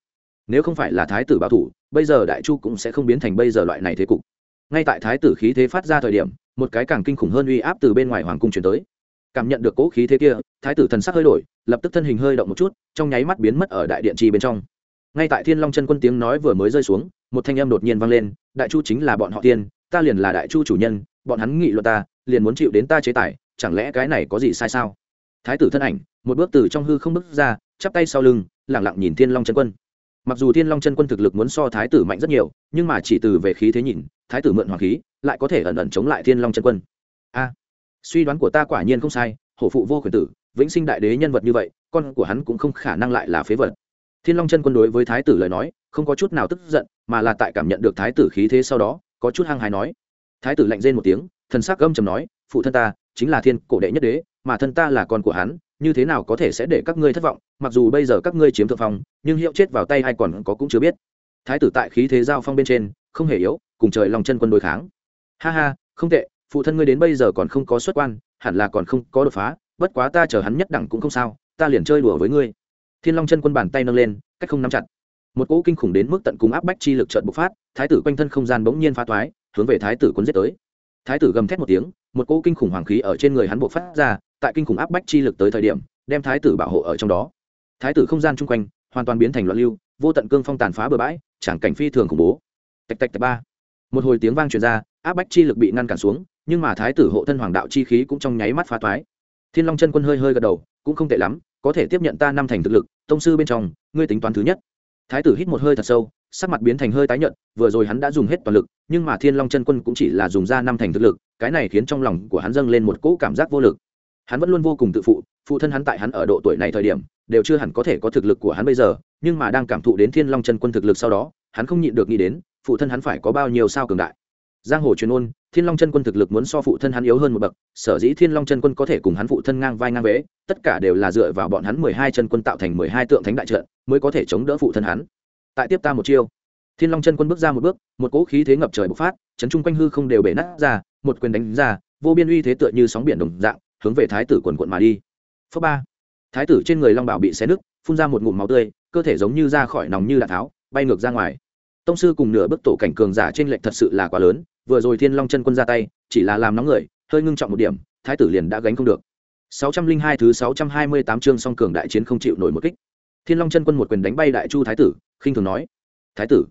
Nếu không phải là thái tử bảo thủ, bây giờ đại chu cũng sẽ không biến thành bây giờ loại này thế cục. Ngay tại thái tử khí thế phát ra thời điểm, một cái càng kinh khủng hơn uy áp từ bên ngoài hoàng cung chuyển tới cảm nhận được cỗ khí thế kia, thái tử thần sắc hơi đổi, lập tức thân hình hơi động một chút, trong nháy mắt biến mất ở đại điện trì bên trong. Ngay tại thiên long chân quân tiếng nói vừa mới rơi xuống, một thanh âm đột nhiên vang lên, đại chu chính là bọn họ tiên, ta liền là đại chu chủ nhân, bọn hắn nghị luật ta, liền muốn chịu đến ta chế tài, chẳng lẽ cái này có gì sai sao? Thái tử thân ảnh, một bước từ trong hư không bước ra, chắp tay sau lưng lẳng lặng nhìn thiên long chân quân. Mặc dù thiên long chân quân thực lực muốn so thái tử mạnh rất nhiều, nhưng mà chỉ từ về khí thế nhìn, thái tử mượn hoàng khí, lại có thể ẩn ẩn chống lại thiên long chân quân. A! Suy đoán của ta quả nhiên không sai, hổ phụ vô khuyển tử, vĩnh sinh đại đế nhân vật như vậy, con của hắn cũng không khả năng lại là phế vật. Thiên long chân quân đối với thái tử lời nói, không có chút nào tức giận, mà là tại cảm nhận được thái tử khí thế sau đó, có chút hăng hái nói. Thái tử lạnh rên một tiếng, thần sắc gâm trầm nói, phụ thân ta, chính là thiên cổ đệ nhất đế, mà thân ta là con của hắn, như thế nào có thể sẽ để các ngươi thất vọng? Mặc dù bây giờ các ngươi chiếm thượng phong, nhưng hiệu chết vào tay hay còn có cũng chưa biết. Thái tử tại khí thế giao phong bên trên, không hề yếu, cùng trời lòng chân quân đối kháng. Ha ha, không tệ phụ thân ngươi đến bây giờ còn không có xuất quan, hẳn là còn không có đột phá, bất quá ta chờ hắn nhất đẳng cũng không sao, ta liền chơi đùa với ngươi. Thiên long chân quân bàn tay nâng lên, cách không nắm chặt. Một cỗ kinh khủng đến mức tận cùng áp bách chi lực trợn bộc phát, thái tử quanh thân không gian bỗng nhiên phá toái hướng về thái tử quân giết tới. Thái tử gầm thét một tiếng, một cỗ kinh khủng hoàng khí ở trên người hắn bộc phát ra, tại kinh khủng áp bách chi lực tới thời điểm, đem thái tử bảo hộ ở trong đó. Thái tử không gian chung quanh, hoàn toàn biến thành loạn lưu, vô tận cương phong tàn phá bừa bãi, chẳng cảnh phi thường khủng bố. Tạch tạch tạch ba. Một hồi tiếng vang truyền ra, áp bách chi lực bị ngăn cản xuống nhưng mà thái tử hộ thân hoàng đạo chi khí cũng trong nháy mắt phá toái. Thiên long chân quân hơi hơi gật đầu, cũng không tệ lắm, có thể tiếp nhận ta năm thành thực lực, tông sư bên trong, ngươi tính toán thứ nhất. Thái tử hít một hơi thật sâu, sắc mặt biến thành hơi tái nhợt, vừa rồi hắn đã dùng hết toàn lực, nhưng mà thiên long chân quân cũng chỉ là dùng ra năm thành thực lực, cái này khiến trong lòng của hắn dâng lên một cỗ cảm giác vô lực. Hắn vẫn luôn vô cùng tự phụ phụ thân hắn tại hắn ở độ tuổi này thời điểm, đều chưa hẳn có thể có thực lực của hắn bây giờ, nhưng mà đang cảm thụ đến thiên long chân quân thực lực sau đó, hắn không nhịn được nghĩ đến, phụ thân hắn phải có bao nhiêu sao cường đại giang hồ truyền ôn, thiên long chân quân thực lực muốn so phụ thân hắn yếu hơn một bậc, sở dĩ thiên long chân quân có thể cùng hắn phụ thân ngang vai ngang vế, tất cả đều là dựa vào bọn hắn mười hai chân quân tạo thành mười hai tượng thánh đại trận, mới có thể chống đỡ phụ thân hắn. Tại tiếp ta một chiêu, thiên long chân quân bước ra một bước, một cỗ khí thế ngập trời bộc phát, chấn chung quanh hư không đều bể nát ra, một quyền đánh ra, vô biên uy thế tựa như sóng biển đồng dạng, hướng về thái tử quần quận mà đi. Phước ba, thái tử trên người long bảo bị xé nứt, phun ra một ngụm máu tươi, cơ thể giống như ra khỏi nòng như đạn tháo, bay ngược ra ngoài tông sư cùng nửa bức tổ cảnh cường giả trên lệnh thật sự là quá lớn, vừa rồi thiên long chân quân ra tay, chỉ là làm nóng người, hơi ngưng trọng một điểm, thái tử liền đã gánh không được. 602 thứ 628 chương song cường đại chiến không chịu nổi một kích. Thiên long chân quân một quyền đánh bay đại chu thái tử, khinh thường nói, thái tử,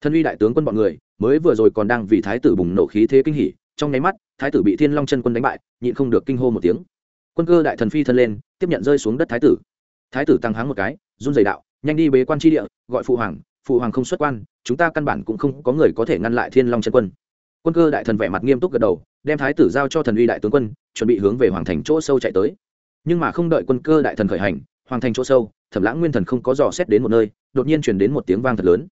thân uy đại tướng quân bọn người, mới vừa rồi còn đang vì thái tử bùng nổ khí thế kinh hỉ, trong nháy mắt, thái tử bị thiên long chân quân đánh bại, nhịn không được kinh hô một tiếng. Quân cơ đại thần phi thân lên, tiếp nhận rơi xuống đất thái tử. Thái tử tăng háng một cái, run dày đạo, nhanh đi bế quan tri địa, gọi phụ hoàng phụ hoàng không xuất quan, chúng ta căn bản cũng không có người có thể ngăn lại thiên long chân quân. Quân cơ đại thần vẻ mặt nghiêm túc gật đầu, đem thái tử giao cho thần uy đại tướng quân, chuẩn bị hướng về hoàng thành chỗ sâu chạy tới. Nhưng mà không đợi quân cơ đại thần khởi hành, hoàng thành chỗ sâu, thẩm lãng nguyên thần không có dò xét đến một nơi, đột nhiên chuyển đến một tiếng vang thật lớn.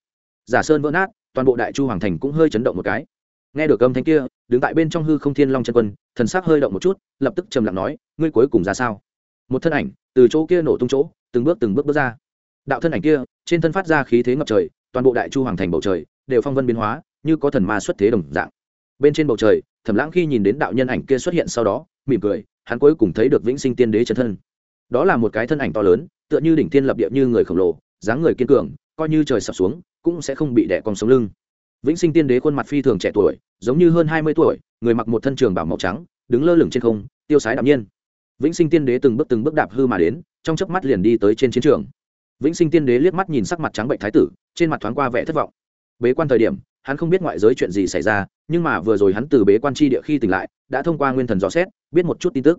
Giả sơn vỡ nát, toàn bộ đại chu hoàng thành cũng hơi chấn động một cái. Nghe được âm thanh kia, đứng tại bên trong hư không thiên long chân quân, thần sắc hơi động một chút, lập tức trầm lặng nói, ngươi cuối cùng ra sao? Một thân ảnh từ chỗ kia nổ tung chỗ, từng bước từng bước bước ra đạo thân ảnh kia, trên thân phát ra khí thế ngập trời, toàn bộ đại chu hoàng thành bầu trời đều phong vân biến hóa, như có thần ma xuất thế đồng dạng. Bên trên bầu trời, thẩm lãng khi nhìn đến đạo nhân ảnh kia xuất hiện sau đó, mỉm cười, hắn cuối cùng thấy được vĩnh sinh tiên đế chân thân. Đó là một cái thân ảnh to lớn, tựa như đỉnh thiên lập địa như người khổng lồ, dáng người kiên cường, coi như trời sập xuống, cũng sẽ không bị đẻ con sống lưng. Vĩnh sinh tiên đế khuôn mặt phi thường trẻ tuổi, giống như hơn hai mươi tuổi, người mặc một thân trường bảo màu trắng, đứng lơ lửng trên không, tiêu sái đạm nhiên. Vĩnh sinh tiên đế từng bước từng bước đạp hư mà đến, trong chớp mắt liền đi tới trên chiến trường vĩnh sinh tiên đế liếc mắt nhìn sắc mặt trắng bệnh thái tử, trên mặt thoáng qua vẻ thất vọng. Bế quan thời điểm, hắn không biết ngoại giới chuyện gì xảy ra, nhưng mà vừa rồi hắn từ bế quan tri địa khi tỉnh lại, đã thông qua nguyên thần dò xét, biết một chút tin tức.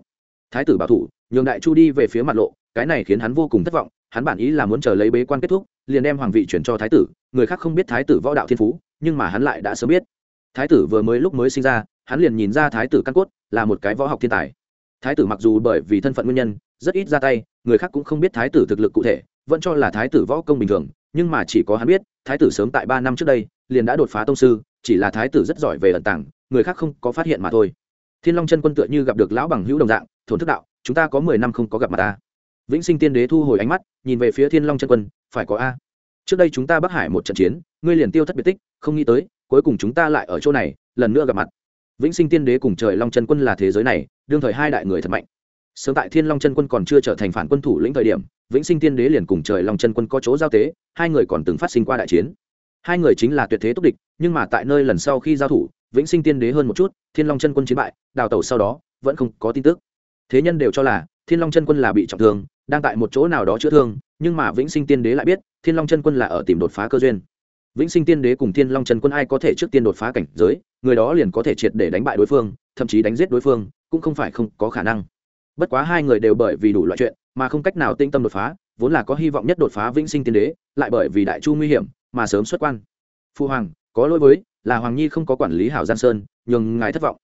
Thái tử bảo thủ, nhường đại chu đi về phía mặt lộ, cái này khiến hắn vô cùng thất vọng, hắn bản ý là muốn chờ lấy bế quan kết thúc, liền đem hoàng vị chuyển cho thái tử, người khác không biết thái tử võ đạo thiên phú, nhưng mà hắn lại đã sớm biết. Thái tử vừa mới lúc mới sinh ra, hắn liền nhìn ra thái tử căn cốt là một cái võ học thiên tài. Thái tử mặc dù bởi vì thân phận nguyên nhân, rất ít ra tay, người khác cũng không biết thái tử thực lực cụ thể vẫn cho là thái tử võ công bình thường, nhưng mà chỉ có hắn biết, thái tử sớm tại ba năm trước đây, liền đã đột phá tông sư, chỉ là thái tử rất giỏi về ẩn tàng, người khác không có phát hiện mà thôi. Thiên long chân quân tựa như gặp được lão bằng hữu đồng dạng, thổn thức đạo, chúng ta có mười năm không có gặp mặt ta. Vĩnh sinh tiên đế thu hồi ánh mắt, nhìn về phía thiên long chân quân, phải có a. Trước đây chúng ta bắc hải một trận chiến, ngươi liền tiêu thất biệt tích, không nghĩ tới, cuối cùng chúng ta lại ở chỗ này, lần nữa gặp mặt. Vĩnh sinh tiên đế cùng trời long chân quân là thế giới này, đương thời hai đại người thật mạnh. Sớm tại thiên long chân quân còn chưa trở thành phản quân thủ lĩnh thời điểm vĩnh sinh tiên đế liền cùng trời long chân quân có chỗ giao tế, hai người còn từng phát sinh qua đại chiến. Hai người chính là tuyệt thế túc địch, nhưng mà tại nơi lần sau khi giao thủ, vĩnh sinh tiên đế hơn một chút, thiên long chân quân chiến bại, đào tẩu sau đó, vẫn không có tin tức. Thế nhân đều cho là, thiên long chân quân là bị trọng thương, đang tại một chỗ nào đó chữa thương, nhưng mà vĩnh sinh tiên đế lại biết, thiên long chân quân là ở tìm đột phá cơ duyên. Vĩnh sinh tiên đế cùng thiên long chân quân ai có thể trước tiên đột phá cảnh giới, người đó liền có thể triệt để đánh bại đối phương, thậm chí đánh giết đối phương, cũng không phải không có khả năng. Bất quá hai người đều bởi vì đủ loại chuyện mà không cách nào tinh tâm đột phá, vốn là có hy vọng nhất đột phá vĩnh sinh tiên đế, lại bởi vì đại chu nguy hiểm mà sớm xuất quan. Phu hoàng, có lỗi với, là hoàng nhi không có quản lý hảo gian sơn, nhường ngài thất vọng.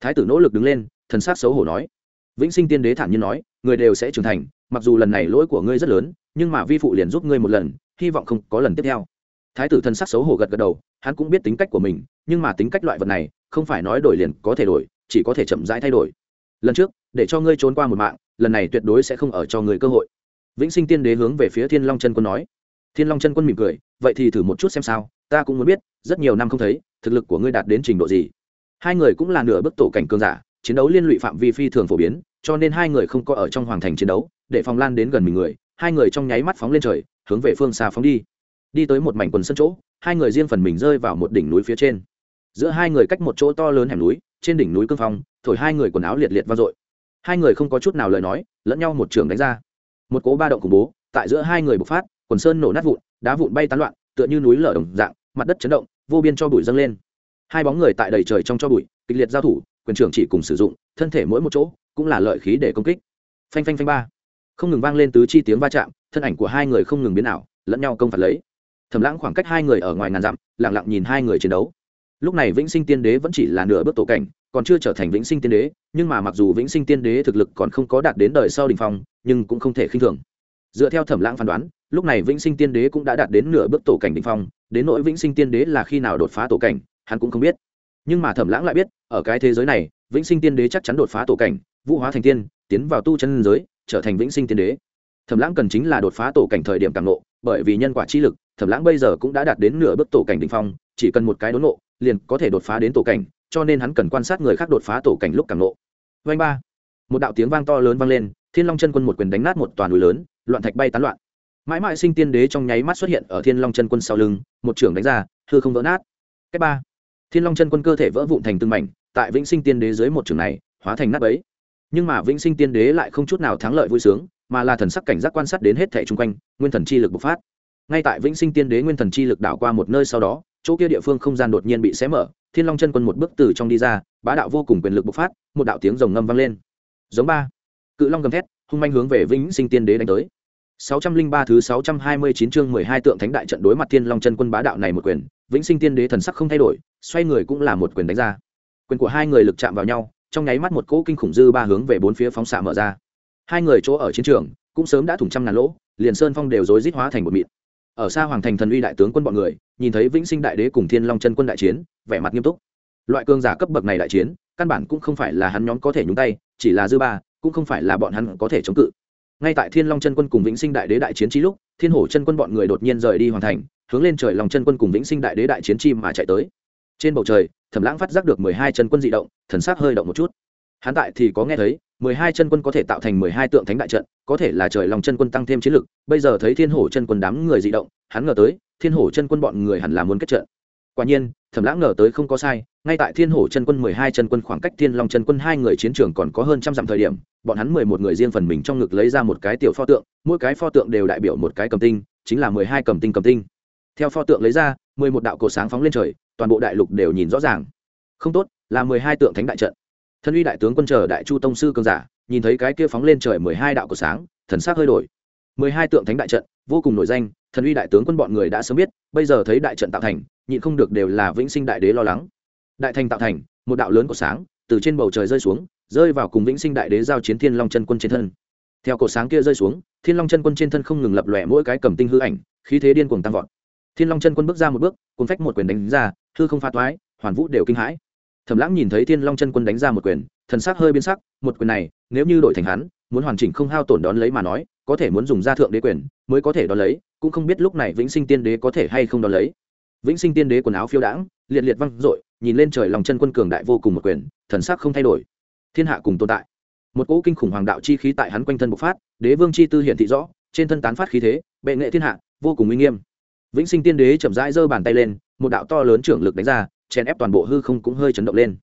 Thái tử nỗ lực đứng lên, thần sát xấu hổ nói. Vĩnh sinh tiên đế thản nhiên nói, người đều sẽ trưởng thành, mặc dù lần này lỗi của ngươi rất lớn, nhưng mà vi phụ liền giúp ngươi một lần, hy vọng không có lần tiếp theo. Thái tử thần sắc xấu hổ gật gật đầu, hắn cũng biết tính cách của mình, nhưng mà tính cách loại vật này, không phải nói đổi liền có thể đổi, chỉ có thể chậm rãi thay đổi. Lần trước, để cho ngươi trốn qua một mạng lần này tuyệt đối sẽ không ở cho người cơ hội. Vĩnh sinh tiên đế hướng về phía thiên long chân quân nói. Thiên long chân quân mỉm cười, vậy thì thử một chút xem sao, ta cũng muốn biết, rất nhiều năm không thấy, thực lực của ngươi đạt đến trình độ gì. Hai người cũng là nửa bức tổ cảnh cường giả, chiến đấu liên lụy phạm vi phi thường phổ biến, cho nên hai người không có ở trong hoàng thành chiến đấu, để phòng lan đến gần mình người, hai người trong nháy mắt phóng lên trời, hướng về phương xa phóng đi. Đi tới một mảnh quần sân chỗ, hai người riêng phần mình rơi vào một đỉnh núi phía trên. Giữa hai người cách một chỗ to lớn hẻm núi, trên đỉnh núi cương phong, thổi hai người quần áo liệt liệt vang dội hai người không có chút nào lời nói, lẫn nhau một trường đánh ra. Một cố ba động khủng bố, tại giữa hai người bộc phát, quần sơn nổ nát vụn, đá vụn bay tán loạn, tựa như núi lở đồng dạng, mặt đất chấn động, vô biên cho bụi dâng lên. Hai bóng người tại đầy trời trong cho bụi, kịch liệt giao thủ, quyền trưởng chỉ cùng sử dụng, thân thể mỗi một chỗ cũng là lợi khí để công kích. Phanh phanh phanh ba. Không ngừng vang lên tứ chi tiếng va chạm, thân ảnh của hai người không ngừng biến ảo, lẫn nhau công phạt lấy. Thầm lãng khoảng cách hai người ở ngoài ngàn dặm lẳng lặng nhìn hai người chiến đấu. Lúc này vĩnh sinh tiên đế vẫn chỉ là nửa bước tổ cảnh còn chưa trở thành vĩnh sinh tiên đế, nhưng mà mặc dù vĩnh sinh tiên đế thực lực còn không có đạt đến đời sau đình phong, nhưng cũng không thể khinh thường. Dựa theo thẩm lãng phán đoán, lúc này vĩnh sinh tiên đế cũng đã đạt đến nửa bước tổ cảnh đình phong, đến nỗi vĩnh sinh tiên đế là khi nào đột phá tổ cảnh, hắn cũng không biết. Nhưng mà thẩm lãng lại biết, ở cái thế giới này, vĩnh sinh tiên đế chắc chắn đột phá tổ cảnh, vũ hóa thành tiên, tiến vào tu chân giới, trở thành vĩnh sinh tiên đế. Thẩm lãng cần chính là đột phá tổ cảnh thời điểm càng nộ bởi vì nhân quả chi lực, thẩm lãng bây giờ cũng đã đạt đến nửa bước tổ cảnh đình phong, chỉ cần một cái đốn nộ liền có thể đột phá đến tổ cảnh cho nên hắn cần quan sát người khác đột phá tổ cảnh lúc càng nộ vanh ba. Một đạo tiếng vang to lớn vang lên, thiên long chân quân một quyền đánh nát một toàn núi lớn, loạn thạch bay tán loạn. Mãi mãi sinh tiên đế trong nháy mắt xuất hiện ở thiên long chân quân sau lưng, một trưởng đánh ra, hư không vỡ nát. Cách ba. Thiên long chân quân cơ thể vỡ vụn thành từng mảnh, tại vĩnh sinh tiên đế dưới một trường này, hóa thành nát ấy nhưng mà vĩnh sinh tiên đế lại không chút nào thắng lợi vui sướng, mà là thần sắc cảnh giác quan sát đến hết thẻ chung quanh, nguyên thần chi lực bộc phát. Ngay tại vĩnh sinh tiên đế nguyên thần chi lực đảo qua một nơi sau đó chỗ kia địa phương không gian đột nhiên bị xé mở thiên long chân quân một bước từ trong đi ra bá đạo vô cùng quyền lực bộc phát một đạo tiếng rồng ngâm vang lên giống ba cự long gầm thét hung manh hướng về vĩnh sinh tiên đế đánh tới 603 thứ 629 chương 12 tượng thánh đại trận đối mặt Thiên Long chân quân bá đạo này một quyền, Vĩnh Sinh Tiên Đế thần sắc không thay đổi, xoay người cũng là một quyền đánh ra. Quyền của hai người lực chạm vào nhau, trong nháy mắt một cỗ kinh khủng dư ba hướng về bốn phía phóng xạ mở ra. Hai người chỗ ở chiến trường, cũng sớm đã thủng trăm ngàn lỗ, liền sơn phong đều rối rít hóa thành một mịn. Ở xa hoàng thành thần uy đại tướng quân bọn người, nhìn thấy Vĩnh Sinh đại đế cùng Thiên Long chân quân đại chiến, vẻ mặt nghiêm túc. Loại cương giả cấp bậc này đại chiến, căn bản cũng không phải là hắn nhóm có thể nhúng tay, chỉ là dư ba, cũng không phải là bọn hắn có thể chống cự. Ngay tại thiên long chân quân cùng vĩnh sinh đại đế đại chiến chi lúc thiên hổ chân quân bọn người đột nhiên rời đi hoàn thành hướng lên trời lòng chân quân cùng vĩnh sinh đại đế đại chiến chi mà chạy tới. Trên bầu trời thẩm lãng phát giác được mười hai chân quân dị động thần sắc hơi động một chút hắn tại thì có nghe thấy, mười hai chân quân có thể tạo thành mười hai tượng thánh đại trận, có thể là trời lòng chân quân tăng thêm chiến lực, bây giờ thấy thiên hổ chân quân đám người dị động, hắn ngờ tới, thiên hổ chân quân bọn người hẳn là muốn kết trận. Quả nhiên, thẩm lãng ngờ tới không có sai, ngay tại thiên hổ chân quân mười hai chân quân khoảng cách thiên long chân quân hai người chiến trường còn có hơn trăm dặm thời điểm, bọn hắn mười một người riêng phần mình trong ngực lấy ra một cái tiểu pho tượng, mỗi cái pho tượng đều đại biểu một cái cầm tinh, chính là mười hai cầm tinh cầm tinh. Theo pho tượng lấy ra, mười một đạo cổ sáng phóng lên trời, toàn bộ đại lục đều nhìn rõ ràng. Không tốt, là mười hai tượng thánh đại trận thân uy đại tướng quân chờ đại chu tông sư cường giả, nhìn thấy cái kia phóng lên trời mười hai đạo của sáng, thần sắc hơi đổi. mười hai tượng thánh đại trận, vô cùng nổi danh, thần uy đại tướng quân bọn người đã sớm biết, bây giờ thấy đại trận tạo thành, nhịn không được đều là vĩnh sinh đại đế lo lắng. Đại thành tạo thành, một đạo lớn của sáng, từ trên bầu trời rơi xuống, rơi vào cùng vĩnh sinh đại đế giao chiến thiên long chân quân trên thân. Theo cổ sáng kia rơi xuống, thiên long chân quân trên thân không ngừng lập lòe mỗi cái cầm tinh hư ảnh, khí thế điên cuồng tăng vọt. Thiên long chân quân bước ra một bước cuốn phách một quyền đánh ra, hư không pha toái, hoàn vũ đều kinh hãi thẩm lãng nhìn thấy thiên long chân quân đánh ra một quyền, thần sắc hơi biến sắc, một quyền này, nếu như đổi thành hắn, muốn hoàn chỉnh không hao tổn đón lấy mà nói, có thể muốn dùng ra thượng đế quyền, mới có thể đón lấy, cũng không biết lúc này vĩnh sinh tiên đế có thể hay không đón lấy. Vĩnh sinh tiên đế quần áo phiêu đãng, liệt liệt văng dội nhìn lên trời lòng chân quân cường đại vô cùng một quyền, thần sắc không thay đổi. Thiên hạ cùng tồn tại. Một cỗ kinh khủng hoàng đạo chi khí tại hắn quanh thân bộc phát, đế vương chi tư hiện thị rõ, trên thân tán phát khí thế, bệ nghệ thiên hạ, vô cùng uy nghiêm. Vĩnh sinh tiên đế chậm rãi giơ bàn tay lên, một đạo to lớn trưởng lực đánh ra chèn ép toàn bộ hư không cũng hơi chấn động lên.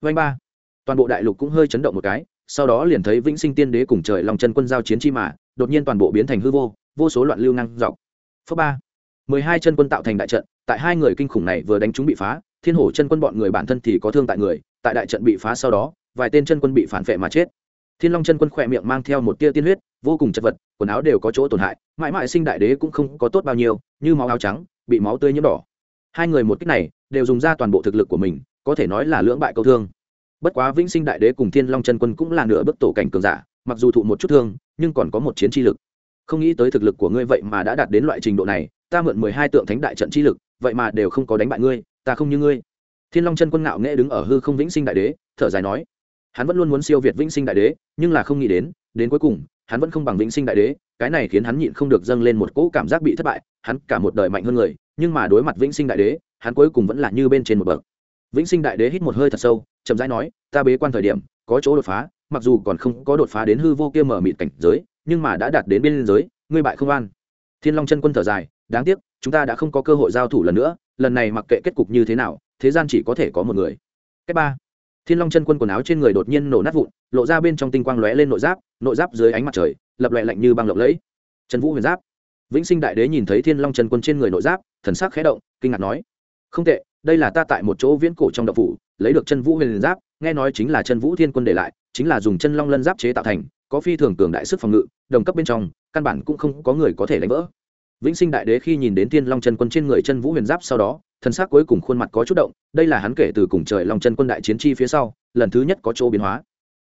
Vanh ba. Toàn bộ đại lục cũng hơi chấn động một cái, sau đó liền thấy vĩnh sinh tiên đế cùng trời lòng chân quân giao chiến chi mà, đột nhiên toàn bộ biến thành hư vô vô số loạn lưu năng dọc. Phước ba. Mười hai chân quân tạo thành đại trận, tại hai người kinh khủng này vừa đánh chúng bị phá, thiên hổ chân quân bọn người bản thân thì có thương tại người, tại đại trận bị phá sau đó, vài tên chân quân bị phản vệ mà chết. Thiên long chân quân khỏe miệng mang theo một tia tiên huyết, vô cùng chật vật, quần áo đều có chỗ tổn hại, mãi mãi sinh đại đế cũng không có tốt bao nhiêu, như máu áo trắng, bị máu tươi nhiễm đỏ. Hai người một cách này đều dùng ra toàn bộ thực lực của mình, có thể nói là lưỡng bại câu thương. Bất quá vĩnh sinh đại đế cùng thiên long chân quân cũng là nửa bước tổ cảnh cường giả, mặc dù thụ một chút thương, nhưng còn có một chiến chi lực. Không nghĩ tới thực lực của ngươi vậy mà đã đạt đến loại trình độ này, ta mượn mười hai tượng thánh đại trận chi lực, vậy mà đều không có đánh bại ngươi, ta không như ngươi. Thiên long chân quân ngạo nghễ đứng ở hư không vĩnh sinh đại đế, thở dài nói, hắn vẫn luôn muốn siêu việt vĩnh sinh đại đế, nhưng là không nghĩ đến đến cuối cùng, hắn vẫn không bằng vĩnh sinh đại đế cái này khiến hắn nhịn không được dâng lên một cỗ cảm giác bị thất bại, hắn cả một đời mạnh hơn người, nhưng mà đối mặt vĩnh sinh đại đế, hắn cuối cùng vẫn là như bên trên một bậc. Vĩnh sinh đại đế hít một hơi thật sâu, chậm rãi nói, ta bế quan thời điểm, có chỗ đột phá, mặc dù còn không có đột phá đến hư vô kia mở mịt cảnh giới, nhưng mà đã đạt đến biên giới, ngươi bại không an. Thiên long chân quân thở dài, đáng tiếc, chúng ta đã không có cơ hội giao thủ lần nữa, lần này mặc kệ kết cục như thế nào, thế gian chỉ có thể có một người. Cách ba. Thiên long chân quân quần áo trên người đột nhiên nổ nát vụn, lộ ra bên trong tinh quang lóe lên nội giáp nội giáp dưới ánh mặt trời lập loại lạnh như băng lộng lẫy. Trần vũ huyền giáp. Vĩnh sinh đại đế nhìn thấy thiên long chân quân trên người nội giáp, thần sắc khẽ động, kinh ngạc nói, không tệ, đây là ta tại một chỗ viễn cổ trong đậu phủ, lấy được chân vũ huyền giáp, nghe nói chính là chân vũ thiên quân để lại, chính là dùng chân long lân giáp chế tạo thành, có phi thường cường đại sức phòng ngự, đồng cấp bên trong, căn bản cũng không có người có thể đánh vỡ. Vĩnh sinh đại đế khi nhìn đến thiên long chân quân trên người chân vũ huyền giáp sau đó, thần sắc cuối cùng khuôn mặt có chút động, đây là hắn kể từ cùng trời long chân quân đại chiến chi phía sau, lần thứ nhất có chỗ biến hóa.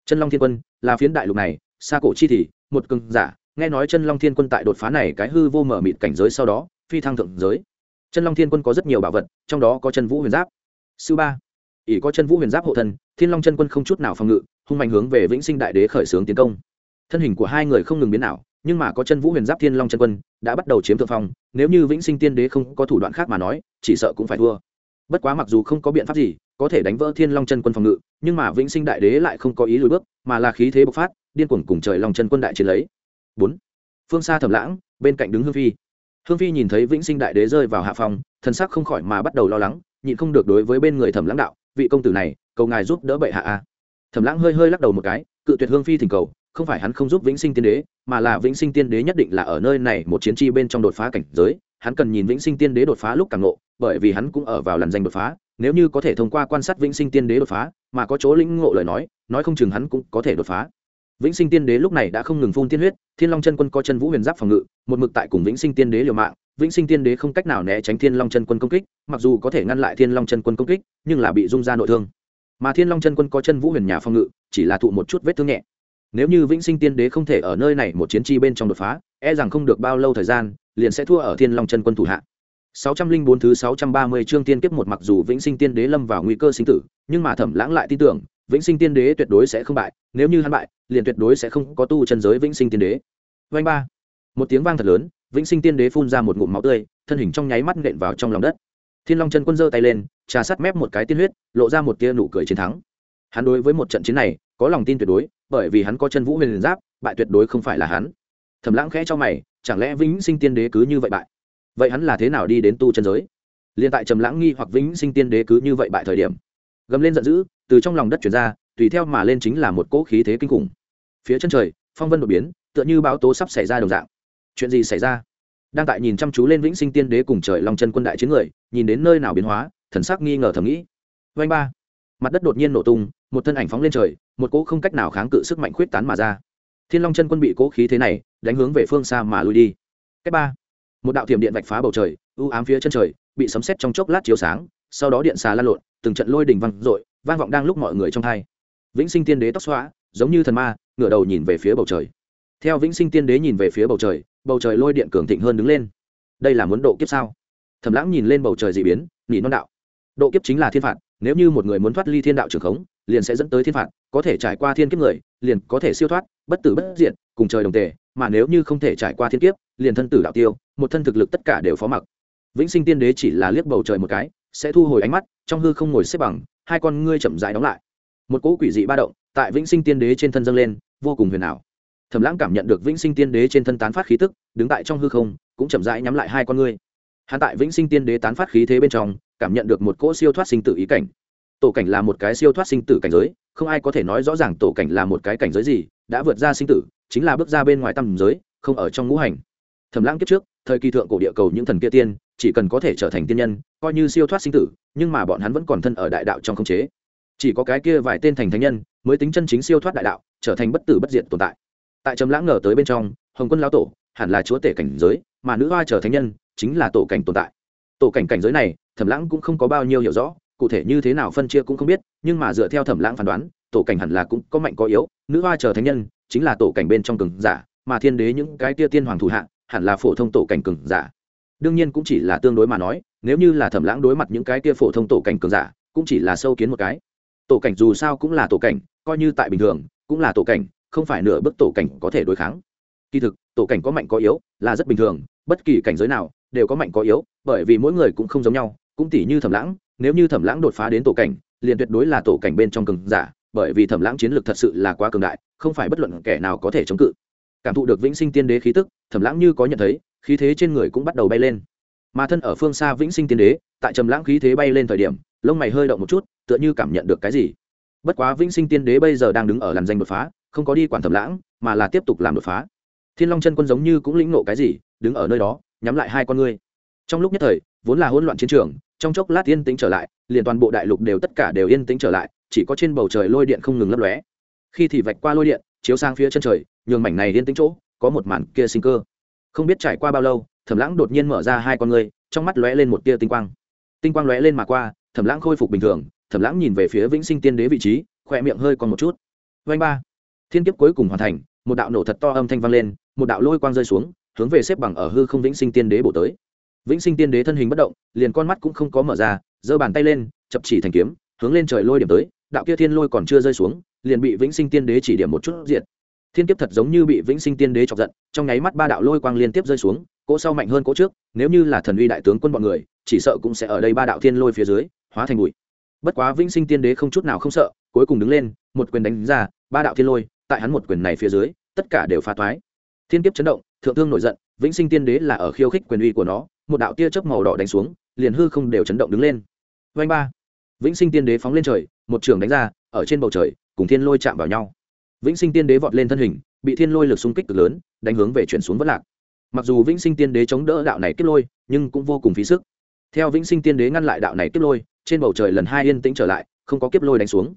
Chân long thiên quân, là phiến đại lục này xa cổ chi thì, một cường giả, nghe nói chân long thiên quân tại đột phá này cái hư vô mở mịt cảnh giới sau đó, phi thăng thượng giới. Chân long thiên quân có rất nhiều bảo vật, trong đó có chân vũ huyền giáp. Sư ba, ỷ có chân vũ huyền giáp hộ thân, thiên long chân quân không chút nào phòng ngự, hung mạnh hướng về vĩnh sinh đại đế khởi xướng tiến công. Thân hình của hai người không ngừng biến nào nhưng mà có chân vũ huyền giáp thiên long chân quân đã bắt đầu chiếm thượng phong, nếu như vĩnh sinh tiên đế không có thủ đoạn khác mà nói, chỉ sợ cũng phải thua. Bất quá mặc dù không có biện pháp gì có thể đánh vỡ thiên long chân quân phòng ngự, nhưng mà vĩnh sinh đại đế lại không có ý lùi bước, mà là khí thế bộc phát, điên cuồng cùng trời long chân quân đại chiến lấy. Bốn. Phương xa thầm lãng, bên cạnh đứng hương phi. Hương phi nhìn thấy vĩnh sinh đại đế rơi vào hạ phòng thân sắc không khỏi mà bắt đầu lo lắng, nhịn không được đối với bên người thẩm lãng đạo, vị công tử này, cầu ngài giúp đỡ bệ hạ a. Thẩm lãng hơi hơi lắc đầu một cái, cự tuyệt hương phi thỉnh cầu, không phải hắn không giúp vĩnh sinh tiên đế, mà là vĩnh sinh tiên đế nhất định là ở nơi này một chiến chi bên trong đột phá cảnh giới, hắn cần nhìn vĩnh sinh tiên đế đột phá lúc càng ngộ, bởi vì hắn cũng ở vào lần danh đột phá nếu như có thể thông qua quan sát vĩnh sinh tiên đế đột phá, mà có chỗ lĩnh ngộ lời nói nói không chừng hắn cũng có thể đột phá. Vĩnh sinh tiên đế lúc này đã không ngừng phun tiên huyết, thiên long chân quân có chân vũ huyền giáp phòng ngự, một mực tại cùng vĩnh sinh tiên đế liều mạng, vĩnh sinh tiên đế không cách nào né tránh thiên long chân quân công kích, mặc dù có thể ngăn lại thiên long chân quân công kích, nhưng là bị rung ra nội thương. Mà thiên long chân quân có chân vũ huyền nhà phòng ngự, chỉ là thụ một chút vết thương nhẹ. Nếu như vĩnh sinh tiên đế không thể ở nơi này một chiến chi bên trong đột phá e rằng không được bao lâu thời gian, liền sẽ thua ở thiên long chân quân thủ hạ. 604 thứ 630 chương tiên kiếp một mặc dù Vĩnh Sinh Tiên Đế lâm vào nguy cơ sinh tử, nhưng mà Thẩm Lãng lại tin tưởng, Vĩnh Sinh Tiên Đế tuyệt đối sẽ không bại, nếu như hắn bại, liền tuyệt đối sẽ không có tu chân giới Vĩnh Sinh Tiên Đế. Oanh ba. Một tiếng vang thật lớn, Vĩnh Sinh Tiên Đế phun ra một ngụm máu tươi, thân hình trong nháy mắt nện vào trong lòng đất. Thiên Long chân quân giơ tay lên, trà sát mép một cái tiên huyết, lộ ra một tia nụ cười chiến thắng. Hắn đối với một trận chiến này, có lòng tin tuyệt đối, bởi vì hắn có chân vũ huyền giáp, bại tuyệt đối không phải là hắn. Thẩm Lãng khẽ cho mày, chẳng lẽ Vĩnh Sinh Tiên Đế cứ như vậy bại? Vậy hắn là thế nào đi đến tu chân giới? Liền tại trầm lãng nghi hoặc vĩnh sinh tiên đế cứ như vậy bại thời điểm, gầm lên giận dữ, từ trong lòng đất chuyển ra, tùy theo mà lên chính là một cỗ khí thế kinh khủng. Phía chân trời, phong vân đột biến, tựa như báo tố sắp xảy ra đồng dạng. Chuyện gì xảy ra? Đang tại nhìn chăm chú lên vĩnh sinh tiên đế cùng trời long chân quân đại chiến người, nhìn đến nơi nào biến hóa, thần sắc nghi ngờ thầm nghĩ. Vanh ba, mặt đất đột nhiên nổ tung, một thân ảnh phóng lên trời, một cỗ không cách nào kháng cự sức mạnh khuyết tán mà ra. Thiên long chân quân bị cỗ khí thế này đánh hướng về phương xa mà lui đi. Cách ba một đạo thiểm điện vạch phá bầu trời ưu ám phía chân trời, bị sấm xét trong chốc lát chiếu sáng, sau đó điện xà lan lộn, từng trận lôi đình văng r ộ i vang vọng đang lúc mọi người trong thai vĩnh sinh tiên đế tóc xóa giống như thần ma, ngửa đầu nhìn về phía bầu trời. Theo vĩnh sinh tiên đế nhìn về phía bầu trời bầu trời lôi điện cường thịnh hơn đứng lên. Đây là muốn độ kiếp sao? Thầm lãng nhìn lên bầu trời d ị biến nghỉ non đạo. Độ kiếp chính là thiên phạt, nếu như một người muốn thoát ly thiên đạo trường khống, liền sẽ dẫn tới thiên phạt, có thể trải qua thiên kiếp người, liền có thể siêu thoát, bất tử bất diện cùng trời đồng tề, mà nếu như không thể trải qua thiên kiếp liền thân tử đạo tiêu, một thân thực lực tất cả đều phó mặc. Vĩnh sinh tiên đế chỉ là liếc bầu trời một cái, sẽ thu hồi ánh mắt, trong hư không ngồi xếp bằng, hai con ngươi chậm rãi đóng lại. Một cỗ quỷ dị ba động, tại vĩnh sinh tiên đế trên thân dâng lên, vô cùng huyền ảo. Thẩm lãng cảm nhận được vĩnh sinh tiên đế trên thân tán phát khí tức, đứng tại trong hư không, cũng chậm rãi nhắm lại hai con ngươi. Hắn tại vĩnh sinh tiên đế tán phát khí thế bên trong, cảm nhận được một cỗ siêu thoát sinh tử ý cảnh. Tổ cảnh là một cái siêu thoát sinh tử cảnh giới, không ai có thể nói rõ ràng tổ cảnh là một cái cảnh giới gì, đã vượt ra sinh tử, chính là bước ra bên ngoài tầm giới, không ở trong ngũ hành thẩm lãng kiếp trước, thời kỳ thượng cổ địa cầu những thần kia tiên, chỉ cần có thể trở thành tiên nhân, coi như siêu thoát sinh tử, nhưng mà bọn hắn vẫn còn thân ở đại đạo trong không chế. Chỉ có cái kia vài tên thành thánh nhân, mới tính chân chính siêu thoát đại đạo, trở thành bất tử bất diệt tồn tại. Tại trầm lãng ngờ tới bên trong, hồng quân lão tổ, hẳn là chúa tể cảnh giới, mà nữ hoa trở thánh nhân, chính là tổ cảnh tồn tại. Tổ cảnh cảnh giới này, thẩm lãng cũng không có bao nhiêu hiểu rõ, cụ thể như thế nào phân chia cũng không biết, nhưng mà dựa theo thẩm lãng phán đoán, tổ cảnh hẳn là cũng có mạnh có yếu, nữ hoa trở thánh nhân, chính là tổ cảnh bên trong cường giả, mà thiên đế những cái kia tiên hoàng thủ hạ hẳn là phổ thông tổ cảnh cường giả. Đương nhiên cũng chỉ là tương đối mà nói, nếu như là thẩm lãng đối mặt những cái kia phổ thông tổ cảnh cường giả, cũng chỉ là sâu kiến một cái. Tổ cảnh dù sao cũng là tổ cảnh, coi như tại bình thường, cũng là tổ cảnh, không phải nửa bước tổ cảnh có thể đối kháng. Kỳ thực, tổ cảnh có mạnh có yếu, là rất bình thường, bất kỳ cảnh giới nào đều có mạnh có yếu, bởi vì mỗi người cũng không giống nhau, cũng tỷ như thẩm lãng, nếu như thẩm lãng đột phá đến tổ cảnh, liền tuyệt đối là tổ cảnh bên trong cường giả, bởi vì thẩm lãng chiến lược thật sự là quá cường đại, không phải bất luận kẻ nào có thể chống cự cảm thụ được vĩnh sinh tiên đế khí tức, thẩm lãng như có nhận thấy, khí thế trên người cũng bắt đầu bay lên. Mà thân ở phương xa vĩnh sinh tiên đế, tại trầm lãng khí thế bay lên thời điểm, lông mày hơi động một chút, tựa như cảm nhận được cái gì. Bất quá vĩnh sinh tiên đế bây giờ đang đứng ở làn danh đột phá, không có đi quản thẩm lãng, mà là tiếp tục làm đột phá. Thiên long chân quân giống như cũng lĩnh nộ cái gì, đứng ở nơi đó, nhắm lại hai con ngươi. Trong lúc nhất thời, vốn là hỗn loạn chiến trường, trong chốc lát yên tĩnh trở lại, liền toàn bộ đại lục đều tất cả đều yên tĩnh trở lại, chỉ có trên bầu trời lôi điện không ngừng lấp lóe. Khi thì vạch qua lôi điện chiếu sang phía chân trời, nhường mảnh này liên tĩnh chỗ có một màn kia sinh cơ. Không biết trải qua bao lâu, thẩm lãng đột nhiên mở ra hai con ngươi, trong mắt lóe lên một tia tinh quang. Tinh quang lóe lên mà qua, thẩm lãng khôi phục bình thường, thẩm lãng nhìn về phía vĩnh sinh tiên đế vị trí khỏe miệng hơi còn một chút. Vanh ba. Thiên kiếp cuối cùng hoàn thành, một đạo nổ thật to âm thanh vang lên, một đạo lôi quang rơi xuống, hướng về xếp bằng ở hư không vĩnh sinh tiên đế bổ tới. Vĩnh sinh tiên đế thân hình bất động, liền con mắt cũng không có mở ra, giơ bàn tay lên, chập chỉ thành kiếm, hướng lên trời lôi điểm tới, đạo kia thiên lôi còn chưa rơi xuống liền bị vĩnh sinh tiên đế chỉ điểm một chút diện thiên kiếp thật giống như bị vĩnh sinh tiên đế chọc giận, trong nháy mắt ba đạo lôi quang liên tiếp rơi xuống, cỗ sau mạnh hơn cỗ trước, nếu như là thần uy đại tướng quân bọn người, chỉ sợ cũng sẽ ở đây ba đạo thiên lôi phía dưới, hóa thành bụi. Bất quá vĩnh sinh tiên đế không chút nào không sợ, cuối cùng đứng lên, một quyền đánh ra, ba đạo thiên lôi, tại hắn một quyền này phía dưới, tất cả đều phá toái thiên kiếp chấn động, thượng thương nổi giận, vĩnh sinh tiên đế là ở khiêu khích quyền uy của nó, một đạo tia chớp màu đỏ đánh xuống, liền hư không đều chấn động đứng lên. Vanh ba. Vĩnh sinh tiên đế phóng lên trời, một trường đánh ra, ở trên bầu trời cùng thiên lôi chạm vào nhau. Vĩnh sinh tiên đế vọt lên thân hình, bị thiên lôi lực xung kích cực lớn, đánh hướng về chuyển xuống vất lạc. Mặc dù vĩnh sinh tiên đế chống đỡ đạo này kết lôi, nhưng cũng vô cùng phí sức. Theo vĩnh sinh tiên đế ngăn lại đạo này kết lôi, trên bầu trời lần hai yên tĩnh trở lại, không có kiếp lôi đánh xuống.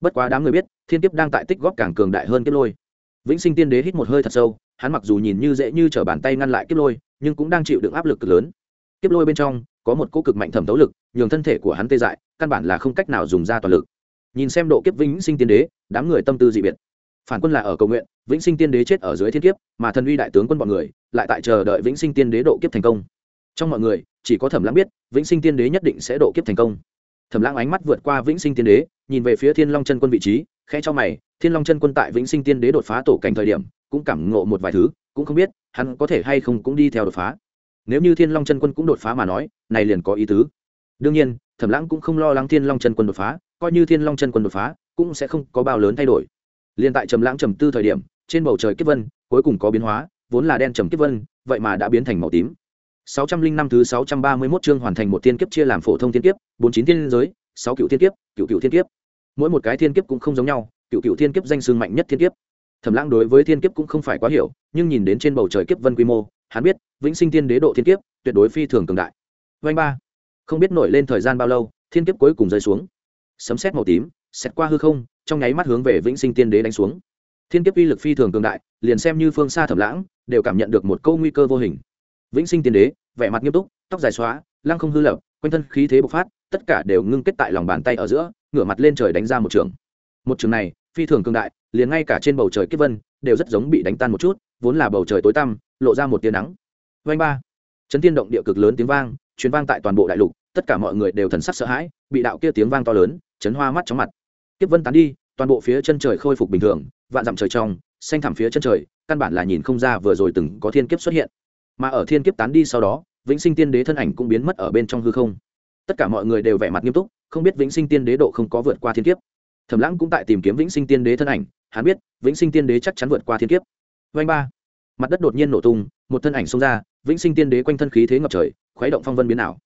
Bất quá đám người biết, thiên kiếp đang tại tích góp càng cường đại hơn kiếp lôi. Vĩnh sinh tiên đế hít một hơi thật sâu, hắn mặc dù nhìn như dễ như t r ở bàn tay ngăn lại kiếp lôi, nhưng cũng đang chịu đựng áp lực cực lớn. Kiếp lôi bên trong, có một cỗ cực mạnh thẩm thấu lực, nhường thân thể của hắn tê dại, căn bản là không cách nào dùng ra toàn lực nhìn xem độ kiếp vĩnh sinh tiên đế, đám người tâm tư dị biệt. Phản quân là ở cầu nguyện, vĩnh sinh tiên đế chết ở dưới thiên kiếp, mà thần uy đại tướng quân bọn người lại tại chờ đợi vĩnh sinh tiên đế độ kiếp thành công. Trong mọi người, chỉ có thẩm lãng biết, vĩnh sinh tiên đế nhất định sẽ độ kiếp thành công. Thẩm lãng ánh mắt vượt qua vĩnh sinh tiên đế, nhìn về phía thiên long chân quân vị trí, khẽ cho mày, thiên long chân quân tại vĩnh sinh tiên đế đột phá tổ cảnh thời điểm, cũng cảm ngộ một vài thứ, cũng không biết hắn có thể hay không cũng đi theo đột phá. Nếu như thiên long chân quân cũng đột phá mà nói, này liền có ý tứ đương nhiên thẩm lãng cũng không lo lắng thiên long chân quân đột phá coi như thiên long chân quân đột phá cũng sẽ không có bao lớn thay đổi liền tại trầm lãng trầm tư thời điểm trên bầu trời kiếp vân cuối cùng có biến hóa vốn là đen trầm kiếp vân vậy mà đã biến thành màu tím 605 thứ 631 chương hoàn thành một tiên kiếp chia làm phổ thông tiên kiếp, 49 tiên giới, 6 cựu tiên kiếp, cựu cựu tiên kiếp. Mỗi một cái tiên kiếp cũng không giống nhau, cựu cựu tiên kiếp danh xưng mạnh nhất tiên kiếp. Thẩm Lãng đối với tiên kiếp cũng không phải quá hiểu, nhưng nhìn đến trên bầu trời kiếp vân quy mô, hắn biết, Vĩnh Sinh Tiên Đế độ tiên kiếp, tuyệt đối phi thường cường đại. Vành ba, không biết nổi lên thời gian bao lâu, thiên kiếp cuối cùng rơi xuống. Sấm sét màu tím, xét qua hư không, trong nháy mắt hướng về Vĩnh Sinh Tiên Đế đánh xuống. Thiên kiếp uy lực phi thường cường đại, liền xem như phương xa Thẩm Lãng, đều cảm nhận được một câu nguy cơ vô hình. Vĩnh Sinh Tiên Đế, vẻ mặt nghiêm túc tóc dài xóa lăng không hư lập quanh thân khí thế bộc phát tất cả đều ngưng kết tại lòng bàn tay ở giữa ngửa mặt lên trời đánh ra một trường một trường này phi thường cường đại liền ngay cả trên bầu trời kiếp vân đều rất giống bị đánh tan một chút vốn là bầu trời tối tăm lộ ra một tia nắng vanh ba chấn tiên động địa cực lớn tiếng vang chuyến vang tại toàn bộ đại lục tất cả mọi người đều thần sắc sợ hãi, bị đạo kia tiếng vang to lớn, chấn hoa mắt chóng mặt. Kiếp vân tán đi, toàn bộ phía chân trời khôi phục bình thường, vạn dặm trời trong, xanh thẳm phía chân trời, căn bản là nhìn không ra vừa rồi từng có thiên kiếp xuất hiện. Mà ở thiên kiếp tán đi sau đó, vĩnh sinh tiên đế thân ảnh cũng biến mất ở bên trong hư không. Tất cả mọi người đều vẻ mặt nghiêm túc, không biết vĩnh sinh tiên đế độ không có vượt qua thiên kiếp. Thẩm lãng cũng tại tìm kiếm vĩnh sinh tiên đế thân ảnh, hắn biết, vĩnh sinh tiên đế chắc chắn vượt qua thiên kiếp. Vanh ba. Mặt đất đột nhiên nổ tung, một thân ảnh xông ra, vĩnh sinh tiên đế quanh thân khí thế ngập trời, khuấy động phong vân biến ảo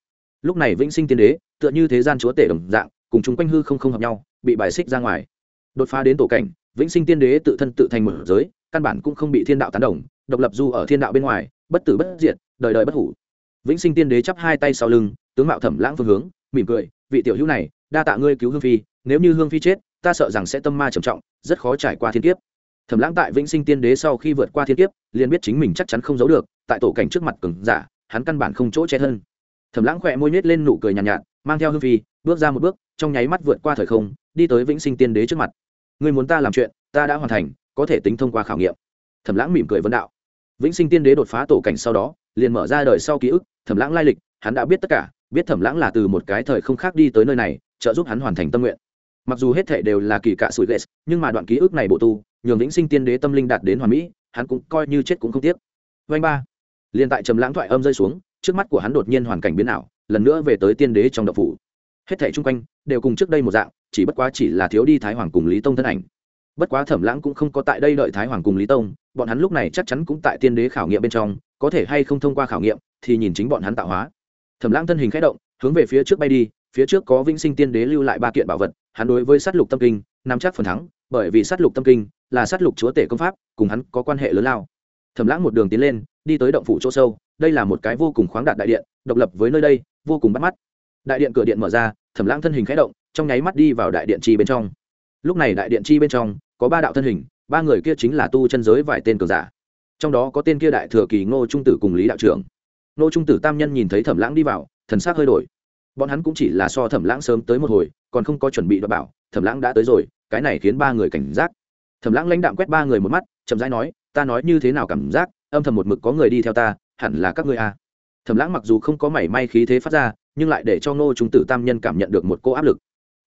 lúc này vĩnh sinh tiên đế, tựa như thế gian chúa tể đồng dạng, cùng chúng quanh hư không không hợp nhau, bị bài xích ra ngoài. Đột phá đến tổ cảnh, vĩnh sinh tiên đế tự thân tự thành một giới, căn bản cũng không bị thiên đạo tán đồng, độc lập du ở thiên đạo bên ngoài, bất tử bất diệt, đời đời bất hủ. Vĩnh sinh tiên đế chắp hai tay sau lưng, tướng mạo thẩm lãng phương hướng, mỉm cười, vị tiểu hữu này, đa tạ ngươi cứu hương phi, nếu như hương phi chết, ta sợ rằng sẽ tâm ma trầm trọng, rất khó trải qua thiên kiếp. Thẩm lãng tại vĩnh sinh tiên đế sau khi vượt qua thiên kiếp, liền biết chính mình chắc chắn không giấu được, tại tổ cảnh trước mặt cường giả, hắn căn bản không chỗ che thân thẩm lãng khỏe môi nhếch lên nụ cười nhàn nhạt, nhạt mang theo hương phi bước ra một bước trong nháy mắt vượt qua thời không đi tới vĩnh sinh tiên đế trước mặt. Ngươi muốn ta làm chuyện ta đã hoàn thành có thể tính thông qua khảo nghiệm. Thẩm lãng mỉm cười vấn đạo. Vĩnh sinh tiên đế đột phá tổ cảnh sau đó liền mở ra đời sau ký ức thẩm lãng lai lịch hắn đã biết tất cả biết thẩm lãng là từ một cái thời không khác đi tới nơi này trợ giúp hắn hoàn thành tâm nguyện. Mặc dù hết thể đều là kỳ cạ sủi lệ nhưng mà đoạn ký ức này bộ tu nhường vĩnh sinh tiên đế tâm linh đạt đến hoàn mỹ hắn cũng coi như chết cũng không tiếc. Vanh ba. Liền tại trầm lãng thoại âm rơi xuống trước mắt của hắn đột nhiên hoàn cảnh biến ảo, lần nữa về tới tiên đế trong đậu phủ. Hết thảy chung quanh đều cùng trước đây một dạng, chỉ bất quá chỉ là thiếu đi thái hoàng cùng lý tông thân ảnh. Bất quá thẩm lãng cũng không có tại đây đợi thái hoàng cùng lý tông, bọn hắn lúc này chắc chắn cũng tại tiên đế khảo nghiệm bên trong, có thể hay không thông qua khảo nghiệm thì nhìn chính bọn hắn tạo hóa. Thẩm lãng thân hình khẽ động, hướng về phía trước bay đi, phía trước có vĩnh sinh tiên đế lưu lại ba kiện bảo vật, hắn đối với sát lục tâm kinh, nắm chắc phần thắng, bởi vì sát lục tâm kinh là sát lục chúa tể công pháp, cùng hắn có quan hệ lớn lao. Thẩm lãng một đường tiến lên, đi tới động phủ chỗ sâu đây là một cái vô cùng khoáng đạt đại điện, độc lập với nơi đây, vô cùng bắt mắt. Đại điện cửa điện mở ra, thẩm lãng thân hình k h ẽ động, trong nháy mắt đi vào đại điện chi bên trong. Lúc này đại điện chi bên trong, có ba đạo thân hình, ba người kia chính là tu chân giới vài tên cường giả. Trong đó có tên kia đại thừa kỳ ngô trung tử cùng lý đạo trưởng. Ngô trung tử tam nhân nhìn thấy thẩm lãng đi vào, thần s ắ c hơi đổi. Bọn hắn cũng chỉ là so thẩm lãng sớm tới một hồi, còn không có chuẩn bị đọc bảo, thẩm lãng đã tới rồi, cái này khiến ba người cảnh giác. Thẩm lãng lãnh đạm quét ba người một mắt, chậm rãi nói, ta nói như thế nào cảm giác, âm thầm một mực có người đi theo ta hẳn là các ngươi a. À. thẩm lãng mặc dù không có mảy may khí thế phát ra, nhưng lại để cho ngô trung tử tam nhân cảm nhận được một cô áp lực.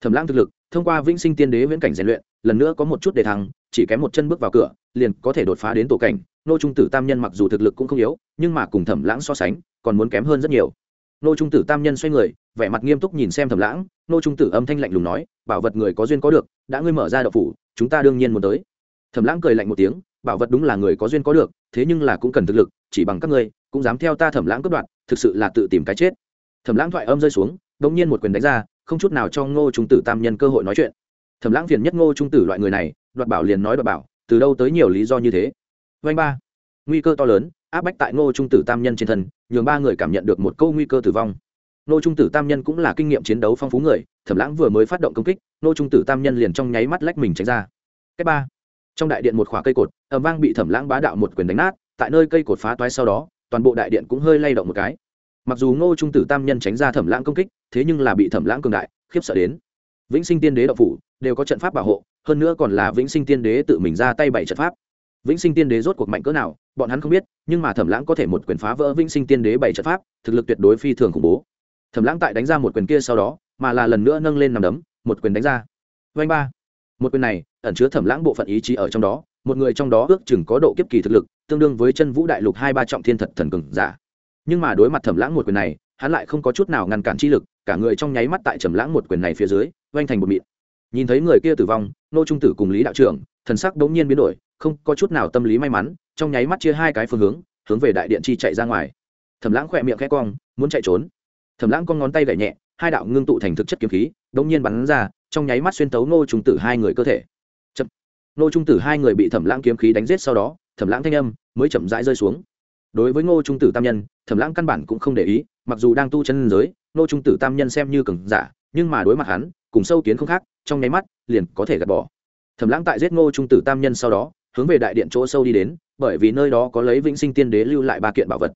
Thẩm lãng thực lực, thông qua vĩnh sinh tiên đế viễn cảnh rèn luyện, lần nữa có một chút đề thăng, chỉ kém một chân bước vào cửa, liền có thể đột phá đến tổ cảnh. Nô trung tử tam nhân mặc dù thực lực cũng không yếu, nhưng mà cùng thẩm lãng so sánh, còn muốn kém hơn rất nhiều. Nô trung tử tam nhân xoay người, vẻ mặt nghiêm túc nhìn xem thẩm lãng. Nô trung tử âm thanh lạnh lùng nói, bảo vật người có duyên có được, đã ngươi mở ra đậu phủ, chúng ta đương nhiên muốn tới. Thẩm lãng cười lạnh một tiếng, bảo vật đúng là người có duyên có được, thế nhưng là cũng cần thực lực, chỉ bằng các ngươi cũng dám theo ta thẩm lãng cướp đoạt, thực sự là tự tìm cái chết. Thẩm lãng thoại âm rơi xuống đ ỗ n g nhiên một quyền đánh ra, không chút nào cho ngô trung tử tam nhân cơ hội nói chuyện. Thẩm lãng phiền nhất ngô trung tử loại người này, đoạt bảo liền nói đoạt bảo, từ đâu tới nhiều lý do như thế. Vanh ba. Nguy cơ to lớn, áp bách tại ngô trung tử tam nhân trên thân, nhường ba người cảm nhận được một câu nguy cơ tử vong. Ngô trung tử tam nhân cũng là kinh nghiệm chiến đấu phong phú người, thẩm lãng vừa mới phát động công kích, ngô trung tử tam nhân liền trong nháy mắt lách mình tránh ra. Cách ba. Trong đại điện một khỏa cây cột ẩm vang bị thẩm lãng bá đạo một quyền đánh nát, tại nơi cây cột phá toái sau đó toàn bộ đại điện cũng hơi lay động một cái. Mặc dù ngô trung tử tam nhân tránh ra thẩm lãng công kích, thế nhưng là bị thẩm lãng cường đại, khiếp sợ đến. Vĩnh sinh tiên đế đậu phủ, đều có trận pháp bảo hộ, hơn nữa còn là vĩnh sinh tiên đế tự mình ra tay bảy trận pháp. Vĩnh sinh tiên đế rốt cuộc mạnh cỡ nào, bọn hắn không biết, nhưng mà thẩm lãng có thể một quyền phá vỡ vĩnh sinh tiên đế bảy trận pháp, thực lực tuyệt đối phi thường khủng bố. Thẩm lãng tại đánh ra một quyền kia sau đó, mà là lần nữa nâng lên nằm đấm, một quyền đánh ra. Vanh ba. Một quyền này, ẩn chứa thẩm lãng bộ phận ý chí ở trong đó, một người trong đó ước chừng có độ kiếp kỳ thực lực tương đương với chân vũ đại lục hai ba trọng thiên thật thần cường giả. Nhưng mà đối mặt thẩm lãng một quyền này, hắn lại không có chút nào ngăn cản chi lực, cả người trong nháy mắt tại trầm lãng một quyền này phía dưới oanh thành một mịn. Nhìn thấy người kia tử vong, nô trung tử cùng lý đạo trưởng, thần sắc đống nhiên biến đổi, không có chút nào tâm lý may mắn, trong nháy mắt chia hai cái phương hướng hướng về đại điện chi chạy ra ngoài. Thẩm lãng khỏe miệng khẽ cong, muốn chạy trốn. Thẩm lãng con ngón tay gậy nhẹ, hai đạo ngưng tụ thành thực chất kiếm khí đống nhiên bắn ra, trong nháy mắt xuyên tấu nô trung tử hai người cơ thể. Chậm. Nô trung tử hai người bị thẩm lãng kiếm khí đánh giết sau đó thẩm lãng thanh âm mới chậm rãi rơi xuống. Đối với ngô trung tử tam nhân, thẩm lãng căn bản cũng không để ý, mặc dù đang tu chân giới, ngô trung tử tam nhân xem như cường giả, nhưng mà đối mặt hắn, cùng sâu kiến không khác, trong nháy mắt, liền có thể gạt bỏ. Thẩm lãng tại giết ngô trung tử tam nhân sau đó, hướng về đại điện chỗ sâu đi đến, bởi vì nơi đó có lấy vĩnh sinh tiên đế lưu lại ba kiện bảo vật.